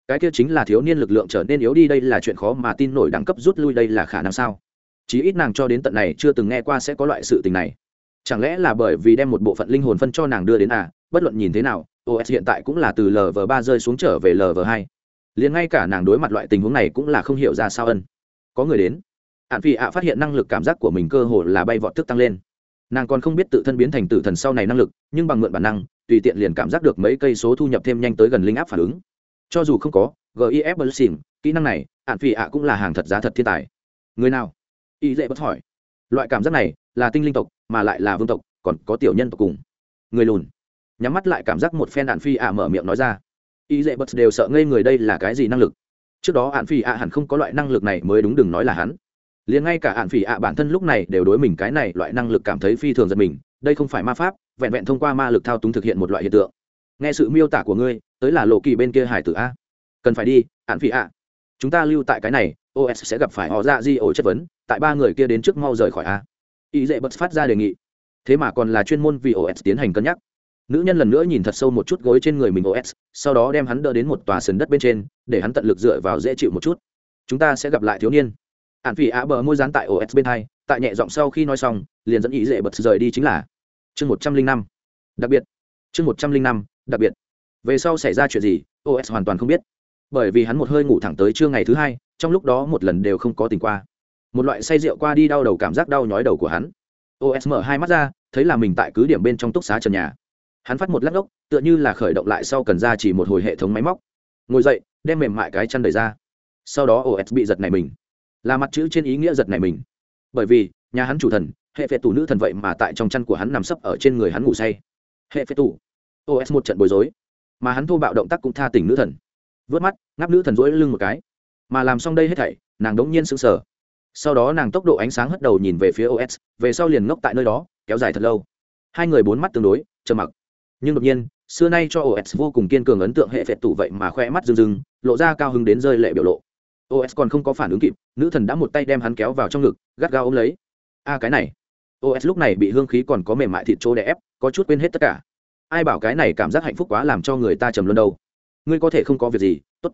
Cái kia chính là thiếu niên lực lượng trở nên yếu đi, đây là chuyện khó mà tin nổi đẳng cấp rút lui, đây là khả năng sao? Chí ít nàng cho đến tận này chưa từng nghe qua sẽ có loại sự tình này. Chẳng lẽ là bởi vì đem một bộ phận linh hồn phân cho nàng đưa đến à? Bất luận nhìn thế nào os hiện tại cũng là từ lv ba rơi xuống trở về lv hai. Liền ngay cả nàng đối mặt loại tình huống này cũng là không hiểu ra sao ân. Có người đến. Hạn phi ạ phát hiện năng lực cảm giác của mình cơ hồ là bay vọt tức tăng lên. Nàng còn không biết tự thân biến thành tử thần sau này năng lực, nhưng bằng mượn bản năng tùy tiện liền cảm giác được mấy cây số thu nhập thêm nhanh tới gần linh áp phản ứng. Cho dù không có gif bờ xỉn, kỹ năng này hạn phi ạ cũng là hàng thật giá thật thiên tài. Người nào? Y dễ bất hỏi. Loại cảm giác này là tinh linh tộc, mà lại là vương tộc, còn có tiểu nhân tộc cùng. Người lùn. Nhắm mắt lại cảm giác một phen đạn phi ạ mở miệng nói ra. Y dễ bật đều sợ ngây người đây là cái gì năng lực? Trước đó ạn phi ạ hẳn không có loại năng lực này mới đúng đừng nói là hắn. Liền ngay cả ạn phi ạ bản thân lúc này đều đối mình cái này loại năng lực cảm thấy phi thường giật mình, đây không phải ma pháp vẹn vẹn thông qua ma lực thao túng thực hiện một loại hiện tượng. Nghe sự miêu tả của ngươi, tới là lộ kỳ bên kia hải tử a. Cần phải đi hạn phỉ ạ. Chúng ta lưu tại cái này os sẽ gặp phải họ ra di ổ chất vấn, tại ba người kia đến trước mau rời khỏi a. Y dễ bật phát ra đề nghị. Thế mà còn là chuyên môn vì os tiến hành cân nhắc. Nữ nhân lần nữa nhìn thật sâu một chút gối trên người mình os sau đó đem hắn đỡ đến một tòa sườn đất bên trên, để hắn tận lực dựa vào dễ chịu một chút. Chúng ta sẽ gặp lại thiếu niên. Ạn phỉ ạ bờ môi dán tại os bên hai, tại nhẹ giọng sau khi nói xong, liền dẫn ý dễ bật rời đi chính là chương một trăm linh năm. Đặc biệt. Chương một trăm linh năm, đặc biệt. Về sau xảy ra chuyện gì os hoàn toàn không biết. Bởi vì hắn một hơi ngủ thẳng tới trưa ngày thứ hai, trong lúc đó một lần đều không có tình qua. Một loại say rượu qua đi đau đầu cảm giác đau nhói đầu của hắn. Os mở hai mắt ra, thấy là mình tại cứ điểm bên trong túc xá trần nhà. Hắn phát một lắc ốc, tựa như là khởi động lại sau cần ra chỉ một hồi hệ thống máy móc. Ngồi dậy, đem mềm mại cái chăn đầy ra. Sau đó os bị giật này mình. Là mặt chữ trên ý nghĩa giật này mình. Bởi vì, nhà hắn chủ thần hệ phệ tù nữ thần vậy mà tại trong chăn của hắn nằm sấp ở trên người hắn ngủ say. Hệ phệ tù. Os một trận bối rối. Mà hắn thô bạo động tác cũng tha tỉnh nữ thần. Vớt mắt, ngáp nữ thần rỗi lưng một cái. Mà làm xong đây hết thảy, nàng đống nhiên sững sờ. Sau đó nàng tốc độ ánh sáng hất đầu nhìn về phía os về sau liền ngốc tại nơi đó, kéo dài thật lâu. Hai người bốn mắt tương đối, trầm mặc. Nhưng đột nhiên, xưa nay cho os vô cùng kiên cường ấn tượng hệ phệ tủ vậy mà khoe mắt rừng rừng lộ ra cao hứng đến rơi lệ biểu lộ. Os còn không có phản ứng kịp, nữ thần đã một tay đem hắn kéo vào trong ngực, gắt gao ôm lấy. A, cái này os lúc này bị hương khí còn có mềm mại thịt chỗ đè ép, có chút quên hết tất cả. Ai bảo cái này cảm giác hạnh phúc quá làm cho người ta trầm luân đâu. Ngươi có thể không có việc gì, tốt.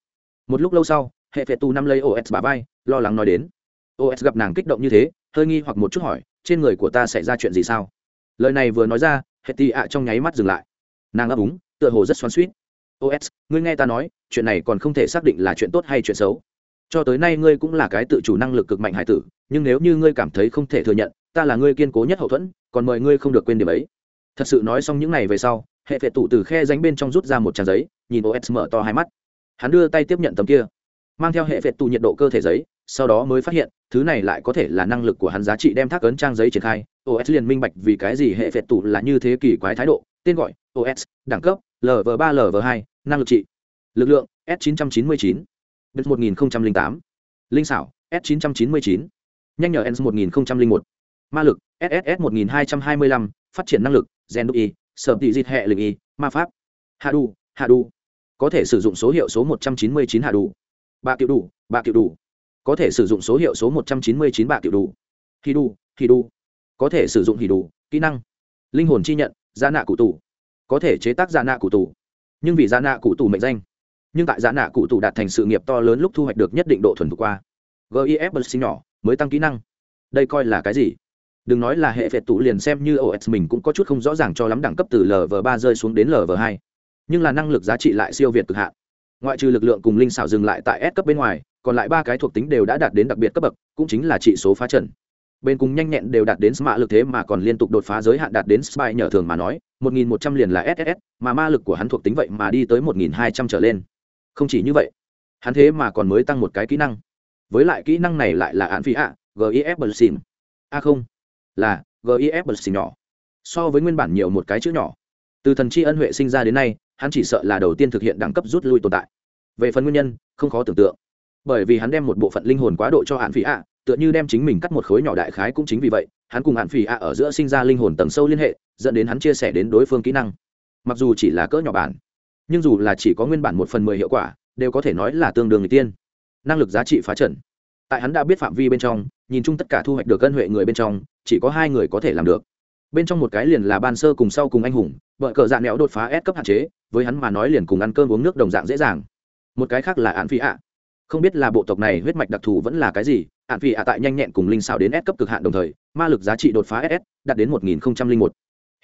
Một lúc lâu sau, hệ phệ tu năm lấy os bà vai, lo lắng nói đến. Os gặp nàng kích động như thế, hơi nghi hoặc một chút hỏi, trên người của ta xảy ra chuyện gì sao? Lời này vừa nói ra, hệ tị ạ trong nháy mắt dừng lại. Nàng ấp úng, tựa hồ rất xoắn suýt os ngươi nghe ta nói, chuyện này còn không thể xác định là chuyện tốt hay chuyện xấu. Cho tới nay ngươi cũng là cái tự chủ năng lực cực mạnh hải tử, nhưng nếu như ngươi cảm thấy không thể thừa nhận ta là ngươi kiên cố nhất hậu thuẫn, còn mời ngươi không được quên điểm ấy. Thật sự nói xong những n à y về sau, hệ vệ tụ từ khe ránh bên trong rút ra một trang giấy, nhìn os mở to hai mắt. Hắn đưa tay tiếp nhận tấm kia, mang theo hệ vệ tụ nhiệt độ cơ thể giấy, sau đó mới phát hiện, thứ này lại có thể là năng lực của hắn giá trị đem thác ấn trang giấy triển khai. Os liền minh bạch vì cái gì hệ vệ tụ là như thế kỷ quái thái độ, tên gọi os đẳng cấp lv ba lv hai, năng lực trị, lực lượng, s 999 nghìn 1008 linh xảo, s 999 nhanh nhở s 1001 ma lực sss 1225 phát triển năng lực, gen đúc y sở tỷ dịt hệ lực y ma pháp. Hạ đủ hạ đủ có thể sử dụng số hiệu số 199 hạ đủ bạ tiểu đủ, bạ tiểu đủ. Có thể sử dụng số hiệu số 199 bạ tiểu đủ. Hì đủ hì đủ có thể sử dụng hì đủ kỹ năng. Linh hồn chi nhận gia nạ cụ tủ có thể chế tác gia nạ cụ tủ nhưng vì gia nạ cụ tủ mệnh danh, nhưng tại gia nạ cụ tủ đạt thành sự nghiệp to lớn lúc thu hoạch được nhất định độ thuần thục qua. Gif bật sinh nhỏ, mới tăng kỹ năng. Đây coi là cái gì? Đừng nói là hệ phệ tụ liền xem như os mình cũng có chút không rõ ràng cho lắm đẳng cấp từ lv ba rơi xuống đến lv hai. Nhưng là năng lực giá trị lại siêu việt cực hạn. Ngoại trừ lực lượng cùng linh xảo dừng lại tại s cấp bên ngoài, còn lại ba cái thuộc tính đều đã đạt đến đặc biệt cấp bậc, cũng chính là trị số phá trần bên cùng nhanh nhẹn đều đạt đến mạ lực thế mà còn liên tục đột phá giới hạn đạt đến spy nhờ thường mà nói 1.100 liền là ss mà ma lực của hắn thuộc tính vậy mà đi tới 1.200 trở lên. Không chỉ như vậy, hắn thế mà còn mới tăng một cái kỹ năng. Với lại kỹ năng này lại là án phi ạ gif bờ xin a không là gif bật xìm nhỏ. So với nguyên bản nhiều một cái chữ nhỏ. Từ thần chi ân huệ sinh ra đến nay, hắn chỉ sợ là đầu tiên thực hiện đẳng cấp rút lui tồn tại. Về phần nguyên nhân, không khó tưởng tượng. Bởi vì hắn đem một bộ phận linh hồn quá độ cho hạn phỉ ạ tựa như đem chính mình cắt một khối nhỏ đại khái cũng chính vì vậy, hắn cùng hạn phỉ ạ ở giữa sinh ra linh hồn tầng sâu liên hệ, dẫn đến hắn chia sẻ đến đối phương kỹ năng. Mặc dù chỉ là cỡ nhỏ bản, nhưng dù là chỉ có nguyên bản một phần mười hiệu quả, đều có thể nói là tương đương người tiên. Năng lực giá trị phá trần. Tại hắn đã biết phạm vi bên trong nhìn chung tất cả thu hoạch được cân huệ người bên trong, chỉ có hai người có thể làm được. Bên trong một cái liền là ban sơ cùng sau cùng anh hùng, vợ cờ dạng nẹo đột phá ép cấp hạn chế, với hắn mà nói liền cùng ăn cơm uống nước đồng dạng dễ dàng. Một cái khác là án phi ạ. Không biết là bộ tộc này huyết mạch đặc thù vẫn là cái gì, án phi ạ tại nhanh nhẹn cùng linh xảo đến S cấp cực hạn đồng thời, ma lực giá trị đột phá ss đạt đến một nghìn một.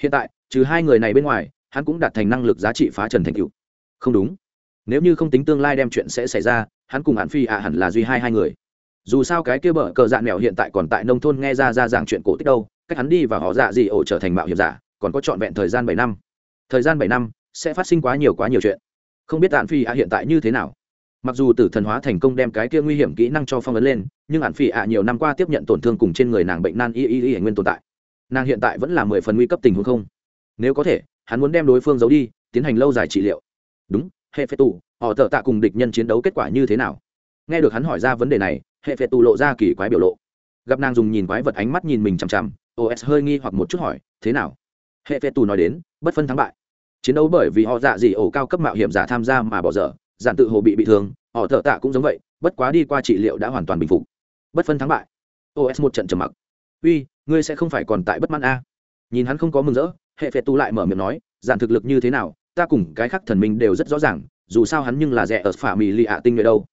Hiện tại, trừ hai người này bên ngoài, hắn cũng đạt thành năng lực giá trị phá trần thành cựu không đúng. Nếu như không tính tương lai đem chuyện sẽ xảy ra, hắn cùng án phi ạ hẳn là duy hai hai người dù sao cái kia bờ cờ dạn mèo hiện tại còn tại nông thôn nghe ra ra giảng chuyện cổ tích đâu, cách hắn đi và họ dạ gì ổ trở thành mạo hiểm giả, còn có trọn vẹn thời gian bảy năm. Thời gian bảy năm, sẽ phát sinh quá nhiều quá nhiều chuyện. Không biết ạn phi ạ hiện tại như thế nào. Mặc dù tử thần hóa thành công đem cái kia nguy hiểm kỹ năng cho phong ấn lên, nhưng ạn phi ạ nhiều năm qua tiếp nhận tổn thương cùng trên người nàng bệnh nan y y y nguyên tồn tại. Nàng hiện tại vẫn là mười phần nguy cấp tình huống không? Nếu có thể, hắn muốn đem đối phương giấu đi, tiến hành lâu dài trị liệu. Đúng, hệ phế tù, họ thợ tạ cùng địch nhân chiến đấu kết quả như thế nào? Nghe được hắn hỏi ra vấn đề này, hệ phệ tù lộ ra kỳ quái biểu lộ. Gặp nàng dùng nhìn quái vật ánh mắt nhìn mình chằm chằm os hơi nghi hoặc một chút hỏi, thế nào? Hệ phệ tù nói đến, bất phân thắng bại. Chiến đấu bởi vì họ dạ dị ổ cao cấp mạo hiểm giả tham gia mà bỏ dở, giản tự hồ bị bị thương, họ thợ tạ cũng giống vậy, bất quá đi qua trị liệu đã hoàn toàn bình phục. Bất phân thắng bại. Os một trận trầm mặc. Uy, ngươi sẽ không phải còn tại bất mãn a. Nhìn hắn không có mừng rỡ, hệ phệ tu lại mở miệng nói, giản thực lực như thế nào, ta cùng cái khác thần minh đều rất rõ ràng, dù sao hắn nhưng là rẻ ở phả mì lì ạ tinh người đâu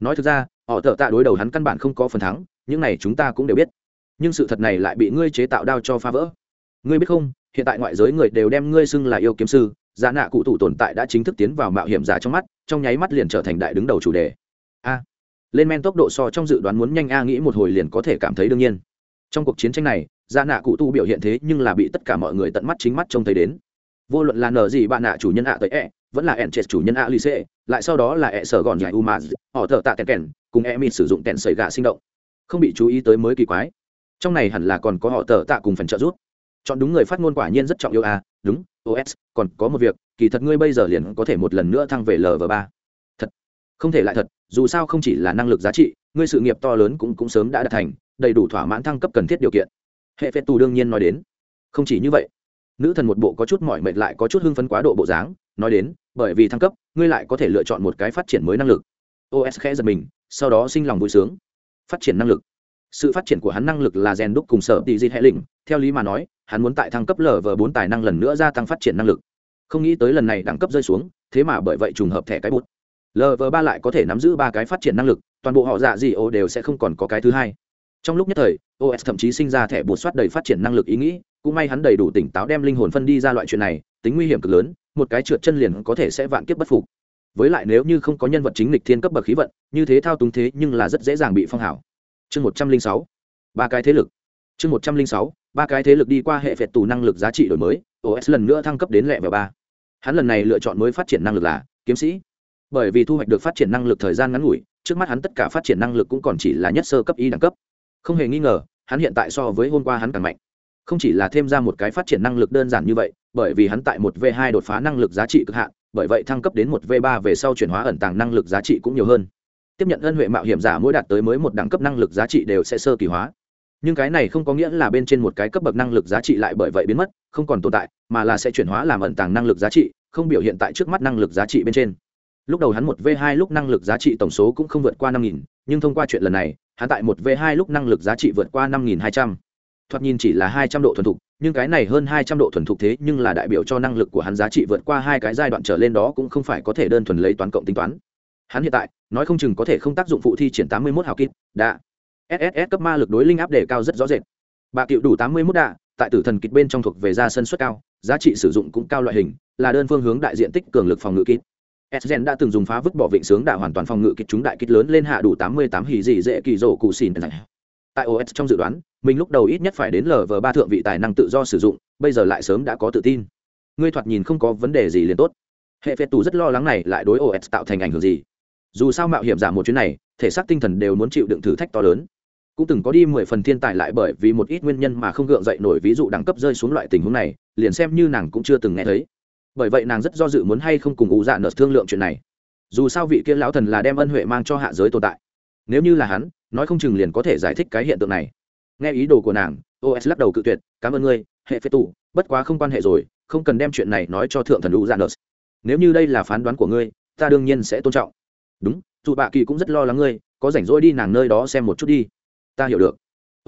nói thực ra, họ thợ tạ đối đầu hắn căn bản không có phần thắng, những này chúng ta cũng đều biết. Nhưng sự thật này lại bị ngươi chế tạo đao cho phá vỡ. Ngươi biết không, hiện tại ngoại giới người đều đem ngươi xưng là yêu kiếm sư, giả nạ cụ thủ tồn tại đã chính thức tiến vào mạo hiểm giả trong mắt, trong nháy mắt liền trở thành đại đứng đầu chủ đề. A. Lên men tốc độ so trong dự đoán muốn nhanh a nghĩ một hồi liền có thể cảm thấy đương nhiên. Trong cuộc chiến tranh này, giả nạ cụ tu biểu hiện thế nhưng là bị tất cả mọi người tận mắt chính mắt trông thấy đến. Vô luận là nở gì bạn nạ chủ nhân ạ tới e vẫn là ẹn chết chủ nhân ạ xê lại sau đó là ẹ sở gòn dài u họ thợ tạ tèn kèn, cùng e mịt sử dụng tèn sợi gà sinh động. Không bị chú ý tới mới kỳ quái. Trong này hẳn là còn có họ thợ tạ cùng phần trợ giúp. Chọn đúng người phát ngôn quả nhiên rất trọng yếu à đúng os còn có một việc, kỳ thật ngươi bây giờ liền có thể một lần nữa thăng về lv ba. Thật, không thể lại thật, dù sao không chỉ là năng lực giá trị, ngươi sự nghiệp to lớn cũng cũng sớm đã đạt thành, đầy đủ thỏa mãn thăng cấp cần thiết điều kiện. Hệ phép tù đương nhiên nói đến. Không chỉ như vậy, nữ thần một bộ có chút mỏi mệt lại có chút hưng phấn quá độ bộ dáng nói đến, bởi vì thăng cấp, ngươi lại có thể lựa chọn một cái phát triển mới năng lực. Os khẽ giật mình, sau đó sinh lòng vui sướng. Phát triển năng lực. Sự phát triển của hắn năng lực là rèn đúc cùng sở tỷ di hệ lĩnh. Theo lý mà nói, hắn muốn tại thăng cấp lv bốn tài năng lần nữa gia tăng phát triển năng lực. Không nghĩ tới lần này đẳng cấp rơi xuống, thế mà bởi vậy trùng hợp thẻ cái bút. Lv ba lại có thể nắm giữ ba cái phát triển năng lực, toàn bộ họ dạ gì ô đều sẽ không còn có cái thứ hai. Trong lúc nhất thời os thậm chí sinh ra thẻ bột soát đầy phát triển năng lực ý nghĩ, cũng may hắn đầy đủ tỉnh táo đem linh hồn phân đi ra loại chuyện này, tính nguy hiểm cực lớn một cái trượt chân liền có thể sẽ vạn kiếp bất phục. Với lại nếu như không có nhân vật chính lịch thiên cấp bậc khí vận, như thế thao túng thế nhưng là rất dễ dàng bị phong hảo. Chương một trăm linh sáu, ba cái thế lực. Chương một trăm linh sáu, ba cái thế lực đi qua hệ phệt tù năng lực giá trị đổi mới os lần nữa thăng cấp đến lẹ và ba. Hắn lần này lựa chọn mới phát triển năng lực là kiếm sĩ. Bởi vì thu hoạch được phát triển năng lực thời gian ngắn ngủi, trước mắt hắn tất cả phát triển năng lực cũng còn chỉ là nhất sơ cấp y đẳng cấp. Không hề nghi ngờ, hắn hiện tại so với hôm qua hắn càng mạnh không chỉ là thêm ra một cái phát triển năng lực đơn giản như vậy, bởi vì hắn tại một v hai đột phá năng lực giá trị cực hạn, bởi vậy thăng cấp đến một v ba về sau chuyển hóa ẩn tàng năng lực giá trị cũng nhiều hơn. Tiếp nhận ân huệ mạo hiểm giả mỗi đạt tới mới một đẳng cấp năng lực giá trị đều sẽ sơ kỳ hóa. Nhưng cái này không có nghĩa là bên trên một cái cấp bậc năng lực giá trị lại bởi vậy biến mất, không còn tồn tại, mà là sẽ chuyển hóa làm ẩn tàng năng lực giá trị, không biểu hiện tại trước mắt năng lực giá trị bên trên. Lúc đầu hắn một v hai lúc năng lực giá trị tổng số cũng không vượt qua năm nghìn, nhưng thông qua chuyện lần này, hắn tại một v hai lúc năng lực giá trị vượt qua năm nghìn hai trăm thoạt nhìn chỉ là hai trăm độ thuần thục, nhưng cái này hơn hai trăm độ thuần thục thế nhưng là đại biểu cho năng lực của hắn giá trị vượt qua hai cái giai đoạn trở lên đó cũng không phải có thể đơn thuần lấy toán cộng tính toán. Hắn hiện tại, nói không chừng có thể không tác dụng phụ thi triển tám mươi mốt hào kít đã sss cấp ma lực đối linh áp đề cao rất rõ rệt. Bà cựu đủ tám mươi mốt đạ, tại tử thần kịch bên trong thuộc về ra sân suất cao, giá trị sử dụng cũng cao loại hình, là đơn phương hướng đại diện tích cường lực phòng ngự kít Esgen đã từng dùng phá vứt bỏ vịnh sướng đã hoàn toàn phòng ngự kịch chúng đại kích lớn lên hạ đủ tám mươi tám dị dễ kỳ rồ cụ xỉn tại os trong dự đoán, mình lúc đầu ít nhất phải đến lv ba thượng vị tài năng tự do sử dụng, bây giờ lại sớm đã có tự tin. Ngươi thoạt nhìn không có vấn đề gì liền tốt. Hệ phệt tù rất lo lắng này lại đối os tạo thành ảnh hưởng gì. Dù sao mạo hiểm giảm một chuyến này, thể xác tinh thần đều muốn chịu đựng thử thách to lớn. Cũng từng có đi mười phần thiên tài lại bởi vì một ít nguyên nhân mà không gượng dậy nổi ví dụ đẳng cấp rơi xuống loại tình huống này, liền xem như nàng cũng chưa từng nghe thấy. Bởi vậy nàng rất do dự muốn hay không cùng ủ dạ nợ thương lượng chuyện này. Dù sao vị kia lão thần là đem ân huệ mang cho hạ giới tồn tại nếu như là hắn, nói không chừng liền có thể giải thích cái hiện tượng này. Nghe ý đồ của nàng os lắc đầu cự tuyệt, cảm ơn ngươi, hệ phế tụ bất quá không quan hệ rồi, không cần đem chuyện này nói cho thượng thần u dạ nợ nếu như đây là phán đoán của ngươi, ta đương nhiên sẽ tôn trọng. Đúng, dù bạ kỳ cũng rất lo lắng ngươi, có rảnh rỗi đi nàng nơi đó xem một chút đi. Ta hiểu được.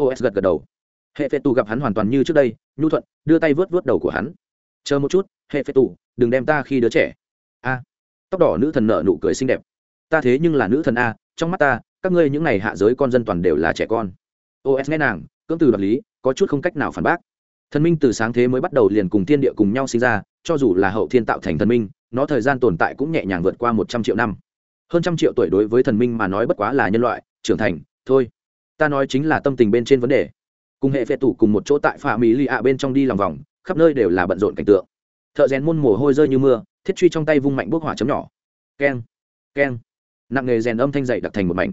Os gật gật đầu. Hệ phệ tù gặp hắn hoàn toàn như trước đây, nhu thuận, đưa tay vớt vớt đầu của hắn. Chờ một chút, hệ phệ tù, đừng đem ta khi đứa trẻ. A. Tóc đỏ nữ thần nợ nụ cười xinh đẹp. Ta thế nhưng là nữ thần a, trong mắt ta các ngươi những n à y hạ giới con dân toàn đều là trẻ con. Os nghe nàng, cưỡng từ đoạt lý, có chút không cách nào phản bác. Thần minh từ sáng thế mới bắt đầu liền cùng thiên địa cùng nhau sinh ra, cho dù là hậu thiên tạo thành thần minh, nó thời gian tồn tại cũng nhẹ nhàng vượt qua một trăm triệu năm. Hơn trăm triệu tuổi đối với thần minh mà nói bất quá là nhân loại, trưởng thành, thôi. Ta nói chính là tâm tình bên trên vấn đề. Cùng hệ phệ tủ cùng một chỗ tại pha mỹ lì ạ bên trong đi lòng vòng, khắp nơi đều là bận rộn cảnh tượng. Thợ rèn môn mồ hôi rơi như mưa, thiết truy trong tay vung mạnh bước hỏa chấm nhỏ. Keng keng. Nặng nghề rèn âm thanh dậy đặc thành một mảnh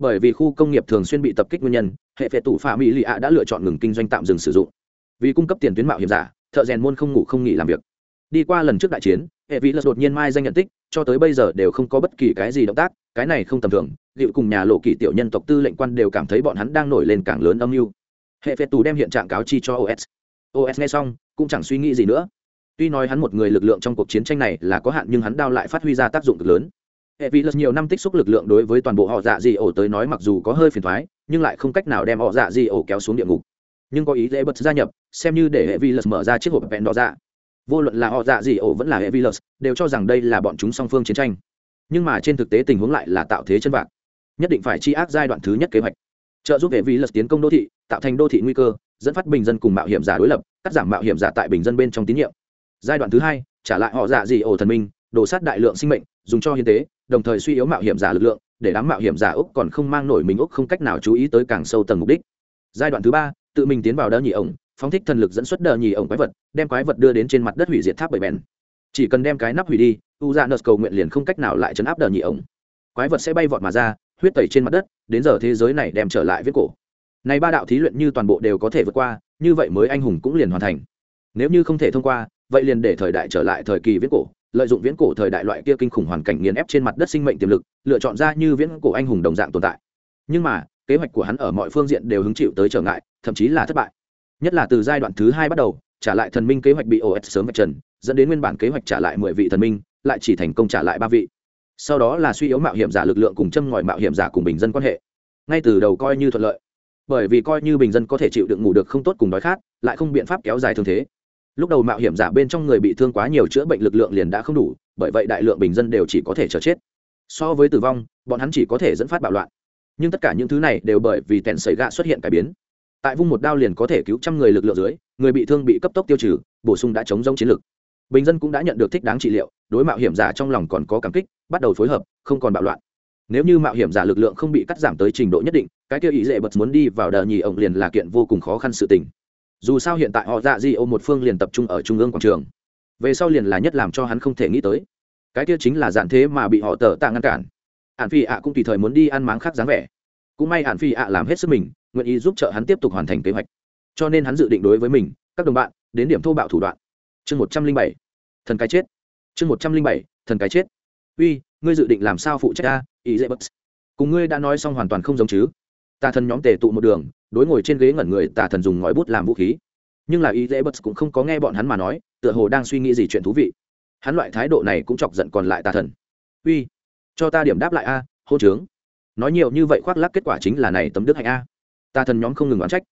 bởi vì khu công nghiệp thường xuyên bị tập kích nguyên nhân, hệ phệ tủ phạm mỹ lì ạ đã lựa chọn ngừng kinh doanh tạm dừng sử dụng. Vì cung cấp tiền tuyến mạo hiểm giả, thợ rèn môn không ngủ không nghỉ làm việc. Đi qua lần trước đại chiến, hệ vị lật đột nhiên mai danh nhận tích, cho tới bây giờ đều không có bất kỳ cái gì động tác, cái này không tầm thường, liệu cùng nhà lộ kỷ tiểu nhân tộc tư lệnh quan đều cảm thấy bọn hắn đang nổi lên càng lớn âm mưu. Hệ phệ tù đem hiện trạng cáo chi cho os os nghe xong, cũng chẳng suy nghĩ gì nữa. Tuy nói hắn một người lực lượng trong cuộc chiến tranh này là có hạn nhưng hắn đao lại phát huy ra tác dụng cực lớn hệ vi lật nhiều năm tích xúc lực lượng đối với toàn bộ họ dạ dị ổ tới nói mặc dù có hơi phiền thoái, nhưng lại không cách nào đem họ dạ dị ổ kéo xuống địa ngục. Nhưng có ý dễ bật gia nhập, xem như để hệ vi lật mở ra chiếc hộp vẹn đỏ dạ. vô luận là họ dạ dị ổ vẫn là hệ vi lật, đều cho rằng đây là bọn chúng song phương chiến tranh. Nhưng mà trên thực tế tình huống lại là tạo thế chân vạc. Nhất định phải chi ác giai đoạn thứ nhất kế hoạch. Trợ giúp hệ vi lật tiến công đô thị, tạo thành đô thị nguy cơ, dẫn phát bình dân cùng mạo hiểm giả đối lập, cắt giảm mạo hiểm giả tại bình dân bên trong tín nhiệm. Giai đoạn thứ hai, trả lại họ dạ dị ổ thần minh, đổ sát đại lượng sinh mệnh, dùng cho hiến tế đồng thời suy yếu mạo hiểm giả lực lượng, để đám mạo hiểm giả úc còn không mang nổi mình úc không cách nào chú ý tới càng sâu tầng mục đích. Giai đoạn thứ ba, tự mình tiến vào đỡ nhị ổng, phóng thích thần lực dẫn xuất đờ nhì ổng quái vật, đem quái vật đưa đến trên mặt đất hủy diệt tháp bảy bèn. Chỉ cần đem cái nắp hủy đi u ra nợt cầu nguyện liền không cách nào lại chấn áp đờ nhì ổng. Quái vật sẽ bay vọt mà ra, huyết tẩy trên mặt đất, đến giờ thế giới này đem trở lại viết cổ. Này ba đạo thí luyện như toàn bộ đều có thể vượt qua, như vậy mới anh hùng cũng liền hoàn thành. Nếu như không thể thông qua, vậy liền để thời đại trở lại thời kỳ viết cổ lợi dụng viễn cổ thời đại loại kia kinh khủng hoàn cảnh nghiền ép trên mặt đất sinh mệnh tiềm lực, lựa chọn ra như viễn cổ anh hùng đồng dạng tồn tại. Nhưng mà, kế hoạch của hắn ở mọi phương diện đều hứng chịu tới trở ngại, thậm chí là thất bại. Nhất là từ giai đoạn thứ hai bắt đầu, trả lại thần minh kế hoạch bị os sớm vạch trần, dẫn đến nguyên bản kế hoạch trả lại mười vị thần minh, lại chỉ thành công trả lại ba vị. Sau đó là suy yếu mạo hiểm giả lực lượng cùng châm ngòi mạo hiểm giả cùng bình dân quan hệ. Ngay từ đầu coi như thuận lợi. Bởi vì coi như bình dân có thể chịu đựng ngủ được không tốt cùng đói khát, lại không biện pháp kéo dài thương thế lúc đầu mạo hiểm giả bên trong người bị thương quá nhiều chữa bệnh lực lượng liền đã không đủ, bởi vậy đại lượng bình dân đều chỉ có thể chờ chết. So với tử vong, bọn hắn chỉ có thể dẫn phát bạo loạn. Nhưng tất cả những thứ này đều bởi vì tèn xảy gạ xuất hiện cải biến. Tại vung một đao liền có thể cứu trăm người lực lượng dưới, người bị thương bị cấp tốc tiêu trừ, bổ sung đã chống giống chiến lược bình dân cũng đã nhận được thích đáng trị liệu, đối mạo hiểm giả trong lòng còn có cảm kích, bắt đầu phối hợp, không còn bạo loạn. Nếu như mạo hiểm giả lực lượng không bị cắt giảm tới trình độ nhất định, cái kia ý dễ bật muốn đi vào đờ nhì ổng liền là kiện vô cùng khó khăn sự tình dù sao hiện tại họ dạ di ô một phương liền tập trung ở trung ương quảng trường. Về sau liền là nhất làm cho hắn không thể nghĩ tới. Cái kia chính là dạn thế mà bị họ tờ tạ ngăn cản. Ạn phi ạ cũng tùy thời muốn đi ăn máng khác dáng vẻ. Cũng may ạn phi ạ làm hết sức mình, nguyện ý giúp trợ hắn tiếp tục hoàn thành kế hoạch. Cho nên hắn dự định đối với mình, các đồng bạn, đến điểm thô bạo thủ đoạn. Chương một trăm linh bảy, thần cái chết. Chương một trăm linh bảy, thần cái chết. Uy, ngươi dự định làm sao phụ trách ta ý dễ bất cùng ngươi đã nói xong hoàn toàn không giống chứ tà thần nhóm tề tụ một đường, đối ngồi trên ghế ngẩn người tà thần dùng ngòi bút làm vũ khí. Nhưng là y dễ bất cũng không có nghe bọn hắn mà nói, tựa hồ đang suy nghĩ gì chuyện thú vị. Hắn loại thái độ này cũng chọc giận còn lại tà thần. Uy, cho ta điểm đáp lại a hô trướng. Nói nhiều như vậy khoác lác kết quả chính là này tấm đức hạnh a. Tà thần nhóm không ngừng oán trách.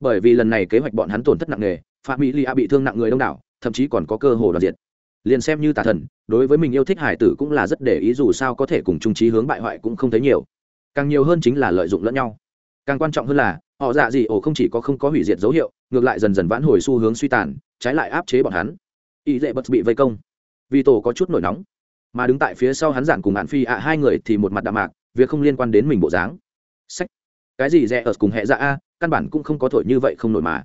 Bởi vì lần này kế hoạch bọn hắn tổn thất nặng nề phạm mỹ lia bị thương nặng người đông đảo, thậm chí còn có cơ hồ đoàn diện liền xem như tà thần, đối với mình yêu thích hải tử cũng là rất để ý dù sao có thể cùng trung trí hướng bại hoại cũng không thấy nhiều. Càng nhiều hơn chính là lợi dụng lẫn nhau càng quan trọng hơn là, họ dạ gì ổ không chỉ có không có hủy diệt dấu hiệu, ngược lại dần dần vãn hồi xu hướng suy tàn, trái lại áp chế bọn hắn. Ý dễ bật bị vây công. Vì tổ có chút nổi nóng. Mà đứng tại phía sau hắn giản cùng hạn phi ạ, hai người thì một mặt đạm mạc, việc không liên quan đến mình bộ dáng. Sách. Cái gì rẻ ở cùng hệ dạ a, căn bản cũng không có thổi như vậy không nổi mà.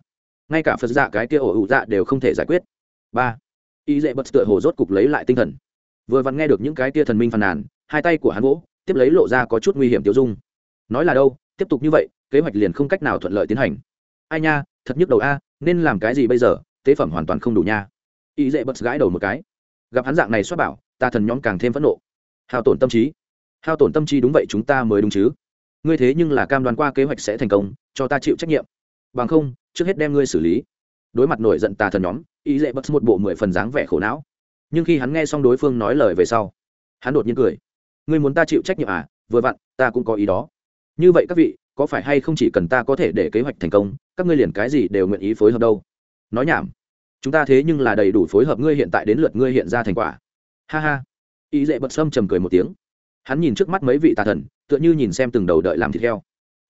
Ngay cả phật dạ cái kia ổ ủ dạ đều không thể giải quyết. Ba. Y dễ bật tựa hồ rốt cục lấy lại tinh thần. Vừa vặn nghe được những cái kia thần minh phàn nàn, hai tay của hắn gỗ tiếp lấy lộ ra có chút nguy hiểm tiêu dung. Nói là đâu? Tiếp tục như vậy, kế hoạch liền không cách nào thuận lợi tiến hành. Ai nha, thật nhức đầu a, nên làm cái gì bây giờ, tế phẩm hoàn toàn không đủ nha. Ý dễ bật gãi đầu một cái. Gặp hắn dạng này xuất bảo, ta thần nhóm càng thêm phẫn nộ. Hao tổn tâm trí. Hao tổn tâm trí đúng vậy chúng ta mới đúng chứ. Ngươi thế nhưng là cam đoán qua kế hoạch sẽ thành công, cho ta chịu trách nhiệm. Bằng không, trước hết đem ngươi xử lý. Đối mặt nổi giận tà thần nhóm ý dễ bật một bộ mười phần dáng vẻ khổ não. Nhưng khi hắn nghe xong đối phương nói lời về sau, hắn đột nhiên cười. Ngươi muốn ta chịu trách nhiệm à? Vừa vặn, ta cũng có ý đó như vậy các vị, có phải hay không chỉ cần ta có thể để kế hoạch thành công, các ngươi liền cái gì đều nguyện ý phối hợp đâu? Nói nhảm. Chúng ta thế nhưng là đầy đủ phối hợp ngươi hiện tại đến lượt ngươi hiện ra thành quả. Ha ha. Ý dễ bật sâm trầm cười một tiếng. Hắn nhìn trước mắt mấy vị tà thần, tựa như nhìn xem từng đầu đợi làm thịt heo.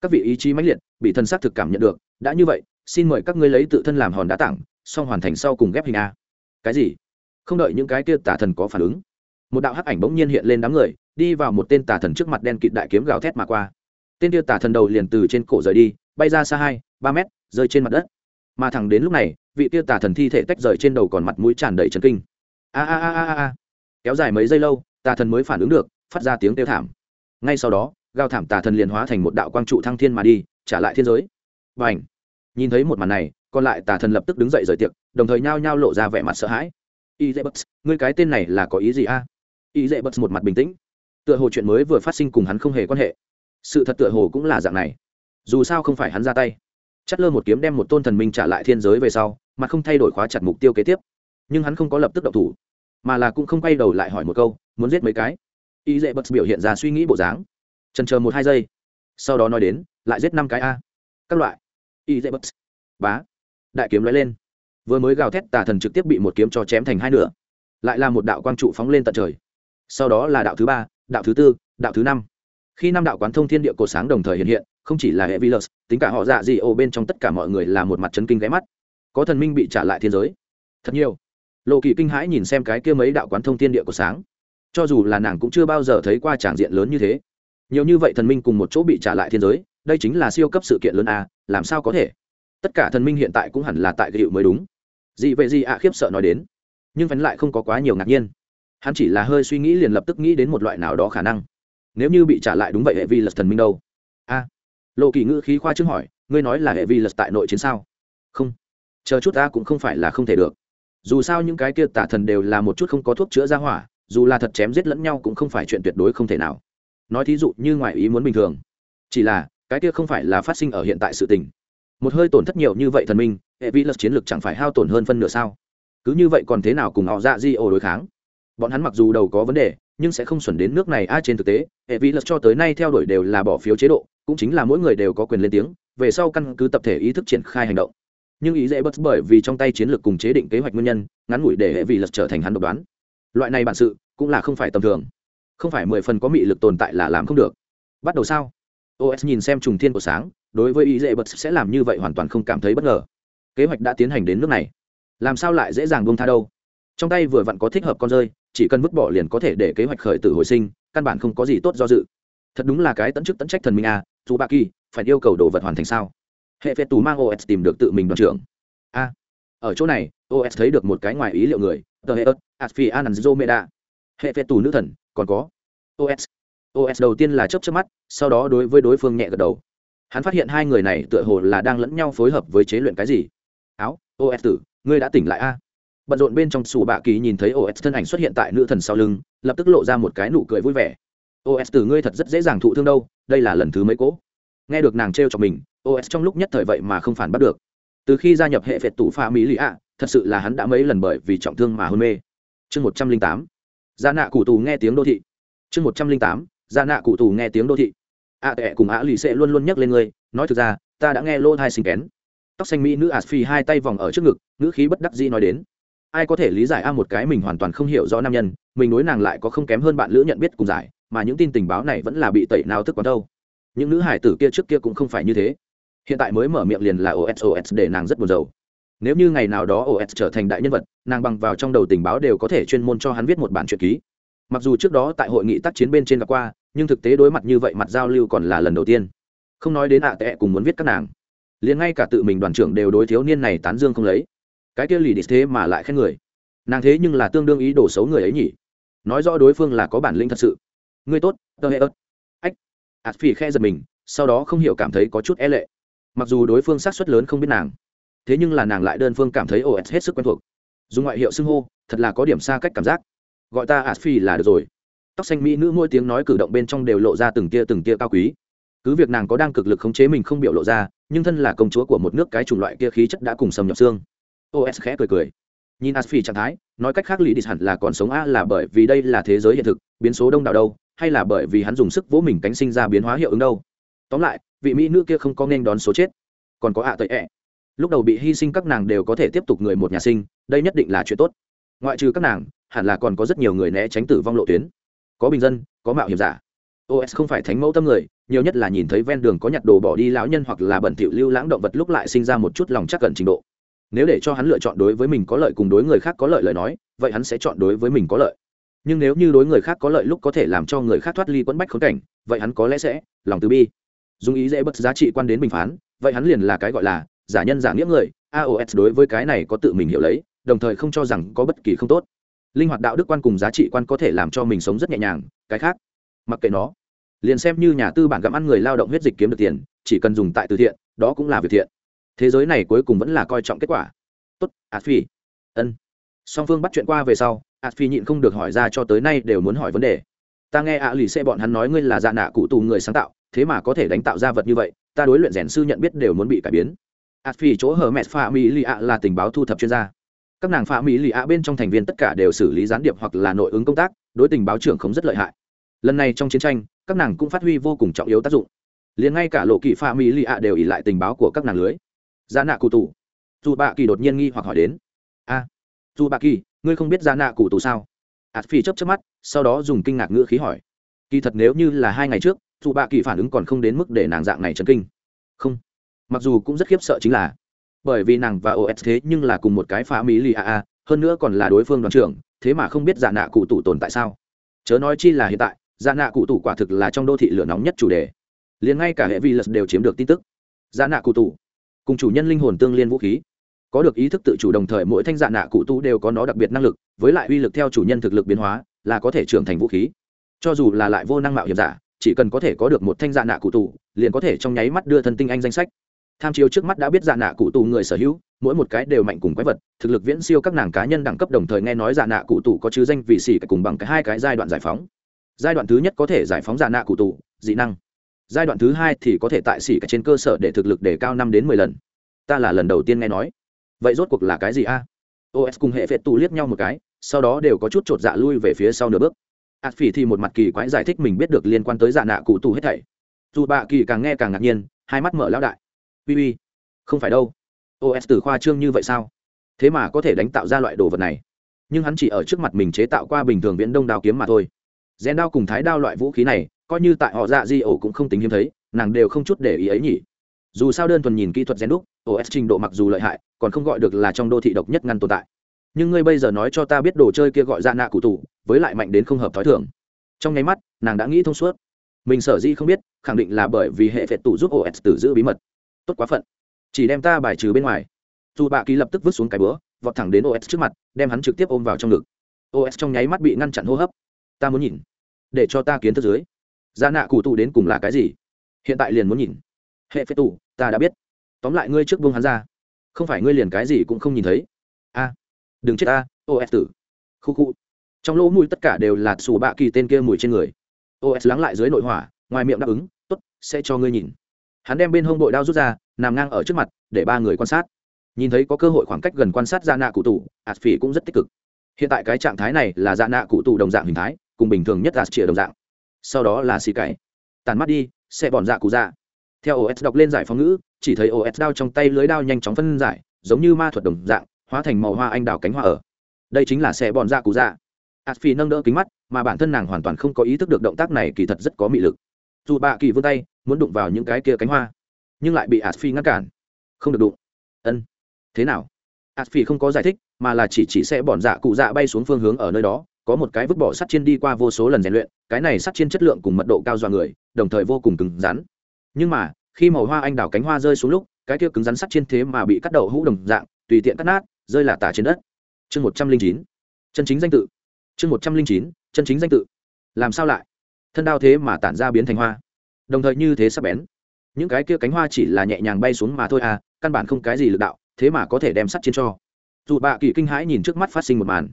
Các vị ý chí mãnh liệt, bị thân xác thực cảm nhận được, đã như vậy, xin mời các ngươi lấy tự thân làm hòn đá tặng xong hoàn thành sau cùng ghép hình a. Cái gì? Không đợi những cái kia tà thần có phản ứng, một đạo hắc ảnh bỗng nhiên hiện lên đám người, đi vào một tên tà thần trước mặt đen kịt đại kiếm gào thét mà qua tên tiêu tả thần đầu liền từ trên cổ rời đi, bay ra xa hai, ba mét, rơi trên mặt đất. Mà thẳng đến lúc này, vị tiêu tả thần thi thể tách rời trên đầu còn mặt mũi tràn đầy trần kinh. A a a a a kéo dài mấy giây lâu tà thần mới phản ứng được, phát ra tiếng kêu thảm. Ngay sau đó, gao thảm tà thần liền hóa thành một đạo quang trụ thăng thiên mà đi, trả lại thiên giới. Và ảnh nhìn thấy một màn này, còn lại tà thần lập tức đứng dậy rời tiệc, đồng thời nhao nhao lộ ra vẻ mặt sợ hãi. Y dễ bất ngươi cái tên này là có ý gì a? Y dễ bất một mặt bình tĩnh. Tựa hồ chuyện mới vừa phát sinh cùng hắn không hề quan hệ sự thật tựa hồ cũng là dạng này. Dù sao không phải hắn ra tay. Chất lơ một kiếm đem một tôn thần minh trả lại thiên giới về sau, mà không thay đổi khóa chặt mục tiêu kế tiếp. Nhưng hắn không có lập tức động thủ, mà là cũng không quay đầu lại hỏi một câu, muốn giết mấy cái? Y dễ bật biểu hiện ra suy nghĩ bộ dáng. Trần chờ một hai giây, sau đó nói đến, lại giết năm cái a. Các loại. Y dễ bật bá. Đại kiếm nói lên. Vừa mới gào thét, tà thần trực tiếp bị một kiếm cho chém thành hai nửa. Lại là một đạo quang trụ phóng lên tận trời. Sau đó là đạo thứ ba, đạo thứ tư, đạo thứ năm khi năm đạo quán thông thiên địa cổ sáng đồng thời hiện hiện, không chỉ là hệ vilus tính cả họ dạ gì ô bên trong tất cả mọi người là một mặt chấn kinh ghé mắt. Có thần minh bị trả lại thiên giới. Thật nhiều. Lộ kỳ kinh hãi nhìn xem cái kia mấy đạo quán thông thiên địa cổ sáng. Cho dù là nàng cũng chưa bao giờ thấy qua tràng diện lớn như thế. Nhiều như vậy thần minh cùng một chỗ bị trả lại thiên giới, đây chính là siêu cấp sự kiện lớn a, làm sao có thể? Tất cả thần minh hiện tại cũng hẳn là tại hiệu mới đúng. Dị vậy dị ạ khiếp sợ nói đến. Nhưng phấn lại không có quá nhiều ngạc nhiên. Hắn chỉ là hơi suy nghĩ liền lập tức nghĩ đến một loại nào đó khả năng nếu như bị trả lại đúng vậy hệ vi lật thần minh đâu? A. Lộ kỳ ngữ khí khoa trước hỏi, ngươi nói là hệ vi lật tại nội chiến sao? Không. Chờ chút ta cũng không phải là không thể được. Dù sao những cái kia tả thần đều là một chút không có thuốc chữa ra hỏa, dù là thật chém giết lẫn nhau cũng không phải chuyện tuyệt đối không thể nào. Nói thí dụ như ngoài ý muốn bình thường. Chỉ là, cái kia không phải là phát sinh ở hiện tại sự tình. Một hơi tổn thất nhiều như vậy thần minh, hệ vi lật chiến lược chẳng phải hao tổn hơn phân nửa sao? Cứ như vậy còn thế nào cùng họ dạ di ổ đối kháng? Bọn hắn mặc dù đầu có vấn đề nhưng sẽ không xuẩn đến nước này a trên thực tế, hệ vi lật cho tới nay theo đuổi đều là bỏ phiếu chế độ, cũng chính là mỗi người đều có quyền lên tiếng, về sau căn cứ tập thể ý thức triển khai hành động. Nhưng ý dễ bất bởi vì trong tay chiến lược cùng chế định kế hoạch nguyên nhân, ngắn ngủi để hệ vi lật trở thành hắn độc đoán. Loại này bản sự, cũng là không phải tầm thường. Không phải mười phần có mị lực tồn tại là làm không được. Bắt đầu sao? Os nhìn xem trùng thiên của sáng, đối với ý dễ bật sẽ làm như vậy hoàn toàn không cảm thấy bất ngờ. Kế hoạch đã tiến hành đến nước này. Làm sao lại dễ dàng buông tha đâu? Trong tay vừa vặn có thích hợp con rơi chỉ cần vứt bỏ liền có thể để kế hoạch khởi tử hồi sinh, căn bản không có gì tốt do dự. Thật đúng là cái tận chức tận trách thần minh a dù ba kỳ phải yêu cầu đồ vật hoàn thành sao? Hệ phê tù mang os tìm được tự mình đoàn trưởng. A, ở chỗ này os thấy được một cái ngoài ý liệu người, tờ hệ ớt asfi anandromeda hệ phê tù nữ thần, còn có os os đầu tiên là chớp chấp mắt, sau đó đối với đối phương nhẹ gật đầu. Hắn phát hiện hai người này tựa hồ là đang lẫn nhau phối hợp với chế luyện cái gì. Áo os tử, ngươi đã tỉnh lại a? Bận rộn bên trong sủ bạ kỳ nhìn thấy os thân ảnh xuất hiện tại nữ thần sau lưng lập tức lộ ra một cái nụ cười vui vẻ. Os từ ngươi thật rất dễ dàng thụ thương đâu đây là lần thứ mấy cố? Nghe được nàng t r cho mình os trong lúc nhất thời vậy mà không phản bắt được. Từ khi gia nhập hệ phệt tủ pha mỹ lì ạ thật sự là hắn đã mấy lần bởi vì trọng thương mà hôn mê. Chương một trăm linh tám gia nạ cụ tù nghe tiếng đô thị. Chương một trăm linh tám gia nạ cụ tù nghe tiếng đô thị. Ạ à, tệ cùng ạ lì sẽ luôn luôn nhắc lên ngươi nói thực ra ta đã nghe lô thai sinh kén. Tóc xanh mỹ nữ ạt phi hai tay vòng ở trước ngực ngữ khí bất đắc dĩ nói đến ai có thể lý giải a một cái mình hoàn toàn không hiểu rõ nam nhân, mình nối nàng lại có không kém hơn bạn lữ nhận biết cùng giải, mà những tin tình báo này vẫn là bị tẩy nào thức quán đâu. Những nữ hải tử kia trước kia cũng không phải như thế. Hiện tại mới mở miệng liền là osos để nàng rất buồn rầu. Nếu như ngày nào đó os trở thành đại nhân vật, nàng bằng vào trong đầu tình báo đều có thể chuyên môn cho hắn viết một bản truyện ký. Mặc dù trước đó tại hội nghị tác chiến bên trên gặp qua, nhưng thực tế đối mặt như vậy mặt giao lưu còn là lần đầu tiên. Không nói đến ạ tệ cùng muốn viết các nàng. Liền ngay cả tự mình đoàn trưởng đều đối thiếu niên này tán dương không lấy cái kia lì đi thế mà lại khen người. Nàng thế nhưng là tương đương ý đồ xấu người ấy nhỉ? Nói rõ đối phương là có bản lĩnh thật sự. Ngươi tốt tờ hệ ớt. Ách. Ạt phi khe giật mình, sau đó không hiểu cảm thấy có chút e lệ. Mặc dù đối phương sát xuất lớn không biết nàng, thế nhưng là nàng lại đơn phương cảm thấy os hết sức quen thuộc. Dùng ngoại hiệu xưng hô, thật là có điểm xa cách cảm giác. Gọi ta ạt phi là được rồi. Tóc xanh mỹ nữ mỗi tiếng nói cử động bên trong đều lộ ra từng tia từng tia cao quý. Cứ việc nàng có đang cực lực khống chế mình không biểu lộ ra, nhưng thân là công chúa của một nước cái chủng loại kia khí chất đã cùng xâm nhập xương os khẽ cười cười. Nhìn asphi trạng thái, nói cách khác lý đi hẳn là còn sống a là bởi vì đây là thế giới hiện thực, biến số đông đảo đâu, hay là bởi vì hắn dùng sức vỗ mình cánh sinh ra biến hóa hiệu ứng đâu. Tóm lại, vị mỹ nữ kia không có nên đón số chết. Còn có ạ à tệ ẹ. Lúc đầu bị hy sinh các nàng đều có thể tiếp tục người một nhà sinh, đây nhất định là chuyện tốt. Ngoại trừ các nàng, hẳn là còn có rất nhiều người né tránh tử vong lộ tuyến. Có bình dân, có mạo hiểm giả. Os không phải thánh mẫu tâm người, nhiều nhất là nhìn thấy ven đường có nhặt đồ bỏ đi lão nhân hoặc là bẩn thỉu lưu lãng động vật lúc lại sinh ra một chút lòng chắc cẩn trình độ nếu để cho hắn lựa chọn đối với mình có lợi cùng đối người khác có lợi lời nói, vậy hắn sẽ chọn đối với mình có lợi. Nhưng nếu như đối người khác có lợi lúc có thể làm cho người khác thoát ly quẫn bách khốn cảnh, vậy hắn có lẽ sẽ lòng từ bi. Dùng ý dễ bất giá trị quan đến bình phán, vậy hắn liền là cái gọi là giả nhân giả nghĩa người aos đối với cái này có tự mình hiểu lấy, đồng thời không cho rằng có bất kỳ không tốt. Linh hoạt đạo đức quan cùng giá trị quan có thể làm cho mình sống rất nhẹ nhàng, cái khác, mặc kệ nó. Liền xem như nhà tư bản gặm ăn người lao động huyết dịch kiếm được tiền, chỉ cần dùng tại từ thiện, đó cũng là việc thiện thế giới này cuối cùng vẫn là coi trọng kết quả. Tốt ạt phi. Ân. Song phương bắt chuyện qua về sau ạt phi nhịn không được hỏi ra cho tới nay đều muốn hỏi vấn đề. Ta nghe ạ lì xê bọn hắn nói ngươi là dạ nạ cụ tù người sáng tạo, thế mà có thể đánh tạo ra vật như vậy, ta đối luyện rèn sư nhận biết đều muốn bị cải biến. Ạt phi chỗ hở mẹ pha mỹ lì ạ là tình báo thu thập chuyên gia. Các nàng pha mỹ lì ạ bên trong thành viên tất cả đều xử lý gián điệp hoặc là nội ứng công tác, đối tình báo trưởng không rất lợi hại. Lần này trong chiến tranh, các nàng cũng phát huy vô cùng trọng yếu tác dụng. Liền ngay cả lộ kỵ pha mỹ lì ạ đều ỉ lại tình báo của các nàng lưới giá nạ cụ tù. Dù bạ kỳ đột nhiên nghi hoặc hỏi đến. A, dù bạ kỳ, ngươi không biết giá nạ cụ tù sao? Ạt phi chấp chấp mắt, sau đó dùng kinh ngạc ngữ khí hỏi. Kỳ thật nếu như là hai ngày trước, dù bạ kỳ phản ứng còn không đến mức để nàng dạng này chấn kinh. Không, mặc dù cũng rất khiếp sợ chính là, bởi vì nàng và os thế nhưng là cùng một cái phá mỹ lì a a, hơn nữa còn là đối phương đoàn trưởng, thế mà không biết giả nạ cụ tù tồn tại sao? Chớ nói chi là hiện tại giả nạ cụ tù quả thực là trong đô thị lửa nóng nhất chủ đề. Liền ngay cả hệ vi lật đều chiếm được tin tức. Giả nạ cụ tù cùng chủ nhân linh hồn tương liên vũ khí. Có được ý thức tự chủ đồng thời mỗi thanh dạ nạ cụ tu đều có nó đặc biệt năng lực, với lại uy lực theo chủ nhân thực lực biến hóa, là có thể trưởng thành vũ khí. Cho dù là lại vô năng mạo hiểm giả, chỉ cần có thể có được một thanh dạ nạ cụ tù liền có thể trong nháy mắt đưa thân tinh anh danh sách. Tham chiếu trước mắt đã biết dạ nạ cụ tù người sở hữu, mỗi một cái đều mạnh cùng quái vật, thực lực viễn siêu các nàng cá nhân đẳng cấp đồng thời nghe nói dạ nạ cụ tù có chứ danh vị xỉ cùng bằng cái hai cái giai đoạn giải phóng. Giai đoạn thứ nhất có thể giải phóng dạ nạ cụ tù dị năng giai đoạn thứ hai thì có thể tại xỉ trên cơ sở để thực lực để cao năm đến mười lần. Ta là lần đầu tiên nghe nói. Vậy rốt cuộc là cái gì a? Os cùng hệ vệ tù liếc nhau một cái, sau đó đều có chút chột dạ lui về phía sau nửa bước. Ạt phỉ thì một mặt kỳ quái giải thích mình biết được liên quan tới dạ nạ cụ tù hết thảy. Dù bạ kỳ càng nghe càng ngạc nhiên, hai mắt mở lão đại. Ui ui không phải đâu. Os từ khoa trương như vậy sao? Thế mà có thể đánh tạo ra loại đồ vật này. Nhưng hắn chỉ ở trước mặt mình chế tạo qua bình thường viễn đông đao kiếm mà thôi. Rèn đao cùng thái đao loại vũ khí này coi như tại họ dạ di ổ cũng không tính hiếm thấy, nàng đều không chút để ý ấy nhỉ. Dù sao đơn thuần nhìn kỹ thuật gen đúc os trình độ mặc dù lợi hại, còn không gọi được là trong đô thị độc nhất ngăn tồn tại. Nhưng ngươi bây giờ nói cho ta biết đồ chơi kia gọi ra nạ cụ tủ với lại mạnh đến không hợp t h ó i thường. Trong nháy mắt, nàng đã nghĩ thông suốt. Mình sở dĩ không biết, khẳng định là bởi vì hệ phệt tủ giúp os tử giữ bí mật. Tốt quá phận. Chỉ đem ta bài trừ bên ngoài. Dù bạ ký lập tức vứt xuống cái bữa, vọt thẳng đến os trước mặt, đem hắn trực tiếp ôm vào trong ngực. os trong nháy mắt bị ngăn chặn hô hấp. Ta muốn nhìn. Để cho ta kiến thức dưới gia nạ cụ tù đến cùng là cái gì? Hiện tại liền muốn nhìn. Hệ phế tù, ta đã biết. Tóm lại ngươi trước buông hắn ra. Không phải ngươi liền cái gì cũng không nhìn thấy. A, đừng chết a os tử. Khu khu. Trong lỗ mũi tất cả đều là sủ bạ kỳ tên kia mùi trên người. Os lắng lại dưới nội hỏa, ngoài miệng đáp ứng, tốt, sẽ cho ngươi nhìn. Hắn đem bên hông bội đao rút ra, nằm ngang ở trước mặt, để ba người quan sát. Nhìn thấy có cơ hội khoảng cách gần quan sát dạ nạ cụ tù ạt phỉ cũng rất tích cực. Hiện tại cái trạng thái này là dạ nạ cụ tù đồng dạng hình thái, cùng bình thường nhất ạt chĩa đồng dạng sau đó là xì cày tàn mắt đi, sẽ bòn dạ cụ dạ. Theo os đọc lên giải phóng ngữ, chỉ thấy os đao trong tay lưới đao nhanh chóng phân giải, giống như ma thuật đồng dạng, hóa thành màu hoa anh đào cánh hoa ở. Đây chính là xe bọn dạ cụ dạ. Aspi nâng đỡ kính mắt, mà bản thân nàng hoàn toàn không có ý thức được động tác này kỳ thật rất có mị lực. Dù bạ kỳ vươn tay, muốn đụng vào những cái kia cánh hoa, nhưng lại bị aspi ngăn cản. Không được đụng. Ân. Thế nào? Aspi không có giải thích, mà là chỉ chỉ sẽ bọn dạ cụ dạ bay xuống phương hướng ở nơi đó có một cái vứt bỏ sắt chiên đi qua vô số lần rèn luyện, cái này sắt chiên chất lượng cùng mật độ cao dọa người, đồng thời vô cùng cứng rắn. Nhưng mà, khi màu hoa anh đào cánh hoa rơi xuống lúc, cái kia cứng rắn sắt trên thế mà bị cắt đầu hũ đồng dạng, tùy tiện cắt nát, rơi là tả trên đất. Chương một trăm linh chín. Chân chính danh tự. Chương một trăm linh chín. Chân chính danh tự. Làm sao lại? Thân đao thế mà tản ra biến thành hoa. Đồng thời như thế sắp bén. Những cái kia cánh hoa chỉ là nhẹ nhàng bay xuống mà thôi à căn bản không cái gì lực đạo, thế mà có thể đem sắt trên cho. Dù bạ kỳ kinh hãi nhìn trước mắt phát sinh một màn.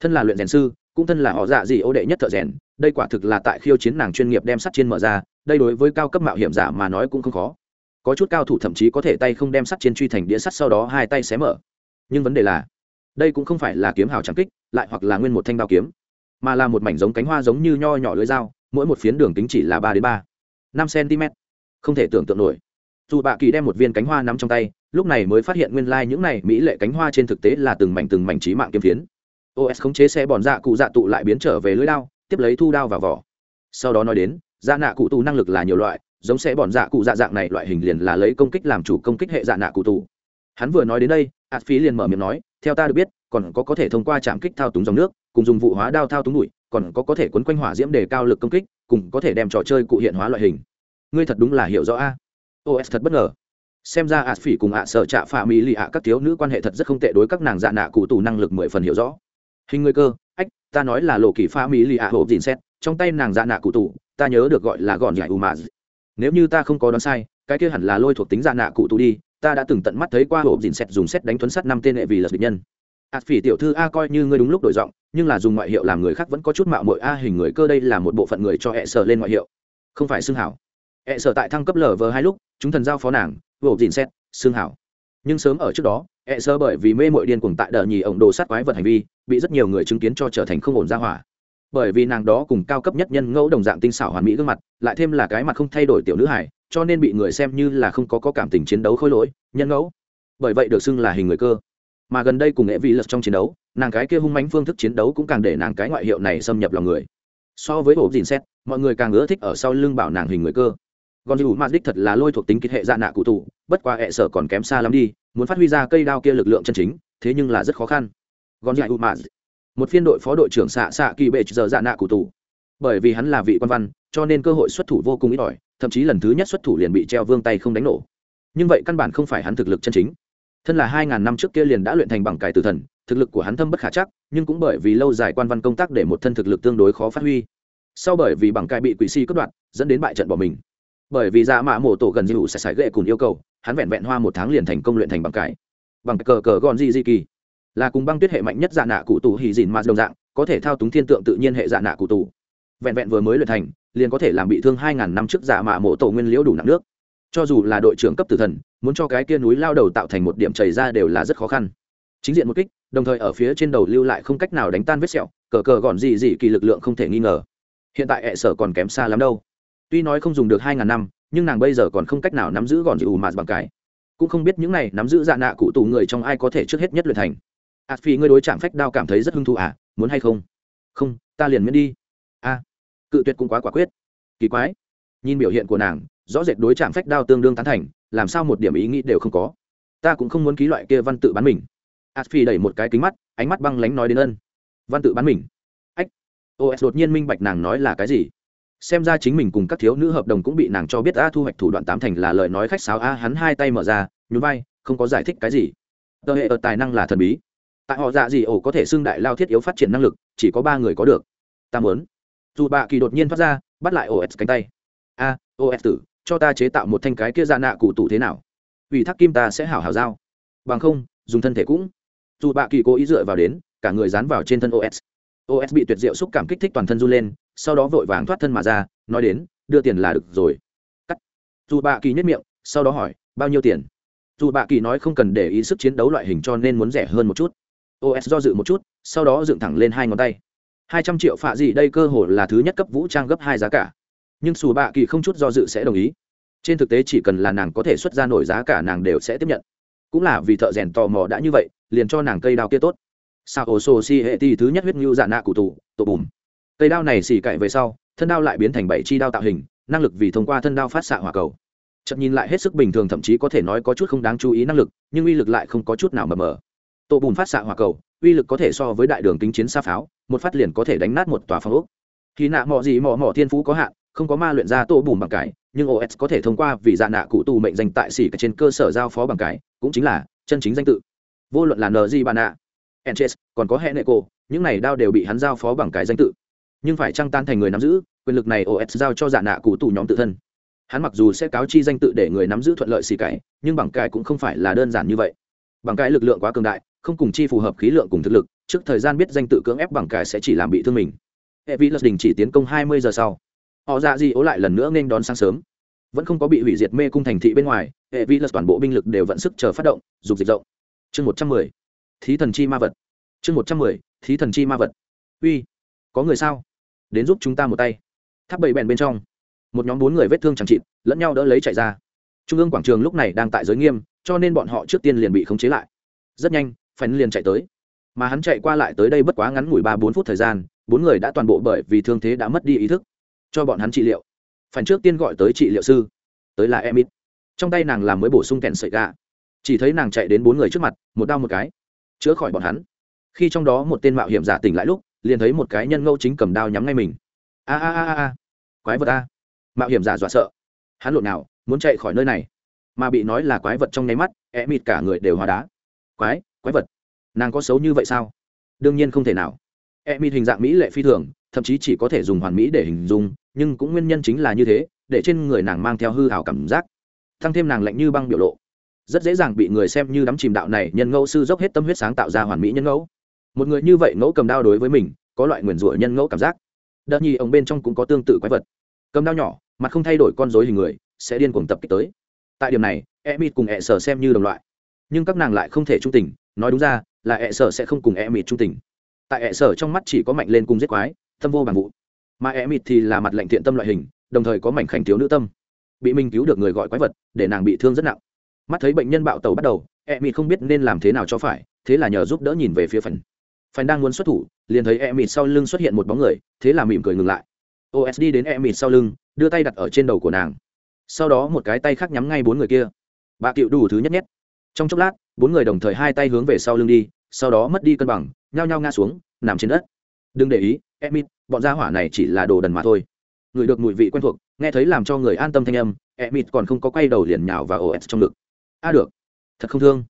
Thân là luyện rèn sư cũng thân là họ dạ gì ô đệ nhất thợ rèn, đây quả thực là tại khiêu chiến nàng chuyên nghiệp đem sắt trên mở ra, đây đối với cao cấp mạo hiểm giả mà nói cũng không khó. Có chút cao thủ thậm chí có thể tay không đem sắt trên truy thành đĩa sắt sau đó hai tay xé mở. Nhưng vấn đề là, đây cũng không phải là kiếm hào trắng kích, lại hoặc là nguyên một thanh đao kiếm, mà là một mảnh giống cánh hoa giống như nho nhỏ lưới dao, mỗi một phiến đường kính chỉ là ba đến ba, năm cm. Không thể tưởng tượng nổi. Dù bạ kỳ đem một viên cánh hoa nắm trong tay, lúc này mới phát hiện nguyên lai、like、những này mỹ lệ cánh hoa trên thực tế là từng mảnh từng mảnh trí mạng kiếm phiến os khống chế xe bòn dạ cụ dạ tụ lại biến trở về lưới đao, tiếp lấy thu đao vào vỏ. Sau đó nói đến dạ nạ cụ tù năng lực là nhiều loại, giống xe bòn dạ cụ dạ dạng này loại hình liền là lấy công kích làm chủ công kích hệ dạ nạ cụ tù. Hắn vừa nói đến đây ạt phí liền mở miệng nói, theo ta được biết, còn có có thể thông qua trạm kích thao túng dòng nước, cùng dùng vụ hóa đao thao túng bụi, còn có có thể quấn quanh hỏa diễm để cao lực công kích, cùng có thể đem trò chơi cụ hiện hóa loại hình. Ngươi thật đúng là hiểu rõ a. Os thật bất ngờ. Xem ra ạ phỉ cùng ạ sợ trạ phạ mỹ lì ạ các thiếu nữ quan hệ thật rất không tệ đối các nàng dạ nạ cụ tù năng lực mười phần hiểu rõ hình người cơ, ách, ta nói là lộ kỳ pha mỹ lì ạ hộp dìn xét, trong tay nàng dạ nạ cụ tù, ta nhớ được gọi là gọn giải u mà nếu như ta không có đoán sai, cái kia hẳn là lôi thuộc tính dạ nạ cụ tù đi, ta đã từng tận mắt thấy qua hộp dìn xét dùng xét đánh thuấn sắt năm tên hệ vì là địch nhân. Ạt phỉ tiểu thư a coi như ngươi đúng lúc đổi giọng, nhưng là dùng ngoại hiệu làm người khác vẫn có chút mạo mội a hình người cơ đây là một bộ phận người cho hệ sở lên ngoại hiệu. Không phải xương hảo. Hệ sở tại thăng cấp lv hai lúc, chúng thần giao phó nàng, hộp dìn xét xương hảo. Nhưng sớm ở trước đó hệ sơ bởi vì mê mội điên cuồng tại đờ nhì ổng đồ sát quái vật hành vi bị rất nhiều người chứng kiến cho trở thành không ổn ra hỏa. Bởi vì nàng đó cùng cao cấp nhất nhân ngẫu đồng dạng tinh xảo hoàn mỹ gương mặt lại thêm là cái mặt không thay đổi tiểu nữ hải cho nên bị người xem như là không có, có cảm tình chiến đấu khôi lỗi nhân ngẫu. Bởi vậy được xưng là hình người cơ. Mà gần đây cùng nghệ vị lật trong chiến đấu nàng cái kia hung mánh phương thức chiến đấu cũng càng để nàng cái ngoại hiệu này xâm nhập lòng người. So với ổ dìn xét mọi người càng ưa thích ở sau lưng bảo nàng hình người cơ. Còn dù ma đích thật là lôi thuộc tính kích hệ dạ nạ cụ tụ bất qua hệ e sở còn kém xa lắm đi muốn phát huy ra cây đao kia lực lượng chân chính, thế nhưng là rất khó khăn. Gòn dạy u một phiên đội phó đội trưởng xạ xạ kỳ bệ giờ dạ nạ cụ tù. Bởi vì hắn là vị quan văn, cho nên cơ hội xuất thủ vô cùng ít ỏi, thậm chí lần thứ nhất xuất thủ liền bị treo vương tay không đánh nổ. Nhưng vậy căn bản không phải hắn thực lực chân chính. Thân là hai ngàn năm trước kia liền đã luyện thành bằng cải tử thần, thực lực của hắn thâm bất khả chắc, nhưng cũng bởi vì lâu dài quan văn công tác để một thân thực lực tương đối khó phát huy. Sau bởi vì bằng cải bị quỷ si cướp đoạt, dẫn đến bại trận bỏ mình. Bởi vì dạ mạ mổ tổ gần như đủ sải ghệ cùng yêu cầu hắn vẹn vẹn hoa một tháng liền thành công luyện thành bằng cái bằng cờ cờ gòn di di kỳ. Là cùng băng tuyết hệ mạnh nhất dạ nạ cụ tù hì dìn mà đồng dạng, có thể thao túng thiên tượng tự nhiên hệ dạ nạ cụ tù. Vẹn vẹn vừa mới luyện thành, liền có thể làm bị thương hai ngàn năm trước dạ mạ mộ tổ nguyên liễu đủ nặng nước. Cho dù là đội trưởng cấp tử thần, muốn cho cái kia núi lao đầu tạo thành một điểm chảy ra đều là rất khó khăn. Chính diện một kích, đồng thời ở phía trên đầu lưu lại không cách nào đánh tan vết sẹo, cờ cờ gòn gì gì kỳ lực lượng không thể nghi ngờ. Hiện tại hệ sở còn kém xa lắm đâu. Tuy nói không dùng được hai ngàn năm nhưng nàng bây giờ còn không cách nào nắm giữ gọn dịu mà bằng cái. Cũng không biết những này nắm giữ dạ nạ cụ tù người trong ai có thể trước hết nhất luyện thành. A phi ngươi đối chạm phách đao cảm thấy rất hứng thú à muốn hay không? Không, ta liền miễn đi. A cự tuyệt cũng quá quả quyết. Kỳ quái. Nhìn biểu hiện của nàng, rõ rệt đối chạm phách đao tương đương tán thành, làm sao một điểm ý nghĩ đều không có. Ta cũng không muốn ký loại kia văn tự bán mình. A phi đẩy một cái kính mắt, ánh mắt băng lánh nói đến ân. Văn tự bán mình. Ách. Os đột nhiên minh bạch nàng nói là cái gì xem ra chính mình cùng các thiếu nữ hợp đồng cũng bị nàng cho biết a thu hoạch thủ đoạn tám thành là lời nói khách sáo a, hắn hai tay mở ra, nhún vai, không có giải thích cái gì. Tờ hệ ở tài năng là thần bí. Tại họ dạ gì ổ có thể xưng đại lao thiết yếu phát triển năng lực, chỉ có ba người có được. Ta muốn. Dù bạ kỳ đột nhiên phát ra, bắt lại os cánh tay. A os tử, cho ta chế tạo một thanh cái kia ra nạ cụ tủ thế nào? Vì thác kim ta sẽ hảo hảo giao. Bằng không, dùng thân thể cũng. Dù bạ kỳ cố ý dựa vào đến, cả người dán vào trên thân os os bị tuyệt diệu xúc cảm kích thích toàn thân run lên sau đó vội vàng thoát thân mà ra, nói đến, đưa tiền là được rồi. Cắt. Dù bạ kỳ nhất miệng, sau đó hỏi, bao nhiêu tiền? Dù bạ kỳ nói không cần để ý sức chiến đấu loại hình cho nên muốn rẻ hơn một chút. Os do dự một chút, sau đó dựng thẳng lên hai ngón tay. Hai trăm triệu phạ gì đây cơ hội là thứ nhất cấp vũ trang gấp hai giá cả. Nhưng dù bạ kỳ không chút do dự sẽ đồng ý. Trên thực tế chỉ cần là nàng có thể xuất ra nổi giá cả nàng đều sẽ tiếp nhận. Cũng là vì thợ rèn tò mò đã như vậy, liền cho nàng cây đao kia tốt. Sao ổ sô si hệ ti thứ nhất huyết ngưu dạ nạ cụ tù tổ bùm cây đao này xì cậy về sau, thân đao lại biến thành bảy chi đao tạo hình, năng lực vì thông qua thân đao phát xạ hỏa cầu. Chậm nhìn lại hết sức bình thường thậm chí có thể nói có chút không đáng chú ý năng lực, nhưng uy lực lại không có chút nào mờ mờ. Tổ bùn phát xạ hỏa cầu, uy lực có thể so với đại đường kính chiến xa pháo, một phát liền có thể đánh nát một tòa phong ốc. Khi nạ mọ gì mọ mọ thiên phú có hạn, không có ma luyện ra tổ Bùn bằng cải, nhưng os có thể thông qua vì dạ nạ cụ tù mệnh danh tại xỉ trên cơ sở giao phó bằng cải, cũng chính là chân chính danh tự. Vô luận là nờ gì bà nạ enches còn có hệ nệ cổ, những này đao đều bị hắn giao phó bằng cái danh tự nhưng phải trăng tan thành người nắm giữ quyền lực này os giao cho giả nạ cụ tù nhóm tự thân. Hắn mặc dù sẽ cáo chi danh tự để người nắm giữ thuận lợi xì cải, nhưng bằng cải cũng không phải là đơn giản như vậy. Bằng cải lực lượng quá cường đại không cùng chi phù hợp khí lượng cùng thực lực trước thời gian biết danh tự cưỡng ép bằng cải sẽ chỉ làm bị thương mình. Hệ vi lật đình chỉ tiến công hai mươi giờ sau. Họ dạ di ố lại lần nữa nên đón sáng sớm. Vẫn không có bị hủy diệt mê cung thành thị bên ngoài hệ vi lật toàn bộ binh lực đều vận sức chờ phát động dục dịch rộng. Chương một trăm mười. Thí thần chi ma vật. Chương một trăm mười. Thí thần chi ma vật. Uy có người sao? Đến giúp chúng ta một tay. Tháp bầy bèn bên trong, một nhóm bốn người vết thương chẳng chịt, lẫn nhau đỡ lấy chạy ra. Trung ương quảng trường lúc này đang tại giới nghiêm, cho nên bọn họ trước tiên liền bị khống chế lại. Rất nhanh phấn liền chạy tới. Mà hắn chạy qua lại tới đây bất quá ngắn ngủi ba bốn phút thời gian, bốn người đã toàn bộ bởi vì thương thế đã mất đi ý thức. Cho bọn hắn trị liệu. Phần trước tiên gọi tới trị liệu sư. Tới là emit. Trong tay nàng làm mới bổ sung kèn sợi gà. Chỉ thấy nàng chạy đến bốn người trước mặt, một đau một cái, chữa khỏi bọn hắn. Khi trong đó một tên mạo hiểm giả tỉnh lại lúc liền thấy một cái nhân ngẫu chính cầm đao nhắm ngay mình. A a a a quái vật a. Mạo hiểm giả dọa sợ. Hắn lộn nào, muốn chạy khỏi nơi này. Mà bị nói là quái vật trong nháy mắt e mịt cả người đều hóa đá. Quái quái vật. Nàng có xấu như vậy sao? Đương nhiên không thể nào. E mịt hình dạng mỹ lệ phi thường, thậm chí chỉ có thể dùng hoàn mỹ để hình dung, nhưng cũng nguyên nhân chính là như thế, để trên người nàng mang theo hư hào cảm giác. Tăng thêm nàng lạnh như băng biểu lộ. Rất dễ dàng bị người xem như đắm chìm đạo này nhân ngẫu sư dốc hết tâm huyết sáng tạo ra hoàn mỹ nhân ngẫu một người như vậy ngẫu cầm đao đối với mình, có loại nguyền rủa nhân ngẫu cảm giác. Đợt nhi ông bên trong cũng có tương tự quái vật. Cầm đao nhỏ, mặt không thay đổi con dối hình người, sẽ điên cuồng tập kích tới. Tại điểm này e mịt cùng e sở xem như đồng loại. Nhưng các nàng lại không thể trung tình, nói đúng ra là e sở sẽ không cùng e mịt trung tình. Tại e sở trong mắt chỉ có mạnh lên cùng giết quái, tâm vô bằng vụ. Mà e mịt thì là mặt lệnh thiện tâm loại hình, đồng thời có mảnh khảnh thiếu nữ tâm. Bị mình cứu được người gọi quái vật, để nàng bị thương rất nặng. Mắt thấy bệnh nhân bạo tàu bắt đầu e mịt không biết nên làm thế nào cho phải, thế là nhờ giúp đỡ nhìn về phía phần. Phải đang muốn xuất thủ, liền thấy e mịt sau lưng xuất hiện một bóng người, thế là mỉm cười ngừng lại. Osd đến e mịt sau lưng, đưa tay đặt ở trên đầu của nàng. Sau đó một cái tay khác nhắm ngay bốn người kia. Bà cựu đủ thứ nhất nhất trong chốc lát, bốn người đồng thời hai tay hướng về sau lưng đi, sau đó mất đi cân bằng, nhao nhao ngã xuống, nằm trên đất. Đừng để ý emit bọn gia hỏa này chỉ là đồ đần mà thôi. Người được mùi vị quen thuộc, nghe thấy làm cho người an tâm thanh âm emit còn không có quay đầu liền nhào vào os trong ngực. A, được. Thật không thương.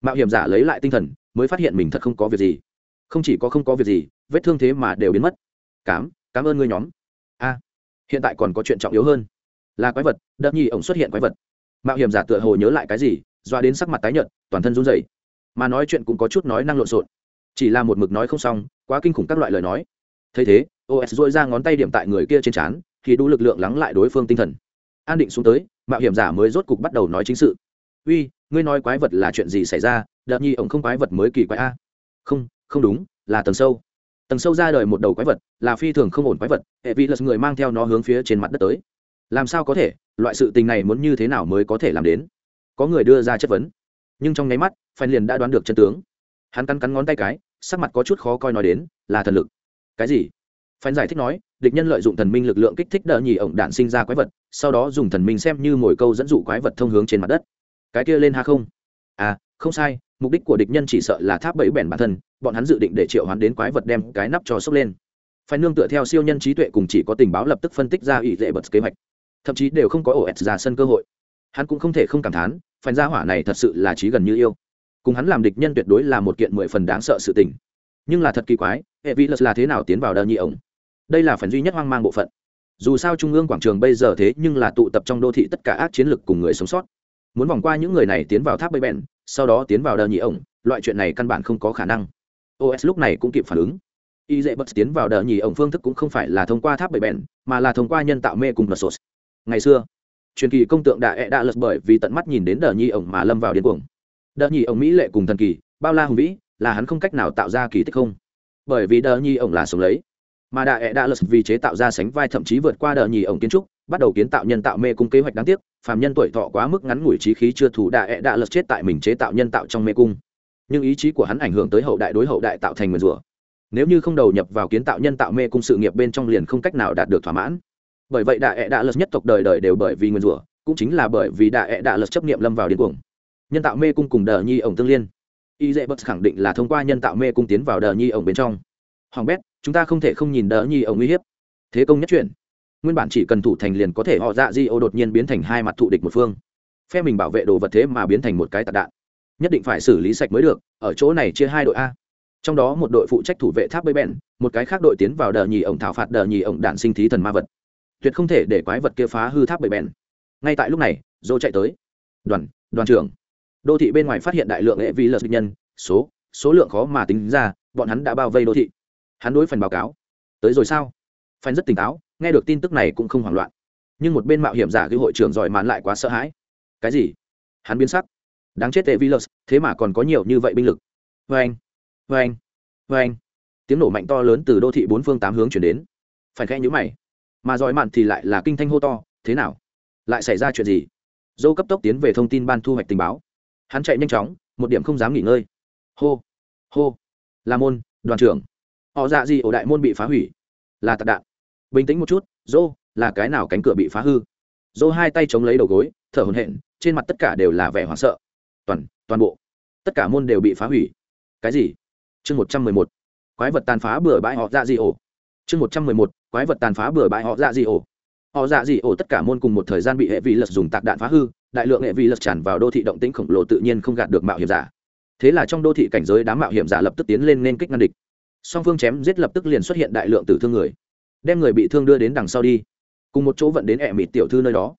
Mạo hiểm giả lấy lại tinh thần, mới phát hiện mình thật không có việc gì không chỉ có không có việc gì, vết thương thế mà đều biến mất. Cám cảm ơn ngươi nhóm. A, hiện tại còn có chuyện trọng yếu hơn. Là quái vật, đợt nhi ổng xuất hiện quái vật. Mạo hiểm giả tựa hồ nhớ lại cái gì doa đến sắc mặt tái nhợt, toàn thân run rẩy. Mà nói chuyện cũng có chút nói năng lộn xộn. Chỉ là một mực nói không xong, quá kinh khủng các loại lời nói. Thấy thế os dội ra ngón tay điểm tại người kia trên trán, thì đủ lực lượng lắng lại đối phương tinh thần. An định xuống tới, mạo hiểm giả mới rốt cục bắt đầu nói chính sự. Uy, ngươi nói quái vật là chuyện gì xảy ra? Đợt nhi ổng không quái vật mới kỳ quái a. Không không đúng, là tầng sâu. Tầng sâu ra đời một đầu quái vật, là phi thường không ổn quái vật, hệ vi lật người mang theo nó hướng phía trên mặt đất tới. Làm sao có thể? Loại sự tình này muốn như thế nào mới có thể làm đến? Có người đưa ra chất vấn. Nhưng trong nháy mắt phen liền đã đoán được chân tướng. Hắn cắn cắn ngón tay cái, sắc mặt có chút khó coi nói đến, là thần lực. Cái gì? Phen giải thích nói, địch nhân lợi dụng thần minh lực lượng kích thích đỡ nhì ổng đạn sinh ra quái vật, sau đó dùng thần minh xem như mồi câu dẫn dụ quái vật thông hướng trên mặt đất. Cái kia lên ha không? À không sai, mục đích của địch nhân chỉ sợ là tháp bẫy bẻn bản thân bọn hắn dự định để triệu hắn đến quái vật đem cái nắp cho sốc lên. Phải nương tựa theo siêu nhân trí tuệ cùng chỉ có tình báo lập tức phân tích ra ủy dễ bật kế hoạch. Thậm chí đều không có ổ s ra sân cơ hội. Hắn cũng không thể không cảm thán phần gia hỏa này thật sự là trí gần như yêu. Cùng hắn làm địch nhân tuyệt đối là một kiện mười phần đáng sợ sự tình. Nhưng là thật kỳ quái, hệ vi lật là thế nào tiến vào đờ nhị ổng? Đây là phần duy nhất hoang mang bộ phận. Dù sao trung ương quảng trường bây giờ thế nhưng là tụ tập trong đô thị tất cả ác chiến lược cùng người sống sót. Muốn vòng qua những người này tiến vào tháp bầy bèn sau đó tiến vào đờ nhị ổng, loại chuyện này căn bản không có khả năng os lúc này cũng kịp phản ứng. Y dễ bật tiến vào đờ nhì ổng phương thức cũng không phải là thông qua tháp bảy bèn mà là thông qua nhân tạo mê cùng lật sột. Ngày xưa, truyền kỳ công tượng đã ẹ đã lật bởi vì tận mắt nhìn đến đờ nhì ổng mà lâm vào điên cuồng. Đờ nhì ổng mỹ lệ cùng thần kỳ, bao la hùng vĩ, là hắn không cách nào tạo ra kỳ tích không? Bởi vì đờ nhì ổng là sống lấy, mà đã ẹ đã lật vì chế tạo ra sánh vai thậm chí vượt qua đờ nhì ổng kiến trúc, bắt đầu kiến tạo nhân tạo mê cung kế hoạch đáng tiếc, phàm nhân tuổi thọ quá mức ngắn ngủi trí khí chưa thủ đạ ẹ đã lật chết tại mình chế tạo nhân tạo trong mê cung nhưng ý chí của hắn ảnh hưởng tới hậu đại đối hậu đại tạo thành nguyền rủa. Nếu như không đầu nhập vào kiến tạo nhân tạo mê cung sự nghiệp bên trong liền không cách nào đạt được thỏa mãn. Bởi vậy đại ẹ đạ lật nhất tộc đời đời đều bởi vì nguyên rủa, cũng chính là bởi vì đại ẹ đạ lật chấp nghiệm lâm vào điên cuồng. Nhân tạo mê cung cùng đờ nhi ổng tương liên. Y dễ bất khẳng định là thông qua nhân tạo mê cung tiến vào đờ nhi ổng bên trong. Hoàng bét, chúng ta không thể không nhìn đờ nhi ổng uy hiếp. Thế công nhất chuyển. Nguyên bản chỉ cần thủ thành liền có thể họ dạ di ô đột nhiên biến thành hai mặt thụ địch một phương. Phe mình bảo vệ đồ vật thế mà biến thành một cái tạc đạn nhất định phải xử lý sạch mới được, ở chỗ này chia hai đội a. Trong đó một đội phụ trách thủ vệ tháp bơi bèn một cái khác đội tiến vào đờ nhì ổng thảo phạt đờ nhì ổng đạn sinh thí thần ma vật. Tuyệt không thể để quái vật kia phá hư tháp bơi bèn ngay tại lúc này, dô chạy tới. Đoàn đoàn trưởng. Đô thị bên ngoài phát hiện đại lượng hệ vi lợt nhân, số số lượng khó mà tính ra, bọn hắn đã bao vây đô thị. Hắn đối phần báo cáo. Tới rồi sao? Phần rất tỉnh táo, nghe được tin tức này cũng không hoảng loạn. Nhưng một bên mạo hiểm giả ghi hội trưởng giỏi mán lại quá sợ hãi. Cái gì? Hắn biến sắc đáng chết tệ vilus thế mà còn có nhiều như vậy binh lực. Vê anh vê anh vê anh. Tiếng nổ mạnh to lớn từ đô thị bốn phương tám hướng chuyển đến. Phải khẽ nhữ mày. Mà giỏi mạn thì lại là kinh thanh hô to, thế nào? Lại xảy ra chuyện gì? Dô cấp tốc tiến về thông tin ban thu hoạch tình báo. Hắn chạy nhanh chóng, một điểm không dám nghỉ ngơi. Hô hô. Là môn, đoàn trưởng. Họ dạ gì ổ đại môn bị phá hủy? Là tạc đạn. Bình tĩnh một chút dô là cái nào cánh cửa bị phá hư? Dô hai tay chống lấy đầu gối, thở hồn hện trên mặt tất cả đều là vẻ hoảng sợ toàn toàn bộ. Tất cả môn đều bị phá hủy. Cái gì? Chương một trăm mười một. Quái vật tàn phá bừa bãi họ dạ dị ổ. Chương một trăm mười một. Quái vật tàn phá bừa bãi họ dạ dị ổ. Họ dạ dị ổ tất cả môn cùng một thời gian bị hệ vị lật dùng tạc đạn phá hư, đại lượng hệ vị lật tràn vào đô thị động tĩnh khổng lồ tự nhiên không gạt được mạo hiểm giả. Thế là trong đô thị cảnh giới đám mạo hiểm giả lập tức tiến lên nên kích ngăn địch. Song phương chém giết lập tức liền xuất hiện đại lượng tử thương người, đem người bị thương đưa đến đằng sau đi. Cùng một chỗ vận đến ẹ mịt tiểu thư nơi đó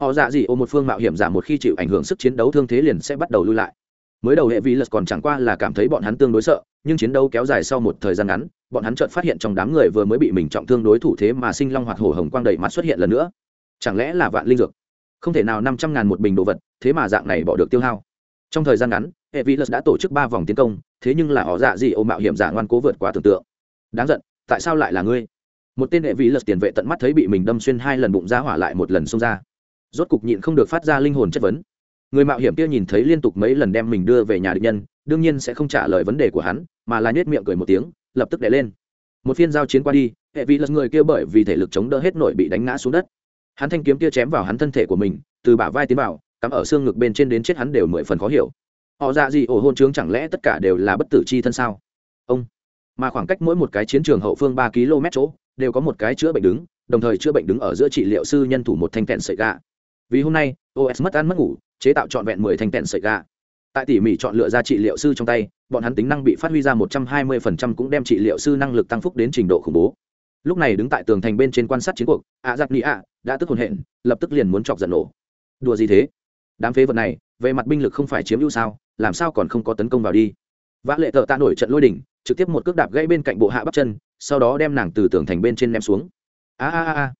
họ dạ gì ô một phương mạo hiểm giả một khi chịu ảnh hưởng sức chiến đấu thương thế liền sẽ bắt đầu lui lại. Mới đầu hệ vi lật còn chẳng qua là cảm thấy bọn hắn tương đối sợ, nhưng chiến đấu kéo dài sau một thời gian ngắn, bọn hắn chợt phát hiện trong đám người vừa mới bị mình trọng thương đối thủ thế mà sinh long hoạt hổ hồng quang đầy mắt xuất hiện lần nữa. Chẳng lẽ là vạn linh dược? Không thể nào năm trăm ngàn một bình đồ vật, thế mà dạng này bỏ được tiêu hao. Trong thời gian ngắn, hệ vi lật đã tổ chức ba vòng tiến công, thế nhưng là họ dạ gì ô mạo hiểm giả ngoan cố vượt quá tưởng tượng. Đáng giận, tại sao lại là ngươi? Một tên hệ vi lật tiền vệ tận mắt thấy bị mình đâm xuyên hai lần bụng ra hỏa lại một lần xông ra rốt cục nhịn không được phát ra linh hồn chất vấn. Người mạo hiểm kia nhìn thấy liên tục mấy lần đem mình đưa về nhà địch nhân, đương nhiên sẽ không trả lời vấn đề của hắn, mà là nhét miệng cười một tiếng, lập tức đẻ lên. Một phiên giao chiến qua đi, hệ vị lật người kia bởi vì thể lực chống đỡ hết nổi bị đánh ngã xuống đất. Hắn thanh kiếm kia chém vào hắn thân thể của mình, từ bả vai tiến vào, cắm ở xương ngực bên trên đến chết hắn đều mười phần khó hiểu. Họ dạ gì ổ hôn trướng chẳng lẽ tất cả đều là bất tử chi thân sao? Ông. Mà khoảng cách mỗi một cái chiến trường hậu phương ba km chỗ, đều có một cái chữa bệnh đứng, đồng thời chữa bệnh đứng ở giữa trị liệu sư nhân thủ một thanh kẹn sợi gà vì hôm nay os mất ăn mất ngủ, chế tạo trọn vẹn mười thanh tẹn sợi gà. Tại tỉ mỉ chọn lựa ra trị liệu sư trong tay, bọn hắn tính năng bị phát huy ra một trăm hai mươi phần trăm cũng đem trị liệu sư năng lực tăng phúc đến trình độ khủng bố. Lúc này đứng tại tường thành bên trên quan sát chiến cuộc ạ giặc nị ạ đã tức hồn hện lập tức liền muốn chọc giận nổ. Đùa gì thế? Đám phế vật này, về mặt binh lực không phải chiếm ưu sao, làm sao còn không có tấn công vào đi? Vã lệ thợ ta nổi trận lôi đỉnh, trực tiếp một cước đạp gãy bên cạnh bộ hạ bắp chân, sau đó đem nàng từ tường thành bên trên ném xuống. A a a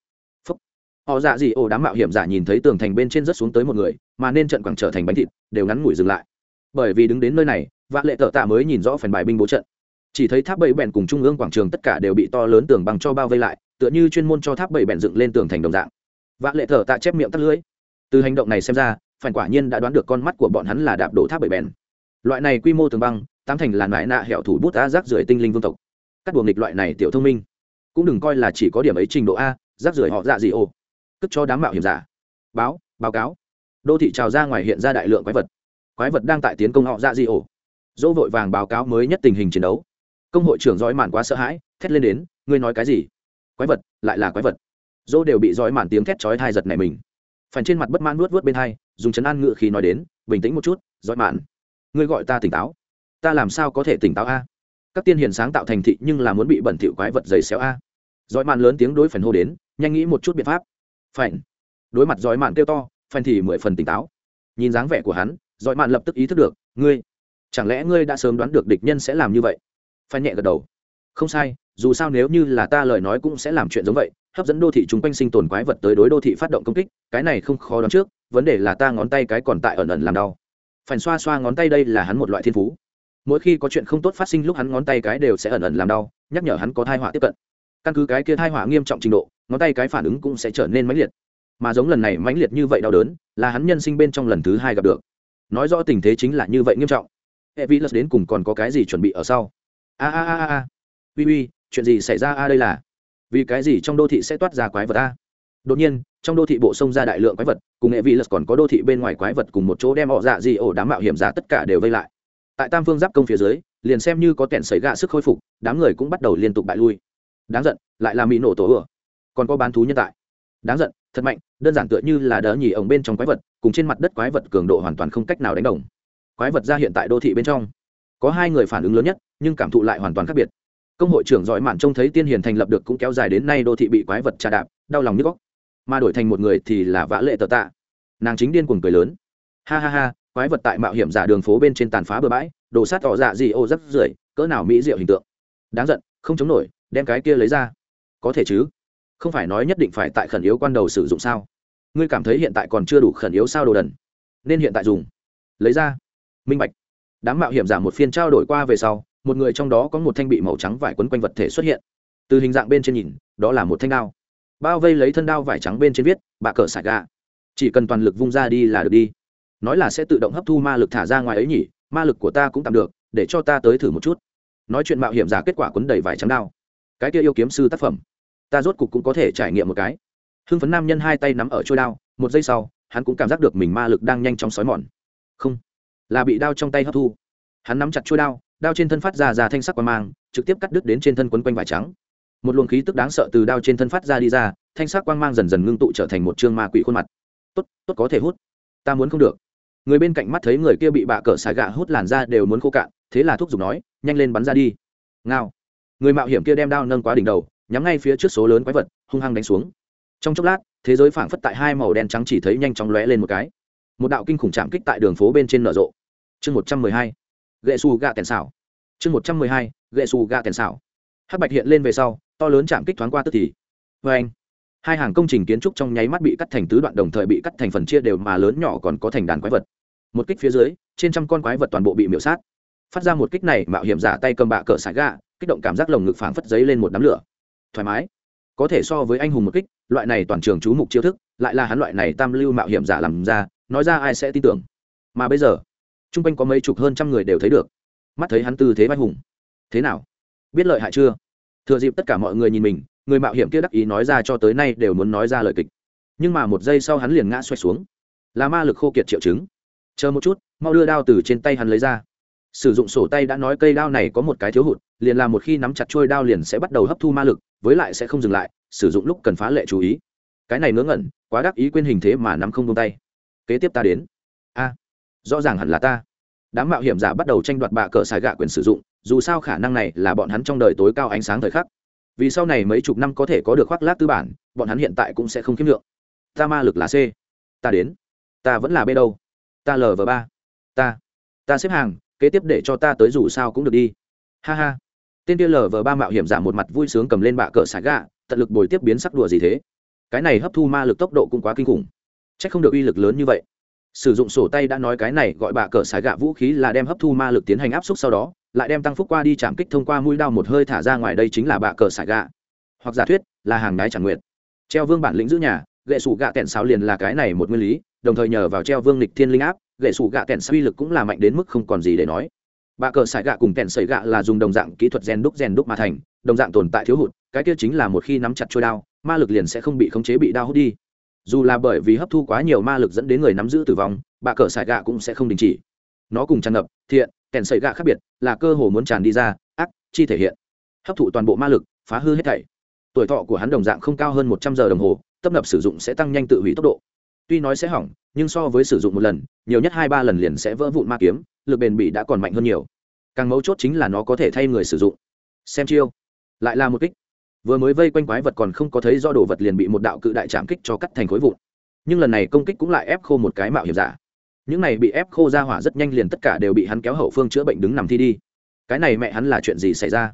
họ dạ gì ổ đám mạo hiểm giả nhìn thấy tường thành bên trên rất xuống tới một người, mà nên trận quảng trở thành bánh thịt, đều ngắn ngủi dừng lại. Bởi vì đứng đến nơi này vã lệ tợ tạ mới nhìn rõ phần bài binh bố trận. Chỉ thấy tháp bảy bèn cùng trung ương quảng trường tất cả đều bị to lớn tường bằng cho bao vây lại, tựa như chuyên môn cho tháp bảy bèn dựng lên tường thành đồng dạng. Vã lệ thở tạ chép miệng tắt lưới từ hành động này xem ra, phản quả nhiên đã đoán được con mắt của bọn hắn là đạp đổ tháp bảy bèn. Loại này quy mô tường băng tam thành là nại nạ hẹo thủ bút a rác rưởi tinh linh vương tộc. Các buồng nghịch loại này tiểu thông minh. Cũng đừng coi là chỉ có điểm ấy trình độ a, rác rưởi họ dạ gì ô cất cho đám mạo hiểm giả. Báo báo cáo. Đô thị trào ra ngoài hiện ra đại lượng quái vật. Quái vật đang tại tiến công họ dạ ra gì ổ. Dỗ vội vàng báo cáo mới nhất tình hình chiến đấu. Công hội trưởng dõi mạn quá sợ hãi, thét lên đến, ngươi nói cái gì? Quái vật, lại là quái vật. Dỗ đều bị dõi mạn tiếng thét chói thai giật này mình. Phần trên mặt bất mãn nuốt vớt bên hai, dùng chấn an ngự khi nói đến, bình tĩnh một chút, dõi mạn ngươi gọi ta tỉnh táo. Ta làm sao có thể tỉnh táo a? Các tiên hiền sáng tạo thành thị nhưng là muốn bị bẩn thỉu quái vật dày xéo a. Dõi mạn lớn tiếng đối phần hô đến, nhanh nghĩ một chút biện pháp phảnh đối mặt giỏi mạn kêu to phần thì mười phần tỉnh táo. Nhìn dáng vẻ của hắn, giỏi mạn lập tức ý thức được, ngươi, chẳng lẽ ngươi đã sớm đoán được địch nhân sẽ làm như vậy? Phải nhẹ gật đầu. Không sai, dù sao nếu như là ta lời nói cũng sẽ làm chuyện giống vậy, hấp dẫn đô thị chúng quanh sinh tồn quái vật tới đối đô thị phát động công kích, cái này không khó đoán trước, vấn đề là ta ngón tay cái còn tại ẩn ẩn làm đau. Phản xoa xoa ngón tay đây là hắn một loại thiên phú. Mỗi khi có chuyện không tốt phát sinh lúc hắn ngón tay cái đều sẽ ẩn ẩn làm đau, nhắc nhở hắn có thai họa tiếp cận căn cứ cái kia thai họa nghiêm trọng trình độ, ngón tay cái phản ứng cũng sẽ trở nên mãnh liệt. Mà giống lần này mãnh liệt như vậy đau đớn, là hắn nhân sinh bên trong lần thứ hai gặp được. Nói rõ tình thế chính là như vậy nghiêm trọng. Hệ vi đến cùng còn có cái gì chuẩn bị ở sau? A a a a uy uy, chuyện gì xảy ra a đây là? Vì cái gì trong đô thị sẽ toát ra quái vật a? Đột nhiên, trong đô thị bộ sông ra đại lượng quái vật, cùng nghệ vị lật còn có đô thị bên ngoài quái vật cùng một chỗ đem họ dạ gì ổ đám mạo hiểm giả tất cả đều vây lại. Tại tam phương giáp công phía dưới, liền xem như có kẻn xảy gạ sức khôi phục, đám người cũng bắt đầu liên tục bại lui đáng giận, lại là mỹ nổ tổ ửa còn có bán thú nhân tại. Đáng giận, thật mạnh, đơn giản tựa như là đỡ nhì ổng bên trong quái vật, cùng trên mặt đất quái vật cường độ hoàn toàn không cách nào đánh đồng. Quái vật ra hiện tại đô thị bên trong, có hai người phản ứng lớn nhất, nhưng cảm thụ lại hoàn toàn khác biệt. Công hội trưởng giỏi mạn trông thấy tiên hiền thành lập được cũng kéo dài đến nay đô thị bị quái vật trà đạp, đau lòng như góc. Mà đổi thành một người thì là vã lệ tờ tạ. Nàng chính điên cuồng cười lớn. Ha ha ha, quái vật tại mạo hiểm giả đường phố bên trên tàn phá bừa bãi đổ sát tỏ dạ gì ô rất rưởi, cỡ nào mỹ diệu hình tượng. Đáng giận, không chống nổi đem cái kia lấy ra. Có thể chứ? Không phải nói nhất định phải tại khẩn yếu quan đầu sử dụng sao? Ngươi cảm thấy hiện tại còn chưa đủ khẩn yếu sao đồ đần? Nên hiện tại dùng. Lấy ra. Minh bạch. Đám mạo hiểm giả một phiên trao đổi qua về sau, một người trong đó có một thanh bị màu trắng vải quấn quanh vật thể xuất hiện. Từ hình dạng bên trên nhìn, đó là một thanh đao. Bao vây lấy thân đao vải trắng bên trên viết bạ cờ sải gà chỉ cần toàn lực vung ra đi là được đi. Nói là sẽ tự động hấp thu ma lực thả ra ngoài ấy nhỉ, ma lực của ta cũng tạm được, để cho ta tới thử một chút. Nói chuyện mạo hiểm giả kết quả quấn đầy vải trắng đao cái kia yêu kiếm sư tác phẩm. Ta rốt cục cũng có thể trải nghiệm một cái. Hưng phấn nam nhân hai tay nắm ở trôi đao, một giây sau, hắn cũng cảm giác được mình ma lực đang nhanh chóng xói mòn. Không, là bị đao trong tay hấp thu. Hắn nắm chặt trôi đao đao trên thân phát ra ra thanh sắc qua mang, trực tiếp cắt đứt đến trên thân quấn quanh vải trắng. Một luồng khí tức đáng sợ từ đao trên thân phát ra đi ra, thanh sắc quang mang dần dần ngưng tụ trở thành một chương ma quỷ khuôn mặt. Tốt tốt có thể hút. Ta muốn không được. Người bên cạnh mắt thấy người kia bị bạ cỡ xài gạ hút làn ra đều muốn khô cạn, thế là thuốc giục nói, nhanh lên bắn ra đi. Ngao người mạo hiểm kia đem đao nâng quá đỉnh đầu, nhắm ngay phía trước số lớn quái vật, hung hăng đánh xuống. Trong chốc lát, thế giới phảng phất tại hai màu đen trắng chỉ thấy nhanh chóng lóe lên một cái. Một đạo kinh khủng chạm kích tại đường phố bên trên nở rộ. Chương một trăm mười hai gậy xù gạ tèn xảo chương một trăm mười hai gậy xù gạ tèn xảo hắc bạch hiện lên về sau, to lớn chạm kích thoáng qua tức thì. Vê anh, hai hàng công trình kiến trúc trong nháy mắt bị cắt thành tứ đoạn đồng thời bị cắt thành phần chia đều mà lớn nhỏ còn có thành đàn quái vật. Một kích phía dưới, trên trăm con quái vật toàn bộ bị miễu sát. Phát ra một kích này, mạo hiểm giả tay cầm bạ cỡ sải gạ kích động cảm giác lồng ngực phảng phất giấy lên một đám lửa. Thoải mái. Có thể so với anh hùng một kích, loại này toàn trường chú mục chiêu thức, lại là hắn loại này tam lưu mạo hiểm giả làm ra, nói ra ai sẽ tin tưởng. Mà bây giờ t r u n g quanh có mấy chục hơn trăm người đều thấy được. Mắt thấy hắn tư thế vai hùng. Thế nào? Biết lợi hại chưa? Thừa dịp tất cả mọi người nhìn mình, người mạo hiểm kia đắc ý nói ra cho tới nay đều muốn nói ra lời kịch. Nhưng mà một giây sau hắn liền ngã xoay xuống. Là ma lực khô kiệt triệu chứng. Chờ một chút, mau đưa đao từ trên tay hắn lấy ra. Sử dụng sổ tay đã nói cây đao này có một cái thiếu hụt liền là một khi nắm chặt trôi đao liền sẽ bắt đầu hấp thu ma lực, với lại sẽ không dừng lại, sử dụng lúc cần phá lệ chú ý. Cái này ngớ ngẩn, quá đắc ý quên hình thế mà nắm không tung tay. Kế tiếp ta đến. A, rõ ràng hẳn là ta. Đám mạo hiểm giả bắt đầu tranh đoạt bạ cờ xài gạ quyền sử dụng, dù sao khả năng này là bọn hắn trong đời tối cao ánh sáng thời khắc. Vì sau này mấy chục năm có thể có được khoác lác tư bản, bọn hắn hiện tại cũng sẽ không kiếm lượng ta ma lực là c. Ta đến. Ta vẫn là b đâu? Ta l và ba. Ta. Ta xếp hàng, kế tiếp để cho ta tới dù sao cũng được đi. Ha ha tên kia lờ vờ ba mạo hiểm giả một mặt vui sướng cầm lên bạ cờ sải gạ, tận lực bồi tiếp biến sắc đùa gì thế. Cái này hấp thu ma lực tốc độ cũng quá kinh khủng. C h ắ c không được uy lực lớn như vậy. Sử dụng sổ tay đã nói cái này gọi bạ cờ sải gạ vũ khí là đem hấp thu ma lực tiến hành áp suất sau đó, lại đem tăng phúc qua đi chạm kích thông qua mũi đao một hơi thả ra ngoài đây chính là bạ cờ sải gạ. Hoặc giả thuyết, là hàng đái chẳng nguyện. Treo vương bản lĩnh giữ nhà gậy sủ gạ kẹn sáo liền là cái này một nguyên lý, đồng thời nhờ vào treo vương lịch thiên linh áp gậy sủ gạ kẹn uy lực cũng là mạnh đến mức không còn gì để nói bà cờ sải gạ cùng kẹn sợi gạ là dùng đồng dạng kỹ thuật gen đúc gen đúc mà thành, đồng dạng tồn tại thiếu hụt, cái kia chính là một khi nắm chặt trôi đao, ma lực liền sẽ không bị khống chế bị đao hút đi. Dù là bởi vì hấp thu quá nhiều ma lực dẫn đến người nắm giữ tử vong, bà cờ sải gạ cũng sẽ không đình chỉ. Nó cùng tràn ngập, thiện kẹn sợi gạ khác biệt, là cơ hồ muốn tràn đi ra, ác, chi thể hiện. Hấp thụ toàn bộ ma lực, phá hư hết thảy. Tuổi thọ của hắn đồng dạng không cao hơn một trăm giờ đồng hồ, tấp nập sử dụng sẽ tăng nhanh tự hủy tốc độ. Tuy nói sẽ hỏng, nhưng so với sử dụng một lần, nhiều nhất hai ba lần liền sẽ vỡ vụn ma kiếm lực bền bỉ đã còn mạnh hơn nhiều. Càng mấu chốt chính là nó có thể thay người sử dụng. Xem chiêu. Lại là một kích. Vừa mới vây quanh quái vật còn không có thấy do đồ vật liền bị một đạo cự đại chạm kích cho cắt thành khối vụn. Nhưng lần này công kích cũng lại ép khô một cái mạo hiểm giả. Những này bị ép khô ra hỏa rất nhanh liền tất cả đều bị hắn kéo hậu phương chữa bệnh đứng nằm thi đi. Cái này mẹ hắn là chuyện gì xảy ra?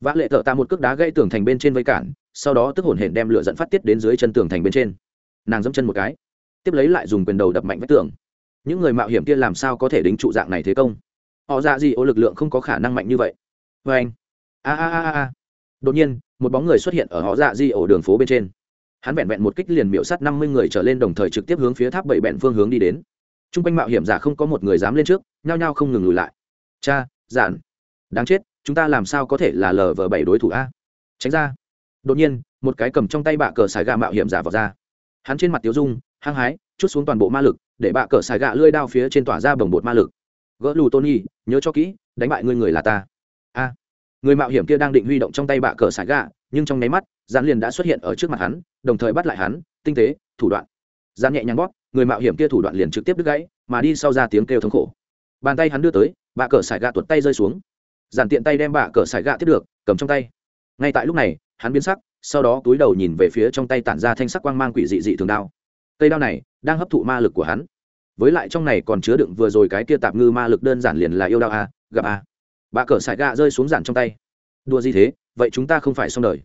Vã lệ thợ ta một cước đá gãy tường thành bên trên vây cản, sau đó tức hổn hển đem lửa dẫn phát tiết đến dưới chân tường thành bên trên. Nàng dẫm chân một cái, tiếp lấy lại dùng quyền đầu đập mạnh vách tường những người mạo hiểm kia làm sao có thể đính trụ dạng này thế công? Họ Dạ gì ô lực lượng không có khả năng mạnh như vậy. Vê anh. A a a a. Đột nhiên, một bóng người xuất hiện ở họ dạ di ổ đường phố bên trên. Hắn vẹn vẹn một kích liền miễu sát năm mươi người trở lên đồng thời trực tiếp hướng phía tháp bảy bẹn phương hướng đi đến. T r u n g quanh mạo hiểm giả không có một người dám lên trước, nhao nhao không ngừng lùi lại. Cha, giản. Đáng chết, chúng ta làm sao có thể là lờ vờ bảy đối thủ a? Tránh ra. Đột nhiên, một cái cầm trong tay bạ cờ xài gà mạo hiểm giả vào ra. Hắn trên mặt tiếu dung, hăng hái, chút xuống toàn bộ ma lực để bạ cờ xài gạ lưỡi đao phía trên tỏa ra bồng bột ma lực. Gỡ lù tony, nhớ cho kỹ, đánh bại ngươi người là ta. A. Người mạo hiểm kia đang định huy động trong tay bạ cờ xài gạ, nhưng trong nháy mắt gián liền đã xuất hiện ở trước mặt hắn, đồng thời bắt lại hắn, tinh tế, thủ đoạn. Gian nhẹ nhàng bóp, người mạo hiểm kia thủ đoạn liền trực tiếp đứt gãy, mà đi sau ra tiếng kêu thống khổ. Bàn tay hắn đưa tới, bạ cờ xài gạ tuột tay rơi xuống. Giản tiện tay đem bạ cờ xài gạ tiếp được, cầm trong tay. Ngay tại lúc này, hắn biến sắc, sau đó túi đầu nhìn về phía trong tay tản ra thanh sắc quang mang quỷ dị dị thường đao. Cây đao này đang hấp thụ ma lực của hắn. Với lại trong này còn chứa đựng vừa rồi cái kia tạp ngư ma lực đơn giản liền là yêu đao a, gặp a. Bà cờ sải gạ rơi xuống giản trong tay. Đua gì thế? Vậy chúng ta không phải xong đời.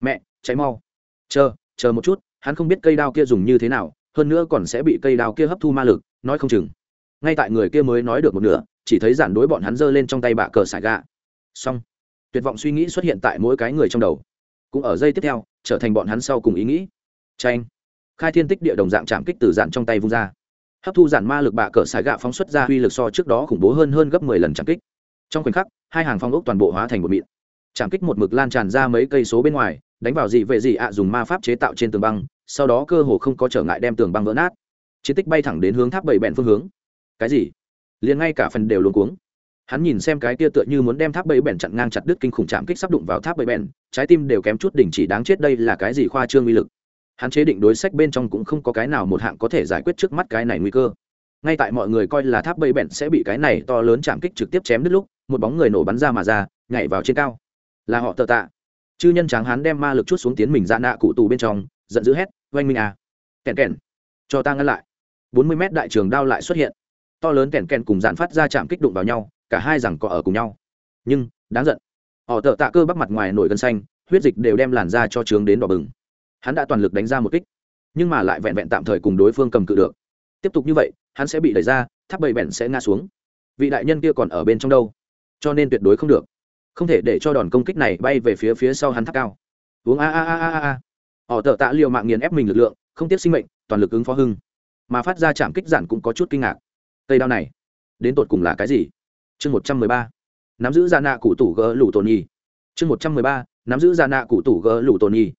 Mẹ cháy mau. Chờ chờ một chút, hắn không biết cây đao kia dùng như thế nào, hơn nữa còn sẽ bị cây đao kia hấp thu ma lực, nói không chừng. Ngay tại người kia mới nói được một nửa, chỉ thấy giản đối bọn hắn giơ lên trong tay bạ cờ sải gạ. Xong. Tuyệt vọng suy nghĩ xuất hiện tại mỗi cái người trong đầu. Cũng ở giây tiếp theo, trở thành bọn hắn sau cùng ý nghĩ. Tranh khai thiên tích địa đồng dạng chạm kích từ dạn trong tay vung ra. Hấp thu dạn ma lực bạ cỡ xài gạ phóng xuất ra uy lực so trước đó khủng bố hơn hơn gấp mười lần chạm kích. Trong khoảnh khắc, hai hàng phong ốc toàn bộ hóa thành một mịn. Chạm kích một mực lan tràn ra mấy cây số bên ngoài, đánh vào dị vệ dị ạ dùng ma pháp chế tạo trên tường băng, sau đó cơ hồ không có trở ngại đem tường băng vỡ nát. Chiến tích bay thẳng đến hướng tháp bảy bẹn phương hướng. Cái gì? Liền ngay cả phần đều luống cuống. Hắn nhìn xem cái kia tựa như muốn đem tháp bảy bẹn chặn ngang chặt đứt kinh khủng chạm kích sắp đụng vào tháp bảy bẹn, trái tim đều kém chút đỉnh chỉ đáng chết đây là cái gì khoa trương uy lực hắn chế định đối sách bên trong cũng không có cái nào một hạng có thể giải quyết trước mắt cái này nguy cơ. Ngay tại mọi người coi là tháp bẫy bẹn sẽ bị cái này to lớn chạm kích trực tiếp chém đứt lúc, một bóng người nổ bắn ra mà ra, nhảy vào trên cao. Là họ tờ tạ. Chư nhân tráng hắn đem ma lực chút xuống tiến mình ra nạ cụ tù bên trong, giận dữ hét, oanh minh à! Kèn kèn cho ta ngăn lại. Bốn mươi mét đại trường đao lại xuất hiện. To lớn kèn kèn cùng dạn phát ra chạm kích đụng vào nhau, cả hai rằng có ở cùng nhau. Nhưng, đáng giận, họ tờ tạ cơ bắp mặt ngoài nổi gân xanh, huyết dịch đều đem làn ra cho trướng đến đỏ bừng hắn đã toàn lực đánh ra một kích, nhưng mà lại vẹn vẹn tạm thời cùng đối phương cầm cự được. Tiếp tục như vậy, hắn sẽ bị đẩy ra, tháp bầy bẹn sẽ ngã xuống. Vị đại nhân kia còn ở bên trong đâu? Cho nên tuyệt đối không được. Không thể để cho đòn công kích này bay về phía phía sau hắn tháp cao. Uống a a a a a họ tợ tạ liều mạng nghiền ép mình lực lượng, không tiếp sinh mệnh, toàn lực ứng phó hưng. Mà phát ra chạm kích giản cũng có chút kinh ngạc. Cây đao này, đến tột cùng là cái gì? Chương một trăm mười ba. Nắm giữ gia nạ cụ tủ gỡ lủ tồn nhi. Chương một trăm mười ba. Nắm giữ gia nạ cụ tủ gỡ lủ tồn nhi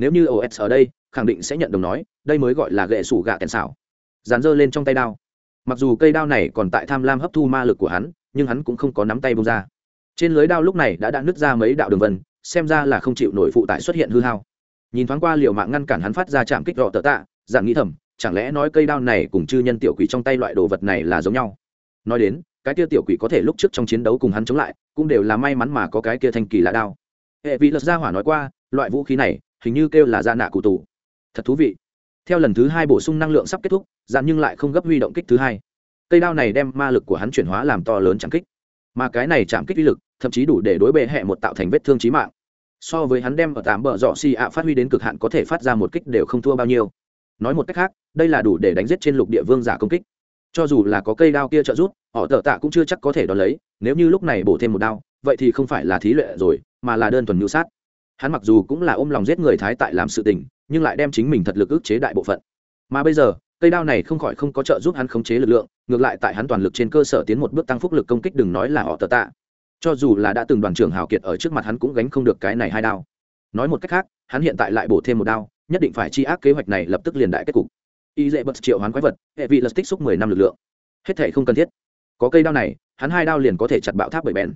nếu như os ở đây, khẳng định sẽ nhận đồng nói, đây mới gọi là gậy sủ gạ kèn xảo. Dán dơ lên trong tay đao. Mặc dù cây đao này còn tại tham lam hấp thu ma lực của hắn, nhưng hắn cũng không có nắm tay bông ra. Trên lưới đao lúc này đã đã nứt ra mấy đạo đường vân, xem ra là không chịu nổi phụ tải xuất hiện hư hao. Nhìn thoáng qua liệu mạng ngăn cản hắn phát ra chạm kích rọ tợ tạ, dạng nghĩ thầm, chẳng lẽ nói cây đao này cùng chư nhân tiểu quỷ trong tay loại đồ vật này là giống nhau? Nói đến, cái kia tiểu quỷ có thể lúc trước trong chiến đấu cùng hắn chống lại, cũng đều là may mắn mà có cái kia thanh kỳ lạ đao. Hệ vị lật gia hỏa nói qua, loại vũ khí này hình như kêu là dạ nạ cụ tù. Thật thú vị. Theo lần thứ hai bổ sung năng lượng sắp kết thúc dạn nhưng lại không gấp huy động kích thứ hai. Cây đao này đem ma lực của hắn chuyển hóa làm to lớn chạm kích. Mà cái này chạm kích uy lực, thậm chí đủ để đối bệ hẹ một tạo thành vết thương trí mạng. So với hắn đem ở tám bờ dọ xì ạ phát huy đến cực hạn có thể phát ra một kích đều không thua bao nhiêu. Nói một cách khác, đây là đủ để đánh giết trên lục địa vương giả công kích. Cho dù là có cây đao kia trợ giúp, họ tờ tạ cũng chưa chắc có thể đón lấy, nếu như lúc này bổ thêm một đao, vậy thì không phải là thí lệ rồi, mà là đơn thuần ngữ sát hắn mặc dù cũng là ôm lòng giết người thái tại làm sự tình, nhưng lại đem chính mình thật lực ức chế đại bộ phận. Mà bây giờ, cây đao này không khỏi không có trợ giúp hắn khống chế lực lượng, ngược lại tại hắn toàn lực trên cơ sở tiến một bước tăng phúc lực công kích đừng nói là họ tờ tạ. Cho dù là đã từng đoàn trưởng hào kiệt ở trước mặt hắn cũng gánh không được cái này hai đao. Nói một cách khác, hắn hiện tại lại bổ thêm một đao, nhất định phải chi ác kế hoạch này lập tức liền đại kết cục. Y dễ bật triệu hoán quái vật, hệ vị lật tích xúc mười năm lực lượng. Hết thể không cần thiết. Có cây đao này, hắn hai đao liền có thể chặt bạo tháp bởi bèn.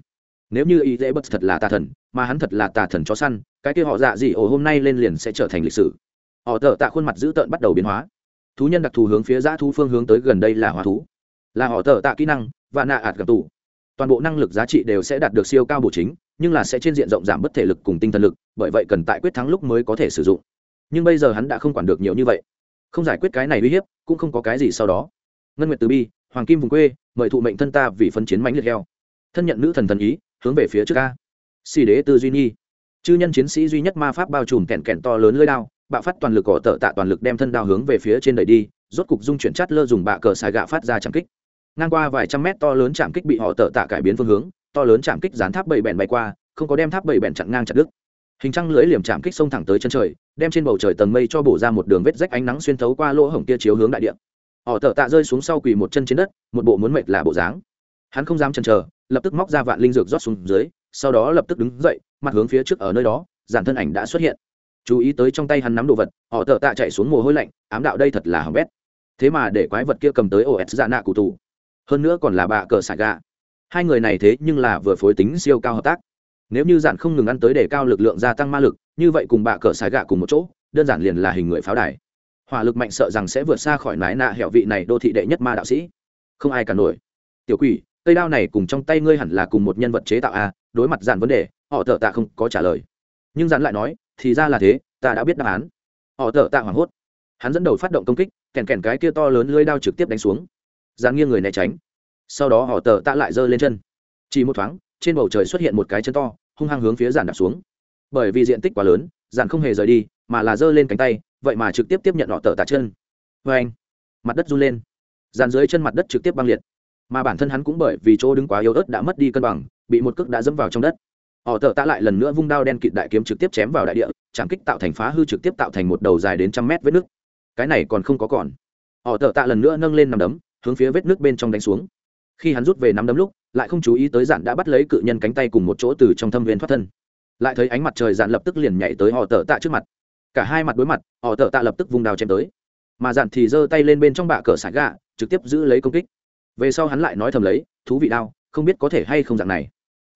Nếu như y dễ bật thật là tà thần, mà hắn thật là tà thần chó săn cái kia họ dạ gì ổ hôm nay lên liền sẽ trở thành lịch sử. Họ thợ tạ khuôn mặt dữ tợn bắt đầu biến hóa. Thú nhân đặc thù hướng phía giã thú phương hướng tới gần đây là hóa thú. Là họ thợ tạ kỹ năng, và nạ ạt gặp tù. Toàn bộ năng lực giá trị đều sẽ đạt được siêu cao bổ chính, nhưng là sẽ trên diện rộng giảm bất thể lực cùng tinh thần lực, bởi vậy cần tại quyết thắng lúc mới có thể sử dụng. Nhưng bây giờ hắn đã không quản được nhiều như vậy. Không giải quyết cái này uy hiếp, cũng không có cái gì sau đó. Ngân nguyệt từ bi, hoàng kim vùng quê, mời thụ mệnh thân ta vì phân chiến mãnh liệt heo. Thân nhận nữ thần thần ý, hướng về phía trước ca xì đế tư duy nhi chư nhân chiến sĩ duy nhất ma pháp bao trùm kẹn kẹn to lớn lưỡi đao, bạo phát toàn lực cỏ tợ tạ toàn lực đem thân đao hướng về phía trên đẩy đi, rốt cục dung chuyển chát lơ dùng bạ cờ xài gạ phát ra chạm kích. Ngang qua vài trăm mét to lớn chạm kích bị họ tợ tạ cải biến phương hướng, to lớn chạm kích dán tháp bảy bèn bay qua, không có đem tháp bảy bèn chặn ngang chặt đứt. Hình trăng lưới liềm chạm kích xông thẳng tới chân trời, đem trên bầu trời tầng mây cho bổ ra một đường vết rách ánh nắng xuyên thấu qua lỗ hổng kia chiếu hướng đại địa. Họ tợ tạ rơi xuống sau quỳ một chân trên đất, một bộ muốn mệt là bộ dáng. Hắn không dám chần chờ, lập tức móc ra vạn linh dược rót xuống dưới sau đó lập tức đứng dậy, mặt hướng phía trước ở nơi đó, giản thân ảnh đã xuất hiện. Chú ý tới trong tay hắn nắm đồ vật, họ tợ tạ chạy xuống mồ hôi lạnh, ám đạo đây thật là hỏng bét. Thế mà để quái vật kia cầm tới os dạ nạ cụ tù. Hơn nữa còn là bà cờ sải gà. Hai người này thế nhưng là vừa phối tính siêu cao hợp tác. Nếu như giản không ngừng ăn tới để cao lực lượng gia tăng ma lực, như vậy cùng bà cờ sải gà cùng một chỗ, đơn giản liền là hình người pháo đài. Hỏa lực mạnh sợ rằng sẽ vượt xa khỏi nái nạ hẻo vị này đô thị đệ nhất ma đạo sĩ. Không ai cả nổi. Tiểu quỷ, cây đao này cùng trong tay ngươi hẳn là cùng một nhân vật chế tạo a đối mặt dàn vấn đề, họ thợ tạ không có trả lời. Nhưng dàn lại nói, thì ra là thế, ta đã biết đáp án. Họ thợ tạ hoảng hốt. Hắn dẫn đầu phát động công kích, kèn kèn cái kia to lớn lưới đao trực tiếp đánh xuống. Dàn nghiêng người né tránh. Sau đó họ tờ tạ lại giơ lên chân. Chỉ một thoáng, trên bầu trời xuất hiện một cái chân to, hung hăng hướng phía giàn đạp xuống. Bởi vì diện tích quá lớn giàn không hề rời đi, mà là giơ lên cánh tay, vậy mà trực tiếp tiếp nhận họ tờ tạ chân. Vê anh, mặt đất run lên. Dàn dưới chân mặt đất trực tiếp băng liệt. Mà bản thân hắn cũng bởi vì chỗ đứng quá yếu ớt đã mất đi cân bằng bị một cước đã dẫm vào trong đất. Họ tờ tạ lại lần nữa vung đao đen kịt đại kiếm trực tiếp chém vào đại địa trảm kích tạo thành phá hư trực tiếp tạo thành một đầu dài đến trăm mét vết nước. Cái này còn không có còn. Họ tờ tạ lần nữa nâng lên nằm đấm, hướng phía vết nước bên trong đánh xuống. Khi hắn rút về nắm đấm lúc, lại không chú ý tới dạn đã bắt lấy cự nhân cánh tay cùng một chỗ từ trong thâm viên thoát thân. Lại thấy ánh mặt trời dạn lập tức liền nhảy tới họ tờ tạ trước mặt. Cả hai mặt đối mặt, họ tờ tạ lập tức vung đào chém tới. Mà dạn thì giơ tay lên bên trong bạ cờ sải gà trực tiếp giữ lấy công kích. Về sau hắn lại nói thầm lấy, thú vị đao không biết có thể hay không dạng này.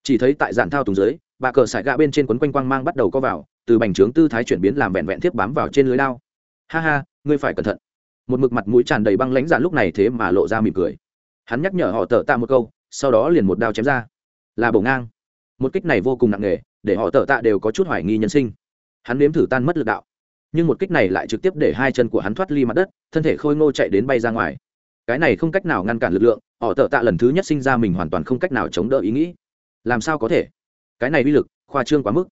Chỉ thấy tại dạn thao tùng dưới, bà cờ sải gạ bên trên quấn quanh quang mang bắt đầu có vào, từ bành trướng tư thái chuyển biến làm vẹn vẹn thiếp bám vào trên lưới lao. ha ha, ngươi phải cẩn thận. Một mực mặt mũi tràn đầy băng lãnh dạn lúc này thế mà lộ ra mỉm cười. Hắn nhắc nhở họ tờ tạ một câu, sau đó liền một đao chém ra. Là bổ ngang. Một kích này vô cùng nặng nề, để họ tờ tạ đều có chút hoài nghi nhân sinh. Hắn nếm thử tan mất lực đạo. Nhưng một kích này lại trực tiếp để hai chân của hắn thoát ly mặt đất, thân thể khôi ngô chạy đến bay ra ngoài. Cái này không cách nào ngăn cản lực lượng họ tợ tạ lần thứ nhất sinh ra mình hoàn toàn không cách nào chống đỡ ý nghĩ. Làm sao có thể? Cái này uy lực, khoa trương quá mức.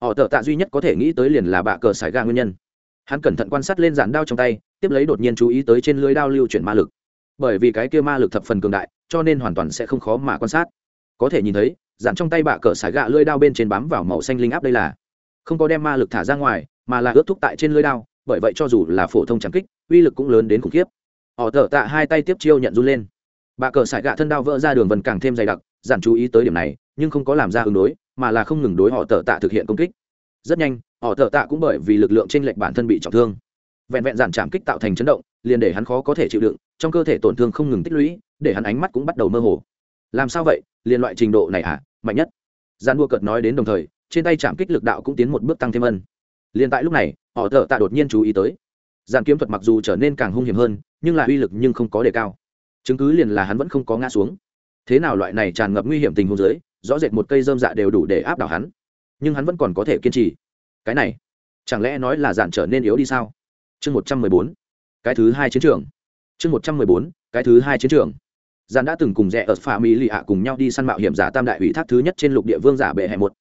Họ tợ tạ duy nhất có thể nghĩ tới liền là bạ cờ sải ga nguyên nhân. Hắn cẩn thận quan sát lên dàn đao trong tay, tiếp lấy đột nhiên chú ý tới trên lưới đao lưu chuyển ma lực. Bởi vì cái kia ma lực thập phần cường đại, cho nên hoàn toàn sẽ không khó mà quan sát. Có thể nhìn thấy dàn trong tay bạ cờ sải gạ lưới đao bên trên bám vào màu xanh linh áp đây là không có đem ma lực thả ra ngoài, mà là ướt thúc tại trên lưới đao, bởi vậy cho dù là phổ thông trắng kích, uy lực cũng lớn đến khủng khiếp. Họ thở tạ hai tay tiếp chiêu nhận run lên. Bà cờ sải gạ thân đao vỡ ra đường vần càng thêm dày đặc, giản chú ý tới điểm này, nhưng không có làm ra ứng đối, mà là không ngừng đối họ tờ tạ thực hiện công kích. Rất nhanh, họ tờ tạ cũng bởi vì lực lượng trên lệch bản thân bị trọng thương. Vẹn vẹn giản chạm kích tạo thành chấn động, liền để hắn khó có thể chịu đựng, trong cơ thể tổn thương không ngừng tích lũy, để hắn ánh mắt cũng bắt đầu mơ hồ. Làm sao vậy? Liền loại trình độ này à? Mạnh nhất. Gian đua cợt nói đến đồng thời, trên tay chạm kích lực đạo cũng tiến một bước tăng thêm ân. Liền tại lúc này, họ tờ tạ đột nhiên chú ý tới. Giản kiếm thuật mặc dù trở nên càng hung hiểm hơn, nhưng là uy lực nhưng không có đề cao chứng cứ liền là hắn vẫn không có ngã xuống. Thế nào loại này tràn ngập nguy hiểm tình huống dưới, rõ rệt một cây dơm dạ đều đủ để áp đảo hắn. Nhưng hắn vẫn còn có thể kiên trì. Cái này, chẳng lẽ nói là dạn trở nên yếu đi sao? Chương một trăm mười bốn, cái thứ hai chiến trường. Chương một trăm mười bốn, cái thứ hai chiến trường. Dạn đã từng cùng rẽ ở pha mỹ lì ạ cùng nhau đi săn mạo hiểm giả tam đại ủy thác thứ nhất trên lục địa vương giả bệ hẹ một.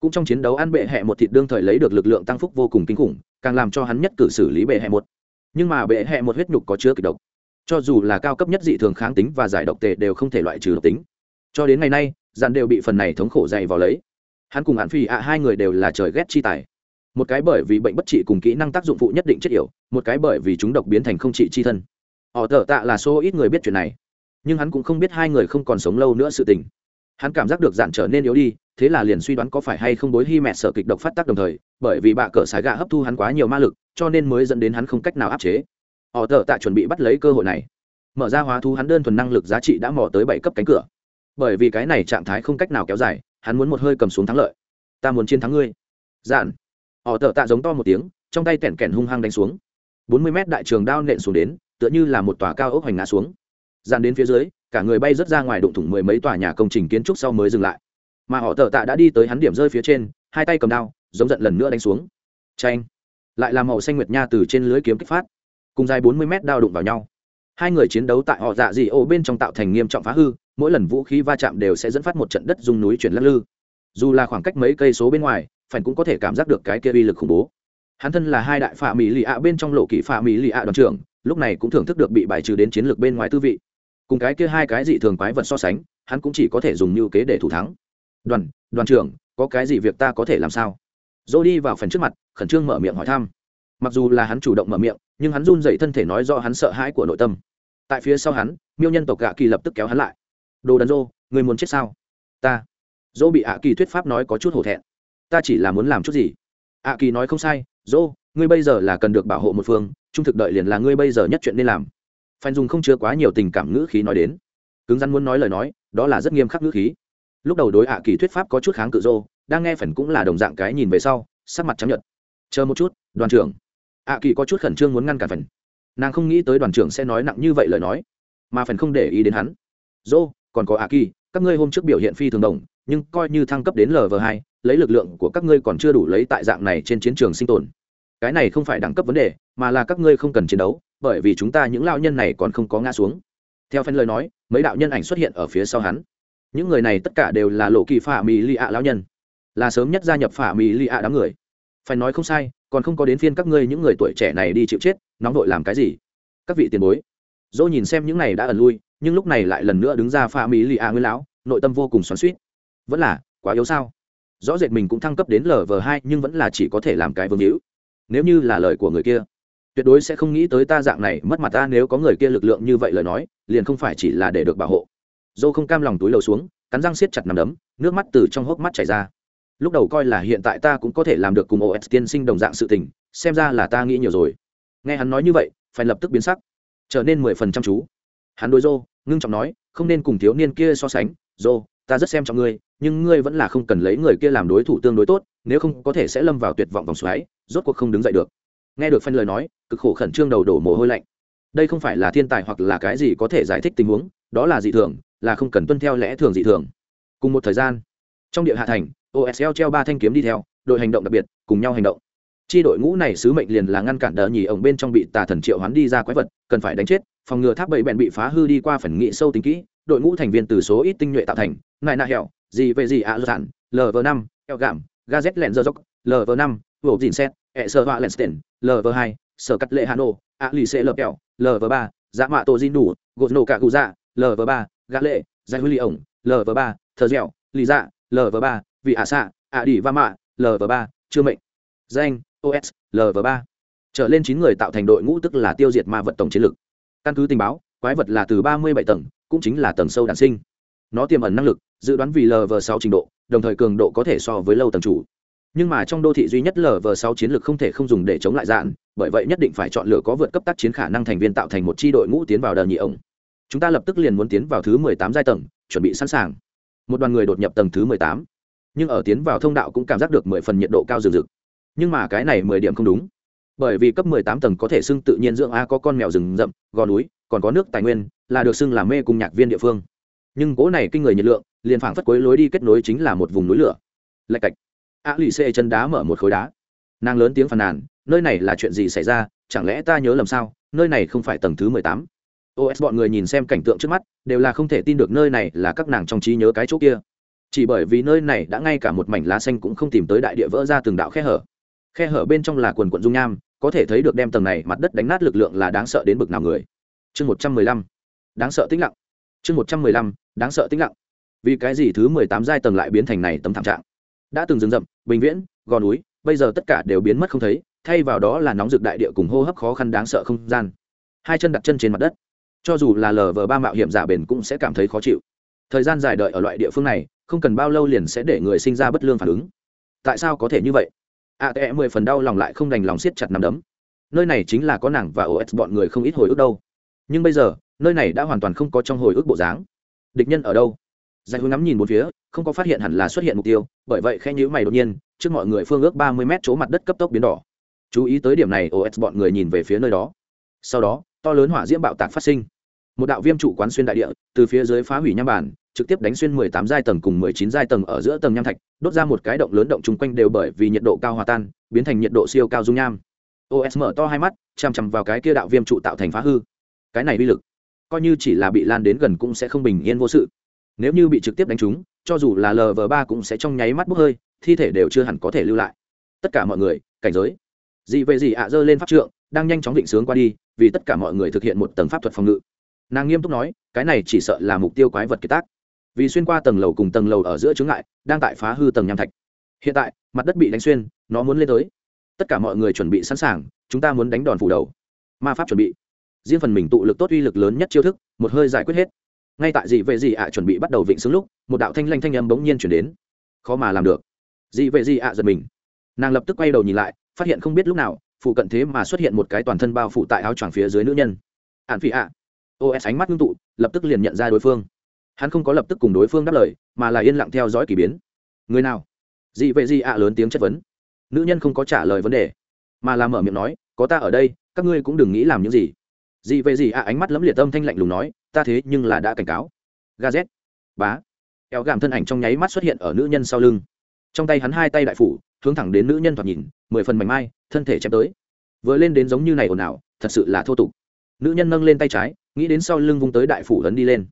Cũng trong chiến đấu ăn bệ hẹ một thịt đương thời lấy được lực lượng tăng phúc vô cùng kinh khủng, càng làm cho hắn nhất cử xử lý bệ hẹ một. Nhưng mà bệ hẹ một huyết nhục có chứa kịch độc cho dù là cao cấp nhất dị thường kháng tính và giải độc tệ đều không thể loại trừ độc tính. Cho đến ngày nay, dàn đều bị phần này thống khổ dày vào lấy. Hắn cùng hạn phi ạ hai người đều là trời ghét chi tài. Một cái bởi vì bệnh bất trị cùng kỹ năng tác dụng phụ nhất định chết yểu, một cái bởi vì chúng độc biến thành không trị chi thân. Họ thở tạ là số ít người biết chuyện này. Nhưng hắn cũng không biết hai người không còn sống lâu nữa sự tình. Hắn cảm giác được dạn trở nên yếu đi, thế là liền suy đoán có phải hay không bối hy mẹ sợ kịch độc phát tác đồng thời, bởi vì bạ cỡ sái gà hấp thu hắn quá nhiều ma lực, cho nên mới dẫn đến hắn không cách nào áp chế họ thợ tạ chuẩn bị bắt lấy cơ hội này. Mở ra hóa thú hắn đơn thuần năng lực giá trị đã mò tới bảy cấp cánh cửa. Bởi vì cái này trạng thái không cách nào kéo dài, hắn muốn một hơi cầm xuống thắng lợi. Ta muốn chiến thắng ngươi. Dạn họ thợ tạ giống to một tiếng, trong tay kẻn kẻn hung hăng đánh xuống. Bốn mươi mét đại trường đao nện xuống đến, tựa như là một tòa cao ốc hoành ngã xuống. Dàn đến phía dưới, cả người bay rớt ra ngoài đụng thủng mười mấy tòa nhà công trình kiến trúc sau mới dừng lại. Mà họ thợ tạ đã đi tới hắn điểm rơi phía trên, hai tay cầm đao, giống giận lần nữa đánh xuống. Tranh lại làm màu xanh nguyệt nha từ trên lưới kiếm kích phát cùng dài bốn mươi mét đao đụng vào nhau. Hai người chiến đấu tại họ dạ dị ô bên trong tạo thành nghiêm trọng phá hư, mỗi lần vũ khí va chạm đều sẽ dẫn phát một trận đất rung núi chuyển lắc lư. Dù là khoảng cách mấy cây số bên ngoài, phản cũng có thể cảm giác được cái kia uy lực khủng bố. Hắn thân là hai đại phạm mỹ lì ạ bên trong lộ kỷ phạm mỹ lì ạ đoàn trưởng, lúc này cũng thưởng thức được bị bài trừ đến chiến lược bên ngoài tư vị. Cùng cái kia hai cái dị thường quái vật so sánh, hắn cũng chỉ có thể dùng như kế để thủ thắng. Đoàn đoàn trưởng, có cái gì việc ta có thể làm sao? Rô đi vào phần trước mặt, khẩn trương mở miệng hỏi thăm mặc dù là hắn chủ động mở miệng, nhưng hắn run dậy thân thể nói do hắn sợ hãi của nội tâm. Tại phía sau hắn, miêu nhân tộc gạ kỳ lập tức kéo hắn lại. Đồ đần rô người muốn chết sao? Ta. Dô bị ạ kỳ thuyết pháp nói có chút hổ thẹn. Ta chỉ là muốn làm chút gì? Ạ kỳ nói không sai, dô, ngươi bây giờ là cần được bảo hộ một phương, trung thực đợi liền là ngươi bây giờ nhất chuyện nên làm. Phan dùng không chứa quá nhiều tình cảm ngữ khí nói đến. Cứng rắn muốn nói lời nói, đó là rất nghiêm khắc ngữ khí. Lúc đầu đối ạ kỳ thuyết pháp có chút kháng cự dô, đang nghe phần cũng là đồng dạng cái nhìn về sau, sắc mặt chấp nhợt. chờ một chút, đoàn trưởng ạ kỳ có chút khẩn trương muốn ngăn cản phần. Nàng không nghĩ tới đoàn trưởng sẽ nói nặng như vậy lời nói, mà phần không để ý đến hắn. Dô, còn có ạ kỳ, các ngươi hôm trước biểu hiện phi thường đồng, nhưng coi như thăng cấp đến lv hai, lấy lực lượng của các ngươi còn chưa đủ lấy tại dạng này trên chiến trường sinh tồn. Cái này không phải đẳng cấp vấn đề, mà là các ngươi không cần chiến đấu, bởi vì chúng ta những lao nhân này còn không có ngã xuống. Theo phần lời nói, mấy đạo nhân ảnh xuất hiện ở phía sau hắn. Những người này tất cả đều là lộ kỳ phả mì lì ạ lão nhân. Là sớm nhất gia nhập phả mì lì ạ đám người. Phải nói không sai còn không có đến phiên các ngươi những người tuổi trẻ này đi chịu chết, nóng vội làm cái gì? Các vị tiền bối, dỗ nhìn xem những này đã ẩn lui, nhưng lúc này lại lần nữa đứng ra pha mỹ lì a nguyên lão, nội tâm vô cùng xoắn suýt vẫn là, quá yếu sao? Rõ rệt mình cũng thăng cấp đến lv hai, nhưng vẫn là chỉ có thể làm cái vương hữu. Nếu như là lời của người kia, tuyệt đối sẽ không nghĩ tới ta dạng này, mất mặt ta nếu có người kia lực lượng như vậy lời nói, liền không phải chỉ là để được bảo hộ. Dô không cam lòng túi lầu xuống, cắn răng siết chặt nằm đấm, nước mắt từ trong hốc mắt chảy ra lúc đầu coi là hiện tại ta cũng có thể làm được cùng os tiên sinh đồng dạng sự tình, xem ra là ta nghĩ nhiều rồi. Nghe hắn nói như vậy, phải lập tức biến sắc, trở nên mười phần chăm chú. Hắn đối dô, ngưng trọng nói, không nên cùng thiếu niên kia so sánh. Dô, ta rất xem trọng ngươi, nhưng ngươi vẫn là không cần lấy người kia làm đối thủ tương đối tốt, nếu không có thể sẽ lâm vào tuyệt vọng vòng xoáy, rốt cuộc không đứng dậy được. Nghe được phân lời nói, cực khổ khẩn trương đầu đổ mồ hôi lạnh. Đây không phải là thiên tài hoặc là cái gì có thể giải thích tình huống, đó là dị thường, là không cần tuân theo lẽ thường dị thường. Cùng một thời gian, trong địa hạ thành osl treo ba thanh kiếm đi theo, đội hành động đặc biệt, cùng nhau hành động. Chi đội ngũ này sứ mệnh liền là ngăn cản đỡ nhì ổng bên trong bị tà thần triệu hoán đi ra quái vật, cần phải đánh chết, phòng ngừa tháp bậy bẹn bị phá hư đi qua phần nghị sâu tính kỹ, đội ngũ thành viên từ số ít tinh nhuệ tạo thành, nại nạ hẹo gì về gì ạ à giản lv năm, eo gạm, gazet len dơ dốc lv năm vỗ dìn xét, ẹ sơ hoa lensten lv hai, sở cắt lệ hà nô ạ lì xê lờ kẹo lv ba dạ mạ tô di đủ, gột nổ cả cụ dạ lv ba, gã lệ giải huy lì ổng lv ba, thờ dẻo lì dạ lv ba vị ạ xạ, ạ đi va mạ lv ba, chưa mệnh. Danh os lv ba. Trở lên chín người tạo thành đội ngũ tức là tiêu diệt ma vật tổng chiến lực căn cứ tình báo, quái vật là từ ba mươi bảy tầng, cũng chính là tầng sâu đản sinh. Nó tiềm ẩn năng lực, dự đoán vì lv sáu trình độ, đồng thời cường độ có thể so với lâu tầng chủ. Nhưng mà trong đô thị duy nhất lv sáu chiến lược không thể không dùng để chống lại dạn, bởi vậy nhất định phải chọn lựa có vượt cấp tác chiến khả năng thành viên tạo thành một chi đội ngũ tiến vào đờ nhị ổng. Chúng ta lập tức liền muốn tiến vào thứ mười tám giai tầng, chuẩn bị sẵn sàng. Một đoàn người đột nhập tầng thứ mười tám nhưng ở tiến vào thông đạo cũng cảm giác được mười phần nhiệt độ cao rừng rực. Nhưng mà cái này mười điểm không đúng. Bởi vì cấp mười tám tầng có thể xưng tự nhiên dưỡng a, có con mèo rừng rậm, gò núi, còn có nước tài nguyên, là được xưng làm mê cùng nhạc viên địa phương. Nhưng cỗ này kinh người nhiệt lượng, liền phảng phất cuối lối đi kết nối chính là một vùng núi lửa. Lạch cạch. A lì xê chân đá mở một khối đá. Nàng lớn tiếng phàn nàn, nơi này là chuyện gì xảy ra? Chẳng lẽ ta nhớ lầm sao? Nơi này không phải tầng thứ mười tám? Os bọn người nhìn xem cảnh tượng trước mắt, đều là không thể tin được nơi này là các nàng trong trí nhớ cái chỗ kia chỉ bởi vì nơi này đã ngay cả một mảnh lá xanh cũng không tìm tới đại địa vỡ ra từng đạo khe hở. Khe hở bên trong là quần quận dung nham, có thể thấy được đem tầng này mặt đất đánh nát lực lượng là đáng sợ đến bực nào người. Chương một trăm mười lăm. Đáng sợ tĩnh lặng. Chương một trăm mười lăm. Đáng sợ tĩnh lặng. Vì cái gì thứ mười tám giai tầng lại biến thành này tấm thảm trạng? Đã từng rừng rậm, bình viễn, gò núi, bây giờ tất cả đều biến mất không thấy, thay vào đó là nóng rực đại địa cùng hô hấp khó khăn đáng sợ không gian. Hai chân đặt chân trên mặt đất. Cho dù là lờ vờ ba mạo hiểm giả bền cũng sẽ cảm thấy khó chịu. Thời gian dài đợi ở loại địa phương này không cần bao lâu liền sẽ để người sinh ra bất lương phản ứng. Tại sao có thể như vậy? A tệ mười phần đau lòng lại không đành lòng siết chặt nằm đấm. Nơi này chính là có nàng và os bọn người không ít hồi ức đâu. Nhưng bây giờ, nơi này đã hoàn toàn không có trong hồi ức bộ dáng. Địch nhân ở đâu? Giải hướng ngắm nhìn một phía, không có phát hiện hẳn là xuất hiện mục tiêu, bởi vậy khe nhữ mày đột nhiên, trước mọi người phương ước ba mươi mét chỗ mặt đất cấp tốc biến đỏ. Chú ý tới điểm này os bọn người nhìn về phía nơi đó. Sau đó, to lớn hỏa diễm bạo tạc phát sinh một đạo viêm trụ quán xuyên đại địa, từ phía dưới phá hủy nham bản, trực tiếp đánh xuyên mười tám giai tầng cùng mười chín giai tầng ở giữa tầng nham thạch, đốt ra một cái động lớn động chung quanh đều bởi vì nhiệt độ cao hòa tan, biến thành nhiệt độ siêu cao dung nham. Os mở to hai mắt, chằm chằm vào cái kia đạo viêm trụ tạo thành phá hư. Cái này uy lực, coi như chỉ là bị lan đến gần cũng sẽ không bình yên vô sự. Nếu như bị trực tiếp đánh trúng, cho dù là lv ba cũng sẽ trong nháy mắt bốc hơi, thi thể đều chưa hẳn có thể lưu lại. Tất cả mọi người, cảnh giới. Dị về gì ạ à dơ lên pháp trượng, đang nhanh chóng định sướng qua đi, vì tất cả mọi người thực hiện một tầng pháp thuật phòng ngự nàng nghiêm túc nói, cái này chỉ sợ là mục tiêu quái vật kiệt tác. Vì xuyên qua tầng lầu cùng tầng lầu ở giữa chướng ngại, đang tại phá hư tầng nham thạch. Hiện tại, mặt đất bị đánh xuyên, nó muốn lên tới. Tất cả mọi người chuẩn bị sẵn sàng, chúng ta muốn đánh đòn phủ đầu. Ma pháp chuẩn bị. Riêng phần mình tụ lực tốt uy lực lớn nhất chiêu thức, một hơi giải quyết hết. Ngay tại dị vệ dị ạ chuẩn bị bắt đầu vịnh xứng lúc, một đạo thanh lanh thanh âm bỗng nhiên chuyển đến. Khó mà làm được. Dị vệ dị ạ giật mình. Nàng lập tức quay đầu nhìn lại, phát hiện không biết lúc nào, phụ cận thế mà xuất hiện một cái toàn thân bao phủ tại áo choàng phía dưới nữ nhân. Ạn phi ạ os ánh mắt ngưng tụ, lập tức liền nhận ra đối phương. Hắn không có lập tức cùng đối phương đáp lời, mà là yên lặng theo dõi k ỳ biến. Người nào? Dị vệ dị ạ lớn tiếng chất vấn. Nữ nhân không có trả lời vấn đề, mà là mở miệng nói, có ta ở đây, các ngươi cũng đừng nghĩ làm những gì. Dị vệ dị ạ ánh mắt lấm liệt tâm thanh lạnh lùng nói, ta thế nhưng là đã cảnh cáo. Gazet bá. Éo gàm thân ảnh trong nháy mắt xuất hiện ở nữ nhân sau lưng. Trong tay hắn hai tay đại phủ, hướng thẳng đến nữ nhân thoạt nhìn, mười phần mảnh mai, thân thể chém tới. Vừa lên đến giống như này ồn ào, thật sự là thô tục. Nữ nhân nâng lên tay trái nghĩ đến sau lưng vung tới đại phủ ấn đi lên.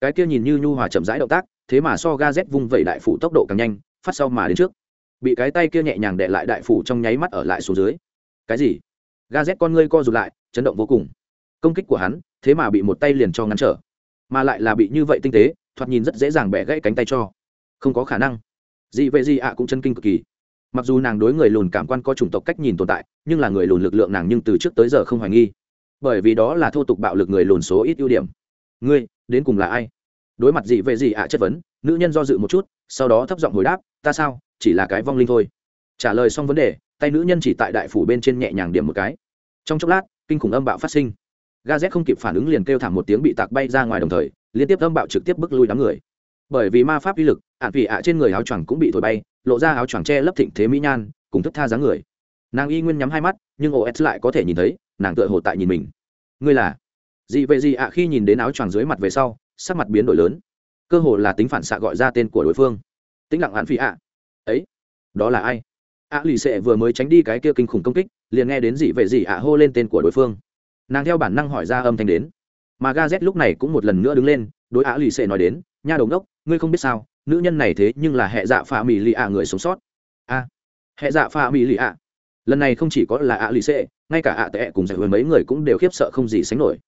Cái kia nhìn như nhu hòa chậm rãi động tác, thế mà so ga z vung vẩy đại phủ tốc độ càng nhanh, phát sau mà đến trước. Bị cái tay kia nhẹ nhàng đệ lại đại phủ trong nháy mắt ở lại xuống dưới. Cái gì? Ga z con ngươi co rụt lại, chấn động vô cùng. Công kích của hắn, thế mà bị một tay liền cho ngăn trở. Mà lại là bị như vậy tinh tế, thoạt nhìn rất dễ dàng bẻ gãy cánh tay cho. Không có khả năng. Gì vậy gì ạ cũng chân kinh cực kỳ. Mặc dù nàng đối người lùn cảm quan có chủng tộc cách nhìn tồn tại, nhưng là người lùn lực lượng nàng nhưng từ trước tới giờ không hoài nghi bởi vì đó là thô tục bạo lực người lùn số ít ưu điểm. Ngươi, đến cùng là ai? Đối mặt gì về gì ạ chất vấn, nữ nhân do dự một chút, sau đó thấp giọng hồi đáp, ta sao? Chỉ là cái vong linh thôi. Trả lời xong vấn đề, tay nữ nhân chỉ tại đại phủ bên trên nhẹ nhàng điểm một cái. Trong chốc lát, kinh khủng âm bạo phát sinh. Ga z không kịp phản ứng liền kêu thảm một tiếng bị tạc bay ra ngoài đồng thời, liên tiếp âm bạo trực tiếp bức lui đám người. Bởi vì ma pháp uy lực, ạn vị ạ trên người áo choàng cũng bị thổi bay, lộ ra áo choàng che lấp thịnh thế mỹ nhan, cùng thức tha dáng người. Nàng y nguyên nhắm hai mắt, nhưng os lại có thể nhìn thấy nàng tựa hồ tại nhìn mình. Ngươi là? Gì vậy gì ạ khi nhìn đến áo choàng dưới mặt về sau, sắc mặt biến đổi lớn. Cơ hồ là tính phản xạ gọi ra tên của đối phương. Tính lặng hạn phi ạ. Ấy, đó là ai? Ạ lì xệ vừa mới tránh đi cái kia kinh khủng công kích, liền nghe đến gì vậy gì ạ hô lên tên của đối phương. Nàng theo bản năng hỏi ra âm thanh đến. Mà ga z lúc này cũng một lần nữa đứng lên, đối ạ lì xệ nói đến, nha đồng đốc ngươi không biết sao, nữ nhân này thế nhưng là hệ dạ pha mỹ lì ạ người sống sót. A, hệ dạ pha mỹ lì ạ lần này không chỉ có là ạ lì xệ ngay cả ạ tệ cùng giải huyền mấy người cũng đều khiếp sợ không gì sánh nổi.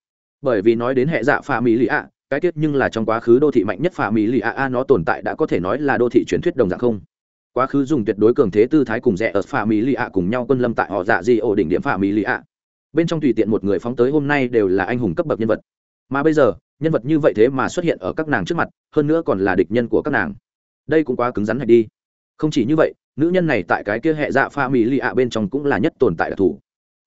Bởi vì nói đến hệ dạ pha mỹ lì ạ, cái tiết nhưng là trong quá khứ đô thị mạnh nhất pha mỹ lì ạ, a nó tồn tại đã có thể nói là đô thị truyền thuyết đồng dạng không? Quá khứ dùng tuyệt đối cường thế tư thái cùng rẻ ở pha mỹ lì ạ cùng nhau quân lâm tại họ dạ di ổ đỉnh điểm pha mỹ lì ạ. Bên trong tùy tiện một người phóng tới hôm nay đều là anh hùng cấp bậc nhân vật. Mà bây giờ, nhân vật như vậy thế mà xuất hiện ở các nàng trước mặt, hơn nữa còn là địch nhân của các nàng. Đây cũng quá cứng rắn hạch đi. Không chỉ như vậy nữ nhân này tại cái kia hệ dạ pha mỹ lì ạ bên trong cũng là nhất tồn tại đặc thù.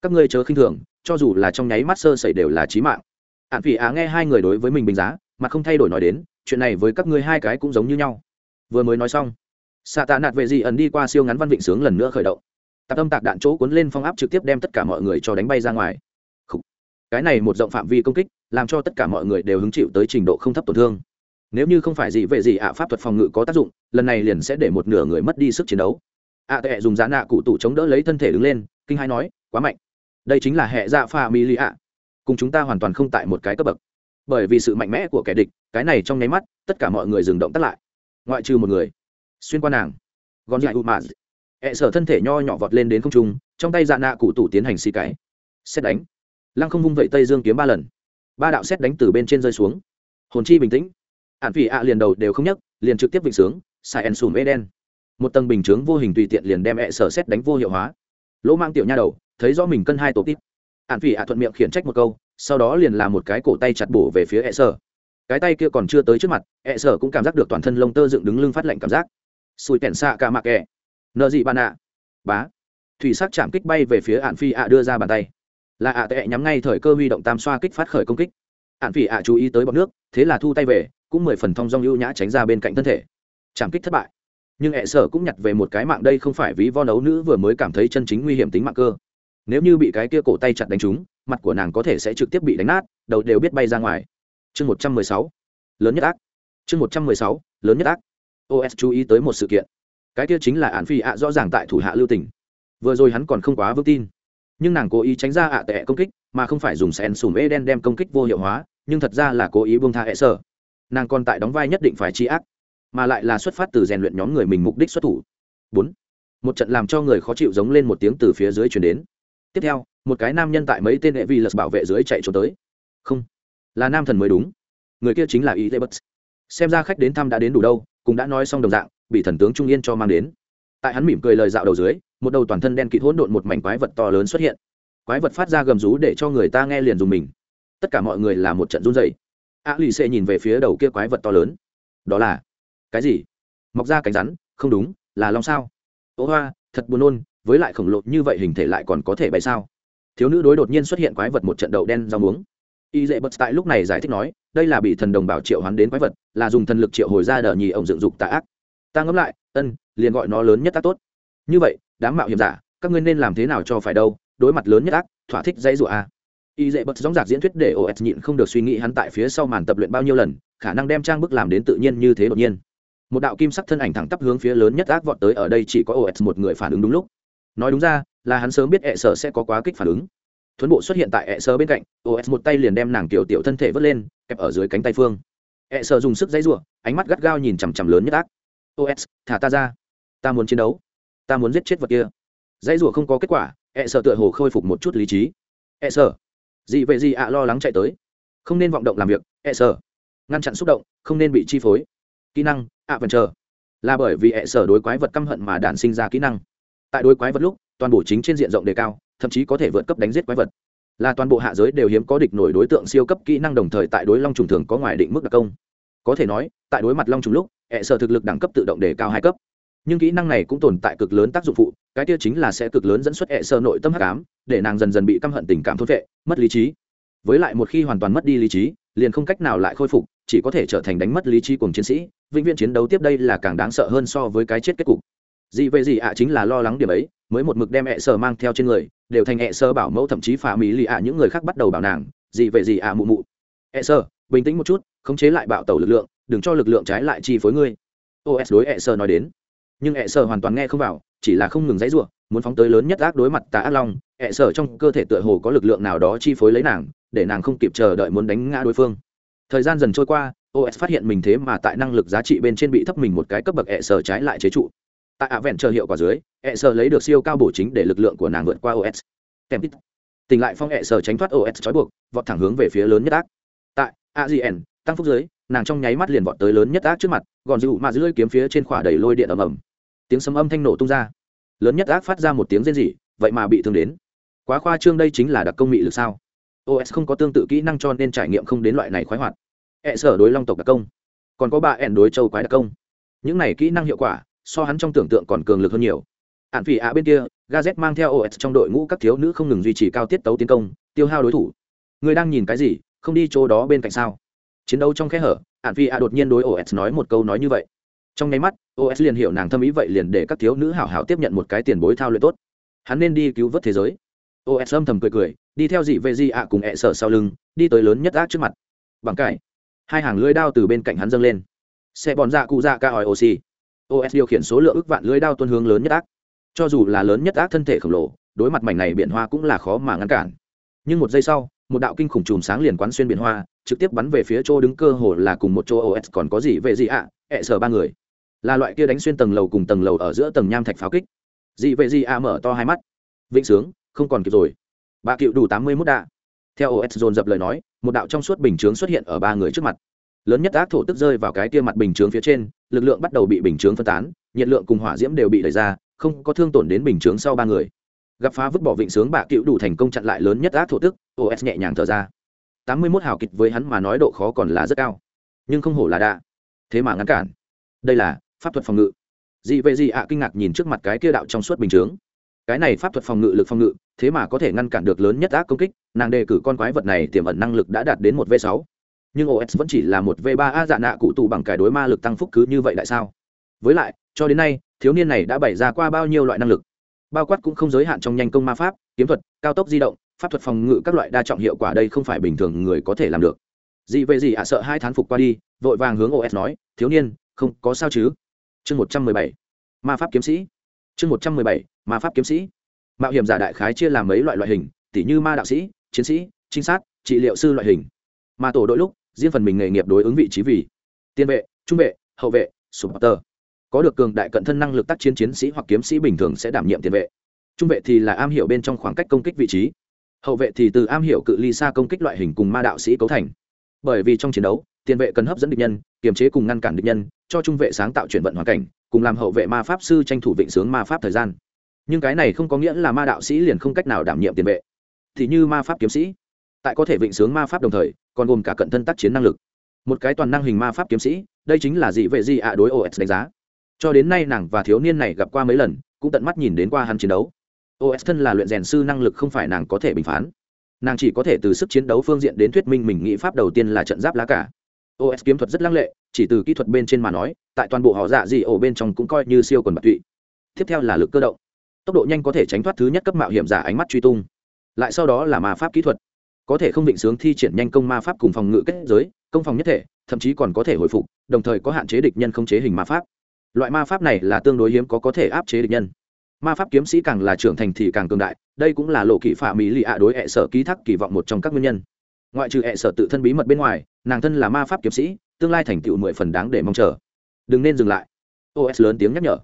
Các ngươi chớ khinh thường, cho dù là trong nháy mắt sơ sẩy đều là trí mạng. Ạn phỉ á nghe hai người đối với mình bình giá, mà không thay đổi nói đến, chuyện này với các ngươi hai cái cũng giống như nhau. Vừa mới nói xong xạ tạ nạt về gì ẩn đi qua siêu ngắn văn vịnh sướng lần nữa khởi động. Tạp âm tạc đạn chỗ cuốn lên phong áp trực tiếp đem tất cả mọi người cho đánh bay ra ngoài. Cái này một rộng phạm vi công kích, làm cho tất cả mọi người đều hứng chịu tới trình độ không thấp tổn thương nếu như không phải gì về gì ạ, pháp thuật phòng ngự có tác dụng, lần này liền sẽ để một nửa người mất đi sức chiến đấu. Ạ tệ dùng giá nạ cụ tủ chống đỡ lấy thân thể đứng lên, kinh hai nói, quá mạnh. Đây chính là hệ dạ pha mi lì ạ. Cùng chúng ta hoàn toàn không tại một cái cấp bậc. Bởi vì sự mạnh mẽ của kẻ địch, cái này trong nháy mắt, tất cả mọi người dừng động tắt lại. Ngoại trừ một người, xuyên qua nàng gòn dại u mà. Ẹ sở thân thể nho nhỏ vọt lên đến không trung, trong tay dạ nạ cụ tủ tiến hành xì cái. Xét đánh. Lăng không vung vẩy tây dương kiếm ba lần. Ba đạo xét đánh từ bên trên rơi xuống. Hồn chi bình tĩnh ạn phỉ ạ liền đầu đều không nhấc, liền trực tiếp vịnh sướng sai en sùm eden một tầng bình chướng vô hình tùy tiện liền đem ẹ sở xét đánh vô hiệu hóa. Lỗ mang tiểu nha đầu, thấy rõ mình cân hai tổ tít. Ạn phỉ ạ thuận miệng khiển trách một câu, sau đó liền làm một cái cổ tay chặt bổ về phía ẹ sở. Cái tay kia còn chưa tới trước mặt, ẹ sở cũng cảm giác được toàn thân lông tơ dựng đứng lưng phát lạnh cảm giác. Sùi kẻn xạ cả mạc ẹ nợ dị ban ạ? Bá. Thủy sắc chạm kích bay về phía ạn phi ạ đưa ra bàn tay. Là ạ tệ nhắm ngay thời cơ huy động tam xoa kích phát khởi công kích. Ạn phi ạ chú ý tới bọc nước, thế là thu tay về cũng mười phần thong dong ưu nhã tránh ra bên cạnh thân thể. Chạm kích thất bại. Nhưng ẹ sở cũng nhặt về một cái mạng đây không phải ví von ấu nữ vừa mới cảm thấy chân chính nguy hiểm tính mạng cơ. Nếu như bị cái kia cổ tay chặt đánh trúng, mặt của nàng có thể sẽ trực tiếp bị đánh nát, đầu đều biết bay ra ngoài. Chương một trăm mười sáu. Lớn nhất ác. Chương một trăm mười sáu. Lớn nhất ác. Os chú ý tới một sự kiện. Cái kia chính là ạn phi ạ, rõ ràng tại thủ hạ lưu tỉnh vừa rồi hắn còn không quá vững tin. Nhưng nàng cố ý tránh ra ạ tệ công kích, mà không phải dùng sen sùm ê đen đem công kích vô hiệu hóa, nhưng thật ra là cố ý buông tha hệ sở nàng còn tại đóng vai nhất định phải tri ác, mà lại là xuất phát từ rèn luyện nhóm người mình mục đích xuất thủ. Bốn, một trận làm cho người khó chịu giống lên một tiếng từ phía dưới chuyển đến. Tiếp theo, một cái nam nhân tại mấy tên hệ vi lật bảo vệ dưới chạy trốn tới. Không, là nam thần mới đúng. Người kia chính là y tê bất xem ra khách đến thăm đã đến đủ đâu, cũng đã nói xong đồng dạng, bị thần tướng trung yên cho mang đến. Tại hắn mỉm cười lời dạo đầu dưới, một đầu toàn thân đen kịt hỗn độn một mảnh quái vật to lớn xuất hiện. Quái vật phát ra gầm rú để cho người ta nghe liền dùng mình. Tất cả mọi người là một trận run dày a lì xê nhìn về phía đầu kia quái vật to lớn. Đó là cái gì? Mọc ra cánh rắn, không đúng, là long sao? Ố hoa, thật buồn nôn, với lại khổng lồ như vậy hình thể lại còn có thể bay sao? Thiếu nữ đối đột nhiên xuất hiện quái vật một trận đậu đen rau muống. Y dễ bật tại lúc này giải thích nói, đây là bị thần đồng bảo triệu hoán đến quái vật, là dùng thần lực triệu hồi ra đờ nhì ổng dựng dục tạ ác. Ta ngẫm lại, ân, liền gọi nó lớn nhất tác tốt. Như vậy, đám mạo hiểm giả, các ngươi nên làm thế nào cho phải đâu? Đối mặt lớn nhất ác, thỏa thích dãy rủa a y dễ bật gióng giạc diễn thuyết để os nhịn không được suy nghĩ hắn tại phía sau màn tập luyện bao nhiêu lần, khả năng đem trang bức làm đến tự nhiên như thế đột nhiên. Một đạo kim sắc thân ảnh thẳng tắp hướng phía lớn nhất ác vọt tới, ở đây chỉ có os một người phản ứng đúng lúc. Nói đúng ra, là hắn sớm biết ẹ sở sẽ có quá kích phản ứng. Thuấn bộ xuất hiện tại ẹ sở bên cạnh os một tay liền đem nàng tiểu tiểu thân thể vớt lên, kẹp ở dưới cánh tay phương. Ẹ sở dùng sức dãy ruộng ánh mắt gắt gao nhìn chằm chằm lớn nhất ác. Os thả ta ra. Ta muốn chiến đấu. Ta muốn giết chết vật kia. Dãy rủa không có kết quả ẹ sở tựa hồ khôi phục một chút lý trí. Ẹ sở dị vệ gì ạ lo lắng chạy tới. Không nên vọng động làm việc e sở ngăn chặn xúc động, không nên bị chi phối. Kỹ năng ạ vẫn chờ là bởi vì e sở đối quái vật căm hận mà đản sinh ra kỹ năng. Tại đối quái vật lúc, toàn bộ chính trên diện rộng đề cao, thậm chí có thể vượt cấp đánh giết quái vật. Là toàn bộ hạ giới đều hiếm có địch nổi đối tượng siêu cấp kỹ năng đồng thời tại đối long trùng thường có ngoài định mức đặc công. Có thể nói, tại đối mặt long trùng lúc hệ sở thực lực đẳng cấp tự động đề cao hai cấp nhưng kỹ năng này cũng tồn tại cực lớn tác dụng phụ, cái tiêu chính là sẽ cực lớn dẫn xuất hệ sơ nội tâm hắc ám, để nàng dần dần bị căm hận tình cảm thốt vệ mất lý trí. Với lại một khi hoàn toàn mất đi lý trí, liền không cách nào lại khôi phục, chỉ có thể trở thành đánh mất lý trí cùng chiến sĩ, vĩnh viễn chiến đấu tiếp đây là càng đáng sợ hơn so với cái chết kết cục. Gì về gì ạ chính là lo lắng điểm ấy, mới một mực đem hệ sơ mang theo trên người, đều thành hệ sơ bảo mẫu thậm chí phá mỹ lì ạ những người khác bắt đầu bảo nàng gì về gì ạ mụ mụ. Hệ sơ bình tĩnh một chút, khống chế lại bạo tẩu lực lượng, đừng cho lực lượng trái lại chi phối ngươi. Os đối hệ sơ nói đến nhưng hệ sở hoàn toàn nghe không vào chỉ là không ngừng dãy rủa, muốn phóng tới lớn nhất ác đối mặt tà ác long hệ sở trong cơ thể tựa hồ có lực lượng nào đó chi phối lấy nàng để nàng không kịp chờ đợi muốn đánh ngã đối phương. Thời gian dần trôi qua os phát hiện mình thế mà tại năng lực giá trị bên trên bị thấp mình một cái cấp bậc hệ sở trái lại chế trụ. Tại ạ vẹn chờ hiệu quả dưới hệ sở lấy được siêu cao bổ chính để lực lượng của nàng vượt qua os kèm tỉnh lại phong hệ sở tránh thoát os trói buộc vọt thẳng hướng về phía lớn nhất ác. Tại agn tăng phúc dưới nàng trong nháy mắt liền vọt tới lớn nhất ác trước mặt gòn dịu mà dưới kiếm phía trên khỏa đầy lôi điện ầm ầm tiếng sấm âm thanh nổ tung ra. Lớn nhất ác phát ra một tiếng rên rỉ, vậy mà bị thương đến. Quá khoa trương đây chính là đặc công mị lực sao? Os không có tương tự kỹ năng cho nên trải nghiệm không đến loại này khoái hoạt. Hệ sở đối long tộc đặc công. Còn có ba ẻn đối châu quái đặc công. Những này kỹ năng hiệu quả, so hắn trong tưởng tượng còn cường lực hơn nhiều. Ạn phỉ ạ bên kia gaz mang theo os trong đội ngũ các thiếu nữ không ngừng duy trì cao tiết tấu tiến công, tiêu hao đối thủ. Người đang nhìn cái gì, không đi chỗ đó bên cạnh sao? Chiến đấu trong khe hở ạn phỉ ạ đột nhiên đối os nói một câu nói như vậy trong nháy mắt os liền hiểu nàng thâm ý vậy liền để các thiếu nữ hảo hảo tiếp nhận một cái tiền bối thao luyện tốt. Hắn nên đi cứu vớt thế giới. Os âm thầm cười cười, đi theo dị vệ di ạ cùng ẹ sở sau lưng, đi tới lớn nhất ác trước mặt. Bằng cải. Hai hàng lưỡi đao từ bên cạnh hắn dâng lên. Xe bòn dạ cụ dạ ca òi oxy os điều khiển số lượng ước vạn lưới đao tuân hướng lớn nhất ác. Cho dù là lớn nhất ác thân thể khổng lồ, đối mặt mảnh này biển hoa cũng là khó mà ngăn cản. Nhưng một giây sau, một đạo kinh khủng chùm sáng liền quán xuyên biển hoa, trực tiếp bắn về phía chỗ đứng cơ hồ là cùng một chỗ os còn có gì về gì ạ à? ẹ sở ba người là loại kia đánh xuyên tầng lầu cùng tầng lầu ở giữa tầng nham thạch pháo kích. Dị vệ dị a mở to hai mắt. Vĩnh sướng, không còn kịp rồi. Bà cựu đủ tám mươi mốt đạ. Theo os dồn dập lời nói, một đạo trong suốt bình chướng xuất hiện ở ba người trước mặt. Lớn nhất ác thổ tức rơi vào cái kia mặt bình chướng phía trên, lực lượng bắt đầu bị bình chướng phân tán, nhiệt lượng cùng hỏa diễm đều bị đẩy ra, không có thương tổn đến bình chướng sau ba người. Gặp phá vứt bỏ vịnh sướng bà cựu đủ thành công chặn lại lớn nhất ác thổ tức os nhẹ nhàng thở ra. Tám mươi mốt hào kịch với hắn mà nói độ khó còn là rất cao. Nhưng không hổ là đạ. thế mà ngăn cản. Đây là pháp thuật phòng ngự. Dị vậy gì ạ kinh ngạc nhìn trước mặt cái kia đạo trong suốt bình chướng. Cái này pháp thuật phòng ngự lực phòng ngự, thế mà có thể ngăn cản được lớn nhất ác công kích, nàng đề cử con quái vật này tiềm ẩn năng lực đã đạt đến một v sáu. Nhưng os vẫn chỉ là một v ba a dạ nạ cụ tụ bằng cải đối ma lực tăng phúc cứ như vậy tại sao? Với lại, cho đến nay, thiếu niên này đã bày ra qua bao nhiêu loại năng lực? Bao quát cũng không giới hạn trong nhanh công ma pháp, kiếm thuật, cao tốc di động, pháp thuật phòng ngự các loại đa trọng hiệu quả đây không phải bình thường người có thể làm được. Gì vậy gì ạ sợ hai thán phục qua đi, vội vàng hướng os nói, thiếu niên, không có sao chứ? Chương một trăm mười bảy. Ma pháp kiếm sĩ. Chương một trăm mười bảy, ma pháp kiếm sĩ. Mạo hiểm giả đại khái chia làm mấy loại loại hình, tỉ như ma đạo sĩ, chiến sĩ, trinh sát, trị liệu sư loại hình. Mà tổ đội lúc, riêng phần mình nghề nghiệp đối ứng vị trí vì tiên vệ, trung vệ, hậu vệ, supporter. Có được cường đại cận thân năng lực tác chiến chiến sĩ hoặc kiếm sĩ bình thường sẽ đảm nhiệm tiền vệ. Trung vệ thì là am hiểu bên trong khoảng cách công kích vị trí. Hậu vệ thì từ am hiểu cự ly xa công kích loại hình cùng ma đạo sĩ cấu thành. Bởi vì trong chiến đấu tiền vệ cần hấp dẫn địch nhân, kiềm chế cùng ngăn cản địch nhân, cho trung vệ sáng tạo chuyển vận hoàn cảnh, cùng làm hậu vệ ma pháp sư tranh thủ vịnh sướng ma pháp thời gian. Nhưng cái này không có nghĩa là ma đạo sĩ liền không cách nào đảm nhiệm tiền vệ. Thì như ma pháp kiếm sĩ, tại có thể vịnh sướng ma pháp đồng thời, còn gồm cả cận thân tác chiến năng lực. Một cái toàn năng hình ma pháp kiếm sĩ, đây chính là dị vệ di ạ đối os đánh giá. Cho đến nay nàng và thiếu niên này gặp qua mấy lần, cũng tận mắt nhìn đến qua hắn chiến đấu. Os thân là luyện rèn sư năng lực không phải nàng có thể bình phán. Nàng chỉ có thể từ sức chiến đấu phương diện đến thuyết minh mình nghĩ pháp đầu tiên là trận giáp lá cả os kiếm thuật rất lăng lệ, chỉ từ kỹ thuật bên trên mà nói, tại toàn bộ họ dạ dị ổ bên trong cũng coi như siêu quần bạc tụy. Tiếp theo là lực cơ động. Tốc độ nhanh có thể tránh thoát thứ nhất cấp mạo hiểm giả ánh mắt truy tung. Lại sau đó là ma pháp kỹ thuật. Có thể không định sướng thi triển nhanh công ma pháp cùng phòng ngự kết giới, công phòng nhất thể, thậm chí còn có thể hồi phục, đồng thời có hạn chế địch nhân không chế hình ma pháp. Loại ma pháp này là tương đối hiếm có có thể áp chế địch nhân. Ma pháp kiếm sĩ càng là trưởng thành thì càng cường đại, đây cũng là lộ kỹ phạm mỹ lì ạ đối hệ sở ký thác kỳ vọng một trong các nguyên nhân ngoại trừ hệ sở tự thân bí mật bên ngoài, nàng thân là ma pháp kiếm sĩ, tương lai thành tựu mười phần đáng để mong chờ. Đừng nên dừng lại. Os lớn tiếng nhắc nhở.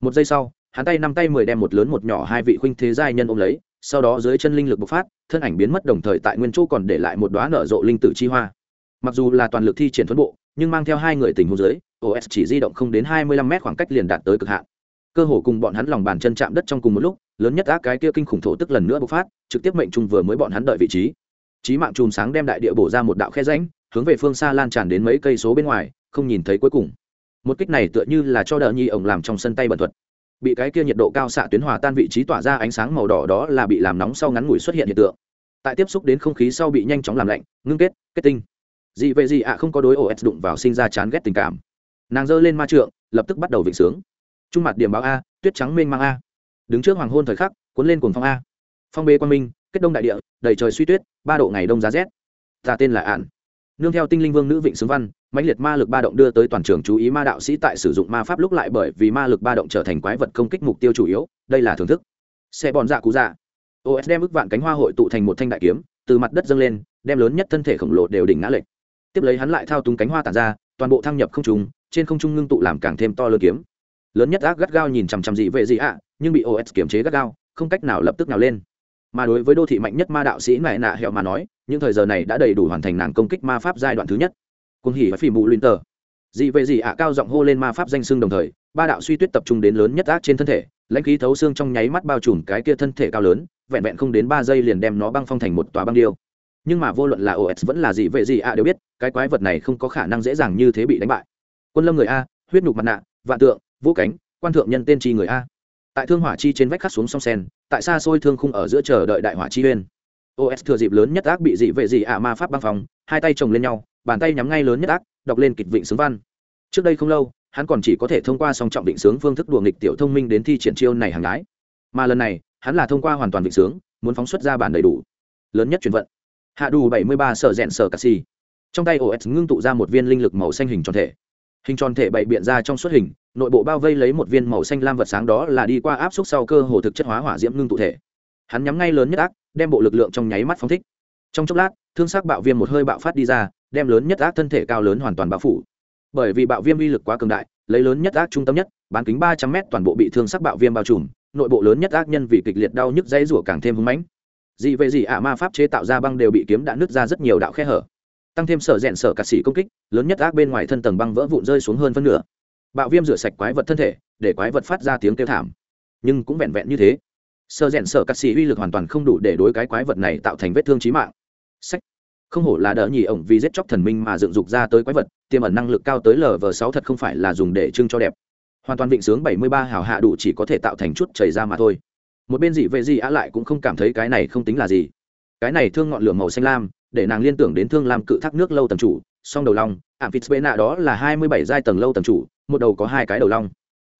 Một giây sau, hắn tay năm tay mười đem một lớn một nhỏ hai vị khuynh thế giai nhân ôm lấy, sau đó dưới chân linh lực bộc phát, thân ảnh biến mất đồng thời tại nguyên chỗ còn để lại một đoá nở rộ linh tử chi hoa. Mặc dù là toàn lực thi triển thuẫn bộ, nhưng mang theo hai người tình hôn dưới os chỉ di động không đến hai mươi lăm mét khoảng cách liền đạt tới cực hạn. Cơ hồ cùng bọn hắn lòng bàn chân chạm đất trong cùng một lúc, lớn nhất ác cái kia kinh khủng thổ tức lần nữa bộc phát, trực tiếp mệnh trung vừa mới bọn hắn đợi vị trí trí mạng chùm sáng đem đại địa bổ ra một đạo khe rãnh, hướng về phương xa lan tràn đến mấy cây số bên ngoài, không nhìn thấy cuối cùng. Một kích này tựa như là cho đờ nhi ổng làm trong sân tay bẩn thuật. Bị cái kia nhiệt độ cao xạ tuyến hòa tan vị trí tỏa ra ánh sáng màu đỏ đó là bị làm nóng sau ngắn ngủi xuất hiện hiện tượng. Tại tiếp xúc đến không khí sau bị nhanh chóng làm lạnh, ngưng kết kết tinh. Dị vậy dị ạ không có đối os đụng vào sinh ra chán ghét tình cảm. Nàng giơ lên ma trượng, lập tức bắt đầu vịnh sướng. Trung mặt điểm báo a, tuyết trắng mênh mang a. Đứng trước hoàng hôn thời khắc, cuốn lên cuồng phong a. Phong bê quang minh kết đông đại địa, đầy trời suy tuyết, ba độ ngày đông giá rét. Ta tên là ạn nương theo tinh linh vương nữ vịnh xướng văn, mãnh liệt ma lực ba động đưa tới toàn trường chú ý ma đạo sĩ tại sử dụng ma pháp lúc lại bởi vì ma lực ba động trở thành quái vật công kích mục tiêu chủ yếu, đây là thưởng thức. Xe bòn dạ cú dạ. Os đem ức vạn cánh hoa hội tụ thành một thanh đại kiếm, từ mặt đất dâng lên, đem lớn nhất thân thể khổng lồ đều đỉnh ngã lệch. Tiếp lấy hắn lại thao túng cánh hoa tản ra, toàn bộ thăng nhập không trung, trên không trung ngưng tụ làm càng thêm to lớn kiếm. Lớn nhất ác gắt gao nhìn chằm chằm dị vệ dị ạ, nhưng bị os kiểm chế gắt gao, không cách nào lập tức nào lên mà đối với đô thị mạnh nhất ma đạo sĩ này nạ hẹo mà nói, những thời giờ này đã đầy đủ hoàn thành nàng công kích ma pháp giai đoạn thứ nhất. Cuồng hỉ và phỉ mù linh tờ. Dị vệ dị ạ cao giọng hô lên ma pháp danh xưng đồng thời, ba đạo suy tuyết tập trung đến lớn nhất ác trên thân thể, lãnh khí thấu xương trong nháy mắt bao trùm cái kia thân thể cao lớn, vẹn vẹn không đến ba giây liền đem nó băng phong thành một tòa băng điêu. Nhưng mà vô luận là os vẫn là dị vệ dị ạ đều biết, cái quái vật này không có khả năng dễ dàng như thế bị đánh bại. Quân lâm người a, huyết nhục mặt nạ, vạn tượng, vũ cánh, quan thượng nhân tên chi người a. Tại thương hỏa chi trên vách khắc xuống song sen tại xa xôi thương khung ở giữa chờ đợi đại hỏa chi uyên. Os thừa dịp lớn nhất ác bị dị vệ dị ạ ma pháp băng phòng, hai tay chồng lên nhau, bàn tay nhắm ngay lớn nhất ác, đọc lên kịch vịnh sướng văn. Trước đây không lâu, hắn còn chỉ có thể thông qua song trọng định sướng phương thức đùa nghịch tiểu thông minh đến thi triển chiêu này hàng gái mà lần này, hắn là thông qua hoàn toàn định sướng, muốn phóng xuất ra bản đầy đủ. Lớn nhất chuyển vận. Hạ đủ bảy mươi ba sở rẽn sở cà xì. Trong tay os ngưng tụ ra một viên linh lực màu xanh hình tròn thể hình tròn thể bày biện ra trong suốt hình, nội bộ bao vây lấy một viên màu xanh lam vật sáng đó là đi qua áp suất sau cơ hồ thực chất hóa hỏa diễm ngưng tụ thể. Hắn nhắm ngay lớn nhất ác, đem bộ lực lượng trong nháy mắt phóng thích. Trong chốc lát, thương sắc bạo viêm một hơi bạo phát đi ra, đem lớn nhất ác thân thể cao lớn hoàn toàn bao phủ. Bởi vì bạo viêm uy lực quá cường đại, lấy lớn nhất ác trung tâm nhất, bán kính ba trăm m toàn bộ bị thương sắc bạo viêm bao trùm, nội bộ lớn nhất ác nhân vì kịch liệt đau nhức dãy rủa càng thêm hưng mãnh. Dị về dị ả ma pháp chế tạo ra băng đều bị kiếm đã nứt ra rất nhiều đạo khe hở tăng thêm sở rẽn sở cắt xỉ công kích, lớn nhất ác bên ngoài thân tầng băng vỡ vụn rơi xuống hơn phân nửa. Bạo viêm rửa sạch quái vật thân thể, để quái vật phát ra tiếng kêu thảm. Nhưng cũng vẹn vẹn như thế. Sở rẽn sở cắt xỉ uy lực hoàn toàn không đủ để đối cái quái vật này tạo thành vết thương trí mạng. Sách. Không hổ là đỡ nhì ổng vì giết chóc thần minh mà dựng dục ra tới quái vật, tiềm ẩn năng lực cao tới lv sáu thật không phải là dùng để trưng cho đẹp. Hoàn toàn vịnh sướng bảy mươi ba hào hạ đủ chỉ có thể tạo thành chút chảy ra mà thôi. Một bên dị vệ dị á lại cũng không cảm thấy cái này không tính là gì. Cái này thương ngọn lửa màu xanh lam để nàng liên tưởng đến thương làm cự thác nước lâu tầng chủ, song đầu long ảm phít bệ nạ đó là hai mươi bảy giai tầng lâu tầng chủ, một đầu có hai cái đầu long.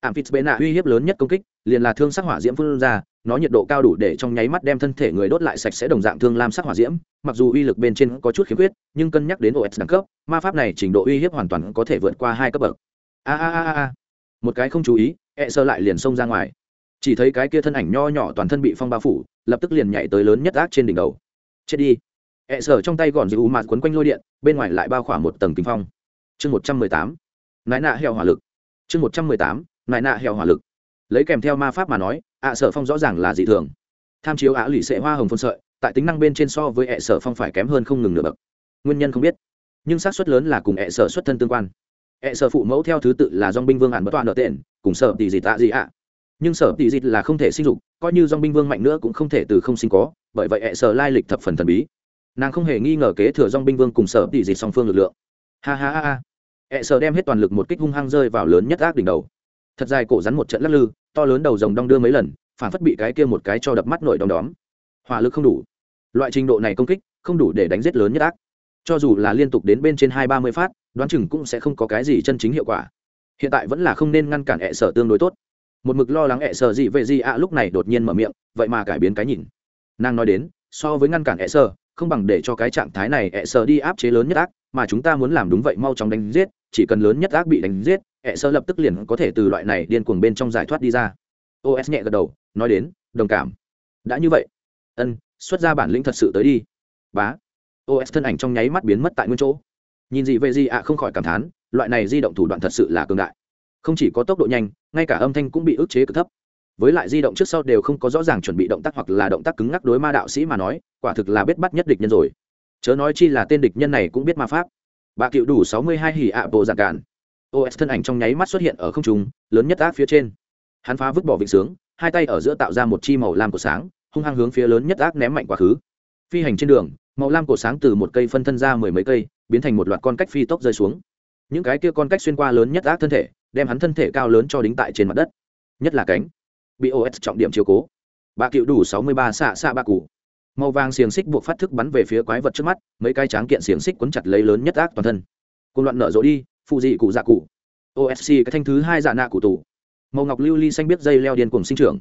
Ảm phít bệ nạ uy hiếp lớn nhất công kích, liền là thương sắc hỏa diễm phương ra, nó nhiệt độ cao đủ để trong nháy mắt đem thân thể người đốt lại sạch sẽ đồng dạng thương lam sắc hỏa diễm, mặc dù uy lực bên trên có chút khiếm khuyết, nhưng cân nhắc đến os đẳng cấp, ma pháp này trình độ uy hiếp hoàn toàn có thể vượt qua hai cấp bậc. A a a a. Một cái không chú ý e sơ lại liền xông ra ngoài. Chỉ thấy cái kia thân ảnh nho nhỏ toàn thân bị phong bao phủ, lập tức liền nhảy tới lớn nhất ác trên đỉnh đầu. Chết đi e sở trong tay gòn giữ u mạt quấn quanh lôi điện, bên ngoài lại bao khỏa một tầng kinh phong. Chương một trăm mười tám, nãi nạ heo hỏa lực. Chương một trăm mười tám, nãi nạ heo hỏa lực. Lấy kèm theo ma pháp mà nói, ạ sở phong rõ ràng là dị thường. Tham chiếu ạ lụy sệ hoa hồng phân sợi, tại tính năng bên trên so với ẹ sở phong phải kém hơn không ngừng nửa bậc. Nguyên nhân không biết, nhưng xác suất lớn là cùng ẹ sở xuất thân tương quan. Ẹ sở phụ mẫu theo thứ tự là dong binh vương ản bất toàn nợ tên cùng sở tỷ dị tạ dị ạ. Nhưng sở tỷ dị là không thể sinh dục, coi như dong binh vương mạnh nữa cũng không thể từ không sinh có, bởi vậy ẹ sở lai lịch thập phần thần bí nàng không hề nghi ngờ kế thừa dong binh vương cùng sở tỷ dịch song phương lực lượng. Ha ha ha ha. E ẹ sở đem hết toàn lực một kích hung hăng rơi vào lớn nhất ác đỉnh đầu. Thật dài cổ rắn một trận lắc lư, to lớn đầu rồng đong đưa mấy lần, phản phất bị cái kia một cái cho đập mắt nổi đom đóm. Hỏa lực không đủ. Loại trình độ này công kích, không đủ để đánh giết lớn nhất ác. Cho dù là liên tục đến bên trên hai ba mươi phát, đoán chừng cũng sẽ không có cái gì chân chính hiệu quả. Hiện tại vẫn là không nên ngăn cản e ẹ sở tương đối tốt. Một mực lo lắng ẹ sợ gì về gì ạ lúc này đột nhiên mở miệng, vậy mà cải biến cái nhìn. Nàng nói đến, so với ngăn cản e ẹ sợ không bằng để cho cái trạng thái này ẹ sợ đi áp chế lớn nhất ác, mà chúng ta muốn làm đúng vậy mau chóng đánh giết, chỉ cần lớn nhất ác bị đánh giết, ẹ sợ lập tức liền có thể từ loại này điên cuồng bên trong giải thoát đi ra. Os nhẹ gật đầu, nói đến, đồng cảm. Đã như vậy. Ân, xuất ra bản lĩnh thật sự tới đi. Bá. Os thân ảnh trong nháy mắt biến mất tại nguyên chỗ. Nhìn gì về gì ạ, không khỏi cảm thán, loại này di động thủ đoạn thật sự là cường đại. Không chỉ có tốc độ nhanh, ngay cả âm thanh cũng bị ức chế cực thấp với lại di động trước sau đều không có rõ ràng chuẩn bị động tác hoặc là động tác cứng ngắc đối ma đạo sĩ mà nói, quả thực là biết bắt nhất địch nhân rồi. Chớ nói chi là tên địch nhân này cũng biết ma pháp. Bà cựu đủ sáu mươi hai hỉ ạ bộ giản cản os thân ảnh trong nháy mắt xuất hiện ở không trung, lớn nhất ác phía trên. Hắn phá vứt bỏ vịnh sướng, hai tay ở giữa tạo ra một chi màu lam của sáng, hung hăng hướng phía lớn nhất ác ném mạnh quá khứ. Phi hành trên đường, màu lam cổ sáng từ một cây phân thân ra mười mấy cây, biến thành một loạt con cách phi tốc rơi xuống. Những cái kia con cách xuyên qua lớn nhất ác thân thể, đem hắn thân thể cao lớn cho đính tại trên mặt đất. Nhất là cánh bị os trọng điểm chiều cố. Bà cựu đủ sáu mươi ba xạ xạ ba cụ. Màu vàng xiềng xích buộc phát thức bắn về phía quái vật trước mắt, mấy cái tráng kiện xiềng xích quấn chặt lấy lớn nhất ác toàn thân. Côn loạn nở rộ đi, phụ dị cụ dạ cụ. Osc cái thanh thứ hai dạ nạ cụ tủ màu ngọc lưu ly xanh biết dây leo điên cùng sinh trưởng.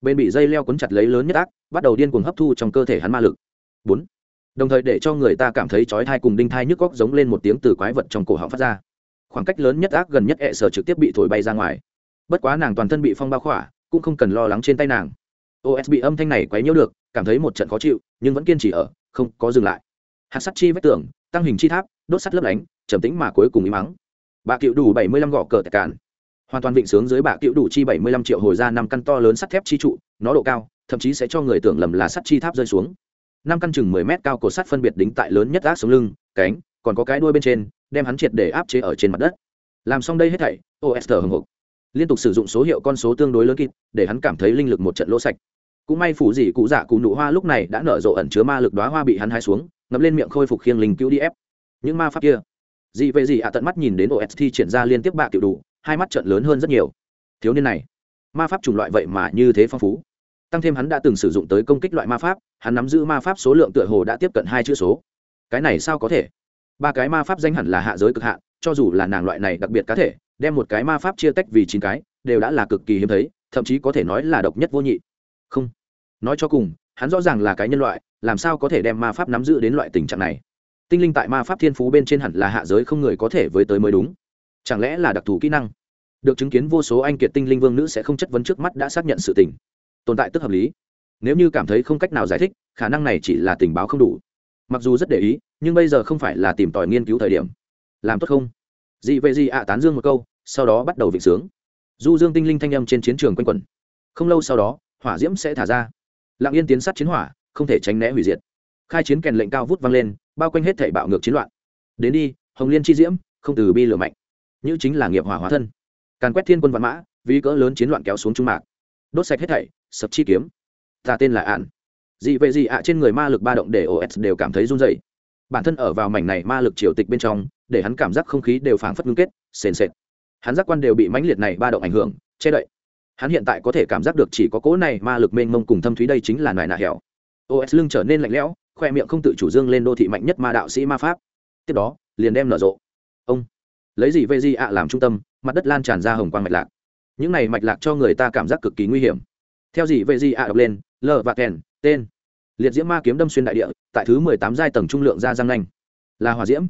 Bên bị dây leo quấn chặt lấy lớn nhất ác, bắt đầu điên cuồng hấp thu trong cơ thể hắn ma lực. Bốn. Đồng thời để cho người ta cảm thấy chói thai cùng đinh thai nhức góc giống lên một tiếng từ quái vật trong cổ họng phát ra. Khoảng cách lớn nhất ác gần nhất ẹ sở trực tiếp bị thổi bay ra ngoài. Bất quá nàng toàn thân bị phong bao khỏa cũng không cần lo lắng trên tay nàng. Os bị âm thanh này quấy nhiễu được, cảm thấy một trận khó chịu, nhưng vẫn kiên trì ở, không có dừng lại. Hạt sắt chi vách tường, tăng hình chi tháp, đốt sắt lấp lánh, trầm tĩnh mà cuối cùng ý mắng bà cựu đủ bảy mươi lăm gõ cờ tại cản hoàn toàn vịnh sướng dưới bà cựu đủ chi bảy mươi lăm triệu hồi ra năm căn to lớn sắt thép chi trụ, nó độ cao, thậm chí sẽ cho người tưởng lầm là sắt chi tháp rơi xuống. Năm căn chừng mười mét cao cột sắt phân biệt đính tại lớn nhất ác sống lưng, cánh, còn có cái đuôi bên trên, đem hắn triệt để áp chế ở trên mặt đất. Làm xong đây hết thảy os thở hồng hộc liên tục sử dụng số hiệu con số tương đối lớn kịp để hắn cảm thấy linh lực một trận lỗ sạch. Cũng may phủ dị cụ dạ cụ nụ hoa lúc này đã nở rộ ẩn chứa ma lực đoá hoa bị hắn hai xuống ngập lên miệng khôi phục khiêng linh cứu đi ép. Những ma pháp kia gì về gì ạ tận mắt nhìn đến OST thi triển ra liên tiếp bạ tiểu đủ, hai mắt trận lớn hơn rất nhiều. Thiếu niên này, ma pháp chủng loại vậy mà như thế phong phú. Tăng thêm hắn đã từng sử dụng tới công kích loại ma pháp, hắn nắm giữ ma pháp số lượng tựa hồ đã tiếp cận hai chữ số. Cái này sao có thể? Ba cái ma pháp danh hẳn là hạ giới cực hạn, cho dù là nàng loại này đặc biệt cá thể đem một cái ma pháp chia tách vì chín cái, đều đã là cực kỳ hiếm thấy, thậm chí có thể nói là độc nhất vô nhị. Không. Nói cho cùng, hắn rõ ràng là cái nhân loại, làm sao có thể đem ma pháp nắm giữ đến loại tình trạng này? Tinh linh tại ma pháp thiên phú bên trên hẳn là hạ giới không người có thể với tới mới đúng. Chẳng lẽ là đặc thù kỹ năng? Được chứng kiến vô số anh kiệt tinh linh vương nữ sẽ không chất vấn trước mắt đã xác nhận sự tình. Tồn tại tức hợp lý. Nếu như cảm thấy không cách nào giải thích, khả năng này chỉ là tình báo không đủ. Mặc dù rất để ý, nhưng bây giờ không phải là tìm tòi nghiên cứu thời điểm. Làm tốt không? Dị vệ dị ạ tán dương một câu, sau đó bắt đầu vịnh sướng. Du dương tinh linh thanh âm trên chiến trường quanh quẩn. Không lâu sau đó, hỏa diễm sẽ thả ra. Lặng yên tiến sát chiến hỏa, không thể tránh né hủy diệt. Khai chiến kèn lệnh cao vút vang lên, bao quanh hết thể bạo ngược chiến loạn. Đến đi, hồng liên chi diễm, không từ bi lửa mạnh. Như chính là nghiệp hỏa hóa thân. Càn quét thiên quân văn mã, vì cỡ lớn chiến loạn kéo xuống trung mạc. Đốt sạch hết thảy, sập chi kiếm. Ta tên là ạn dị vệ dị ạ trên người ma lực ba động để os đều cảm thấy run dày bản thân ở vào mảnh này ma lực triều tịch bên trong, để hắn cảm giác không khí đều phảng phất ngưng kết, sền sệt. Hắn giác quan đều bị mãnh liệt này ba động ảnh hưởng, che đậy. Hắn hiện tại có thể cảm giác được chỉ có cỗ này ma lực mênh mông cùng thâm thúy đây chính là nại nạ hẻo. Os lưng trở nên lạnh lẽo, khoe miệng không tự chủ dương lên đô thị mạnh nhất ma đạo sĩ ma pháp. Tiếp đó, liền đem nở rộ. Ông. Lấy gì về gì ạ làm trung tâm, mặt đất lan tràn ra hồng quang mạch lạc. Những này mạch lạc cho người ta cảm giác cực kỳ nguy hiểm. Theo gì về gì ạ đọc lên lờ và kèn tên liệt diễm ma kiếm đâm xuyên đại địa, tại thứ mười tám giai tầng trung lượng ra Giang nanh. Là hỏa diễm.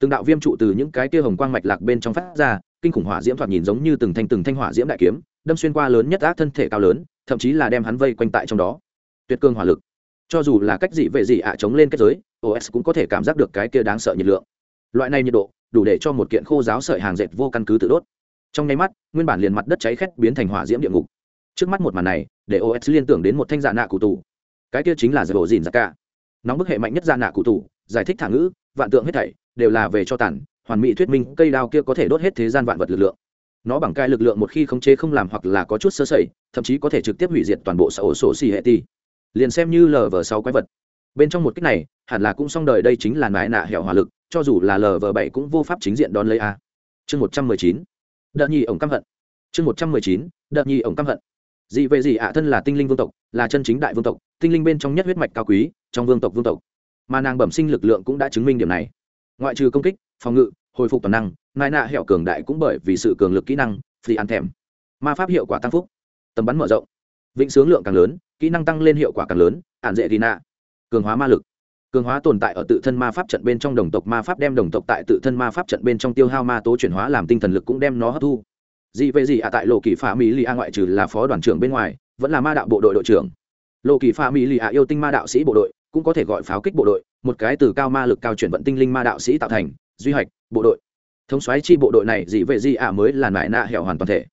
Từng đạo viêm trụ từ những cái kia hồng quang mạch lạc bên trong phát ra, kinh khủng hỏa diễm thoạt nhìn giống như từng thanh từng thanh hỏa diễm đại kiếm, đâm xuyên qua lớn nhất ác thân thể cao lớn, thậm chí là đem hắn vây quanh tại trong đó. Tuyệt cương hỏa lực. Cho dù là cách dị vệ dị ạ chống lên kết giới os cũng có thể cảm giác được cái kia đáng sợ nhiệt lượng. Loại này nhiệt độ, đủ để cho một kiện khô giáo sợi hàng dệt vô căn cứ tự đốt. Trong nháy mắt, nguyên bản liền mặt đất cháy khét biến thành hỏa diễm địa ngục. Trước mắt một màn này, để os liên tưởng đến một thanh dạ nạ cụ tù cái kia chính là giải bộ dìn giặc cả nóng bức hệ mạnh nhất gia nạ cụ tủ giải thích thả ngữ, vạn tượng hết thảy đều là về cho tản hoàn mỹ thuyết minh cây đao kia có thể đốt hết thế gian vạn vật lực lượng. Nó bằng cai lực lượng một khi khống chế không làm hoặc là có chút sơ sẩy, thậm chí có thể trực tiếp hủy diệt toàn bộ xã ổ sổ xì hệ ti. Liền xem như lờ vờ sáu quái vật. Bên trong một cách này, hẳn là cũng xong đời đây chính là nái nạ hẻo hỏa lực, cho dù là lờ vờ bảy cũng vô pháp chính diện đón lấy a. Chương một trăm mười chín. Đợt nhi ổng căm hận. Chương một trăm mười chín. Đợt nhi ổng căm hận dị về gì ạ thân là tinh linh vương tộc, là chân chính đại vương tộc, tinh linh bên trong nhất huyết mạch cao quý, trong vương tộc vương tộc. Mà nàng bẩm sinh lực lượng cũng đã chứng minh điểm này. Ngoại trừ công kích, phòng ngự, hồi phục toàn năng, nai nạ hẹo cường đại cũng bởi vì sự cường lực kỹ năng, phi ăn thèm. Ma pháp hiệu quả tăng phúc. Tầm bắn mở rộng. Vĩnh sướng lượng càng lớn, kỹ năng tăng lên hiệu quả càng lớn, ản dễ tì nạ. Cường hóa ma lực. Cường hóa tồn tại ở tự thân ma pháp trận bên trong đồng tộc, ma pháp đem đồng tộc tại tự thân ma pháp trận bên trong tiêu hao ma tố chuyển hóa làm tinh thần lực cũng đem nó hấp thu gì về gì à tại lộ kỳ phá mỹ lì a ngoại trừ là phó đoàn trưởng bên ngoài, vẫn là ma đạo bộ đội đội trưởng. Lộ kỳ phá mỹ lì a yêu tinh ma đạo sĩ bộ đội, cũng có thể gọi pháo kích bộ đội, một cái từ cao ma lực cao chuyển vận tinh linh ma đạo sĩ tạo thành, duy hạch bộ đội. Thống soái chi bộ đội này dị vệ dị ạ mới là nại nạ hẻo hoàn toàn thể.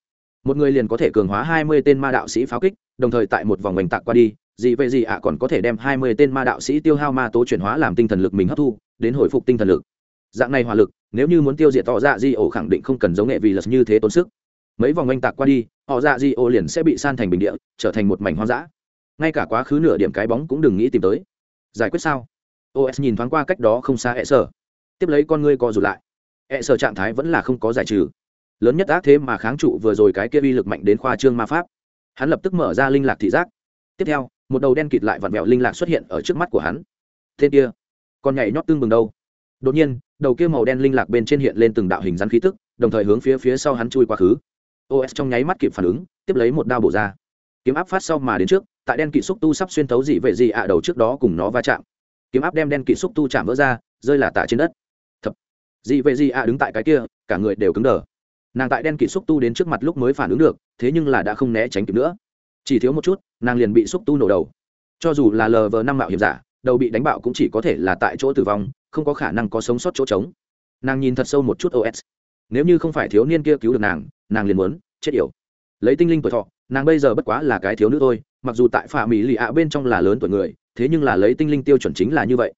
Một người liền có thể cường hóa hai mươi tên ma đạo sĩ pháo kích, đồng thời tại một vòng bành tạc qua đi dị vệ dị ạ còn có thể đem hai mươi tên ma đạo sĩ tiêu hao ma tố chuyển hóa làm tinh thần lực mình hấp thu, đến hồi phục tinh thần lực. Dạng này hỏa lực, nếu như muốn tiêu diệt tỏ ra di ổ khẳng định không cần giống nghệ vì lật như thế tốn sức mấy vòng oanh tạc qua đi, họ dạ di ổ liền sẽ bị san thành bình địa, trở thành một mảnh hoang dã. Ngay cả quá khứ nửa điểm cái bóng cũng đừng nghĩ tìm tới. Giải quyết sao? Os nhìn thoáng qua cách đó không xa e sở tiếp lấy con ngươi co rụt lại. E sở trạng thái vẫn là không có giải trừ. Lớn nhất ác thế mà kháng trụ vừa rồi cái kia uy lực mạnh đến khoa trương ma pháp. Hắn lập tức mở ra linh lạc thị giác. Tiếp theo, một đầu đen kịt lại vặn vẹo linh lạc xuất hiện ở trước mắt của hắn. Tên kia còn nhảy nhót tương bừng đâu? Đột nhiên, đầu kia màu đen linh lạc bên trên hiện lên từng đạo hình rắn khí tức, đồng thời hướng phía phía sau hắn chui quá khứ os trong nháy mắt kịp phản ứng, tiếp lấy một đao bổ ra. Kiếm áp phát sau mà đến trước, tại đen kỵ xúc tu sắp xuyên thấu dị vệ dị ạ đầu trước đó cùng nó va chạm. Kiếm áp đem đen kỵ xúc tu chạm vỡ ra, rơi là tạ trên đất. Thập. Dị vệ dị ạ đứng tại cái kia, cả người đều cứng đờ. Nàng tại đen kỵ xúc tu đến trước mặt lúc mới phản ứng được, thế nhưng là đã không né tránh kịp nữa. Chỉ thiếu một chút, nàng liền bị xúc tu nổ đầu. Cho dù là lờ vờ năm mạo hiểm giả, đầu bị đánh bạo cũng chỉ có thể là tại chỗ tử vong, không có khả năng có sống sót chỗ trống. Nàng nhìn thật sâu một chút os nếu như không phải thiếu niên kia cứu được nàng nàng liền muốn, chết yểu. Lấy tinh linh tuổi thọ, nàng bây giờ bất quá là cái thiếu nữ thôi, mặc dù tại phà mỹ lì ạ bên trong là lớn tuổi người, thế nhưng là lấy tinh linh tiêu chuẩn chính là như vậy.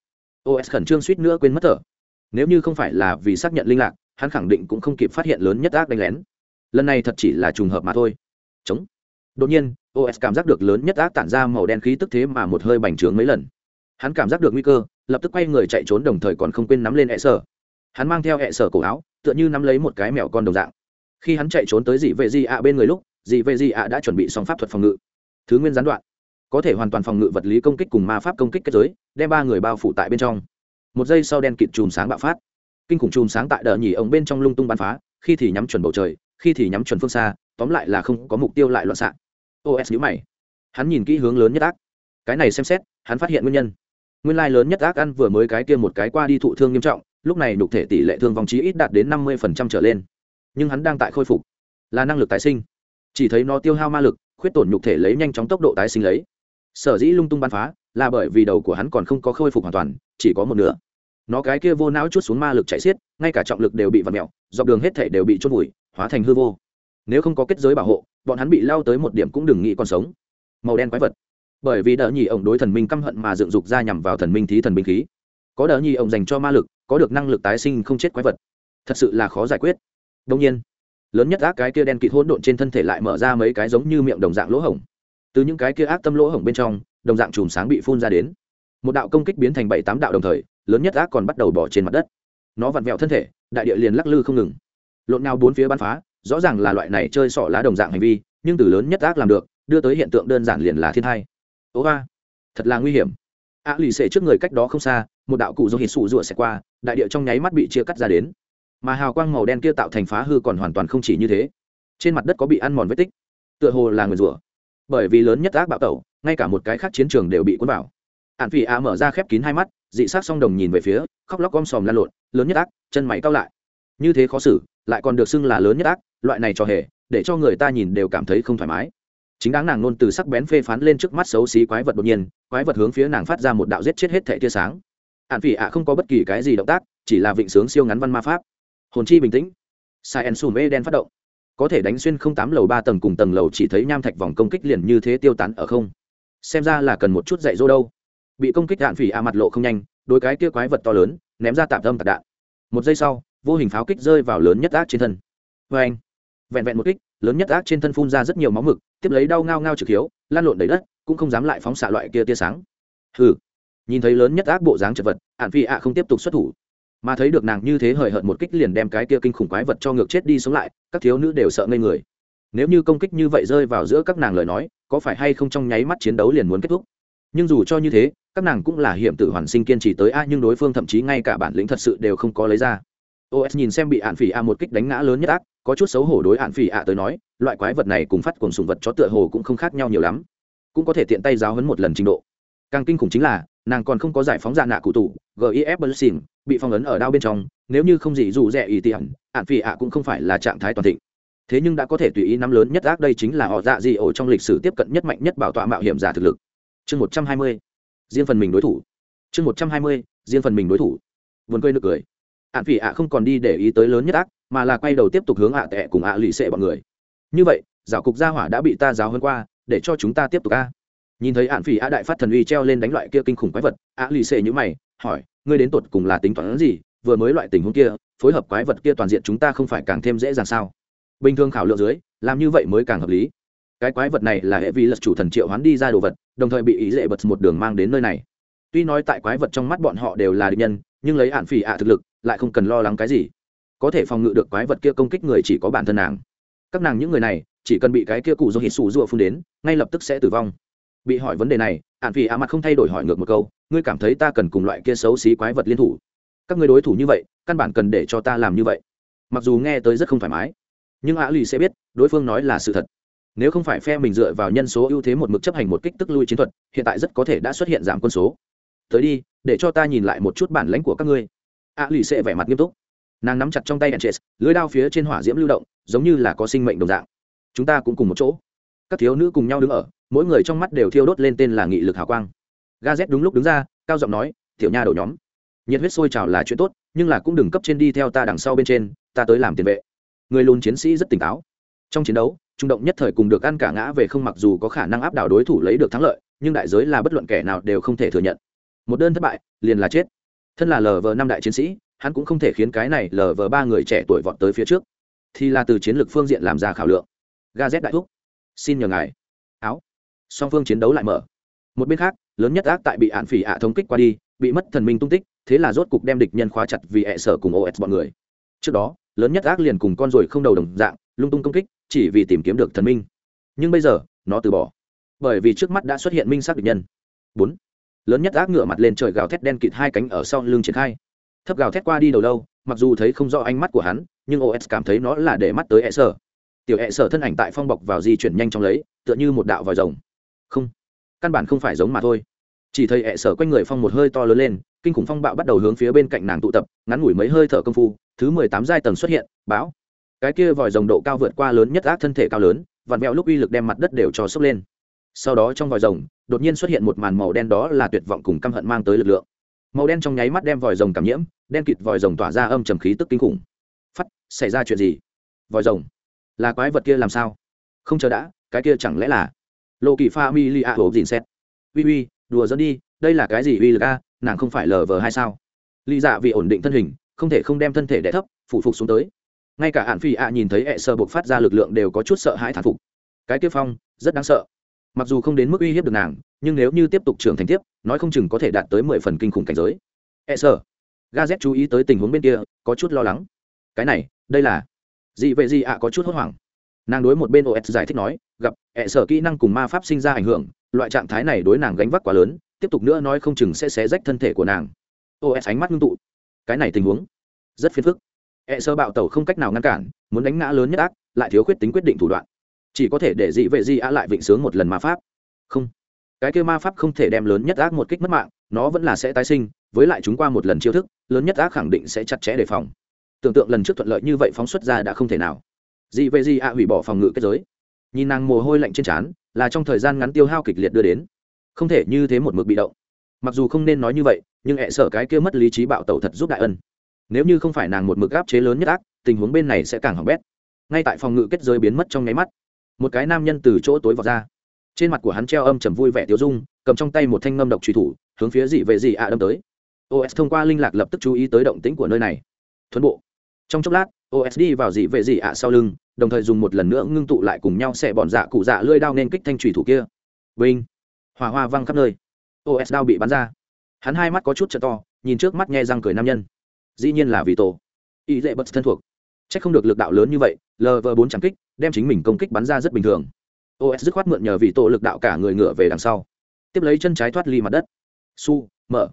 Os khẩn trương suýt nữa quên mất thở. Nếu như không phải là vì xác nhận linh lạc, hắn khẳng định cũng không kịp phát hiện lớn nhất ác đánh lén. Lần này thật chỉ là trùng hợp mà thôi. Chống. Đột nhiên os cảm giác được lớn nhất ác tản ra màu đen khí tức thế mà một hơi bành trướng mấy lần. Hắn cảm giác được nguy cơ, lập tức quay người chạy trốn đồng thời còn không quên nắm lên hẹ sở hắn mang theo hẹ sở cổ áo, tựa như nắm lấy một cái mèo con đồng dạng khi hắn chạy trốn tới dị vệ di ạ bên người lúc, dị vệ di ạ đã chuẩn bị xong pháp thuật phòng ngự. Thứ nguyên gián đoạn. Có thể hoàn toàn phòng ngự vật lý công kích cùng ma pháp công kích kết giới, đem ba người bao phủ tại bên trong. Một giây sau đen kịt chùm sáng bạo phát. Kinh khủng chùm sáng tại đờ nhì ống bên trong lung tung bắn phá, khi thì nhắm chuẩn bầu trời, khi thì nhắm chuẩn phương xa, tóm lại là không có mục tiêu lại loạn xạ. Os nhữ mày. Hắn nhìn kỹ hướng lớn nhất ác. Cái này xem xét, hắn phát hiện nguyên nhân. Nguyên lai lớn nhất ác ăn vừa mới cái kia một cái qua đi thụ thương nghiêm trọng, lúc này đục thể tỷ lệ thương vong trí ít đạt đến năm mươi trở lên nhưng hắn đang tại khôi phục. Là năng lực tái sinh. Chỉ thấy nó tiêu hao ma lực, khuyết tổn nhục thể lấy nhanh chóng tốc độ tái sinh lấy. Sở dĩ lung tung bắn phá, là bởi vì đầu của hắn còn không có khôi phục hoàn toàn, chỉ có một nửa. Nó cái kia vô não chút xuống ma lực chạy xiết, ngay cả trọng lực đều bị vặt mẹo dọc đường hết thể đều bị chốt vùi, hóa thành hư vô. Nếu không có kết giới bảo hộ, bọn hắn bị lao tới một điểm cũng đừng nghĩ còn sống. Màu đen quái vật. Bởi vì đỡ nhì ổng đối thần minh căm hận mà dựng dục ra nhằm vào thần minh thí thần binh khí. Có đỡ nhì ổng dành cho ma lực, có được năng lực tái sinh không chết quái vật. Thật sự là khó giải quyết đông nhiên, lớn nhất ác cái kia đen kịt hỗn độn trên thân thể lại mở ra mấy cái giống như miệng đồng dạng lỗ hổng. Từ những cái kia ác tâm lỗ hổng bên trong, đồng dạng chùm sáng bị phun ra đến. Một đạo công kích biến thành bảy tám đạo đồng thời, lớn nhất ác còn bắt đầu bỏ trên mặt đất. Nó vặn vẹo thân thể, đại địa liền lắc lư không ngừng. Lộn nào bốn phía bắn phá, rõ ràng là loại này chơi sỏ lá đồng dạng hành vi, nhưng từ lớn nhất ác làm được, đưa tới hiện tượng đơn giản liền là thiên thai ố ba thật là nguy hiểm. A lì xệ trước người cách đó không xa, một đạo cụ do hít sụ rụa xẹt qua, đại địa trong nháy mắt bị chia cắt ra đến mà hào quang màu đen kia tạo thành phá hư còn hoàn toàn không chỉ như thế. Trên mặt đất có bị ăn mòn vết tích, tựa hồ là người rủa bởi vì lớn nhất ác bạo tẩu, ngay cả một cái khác chiến trường đều bị cuốn vào. Ạn phỉ a mở ra khép kín hai mắt, dị sát song đồng nhìn về phía, khóc lóc gom sòm lan lộn, lớn nhất ác, chân mày cao lại. Như thế khó xử, lại còn được xưng là lớn nhất ác, loại này cho hề, để cho người ta nhìn đều cảm thấy không thoải mái. Chính đáng nàng nôn từ sắc bén phê phán lên trước mắt xấu xí quái vật đột nhiên, quái vật hướng phía nàng phát ra một đạo giết chết hết thẻ tia sáng. Ạn phỉ ạ không có bất kỳ cái gì động tác, chỉ là vịnh sướng siêu ngắn văn ma pháp hồn chi bình tĩnh. Sai en sùm e đen phát động. Có thể đánh xuyên không tám lầu ba tầng cùng tầng lầu chỉ thấy nham thạch vòng công kích liền như thế tiêu tán ở không. Xem ra là cần một chút dạy dỗ đâu. Bị công kích đạn phỉ a mặt lộ không nhanh đôi cái kia quái vật to lớn, ném ra tạm tâm tạc đạn. Một giây sau, vô hình pháo kích rơi vào lớn nhất ác trên thân. Vê anh, vẹn vẹn một kích, lớn nhất ác trên thân phun ra rất nhiều máu mực, tiếp lấy đau ngao ngao trực hiếu, lan lộn đầy đất, cũng không dám lại phóng xạ loại kia tia sáng. Hừ, nhìn thấy lớn nhất ác bộ dáng chật vật ạn phi ạ không tiếp tục xuất thủ mà thấy được nàng như thế hời hợt một kích liền đem cái kia kinh khủng quái vật cho ngược chết đi sống lại, các thiếu nữ đều sợ ngây người. Nếu như công kích như vậy rơi vào giữa các nàng lời nói, có phải hay không trong nháy mắt chiến đấu liền muốn kết thúc? Nhưng dù cho như thế, các nàng cũng là hiểm tử hoàn sinh kiên trì tới a, nhưng đối phương thậm chí ngay cả bản lĩnh thật sự đều không có lấy ra. Os nhìn xem bị ạn phỉ a một kích đánh ngã lớn nhất ác, có chút xấu hổ đối ạn phỉ a tới nói, loại quái vật này cùng phát cuồng sùng vật chó tựa hồ cũng không khác nhau nhiều lắm. Cũng có thể tiện tay giáo hấn một lần trình độ càng kinh khủng chính là, nàng còn không có giải phóng dạ nạ cụ tủ gif bơ xỉn, bị phong ấn ở đao bên trong, nếu như không gì dù rẻ ý tiện ạn phi ạ cũng không phải là trạng thái toàn thịnh. Thế nhưng đã có thể tùy ý nắm lớn nhất ác đây chính là họ dạ gì ổ trong lịch sử tiếp cận nhất mạnh nhất bảo tọa mạo hiểm giả thực lực. Chương một trăm hai mươi, riêng phần mình đối thủ. Chương một trăm hai mươi, riêng phần mình đối thủ. Vườn cười nực cười. Ạn phi ạ không còn đi để ý tới lớn nhất ác, mà là quay đầu tiếp tục hướng ạ tệ cùng ạ lì xệ bọn người. Như vậy giáo cục gia hỏa đã bị ta giáo hơn qua, để cho chúng ta tiếp tục a nhìn thấy ạn phỉ a đại phát thần uy treo lên đánh loại kia kinh khủng quái vật, a lì xệ như mày, hỏi, ngươi đến tột cùng là tính toán gì? Vừa mới loại tình huống kia, phối hợp quái vật kia toàn diện chúng ta không phải càng thêm dễ dàng sao? Bình thường khảo lượng dưới, làm như vậy mới càng hợp lý. Cái quái vật này là hệ vi lật chủ thần triệu hoán đi ra đồ vật, đồng thời bị ý dễ bật một đường mang đến nơi này. Tuy nói tại quái vật trong mắt bọn họ đều là địch nhân, nhưng lấy ạn phỉ ạ thực lực, lại không cần lo lắng cái gì. Có thể phòng ngự được quái vật kia công kích người chỉ có bản thân nàng. Các nàng những người này, chỉ cần bị cái kia cụ do hít xù rùa phun đến, ngay lập tức sẽ tử vong bị hỏi vấn đề này ạn vì ạ mặt không thay đổi hỏi ngược một câu, ngươi cảm thấy ta cần cùng loại kia xấu xí quái vật liên thủ? Các ngươi đối thủ như vậy, căn bản cần để cho ta làm như vậy. Mặc dù nghe tới rất không thoải mái, nhưng ạ lì sẽ biết, đối phương nói là sự thật. Nếu không phải phe mình dựa vào nhân số ưu thế một mực chấp hành một kích tức lui chiến thuật, hiện tại rất có thể đã xuất hiện giảm quân số. Tới đi, để cho ta nhìn lại một chút bản lãnh của các ngươi. Ạ lì sẽ vẻ mặt nghiêm túc. Nàng nắm chặt trong tay enches lưới đao phía trên hỏa diễm lưu động, giống như là có sinh mệnh đồng dạng. Chúng ta cũng cùng một chỗ. Các thiếu nữ cùng nhau đứng ở mỗi người trong mắt đều thiêu đốt lên tên là nghị lực hào quang. Ga z đúng lúc đứng ra, cao giọng nói, tiểu nha đầu nhóm, nhiệt huyết sôi trào là chuyện tốt, nhưng là cũng đừng cấp trên đi theo ta đằng sau bên trên, ta tới làm tiền vệ. Người lùn chiến sĩ rất tỉnh táo. Trong chiến đấu, trung động nhất thời cùng được ăn cả ngã về không mặc dù có khả năng áp đảo đối thủ lấy được thắng lợi, nhưng đại giới là bất luận kẻ nào đều không thể thừa nhận. Một đơn thất bại, liền là chết. Thân là lờ vờ năm đại chiến sĩ, hắn cũng không thể khiến cái này lờ vờ ba người trẻ tuổi vọt tới phía trước. Thì là từ chiến lược phương diện làm ra khảo lượng. Ga z đại thúc, xin nhờ ngài. Áo song phương chiến đấu lại mở. Một bên khác, lớn nhất ác tại bị ạn phỉ ạ thống kích qua đi, bị mất thần minh tung tích, thế là rốt cục đem địch nhân khóa chặt vì hẹ sở cùng os bọn người. Trước đó, lớn nhất ác liền cùng con ruồi không đầu đồng dạng, lung tung công kích, chỉ vì tìm kiếm được thần minh. Nhưng bây giờ, nó từ bỏ. Bởi vì trước mắt đã xuất hiện minh xác địch nhân. Bốn. Lớn nhất ác ngựa mặt lên trời gào thét đen kịt hai cánh ở sau lưng triển khai. Thấp gào thét qua đi đầu lâu, mặc dù thấy không rõ ánh mắt của hắn, nhưng os cảm thấy nó là để mắt tới hẹ sở. Tiểu hẹ sở thân ảnh tại phong bọc vào di chuyển nhanh trong lấy, tựa như một đạo vòi rồng không, căn bản không phải giống mà thôi. Chỉ thấy hẹ sở quanh người phong một hơi to lớn lên, kinh khủng phong bạo bắt đầu hướng phía bên cạnh nàng tụ tập, ngắn ngủi mấy hơi thở công phu, thứ mười tám giai tầng xuất hiện báo cái kia vòi rồng độ cao vượt qua lớn nhất ác thân thể cao lớn, vặn vẹo lúc uy lực đem mặt đất đều cho sốc lên. Sau đó trong vòi rồng, đột nhiên xuất hiện một màn màu đen đó là tuyệt vọng cùng căm hận mang tới lực lượng. Màu đen trong nháy mắt đem vòi rồng cảm nhiễm, đen kịt vòi rồng tỏa ra âm trầm khí tức kinh khủng. Phắt xảy ra chuyện gì? Vòi rồng, là quái vật kia làm sao? Không chờ đã, cái kia chẳng lẽ là lộ kỳ pha mi li a hộp dìn xét. Uy uy, đùa dẫn đi, đây là cái gì uy lực a? Nàng không phải lờ vờ hai sao? Ly dạ vì ổn định thân hình, không thể không đem thân thể đẻ thấp phụ phục xuống tới. Ngay cả hạn phi ạ nhìn thấy hệ sơ buộc phát ra lực lượng đều có chút sợ hãi thản phục. Cái kia phong, rất đáng sợ. Mặc dù không đến mức uy hiếp được nàng, nhưng nếu như tiếp tục trưởng thành tiếp, nói không chừng có thể đạt tới mười phần kinh khủng cảnh giới. Hệ sơ ga z chú ý tới tình huống bên kia, có chút lo lắng. Cái này, đây là dị vậy gì ạ có chút hốt hoảng nàng đối một bên os giải thích nói, gặp hệ sở kỹ năng cùng ma pháp sinh ra ảnh hưởng, loại trạng thái này đối nàng gánh vác quá lớn, tiếp tục nữa nói không chừng sẽ xé rách thân thể của nàng. Os ánh mắt ngưng tụ. Cái này tình huống, rất phiền phức. Hệ sơ bạo tẩu không cách nào ngăn cản, muốn đánh ngã lớn nhất ác, lại thiếu khuyết tính quyết định thủ đoạn. Chỉ có thể để dị vệ di á lại vịnh sướng một lần ma pháp. Không. Cái kêu ma pháp không thể đem lớn nhất ác một kích mất mạng, nó vẫn là sẽ tái sinh, với lại chúng qua một lần chiêu thức, lớn nhất ác khẳng định sẽ chặt chẽ đề phòng. Tưởng tượng lần trước thuận lợi như vậy phóng xuất ra đã không thể nào dị vệ dị ạ hủy bỏ phòng ngự kết giới. Nhìn nàng mồ hôi lạnh trên trán, là trong thời gian ngắn tiêu hao kịch liệt đưa đến. Không thể như thế một mực bị động. Mặc dù không nên nói như vậy, nhưng hẹ sợ cái kia mất lý trí bạo tẩu thật giúp đại ân. Nếu như không phải nàng một mực áp chế lớn nhất ác, tình huống bên này sẽ càng hỏng bét. Ngay tại phòng ngự kết giới biến mất trong nháy mắt, một cái nam nhân từ chỗ tối vào ra. Trên mặt của hắn treo âm trầm vui vẻ tiêu dung, cầm trong tay một thanh ngâm độc truy thủ, hướng phía dị vệ dị ạ đâm tới. Os thông qua linh lạc lập tức chú ý tới động tĩnh của nơi này. Thuấn bộ. Trong chốc lát osd vào dị vệ dị ạ sau lưng đồng thời dùng một lần nữa ngưng tụ lại cùng nhau sẽ bọn dạ cụ dạ lưỡi đao nên kích thanh trùy thủ kia. Vinh. Hỏa hoa văng khắp nơi. Os đao bị bắn ra. Hắn hai mắt có chút t to, nhìn trước mắt nghe răng cười nam nhân. Dĩ nhiên là vì tổ. Ý lệ bật thân thuộc. C h ắ c không được lực đạo lớn như vậy lv bốn trắng kích, đem chính mình công kích bắn ra rất bình thường. Os dứt khoát mượn nhờ vì tổ lực đạo cả người ngựa về đằng sau. Tiếp lấy chân trái thoát ly mặt đất. Su, mở.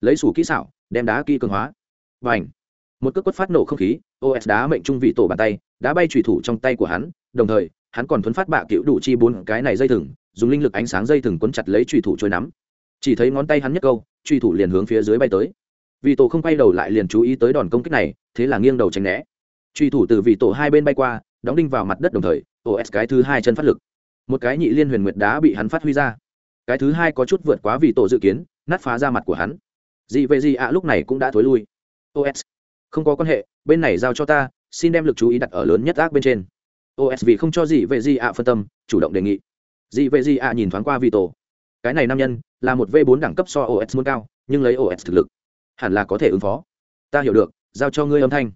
Lấy sủ kỹ xảo, đem đá kỹ cường hóa. Và ảnh một cước quất phát nổ không khí os đá mệnh trung vị tổ bàn tay đã bay trùy thủ trong tay của hắn, đồng thời, hắn còn thuấn phát bạ cựu đủ chi bốn cái này dây thừng, dùng linh lực ánh sáng dây thừng quấn chặt lấy trùy thủ trôi nắm. Chỉ thấy ngón tay hắn nhất câu truy thủ liền hướng phía dưới bay tới. Vì tổ không quay đầu lại liền chú ý tới đòn công kích này, thế là nghiêng đầu tránh né. Truy thủ từ vị tổ hai bên bay qua, đóng đinh vào mặt đất đồng thời os cái thứ hai chân phát lực. Một cái nhị liên huyền nguyệt đá bị hắn phát huy ra. Cái thứ hai có chút vượt quá vị tổ dự kiến, nát phá ra mặt của hắn. Dị về dị ạ lúc này cũng đã thối lui. Os không có quan hệ, bên này giao cho ta, xin đem lực chú ý đặt ở lớn nhất ác bên trên. Os vì không cho gì về gì ạ phân tâm, chủ động đề nghị. Dị về gì ạ nhìn thoáng qua vị tổ cái này nam nhân, là một v 4 đẳng cấp so os muốn cao, nhưng lấy os thực lực, hẳn là có thể ứng phó. Ta hiểu được, giao cho ngươi âm thanh.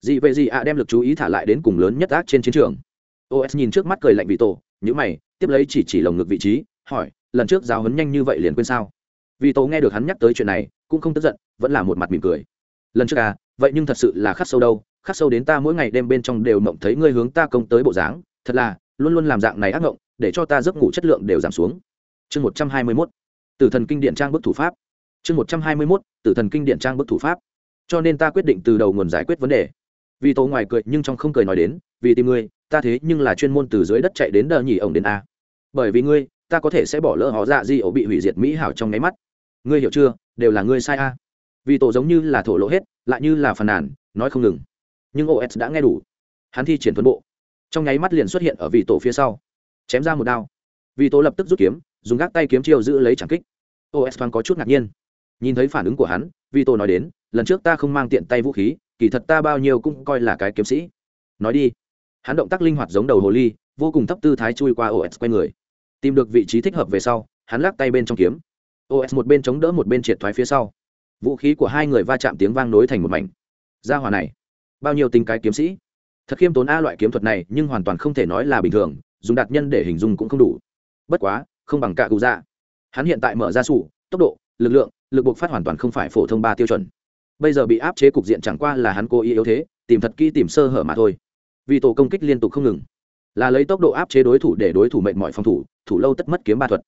Dị về gì ạ đem lực chú ý thả lại đến cùng lớn nhất ác trên chiến trường. Os nhìn trước mắt cười lạnh vị tổ nhữ mày, tiếp lấy chỉ chỉ lồng ngực vị trí, hỏi, lần trước giáo hấn nhanh như vậy liền quên sao? Vị tổ nghe được hắn nhắc tới chuyện này, cũng không tức giận, vẫn là một mặt mỉm cười. Lần trước à vậy nhưng thật sự là khắc sâu đâu, khắc sâu đến ta mỗi ngày đêm bên trong đều mộng thấy ngươi hướng ta công tới bộ dáng, thật là, luôn luôn làm dạng này ác mộng, để cho ta giấc ngủ chất lượng đều giảm xuống. Chương một trăm hai mươi mốt, tử thần kinh điện trang bức thủ pháp. Chương một trăm hai mươi mốt, tử thần kinh điện trang bức thủ pháp. Cho nên ta quyết định từ đầu nguồn giải quyết vấn đề. Vì tố ngoài cười nhưng trong không cười nói đến, vì tìm ngươi, ta thế nhưng là chuyên môn từ dưới đất chạy đến đờ nhỉ ổng đến a. Bởi vì ngươi, ta có thể sẽ bỏ lỡ họ dạ di ổ bị hủy diệt mỹ hảo trong nháy mắt. Ngươi hiểu chưa, đều là ngươi sai a vì tổ giống như là thổ lộ hết, lại như là phàn nàn, nói không ngừng. Nhưng os đã nghe đủ. Hắn thi triển tuấn bộ. Trong nháy mắt liền xuất hiện ở vị tổ phía sau. Chém ra một đao. Vị tổ lập tức rút kiếm, dùng gác tay kiếm chiêu giữ lấy trảm kích. Os thoáng có chút ngạc nhiên. Nhìn thấy phản ứng của hắn, vị tổ nói đến, lần trước ta không mang tiện tay vũ khí, kỳ thật ta bao nhiêu cũng coi là cái kiếm sĩ. Nói đi. Hắn động tác linh hoạt giống đầu hồ ly, vô cùng thấp tư thái chui qua os quay người. Tìm được vị trí thích hợp về sau, hắn lắc tay bên trong kiếm. Os một bên chống đỡ một bên triệt thoái phía sau vũ khí của hai người va chạm tiếng vang nối thành một mảnh. Ra hòa này, bao nhiêu tình cái kiếm sĩ? Thật khiêm tốn a loại kiếm thuật này, nhưng hoàn toàn không thể nói là bình thường, dùng đạt nhân để hình dung cũng không đủ. Bất quá, không bằng cả cụ dạ. Hắn hiện tại mở ra sủ, tốc độ, lực lượng, lực buộc phát hoàn toàn không phải phổ thông ba tiêu chuẩn. Bây giờ bị áp chế cục diện chẳng qua là hắn cố ý yếu thế, tìm thật kỹ tìm sơ hở mà thôi. Vì tổ công kích liên tục không ngừng. Là lấy tốc độ áp chế đối thủ để đối thủ mệnh mọi phòng thủ thủ lâu tất mất kiếm ba thuật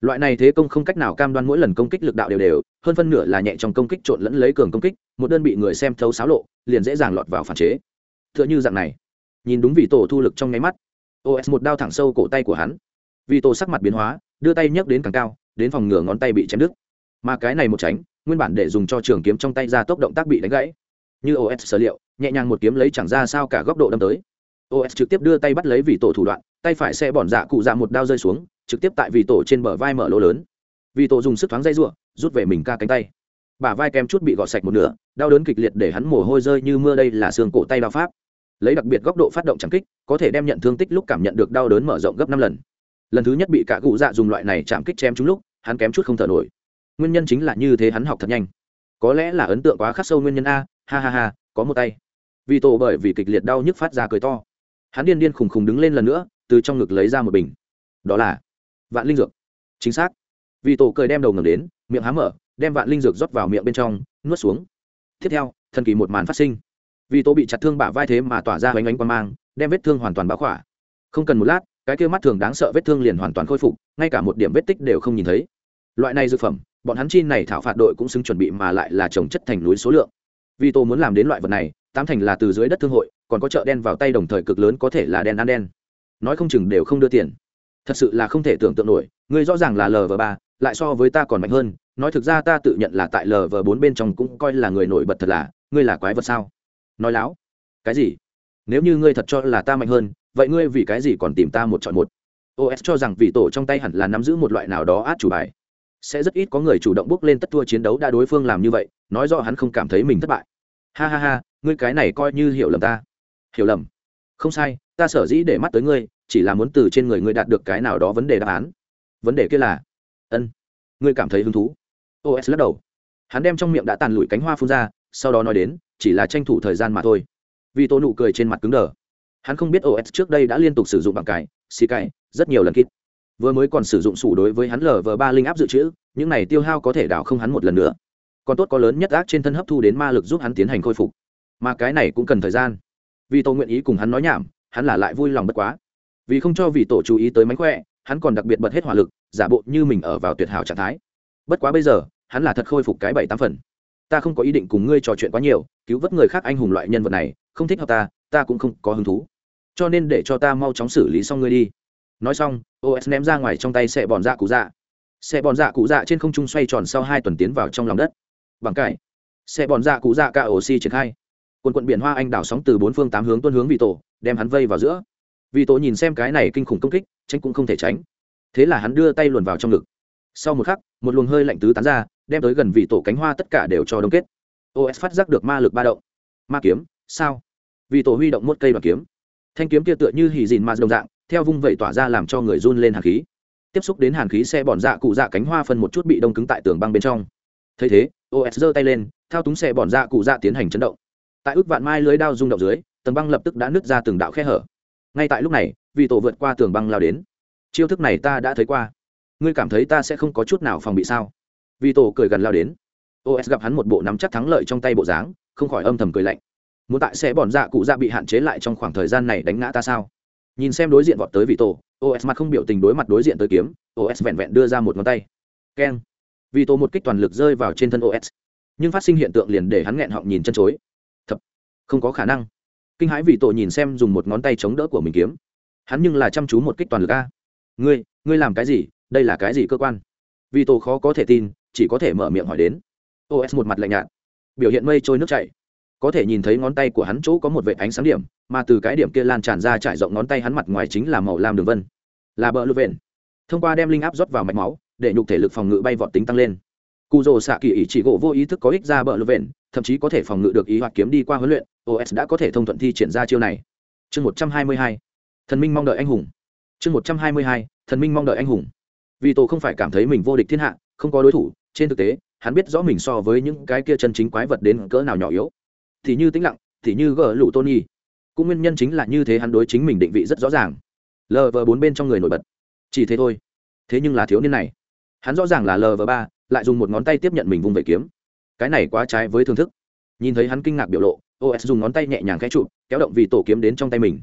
loại này thế công không cách nào cam đoan mỗi lần công kích lực đạo đều đều, hơn phân nửa là nhẹ trong công kích trộn lẫn lấy cường công kích, một đơn bị người xem thấu xáo lộ, liền dễ dàng lọt vào phản chế. T h ư ợ n h ư dạng này. Nhìn đúng vị tổ thu lực trong nháy mắt. Os một đao thẳng sâu cổ tay của hắn. Vị tổ sắc mặt biến hóa, đưa tay nhấc đến càng cao, đến phòng ngừa ngón tay bị chém đứt. Mà cái này một tránh, nguyên bản để dùng cho trường kiếm trong tay ra tốc động tác bị đánh gãy. Như os sở liệu, nhẹ nhàng một kiếm lấy chẳng ra sao cả góc độ đâm tới. Os trực tiếp đưa tay bắt lấy vị tổ thủ đoạn, tay phải sẽ bỏn dạ cụ dạ một đao rơi xuống trực tiếp tại vị tổ trên bờ vai mở lỗ lớn. Vị tổ dùng sức thoáng dây r rút về mình ca cánh tay. Bả vai kém chút bị gọt sạch một nửa, đau đớn kịch liệt để hắn mồ hôi rơi như mưa đây là xương cổ tay đao pháp. Lấy đặc biệt góc độ phát động chẳng kích, có thể đem nhận thương tích lúc cảm nhận được đau đớn mở rộng gấp năm lần. Lần thứ nhất bị cả cụ dạ dùng loại này chạm kích chém trúng lúc, hắn kém chút không thở nổi. Nguyên nhân chính là như thế hắn học thật nhanh. Có lẽ là ấn tượng quá khắc sâu nguyên nhân a, ha ha ha, có một tay. Vì tổ bởi vì kịch liệt đau nhức phát ra cười to. Hắn điên điên khùng khùng đứng lên lần nữa, từ trong ngực lấy ra một bình. Đó là vạn linh dược. Chính xác. Vì tổ cười đem đầu ngầm đến, miệng há mở, đem vạn linh dược rót vào miệng bên trong, nuốt xuống. Tiếp theo, thần kỳ một màn phát sinh. Vì tổ bị chặt thương bả vai thế mà tỏa ra hoành ánh quan mang, đem vết thương hoàn toàn báo khỏa. Không cần một lát, cái kia mắt thường đáng sợ vết thương liền hoàn toàn khôi phục, ngay cả một điểm vết tích đều không nhìn thấy. Loại này dược phẩm, bọn hắn chi này thảo phạt đội cũng xứng chuẩn bị mà lại là trồng chất thành núi số lượng. Vì tổ muốn làm đến loại vật này, tám thành là từ dưới đất thương hội, còn có chợ đen vào tay đồng thời cực lớn có thể là đen ăn đen. Nói không chừng đều không đưa tiền thật sự là không thể tưởng tượng nổi, ngươi rõ ràng là lv ba, lại so với ta còn mạnh hơn, nói thực ra ta tự nhận là tại lv bốn bên trong cũng coi là người nổi bật thật là, ngươi là quái vật sao? Nói láo. Cái gì? Nếu như ngươi thật cho là ta mạnh hơn, vậy ngươi vì cái gì còn tìm ta một chọn một? Os cho rằng vị tổ trong tay hẳn là nắm giữ một loại nào đó át chủ bài. Sẽ rất ít có người chủ động bước lên tất thua chiến đấu đã đối phương làm như vậy, nói rõ hắn không cảm thấy mình thất bại. Ha ha ha, ngươi cái này coi như hiểu lầm ta. Hiểu lầm. Không sai ta sở dĩ để mắt tới ngươi, chỉ là muốn từ trên người ngươi đạt được cái nào đó vấn đề đáp án. Vấn đề kia là, ân, ngươi cảm thấy hứng thú. Os lắc đầu. Hắn đem trong miệng đã tàn lụi cánh hoa phun ra, sau đó nói đến, chỉ là tranh thủ thời gian mà thôi. Vì tô nụ cười trên mặt cứng đờ. Hắn không biết os trước đây đã liên tục sử dụng bằng cải, xì cải, rất nhiều lần kít vừa mới còn sử dụng sủ đối với hắn lờ vờ ba linh áp dự trữ, những này tiêu hao có thể đảo không hắn một lần nữa. Còn tốt có lớn nhất ác trên thân hấp thu đến ma lực giúp hắn tiến hành khôi phục. Mà cái này cũng cần thời gian. Vì tô nguyện ý cùng hắn nói nhảm hắn là lại vui lòng bất quá. Vì không cho vị tổ chú ý tới mánh khỏe, hắn còn đặc biệt bật hết hỏa lực, giả bộ như mình ở vào tuyệt hảo trạng thái. Bất quá bây giờ, hắn là thật khôi phục cái bảy tám phần. Ta không có ý định cùng ngươi trò chuyện quá nhiều, cứu vớt người khác anh hùng loại nhân vật này, không thích hợp ta ta cũng không có hứng thú. Cho nên để cho ta mau chóng xử lý xong ngươi đi. Nói xong os ném ra ngoài trong tay xe bòn dạ cụ dạ. Xe bòn dạ cụ dạ trên không trung xoay tròn sau hai tuần tiến vào trong lòng đất. Bằng cải. Xe bòn dạ cụ dạ cả oxy triển khai quần quận biển hoa anh đảo sóng từ bốn phương tám hướng tuân hướng vị tổ, đem hắn vây vào giữa. Vị tổ nhìn xem cái này kinh khủng công kích, tránh cũng không thể tránh. Thế là hắn đưa tay luồn vào trong ngực. Sau một khắc, một luồng hơi lạnh tứ tán ra, đem tới gần vị tổ cánh hoa tất cả đều cho đông kết. Os phát giác được ma lực ba động. Ma kiếm, sao? Vị tổ huy động một cây đoàn kiếm. Thanh kiếm kia tựa như hì dìn ma đồng dạng, theo vung vẩy tỏa ra làm cho người run lên hàn khí. Tiếp xúc đến hàn khí xe bòn dạ cụ dạ cánh hoa phân một chút bị đông cứng tại tường băng bên trong. Thấy thế os giơ tay lên, thao túng xe bòn dạ cụ dạ tiến hành chấn động tại ước vạn mai lưới đao rung động dưới, tầng băng lập tức đã nứt ra từng đạo khe hở. Ngay tại lúc này, vị tổ vượt qua tường băng lao đến. Chiêu thức này ta đã thấy qua. Ngươi cảm thấy ta sẽ không có chút nào phòng bị sao? Vị tổ cười gần lao đến. Os gặp hắn một bộ nắm chắc thắng lợi trong tay bộ dáng, không khỏi âm thầm cười lạnh. Muốn tại sẽ bọn dạ cụ dạ bị hạn chế lại trong khoảng thời gian này đánh ngã ta sao? Nhìn xem đối diện vọt tới vị tổ os mặt không biểu tình đối mặt đối diện tới kiếm os vẹn vẹn đưa ra một ngón tay. Keng. Vì tổ một kích toàn lực rơi vào trên thân os nhưng phát sinh hiện tượng liền để hắn nghẹn họng nhìn chân chối không có khả năng. Kinh hãi vị tổ nhìn xem dùng một ngón tay chống đỡ của mình kiếm. Hắn nhưng là chăm chú một kích toàn lực a. Ngươi ngươi làm cái gì? Đây là cái gì cơ quan? Vì tổ khó có thể tin, chỉ có thể mở miệng hỏi đến. Os một mặt lạnh nhạt. Biểu hiện mây trôi nước chảy. Có thể nhìn thấy ngón tay của hắn chỗ có một vệ ánh sáng điểm, mà từ cái điểm kia lan tràn ra trải rộng ngón tay hắn mặt ngoài chính là màu lam đường vân. Là bờ lưu vện. Thông qua đem linh áp rót vào mạch máu, để nhục thể lực phòng ngự bay vọt tính tăng lên. Cụ rồ xạ kỳ ý chỉ gỗ vô ý thức có ích ra bờ lưu vện thậm chí có thể phòng ngự được ý hoặc kiếm đi qua huấn luyện os đã có thể thông thuận thi triển ra chiêu này. Chương một trăm hai mươi hai, thần minh mong đợi anh hùng. Chương một trăm hai mươi hai, thần minh mong đợi anh hùng. Vì tổ không phải cảm thấy mình vô địch thiên hạ, không có đối thủ, trên thực tế, hắn biết rõ mình so với những cái kia chân chính quái vật đến cỡ nào nhỏ yếu. Thì như tĩnh lặng, thì như gỡ lụ tony cũng nguyên nhân chính là như thế hắn đối chính mình định vị rất rõ ràng. Lờ vờ bốn bên trong người nổi bật. Chỉ thế thôi. Thế nhưng là thiếu niên này. Hắn rõ ràng là lờ vờ ba, lại dùng một ngón tay tiếp nhận mình vùng vẩy kiếm cái này quá trái với thưởng thức. Nhìn thấy hắn kinh ngạc biểu lộ os dùng ngón tay nhẹ nhàng khẽ chụp, kéo động vì tổ kiếm đến trong tay mình.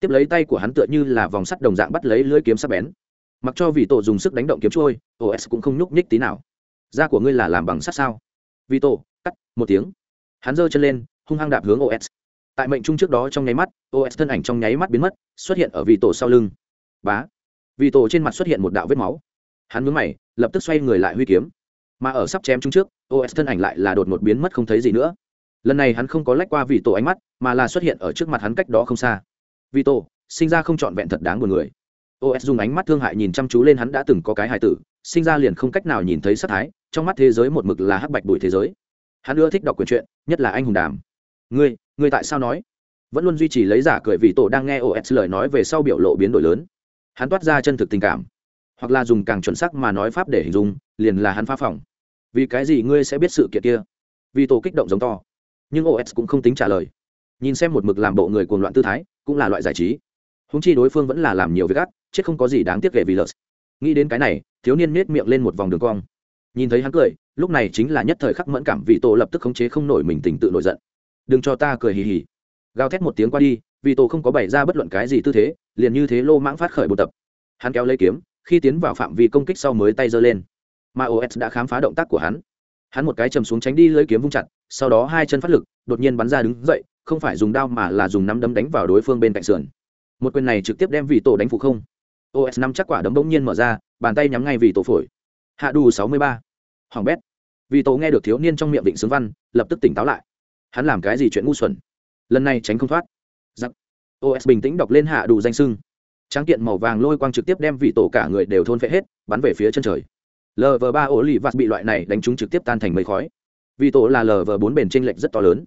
Tiếp lấy tay của hắn tựa như là vòng sắt đồng dạng bắt lấy lưỡi kiếm sắp bén. Mặc cho vì tổ dùng sức đánh động kiếm trôi os cũng không nhúc nhích tí nào. Da của ngươi là làm bằng sắt sao? Vì tổ cắt một tiếng. Hắn giơ chân lên hung hăng đạp hướng os tại mệnh trung trước đó trong nháy mắt os thân ảnh trong nháy mắt biến mất xuất hiện ở vị tổ sau lưng. Bá. Vị tổ trên mặt xuất hiện một đạo vết máu. Hắn mướn mày lập tức xoay người lại huy kiếm mà ở sắp chém chúng trước os thân ảnh lại là đột ngột biến mất không thấy gì nữa. Lần này hắn không có lách qua vì tổ ánh mắt, mà là xuất hiện ở trước mặt hắn cách đó không xa. Vì tổ, sinh ra không trọn vẹn thật đáng buồn người. Os dùng ánh mắt thương hại nhìn chăm chú lên hắn đã từng có cái hài tử, sinh ra liền không cách nào nhìn thấy sắc thái, trong mắt thế giới một mực là hắc bạch bụi thế giới. Hắn ưa thích đọc quyển truyện, nhất là anh hùng đàm. Ngươi ngươi tại sao nói? Vẫn luôn duy trì lấy giả cười vì tổ đang nghe os lời nói về sau biểu lộ biến đổi lớn. Hắn toát ra chân thực tình cảm hoặc là dùng càng chuẩn sắc mà nói pháp để hình dung, liền là hắn phá phòng. Vì cái gì ngươi sẽ biết sự kiện kia? Vì tổ kích động giống to. Nhưng os cũng không tính trả lời. Nhìn xem một mực làm bộ người cuồng loạn tư thái, cũng là loại giải trí. Húng chi đối phương vẫn là làm nhiều việc gắt, chết không có gì đáng tiếc kể vì lợt. Nghĩ đến cái này, thiếu niên nết miệng lên một vòng đường cong. Nhìn thấy hắn cười, lúc này chính là nhất thời khắc mẫn cảm vì tổ lập tức khống chế không nổi mình tình tự nổi giận. Đừng cho ta cười hì hì. Gào thét một tiếng qua đi, vì tổ không có bày ra bất luận cái gì tư thế, liền như thế lô mãng phát khởi buôn tập. Hắn kéo lấy kiếm khi tiến vào phạm vi công kích sau mới tay giơ lên. Mà os đã khám phá động tác của hắn. Hắn một cái chầm xuống tránh đi lưỡi kiếm vung chặt, sau đó hai chân phát lực, đột nhiên bắn ra đứng dậy, không phải dùng đao mà là dùng nắm đấm đánh vào đối phương bên cạnh sườn. Một quyền này trực tiếp đem vị tổ đánh phụ không. Os năm chắc quả đấm bỗng nhiên mở ra, bàn tay nhắm ngay vị tổ phổi. Hạ đủ sáu mươi ba. Hoàng bét. Vị tổ nghe được thiếu niên trong miệng định xướng văn, lập tức tỉnh táo lại. Hắn làm cái gì chuyện ngu xuẩn? Lần này tránh không thoát. Giặc. Os bình tĩnh đọc lên hạ đủ danh sưng tráng kiện màu vàng lôi quang trực tiếp đem vị tổ cả người đều thôn phệ hết, bắn về phía chân trời. Lv ba ổ lì vạt bị loại này đánh trúng trực tiếp tan thành mây khói. Vị tổ là lv bốn bền t r ê n lệch rất to lớn.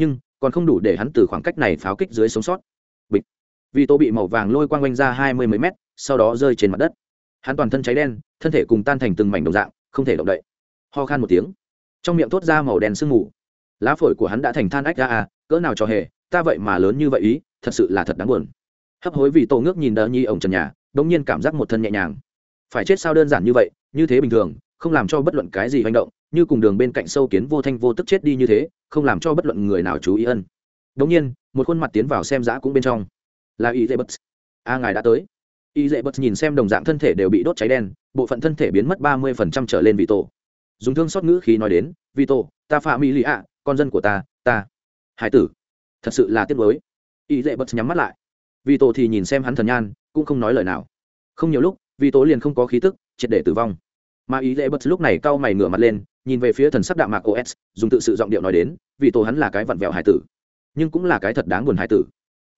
Nhưng, còn không đủ để hắn từ khoảng cách này pháo kích dưới sống sót. Bịch. Vị tổ bị màu vàng lôi quang quanh ra hai mươi mấy mét, sau đó rơi trên mặt đất. Hắn toàn thân cháy đen, thân thể cùng tan thành từng mảnh đồng dạng, không thể động đậy. Ho khan một tiếng. Trong miệng thốt ra màu đen sương mù. Lá phổi của hắn đã thành than ách ra à cỡ nào cho hề, ta vậy mà lớn như vậy ý, thật sự là thật đáng buồn hấp hối vì tổ ngước nhìn đờ nhi ổng trần nhà đ nhiên cảm giác một thân nhẹ nhàng. Phải chết sao đơn giản như vậy, như thế bình thường, không làm cho bất luận cái gì hành động, như cùng đường bên cạnh sâu kiến vô thanh vô tức chết đi như thế, không làm cho bất luận người nào chú ý ân. Đ nhiên, một khuôn mặt tiến vào xem giã cũng bên trong. Là y dễ bất. A, ngài đã tới. Y dễ bất nhìn xem đồng dạng thân thể đều bị đốt cháy đen, bộ phận thân thể biến mất ba mươi phần trăm trở lên vị tổ. Dùng thương xót ngữ khi nói đến vị tổ, ta phạm mỹ lì ạ, con dân của ta ta. Hải tử, thật sự là tiếc mới y dễ bật nhắm mắt lại vì tổ thì nhìn xem hắn thần nhan, cũng không nói lời nào. Không nhiều lúc, vì tổ liền không có khí tức, triệt để tử vong. Mà ý lệ bật lúc này cau mày ngửa mặt lên, nhìn về phía thần sắc đạm mạc os dùng tự sự giọng điệu nói đến, vì tổ hắn là cái vặn vẹo hải tử, nhưng cũng là cái thật đáng buồn hải tử.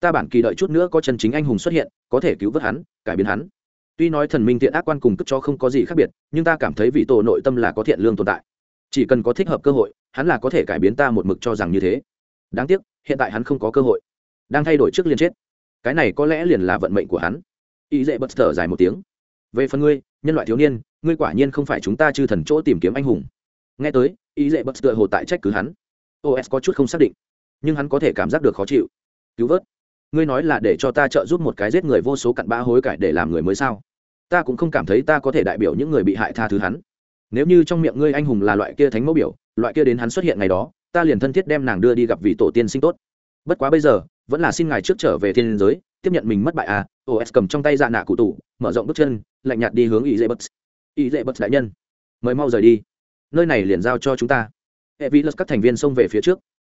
Ta bản kỳ đợi chút nữa có chân chính anh hùng xuất hiện, có thể cứu vớt hắn, cải biến hắn. Tuy nói thần minh thiện ác quan cùng cất cho không có gì khác biệt, nhưng ta cảm thấy vị tổ nội tâm là có thiện lương tồn tại. Chỉ cần có thích hợp cơ hội, hắn là có thể cải biến ta một mực cho rằng như thế. Đáng tiếc, hiện tại hắn không có cơ hội. Đang thay đổi trước liên chết cái này có lẽ liền là vận mệnh của hắn. Ý dễ bật thở dài một tiếng. Về phần ngươi, nhân loại thiếu niên, ngươi quả nhiên không phải chúng ta chư thần chỗ tìm kiếm anh hùng. Nghe tới ý dễ bật tựa hồ tại trách cứ hắn. Os có chút không xác định, nhưng hắn có thể cảm giác được khó chịu. Cứu vớt, ngươi nói là để cho ta trợ giúp một cái giết người vô số cặn bã hối cải để làm người mới sao? Ta cũng không cảm thấy ta có thể đại biểu những người bị hại tha thứ hắn. Nếu như trong miệng ngươi anh hùng là loại kia thánh mẫu biểu, loại kia đến hắn xuất hiện ngày đó, ta liền thân thiết đem nàng đưa đi gặp vị tổ tiên sinh tốt. Bất quá bây giờ vẫn là xin ngài trước trở về thiên giới, tiếp nhận mình mất bại à os cầm trong tay dạ nạ cụ tủ, mở rộng bước chân, lạnh nhạt đi hướng ý dễ bật ý dễ bật đại nhân, mời mau rời đi. Nơi này liền giao cho chúng ta. Hệ vi lật các thành viên xông về phía trước.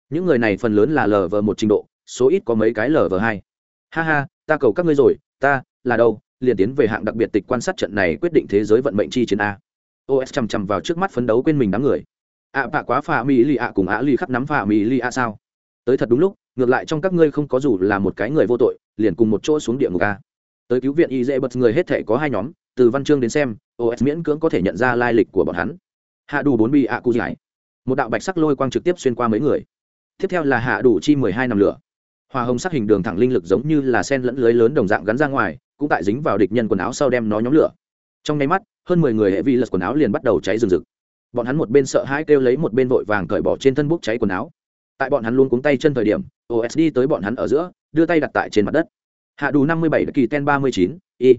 Những người này phần lớn là lờ vờ một trình độ, số ít có mấy cái lờ vờ hai. Ha ha, ta cầu các ngươi rồi, ta, là đâu, liền tiến về hạng đặc biệt tịch quan sát trận này quyết định thế giới vận mệnh chi chiến a. Os chằm chằm vào trước mắt phấn đấu quên mình đám người. À, ạ bạ quá phà mỹ lì ạ cùng ạ lì khắp nắm phà mỹ lì ạ sao? Tới thật đúng lúc, ngược lại trong các ngươi không có dù là một cái người vô tội, liền cùng một chỗ xuống địa ngục ca tới cứu viện y dễ bật người hết thể có hai nhóm, từ văn chương đến xem os miễn cưỡng có thể nhận ra lai lịch của bọn hắn. Hạ đủ bốn bi ạ cụ giải. Một đạo bạch sắc lôi quang trực tiếp xuyên qua mấy người. Tiếp theo là hạ đủ chi mười hai năm lửa. Hoa hồng sắc hình đường thẳng linh lực giống như là sen lẫn lưới lớn đồng dạng gắn ra ngoài, cũng tại dính vào địch nhân quần áo sau đem nó nhóm lửa. Trong nháy mắt, hơn mười người hệ vi lật quần áo liền bắt đầu cháy rừng rực. Bọn hắn một bên sợ hãi kêu lấy một bên vội vàng cởi bỏ trên thân bốc cháy quần áo tại bọn hắn luôn cuống tay chân thời điểm osd tới bọn hắn ở giữa, đưa tay đặt tại trên mặt đất. Hạ đủ năm mươi bảy, kỳ ten ba mươi chín, y.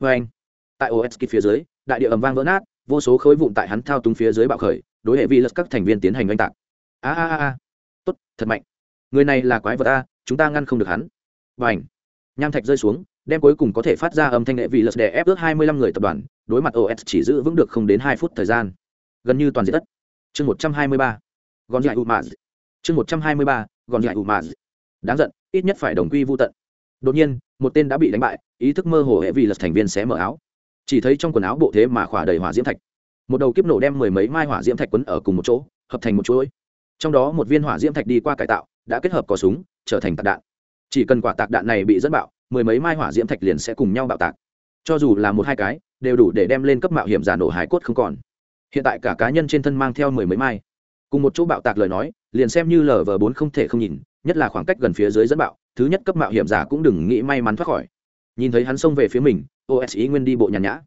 Vê anh, tại osd phía dưới, đại địa ầm vang vỡ nát, vô số khối vụn tại hắn thao túng phía dưới bạo khởi, đối hệ vi lật các thành viên tiến hành oanh tạc. A a a tốt, thật mạnh. Người này là quái vật a, chúng ta ngăn không được hắn. Và ảnh nham thạch rơi xuống đem cuối cùng có thể phát ra âm thanh hệ vi lật đè ép ước hai mươi lăm người tập đoàn, đối mặt os chỉ giữ vững được không đến hai phút thời gian. Gần như toàn diện đất. Chương một trăm hai mươi ba. Gòn dạy u maz chương một trăm hai mươi ba gòn dại u maz đáng giận, ít nhất phải đồng quy vô tận. Đột nhiên, một tên đã bị đánh bại, ý thức mơ hồ hệ vì lật thành viên xé mở áo. Chỉ thấy trong quần áo bộ thế mà khỏa đầy hỏa diễm thạch. Một đầu kiếp nổ đem mười mấy mai hỏa diễm thạch quấn ở cùng một chỗ, hợp thành một chuỗi. Trong đó một viên hỏa diễm thạch đi qua cải tạo, đã kết hợp có súng, trở thành tạc đạn. Chỉ cần quả tạc đạn này bị dẫn bạo, mười mấy mai hỏa diễm thạch liền sẽ cùng nhau bạo tạc. Cho dù là một hai cái, đều đủ để đem lên cấp mạo hiểm giả nổ hải cốt không còn. Hiện tại cả cá nhân trên thân mang theo mười mấy mai. Cùng một chỗ bạo tạc lời nói liền xem như lv bốn không thể không nhìn, nhất là khoảng cách gần phía dưới dẫn bạo, thứ nhất cấp mạo hiểm giả cũng đừng nghĩ may mắn thoát khỏi. Nhìn thấy hắn xông về phía mình os ý nguyên đi bộ nhàn nhã.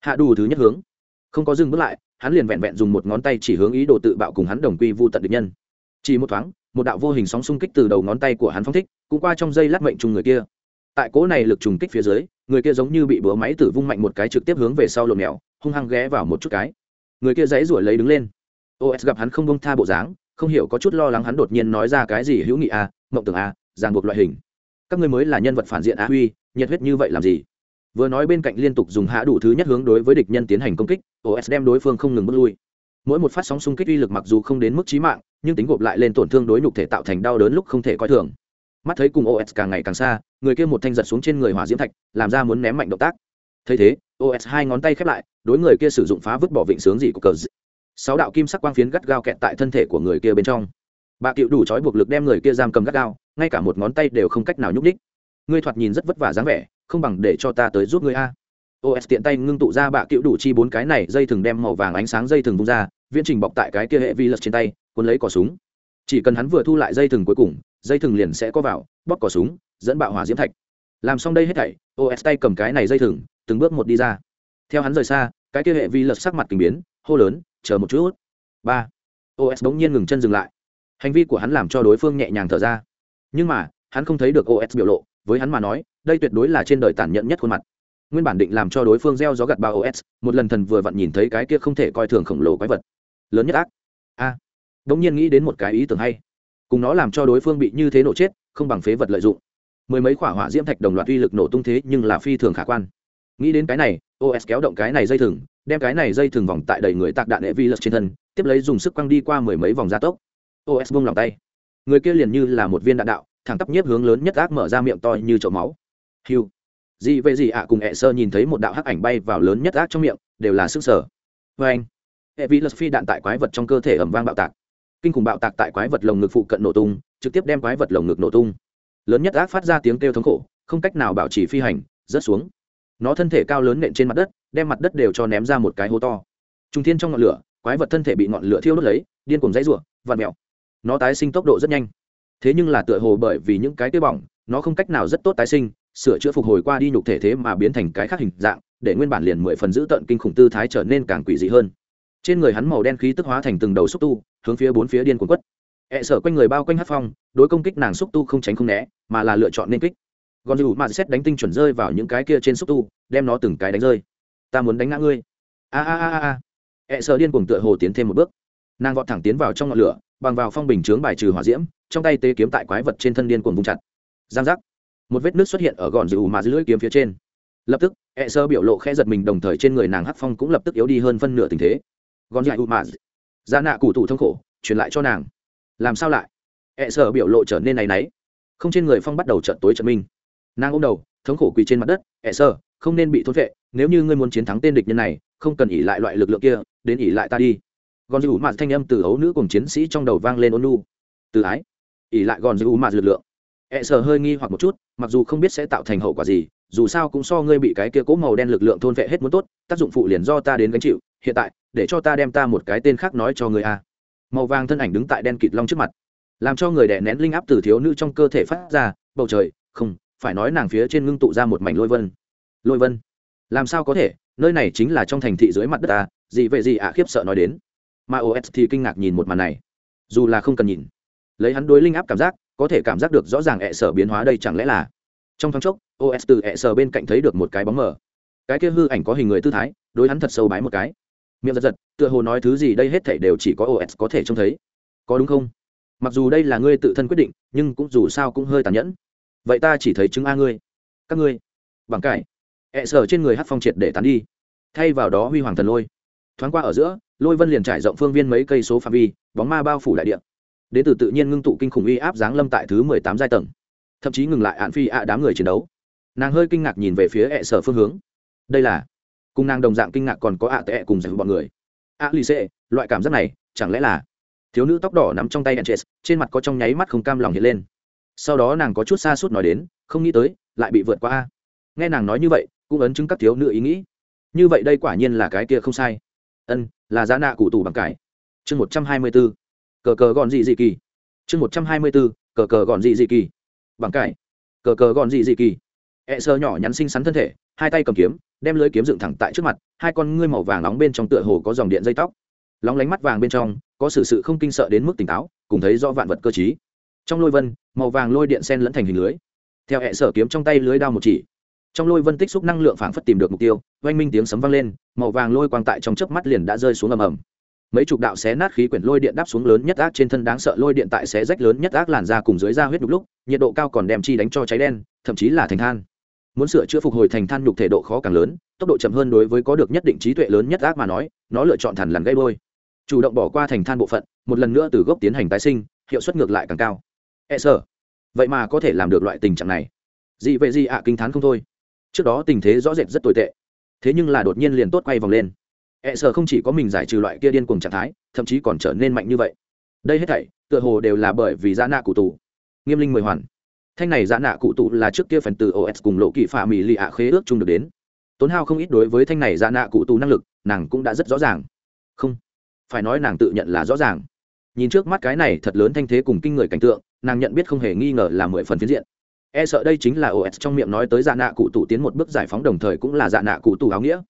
Hạ đủ thứ nhất hướng. Không có dừng bước lại, hắn liền vẹn vẹn dùng một ngón tay chỉ hướng ý đồ tự bạo cùng hắn đồng quy vu tận địch nhân. Chỉ một thoáng, một đạo vô hình sóng xung kích từ đầu ngón tay của hắn phong thích, cũng qua trong dây lát mệnh trùng người kia. Tại cỗ này lực trùng kích phía dưới, người kia giống như bị búa máy tử vung mạnh một cái trực tiếp hướng về sau lộn mèo, hung hăng ghé vào một chút cái. Người kia dãy rủi lấy đứng lên. Os gặp hắn không bông tha bộ dáng không hiểu có chút lo lắng hắn đột nhiên nói ra cái gì hữu nghị a à, mộng tưởng a à, ràng buộc loại hình. Các ngươi mới là nhân vật phản diện a huy nhiệt huyết như vậy làm gì? Vừa nói bên cạnh liên tục dùng hạ đủ thứ nhất hướng đối với địch nhân tiến hành công kích os đem đối phương không ngừng bước lui. Mỗi một phát sóng xung kích uy lực mặc dù không đến mức trí mạng nhưng tính gộp lại lên tổn thương đối nhục thể tạo thành đau đớn lúc không thể coi thường. Mắt thấy cùng os càng ngày càng xa người kia một thanh giật xuống trên người hỏa diễm thạch làm ra muốn ném mạnh động tác. Thấy thế os hai ngón tay khép lại đối người kia sử dụng phá vứt bỏ vịnh sướng gì của cờ sáu đạo kim sắc quang phiến gắt gao kẹt tại thân thể của người kia bên trong. Bà cựu đủ trói buộc lực đem người kia giam cầm gắt gao, ngay cả một ngón tay đều không cách nào nhúc ních ngươi thoạt nhìn rất vất vả dáng vẻ, không bằng để cho ta tới giúp ngươi a. Os tiện tay ngưng tụ ra bà cựu đủ chi bốn cái này, dây thừng đem màu vàng ánh sáng dây thừng vung ra, viễn trình bọc tại cái kia hệ vi lật trên tay, cuốn lấy cỏ súng. Chỉ cần hắn vừa thu lại dây thừng cuối cùng, dây thừng liền sẽ có vào, bóp cỏ súng, dẫn bạo hỏa diễm thạch. Làm xong đây hết thảy os tay cầm cái này dây thừng, từng bước một đi ra. Theo hắn rời xa, cái kia hệ vi lật sắc mặt kinh biến, hô lớn chờ một chút. Ba. Os bỗng nhiên ngừng chân dừng lại. Hành vi của hắn làm cho đối phương nhẹ nhàng thở ra. Nhưng mà hắn không thấy được os biểu lộ. Với hắn mà nói đây tuyệt đối là trên đời tàn nhẫn nhất khuôn mặt. Nguyên bản định làm cho đối phương gieo gió gặt ba os một lần thần vừa vặn nhìn thấy cái kia không thể coi thường khổng lồ quái vật. Lớn nhất ác. A. À, đống nhiên nghĩ đến một cái ý tưởng hay. Cùng nó làm cho đối phương bị như thế nổ chết không bằng phế vật lợi dụng. Mười mấy quả hỏa diễm thạch đồng loạt uy lực nổ tung thế nhưng là phi thường khả quan. Nghĩ đến cái này os kéo động cái này dây thừng đem cái này dây thường vòng tại đầy người tạc đạn hệ vi lật trên thân, tiếp lấy dùng sức quăng đi qua mười mấy vòng gia tốc. Os vung lòng tay. Người kia liền như là một viên đạn đạo, thẳng tắp nhiếp hướng lớn nhất ác mở ra miệng to như chậu máu. Hiu. Gì về gì ạ cùng ẹ sơ nhìn thấy một đạo hắc ảnh bay vào lớn nhất ác trong miệng, đều là sức sở. Vê anh. Hệ vi lật phi đạn tại quái vật trong cơ thể ẩm vang bạo tạc. Kinh khủng bạo tạc tại quái vật lồng ngực phụ cận nổ tung, trực tiếp đem quái vật lồng ngực nổ tung. Lớn nhất ác phát ra tiếng kêu thống khổ, không cách nào bảo trì phi hành, rớt xuống. Nó thân thể cao lớn nện trên mặt đất đem mặt đất đều cho ném ra một cái hố to. Trung thiên trong ngọn lửa, quái vật thân thể bị ngọn lửa thiêu đốt lấy, điên cùng dãy ruộng vạt mẹo nó tái sinh tốc độ rất nhanh. Thế nhưng là tựa hồ bởi vì những cái tế bỏng, nó không cách nào rất tốt tái sinh, sửa chữa phục hồi qua đi nhục thể thế mà biến thành cái khác hình dạng, để nguyên bản liền mười phần giữ tận kinh khủng tư thái trở nên càng quỷ dị hơn. Trên người hắn màu đen khí tức hóa thành từng đầu xúc tu, hướng phía bốn phía điên cuồng quất. E sở quanh người bao quanh hát phong, đối công kích nàng xúc tu không tránh không né, mà là lựa chọn nên kích. Gòn dù mà xét đánh tinh chuẩn rơi vào những cái kia trên xúc tu, đem nó từng cái đánh rơi ta muốn đánh ngã ngươi a a a a ẹ sợ điên cuồng tựa hồ tiến thêm một bước nàng vọt thẳng tiến vào trong ngọn lửa bằng vào phong bình chướng bài trừ hỏa diễm trong tay tê kiếm tại quái vật trên thân điên cuồng vung chặt giang giác một vết nước xuất hiện ở gòn dù mà dưới lưỡi kiếm phía trên lập tức ẹ sơ biểu lộ khẽ giật mình đồng thời trên người nàng hắc phong cũng lập tức yếu đi hơn phân nửa tình thế gòn dại u mà ra nạ cụ thủ thông khổ truyền lại cho nàng làm sao lại ẹ sơ biểu lộ trở nên này náy không trên người phong bắt đầu trận tối trận minh nàng ôm đầu thống khổ quỳ trên mặt đất ẹ sơ không nên bị thôn vệ nếu như ngươi muốn chiến thắng tên địch nhân này, không cần ỉ lại loại lực lượng kia, đến ỉ lại ta đi. Gòn dù mạt thanh âm từ ấu nữ cùng chiến sĩ trong đầu vang lên ôn nu từ ái ỉ lại gòn dù mạt lực lượng. E sờ hơi nghi hoặc một chút, mặc dù không biết sẽ tạo thành hậu quả gì, dù sao cũng so ngươi bị cái kia cố màu đen lực lượng thôn vệ hết muốn tốt, tác dụng phụ liền do ta đến gánh chịu, hiện tại, để cho ta đem ta một cái tên khác nói cho người a. Màu vàng thân ảnh đứng tại đen kịt long trước mặt, làm cho người đè nén linh áp từ thiếu nữ trong cơ thể phát ra, bầu trời, không, phải nói nàng phía trên ngưng tụ ra một mảnh lôi vân. Lôi vân làm sao có thể? Nơi này chính là trong thành thị dưới mặt đất ta, gì vậy gì ạ, khiếp sợ nói đến. Mà os thì kinh ngạc nhìn một màn này. Dù là không cần nhìn, lấy hắn đối linh áp cảm giác, có thể cảm giác được rõ ràng ẹ sở biến hóa đây chẳng lẽ là. Trong thoáng chốc os từ ẹ sở bên cạnh thấy được một cái bóng mờ. Cái kia hư ảnh có hình người tư thái, đối hắn thật sâu bái một cái. Miệng giật giật, tựa hồ nói thứ gì đây hết thảy đều chỉ có os có thể trông thấy. Có đúng không? Mặc dù đây là ngươi tự thân quyết định, nhưng cũng dù sao cũng hơi tàn nhẫn. Vậy ta chỉ thấy chứng a ngươi. Các ngươi. Bằng cải ẹ sở trên người hát phong triệt để tán đi. Thay vào đó huy hoàng thần lôi. Thoáng qua ở giữa, lôi vân liền trải rộng phương viên mấy cây số phạm vi, bóng ma bao phủ đại địa. Đến từ tự nhiên ngưng tụ kinh khủng uy áp giáng lâm tại thứ mười tám giai tầng. Thậm chí ngừng lại hạn phi ạ đám người chiến đấu. Nàng hơi kinh ngạc nhìn về phía ẹ sở phương hướng. Đây là cùng nàng đồng dạng kinh ngạc còn có ạ tệ cùng giải bọn người. Ạ lì xệ loại cảm giác này, chẳng lẽ là thiếu nữ tóc đỏ nắm trong tay enches trên mặt có trong nháy mắt không cam lòng hiện lên. Sau đó nàng có chút xa suốt nói đến, không nghĩ tới, lại bị vượt qua a. Nghe nàng nói như vậy cũng ấn chứng các thiếu nữ ý nghĩ. Như vậy đây quả nhiên là cái kia không sai. Ân, là giá nạ cụ tù bằng cải. Chương một trăm hai mươi b ố cờ cờ gọn dị dị kỳ. Chương một trăm hai mươi b ố cờ cờ gọn dị dị kỳ. Bằng cải. Cờ cờ gọn dị dị kỳ. E nhỏ nhắn xinh xắn thân thể, hai tay cầm kiếm, đem lưới kiếm dựng thẳng tại trước mặt, hai con ngươi màu vàng nóng bên trong tựa hồ có dòng điện dây tóc. Lóng lánh mắt vàng bên trong, có sự sự không kinh sợ đến mức tỉnh táo, cùng thấy do vạn vật cơ chí trong lôi vân, màu vàng lôi điện sen lẫn thành hình lưới. Theo e hẹ sở kiếm trong tay lưới đao một chỉ trong lôi vân tích xúc năng lượng phảng phất tìm được mục tiêu, oanh minh tiếng sấm vang lên, màu vàng lôi quang tại trong chớp mắt liền đã rơi xuống ầm ầm. Mấy chục đạo xé nát khí quyển lôi điện đáp xuống lớn nhất ác trên thân đáng sợ lôi điện tại xé rách lớn nhất ác làn ra cùng dưới da huyết đục lúc, nhiệt độ cao còn đem chi đánh cho cháy đen, thậm chí là thành than. Muốn sửa chữa phục hồi thành than nhục thể độ khó càng lớn, tốc độ chậm hơn đối với có được nhất định trí tuệ lớn nhất ác mà nói, nó lựa chọn thằn lằn gây đôi chủ động bỏ qua thành than bộ phận, một lần nữa từ gốc tiến hành tái sinh, hiệu suất ngược lại càng cao. E sợ vậy mà có thể làm được loại tình trạng này. Dị vậy gì ạ kinh t h á n không thôi trước đó tình thế rõ rệt rất tồi tệ. Thế nhưng là đột nhiên liền tốt quay vòng lên. E sợ không chỉ có mình giải trừ loại kia điên cùng trạng thái, thậm chí còn trở nên mạnh như vậy. Đây hết thảy, tựa hồ đều là bởi vì giá nạ cụ tù. Nghiêm linh mười hoàn. Thanh này giá nạ cụ tù là trước kia phần từ os cùng lộ kỵ phạm mỹ lì ạ khế ước chung được đến. Tốn hao không ít đối với thanh này giá nạ cụ tù năng lực, nàng cũng đã rất rõ ràng. Không, phải nói nàng tự nhận là rõ ràng. Nhìn trước mắt cái này thật lớn thanh thế cùng kinh người cảnh tượng, nàng nhận biết không hề nghi ngờ là mười phần phiến diện e sợ đây chính là os trong miệng nói tới dạ nạ cụ tủ tiến một bước giải phóng đồng thời cũng là dạ nạ cụ tủ áo nghĩa.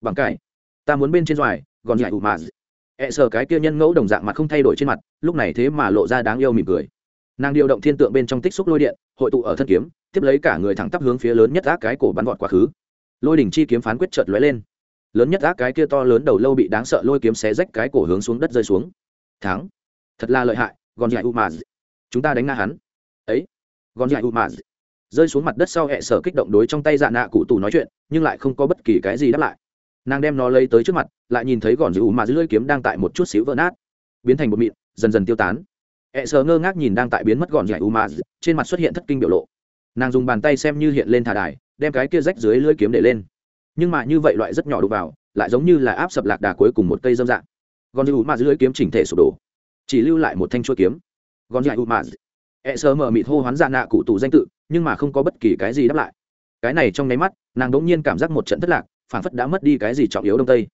Bằng cải, ta muốn bên trên doài gòn nhảy ủ mà. E sợ cái kia nhân ngẫu đồng dạng mặt không thay đổi trên mặt, lúc này thế mà lộ ra đáng yêu mỉm cười. Nàng điều động thiên tượng bên trong tích xúc lôi điện, hội tụ ở thân kiếm, tiếp lấy cả người thẳng tắp hướng phía lớn nhất ác cái cổ bắn vọt quá khứ. Lôi đỉnh chi kiếm phán quyết chợt lóe lên. Lớn nhất ác cái kia to lớn đầu lâu bị đáng sợ lôi kiếm xé rách cái cổ hướng xuống đất rơi xuống. Thắng. Thật là lợi hại gòn nhảy u mà. Chúng ta đánh nga hắn. Ấy gòn dại u mà rơi xuống mặt đất sau hẹ sở kích động đối trong tay dạ nạ cụ tù nói chuyện, nhưng lại không có bất kỳ cái gì đáp lại. Nàng đem nó lấy tới trước mặt, lại nhìn thấy gòn dại u mà lưỡi kiếm đang tại một chút xíu vỡ nát. Biến thành một mịn, dần dần tiêu tán. Hẹ sở ngơ ngác nhìn đang tại biến mất gòn dại u mà trên mặt xuất hiện thất kinh biểu lộ. Nàng dùng bàn tay xem như hiện lên thả đài, đem cái kia rách dưới lưỡi kiếm để lên. Nhưng mà như vậy loại rất nhỏ đục vào, lại giống như là áp sập lạc đà cuối cùng một cây dâm dạng. Gòn dù mà lưỡi kiếm chỉnh thể sụp đổ, chỉ lưu lại một thanh chuôi kiếm. Gòn dạy u mà e sơ mở mịt hô hoán dạ nạ cụ tù danh tự, nhưng mà không có bất kỳ cái gì đáp lại. Cái này trong nháy mắt, nàng đống nhiên cảm giác một trận thất lạc phản phất đã mất đi cái gì trọng yếu đông tây.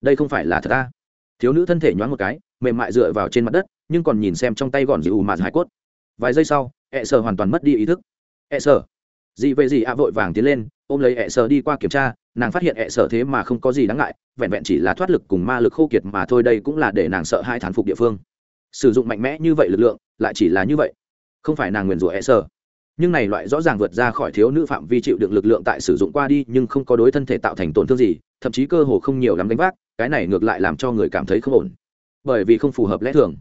Đây không phải là thật ta. Thiếu nữ thân thể nhoáng một cái, mềm mại dựa vào trên mặt đất, nhưng còn nhìn xem trong tay gòn dịu mà hải cốt. Vài giây sau e sơ hoàn toàn mất đi ý thức. E sơ. Dị về dị ạ vội vàng tiến lên, ôm lấy e sơ đi qua kiểm tra, nàng phát hiện e sơ thế mà không có gì đáng ngại, vẹn vẹn chỉ là thoát lực cùng ma lực khô kiệt mà thôi, đây cũng là để nàng sợ hai thán phục địa phương. Sử dụng mạnh mẽ như vậy lực lượng, lại chỉ là như vậy không phải nàng nguyền rủa e sơ nhưng này loại rõ ràng vượt ra khỏi thiếu nữ phạm vi chịu đựng lực lượng tại sử dụng qua đi nhưng không có đối thân thể tạo thành tổn thương gì, thậm chí cơ hồ không nhiều lắm đánh vác, cái này ngược lại làm cho người cảm thấy không ổn. Bởi vì không phù hợp lẽ thường.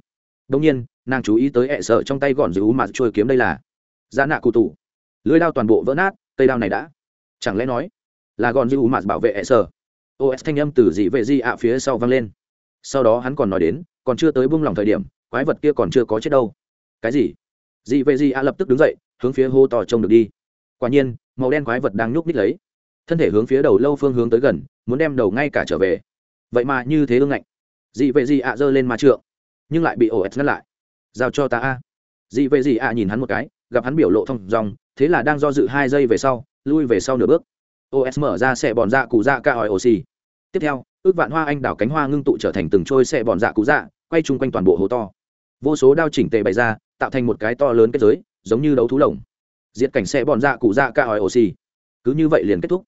Đông nhiên, nàng chú ý tới e ẹ sợ trong tay gòn giữ mà trôi kiếm đây là giá nạ cụ tủ lưới đao toàn bộ vỡ nát, cây đao này đã. Chẳng lẽ nói là gòn giữ mà bảo vệ e ẹ sợ os thanh âm từ dị vệ di ạ phía sau vang lên. Sau đó hắn còn nói đến, còn chưa tới buông lỏng thời điểm, quái vật kia còn chưa có chết đâu. Cái gì? Dị vệ dị a lập tức đứng dậy, hướng phía hô to trông được đi. Quả nhiên, màu đen quái vật đang nhúc ních lấy. Thân thể hướng phía đầu lâu phương hướng tới gần, muốn đem đầu ngay cả trở về. Vậy mà như thế ương ngạnh. Dị vệ dị ạ giơ lên ma trượng, nhưng lại bị os ngăn lại. Giao cho ta a. Dị vệ dị ạ nhìn hắn một cái, gặp hắn biểu lộ thông dòng thế là đang do dự hai giây về sau, lui về sau nửa bước. Os mở ra xe bòn dạ cụ dạ ca hỏi xì. tiếp theo, ước vạn hoa anh đảo cánh hoa ngưng tụ trở thành từng trôi xe bòn dạ cụ dạ quay chung quanh toàn bộ hố to vô số đao chỉnh tề bày ra, tạo thành một cái to lớn kết giới, giống như đấu thú lồng. Diệt cảnh sẽ bòn dạ cụ dạ ca hỏi oxy. Cứ như vậy liền kết thúc.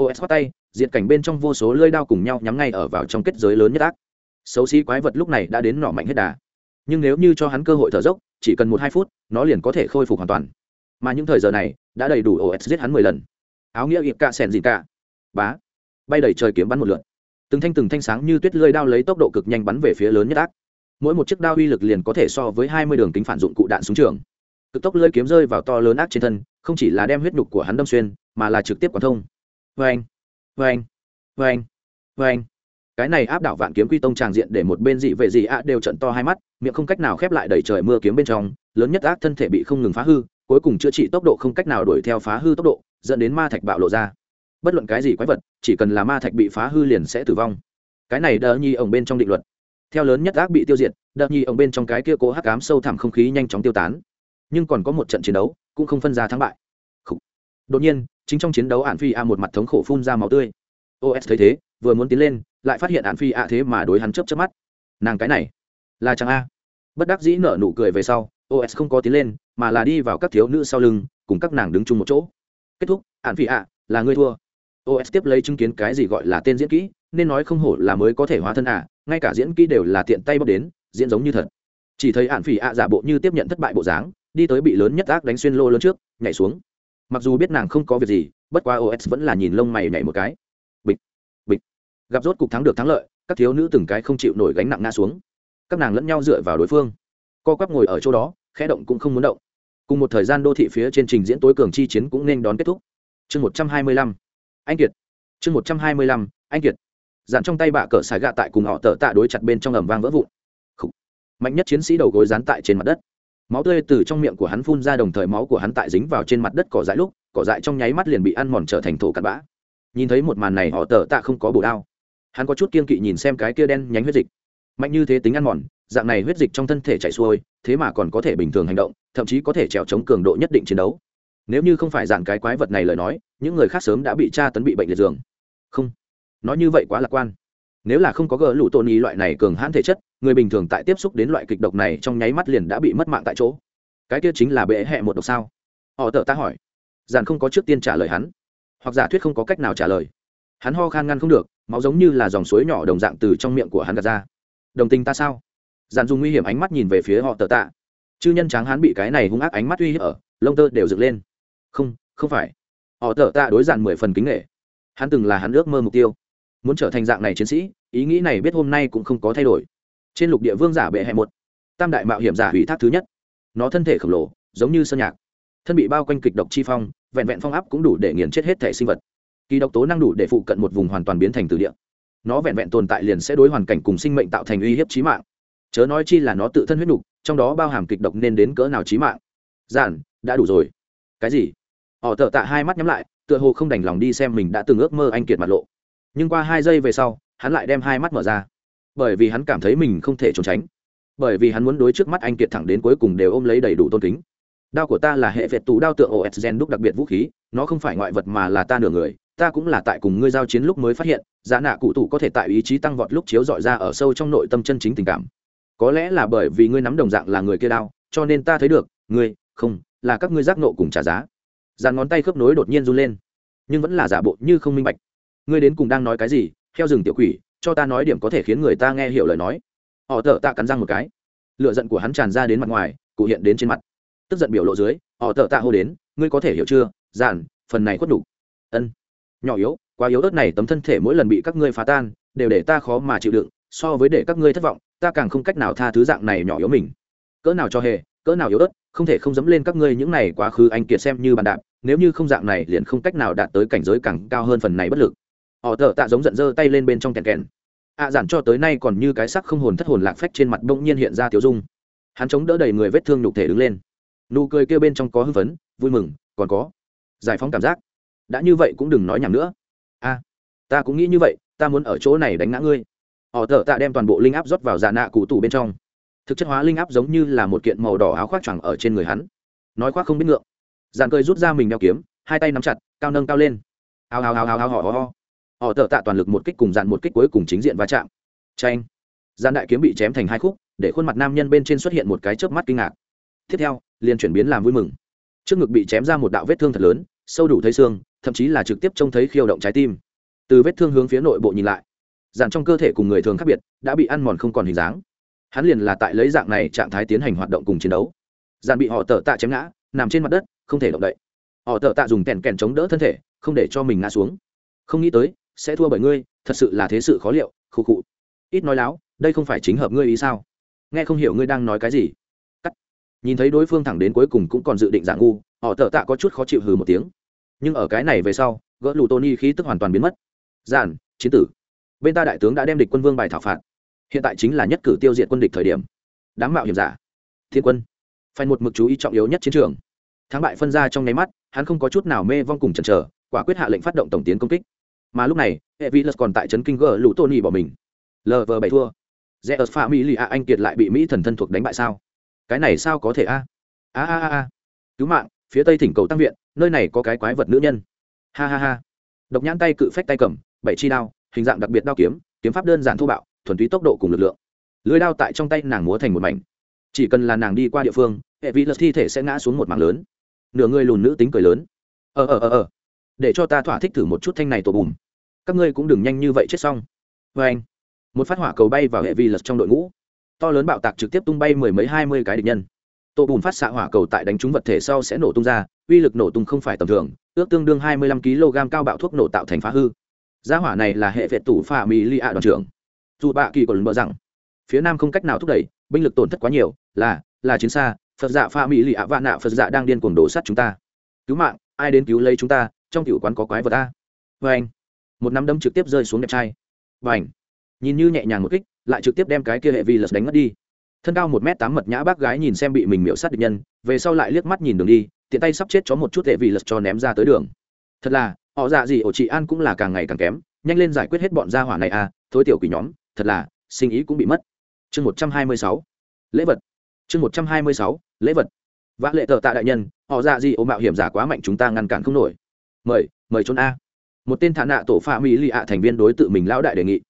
Os khoát tay, diệt cảnh bên trong vô số lơi đao cùng nhau nhắm ngay ở vào trong kết giới lớn nhất ác. Xấu xí quái vật lúc này đã đến nỏ mạnh hết đà. Nhưng nếu như cho hắn cơ hội thở dốc, chỉ cần một hai phút, nó liền có thể khôi phục hoàn toàn. Mà những thời giờ này, đã đầy đủ os giết hắn mười lần. Áo nghĩa ịp cạ sèn gì cả bá. Bay đầy trời kiếm bắn một lượn từng thanh từng thanh sáng như tuyết lơi đao lấy tốc độ cực nhanh bắn về phía lớn nhất ác mỗi một chiếc đao uy lực liền có thể so với hai mươi đường kính phản dụng cụ đạn súng trường. Cực tốc lơi kiếm rơi vào to lớn ác trên thân, không chỉ là đem huyết nhục của hắn đâm xuyên, mà là trực tiếp quán thông. Vê anh vê anh vê anh vê anh cái này áp đảo vạn kiếm quy tông tràng diện để một bên dị vệ dị ạ đều trận to hai mắt, miệng không cách nào khép lại đẩy trời mưa kiếm bên trong, lớn nhất ác thân thể bị không ngừng phá hư, cuối cùng chữa trị tốc độ không cách nào đuổi theo phá hư tốc độ, dẫn đến ma thạch bạo lộ ra. Bất luận cái gì quái vật, chỉ cần là ma thạch bị phá hư liền sẽ tử vong. Cái này đỡ nhi ổng bên trong định luật theo lớn nhất ác bị tiêu diệt, đợt nhi ông bên trong cái kia cố hắc cám sâu thẳm không khí nhanh chóng tiêu tán. Nhưng còn có một trận chiến đấu, cũng không phân ra thắng bại. Đột nhiên, chính trong chiến đấu ạn phi a một mặt thống khổ phun ra máu tươi. Os thấy thế, vừa muốn tiến lên, lại phát hiện ạn phi a thế mà đối hắn chớp chớp mắt. Nàng cái này, là chàng a. Bất đắc dĩ nở nụ cười về sau os không có tiến lên, mà là đi vào các thiếu nữ sau lưng, cùng các nàng đứng chung một chỗ. Kết thúc, ạn phi a, là người thua. Os tiếp lấy chứng kiến cái gì gọi là tên diễn kỹ nên nói không hổ là mới có thể hóa thân à ngay cả diễn kỹ đều là tiện tay bóc đến, diễn giống như thật. Chỉ thấy hạn phỉ ạ giả bộ như tiếp nhận thất bại bộ dáng, đi tới bị lớn nhất ác đánh xuyên lô lớn trước, nhảy xuống. Mặc dù biết nàng không có việc gì, bất quá os vẫn là nhìn lông mày nhảy một cái. Bịch bịch. Gặp rốt cục thắng được thắng lợi, các thiếu nữ từng cái không chịu nổi gánh nặng ngã xuống. Các nàng lẫn nhau dựa vào đối phương. Co quắp ngồi ở chỗ đó, khẽ động cũng không muốn động. Cùng một thời gian đô thị phía trên trình diễn tối cường chi chiến cũng nên đón kết thúc. Chương một trăm hai mươi lăm. Anh kiệt. Chương một trăm hai mươi lăm. Anh kiệt dàn trong tay bạ cỡ xài gạ tại cùng họ tờ tạ đối chặt bên trong ẩm vang vỡ vụn. Mạnh nhất chiến sĩ đầu gối dán tại trên mặt đất. Máu tươi từ trong miệng của hắn phun ra đồng thời máu của hắn tại dính vào trên mặt đất cỏ dại lúc, cỏ dại trong nháy mắt liền bị ăn mòn trở thành thổ cặn bã. Nhìn thấy một màn này, họ tờ tạ không có bổ đao. Hắn có chút kiên kỵ nhìn xem cái kia đen nhánh huyết dịch. Mạnh như thế tính ăn mòn, dạng này huyết dịch trong thân thể chảy xuôi, thế mà còn có thể bình thường hành động, thậm chí có thể trèo chống cường độ nhất định chiến đấu. Nếu như không phải dạng cái quái vật này lời nói, những người khác sớm đã bị tra tấn bị bệnh liệt giường. Không nói như vậy quá lạc quan. Nếu là không có gỡ lũ tôn ý loại này cường hãn thể chất, người bình thường tại tiếp xúc đến loại kịch độc này trong nháy mắt liền đã bị mất mạng tại chỗ. Cái kia chính là bệ hẹ một độc sao? Họ tợ ta hỏi. Giản không có trước tiên trả lời hắn. Hoặc giả thuyết không có cách nào trả lời. Hắn ho khan ngăn không được, máu giống như là dòng suối nhỏ đồng dạng từ trong miệng của hắn gạt ra. Đồng tình ta sao? Giản dùng nguy hiểm ánh mắt nhìn về phía họ tờ tạ chư nhân tráng hắn bị cái này hung ác ánh mắt uy hiếp ở, lông tơ đều dựng lên. Không không phải. Họ tờ tạ đối giản mười phần kính nghệ. Hắn từng là hắn ước mơ mục tiêu muốn trở thành dạng này chiến sĩ, ý nghĩ này biết hôm nay cũng không có thay đổi. Trên lục địa vương giả bệ hẹ một, tam đại mạo hiểm giả hủy thác thứ nhất. Nó thân thể khổng lồ, giống như sơn nhạc. Thân bị bao quanh kịch độc chi phong, vẹn vẹn phong áp cũng đủ để nghiền chết hết thể sinh vật. Kỳ độc tố năng đủ để phụ cận một vùng hoàn toàn biến thành từ địa. Nó vẹn vẹn tồn tại liền sẽ đối hoàn cảnh cùng sinh mệnh tạo thành uy hiếp trí mạng. Chớ nói chi là nó tự thân huyết nục, trong đó bao hàm kịch độc nên đến cỡ nào trí mạng. Giản, đã đủ rồi. Cái gì? Họ thợ tạ hai mắt nhắm lại, tựa hồ không đành lòng đi xem mình đã từng ước mơ anh kiệt mặt lộ nhưng qua hai giây về sau, hắn lại đem hai mắt mở ra. Bởi vì hắn cảm thấy mình không thể trốn tránh. Bởi vì hắn muốn đối trước mắt anh kiệt thẳng đến cuối cùng đều ôm lấy đầy đủ tôn kính. Đao của ta là hệ vẹt tù đao tượng os gen đúc đặc biệt vũ khí, nó không phải ngoại vật mà là ta nửa người, ta cũng là tại cùng ngươi giao chiến lúc mới phát hiện giá nạ cụ tủ có thể tại ý chí tăng vọt lúc chiếu dọi ra ở sâu trong nội tâm chân chính tình cảm. Có lẽ là bởi vì ngươi nắm đồng dạng là người kia đao, cho nên ta thấy được, ngươi, không, là các ngươi giác nộ cùng trả giá. Dàn ngón tay khớp nối đột nhiên run lên. Nhưng vẫn là giả bộ như không minh bạch ngươi đến cùng đang nói cái gì theo rừng tiểu quỷ, cho ta nói điểm có thể khiến người ta nghe hiểu lời nói. Họ thợ tạ cắn răng một cái. Lựa giận của hắn tràn ra đến mặt ngoài, cụ hiện đến trên mặt. Tức giận biểu lộ dưới, họ thợ tạ hô đến, ngươi có thể hiểu chưa? Giản, phần này khuất đủ ân. Nhỏ yếu, quá yếu ớt này tấm thân thể mỗi lần bị các ngươi phá tan, đều để ta khó mà chịu đựng, so với để các ngươi thất vọng, ta càng không cách nào tha thứ dạng này nhỏ yếu mình. Cỡ nào cho hề, cỡ nào yếu ớt, không thể không dẫm lên các ngươi những này quá khứ anh kiệt xem như bàn đạp, nếu như không dạng này liền không cách nào đạt tới cảnh giới càng cao hơn phần này bất lực họ thợ tạ giống giận dơ tay lên bên trong kèn kèn. Ạ à, giản cho tới nay còn như cái sắc không hồn thất hồn lạc phách trên mặt bỗng nhiên hiện ra tiểu dung. Hắn chống đỡ đầy người vết thương nhục thể đứng lên. Nụ cười kêu bên trong có hưng phấn vui mừng còn có giải phóng cảm giác. Đã như vậy cũng đừng nói nhảm nữa. A ta cũng nghĩ như vậy ta muốn ở chỗ này đánh ngã ngươi. Họ thợ tạ đem toàn bộ linh áp rót vào dạ nạ cụ tủ bên trong. Thực chất hóa linh áp giống như là một kiện màu đỏ áo khoác choàng ở trên người hắn. Nói khoác không biết ngượng. Dàn cười rút ra mình đeo kiếm hai tay nắm chặt cao nâng cao lên. Ao ao ao ao ao ho ho ho họ tờ tạ toàn lực một kích cùng dàn một kích cuối cùng chính diện va chạm. Tranh gian đại kiếm bị chém thành hai khúc, để khuôn mặt nam nhân bên trên xuất hiện một cái chớp mắt kinh ngạc. Tiếp theo, liền chuyển biến làm vui mừng. Trước ngực bị chém ra một đạo vết thương thật lớn, sâu đủ thấy xương, thậm chí là trực tiếp trông thấy khiêu động trái tim. Từ vết thương hướng phía nội bộ nhìn lại dàn trong cơ thể cùng người thường khác biệt, đã bị ăn mòn không còn hình dáng. Hắn liền là tại lấy dạng này trạng thái tiến hành hoạt động cùng chiến đấu. Dàn bị họ tờ tạ chém ngã, nằm trên mặt đất, không thể động đậy. Họ tờ tạ dùng kèn kèn chống đỡ thân thể, không để cho mình ngã xuống. Không nghĩ tới sẽ thua bởi ngươi, thật sự là thế sự khó liệu, khụ khụ. Ít nói láo, đây không phải chính hợp ngươi ý sao? Nghe không hiểu ngươi đang nói cái gì. Cắt. Nhìn thấy đối phương thẳng đến cuối cùng cũng còn dự định giả ngu, họ tờ tạ có chút khó chịu hừ một tiếng. Nhưng ở cái này về sau, gỡ lù tony khí tức hoàn toàn biến mất. Giản, chiến tử. Bên ta đại tướng đã đem địch quân vương bài thảo phạt. Hiện tại chính là nhất cử tiêu diệt quân địch thời điểm. Đám mạo hiểm giả. Thiên quân. Phải một mực chú ý trọng yếu nhất chiến trường. Thắng bại phân ra trong nháy mắt, hắn không có chút nào mê vong cùng chần chờ, quả quyết hạ lệnh phát động tổng tiến công kích mà lúc này, hệ vị lật còn tại trấn kinh gờ lũ tony bỏ mình. Lv bảy thua. Rẽ ở pha mỹ lì a, anh kiệt lại bị mỹ thần thân thuộc đánh bại sao? Cái này sao có thể a a a a. Cứu mạng, phía tây thỉnh cầu tăng viện, nơi này có cái quái vật nữ nhân. Ha ha ha. Độc nhãn tay cự phách tay cầm, bảy chi đao, hình dạng đặc biệt đao kiếm kiếm pháp đơn giản thô bạo, thuần túy tốc độ cùng lực lượng. Lưới đao tại trong tay nàng múa thành một mảnh. Chỉ cần là nàng đi qua địa phương, hệ vị lật thi thể sẽ ngã xuống một mảng lớn. Nửa người lùn nữ tính cười lớn. Ờ ờ ờ ờ. Để cho ta thỏa thích thử một chút thanh này tổ bùm các ngươi cũng đừng nhanh như vậy chết xong. Vê anh, một phát hỏa cầu bay vào hệ vi lật trong đội ngũ. To lớn bạo tạc trực tiếp tung bay mười mấy, hai mươi cái địch nhân. Tổ bùn phát xạ hỏa cầu tại đánh trúng vật thể sau sẽ nổ tung ra, uy lực nổ tung không phải tầm thường, ước tương đương hai mươi lăm kg cao bạo thuốc nổ tạo thành phá hư. Giá hỏa này là hệ vệ tủ pha mỹ li ạ đoàn trưởng. Dù bạ kỳ còn bỡ rằng, phía nam không cách nào thúc đẩy, binh lực tổn thất quá nhiều, là là chiến xa, phật dạ pha mỹ li ạ vạn nạ phật dạ đang điên cuồng đổ sát chúng ta. Cứu mạng, ai đến cứu lấy chúng ta, trong tiểu quán có quái vật ta vê anh một nắm đấm trực tiếp rơi xuống đẹp trai. Và ảnh nhìn như nhẹ nhàng một kích, lại trực tiếp đem cái kia hệ vi lật đánh mất đi. Thân cao một m tám mật nhã bác gái nhìn xem bị mình miễu sát địch nhân, về sau lại liếc mắt nhìn đường đi, tiện tay sắp chết cho một chút hệ vi lật cho ném ra tới đường. Thật là, họ dạ gì, ổ chị an cũng là càng ngày càng kém, nhanh lên giải quyết hết bọn gia hỏa này à thối tiểu quỷ nhóm, thật là, sinh ý cũng bị mất. Chương một trăm hai mươi sáu. Lễ vật. Chương một trăm hai mươi sáu. Lễ vật. Vã lệ tờ tạ đại nhân, họ dạ gì, ổ mạo hiểm giả quá mạnh chúng ta ngăn cản không nổi. Mời mời trốn a một tên thả nạ tổ phạ mỹ lì ạ thành viên đối tự mình lão đại đề nghị.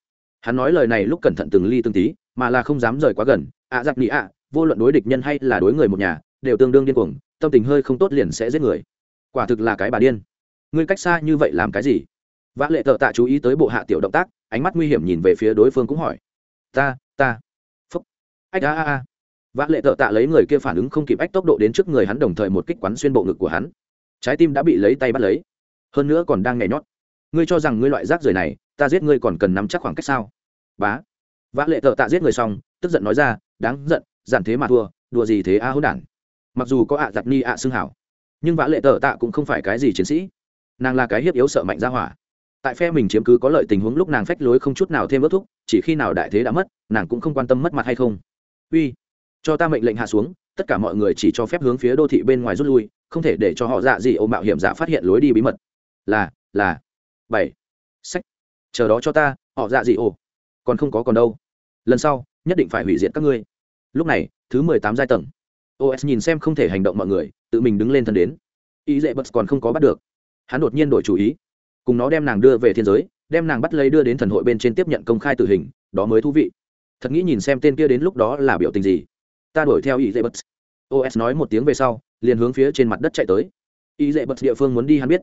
Hắn nói lời này lúc cẩn thận từng ly từng tí, mà là không dám rời quá gần. Ạ giặc nị ạ, vô luận đối địch nhân hay là đối người một nhà, đều tương đương điên cuồng, tâm tình hơi không tốt liền sẽ giết người. Quả thực là cái bà điên. Ngươi cách xa như vậy làm cái gì? Vã lệ thợ tạ chú ý tới bộ hạ tiểu động tác, ánh mắt nguy hiểm nhìn về phía đối phương cũng hỏi. Ta ta. Phúc. Ách a a a. Vã lệ thợ tạ lấy người kia phản ứng không kịp ách tốc độ đến trước người hắn đồng thời một kích quắn xuyên bộ ngực của hắn. Trái tim đã bị lấy tay bắt lấy. Hơn nữa còn đang nhảy nhót ngươi cho rằng ngươi loại rác rưởi này, ta giết ngươi còn cần nắm chắc khoảng cách sao? Bá. Vã lệ thợ tạ giết người xong, tức giận nói ra, đáng giận, giản thế mà thua, đùa gì thế a hỗn đản. Mặc dù có ạ giặt ni ạ xương hảo, nhưng vã lệ tợ tạ cũng không phải cái gì chiến sĩ. Nàng là cái hiếp yếu sợ mạnh ra hỏa. Tại phe mình chiếm cứ có lợi tình huống lúc nàng phách lối không chút nào thêm ước thúc, chỉ khi nào đại thế đã mất, nàng cũng không quan tâm mất mặt hay không. Uy, cho ta mệnh lệnh hạ xuống, tất cả mọi người chỉ cho phép hướng phía đô thị bên ngoài rút lui, không thể để cho họ dạ gì ô mạo hiểm giả phát hiện lối đi bí mật. Là là bảy. Sách. Chờ đó cho ta, họ dạ gì ồ còn không có còn đâu. Lần sau, nhất định phải hủy diệt các ngươi. Lúc này, thứ mười tám giai tầng. Os nhìn xem không thể hành động mọi người, tự mình đứng lên thân đến. Ý dễ bật còn không có bắt được. Hắn đột nhiên đổi chủ ý. Cùng nó đem nàng đưa về thiên giới, đem nàng bắt lấy đưa đến thần hội bên trên tiếp nhận công khai tử hình, đó mới thú vị. Thật nghĩ nhìn xem tên kia đến lúc đó là biểu tình gì. Ta đổi theo ý dễ bật os nói một tiếng về sau, liền hướng phía trên mặt đất chạy tới. Ý dễ bật địa phương muốn đi hắn biết.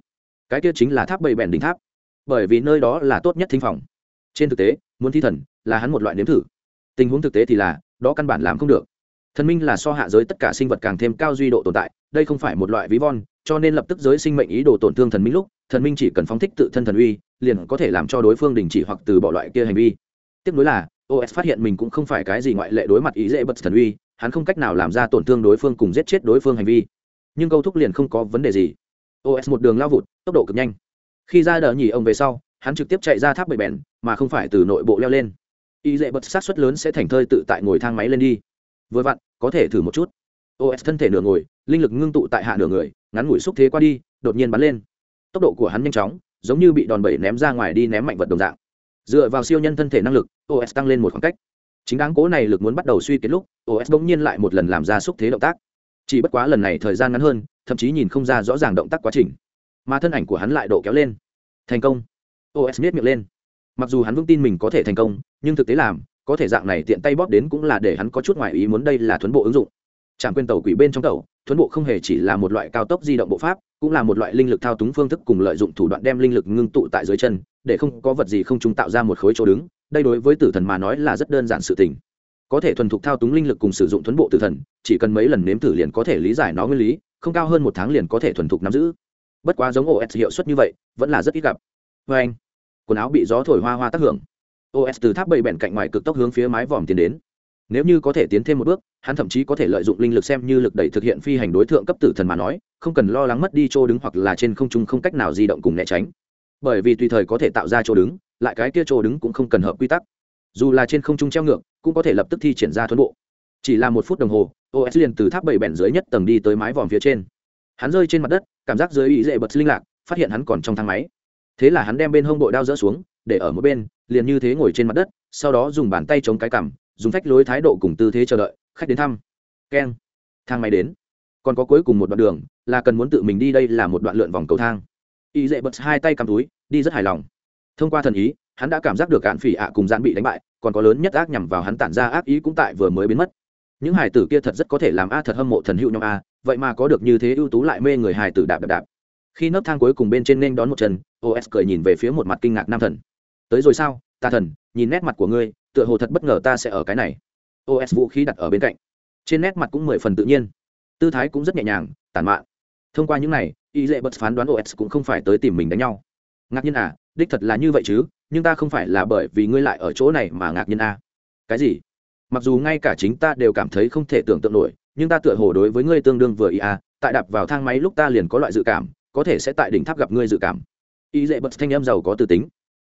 Cái kia chính là tháp bầy bèn đỉnh tháp bởi vì nơi đó là tốt nhất thính phòng. Trên thực tế, muốn thi thần là hắn một loại nếm thử. Tình huống thực tế thì là, đó căn bản làm không được. Thần minh là so hạ giới tất cả sinh vật càng thêm cao duy độ tồn tại, đây không phải một loại ví von, cho nên lập tức giới sinh mệnh ý đồ tổn thương thần minh lúc, thần minh chỉ cần phóng thích tự thân thần uy, liền có thể làm cho đối phương đình chỉ hoặc từ bỏ loại kia hành vi. Tiếp nối là os phát hiện mình cũng không phải cái gì ngoại lệ đối mặt ý dễ bật thần uy, hắn không cách nào làm ra tổn thương đối phương cùng giết chết đối phương hành vi. Nhưng câu thúc liền không có vấn đề gì. Os một đường lao vụt, tốc độ cực nhanh khi ra đờ nhỉ ông về sau, hắn trực tiếp chạy ra tháp bầy bèn, mà không phải từ nội bộ leo lên. Y dễ bật sát xuất lớn sẽ thành thơi tự tại ngồi thang máy lên đi. Vừa vặn, có thể thử một chút. Os thân thể nửa ngồi, linh lực ngưng tụ tại hạ nửa người, ngắn ngủi xúc thế qua đi, đột nhiên bắn lên. Tốc độ của hắn nhanh chóng, giống như bị đòn bẩy ném ra ngoài đi ném mạnh vật đồng dạng. Dựa vào siêu nhân thân thể năng lực os tăng lên một khoảng cách. Chính đáng cố này lực muốn bắt đầu suy kết lúc os bỗng nhiên lại một lần làm ra xúc thế động tác. Chỉ bất quá lần này thời gian ngắn hơn, thậm chí nhìn không ra rõ ràng động tác quá trình mà thân ảnh của hắn lại độ kéo lên. Thành công. Os miết miệng lên. Mặc dù hắn vững tin mình có thể thành công, nhưng thực tế làm, có thể dạng này tiện tay bóp đến cũng là để hắn có chút ngoài ý muốn đây là thuấn bộ ứng dụng. Trạm quên tàu quỷ bên trong tàu, thuấn bộ không hề chỉ là một loại cao tốc di động bộ pháp, cũng là một loại linh lực thao túng phương thức cùng lợi dụng thủ đoạn đem linh lực ngưng tụ tại dưới chân, để không có vật gì không chúng tạo ra một khối chỗ đứng, đây đối với tử thần mà nói là rất đơn giản sự tình. Có thể thuần thục thao túng linh lực cùng sử dụng thuấn bộ tử thần, chỉ cần mấy lần nếm thử liền có thể lý giải nó nguyên lý, không cao hơn một tháng liền có thể thuần thục nắm giữ bất quá giống os hiệu suất như vậy, vẫn là rất ít gặp. Vê anh, quần áo bị gió thổi hoa hoa tác hưởng. Os từ tháp bầy bẹn cạnh ngoài cực tốc hướng phía mái vòm tiến đến. Nếu như có thể tiến thêm một bước, hắn thậm chí có thể lợi dụng linh lực xem như lực đẩy thực hiện phi hành đối tượng cấp tử thần mà nói, không cần lo lắng mất đi chỗ đứng hoặc là trên không trung không cách nào di động cùng né tránh. Bởi vì tùy thời có thể tạo ra chỗ đứng, lại cái kia chỗ đứng cũng không cần hợp quy tắc. Dù là trên không trung treo ngược, cũng có thể lập tức thi triển ra thuẫn bộ. Chỉ là một phút đồng hồ os liền từ tháp bảy bẹn dưới nhất tầng đi tới mái vòm phía trên hắn rơi trên mặt đất, cảm giác dưới ý dễ bật linh lạc, phát hiện hắn còn trong thang máy. Thế là hắn đem bên hông bội đao dỡ xuống, để ở một bên, liền như thế ngồi trên mặt đất, sau đó dùng bàn tay chống cái cằm, dùng phách lối thái độ cùng tư thế chờ đợi, khách đến thăm. Keng. Thang máy đến. Còn có cuối cùng một đoạn đường, là cần muốn tự mình đi đây là một đoạn lượn vòng cầu thang. Y dễ bật hai tay cầm túi, đi rất hài lòng. Thông qua thần ý, hắn đã cảm giác được cạn phỉ ạ cùng dạn bị đánh bại, còn có lớn nhất ác nhằm vào hắn tản ra ác ý cũng tại vừa mới biến mất. Những hải tử kia thật rất có thể làm a thật hâm mộ thần hữu nhóm a vậy mà có được như thế ưu tú lại mê người hài tử đạp đạp đạp. Khi nấc thang cuối cùng bên trên nên đón một chân os cười nhìn về phía một mặt kinh ngạc nam thần. Tới rồi sao, ta thần, nhìn nét mặt của ngươi, tựa hồ thật bất ngờ ta sẽ ở cái này. Os vũ khí đặt ở bên cạnh. Trên nét mặt cũng mười phần tự nhiên. Tư thái cũng rất nhẹ nhàng tản mạn. Thông qua những này, y lệ bật phán đoán os cũng không phải tới tìm mình đánh nhau. Ngạc nhiên à đích thật là như vậy chứ, nhưng ta không phải là bởi vì ngươi lại ở chỗ này mà ngạc nhiên à. cái gì? Mặc dù ngay cả chính ta đều cảm thấy không thể tưởng tượng nổi nhưng ta tựa hồ đối với ngươi tương đương vừa ý à tại đạp vào thang máy lúc ta liền có loại dự cảm, có thể sẽ tại đỉnh tháp gặp ngươi dự cảm. Y lệ bật thanh em giàu có từ tính.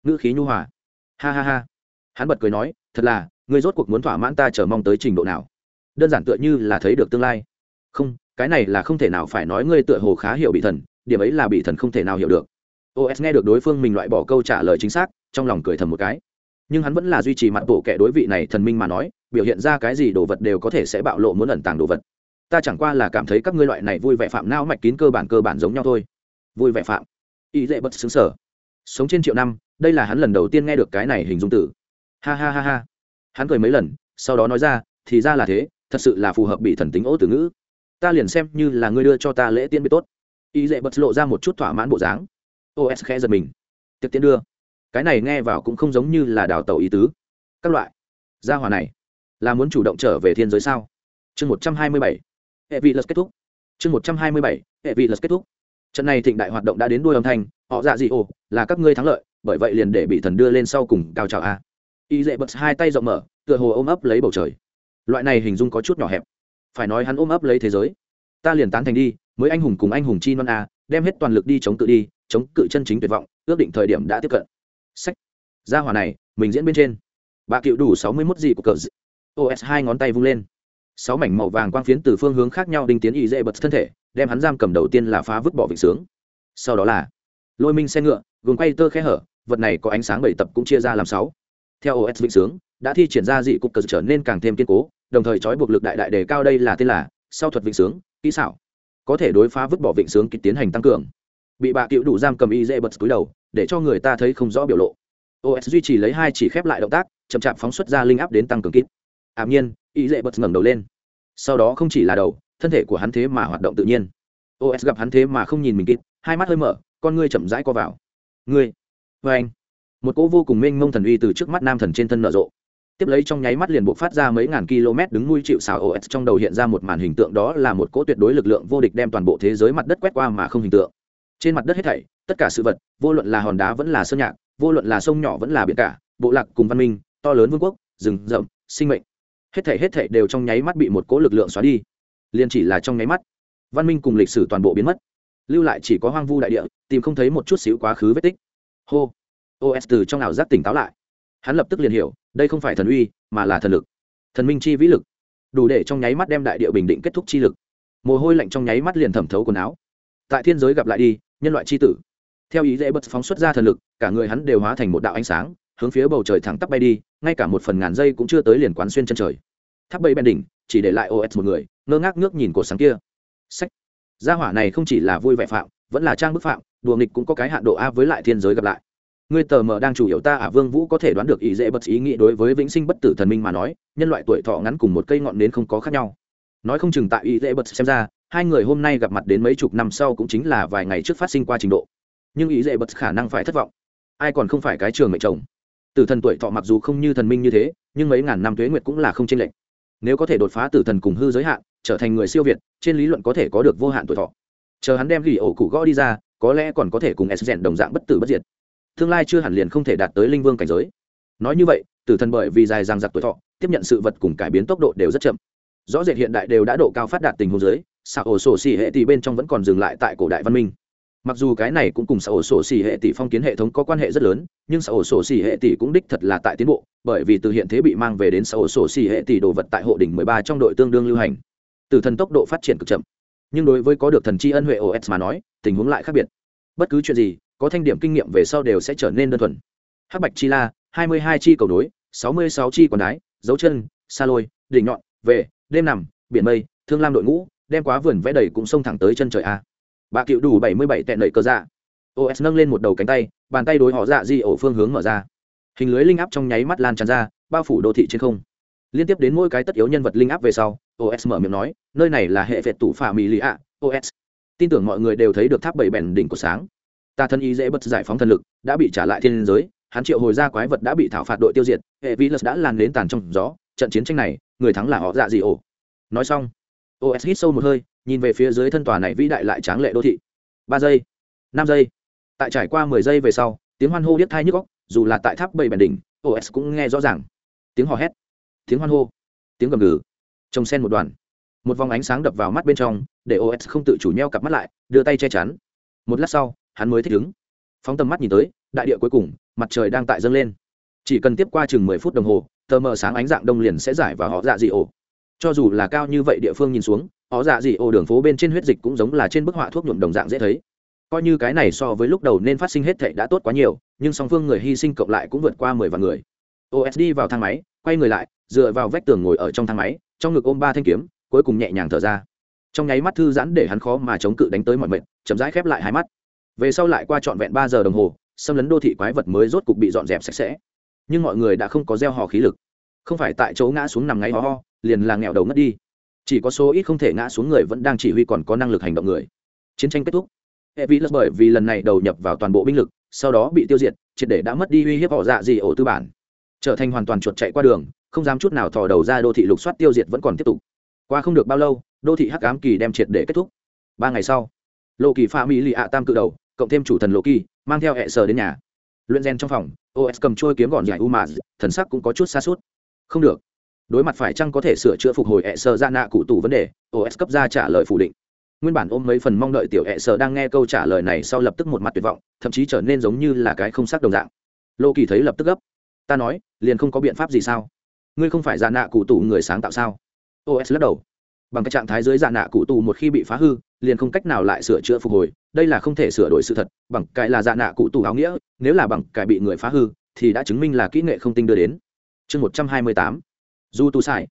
Ngữ khí nhu hòa. Ha ha ha. Hắn bật cười nói, thật là, ngươi rốt cuộc muốn thỏa mãn ta chờ mong tới trình độ nào? Đơn giản tựa như là thấy được tương lai. Không, cái này là không thể nào phải nói ngươi tựa hồ khá hiểu bị thần, điểm ấy là bị thần không thể nào hiểu được. Os nghe được đối phương mình loại bỏ câu trả lời chính xác, trong lòng cười thầm một cái nhưng hắn vẫn là duy trì mặt bộ kẻ đối vị này thần minh mà nói, biểu hiện ra cái gì đồ vật đều có thể sẽ bạo lộ muốn ẩn tàng đồ vật. Ta chẳng qua là cảm thấy các ngươi loại này vui vẻ phạm não mạch kín cơ bản cơ bản giống nhau thôi. Vui vẻ phạm. Ý dễ bất xứng sở sống trên triệu năm, đây là hắn lần đầu tiên nghe được cái này hình dung tử ha ha ha ha. Hắn cười mấy lần, sau đó nói ra, thì ra là thế, thật sự là phù hợp bị thần tính ố từ ngữ. Ta liền xem như là ngươi đưa cho ta lễ tiên biết tốt. Ý dễ bật lộ ra một chút thỏa mãn bộ dáng. Os khẽ giật mình. Tiệc tiên đưa cái này nghe vào cũng không giống như là đào tàu ý tứ. Các loại. Gia hòa này, là muốn chủ động trở về thiên giới sao? Chương một trăm hai mươi bảy. Hệ vị lật kết thúc. Chương một trăm hai mươi bảy. Hệ vị lật kết thúc. Trận này thịnh đại hoạt động đã đến đuôi âm thanh, họ dạ dị ồ là các ngươi thắng lợi, bởi vậy liền để bị thần đưa lên sau cùng cao trào a. Y dễ bật hai tay rộng mở, tựa hồ ôm ấp lấy bầu trời. Loại này hình dung có chút nhỏ hẹp. Phải nói hắn ôm ấp lấy thế giới. Ta liền tán thành đi, mới anh hùng cùng anh hùng chi non a, đem hết toàn lực đi chống cự đi, chống cự chân chính tuyệt vọng, ước định thời điểm đã tiếp cận sách. Gia hòa này, mình diễn bên trên. Bà cựu đủ sáu mươi mốt gì của cờ os hai ngón tay vung lên. Sáu mảnh màu vàng quang phiến từ phương hướng khác nhau đinh tiến y dễ bật thân thể, đem hắn giam cầm đầu tiên là phá vứt bỏ vịnh sướng. Sau đó là, lôi minh xe ngựa, gồm quay tơ khe hở, vật này có ánh sáng bảy tập cũng chia ra làm sáu. Theo os vịnh sướng, đã thi triển ra dị cục cờ trở nên càng thêm kiên cố, đồng thời trói buộc lực đại đại đề cao đây là tên là, sau thuật vịnh sướng, kỹ xảo. Có thể đối phá vứt bỏ vịnh sướng kịch tiến hành tăng cường. Bị bạ cựu đủ giam cầm y dễ bật túi đầu để cho người ta thấy không rõ biểu lộ. Os duy trì lấy hai chỉ khép lại động tác, chậm chạp phóng xuất ra linh áp đến tăng cường kít ảm nhiên ý dễ bật ngẩng đầu lên. Sau đó không chỉ là đầu, thân thể của hắn thế mà hoạt động tự nhiên. Os gặp hắn thế mà không nhìn mình kít hai mắt hơi mở, con ngươi chậm rãi co vào. Ngươi vê anh. Một cỗ vô cùng mênh mông thần uy từ trước mắt nam thần trên thân nở rộ. Tiếp lấy trong nháy mắt liền buộc phát ra mấy ngàn km đứng nuôi chịu xào os trong đầu hiện ra một màn hình tượng đó là một cỗ tuyệt đối lực lượng vô địch đem toàn bộ thế giới mặt đất quét qua mà không hình tượng trên mặt đất hết thảy, tất cả sự vật, vô luận là hòn đá vẫn là sơn nhạc, vô luận là sông nhỏ vẫn là biển cả, bộ lạc cùng văn minh, to lớn vương quốc, rừng rậm, sinh mệnh. Hết thảy hết thảy đều trong nháy mắt bị một cỗ lực lượng xóa đi. Liền chỉ là trong nháy mắt, văn minh cùng lịch sử toàn bộ biến mất. Lưu lại chỉ có hoang vu đại địa, tìm không thấy một chút xíu quá khứ vết tích. Hô! Os từ trong ảo giác tỉnh táo lại. Hắn lập tức liền hiểu, đây không phải thần uy, mà là thần lực. Thần minh chi vĩ lực. Đủ để trong nháy mắt đem đại địa bình định kết thúc chi lực. Mồ hôi lạnh trong nháy mắt liền thẩm thấu quần áo tại thiên giới gặp lại đi, nhân loại chi tử. Theo ý dễ bật phóng xuất ra thần lực, cả người hắn đều hóa thành một đạo ánh sáng, hướng phía bầu trời thẳng tắp bay đi, ngay cả một phần ngàn giây cũng chưa tới liền quán xuyên chân trời. Tháp bay bên đỉnh, chỉ để lại os một người, ngơ ngác nước nhìn cột sáng kia. Sách. Gia hỏa này không chỉ là vui vẻ phạm, vẫn là trang bức phạm, đùa nghịch cũng có cái hạn độ a với lại thiên giới gặp lại. Ngươi tờ mờ đang chủ yếu ta ả vương vũ có thể đoán được ý dễ bật ý nghĩ đối với vĩnh sinh bất tử thần minh mà nói, nhân loại tuổi thọ ngắn cùng một cây ngọn nến không có khác nhau. Nói không chừng tại ý dễ bật xem ra hai người hôm nay gặp mặt đến mấy chục năm sau cũng chính là vài ngày trước phát sinh qua trình độ. Nhưng ý dễ bật khả năng phải thất vọng. Ai còn không phải cái trường mệnh chồng? Tử thần tuổi thọ mặc dù không như thần minh như thế, nhưng mấy ngàn năm tuế nguyệt cũng là không chênh lệch. Nếu có thể đột phá tử thần cùng hư giới hạn, trở thành người siêu việt, trên lý luận có thể có được vô hạn tuổi thọ. Chờ hắn đem ghi ổ cụ gõ đi ra, có lẽ còn có thể cùng s rèn đồng dạng bất tử bất diệt. Tương lai chưa hẳn liền không thể đạt tới linh vương cảnh giới. Nói như vậy, tử thần bởi vì dài ràng giặc tuổi thọ, tiếp nhận sự vật cùng cải biến tốc độ đều rất chậm. Rõ rệt hiện đại đều đã độ cao phát đạt tình huống giới xạ ổ sổ xỉ hệ tỷ bên trong vẫn còn dừng lại tại cổ đại văn minh. Mặc dù cái này cũng cùng xã ổ sổ xỉ hệ tỷ phong kiến hệ thống có quan hệ rất lớn, nhưng xã ổ sổ xỉ hệ tỷ cũng đích thật là tại tiến bộ, bởi vì từ hiện thế bị mang về đến xã ổ sổ xỉ hệ tỷ đồ vật tại hộ đỉnh mười ba trong đội tương đương lưu hành. Từ thần tốc độ phát triển cực chậm. Nhưng đối với có được thần chi ân huệ os mà nói, tình huống lại khác biệt. Bất cứ chuyện gì, có thanh điểm kinh nghiệm về sau đều sẽ trở nên đơn thuần. Hắc bạch chi la, hai mươi hai chi cầu đối sáu mươi sáu chi còn đái, dấu chân xa lôi, đỉnh nhọn về đêm nằm, biển mây, thương lam đội ngũ đem quá vườn vẽ đầy cũng xông thẳng tới chân trời a. Bà cựu đủ bảy mươi bảy tẹn đẩy cơ dạ. Os nâng lên một đầu cánh tay, bàn tay đối họ dạ di ổ phương hướng mở ra. Hình lưới linh áp trong nháy mắt lan tràn ra, bao phủ đô thị trên không. Liên tiếp đến mỗi cái tất yếu nhân vật linh áp về sau os mở miệng nói, nơi này là hệ vẹt tủ phà mỹ lì ạ os tin tưởng mọi người đều thấy được tháp bảy bèn đỉnh của sáng. Ta thân ý dễ bất giải phóng thần lực, đã bị trả lại thiên giới, hắn triệu hồi ra quái vật đã bị thảo phạt đội tiêu diệt, hệ vi lật đã lan đến tàn trong gió, trận chiến tranh này, người thắng là họ dạ di ổ. Nói xong os hít sâu một hơi, nhìn về phía dưới thân tòa này vĩ đại lại tráng lệ đô thị. Ba giây, năm giây. Tại trải qua mười giây về sau, tiếng hoan hô điếc thai nhức góc dù là tại tháp bảy bèn đỉnh os cũng nghe rõ ràng. Tiếng hò hét, tiếng hoan hô, tiếng gầm gừ. Trông sen một đoàn. Một vòng ánh sáng đập vào mắt bên trong, để os không tự chủ nheo cặp mắt lại, đưa tay che chắn. Một lát sau, hắn mới thích ứng. Phóng tầm mắt nhìn tới, đại địa cuối cùng, mặt trời đang tại dâng lên. Chỉ cần tiếp qua chừng mười phút đồng hồ, tờ mờ sáng ánh dạng đông liền sẽ giải và họ dạ dị ổ cho dù là cao như vậy địa phương nhìn xuống, họ dạ dị ô đường phố bên trên huyết dịch cũng giống là trên bức họa thuốc nhuộm đồng dạng dễ thấy. Coi như cái này so với lúc đầu nên phát sinh hết thệ đã tốt quá nhiều, nhưng song phương người hy sinh cộng lại cũng vượt qua mười vạn người. Osd vào thang máy, quay người lại, dựa vào vách tường ngồi ở trong thang máy, trong ngực ôm ba thanh kiếm, cuối cùng nhẹ nhàng thở ra. Trong nháy mắt thư giãn để hắn khó mà chống cự đánh tới mọi mệnh chậm rãi khép lại hai mắt. Về sau lại qua trọn vẹn ba giờ đồng hồ, xâm lấn đô thị quái vật mới rốt cục bị dọn dẹp sạch sẽ. Nhưng mọi người đã không có gieo hò khí lực. Không phải tại chỗ ngã xuống nằm ngáy ho ho liền là nghèo đầu ngất đi. Chỉ có số ít không thể ngã xuống người vẫn đang chỉ huy còn có năng lực hành động người. Chiến tranh kết thúc. Hệ vi lật bởi vì lần này đầu nhập vào toàn bộ binh lực, sau đó bị tiêu diệt, triệt để đã mất đi uy hiếp họ dạ gì ổ tư bản. Trở thành hoàn toàn chuột chạy qua đường, không dám chút nào thò đầu ra đô thị lục soát tiêu diệt vẫn còn tiếp tục. Qua không được bao lâu, đô thị hắc ám kỳ đem triệt để kết thúc. Ba ngày sau lộ kỳ pha mỹ lì ạ tam cự đầu, cộng thêm chủ thần lộ kỳ mang theo hệ sở đến nhà. Luyện gen trong phòng os cầm trôi kiếm gọn nhảy u mà, thần sắc cũng có chút xa suốt. Không được đối mặt phải chăng có thể sửa chữa phục hồi hệ sơ ra nạ cụ tủ vấn đề os cấp ra trả lời phủ định. Nguyên bản ôm mấy phần mong đợi tiểu hệ sơ đang nghe câu trả lời này sau lập tức một mặt tuyệt vọng, thậm chí trở nên giống như là cái không xác đồng dạng. Lô kỳ thấy lập tức gấp. Ta nói, liền không có biện pháp gì sao? Ngươi không phải giả nạ cụ tủ người sáng tạo sao? Os lắc đầu. Bằng cái trạng thái dưới giả nạ cụ tù một khi bị phá hư, liền không cách nào lại sửa chữa phục hồi, đây là không thể sửa đổi sự thật, bằng cái là dạ nạ cụ tù áo nghĩa, nếu là bằng cái bị người phá hư, thì đã chứng minh là kỹ nghệ không tinh đưa đến. Chương một trăm hai mươi tám du tu sai.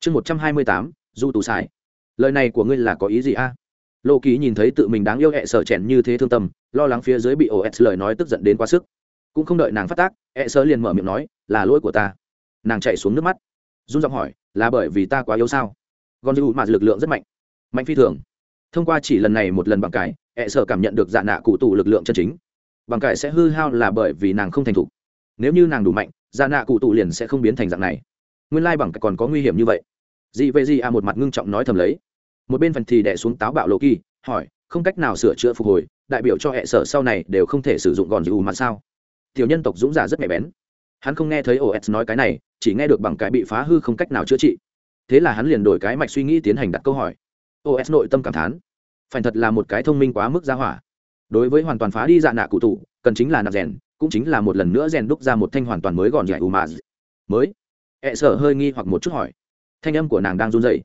Chương một trăm hai mươi tám du tu sai. Lời này của ngươi là có ý gì a? Lô ký nhìn thấy tự mình đáng yêu hẹ sợ chèn như thế thương tâm, lo lắng phía dưới bị os lời nói tức giận đến quá sức. Cũng không đợi nàng phát tác hẹ sợ liền mở miệng nói, là lỗi của ta. Nàng chạy xuống nước mắt. Run giọng hỏi, là bởi vì ta quá yếu sao? Gon dư mà lực lượng rất mạnh. Mạnh phi thường. Thông qua chỉ lần này một lần bằng cải hẹ sợ cảm nhận được dạ nạ cụ tù lực lượng chân chính. Bằng cải sẽ hư hao là bởi vì nàng không thành thục. Nếu như nàng đủ mạnh dạ nạ cụ tù liền sẽ không biến thành dạng này nguyên lai bằng còn có nguy hiểm như vậy. Dị vệ dị à một mặt ngưng trọng nói thầm lấy. Một bên phần thì đẻ xuống táo bạo lộ kỳ, hỏi, không cách nào sửa chữa phục hồi, đại biểu cho hệ sở sau này đều không thể sử dụng gòn dù mà sao? Tiểu nhân tộc dũng giả rất mẹ bén. Hắn không nghe thấy os nói cái này, chỉ nghe được bằng cái bị phá hư không cách nào chữa trị. Thế là hắn liền đổi cái mạch suy nghĩ tiến hành đặt câu hỏi. Os nội tâm cảm thán. Phải thật là một cái thông minh quá mức ra hỏa. Đối với hoàn toàn phá đi dạ nạ cụ tụ, cần chính là nạp rèn, cũng chính là một lần nữa rèn đúc ra một thanh hoàn toàn mới gọn dạy u mà. Mới ẹ sở hơi nghi hoặc một chút hỏi. Thanh âm của nàng đang run dậy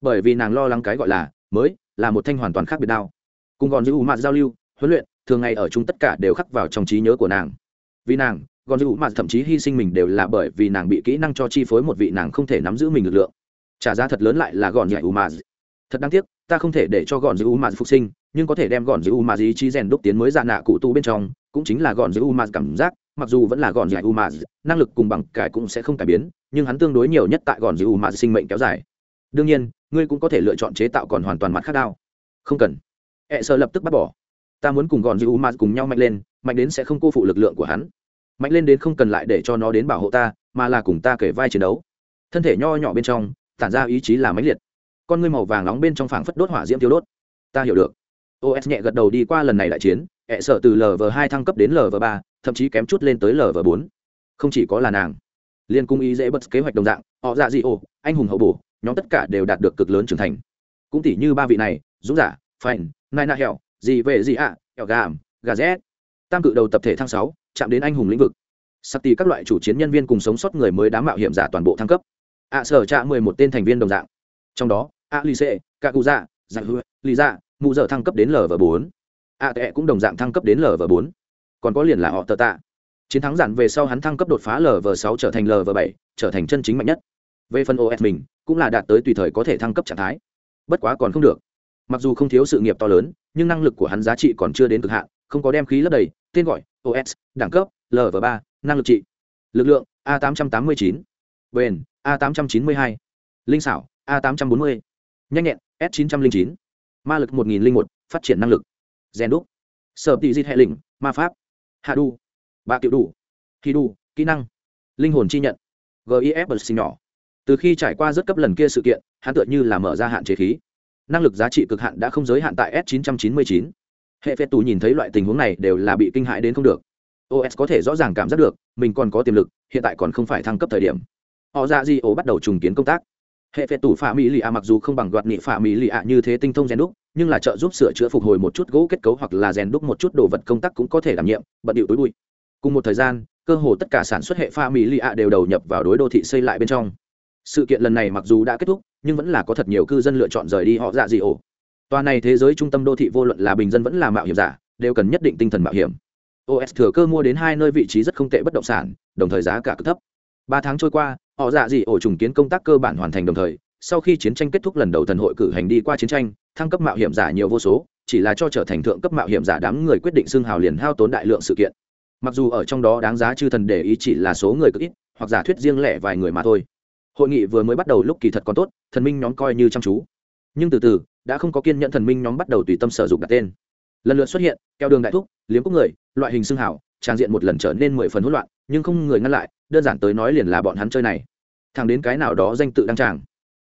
bởi vì nàng lo lắng cái gọi là mới là một thanh hoàn toàn khác biệt đao. Cùng gòn giữ u mạt giao lưu, huấn luyện, thường ngày ở chung tất cả đều khắc vào trong trí nhớ của nàng. Vì nàng gòn giữ u mạt thậm chí hy sinh mình đều là bởi vì nàng bị kỹ năng cho chi phối một vị nàng không thể nắm giữ mình lực lượng. Trả giá thật lớn lại là gòn dạy u mạt. Thật đáng tiếc, ta không thể để cho gòn giữ u mạt phục sinh, nhưng có thể đem gòn giữ u mạt ý chí rèn đúc tiến mới dạ nạ cụ tu bên trong, cũng chính là gòn giữ u mạt cảm giác mặc dù vẫn là gòn giải u năng lực cùng bằng cải cũng sẽ không cải biến, nhưng hắn tương đối nhiều nhất tại gòn giải u sinh mệnh kéo dài. Đương nhiên, ngươi cũng có thể lựa chọn chế tạo còn hoàn toàn mặt khác đao. Không cần. E sợ lập tức bắt bỏ. Ta muốn cùng gòn giải u cùng nhau mạnh lên, mạnh đến sẽ không cô phụ lực lượng của hắn. Mạnh lên đến không cần lại để cho nó đến bảo hộ ta, mà là cùng ta kể vai chiến đấu. Thân thể nho nhỏ bên trong, tản ra ý chí là mãnh liệt. Con ngươi màu vàng nóng bên trong phảng phất đốt hỏa diễm tiêu đốt. Ta hiểu được. Os nhẹ gật đầu đi qua lần này đại chiến e ẹ sợ từ lv hai thăng cấp đến lv ba thậm chí kém chút lên tới lv bốn. Không chỉ có là nàng, liên cung ý dễ bật kế hoạch đồng dạng, họ dạ dị ồ anh hùng hậu bổ, nhóm tất cả đều đạt được cực lớn trưởng thành. Cũng tỷ như ba vị này dũng giả dạ, phành, nai na hẹo gì về gì ạ hẹo gàm gà rét tam cự đầu tập thể thăng sáu, chạm đến anh hùng lĩnh vực. Sắc tì các loại chủ chiến nhân viên cùng sống sót người mới đám mạo hiểm giả toàn bộ thăng cấp. Ạ sở trạ mười một tên thành viên đồng dạng. Trong đó, a lì xê ca cụ dạ dạ hư lì dạ mụ dở thăng cấp đến lv bốn. A tệ cũng đồng dạng thăng cấp đến lv bốn còn có liền là họ tờ tạ. Chiến thắng giản về sau hắn thăng cấp đột phá lv sáu trở thành lv bảy, trở thành chân chính mạnh nhất. Về phần os mình, cũng là đạt tới tùy thời có thể thăng cấp trạng thái. Bất quá còn không được. Mặc dù không thiếu sự nghiệp to lớn, nhưng năng lực của hắn giá trị còn chưa đến cực hạn, không có đem khí lấp đầy, tên gọi os đẳng cấp lv ba, năng lực trị. Lực lượng, a tám trăm tám mươi chín. Bền, a tám trăm chín mươi hai. Linh xảo, a tám trăm bốn mươi. Nhanh nhẹn, s chín trăm linh chín. Ma lực một nghìn linh một, phát triển năng lực. Gen đúc. Sở tị di hệ lĩnh, ma pháp hạ đu. Ba kiểu đủ. Thi đu, kỹ năng. Linh hồn chi nhận. Gif bật sinh nhỏ. Từ khi trải qua rất cấp lần kia sự kiện, hắn tựa như là mở ra hạn chế khí. Năng lực giá trị cực hạn đã không giới hạn tại s 999 hệ phép tù nhìn thấy loại tình huống này đều là bị kinh hãi đến không được. Os có thể rõ ràng cảm giác được, mình còn có tiềm lực, hiện tại còn không phải thăng cấp thời điểm. Họ ra di ố bắt đầu trùng kiến công tác hệ phệ tủ phạm mỹ lì ạ mặc dù không bằng đoạt nghị phạm mỹ lì ạ như thế tinh thông rèn đúc, nhưng là trợ giúp sửa chữa phục hồi một chút gỗ kết cấu hoặc là rèn đúc một chút đồ vật công tác cũng có thể đảm nhiệm, bận điệu tối bụi. Cùng một thời gian, cơ hồ tất cả sản xuất hệ pha mỹ lì ạ đều đầu nhập vào đối đô thị xây lại bên trong. Sự kiện lần này mặc dù đã kết thúc, nhưng vẫn là có thật nhiều cư dân lựa chọn rời đi họ dạ dị ổ. Tòa này thế giới trung tâm đô thị vô luận là bình dân vẫn là mạo hiểm giả, đều cần nhất định tinh thần mạo hiểm. Os thừa cơ mua đến hai nơi vị trí rất không tệ bất động sản, đồng thời giá cả cực thấp ba tháng trôi qua, họ dạ dị ổ trùng kiến công tác cơ bản hoàn thành đồng thời, sau khi chiến tranh kết thúc lần đầu thần hội cử hành đi qua chiến tranh, thăng cấp mạo hiểm giả nhiều vô số, chỉ là cho trở thành thượng cấp mạo hiểm giả đám người quyết định xưng hào liền hao tốn đại lượng sự kiện. Mặc dù ở trong đó đáng giá chư thần để ý chỉ là số người cực ít, hoặc giả thuyết riêng lẻ vài người mà thôi. Hội nghị vừa mới bắt đầu lúc kỳ thật còn tốt, thần minh nhóm coi như chăm chú. Nhưng từ từ, đã không có kiên nhẫn thần minh nhóm bắt đầu tùy tâm sở dụng đặt tên. Lần lượt xuất hiện, keo đường đại thúc, liếm cúc người, loại hình xưng hảo trang diện một lần trở nên mười phần hỗn loạn nhưng không người ngăn lại, đơn giản tới nói liền là bọn hắn chơi này. Thằng đến cái nào đó danh tự đăng tràng.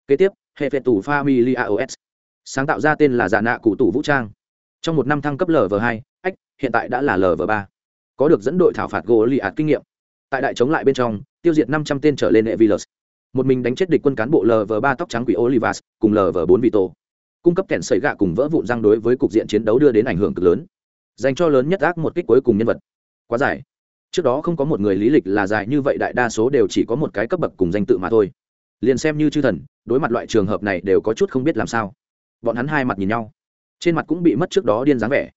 Kế tiếp, hệ phệ tủ familia os sáng tạo ra tên là giả nạ cụ tủ vũ trang. Trong một năm thăng cấp lv hai, ách, hiện tại đã là lv ba. Có được dẫn đội thảo phạt gỗ lì ạt kinh nghiệm. Tại đại chống lại bên trong, tiêu diệt năm trăm tên trở lên hệ vilus một mình đánh chết địch quân cán bộ lv ba tóc trắng quỷ olivas, cùng lv bốn vito. Cung cấp kẻn sợi gạ cùng vỡ vụn răng đối với cục diện chiến đấu đưa đến ảnh hưởng cực lớn. Dành cho lớn nhất ác một kích cuối cùng nhân vật. Quá dài trước đó không có một người lý lịch là dài như vậy đại đa số đều chỉ có một cái cấp bậc cùng danh tự mà thôi. Liền xem như chư thần đối mặt loại trường hợp này đều có chút không biết làm sao. Bọn hắn hai mặt nhìn nhau. Trên mặt cũng bị mất trước đó điên dáng vẻ.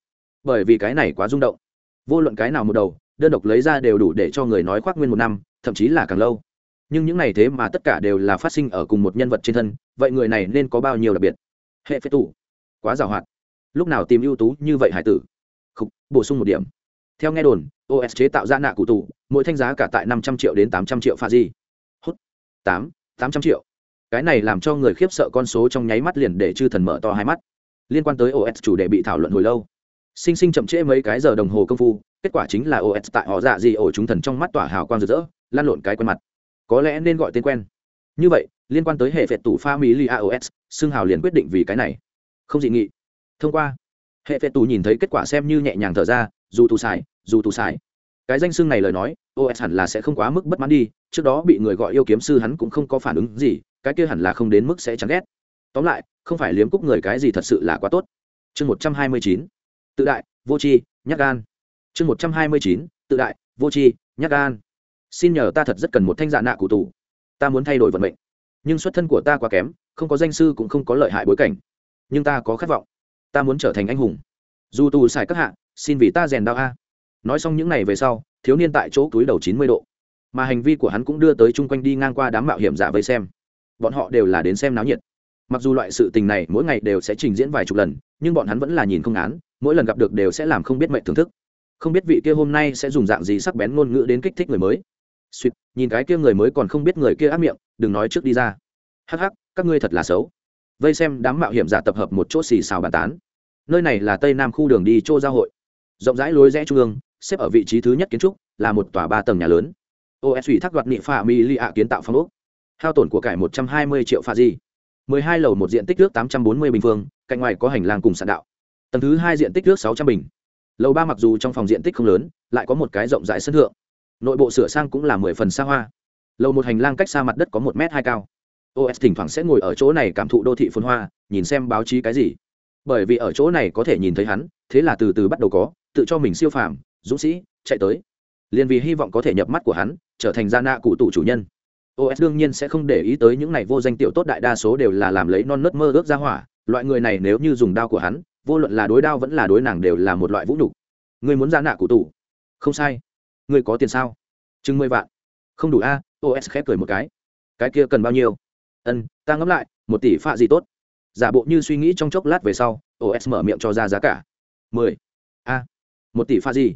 Bởi vì cái này quá rung động. Vô luận cái nào một đầu đơn độc lấy ra đều đủ để cho người nói khoác nguyên một năm thậm chí là càng lâu. Nhưng những này thế mà tất cả đều là phát sinh ở cùng một nhân vật trên thân vậy người này nên có bao nhiêu đặc biệt? Hệ phế tủ quá giàu hoạt lúc nào tìm ưu tú như vậy hải tử? Khúc, bổ sung một điểm. Theo nghe đồn os chế tạo ra nạ cụ tù, mỗi thanh giá cả tại năm trăm triệu đến tám trăm triệu pha di. Hút. Tám tám trăm triệu. Cái này làm cho người khiếp sợ con số trong nháy mắt liền để chư thần mở to hai mắt. Liên quan tới os chủ đề bị thảo luận hồi lâu. Sinh sinh chậm trễ mấy cái giờ đồng hồ công phu, kết quả chính là os tại họ dạ gì ổ chúng thần trong mắt tỏa hào quang rực rỡ, lan lộn cái quen mặt. Có lẽ nên gọi tên quen. Như vậy, liên quan tới hệ phệt tủ pha mỹ li aos xưng hào liền quyết định vì cái này. Không dị nghị. Thông qua. Hệ phệt tủ nhìn thấy kết quả xem như nhẹ nhàng thở ra, dù tù xài dù tù xài cái danh xưng này lời nói os hẳn là sẽ không quá mức bất mãn đi, trước đó bị người gọi yêu kiếm sư hắn cũng không có phản ứng gì, cái kia hẳn là không đến mức sẽ chán ghét. Tóm lại, không phải liếm cúc người cái gì thật sự là quá tốt. Chương một trăm hai mươi chín, tự đại, vô tri, nhắc gan. Chương một trăm hai mươi chín, tự đại, vô tri, nhắc gan. Xin nhờ ta thật rất cần một thanh dạ nạ cụ tù. Ta muốn thay đổi vận mệnh. Nhưng xuất thân của ta quá kém, không có danh sư cũng không có lợi hại bối cảnh. Nhưng ta có khát vọng. Ta muốn trở thành anh hùng. Dù tù xài các hạ, xin vì ta rèn đao a nói xong những n à y về sau, thiếu niên tại chỗ túi đầu chín mươi độ. Mà hành vi của hắn cũng đưa tới chung quanh đi ngang qua đám mạo hiểm giả vây xem. Bọn họ đều là đến xem náo nhiệt. Mặc dù loại sự tình này mỗi ngày đều sẽ trình diễn vài chục lần, nhưng bọn hắn vẫn là nhìn không án mỗi lần gặp được đều sẽ làm không biết mệnh thưởng thức. Không biết vị kia hôm nay sẽ dùng dạng gì sắc bén ngôn ngữ đến kích thích người mới. Suýt nhìn cái kia người mới còn không biết người kia ác miệng, đừng nói trước đi ra. Hắc hắc, các ngươi thật là xấu. Vây xem đám mạo hiểm giả tập hợp một chỗ xì xào bàn tán. Nơi này là tây nam khu đường đi chỗ giao hội. Rộng rãi lối rẽ trung ương xếp ở vị trí thứ nhất kiến trúc, là một tòa ba tầng nhà lớn. Os ủy thác đoạt nị phà mi li ạ kiến tạo phong ốc. Hao tổn của cải một trăm hai mươi triệu pha di. mười hai lầu một diện tích nước tám trăm bốn mươi bình phương, cạnh ngoài có hành lang cùng sạn đạo. Tầng thứ hai diện tích nước sáu trăm bình. Lầu ba mặc dù trong phòng diện tích không lớn, lại có một cái rộng rãi sân thượng. Nội bộ sửa sang cũng là mười phần xa hoa. Lầu một hành lang cách xa mặt đất có một m hai cao. Os thỉnh thoảng sẽ ngồi ở chỗ này cảm thụ đô thị phồn hoa, nhìn xem báo chí cái gì. Bởi vì ở chỗ này có thể nhìn thấy hắn, thế là từ từ bắt đầu có, tự cho mình siêu phàm dũng sĩ, chạy tới. Liền vì hy vọng có thể nhập mắt của hắn, trở thành gia nạ cụ tủ chủ nhân. Os đương nhiên sẽ không để ý tới những này vô danh tiểu tốt đại đa số đều là làm lấy non nớt mơ ước ra hỏa. Loại người này nếu như dùng đao của hắn, vô luận là đối đao vẫn là đối nàng đều là một loại vũ nhục. Người muốn gia nạ cụ tủ không sai. Người có tiền sao? Chừng mười vạn. Không đủ a os khép cười một cái. Cái kia cần bao nhiêu? Ân, ta ngẫm lại, một tỷ phạ gì tốt. Giả bộ như suy nghĩ trong chốc lát về sau os mở miệng cho ra giá cả. Mười. A. Một tỷ pha gì?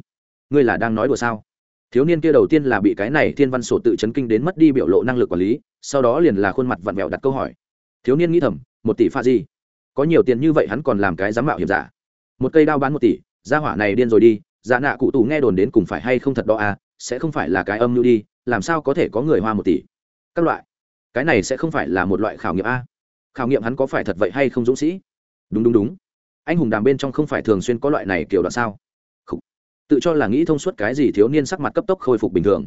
Ngươi là đang nói đùa sao? Thiếu niên kia đầu tiên là bị cái này thiên văn sổ tự chấn kinh đến mất đi biểu lộ năng lực quản lý, sau đó liền là khuôn mặt vặn vẹo đặt câu hỏi. Thiếu niên nghĩ thầm, một tỷ pha gì? Có nhiều tiền như vậy hắn còn làm cái dám mạo hiểm giả. Một cây đao bán một tỷ, gia hỏa này điên rồi đi dạ nạ cụ tù nghe đồn đến cùng phải hay không thật đó à sẽ không phải là cái âm mưu đi, làm sao có thể có người hoa một tỷ? Các loại. Cái này sẽ không phải là một loại khảo nghiệm a. Khảo nghiệm hắn có phải thật vậy hay không dũng sĩ? Đúng đúng đúng. Anh hùng đàm bên trong không phải thường xuyên có loại này kiểu đoạn sao? Tự cho là nghĩ thông suốt cái gì thiếu niên sắc mặt cấp tốc khôi phục bình thường.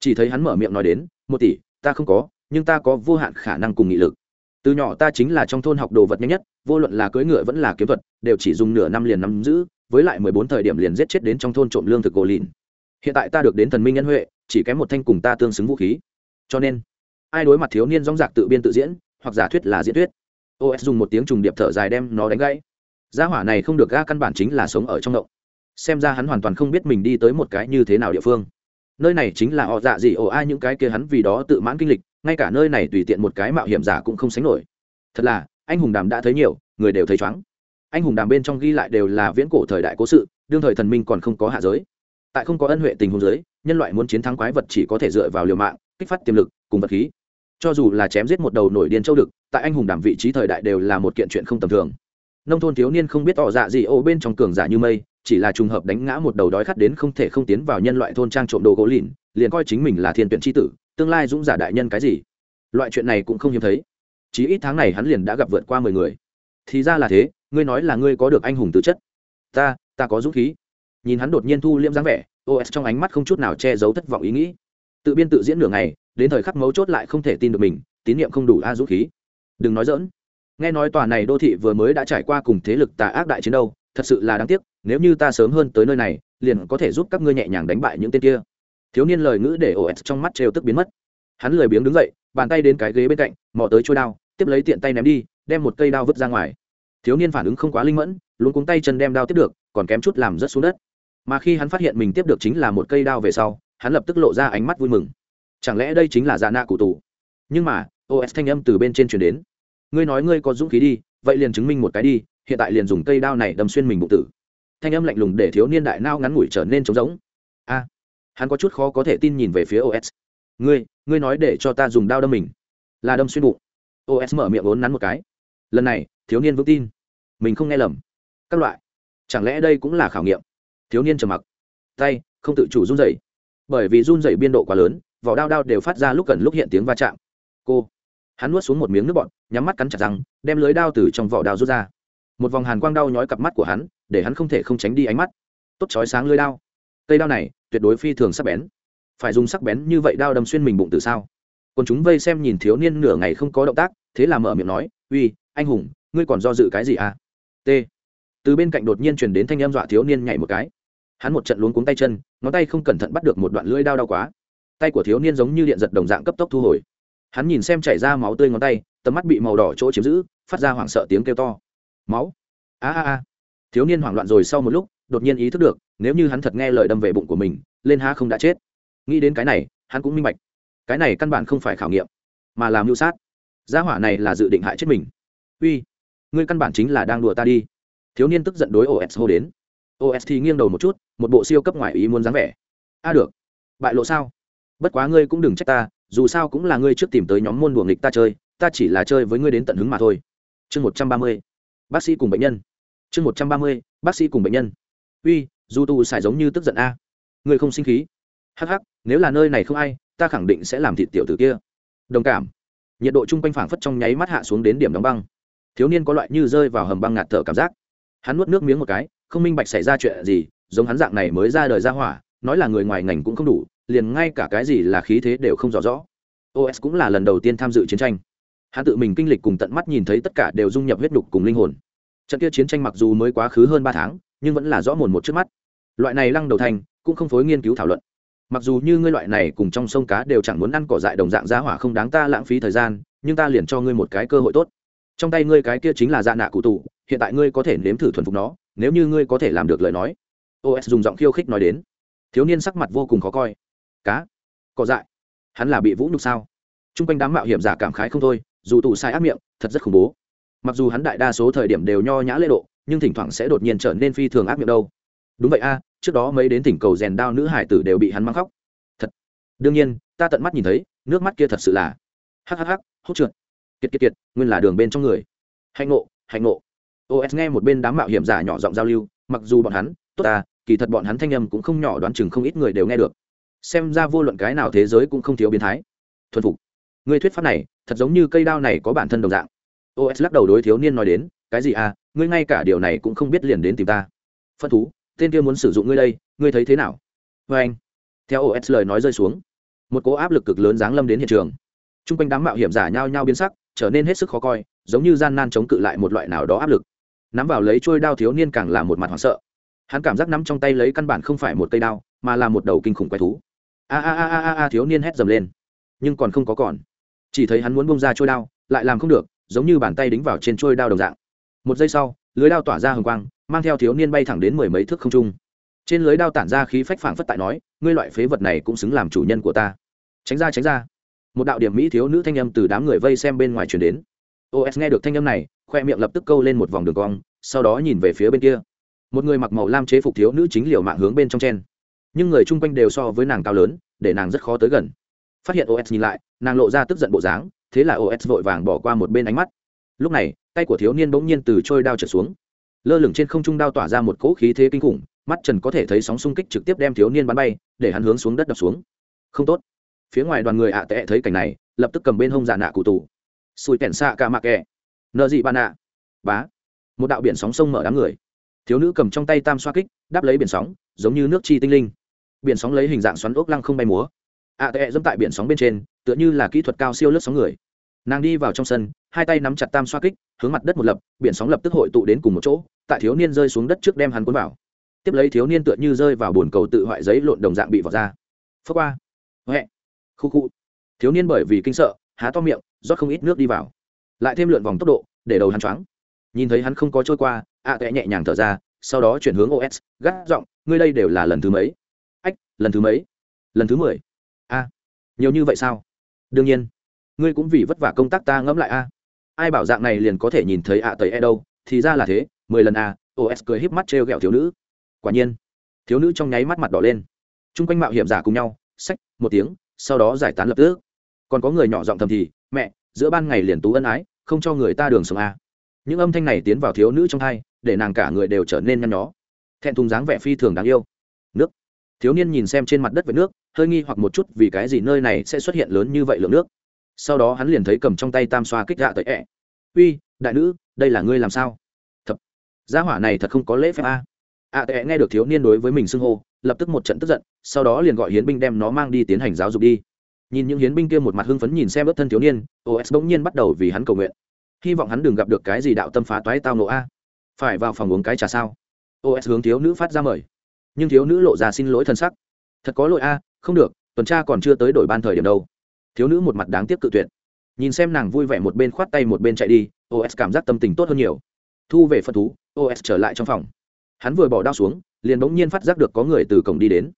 Chỉ thấy hắn mở miệng nói đến, một tỷ, ta không có, nhưng ta có vô hạn khả năng cùng nghị lực. Từ nhỏ ta chính là trong thôn học đồ vật nhanh nhất, vô luận là cưỡi ngựa vẫn là kiếm thuật, đều chỉ dùng nửa năm liền nắm giữ, với lại mười bốn thời điểm liền giết chết đến trong thôn trộm lương thực gỗ lìn. Hiện tại ta được đến thần minh nhân huệ, chỉ kém một thanh cùng ta tương xứng vũ khí. Cho nên, ai đối mặt thiếu niên dóng dạc tự biên tự diễn, hoặc giả thuyết là diễn thuyết. Os dùng một tiếng trùng điệp thở dài đem nó đánh gãy. Gia hỏa này không được ga căn bản chính là sống ở trong động xem ra hắn hoàn toàn không biết mình đi tới một cái như thế nào địa phương. Nơi này chính là họ dạ gì ồ ai, những cái kia hắn vì đó tự mãn kinh lịch, ngay cả nơi này tùy tiện một cái mạo hiểm giả cũng không sánh nổi. Thật là, anh hùng đàm đã thấy nhiều, người đều thấy chóng anh hùng đàm bên trong ghi lại đều là viễn cổ thời đại cố sự, đương thời thần minh còn không có hạ giới. Tại không có ân huệ tình huống giới nhân loại muốn chiến thắng quái vật chỉ có thể dựa vào liều mạng, kích phát tiềm lực, cùng vật khí. Cho dù là chém giết một đầu nổi điên châu đực, tại anh hùng đàm vị trí thời đại đều là một kiện chuyện không tầm thường. Nông thôn thiếu niên không biết tỏ dạ gì ô bên trong cường giả như mây chỉ là trùng hợp đánh ngã một đầu đói khát đến không thể không tiến vào nhân loại thôn trang trộm đồ gỗ lìn, liền coi chính mình là thiên tuyển tri tử, tương lai dũng giả đại nhân cái gì? Loại chuyện này cũng không hiếm thấy. Chỉ ít tháng này hắn liền đã gặp vượt qua mười người. Thì ra là thế, ngươi nói là ngươi có được anh hùng tư chất. Ta ta có dũng khí. Nhìn hắn đột nhiên thu liễm dáng vẻ os trong ánh mắt không chút nào che giấu thất vọng ý nghĩ. Tự biên tự diễn nửa ngày, đến thời khắc mấu chốt lại không thể tin được mình, tín nhiệm không đủ a dũng khí. Đừng nói dỡn nghe nói tòa này đô thị vừa mới đã trải qua cùng thế lực tà ác đại chiến đâu thật sự là đáng tiếc, nếu như ta sớm hơn tới nơi này, liền có thể giúp các ngươi nhẹ nhàng đánh bại những tên kia. Thiếu niên lời ngữ để os trong mắt trêu tức biến mất. Hắn lười biếng đứng dậy, bàn tay đến cái ghế bên cạnh, mò tới trôi đao, tiếp lấy tiện tay ném đi, đem một cây đao vứt ra ngoài. Thiếu niên phản ứng không quá linh mẫn luôn cuống tay chân đem đao tiếp được, còn kém chút làm rớt xuống đất. Mà khi hắn phát hiện mình tiếp được chính là một cây đao về sau, hắn lập tức lộ ra ánh mắt vui mừng. Chẳng lẽ đây chính là dạ nạ cụ tù? Nhưng mà os thanh âm từ bên trên chuyển đến. Ngươi nói ngươi có dũng khí đi, vậy liền chứng minh một cái đi hiện tại liền dùng cây đao này đâm xuyên mình bụng tử. Thanh âm lạnh lùng để thiếu niên đại nao ngắn ngủi trở nên trống rỗng. A, hắn có chút khó có thể tin nhìn về phía os ngươi ngươi nói để cho ta dùng đao đâm mình. Là đâm xuyên bụng. Os mở miệng vốn nắn một cái. Lần này, thiếu niên vững tin. Mình không nghe lầm. Các loại. Chẳng lẽ đây cũng là khảo nghiệm? Thiếu niên trầm mặc. Tay, không tự chủ run rẩy. Bởi vì run rẩy biên độ quá lớn, vỏ đao đao đều phát ra lúc gần lúc hiện tiếng va chạm. Cô, hắn nuốt xuống một miếng nước bọt, nhắm mắt cắn chặt răng, đem lưới đao từ trong vỏ đao rút ra một vòng hàn quang đau nhói cặp mắt của hắn, để hắn không thể không tránh đi ánh mắt. Tốt chói sáng lưới đao. Cây đao này, tuyệt đối phi thường sắc bén. Phải dùng sắc bén như vậy đao đâm xuyên mình bụng từ sao? Còn chúng vây xem nhìn thiếu niên nửa ngày không có động tác, thế là mở miệng nói, uy, anh hùng, ngươi còn do dự cái gì à? T. Từ bên cạnh đột nhiên truyền đến thanh em dọa thiếu niên nhảy một cái. Hắn một trận luống cuống tay chân, ngón tay không cẩn thận bắt được một đoạn lưỡi đao đau quá. Tay của thiếu niên giống như điện giật đồng dạng cấp tốc thu hồi. Hắn nhìn xem chảy ra máu tươi ngón tay, tầm mắt bị màu đỏ chỗ chiếm giữ, phát ra hoảng sợ tiếng kêu to máu. A a a. Thiếu niên hoảng loạn rồi sau một lúc, đột nhiên ý thức được, nếu như hắn thật nghe lời đâm về bụng của mình, lên ha không đã chết. Nghĩ đến cái này, hắn cũng minh bạch. Cái này căn bản không phải khảo nghiệm, mà làm mưu sát. Gia hỏa này là dự định hại chết mình. Uy, ngươi căn bản chính là đang đùa ta đi. Thiếu niên tức giận đối os hô đến. Os thì nghiêng đầu một chút, một bộ siêu cấp ngoại ý muốn dáng vẻ. A được. Bại lộ sao? Bất quá ngươi cũng đừng trách ta, dù sao cũng là ngươi trước tìm tới nhóm môn đùa nghịch ta chơi, ta chỉ là chơi với ngươi đến tận hứng mà thôi. Chương một trăm ba mươi bác sĩ cùng bệnh nhân. Chương một trăm ba mươi, bác sĩ cùng bệnh nhân. Uy du tu xài giống như tức giận a. Người không sinh khí. Hh nếu là nơi này không ai, ta khẳng định sẽ làm thịt tiểu tử kia. Đồng cảm. Nhiệt độ chung quanh phảng phất trong nháy mắt hạ xuống đến điểm đóng băng. Thiếu niên có loại như rơi vào hầm băng ngạt thở cảm giác. Hắn nuốt nước miếng một cái, không minh bạch xảy ra chuyện gì, giống hắn dạng này mới ra đời ra hỏa, nói là người ngoài ngành cũng không đủ, liền ngay cả cái gì là khí thế đều không rõ rõ. Os cũng là lần đầu tiên tham dự chiến tranh hắn tự mình kinh lịch cùng tận mắt nhìn thấy tất cả đều dung nhập huyết đục cùng linh hồn. Trận kia chiến tranh mặc dù mới quá khứ hơn ba tháng, nhưng vẫn là rõ mồn một trước mắt. Loại này lăng đầu thành, cũng không phối nghiên cứu thảo luận. Mặc dù như ngươi loại này cùng trong sông cá đều chẳng muốn ăn cỏ dại đồng dạng giá hỏa không đáng ta lãng phí thời gian, nhưng ta liền cho ngươi một cái cơ hội tốt. Trong tay ngươi cái kia chính là dạ nạ cụ tụ hiện tại ngươi có thể nếm thử thuần phục nó, nếu như ngươi có thể làm được lời nói. Os dùng giọng khiêu khích nói đến. Thiếu niên sắc mặt vô cùng khó coi. Cá? Cỏ dại? Hắn là bị vũ nhục sao? T r u n g quanh đám mạo hiểm giả cảm khái không thôi dù tụ sai ác miệng, thật rất khủng bố. Mặc dù hắn đại đa số thời điểm đều nho nhã lễ độ, nhưng thỉnh thoảng sẽ đột nhiên trở nên phi thường ác miệng đâu. Đúng vậy a, trước đó mấy đến thỉnh cầu rèn đao nữ hải tử đều bị hắn mang khóc. Thật. Đương nhiên, ta tận mắt nhìn thấy, nước mắt kia thật sự là. Hhh hốt trượt. Kiệt kiệt kiệt, nguyên là đường bên trong người. Hạnh ngộ hạnh ngộ. Os nghe một bên đám mạo hiểm giả nhỏ giọng giao lưu, mặc dù bọn hắn, tốt ta, kỳ thật bọn hắn thanh âm cũng không nhỏ đoán chừng không ít người đều nghe được. Xem ra vô luận cái nào thế giới cũng không thiếu biến thái. Thuần phục. Ngươi thuyết pháp này thật giống như cây đao này có bản thân đồng dạng. Os lắc đầu đối thiếu niên nói đến, cái gì à ngươi ngay cả điều này cũng không biết liền đến tìm ta. Phân thú, tên kia muốn sử dụng ngươi đây, ngươi thấy thế nào? Vê anh. Theo os lời nói rơi xuống, một cố áp lực cực lớn giáng lâm đến hiện trường. T r u n g quanh đám mạo hiểm giả nhao nhao biến sắc, trở nên hết sức khó coi, giống như gian nan chống cự lại một loại nào đó áp lực. Nắm vào lấy trôi đao thiếu niên càng là một mặt hoảng sợ. Hắn cảm giác nắm trong tay lấy căn bản không phải một cây đao, mà là một đầu kinh khủng quái thú. A a a a a, thiếu niên hét dầm lên. Nhưng còn không có còn chỉ thấy hắn muốn bông ra trôi đao, lại làm không được, giống như bàn tay đính vào trên trôi đao đồng dạng. Một giây sau, lưới đao tỏa ra hồng quang, mang theo thiếu niên bay thẳng đến mười mấy thước không trung. Trên lưới đao tản ra khí phách phảng phất tại nói, ngươi loại phế vật này cũng xứng làm chủ nhân của ta. Tránh ra tránh ra. Một đạo điểm mỹ thiếu nữ thanh âm từ đám người vây xem bên ngoài chuyển đến. Os nghe được thanh âm này, khoe miệng lập tức câu lên một vòng đường cong, sau đó nhìn về phía bên kia. Một người mặc màu lam chế phục thiếu nữ chính liều mạng hướng bên trong chen. Nhưng người chung quanh đều so với nàng cao lớn, để nàng rất khó tới gần phát hiện os nhìn lại, nàng lộ ra tức giận bộ dáng, thế là os vội vàng bỏ qua một bên ánh mắt. Lúc này, tay của thiếu niên bỗng nhiên từ trôi đao trở xuống. Lơ lửng trên không trung đao tỏa ra một cỗ khí thế kinh khủng, mắt trần có thể thấy sóng xung kích trực tiếp đem thiếu niên bắn bay, để hắn hướng xuống đất đập xuống. Không tốt. Phía ngoài đoàn người ạ tệ thấy cảnh này, lập tức cầm bên hông giả nạ cụ tù. Sùi kẻn xạ ca mạc kẹ nợ dị bà nạ. Bá. Một đạo biển sóng sông mở đám người. Thiếu nữ cầm trong tay tam xoa kích, đáp lấy biển sóng, giống như nước chi tinh linh. Biển sóng lấy hình dạng xoắn ốc lăng không bay múa ạ tệ dẫm tại biển sóng bên trên, tựa như là kỹ thuật cao siêu lướt sóng người. Nàng đi vào trong sân, hai tay nắm chặt tam xoa kích, hướng mặt đất một lập, biển sóng lập tức hội tụ đến cùng một chỗ, tại thiếu niên rơi xuống đất trước đem hắn cuốn vào. Tiếp lấy thiếu niên tựa như rơi vào bồn cầu tự hoại giấy lộn đồng dạng bị vọt ra. Phước qua. Huệ. Khu khu. Thiếu niên bởi vì kinh sợ, há to miệng, rót không ít nước đi vào. Lại thêm lượn vòng tốc độ, để đầu hắn choáng. Nhìn thấy hắn không có trôi qua, ạ tệ nhẹ nhàng thở ra, sau đó chuyển hướng os gắt giọng, ngươi đây đều là lần thứ mấy? Ách, lần thứ mấy? Lần thứ mười a, nhiều như vậy sao? Đương nhiên. Ngươi cũng vì vất vả công tác ta ngẫm lại a. Ai bảo dạng này liền có thể nhìn thấy ạ tẩy e đâu, thì ra là thế, mười lần a os cười híp mắt t r ghẹo thiếu nữ. Quả nhiên, thiếu nữ trong nháy mắt mặt đỏ lên. T r u n g quanh mạo hiểm giả cùng nhau sách một tiếng, sau đó giải tán lập tức. Còn có người nhỏ giọng thầm thì, mẹ, giữa ban ngày liền tú ân ái, không cho người ta đường sống a. Những âm thanh này tiến vào thiếu nữ trong hai để nàng cả người đều trở nên nhăn nhó. Thẹn thùng dáng vẻ phi thường đáng yêu. Nước. Thiếu niên nhìn xem trên mặt đất với nước hơi nghi hoặc một chút vì cái gì nơi này sẽ xuất hiện lớn như vậy lượng nước. Sau đó hắn liền thấy cầm trong tay tam xoa kích gạ tới ẹ. Uy, đại nữ, đây là ngươi làm sao? Thật gia hỏa này thật không có lễ phép a. À, Ạ tệ nghe được thiếu niên đối với mình xưng hô, lập tức một trận tức giận, sau đó liền gọi hiến binh đem nó mang đi tiến hành giáo dục đi. Nhìn những hiến binh kia một mặt hưng phấn nhìn xem ớt thân thiếu niên os bỗng nhiên bắt đầu vì hắn cầu nguyện. Hy vọng hắn đừng gặp được cái gì đạo tâm phá toái tao nộ a. Phải vào phòng uống cái trà sao? Os hướng thiếu nữ phát ra mời. Nhưng thiếu nữ lộ ra xin lỗi thân sắc. Thật có lỗi a không được, tuần tra còn chưa tới đổi ban thời điểm đâu. Thiếu nữ một mặt đáng tiếc cự tuyệt. Nhìn xem nàng vui vẻ một bên khoát tay một bên chạy đi os cảm giác tâm tình tốt hơn nhiều. Thu về phân thú os trở lại trong phòng. Hắn vừa bỏ đao xuống, liền bỗng nhiên phát giác được có người từ cổng đi đến.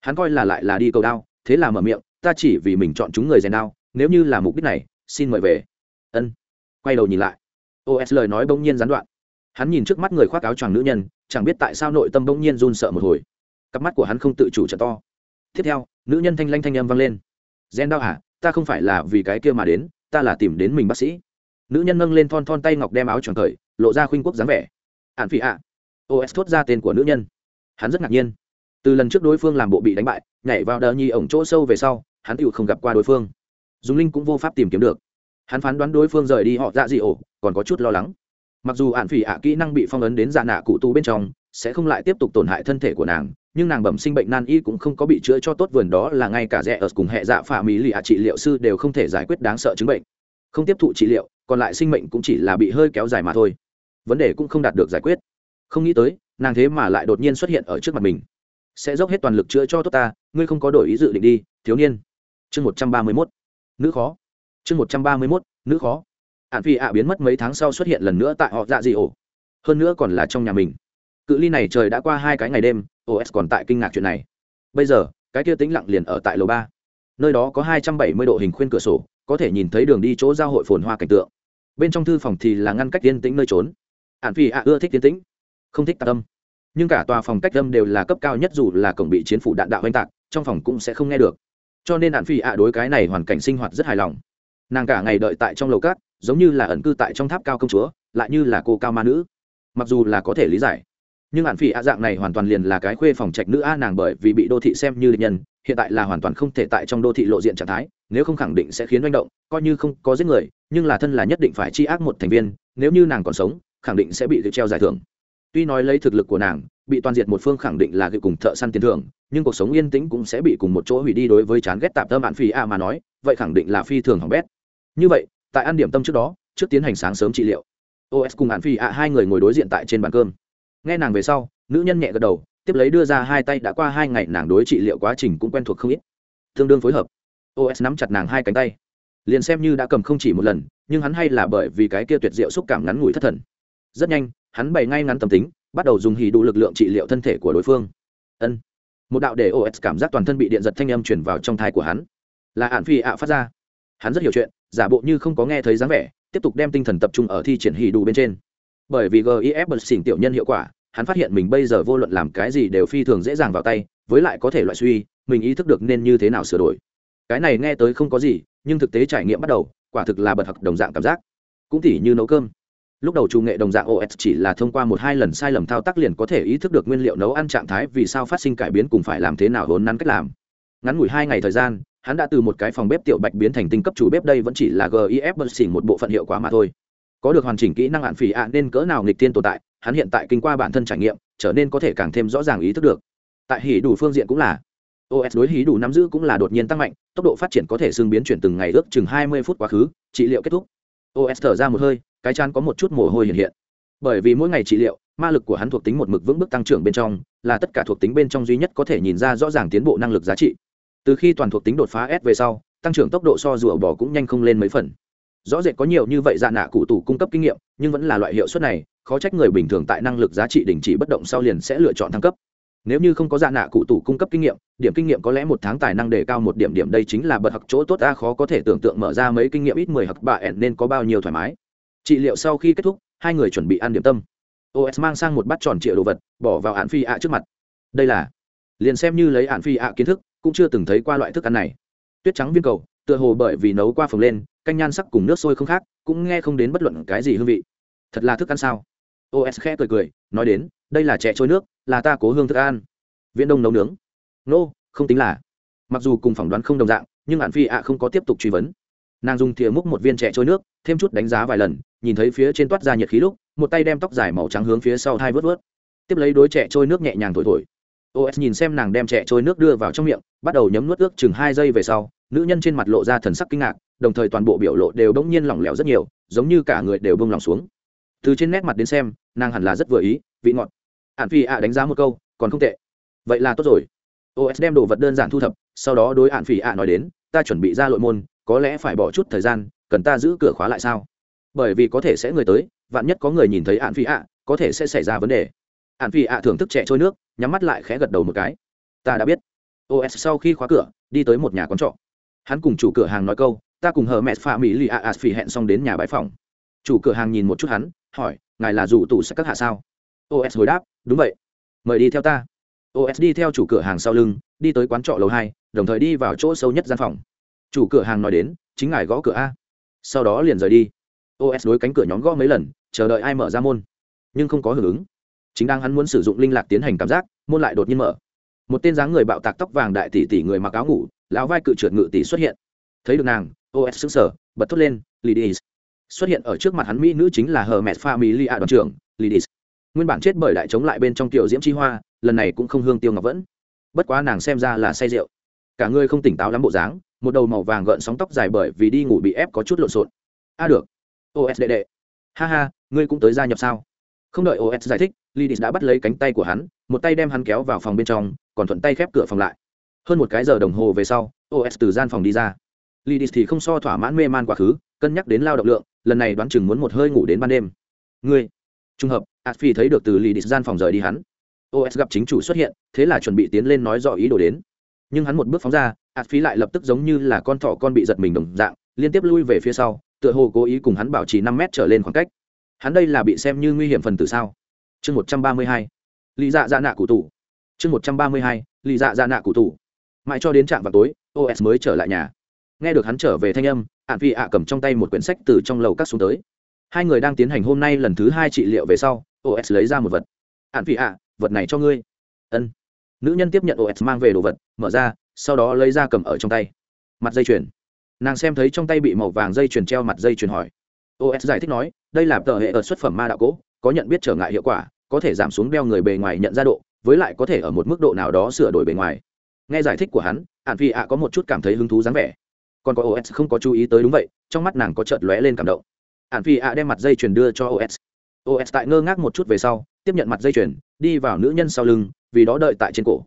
Hắn coi là lại là đi cầu đao, thế là mở miệng, ta chỉ vì mình chọn chúng người rèn đao, nếu như là mục đích này, xin mời về. Ân. Quay đầu nhìn lại. Os lời nói bỗng nhiên gián đoạn. Hắn nhìn trước mắt người khoác áo choàng nữ nhân, chẳng biết tại sao nội tâm bỗng nhiên run sợ một hồi. Cặp mắt của hắn không tự chủ trợ to tiếp theo, nữ nhân thanh lanh thanh âm vang lên. Gen đau hả? Ta không phải là vì cái kia mà đến, ta là tìm đến mình bác sĩ. Nữ nhân nâng lên thon thon tay ngọc đem áo tròn thời lộ ra khuynh quốc dáng vẻ. Ạn phỉ ạ. Os thốt ra tên của nữ nhân. Hắn rất ngạc nhiên. Từ lần trước đối phương làm bộ bị đánh bại, nhảy vào đờ nhi ổng chỗ sâu về sau, hắn tựu không gặp qua đối phương. Dùng linh cũng vô pháp tìm kiếm được. Hắn phán đoán đối phương rời đi họ dạ dị ổ, còn có chút lo lắng. Mặc dù ạn phỉ ạ kỹ năng bị phong ấn đến dạ nạ cụ tú bên trong sẽ không lại tiếp tục tổn hại thân thể của nàng, nhưng nàng bẩm sinh bệnh nan y cũng không có bị chữa cho tốt vườn đó là ngay cả rẽ ở cùng hệ dạ phả mỹ lì ạ trị liệu sư đều không thể giải quyết đáng sợ chứng bệnh. Không tiếp thụ trị liệu, còn lại sinh mệnh cũng chỉ là bị hơi kéo dài mà thôi. Vấn đề cũng không đạt được giải quyết. Không nghĩ tới, nàng thế mà lại đột nhiên xuất hiện ở trước mặt mình. Sẽ dốc hết toàn lực chữa cho tốt ta, ngươi không có đổi ý dự định đi, thiếu niên. Chương một trăm ba mươi mốt. Nữ khó. Chương một trăm ba mươi mốt, nữ khó. Hạn phi ạ biến mất mấy tháng sau xuất hiện lần nữa tại họ dạ dị ổ. Hơn nữa còn là trong nhà mình cự ly này trời đã qua hai cái ngày đêm os còn tại kinh ngạc chuyện này. Bây giờ, cái kia tĩnh lặng liền ở tại lầu ba. Nơi đó có hai trăm bảy mươi độ hình khuyên cửa sổ, có thể nhìn thấy đường đi chỗ giao hội phồn hoa cảnh tượng. Bên trong thư phòng thì là ngăn cách tiên tĩnh nơi trốn. Ạn phi ạ, ưa thích tiên tĩnh, không thích tạc âm. Nhưng cả tòa phòng cách âm đều là cấp cao nhất dù là cổng bị chiến phủ đạn đạo oanh tạc, trong phòng cũng sẽ không nghe được. Cho nên ạn phi ạ đối cái này hoàn cảnh sinh hoạt rất hài lòng. Nàng cả ngày đợi tại trong lầu cát giống như là ẩn cư tại trong tháp cao công chúa, lại như là cô cao ma nữ. Mặc dù là có thể lý giải nhưng hạn phỉ a dạng này hoàn toàn liền là cái khuê phòng trạch nữ a nàng bởi vì bị đô thị xem như định nhân, hiện tại là hoàn toàn không thể tại trong đô thị lộ diện trạng thái, nếu không khẳng định sẽ khiến manh động, coi như không có giết người, nhưng là thân là nhất định phải chi ác một thành viên, nếu như nàng còn sống, khẳng định sẽ bị treo giải thưởng. Tuy nói lấy thực lực của nàng, bị toàn diệt một phương khẳng định là gợi cùng thợ săn tiền thưởng, nhưng cuộc sống yên tĩnh cũng sẽ bị cùng một chỗ hủy đi đối với chán ghét tạp tâm bạn phi a mà nói, vậy khẳng định là phi thường hỏng bét. Như vậy, tại ăn điểm tâm trước đó, trước tiến hành sáng sớm trị liệu. Os cùng hạn phi a hai người ngồi đối diện tại trên bàn cơm nghe nàng về sau, nữ nhân nhẹ gật đầu, tiếp lấy đưa ra hai tay đã qua hai ngày nàng đối trị liệu quá trình cũng quen thuộc không ít. Tương đương phối hợp. Os nắm chặt nàng hai cánh tay. Liền xem như đã cầm không chỉ một lần, nhưng hắn hay là bởi vì cái kia tuyệt diệu xúc cảm ngắn ngủi thất thần. Rất nhanh, hắn bày ngay ngắn tâm tính, bắt đầu dùng hì đủ lực lượng trị liệu thân thể của đối phương. Ân. Một đạo để os cảm giác toàn thân bị điện giật thanh âm chuyển vào trong thai của hắn. Là hạn phi ạ phát ra. Hắn rất hiểu chuyện, giả bộ như không có nghe thấy dáng vẻ, tiếp tục đem tinh thần tập trung ở thi triển hì đủ bên trên bởi vì gif bật xỉn tiểu nhân hiệu quả, hắn phát hiện mình bây giờ vô luận làm cái gì đều phi thường dễ dàng vào tay, với lại có thể loại suy, mình ý thức được nên như thế nào sửa đổi. Cái này nghe tới không có gì, nhưng thực tế trải nghiệm bắt đầu, quả thực là bật học đồng dạng cảm giác. Cũng tỉ như nấu cơm. Lúc đầu chủ nghệ đồng dạng os chỉ là thông qua một hai lần sai lầm thao tác liền có thể ý thức được nguyên liệu nấu ăn trạng thái vì sao phát sinh cải biến cùng phải làm thế nào hốn nắn cách làm. Ngắn ngủi hai ngày thời gian, hắn đã từ một cái phòng bếp tiểu bạch biến thành tinh cấp chủ bếp, đây vẫn chỉ là gif bật xỉn một bộ phận hiệu quả mà thôi có được hoàn chỉnh kỹ năng hạn phỉ ạ, nên cỡ nào nghịch tiên tồn tại, hắn hiện tại kinh qua bản thân trải nghiệm, trở nên có thể càng thêm rõ ràng ý thức được. Tại hỉ đủ phương diện cũng là. Os đối hỉ đủ nắm giữ cũng là đột nhiên tăng mạnh, tốc độ phát triển có thể xương biến chuyển từng ngày ước chừng hai mươi phút quá khứ, trị liệu kết thúc. Os thở ra một hơi, cái chán có một chút mồ hôi hiện hiện. Bởi vì mỗi ngày trị liệu, ma lực của hắn thuộc tính một mực vững bước tăng trưởng bên trong, là tất cả thuộc tính bên trong duy nhất có thể nhìn ra rõ ràng tiến bộ năng lực giá trị. Từ khi toàn thuộc tính đột phá s về sau, tăng trưởng tốc độ so rùa bỏ cũng nhanh không lên mấy phần rõ rệt có nhiều như vậy dạ nạ cụ tủ cung cấp kinh nghiệm, nhưng vẫn là loại hiệu suất này, khó trách người bình thường tại năng lực giá trị đình chỉ bất động sau liền sẽ lựa chọn thăng cấp. Nếu như không có dạ nạ cụ tủ cung cấp kinh nghiệm, điểm kinh nghiệm có lẽ một tháng tài năng đề cao một điểm điểm đây chính là bật học chỗ tốt, a, khó có thể tưởng tượng mở ra mấy kinh nghiệm ít mười học bà ẻn nên có bao nhiêu thoải mái. Trị liệu sau khi kết thúc, hai người chuẩn bị ăn điểm tâm. Os mang sang một bát tròn trịa đồ vật, bỏ vào hạn phi ạ trước mặt. Đây là, liền xem như lấy hạn phi ạ kiến thức, cũng chưa từng thấy qua loại thức ăn này. Tuyết trắng viên cầu, tựa hồ bởi vì nấu qua phồng lên canh nhan sắc cùng nước sôi không khác cũng nghe không đến bất luận cái gì hương vị. Thật là thức ăn sao? Os khẽ cười cười nói đến đây là chè trôi nước là ta cố hương thức ăn. Viễn đông nấu nướng. Nô、no, không tính là. Mặc dù cùng phỏng đoán không đồng dạng nhưng hạn phi ạ không có tiếp tục truy vấn. Nàng dùng thìa múc một viên chè trôi nước thêm chút đánh giá vài lần nhìn thấy phía trên toát ra nhiệt khí lúc một tay đem tóc dài màu trắng hướng phía sau hai vớt vớt. Tiếp lấy đối trẻ trôi nước nhẹ nhàng thổi thổi. Os nhìn xem nàng đem trẻ trôi nước đưa vào trong miệng bắt đầu nhấm nuốt ước chừng hai giây về sau nữ nhân trên mặt lộ ra thần sắc kinh ngạc đồng thời toàn bộ biểu lộ đều bỗng nhiên lỏng lẻo rất nhiều, giống như cả người đều bông lỏng xuống. Từ trên nét mặt đến xem, nàng hẳn là rất vừa ý, vị ngọt. Hạn phi ạ đánh giá một câu, còn không tệ. Vậy là tốt rồi. Os đem đồ vật đơn giản thu thập, sau đó đối hạn phi ạ nói đến, ta chuẩn bị ra lội môn, có lẽ phải bỏ chút thời gian, cần ta giữ cửa khóa lại sao? Bởi vì có thể sẽ người tới, vạn nhất có người nhìn thấy hạn phi ạ, có thể sẽ xảy ra vấn đề. Hạn phi ạ thưởng thức trẻ trôi nước, nhắm mắt lại khẽ gật đầu một cái. Ta đã biết. Os sau khi khóa cửa, đi tới một nhà quán trọ. Hắn cùng chủ cửa hàng nói câu ta cùng hờ mẹ pha mỹ lì a phỉ hẹn xong đến nhà bãi phòng. Chủ cửa hàng nhìn một chút hắn, hỏi, ngài là dù tủ sẽ các hạ sao? Os hồi đáp, đúng vậy. Mời đi theo ta. Os đi theo chủ cửa hàng sau lưng, đi tới quán trọ lầu hai, đồng thời đi vào chỗ sâu nhất gian phòng. Chủ cửa hàng nói đến, chính ngài gõ cửa a. Sau đó liền rời đi. Os đối cánh cửa nhóm gõ mấy lần, chờ đợi ai mở ra môn. Nhưng không có hưởng ứng. Chính đang hắn muốn sử dụng linh lạc tiến hành cảm giác, môn lại đột nhiên mở. Một tên dáng người bạo tạc tóc vàng đại tỷ tỷ người mặc áo ngủ, lão vai cự trượt ngự tỷ xuất hiện. Thấy được nàng os xứng sở, bật thốt lên, lidis. Xuất hiện ở trước mặt hắn mỹ nữ chính là hờ mẹ pha mỹ đoàn trưởng, lidis. Nguyên bản chết bởi đại chống lại bên trong tiểu diễm chi hoa, lần này cũng không hương tiêu ngọc vẫn. Bất quá nàng xem ra là say rượu. Cả người không tỉnh táo lắm bộ dáng, một đầu màu vàng gợn sóng tóc dài bởi vì đi ngủ bị ép có chút lộn xộn. A, được. Os đệ đệ. Ha ha, ngươi cũng tới gia nhập sao? Không đợi os giải thích, lidis đã bắt lấy cánh tay của hắn, một tay đem hắn kéo vào phòng bên trong, còn thuận tay khép cửa phòng lại. Hơn một cái giờ đồng hồ về sau os từ gian phòng đi ra lidis thì không so thỏa mãn mê man quá khứ, cân nhắc đến lao động lượng, lần này đoán chừng muốn một hơi ngủ đến ban đêm. Ngươi, trùng hợp aspi thấy được từ lidis gian phòng rời đi hắn. Os gặp chính chủ xuất hiện, thế là chuẩn bị tiến lên nói rõ ý đồ đến. Nhưng hắn một bước phóng ra aspi lại lập tức giống như là con thỏ con bị giật mình đồng dạng, liên tiếp lui về phía sau, tựa hồ cố ý cùng hắn bảo trì năm mét trở lên khoảng cách. Hắn đây là bị xem như nguy hiểm phần từ sao? Chương một trăm ba mươi hai lì dạ dạ nạ cụ tủ chương một trăm ba mươi hai lì dạ dạ nạ cụ tủ mãi cho đến trạm vào tối os mới trở lại nhà nghe được hắn trở về thanh âm ạn phi ạ cầm trong tay một quyển sách từ trong lầu các xuống tới. Hai người đang tiến hành hôm nay lần thứ hai trị liệu về sau os lấy ra một vật. Ạn phi ạ, vật này cho ngươi. Ân. Nữ nhân tiếp nhận os mang về đồ vật, mở ra, sau đó lấy ra cầm ở trong tay. Mặt dây chuyền. Nàng xem thấy trong tay bị màu vàng dây chuyền treo mặt dây chuyền hỏi. Os giải thích nói, đây là tờ hệ ở xuất phẩm ma đạo cỗ có nhận biết trở ngại hiệu quả, có thể giảm xuống đeo người bề ngoài nhận ra độ, với lại có thể ở một mức độ nào đó sửa đổi bề ngoài. Nghe giải thích của hắn ạn phi ạ có một chút cảm thấy hứng thú dáng vẻ còn có os không có chú ý tới đúng vậy trong mắt nàng có chợt lóe lên cảm động. Ạn phi ạ đem mặt dây chuyền đưa cho os os tại ngơ ngác một chút về sau tiếp nhận mặt dây chuyền đi vào nữ nhân sau lưng vì đó đợi tại trên cổ.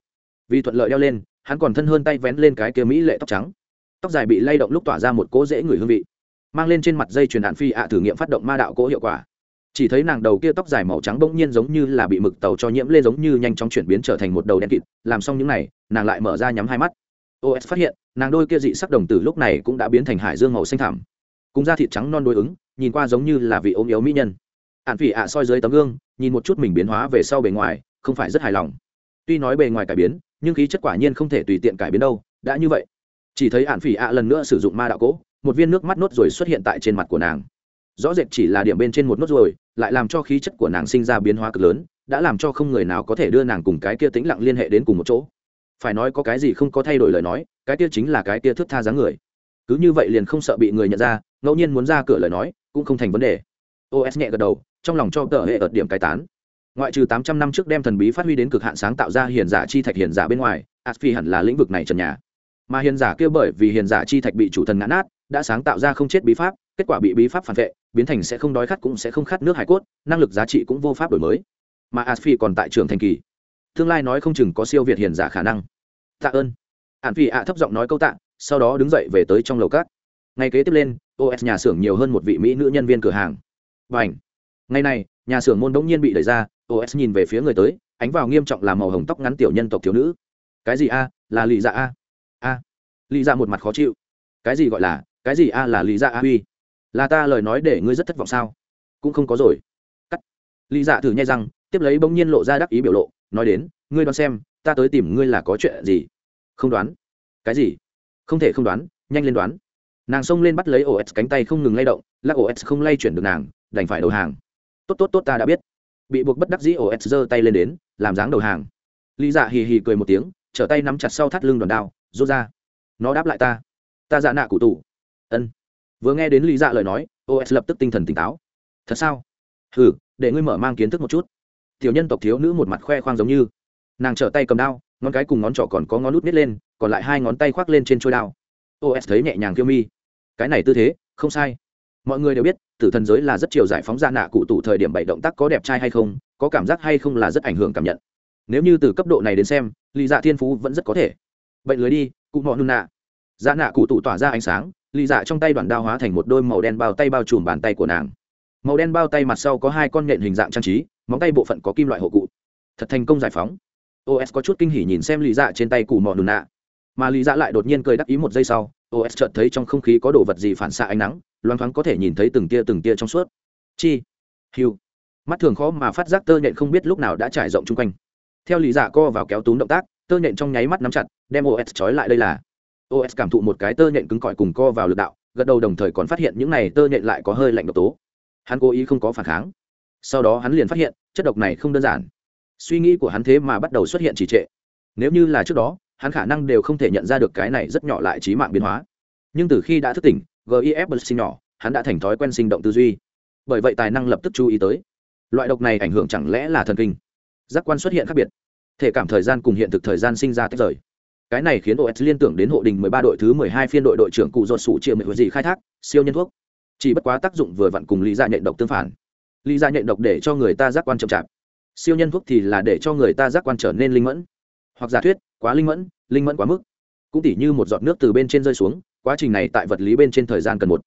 Vì thuận lợi đeo lên hắn còn thân hơn tay vén lên cái kia mỹ lệ tóc trắng. Tóc dài bị lay động lúc tỏa ra một cỗ dễ người hương vị. Mang lên trên mặt dây chuyền ạn phi ạ thử nghiệm phát động ma đạo cỗ hiệu quả. Chỉ thấy nàng đầu kia tóc dài màu trắng bỗng nhiên giống như là bị mực tàu cho nhiễm lên giống như nhanh chóng chuyển biến trở thành một đầu đen kịt làm xong những này, nàng lại mở ra nhắm hai mắt os phát hiện, nàng đôi kia dị sắc đồng tử lúc này cũng đã biến thành hải dương màu xanh thảm cùng da thịt trắng non đối ứng, nhìn qua giống như là vị ốm yếu mỹ nhân. Ạn phỉ ạ soi dưới tấm gương, nhìn một chút mình biến hóa về sau bề ngoài, không phải rất hài lòng. Tuy nói bề ngoài cải biến, nhưng khí chất quả nhiên không thể tùy tiện cải biến đâu, đã như vậy. Chỉ thấy ạn phỉ ạ lần nữa sử dụng ma đạo cỗ, một viên nước mắt nốt rồi xuất hiện tại trên mặt của nàng. Rõ rệt chỉ là điểm bên trên một nốt rồi lại làm cho khí chất của nàng sinh ra biến hóa cực lớn, đã làm cho không người nào có thể đưa nàng cùng cái kia tĩnh lặng liên hệ đến cùng một chỗ phải nói có cái gì không có thay đổi lời nói, cái kia chính là cái kia thước tha dáng người. Cứ như vậy liền không sợ bị người nhận ra, ngẫu nhiên muốn ra cửa lời nói, cũng không thành vấn đề. Os nhẹ gật đầu, trong lòng cho tờ hệ ợt điểm cai tán. Ngoại trừ tám trăm năm trước đem thần bí phát huy đến cực hạn sáng tạo ra hiền giả chi thạch hiền giả bên ngoài, aspi hẳn là lĩnh vực này trần nhà. Mà hiền giả kia bởi vì hiền giả chi thạch bị chủ thần ngã nát, đã sáng tạo ra không chết bí pháp, kết quả bị bí pháp phản vệ, biến thành sẽ không đói khát cũng sẽ không khát nước hải cốt, năng lực giá trị cũng vô pháp đổi mới. Mà aspi còn tại trường thành kỳ tương lai nói không chừng có siêu việt hiền giả khả năng. Tạ ơn. Hạn phi ạ thấp giọng nói câu tạ, sau đó đứng dậy về tới trong lầu cát. Ngày kế tiếp lên os nhà xưởng nhiều hơn một vị mỹ nữ nhân viên cửa hàng. Và ảnh ngày này, nhà xưởng môn đống nhiên bị đẩy ra os nhìn về phía người tới, ánh vào nghiêm trọng làm màu hồng tóc ngắn tiểu nhân tộc thiếu nữ. Cái gì a? Là lì dạ a? A. Lì dạ một mặt khó chịu. Cái gì gọi là, cái gì a là lý dạ a huy là ta lời nói để ngươi rất thất vọng sao? Cũng không có rồi. Cắt. Lý dạ thử nhai răng, tiếp lấy bỗng nhiên lộ ra đắc ý biểu lộ nói đến, ngươi đoán xem, ta tới tìm ngươi là có chuyện gì? Không đoán. Cái gì? Không thể không đoán, nhanh lên đoán. Nàng xông lên bắt lấy os cánh tay không ngừng lay động, lắc os không lay chuyển được nàng, đành phải đầu hàng. Tốt tốt tốt, ta đã biết. Bị buộc bất đắc dĩ os giơ tay lên đến, làm dáng đầu hàng. Lý dạ hì hì cười một tiếng, trở tay nắm chặt sau thắt lưng đòn đao, rút ra. Nó đáp lại ta. Ta dạ nạ cụ tủ ân. Vừa nghe đến lý dạ lời nói os lập tức tinh thần tỉnh táo. Thật sao? Hừ, để ngươi mở mang kiến thức một chút tiểu nhân tộc thiếu nữ một mặt khoe khoang giống như. Nàng trở tay cầm đao, ngón cái cùng ngón trỏ còn có ngón nút nít lên, còn lại hai ngón tay khoác lên trên trôi đao. Os thấy nhẹ nhàng kiêu mi. Cái này tư thế, không sai. Mọi người đều biết, tử thần giới là rất chiều giải phóng ra nạ cụ tụ thời điểm bảy động tác có đẹp trai hay không, có cảm giác hay không là rất ảnh hưởng cảm nhận. Nếu như từ cấp độ này đến xem lý dạ thiên phú vẫn rất có thể. Bệnh lưới đi, cụ mọ nung nạ. Dạ nạ cụ tụ tỏa ra ánh sáng, lì dạ trong tay đoạn đao hóa thành một đôi màu đen bao tay bao trùm bàn tay của nàng. Màu đen bao tay mặt sau có hai con nhện hình dạng trang trí móng tay bộ phận có kim loại hộ cụ. Thật thành công giải phóng. Os có chút kinh hỉ nhìn xem lì dạ trên tay cụ mò nùn nạ. Mà lì dạ lại đột nhiên cười đắc ý một giây sau os chợt thấy trong không khí có đồ vật gì phản xạ ánh nắng loang thoáng có thể nhìn thấy từng tia từng tia trong suốt. Chi? Hiu. Mắt thường khó mà phát giác tơ nhện không biết lúc nào đã trải rộng chung quanh. Theo lì dạ co vào kéo túm động tác, tơ nhện trong nháy mắt nắm chặt, đem os trói lại đây là. Os cảm thụ một cái tơ nhện cứng cỏi cùng co vào lực đạo, gật đầu đồng thời còn phát hiện những này tơ nhện lại có hơi lạnh độc tố. Hắn cố ý không có phản kháng. Sau đó hắn liền phát hiện chất độc này không đơn giản. Suy nghĩ của hắn thế mà bắt đầu xuất hiện trì trệ. Nếu như là trước đó, hắn khả năng đều không thể nhận ra được cái này rất nhỏ lại trí mạng biến hóa. Nhưng từ khi đã thức tỉnh gif sinh nhỏ, hắn đã thành thói quen sinh động tư duy. Bởi vậy tài năng lập tức chú ý tới. Loại độc này ảnh hưởng chẳng lẽ là thần kinh? Giác quan xuất hiện khác biệt. Thể cảm thời gian cùng hiện thực thời gian sinh ra tách rời. Cái này khiến os liên tưởng đến hộ đình 13 đội thứ 12 phiên đội đội trưởng cụ ruột sủ triệu mệnh gì khai thác, siêu nhân thuốc. Chỉ bất quá tác dụng vừa vặn cùng lý ra nhện độc tương phản lý ra nhện độc để cho người ta giác quan chậm chạp. Siêu nhân thuốc thì là để cho người ta giác quan trở nên linh mẫn. Hoặc giả thuyết, quá linh mẫn linh mẫn quá mức. Cũng tỉ như một giọt nước từ bên trên rơi xuống, quá trình này tại vật lý bên trên thời gian cần một,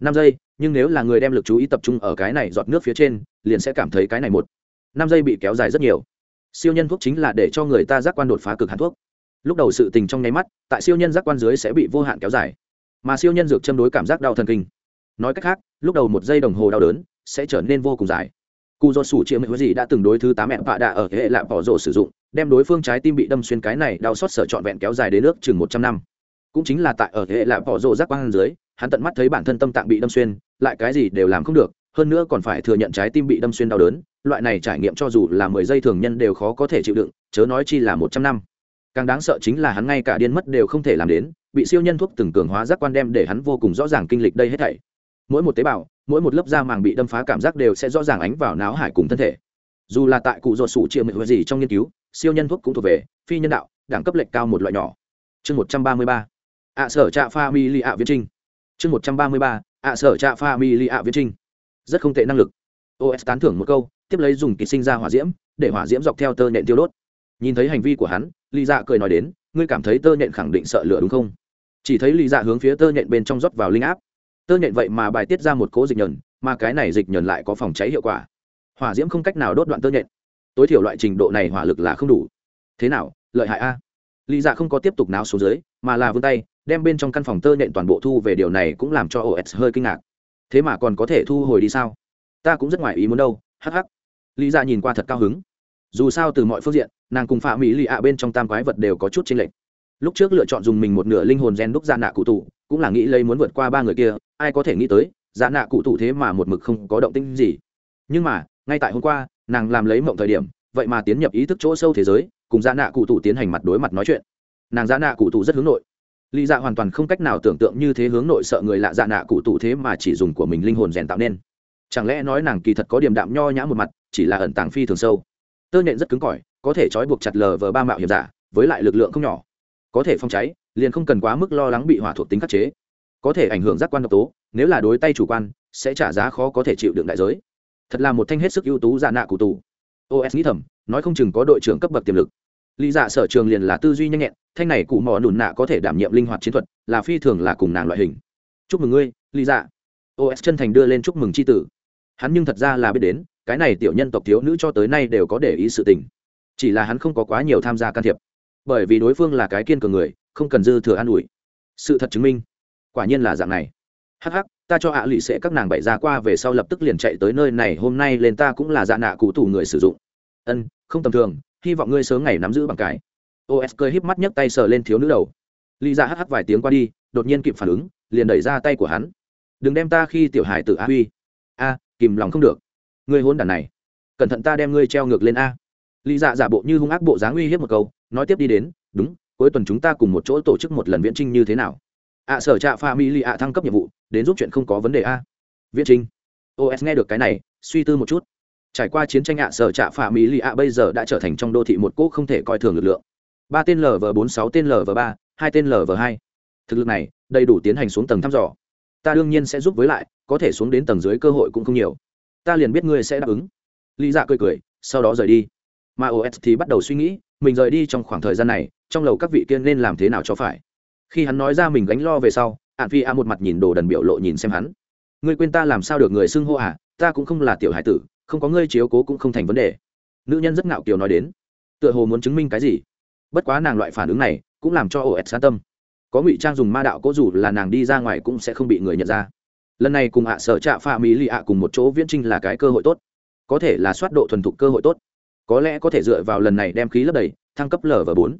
năm giây, nhưng nếu là người đem lực chú ý tập trung ở cái này giọt nước phía trên, liền sẽ cảm thấy cái này một, năm giây bị kéo dài rất nhiều. Siêu nhân thuốc chính là để cho người ta giác quan đột phá cực hàn thuốc. Lúc đầu sự tình trong nháy mắt, tại siêu nhân giác quan dưới sẽ bị vô hạn kéo dài. Mà siêu nhân dược châm đối cảm giác đau thần kinh. Nói cách khác, lúc đầu một giây đồng hồ đau đớn sẽ trở nên vô cùng dài. Cụ do sủ chia mệnh gì đã từng đối thứ tám mẹ vạ đạ ở thế hệ lạm bỏ rổ sử dụng, đem đối phương trái tim bị đâm xuyên cái này đau xót sở trọn vẹn kéo dài đến nước chừng một trăm năm. Cũng chính là tại ở thế hệ lạm bỏ rổ giác quan dưới, hắn tận mắt thấy bản thân tâm tạng bị đâm xuyên, lại cái gì đều làm không được, hơn nữa còn phải thừa nhận trái tim bị đâm xuyên đau đớn, loại này trải nghiệm cho dù là mười giây thường nhân đều khó có thể chịu đựng, chớ nói chi là một trăm năm. Càng đáng sợ chính là hắn ngay cả điên mất đều không thể làm đến, bị siêu nhân thuốc từng cường hóa giác quan đem để hắn vô cùng rõ ràng kinh lịch đây hết thảy mỗi một tế bào, mỗi một lớp da màng bị đâm phá cảm giác đều sẽ rõ ràng ánh vào não hải cùng thân thể. Dù là tại cụ ruột sủ triệu mệnh gì trong nghiên cứu, siêu nhân thuốc cũng thuộc về, phi nhân đạo, đẳng cấp lệch cao một loại nhỏ. Chương một trăm ba mươi ba. Ạ sở trạ pha mi li ạ viễn trinh. Chương một trăm ba mươi ba. Ạ sở trạ pha mi li ạ viễn trinh. Rất không tệ năng lực. Os tán thưởng một câu, tiếp lấy dùng kỳ sinh ra hỏa diễm, để hỏa diễm dọc theo tơ nện tiêu đốt. Nhìn thấy hành vi của hắn, lý dạ cười nói đến, ngươi cảm thấy tơ nhện khẳng định sợ lửa đúng không? Chỉ thấy lý dạ hướng phía tơ nhện bên trong rót vào linh áp tơ nhện vậy mà bài tiết ra một cố dịch nhờn, mà cái này dịch nhờn lại có phòng cháy hiệu quả. Hỏa diễm không cách nào đốt đoạn tơ nhện. Tối thiểu loại trình độ này hỏa lực là không đủ. Thế nào, lợi hại a? Lý dạ không có tiếp tục náo xuống dưới, mà là vươn tay, đem bên trong căn phòng tơ nhện toàn bộ thu về điều này cũng làm cho os hơi kinh ngạc. Thế mà còn có thể thu hồi đi sao? Ta cũng rất ngoài ý muốn đâu hh lý dạ nhìn qua thật cao hứng. Dù sao từ mọi phương diện, nàng cùng phạm mỹ lì ạ bên trong tam quái vật đều có chút chênh lệch. Lúc trước lựa chọn dùng mình một nửa linh hồn gen đúc ra nạ cụ tụ cũng là nghĩ lấy muốn vượt qua ba người kia, ai có thể nghĩ tới giá nạ cụ thủ thế mà một mực không có động tinh gì. Nhưng mà, ngay tại hôm qua, nàng làm lấy mộng thời điểm, vậy mà tiến nhập ý thức chỗ sâu thế giới, cùng giá nạ cụ thủ tiến hành mặt đối mặt nói chuyện. Nàng giá nạ cụ thủ rất hướng nội. Lý dạ hoàn toàn không cách nào tưởng tượng như thế hướng nội sợ người lạ dạ nạ cụ thủ thế mà chỉ dùng của mình linh hồn rèn tạo nên. Chẳng lẽ nói nàng kỳ thật có điểm đạm nho nhã một mặt, chỉ là ẩn tàng phi thường sâu. Tơ nhện rất cứng cỏi, có thể trói buộc chặt lờ vờ ba mạo hiểm giả, với lại lực lượng không nhỏ. Có thể phong cháy liền không cần quá mức lo lắng bị hỏa thuộc tính khắc chế. Có thể ảnh hưởng giác quan độc tố, nếu là đối tay chủ quan, sẽ trả giá khó có thể chịu đựng đại giới. Thật là một thanh hết sức ưu tú dạ nạ cụ tù. Os nghĩ thầm, nói không chừng có đội trưởng cấp bậc tiềm lực. Lý dạ sở trường liền là tư duy nhanh nhẹn, thanh này cụ mò nùn nạ có thể đảm nhiệm linh hoạt chiến thuật, là phi thường là cùng nàng loại hình. Chúc mừng ngươi, lý dạ. Os chân thành đưa lên chúc mừng c h i tử. Hắn nhưng thật ra là biết đến, cái này tiểu nhân tộc thiếu nữ cho tới nay đều có để ý sự tình. Chỉ là hắn không có quá nhiều tham gia can thiệp. Bởi vì đối phương là cái kiên cường người không cần dư thừa an ủi. Sự thật chứng minh, quả nhiên là dạng này. Hắc hắc, ta cho ạ lụy sẽ các nàng bậy ra qua về sau lập tức liền chạy tới nơi này, hôm nay lên ta cũng là dạ nạ cụ thủ người sử dụng. Ân, không tầm thường, hy vọng ngươi sớm ngày nắm giữ bằng cái os cười híp mắt nhấc tay sờ lên thiếu nữ đầu. Lý ra dạ hắc hắc vài tiếng qua đi, đột nhiên kịp phản ứng, liền đẩy ra tay của hắn. Đừng đem ta khi tiểu hải tự á huy. A, kìm lòng không được. Ngươi hôn đàn này. Cẩn thận ta đem ngươi treo ngược lên a. Lý dạ giả bộ như hung ác bộ dáng uy hiếp một câu, nói tiếp đi đến, đúng cuối tuần chúng ta cùng một chỗ tổ chức một lần viễn trinh như thế nào? Ạ sở trạ pha mỹ lì ạ thăng cấp nhiệm vụ, đến giúp chuyện không có vấn đề a. Viễn trinh. Os nghe được cái này, suy tư một chút. Trải qua chiến tranh ạ, sở trạ pha mỹ lì ạ bây giờ đã trở thành trong đô thị một cỗ không thể coi thường lực lượng. Ba tên lv bốn, sáu tên lv ba, hai tên lv hai. Thực lực này, đầy đủ tiến hành xuống tầng thăm dò. Ta đương nhiên sẽ giúp với lại, có thể xuống đến tầng dưới cơ hội cũng không nhiều. Ta liền biết ngươi sẽ đáp ứng. Lý dạ cười cười, sau đó rời đi. Mà os thì bắt đầu suy nghĩ mình rời đi trong khoảng thời gian này, trong lầu các vị kia nên làm thế nào cho phải? Khi hắn nói ra mình gánh lo về sau ạn phi a một mặt nhìn đồ đần biểu lộ nhìn xem hắn. Ngươi quên ta làm sao được người xưng hô à? Ta cũng không là tiểu hải tử, không có ngươi chiếu cố cũng không thành vấn đề. Nữ nhân rất ngạo kiều nói đến. Tựa hồ muốn chứng minh cái gì? Bất quá nàng loại phản ứng này cũng làm cho os an tâm. Có ngụy trang dùng ma đạo cố dù là nàng đi ra ngoài cũng sẽ không bị người nhận ra. Lần này cùng ạ sở trạ pha mỹ lì ạ cùng một chỗ viễn trinh là cái cơ hội tốt. Có thể là soát độ thuần thục cơ hội tốt có lẽ có thể dựa vào lần này đem khí lấp đầy, thăng cấp lv bốn.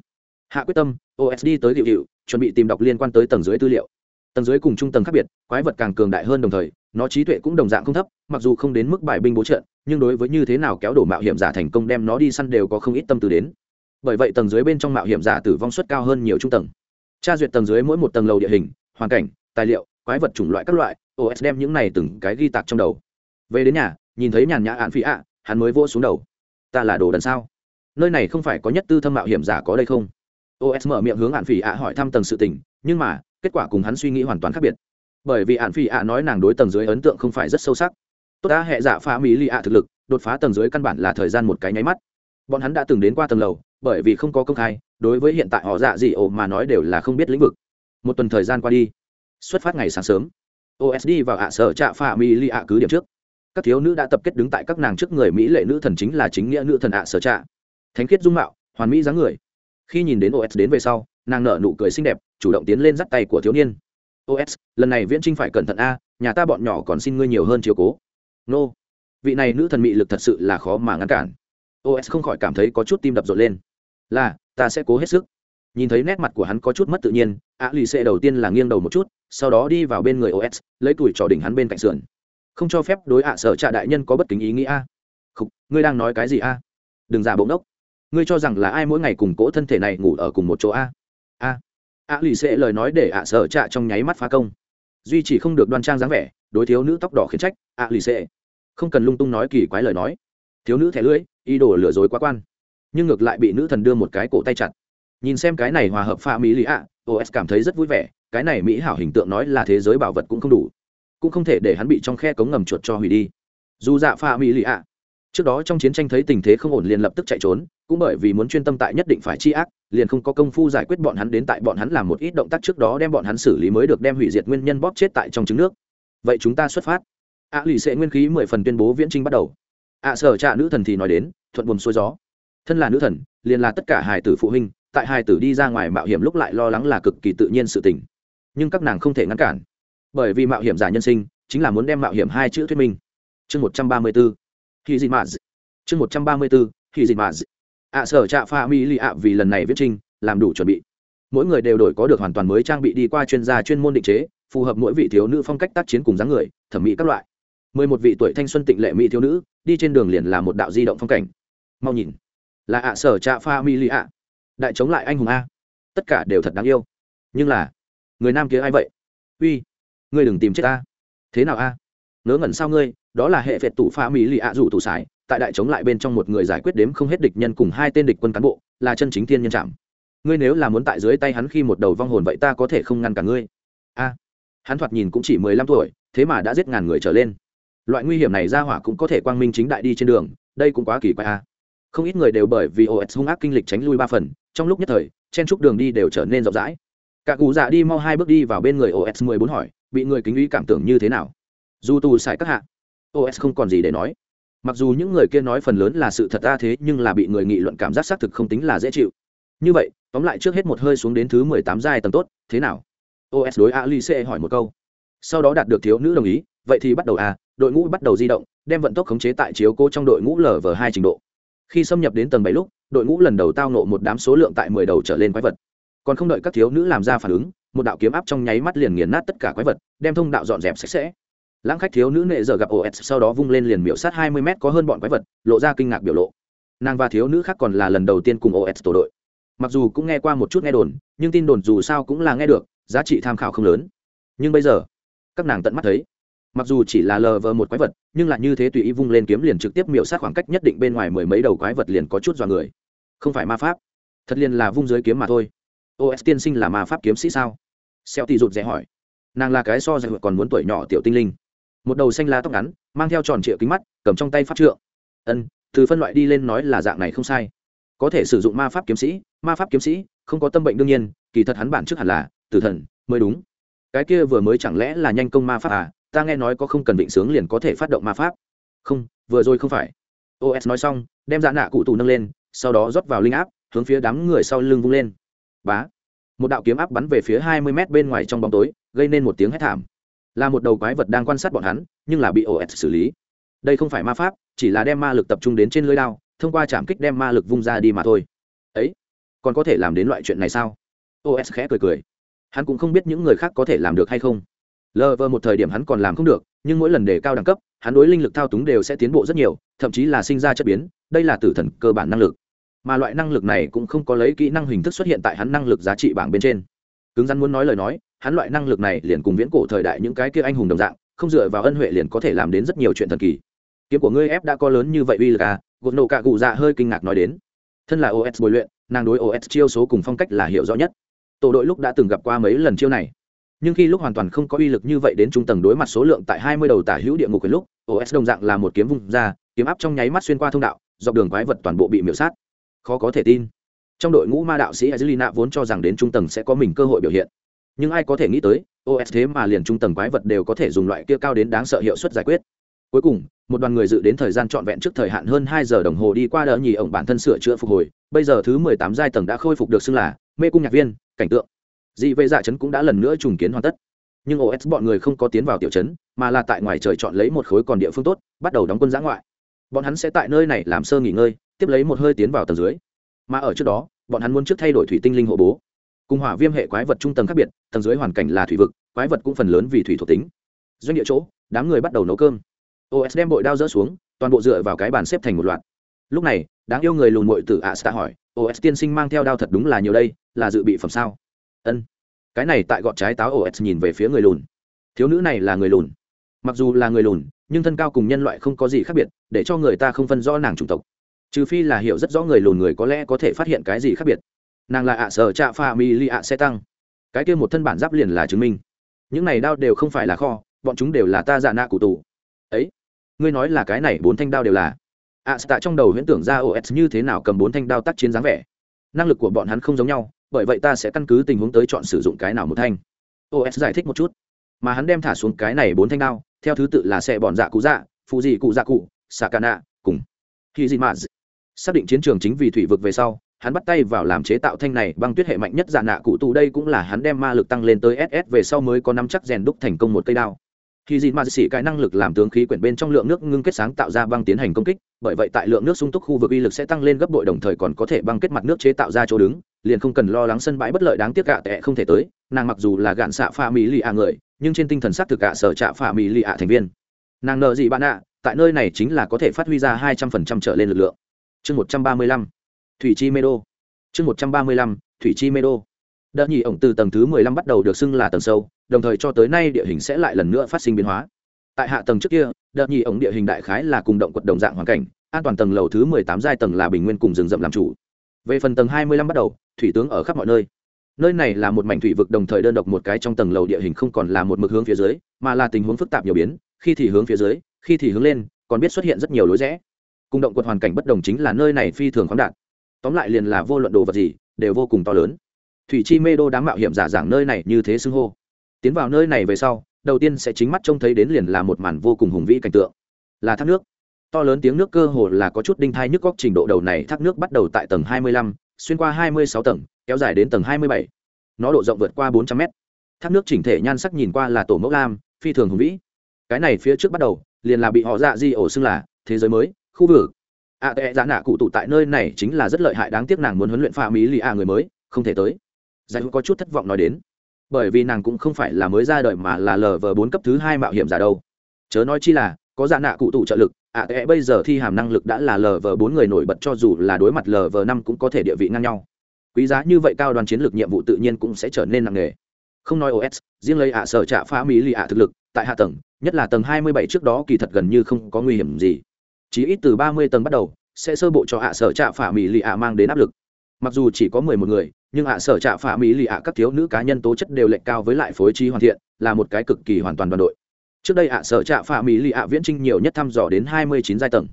Hạ quyết tâm osd tới hiệu hiệu chuẩn bị tìm đọc liên quan tới tầng dưới tư liệu. Tầng dưới cùng trung tầng khác biệt, quái vật càng cường đại hơn đồng thời, nó trí tuệ cũng đồng dạng không thấp, mặc dù không đến mức bài binh bố trận, nhưng đối với như thế nào kéo đổ mạo hiểm giả thành công đem nó đi săn đều có không ít tâm tư đến. Bởi vậy tầng dưới bên trong mạo hiểm giả tử vong suất cao hơn nhiều trung tầng. Tra duyệt tầng dưới mỗi một tầng lầu địa hình, hoàn cảnh, tài liệu, quái vật chủng loại các loại os đem những này từng cái ghi tạc trong đầu. Về đến nhà, nhìn thấy nhàn nhã hạn phí ạ, hắn mới vô xuống đầu ta là đồ đần sao? Nơi này không phải có nhất tư thâm mạo hiểm giả có đây không? Os mở miệng hướng hạn phỉ ạ hỏi thăm tầng sự tình, nhưng mà, kết quả cùng hắn suy nghĩ hoàn toàn khác biệt. Bởi vì hạn phỉ ạ nói nàng đối tầng dưới ấn tượng không phải rất sâu sắc. Tốt đã, hệ giả phá mỹ lì ạ thực lực, đột phá tầng dưới căn bản là thời gian một cái nháy mắt. Bọn hắn đã từng đến qua tầng lầu, bởi vì không có công khai, đối với hiện tại họ dạ gì ồ mà nói đều là không biết lĩnh vực. Một tuần thời gian qua đi, xuất phát ngày sáng sớm. Osd vào ạ sở trạ phạ mỹ lì ạ cứ điểm trước các thiếu nữ đã tập kết đứng tại các nàng trước người mỹ lệ nữ thần chính là chính nghĩa nữ thần ạ sở trạ. Thánh khiết dung mạo, hoàn mỹ dáng người. Khi nhìn đến os đến về sau, nàng nở nụ cười xinh đẹp, chủ động tiến lên dắt tay của thiếu niên. Os lần này viễn trinh phải cẩn thận a, nhà ta bọn nhỏ còn xin ngươi nhiều hơn chiều cố. Nô. Vị này nữ thần mị lực thật sự là khó mà ngăn cản. Os không khỏi cảm thấy có chút tim đập rộn lên. Là, ta sẽ cố hết sức. Nhìn thấy nét mặt của hắn có chút mất tự nhiên, a lì xệ đầu tiên là nghiêng đầu một chút, sau đó đi vào bên người os lấy tuổi trò đỉnh hắn bên cạnh sườn không cho phép đối ạ sở trạ đại nhân có bất kính ý nghĩ a. Không ngươi đang nói cái gì a? Đừng giả bỗng đốc ngươi cho rằng là ai mỗi ngày cùng cỗ thân thể này ngủ ở cùng một chỗ a? A. A lì xệ lời nói để ạ sở trạ trong nháy mắt phá công. Duy chỉ không được đoan trang dáng vẻ, đối thiếu nữ tóc đỏ khiến trách, a lì xệ không cần lung tung nói kỳ quái lời nói. Thiếu nữ thẻ lưỡi, ý đồ lừa dối quá quan. Nhưng ngược lại bị nữ thần đưa một cái cổ tay chặt. Nhìn xem cái này hòa hợp pha mỹ lý ạ os cảm thấy rất vui vẻ, cái này mỹ hảo hình tượng nói là thế giới bảo vật cũng không đủ cũng không thể để hắn bị trong khe cống ngầm chuột cho hủy đi. Dù dạ pha mỹ lì ạ. Trước đó trong chiến tranh thấy tình thế không ổn liền lập tức chạy trốn cũng bởi vì muốn chuyên tâm tại nhất định phải chi ác liền không có công phu giải quyết bọn hắn đến tại bọn hắn làm một ít động tác trước đó đem bọn hắn xử lý mới được đem hủy diệt nguyên nhân bóp chết tại trong trứng nước. Vậy chúng ta xuất phát. Ạ à, lì sẽ nguyên khí mười phần tuyên bố viễn trinh bắt đầu. Ạ sở trạ nữ thần thì nói đến thuận buồm xuôi gió. Thân là nữ thần liền là tất cả hài tử phụ huynh tại hài tử đi ra ngoài mạo hiểm lúc lại lo lắng là cực kỳ tự nhiên sự tình. Nhưng các nàng không thể ngăn cản bởi vì mạo hiểm giả nhân sinh chính là muốn đem mạo hiểm hai chữ thuyết minh. Chương một trăm ba mươi bốn khi dị mạt chương một trăm ba mươi bốn khi dị mạt ạ sở trạ pha mi li ạ vì lần này viết trinh làm đủ chuẩn bị. Mỗi người đều đổi có được hoàn toàn mới trang bị đi qua chuyên gia chuyên môn định chế, phù hợp mỗi vị thiếu nữ phong cách tác chiến cùng dáng người, thẩm mỹ các loại. Mười một vị tuổi thanh xuân tịnh lệ mỹ thiếu nữ, đi trên đường liền là một đạo di động phong cảnh. Mau nhìn. Là ạ, sở trạ pha mi li ạ. Đại chống lại anh hùng a. Tất cả đều thật đáng yêu. Nhưng là, người nam kia ai vậy? Uy ngươi đừng tìm chết ta. Thế nào a? Ngớ ngẩn sao ngươi, đó là hệ phệt tủ pha mỹ lì ạ rủ tủ sải, tại đại chống lại bên trong một người giải quyết đếm không hết địch nhân cùng hai tên địch quân cán bộ, là chân chính thiên nhân trạm ngươi nếu là muốn tại dưới tay hắn khi một đầu vong hồn vậy ta có thể không ngăn cả ngươi. A. Hắn thoạt nhìn cũng chỉ mười lăm tuổi, thế mà đã giết ngàn người trở lên. Loại nguy hiểm này ra hỏa cũng có thể quang minh chính đại đi trên đường, đây cũng quá kỳ quái a. Không ít người đều bởi vì os hung ác kinh lịch tránh lui ba phần, trong lúc nhất thời, chen trúc đường đi đều trở nên rộng rãi. Cả cụ dạ đi mau hai bước đi vào bên người os mười bốn hỏi bị người kính ý cảm tưởng như thế nào. Dù tù xài các hạ os không còn gì để nói. Mặc dù những người kia nói phần lớn là sự thật ta thế, nhưng là bị người nghị luận cảm giác xác thực không tính là dễ chịu. Như vậy, tóm lại trước hết một hơi xuống đến thứ mười tám giai tầng tốt, thế nào? Os đối alice hỏi một câu. Sau đó đạt được thiếu nữ đồng ý, vậy thì bắt đầu à đội ngũ bắt đầu di động, đem vận tốc khống chế tại chiếu cố trong đội ngũ lv hai trình độ. Khi xâm nhập đến tầng bảy lúc, đội ngũ lần đầu tao nộ một đám số lượng tại mười đầu trở lên quái vật. Còn không đợi các thiếu nữ làm ra phản ứng một đạo kiếm áp trong nháy mắt liền nghiền nát tất cả quái vật, đem thông đạo dọn dẹp sạch sẽ. Lãng khách thiếu nữ nệ giờ gặp os sau đó vung lên liền miểu sát hai mươi mét có hơn bọn quái vật, lộ ra kinh ngạc biểu lộ. Nàng và thiếu nữ khác còn là lần đầu tiên cùng os tổ đội. Mặc dù cũng nghe qua một chút nghe đồn, nhưng tin đồn dù sao cũng là nghe được, giá trị tham khảo không lớn. Nhưng bây giờ, các nàng tận mắt thấy, mặc dù chỉ là lờ vờ một quái vật, nhưng lại như thế tùy ý vung lên kiếm liền trực tiếp miểu sát khoảng cách nhất định bên ngoài mười mấy đầu quái vật liền có chút dọa người. Không phải ma pháp, thật liền là vung dưới kiếm mà thôi os tiên sinh là ma pháp kiếm sĩ sao? Xeo tì rụt rẽ hỏi. Nàng là cái so dạy còn muốn tuổi nhỏ tiểu tinh linh. Một đầu xanh lá tóc ngắn, mang theo tròn trịa kính mắt, cầm trong tay pháp trượng. Ân, từ phân loại đi lên nói là dạng này không sai. Có thể sử dụng ma pháp kiếm sĩ, ma pháp kiếm sĩ, không có tâm bệnh đương nhiên, kỳ thật hắn bản trước hẳn là tử thần, mới đúng. Cái kia vừa mới chẳng lẽ là nhanh công ma pháp à? Ta nghe nói có không cần định sướng liền có thể phát động ma pháp. Không, vừa rồi không phải. Os nói xong, đem dạ nạ cụ tù nâng lên, sau đó rót vào linh áp, hướng phía đám người sau lưng vung lên bá. Một đạo kiếm áp bắn về phía hai mươi mét bên ngoài trong bóng tối, gây nên một tiếng hét thảm. Là một đầu quái vật đang quan sát bọn hắn, nhưng là bị os xử lý. Đây không phải ma pháp, chỉ là đem ma lực tập trung đến trên lưới đao, thông qua chạm kích đem ma lực vung ra đi mà thôi. Ấy, còn có thể làm đến loại chuyện này sao? Os khẽ cười cười. Hắn cũng không biết những người khác có thể làm được hay không. Lờ vờ một thời điểm hắn còn làm không được, nhưng mỗi lần đề cao đẳng cấp, hắn đối linh lực thao túng đều sẽ tiến bộ rất nhiều, thậm chí là sinh ra chất biến, đây là tử thần cơ bản năng lực mà loại năng lực này cũng không có lấy kỹ năng hình thức xuất hiện tại hắn năng lực giá trị bảng bên trên. Cứng rắn muốn nói lời nói, hắn loại năng lực này liền cùng viễn cổ thời đại những cái kia anh hùng đồng dạng, không dựa vào ân huệ liền có thể làm đến rất nhiều chuyện thần kỳ. Kiếm của ngươi ép đã có lớn như vậy uy lực à? Gột nổ cạ cụ dạ hơi kinh ngạc nói đến. Thân là os bồi luyện, nàng đối os chiêu số cùng phong cách là hiểu rõ nhất. Tổ đội lúc đã từng gặp qua mấy lần chiêu này. Nhưng khi lúc hoàn toàn không có uy lực như vậy đến trung tầng đối mặt số lượng tại hai mươi đầu tả hữu địa ngục quyền lúc os đồng dạng là một kiếm vung ra, kiếm áp trong nháy mắt xuyên qua thông đạo, dọc đường quái vật toàn bộ bị miễu sát khó có thể tin. Trong đội ngũ ma đạo sĩ Azulina vốn cho rằng đến trung tầng sẽ có mình cơ hội biểu hiện. Nhưng ai có thể nghĩ tới os thế mà liền trung tầng quái vật đều có thể dùng loại kia cao đến đáng sợ hiệu suất giải quyết. Cuối cùng, một đoàn người dự đến thời gian trọn vẹn trước thời hạn hơn hai giờ đồng hồ đi qua đỡ nhì ổng bản thân sửa chữa phục hồi. Bây giờ thứ mười tám giai tầng đã khôi phục được xưng là mê cung nhạc viên, cảnh tượng. Dị vệ dạ chấn cũng đã lần nữa trùng kiến hoàn tất. Nhưng os bọn người không có tiến vào tiểu chấn, mà là tại ngoài trời chọn lấy một khối còn địa phương tốt, bắt đầu đóng quân giã ngoại. Bọn hắn sẽ tại nơi này làm sơ nghỉ ngơi tiếp lấy một hơi tiến vào tầng dưới. Mà ở trước đó, bọn hắn muốn trước thay đổi thủy tinh linh hộ bố. Cùng hỏa viêm hệ quái vật trung tầng khác biệt, tầng dưới hoàn cảnh là thủy vực, quái vật cũng phần lớn vì thủy thuộc tính. Doanh địa chỗ, đám người bắt đầu nấu cơm. Os đem bội đao dỡ xuống, toàn bộ dựa vào cái bàn xếp thành một loạt. Lúc này, đáng yêu người lùn mội từ ạ đã hỏi os tiên sinh mang theo đao thật đúng là nhiều đây, là dự bị phẩm sao? Ân. Cái này tại gọn trái táo os nhìn về phía người lùn. Thiếu nữ này là người lùn. Mặc dù là người lùn, nhưng thân cao cùng nhân loại không có gì khác biệt, để cho người ta không phân rõ nàng chủng tộc trừ phi là hiểu rất rõ người lùn người có lẽ có thể phát hiện cái gì khác biệt. Nàng là ạ sở trạ pha mi li ạ sẽ tăng. Cái kia một thân bản giáp liền là chứng minh. Những này đao đều không phải là kho bọn chúng đều là ta dạ nạ cụ tù. Ấy ngươi nói là cái này bốn thanh đao đều là. Ạ à, trong đầu huyễn tưởng ra os như thế nào cầm bốn thanh đao tác chiến dáng vẻ. Năng lực của bọn hắn không giống nhau bởi vậy ta sẽ căn cứ tình huống tới chọn sử dụng cái nào một thanh. Os giải thích một chút. Mà hắn đem thả xuống cái này bốn thanh đao theo thứ tự là xe bọn dạ cụ dạ phụ dị cụ dạ cụ xà cà nạ cùng. Khi dị mạt xác định chiến trường chính vì thủy vực về sau, hắn bắt tay vào làm chế tạo thanh này băng tuyết hệ mạnh nhất dạ nạ cụ tù. Đây cũng là hắn đem ma lực tăng lên tới ss về sau mới có năm chắc rèn đúc thành công một cây đao. Khi dì ma xỉ cái năng lực làm tướng khí quyển bên trong lượng nước ngưng kết sáng tạo ra băng tiến hành công kích, bởi vậy tại lượng nước sung túc khu vực uy lực sẽ tăng lên gấp bội, đồng thời còn có thể băng kết mặt nước chế tạo ra chỗ đứng, liền không cần lo lắng sân bãi bất lợi đáng tiếc gạ tệ không thể tới. Nàng mặc dù là gạn xạ pha mỹ lì ạ người, nhưng trên tinh thần xác thực gạ sở trạ pha mỹ lì ạ thành viên. Nàng nợ gì bạn ạ? Tại nơi này chính là có thể phát huy ra hai trăm phần trăm trở lên lực lượng chương một trăm ba mươi lăm, thủy chi mê đô. Chương một trăm ba mươi lăm, thủy chi mê đô. Đợt nhì ổng từ tầng thứ mười lăm bắt đầu được xưng là tầng sâu, đồng thời cho tới nay địa hình sẽ lại lần nữa phát sinh biến hóa. Tại hạ tầng trước kia, đợt nhì ổng địa hình đại khái là cùng động quật đồng dạng hoàn cảnh, an toàn tầng lầu thứ mười tám giai tầng là bình nguyên cùng rừng rậm làm chủ. Về phần tầng hai mươi lăm bắt đầu, thủy tướng ở khắp mọi nơi. Nơi này là một mảnh thủy vực đồng thời đơn độc một cái trong tầng lầu địa hình không còn là một mực hướng phía dưới, mà là tình huống phức tạp nhiều biến, khi thì hướng phía dưới, khi thì hướng lên, còn biết xuất hiện rất nhiều lối rẽ cùng động quật hoàn cảnh bất đồng chính là nơi này phi thường khoáng đạt. Tóm lại liền là vô luận đồ vật gì đều vô cùng to lớn. Thủy chi mê đô đám mạo hiểm giả giảng nơi này như thế xưng hô. Tiến vào nơi này về sau đầu tiên sẽ chính mắt trông thấy đến liền là một màn vô cùng hùng vĩ cảnh tượng. Là thác nước. To lớn tiếng nước cơ hồ là có chút đinh thai nhức góc trình độ đầu này thác nước bắt đầu tại tầng 25, xuyên qua 26 tầng kéo dài đến tầng 27. nó độ rộng vượt qua 400 mét. Thác nước chỉnh thể nhan sắc nhìn qua là tổ mẫu lam phi thường hùng vĩ. Cái này phía trước bắt đầu liền là bị họ dạ di ổ xưng là thế giới mới khu vực. A tệ dạ nạ cụ tụ tại nơi này chính là rất lợi hại, đáng tiếc nàng muốn huấn luyện pha mỹ lì a người mới, không thể tới. Giải có chút thất vọng nói đến. Bởi vì nàng cũng không phải là mới ra đời mà là lờ vờ bốn cấp thứ hai mạo hiểm giả đâu. Chớ nói chi là, có dạ nạ cụ tụ trợ lực ạ tệ bây giờ thi hàm năng lực đã là lờ vờ bốn người nổi bật cho dù là đối mặt lờ vờ năm cũng có thể địa vị ngang nhau. Quý giá như vậy cao đoàn chiến lược nhiệm vụ tự nhiên cũng sẽ trở nên nặng nề. Không nói os riêng lấy ạ sở trạ phá mỹ lì ạ thực lực, tại hạ tầng, nhất là tầng hai mươi bảy trước đó kỳ thật gần như không có nguy hiểm gì chỉ ít từ ba mươi tầng bắt đầu, sẽ sơ bộ cho hạ sở trạ phả mỹ lì ạ mang đến áp lực. Mặc dù chỉ có mười một người, nhưng hạ sở trạ phả mỹ lì ạ các thiếu nữ cá nhân tố chất đều lệch cao với lại phối trí hoàn thiện, là một cái cực kỳ hoàn toàn đoàn đội. Trước đây hạ sở trạ phả mỹ lì ạ viễn trinh nhiều nhất thăm dò đến hai mươi chín giai tầng.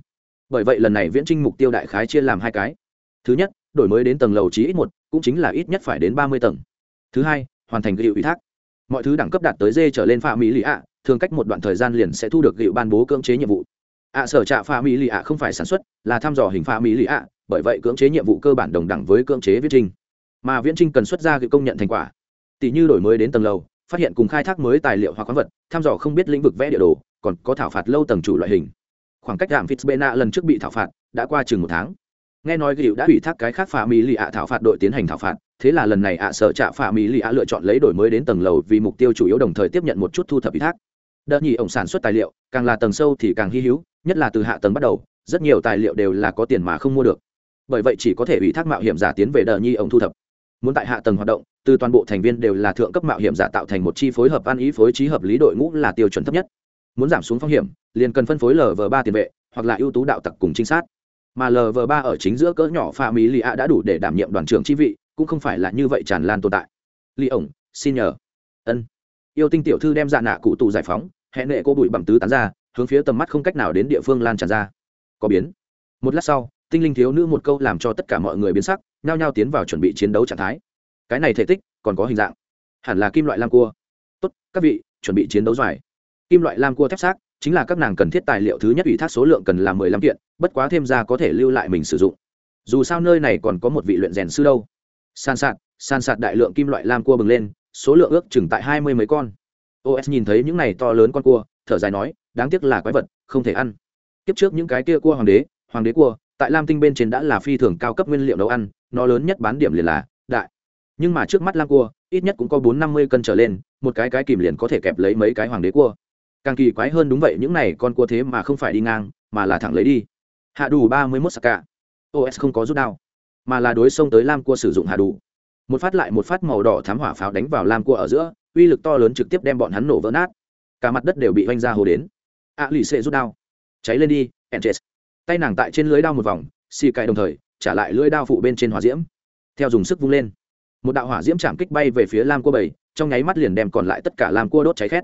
Bởi vậy lần này viễn trinh mục tiêu đại khái chia làm hai cái. Thứ nhất, đổi mới đến tầng lầu chí ít một, cũng chính là ít nhất phải đến ba mươi tầng. Thứ hai, hoàn thành gịu ủy thác. Mọi thứ đẳng cấp đạt tới dê trở lên phạm mỹ lì ạ, thường cách một đoạn thời gian liền sẽ thu được gịu ban bố cưỡng chế nhiệm vụ ạ sở trạ pha mỹ lì ạ không phải sản xuất, là thăm dò hình pha mỹ lì ạ, bởi vậy cưỡng chế nhiệm vụ cơ bản đồng đẳng với cưỡng chế viễn trinh mà viễn trinh cần xuất ra cái công nhận thành quả. Tỷ như đổi mới đến tầng lầu, phát hiện cùng khai thác mới tài liệu hoặc khoáng vật, thăm dò không biết lĩnh vực vẽ địa đồ, còn có thảo phạt lâu tầng chủ loại hình. Khoảng cách giảm fitzbena lần trước bị thảo phạt, đã qua chừng một tháng. Nghe nói gịu đã ủy thác cái khác pha mỹ lì ạ thảo phạt đội tiến hành thảo phạt, thế là lần này ạ sở trạ pha mỹ lì ạ lựa chọn lấy đổi mới đến tầng lầu vì mục tiêu chủ yếu đồng thời tiếp nhận một chút thu thập ủy thác đợt nhì ổng sản xuất tài liệu, càng là tầng sâu thì càng hy hữu, nhất là từ hạ tầng bắt đầu, rất nhiều tài liệu đều là có tiền mà không mua được. Bởi vậy chỉ có thể ủy thác mạo hiểm giả tiến về đợt nhi ổng thu thập. Muốn tại hạ tầng hoạt động, từ toàn bộ thành viên đều là thượng cấp mạo hiểm giả tạo thành một chi phối hợp ăn ý phối trí hợp lý đội ngũ là tiêu chuẩn thấp nhất. Muốn giảm xuống phong hiểm, liền cần phân phối lv ba tiền vệ, hoặc là ưu tú đạo tặc cùng trinh sát. Mà lv ba ở chính giữa cỡ nhỏ pha mỹ lì a đã đủ để đảm nhiệm đoàn trưởng chi vị, cũng không phải là như vậy tràn lan tồn tại. Li ổng, xin nhờ. Ân yêu tinh tiểu thư đem dạ nạ cụ tù giải phóng, hẹn nệ cô bụi bẩm tứ tán ra, hướng phía tầm mắt không cách nào đến địa phương lan tràn ra. Có biến. Một lát sau, tinh linh thiếu nữ một câu làm cho tất cả mọi người biến sắc, nhao nhao tiến vào chuẩn bị chiến đấu trạng thái. Cái này thể tích còn có hình dạng. Hẳn là kim loại lam cua. Tốt, các vị, chuẩn bị chiến đấu dài. Kim loại lam cua thép xác, chính là các nàng cần thiết tài liệu thứ nhất ủy thác số lượng cần là mười lăm kiện, bất quá thêm ra có thể lưu lại mình sử dụng. Dù sao nơi này còn có một vị luyện rèn sư đâu. San sạt san sạt đại lượng kim loại lam cua bừng lên số lượng ước chừng tại hai mươi mấy con. Os nhìn thấy những này to lớn con cua, thở dài nói, đáng tiếc là quái vật, không thể ăn. Kiếp trước những cái kia cua hoàng đế hoàng đế cua, tại lam tinh bên trên đã là phi thường cao cấp nguyên liệu nấu ăn, nó lớn nhất bán điểm liền là đại. Nhưng mà trước mắt lam cua, ít nhất cũng có bốn năm mươi cân trở lên, một cái cái kìm liền có thể kẹp lấy mấy cái hoàng đế cua. Càng kỳ quái hơn đúng vậy, những này con cua thế mà không phải đi ngang, mà là thẳng lấy đi. Hạ đủ ba mươi mốt saka os không có rút đao, mà là đối xông tới lam cua sử dụng hạ đủ một phát lại một phát màu đỏ thám hỏa pháo đánh vào lam cua ở giữa, uy lực to lớn trực tiếp đem bọn hắn nổ vỡ nát. Cả mặt đất đều bị oanh ra hồ đến. A lì xệ rút đao. Cháy lên đi entres tay nàng tại trên lưới đao một vòng, xì cài đồng thời, trả lại lưới đao phụ bên trên hỏa diễm. Theo dùng sức vung lên, một đạo hỏa diễm chạm kích bay về phía lam cua bảy, trong nháy mắt liền đem còn lại tất cả lam cua đốt cháy khét.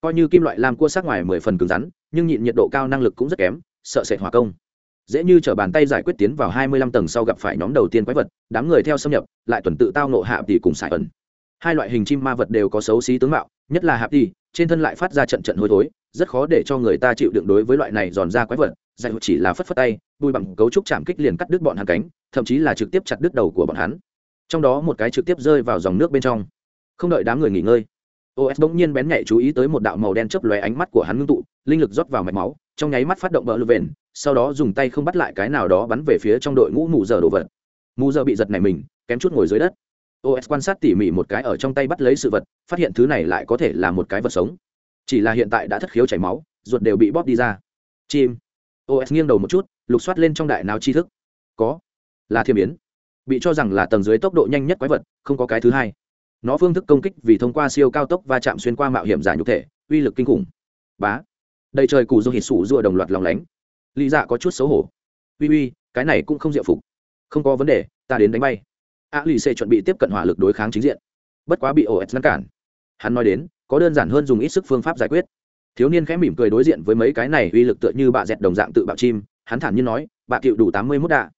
Coi như kim loại lam cua sát ngoài mười phần cứng rắn, nhưng nhịn nhiệt độ cao năng lực cũng rất kém, sợ sệt hỏa công dễ như t bàn tay giải quyết tiến vào hai mươi lăm tầng sau gặp phải nhóm đầu tiên quái vật, đám người theo xâm nhập, lại tuần tự tao nộ hạ tỷ cùng sải ẩn. Hai loại hình chim ma vật đều có xấu xí tướng mạo, nhất là hạ tỷ, trên thân lại phát ra trận trận hôi thối, rất khó để cho người ta chịu đựng đối với loại này giòn ra quái vật, giải chỉ là phất phất tay bùi bằng cấu trúc chạm kích liền cắt đứt bọn hắn cánh, thậm chí là trực tiếp chặt đứt đầu của bọn hắn. Trong đó một cái trực tiếp rơi vào dòng nước bên trong. Không đợi đám người nghỉ ngơi os bỗng nhiên bén nhạy chú ý tới một đạo màu đen chớp lóe ánh mắt của hắn ngưng tụ, linh lực rót vào mạch máu, trong nháy mắt phát động bờ lưu vền sau đó dùng tay không bắt lại cái nào đó bắn về phía trong đội ngũ mù giờ đồ vật. Mù giờ bị giật này mình, kém chút ngồi dưới đất. Os quan sát tỉ mỉ một cái ở trong tay bắt lấy sự vật, phát hiện thứ này lại có thể là một cái vật sống. Chỉ là hiện tại đã thất khiếu chảy máu, ruột đều bị bóp đi ra. Chim. Os nghiêng đầu một chút, lục soát lên trong đại nào tri thức. Có. Là thiêm biến. Bị cho rằng là tầng dưới tốc độ nhanh nhất quái vật, không có cái thứ hai. Nó phương thức công kích vì thông qua siêu cao tốc va chạm xuyên qua mạo hiểm giả nhục thể, uy lực kinh khủng. Bá. Đầy trời cụ do hít sủ rùa đồng loạt lòng lánh lý dạ có chút xấu hổ. Uy uy, cái này cũng không diệu phục. Không có vấn đề, ta đến đánh bay. A lì xê chuẩn bị tiếp cận hỏa lực đối kháng chính diện. Bất quá bị os ngăn cản. Hắn nói đến, có đơn giản hơn dùng ít sức phương pháp giải quyết. Thiếu niên khẽ mỉm cười đối diện với mấy cái này uy lực tựa như bạ dẹt đồng dạng tự bạo chim, hắn thản nhiên nói, bạ cựu đủ tám mươi mốt đạ.